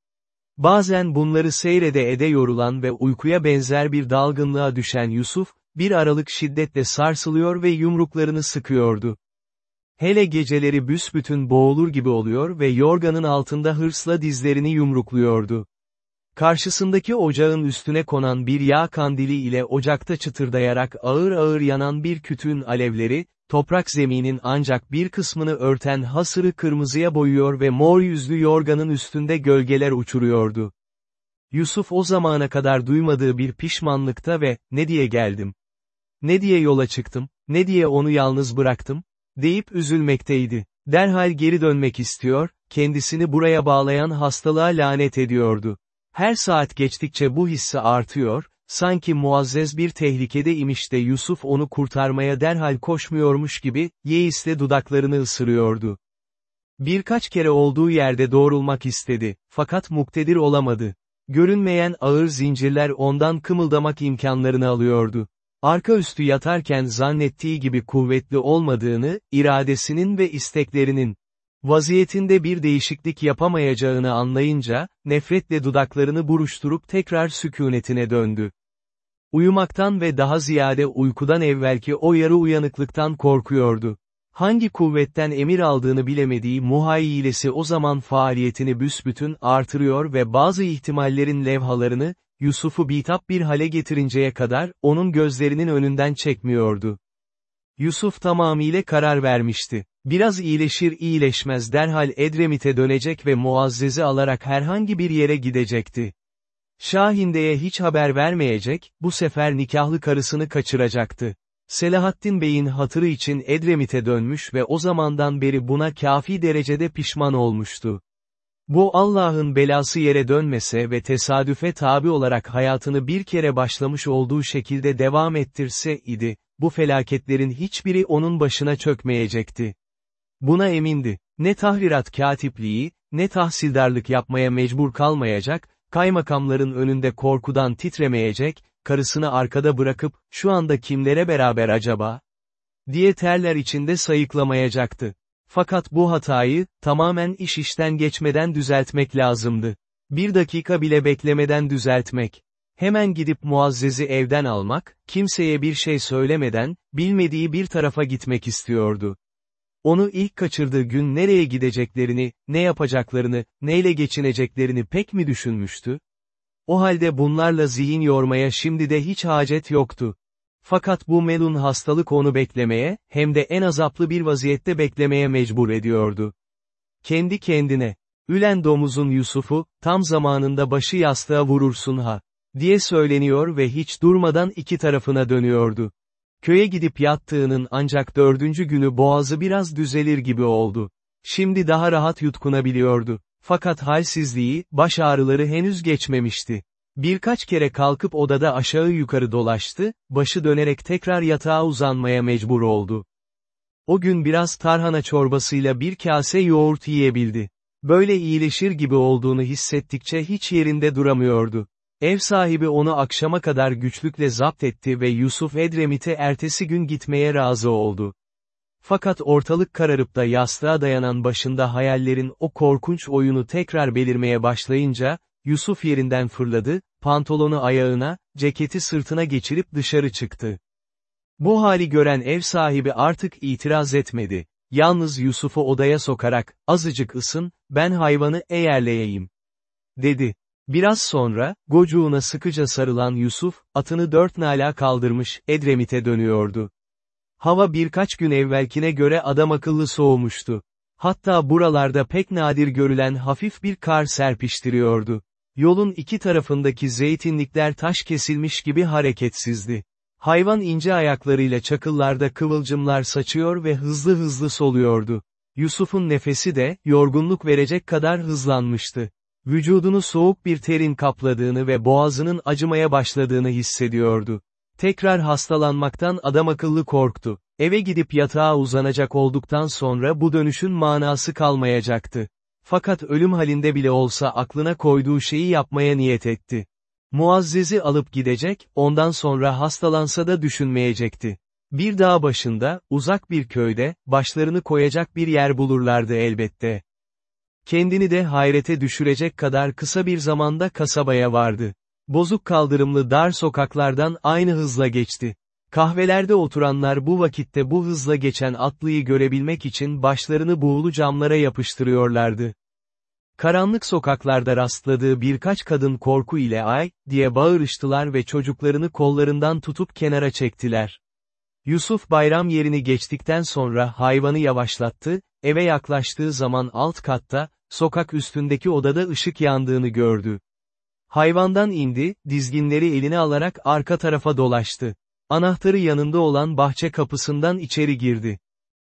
Bazen bunları seyrede ede yorulan ve uykuya benzer bir dalgınlığa düşen Yusuf, bir aralık şiddetle sarsılıyor ve yumruklarını sıkıyordu. Hele geceleri büsbütün boğulur gibi oluyor ve yorganın altında hırsla dizlerini yumrukluyordu. Karşısındaki ocağın üstüne konan bir yağ kandili ile ocakta çıtırdayarak ağır ağır yanan bir kütüğün alevleri, toprak zeminin ancak bir kısmını örten hasırı kırmızıya boyuyor ve mor yüzlü yorganın üstünde gölgeler uçuruyordu. Yusuf o zamana kadar duymadığı bir pişmanlıkta ve, ne diye geldim? Ne diye yola çıktım, ne diye onu yalnız bıraktım? deyip üzülmekteydi. Derhal geri dönmek istiyor, kendisini buraya bağlayan hastalığa lanet ediyordu. Her saat geçtikçe bu hissi artıyor, sanki muazzez bir tehlikede imiş de Yusuf onu kurtarmaya derhal koşmuyormuş gibi, yeisle dudaklarını ısırıyordu. Birkaç kere olduğu yerde doğrulmak istedi, fakat muktedir olamadı. Görünmeyen ağır zincirler ondan kımıldamak imkanlarını alıyordu. Arka üstü yatarken zannettiği gibi kuvvetli olmadığını, iradesinin ve isteklerinin, vaziyetinde bir değişiklik yapamayacağını anlayınca, nefretle dudaklarını buruşturup tekrar sükunetine döndü. Uyumaktan ve daha ziyade uykudan evvelki o yarı uyanıklıktan korkuyordu. Hangi kuvvetten emir aldığını bilemediği muhayyilesi o zaman faaliyetini büsbütün artırıyor ve bazı ihtimallerin levhalarını, Yusuf'u bitap bir hale getirinceye kadar, onun gözlerinin önünden çekmiyordu. Yusuf tamamıyla karar vermişti. Biraz iyileşir iyileşmez derhal Edremit'e dönecek ve Muazzez'i alarak herhangi bir yere gidecekti. Şahinde'ye hiç haber vermeyecek, bu sefer nikahlı karısını kaçıracaktı. Selahaddin Bey'in hatırı için Edremit'e dönmüş ve o zamandan beri buna kafi derecede pişman olmuştu. Bu Allah'ın belası yere dönmese ve tesadüfe tabi olarak hayatını bir kere başlamış olduğu şekilde devam ettirse idi, bu felaketlerin hiçbiri onun başına çökmeyecekti. Buna emindi. Ne tahrirat katipliği, ne tahsildarlık yapmaya mecbur kalmayacak, kaymakamların önünde korkudan titremeyecek, karısını arkada bırakıp, şu anda kimlere beraber acaba? diye terler içinde sayıklamayacaktı. Fakat bu hatayı, tamamen iş işten geçmeden düzeltmek lazımdı. Bir dakika bile beklemeden düzeltmek. Hemen gidip Muazzez'i evden almak, kimseye bir şey söylemeden, bilmediği bir tarafa gitmek istiyordu. Onu ilk kaçırdığı gün nereye gideceklerini, ne yapacaklarını, neyle geçineceklerini pek mi düşünmüştü? O halde bunlarla zihin yormaya şimdi de hiç hacet yoktu. Fakat bu melun hastalık onu beklemeye, hem de en azaplı bir vaziyette beklemeye mecbur ediyordu. Kendi kendine, ülen domuzun Yusuf'u, tam zamanında başı yastığa vurursun ha, diye söyleniyor ve hiç durmadan iki tarafına dönüyordu. Köye gidip yattığının ancak dördüncü günü boğazı biraz düzelir gibi oldu. Şimdi daha rahat yutkunabiliyordu. Fakat halsizliği, baş ağrıları henüz geçmemişti. Birkaç kere kalkıp odada aşağı yukarı dolaştı, başı dönerek tekrar yatağa uzanmaya mecbur oldu. O gün biraz tarhana çorbasıyla bir kase yoğurt yiyebildi. Böyle iyileşir gibi olduğunu hissettikçe hiç yerinde duramıyordu. Ev sahibi onu akşama kadar güçlükle zapt etti ve Yusuf Edremit'e ertesi gün gitmeye razı oldu. Fakat ortalık kararıp da yastığa dayanan başında hayallerin o korkunç oyunu tekrar belirmeye başlayınca, Yusuf yerinden fırladı, pantolonu ayağına, ceketi sırtına geçirip dışarı çıktı. Bu hali gören ev sahibi artık itiraz etmedi. Yalnız Yusuf'u odaya sokarak, azıcık ısın, ben hayvanı eğerleyeyim. Dedi. Biraz sonra, gocuğuna sıkıca sarılan Yusuf, atını dört nala kaldırmış, Edremit'e dönüyordu. Hava birkaç gün evvelkine göre adam akıllı soğumuştu. Hatta buralarda pek nadir görülen hafif bir kar serpiştiriyordu. Yolun iki tarafındaki zeytinlikler taş kesilmiş gibi hareketsizdi. Hayvan ince ayaklarıyla çakıllarda kıvılcımlar saçıyor ve hızlı hızlı soluyordu. Yusuf'un nefesi de, yorgunluk verecek kadar hızlanmıştı. Vücudunu soğuk bir terin kapladığını ve boğazının acımaya başladığını hissediyordu. Tekrar hastalanmaktan adamakıllı korktu. Eve gidip yatağa uzanacak olduktan sonra bu dönüşün manası kalmayacaktı. Fakat ölüm halinde bile olsa aklına koyduğu şeyi yapmaya niyet etti. Muazzez'i alıp gidecek, ondan sonra hastalansa da düşünmeyecekti. Bir dağ başında, uzak bir köyde, başlarını koyacak bir yer bulurlardı elbette. Kendini de hayrete düşürecek kadar kısa bir zamanda kasabaya vardı. Bozuk kaldırımlı dar sokaklardan aynı hızla geçti. Kahvelerde oturanlar bu vakitte bu hızla geçen atlıyı görebilmek için başlarını buğulu camlara yapıştırıyorlardı. Karanlık sokaklarda rastladığı birkaç kadın korku ile ay, diye bağırıştılar ve çocuklarını kollarından tutup kenara çektiler. Yusuf bayram yerini geçtikten sonra hayvanı yavaşlattı, eve yaklaştığı zaman alt katta, sokak üstündeki odada ışık yandığını gördü. Hayvandan indi, dizginleri eline alarak arka tarafa dolaştı. Anahtarı yanında olan bahçe kapısından içeri girdi.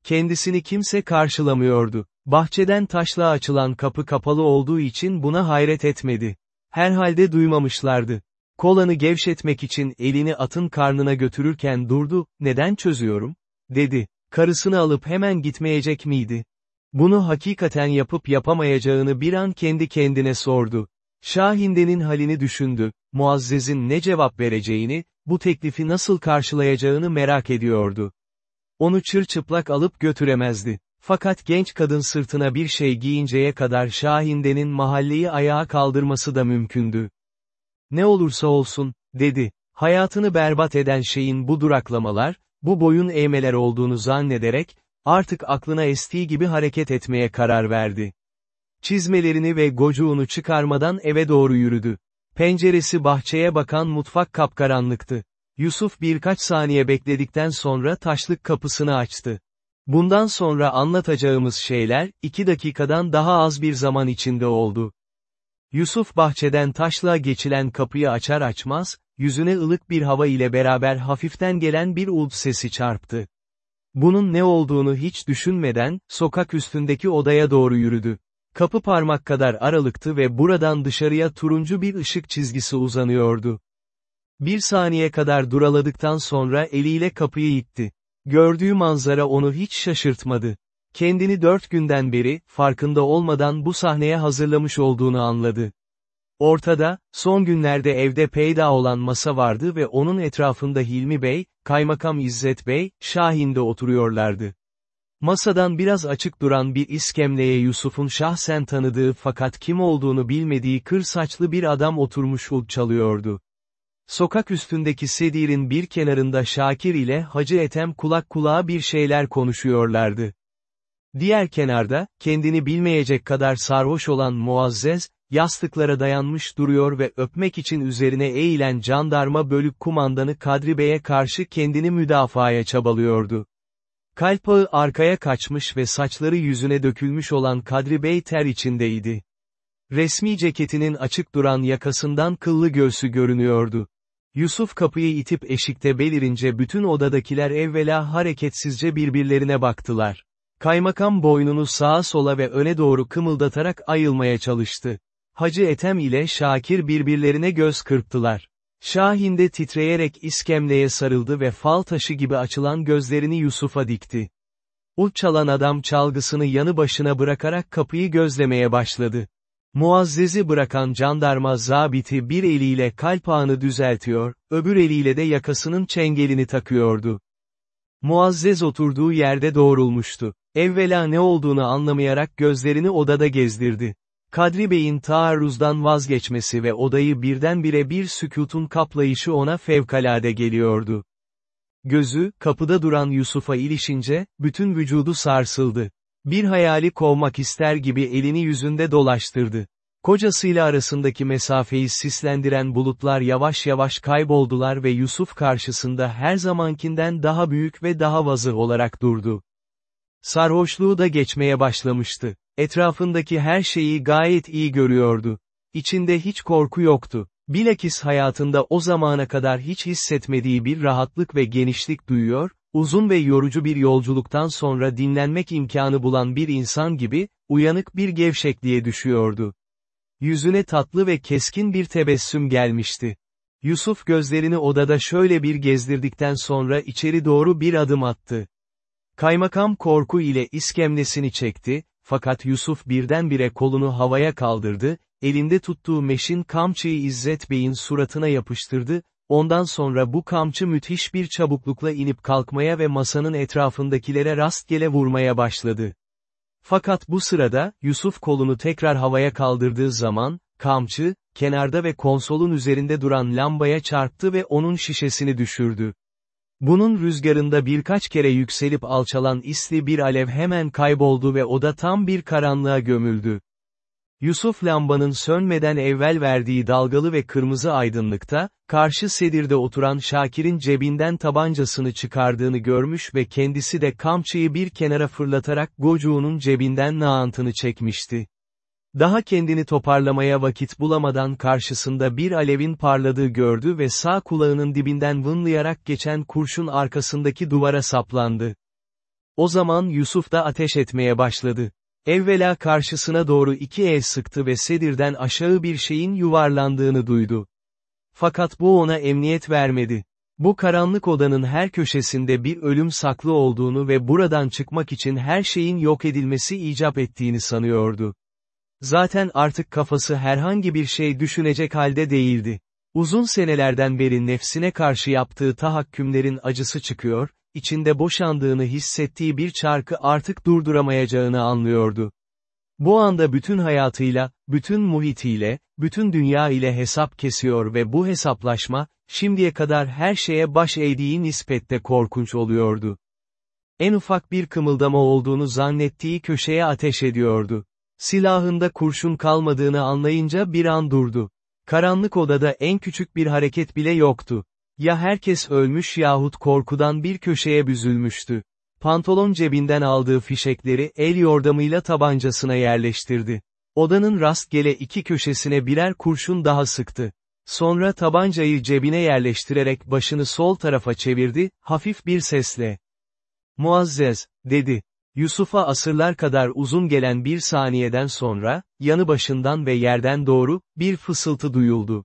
Kendisini kimse karşılamıyordu. Bahçeden taşla açılan kapı kapalı olduğu için buna hayret etmedi. Herhalde duymamışlardı. Kolanı gevşetmek için elini atın karnına götürürken durdu, neden çözüyorum? dedi. Karısını alıp hemen gitmeyecek miydi? Bunu hakikaten yapıp yapamayacağını bir an kendi kendine sordu. Şahinde'nin halini düşündü, Muazzez'in ne cevap vereceğini, bu teklifi nasıl karşılayacağını merak ediyordu. Onu çırçıplak alıp götüremezdi. Fakat genç kadın sırtına bir şey giyinceye kadar Şahinde'nin mahalleyi ayağa kaldırması da mümkündü. Ne olursa olsun, dedi, hayatını berbat eden şeyin bu duraklamalar, bu boyun eğmeler olduğunu zannederek, artık aklına estiği gibi hareket etmeye karar verdi. Çizmelerini ve gocuğunu çıkarmadan eve doğru yürüdü. Penceresi bahçeye bakan mutfak kapkaranlıktı. Yusuf birkaç saniye bekledikten sonra taşlık kapısını açtı. Bundan sonra anlatacağımız şeyler, iki dakikadan daha az bir zaman içinde oldu. Yusuf bahçeden taşlığa geçilen kapıyı açar açmaz, yüzüne ılık bir hava ile beraber hafiften gelen bir ud sesi çarptı. Bunun ne olduğunu hiç düşünmeden, sokak üstündeki odaya doğru yürüdü. Kapı parmak kadar aralıktı ve buradan dışarıya turuncu bir ışık çizgisi uzanıyordu. Bir saniye kadar duraladıktan sonra eliyle kapıyı itti. Gördüğü manzara onu hiç şaşırtmadı. Kendini dört günden beri, farkında olmadan bu sahneye hazırlamış olduğunu anladı. Ortada, son günlerde evde peyda olan masa vardı ve onun etrafında Hilmi Bey, Kaymakam İzzet Bey, Şahin de oturuyorlardı. Masadan biraz açık duran bir iskemleye Yusuf'un şahsen tanıdığı fakat kim olduğunu bilmediği kır saçlı bir adam oturmuş ud çalıyordu. Sokak üstündeki sedirin bir kenarında Şakir ile Hacı Etem kulak kulağa bir şeyler konuşuyorlardı. Diğer kenarda, kendini bilmeyecek kadar sarhoş olan Muazzez, yastıklara dayanmış duruyor ve öpmek için üzerine eğilen jandarma bölük kumandanı Kadri Bey'e karşı kendini müdafaya çabalıyordu. Kalpağı arkaya kaçmış ve saçları yüzüne dökülmüş olan Kadri Bey ter içindeydi. Resmi ceketinin açık duran yakasından kıllı göğsü görünüyordu. Yusuf kapıyı itip eşikte belirince bütün odadakiler evvela hareketsizce birbirlerine baktılar. Kaymakam boynunu sağa sola ve öne doğru kımıldatarak ayılmaya çalıştı. Hacı Etem ile Şakir birbirlerine göz kırptılar. Şahin de titreyerek iskemleye sarıldı ve fal taşı gibi açılan gözlerini Yusuf'a dikti. O çalan adam çalgısını yanı başına bırakarak kapıyı gözlemeye başladı. Muazzez'i bırakan jandarma zabiti bir eliyle kalp ağını düzeltiyor, öbür eliyle de yakasının çengelini takıyordu. Muazzez oturduğu yerde doğrulmuştu. Evvela ne olduğunu anlamayarak gözlerini odada gezdirdi. Kadri Bey'in taarruzdan vazgeçmesi ve odayı birdenbire bir sükutun kaplayışı ona fevkalade geliyordu. Gözü, kapıda duran Yusuf'a ilişince, bütün vücudu sarsıldı. Bir hayali kovmak ister gibi elini yüzünde dolaştırdı. Kocasıyla arasındaki mesafeyi sislendiren bulutlar yavaş yavaş kayboldular ve Yusuf karşısında her zamankinden daha büyük ve daha vazı olarak durdu. Sarhoşluğu da geçmeye başlamıştı. Etrafındaki her şeyi gayet iyi görüyordu. İçinde hiç korku yoktu. Bilakis hayatında o zamana kadar hiç hissetmediği bir rahatlık ve genişlik duyuyor, uzun ve yorucu bir yolculuktan sonra dinlenmek imkanı bulan bir insan gibi, uyanık bir gevşekliğe düşüyordu. Yüzüne tatlı ve keskin bir tebessüm gelmişti. Yusuf gözlerini odada şöyle bir gezdirdikten sonra içeri doğru bir adım attı. Kaymakam korku ile iskemlesini çekti, fakat Yusuf birdenbire kolunu havaya kaldırdı, elinde tuttuğu meşin kamçıyı İzzet Bey'in suratına yapıştırdı, ondan sonra bu kamçı müthiş bir çabuklukla inip kalkmaya ve masanın etrafındakilere rastgele vurmaya başladı. Fakat bu sırada, Yusuf kolunu tekrar havaya kaldırdığı zaman, kamçı, kenarda ve konsolun üzerinde duran lambaya çarptı ve onun şişesini düşürdü. Bunun rüzgarında birkaç kere yükselip alçalan isli bir alev hemen kayboldu ve oda tam bir karanlığa gömüldü. Yusuf lambanın sönmeden evvel verdiği dalgalı ve kırmızı aydınlıkta, karşı sedirde oturan Şakir'in cebinden tabancasını çıkardığını görmüş ve kendisi de kamçıyı bir kenara fırlatarak gocuğunun cebinden naantını çekmişti. Daha kendini toparlamaya vakit bulamadan karşısında bir alevin parladığı gördü ve sağ kulağının dibinden vınlayarak geçen kurşun arkasındaki duvara saplandı. O zaman Yusuf da ateş etmeye başladı. Evvela karşısına doğru iki el sıktı ve sedirden aşağı bir şeyin yuvarlandığını duydu. Fakat bu ona emniyet vermedi. Bu karanlık odanın her köşesinde bir ölüm saklı olduğunu ve buradan çıkmak için her şeyin yok edilmesi icap ettiğini sanıyordu. Zaten artık kafası herhangi bir şey düşünecek halde değildi. Uzun senelerden beri nefsine karşı yaptığı tahakkümlerin acısı çıkıyor, içinde boşandığını hissettiği bir çarkı artık durduramayacağını anlıyordu. Bu anda bütün hayatıyla, bütün muhitiyle, bütün dünya ile hesap kesiyor ve bu hesaplaşma, şimdiye kadar her şeye baş eğdiği nispette korkunç oluyordu. En ufak bir kımıldama olduğunu zannettiği köşeye ateş ediyordu. Silahında kurşun kalmadığını anlayınca bir an durdu. Karanlık odada en küçük bir hareket bile yoktu. Ya herkes ölmüş yahut korkudan bir köşeye büzülmüştü. Pantolon cebinden aldığı fişekleri el yordamıyla tabancasına yerleştirdi. Odanın rastgele iki köşesine birer kurşun daha sıktı. Sonra tabancayı cebine yerleştirerek başını sol tarafa çevirdi, hafif bir sesle. Muazzez, dedi. Yusuf'a asırlar kadar uzun gelen bir saniyeden sonra, yanı başından ve yerden doğru, bir fısıltı duyuldu.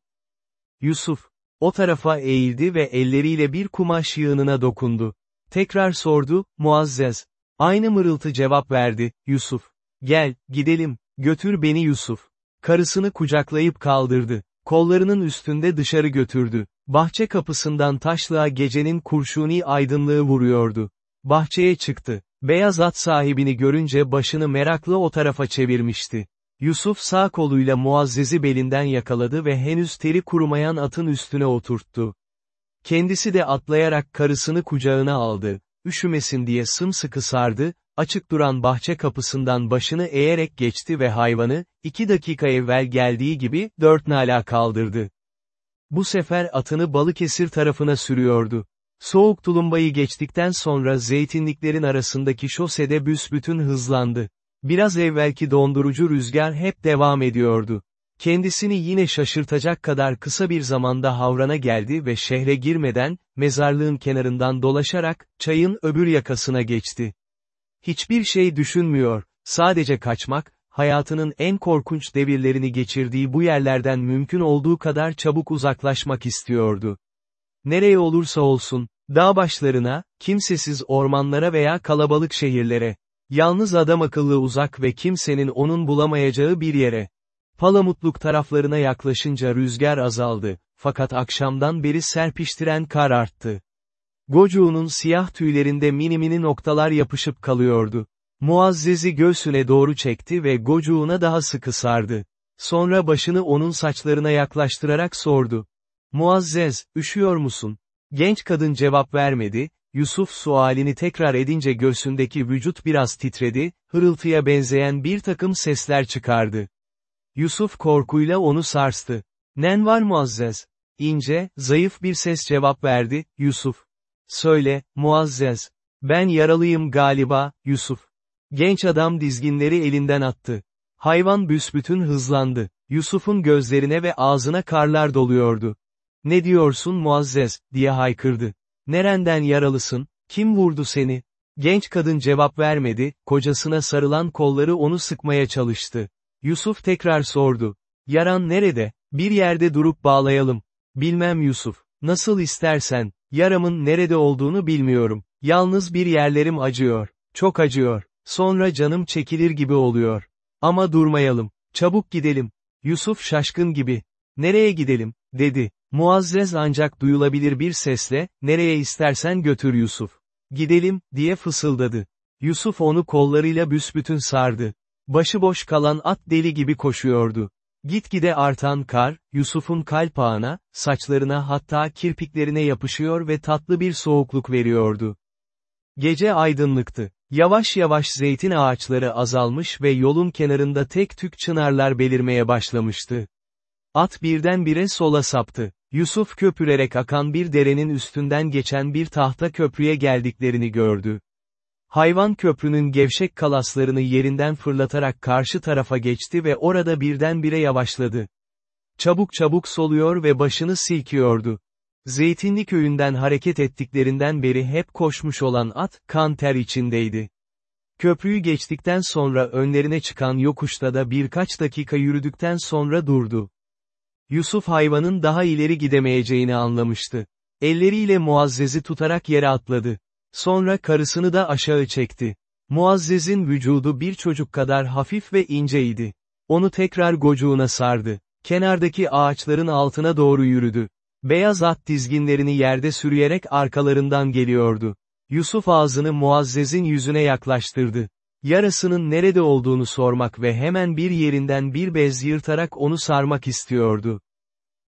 Yusuf, o tarafa eğildi ve elleriyle bir kumaş yığınına dokundu. Tekrar sordu, Muazzez. Aynı mırıltı cevap verdi, Yusuf. Gel, gidelim, götür beni Yusuf. Karısını kucaklayıp kaldırdı. Kollarının üstünde dışarı götürdü. Bahçe kapısından taşlığa gecenin kurşuni aydınlığı vuruyordu. Bahçeye çıktı. Beyaz at sahibini görünce başını meraklı o tarafa çevirmişti. Yusuf sağ koluyla Muazzez'i belinden yakaladı ve henüz teri kurumayan atın üstüne oturttu. Kendisi de atlayarak karısını kucağına aldı, üşümesin diye sımsıkı sardı, açık duran bahçe kapısından başını eğerek geçti ve hayvanı, iki dakika evvel geldiği gibi, dört nala kaldırdı. Bu sefer atını Balıkesir tarafına sürüyordu. Soğuk tulumbayı geçtikten sonra zeytinliklerin arasındaki şosede büsbütün hızlandı. Biraz evvelki dondurucu rüzgar hep devam ediyordu. Kendisini yine şaşırtacak kadar kısa bir zamanda Havran'a geldi ve şehre girmeden, mezarlığın kenarından dolaşarak, çayın öbür yakasına geçti. Hiçbir şey düşünmüyor, sadece kaçmak, hayatının en korkunç devirlerini geçirdiği bu yerlerden mümkün olduğu kadar çabuk uzaklaşmak istiyordu. Nereye olursa olsun, dağ başlarına, kimsesiz ormanlara veya kalabalık şehirlere, yalnız adam akıllı uzak ve kimsenin onun bulamayacağı bir yere. Palamutluk taraflarına yaklaşınca rüzgar azaldı, fakat akşamdan beri serpiştiren kar arttı. Gocuğunun siyah tüylerinde mini mini noktalar yapışıp kalıyordu. Muazzez'i göğsüne doğru çekti ve gocuğuna daha sıkı sardı. Sonra başını onun saçlarına yaklaştırarak sordu. Muazzez, üşüyor musun? Genç kadın cevap vermedi, Yusuf sualini tekrar edince göğsündeki vücut biraz titredi, hırıltıya benzeyen bir takım sesler çıkardı. Yusuf korkuyla onu sarstı. Nen var Muazzez? İnce, zayıf bir ses cevap verdi, Yusuf. Söyle, Muazzez. Ben yaralıyım galiba, Yusuf. Genç adam dizginleri elinden attı. Hayvan büsbütün hızlandı. Yusuf'un gözlerine ve ağzına karlar doluyordu. Ne diyorsun Muazzez, diye haykırdı. Nereden yaralısın, kim vurdu seni? Genç kadın cevap vermedi, kocasına sarılan kolları onu sıkmaya çalıştı. Yusuf tekrar sordu. Yaran nerede? Bir yerde durup bağlayalım. Bilmem Yusuf. Nasıl istersen. Yaramın nerede olduğunu bilmiyorum. Yalnız bir yerlerim acıyor. Çok acıyor. Sonra canım çekilir gibi oluyor. Ama durmayalım. Çabuk gidelim. Yusuf şaşkın gibi. Nereye gidelim, dedi. Muazzez ancak duyulabilir bir sesle, nereye istersen götür Yusuf. Gidelim, diye fısıldadı. Yusuf onu kollarıyla büsbütün sardı. Başıboş kalan at deli gibi koşuyordu. Gitgide artan kar, Yusuf'un kalp ağına, saçlarına hatta kirpiklerine yapışıyor ve tatlı bir soğukluk veriyordu. Gece aydınlıktı. Yavaş yavaş zeytin ağaçları azalmış ve yolun kenarında tek tük çınarlar belirmeye başlamıştı. At birdenbire sola saptı. Yusuf köpürerek akan bir derenin üstünden geçen bir tahta köprüye geldiklerini gördü. Hayvan köprünün gevşek kalaslarını yerinden fırlatarak karşı tarafa geçti ve orada birdenbire yavaşladı. Çabuk çabuk soluyor ve başını silkiyordu. Zeytinli köyünden hareket ettiklerinden beri hep koşmuş olan at, kan ter içindeydi. Köprüyü geçtikten sonra önlerine çıkan yokuşta da birkaç dakika yürüdükten sonra durdu. Yusuf hayvanın daha ileri gidemeyeceğini anlamıştı. Elleriyle Muazzez'i tutarak yere atladı. Sonra karısını da aşağı çekti. Muazzez'in vücudu bir çocuk kadar hafif ve inceydi. Onu tekrar gocuğuna sardı. Kenardaki ağaçların altına doğru yürüdü. Beyaz at dizginlerini yerde sürüyerek arkalarından geliyordu. Yusuf ağzını Muazzez'in yüzüne yaklaştırdı. Yarasının nerede olduğunu sormak ve hemen bir yerinden bir bez yırtarak onu sarmak istiyordu.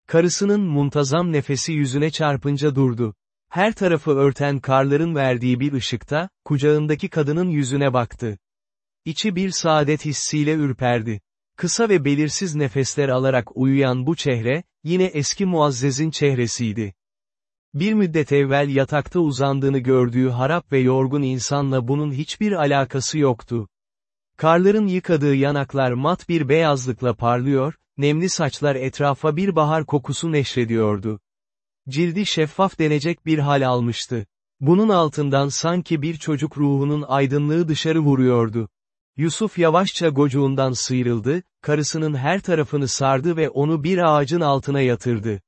Karısının muntazam nefesi yüzüne çarpınca durdu. Her tarafı örten karların verdiği bir ışıkta, kucağındaki kadının yüzüne baktı. İçi bir saadet hissiyle ürperdi. Kısa ve belirsiz nefesler alarak uyuyan bu çehre, yine eski Muazzez'in çehresiydi. Bir müddet evvel yatakta uzandığını gördüğü harap ve yorgun insanla bunun hiçbir alakası yoktu. Karların yıkadığı yanaklar mat bir beyazlıkla parlıyor, nemli saçlar etrafa bir bahar kokusu neşrediyordu. Cildi şeffaf denecek bir hal almıştı. Bunun altından sanki bir çocuk ruhunun aydınlığı dışarı vuruyordu. Yusuf yavaşça gocuğundan sıyrıldı, karısının her tarafını sardı ve onu bir ağacın altına yatırdı.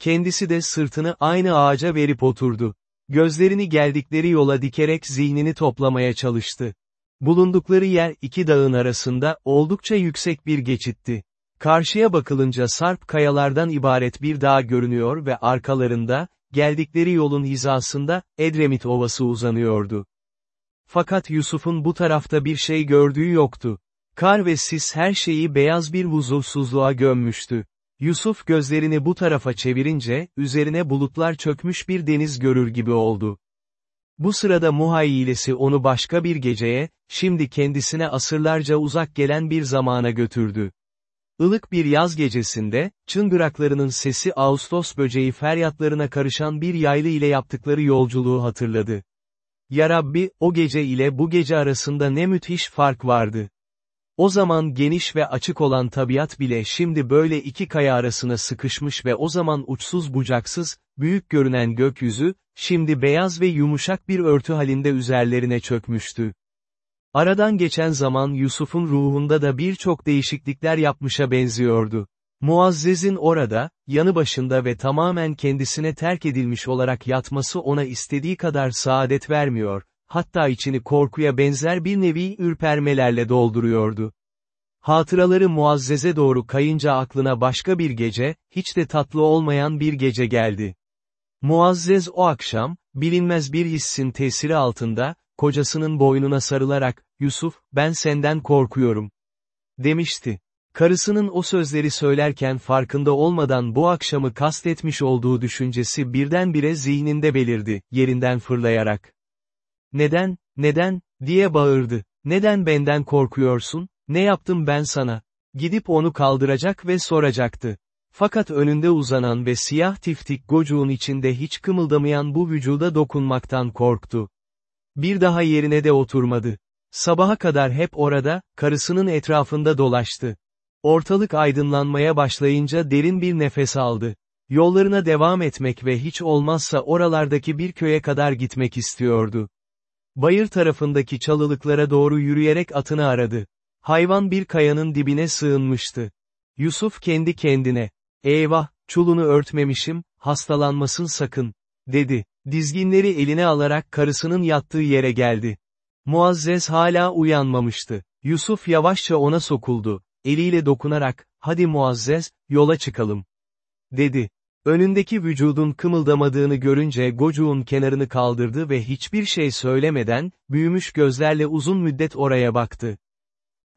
Kendisi de sırtını aynı ağaca verip oturdu. Gözlerini geldikleri yola dikerek zihnini toplamaya çalıştı. Bulundukları yer iki dağın arasında, oldukça yüksek bir geçitti. Karşıya bakılınca sarp kayalardan ibaret bir dağ görünüyor ve arkalarında, geldikleri yolun hizasında, Edremit Ovası uzanıyordu. Fakat Yusuf'un bu tarafta bir şey gördüğü yoktu. Kar ve sis her şeyi beyaz bir huzursuzluğa gömmüştü. Yusuf gözlerini bu tarafa çevirince, üzerine bulutlar çökmüş bir deniz görür gibi oldu. Bu sırada muhayyilesi onu başka bir geceye, şimdi kendisine asırlarca uzak gelen bir zamana götürdü. Ilık bir yaz gecesinde, çıngıraklarının sesi Ağustos böceği feryatlarına karışan bir yaylı ile yaptıkları yolculuğu hatırladı. Ya Rabbi, o gece ile bu gece arasında ne müthiş fark vardı. O zaman geniş ve açık olan tabiat bile şimdi böyle iki kaya arasına sıkışmış ve o zaman uçsuz bucaksız, büyük görünen gökyüzü, şimdi beyaz ve yumuşak bir örtü halinde üzerlerine çökmüştü. Aradan geçen zaman Yusuf'un ruhunda da birçok değişiklikler yapmışa benziyordu. Muazzez'in orada, yanı başında ve tamamen kendisine terk edilmiş olarak yatması ona istediği kadar saadet vermiyor, hatta içini korkuya benzer bir nevi ürpermelerle dolduruyordu. Hatıraları Muazzez'e doğru kayınca aklına başka bir gece, hiç de tatlı olmayan bir gece geldi. Muazzez o akşam, bilinmez bir hissin tesiri altında, kocasının boynuna sarılarak, Yusuf, ben senden korkuyorum. Demişti. Karısının o sözleri söylerken farkında olmadan bu akşamı kastetmiş olduğu düşüncesi birdenbire zihninde belirdi, yerinden fırlayarak. Neden, neden, diye bağırdı. Neden benden korkuyorsun, ne yaptım ben sana? Gidip onu kaldıracak ve soracaktı. Fakat önünde uzanan ve siyah tiftik gocuğun içinde hiç kımıldamayan bu vücuda dokunmaktan korktu. Bir daha yerine de oturmadı. Sabaha kadar hep orada, karısının etrafında dolaştı. Ortalık aydınlanmaya başlayınca derin bir nefes aldı. Yollarına devam etmek ve hiç olmazsa oralardaki bir köye kadar gitmek istiyordu. Bayır tarafındaki çalılıklara doğru yürüyerek atını aradı. Hayvan bir kayanın dibine sığınmıştı. Yusuf kendi kendine, eyvah, çulunu örtmemişim, hastalanmasın sakın, dedi. Dizginleri eline alarak karısının yattığı yere geldi. Muazzez hala uyanmamıştı. Yusuf yavaşça ona sokuldu. Eliyle dokunarak, hadi Muazzez, yola çıkalım. Dedi. Önündeki vücudun kımıldamadığını görünce gocuğun kenarını kaldırdı ve hiçbir şey söylemeden, büyümüş gözlerle uzun müddet oraya baktı.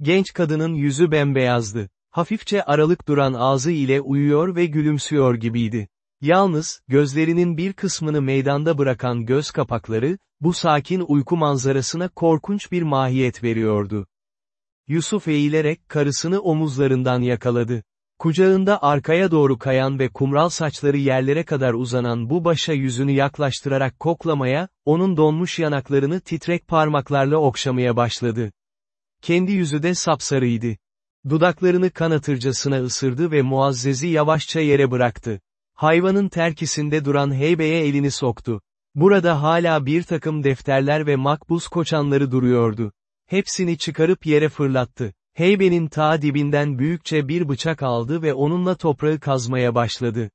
Genç kadının yüzü bembeyazdı. Hafifçe aralık duran ağzı ile uyuyor ve gülümsüyor gibiydi. Yalnız, gözlerinin bir kısmını meydanda bırakan göz kapakları, bu sakin uyku manzarasına korkunç bir mahiyet veriyordu. Yusuf eğilerek karısını omuzlarından yakaladı. Kucağında arkaya doğru kayan ve kumral saçları yerlere kadar uzanan bu başa yüzünü yaklaştırarak koklamaya, onun donmuş yanaklarını titrek parmaklarla okşamaya başladı. Kendi yüzü de sapsarıydı. Dudaklarını kanatırcasına ısırdı ve Muazzez'i yavaşça yere bıraktı. Hayvanın terkisinde duran heybeye elini soktu. Burada hala bir takım defterler ve makbuz koçanları duruyordu. Hepsini çıkarıp yere fırlattı. Heybenin ta dibinden büyükçe bir bıçak aldı ve onunla toprağı kazmaya başladı.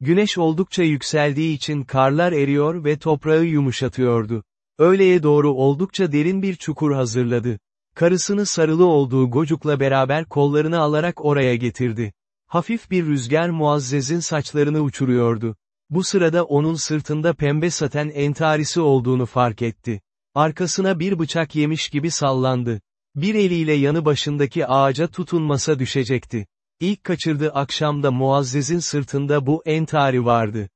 Güneş oldukça yükseldiği için karlar eriyor ve toprağı yumuşatıyordu. Öğleye doğru oldukça derin bir çukur hazırladı. Karısını sarılı olduğu gocukla beraber kollarını alarak oraya getirdi. Hafif bir rüzgar Muazzez'in saçlarını uçuruyordu. Bu sırada onun sırtında pembe saten entarisi olduğunu fark etti. Arkasına bir bıçak yemiş gibi sallandı. Bir eliyle yanı başındaki ağaca tutunmasa düşecekti. İlk kaçırdığı akşamda Muazzez'in sırtında bu entari vardı.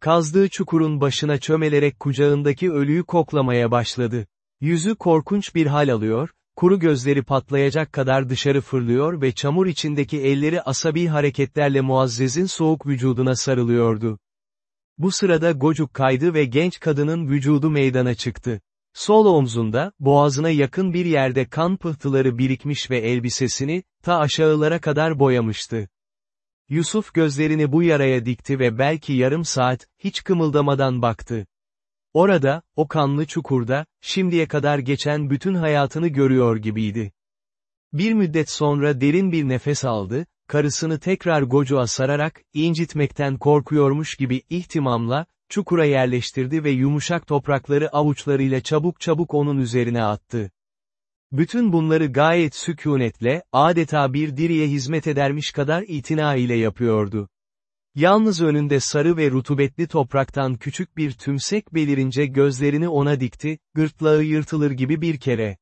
Kazdığı çukurun başına çömelerek kucağındaki ölüyü koklamaya başladı. Yüzü korkunç bir hal alıyor, kuru gözleri patlayacak kadar dışarı fırlıyor ve çamur içindeki elleri asabi hareketlerle Muazzez'in soğuk vücuduna sarılıyordu. Bu sırada gocuk kaydı ve genç kadının vücudu meydana çıktı. Sol omzunda, boğazına yakın bir yerde kan pıhtıları birikmiş ve elbisesini, ta aşağılara kadar boyamıştı. Yusuf gözlerini bu yaraya dikti ve belki yarım saat, hiç kımıldamadan baktı. Orada, o kanlı çukurda, şimdiye kadar geçen bütün hayatını görüyor gibiydi. Bir müddet sonra derin bir nefes aldı, karısını tekrar gocuğa sararak, incitmekten korkuyormuş gibi ihtimamla, çukura yerleştirdi ve yumuşak toprakları avuçlarıyla çabuk çabuk onun üzerine attı. Bütün bunları gayet sükunetle, adeta bir diriye hizmet edermiş kadar itina ile yapıyordu. Yalnız önünde sarı ve rutubetli topraktan küçük bir tümsek belirince gözlerini ona dikti, gırtlağı yırtılır gibi bir kere.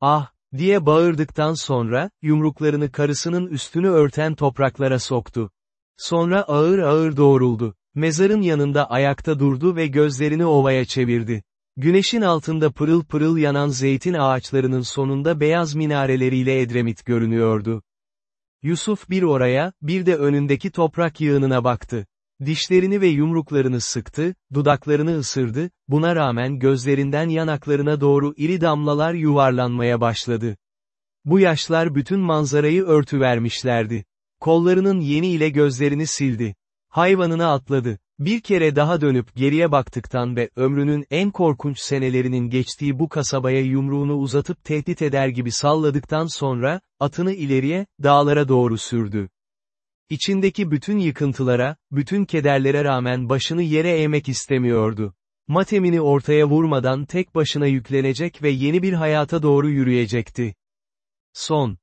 Ah, diye bağırdıktan sonra, yumruklarını karısının üstünü örten topraklara soktu. Sonra ağır ağır doğruldu. Mezarın yanında ayakta durdu ve gözlerini ovaya çevirdi. Güneşin altında pırıl pırıl yanan zeytin ağaçlarının sonunda beyaz minareleriyle Edremit görünüyordu. Yusuf bir oraya, bir de önündeki toprak yığınına baktı. Dişlerini ve yumruklarını sıktı, dudaklarını ısırdı, buna rağmen gözlerinden yanaklarına doğru iri damlalar yuvarlanmaya başladı. Bu yaşlar bütün manzarayı örtüvermişlerdi. Kollarının yeni ile gözlerini sildi. Hayvanına atladı. Bir kere daha dönüp geriye baktıktan ve ömrünün en korkunç senelerinin geçtiği bu kasabaya yumruğunu uzatıp tehdit eder gibi salladıktan sonra, atını ileriye, dağlara doğru sürdü. İçindeki bütün yıkıntılara, bütün kederlere rağmen başını yere eğmek istemiyordu. Matemini ortaya vurmadan tek başına yüklenecek ve yeni bir hayata doğru yürüyecekti. Son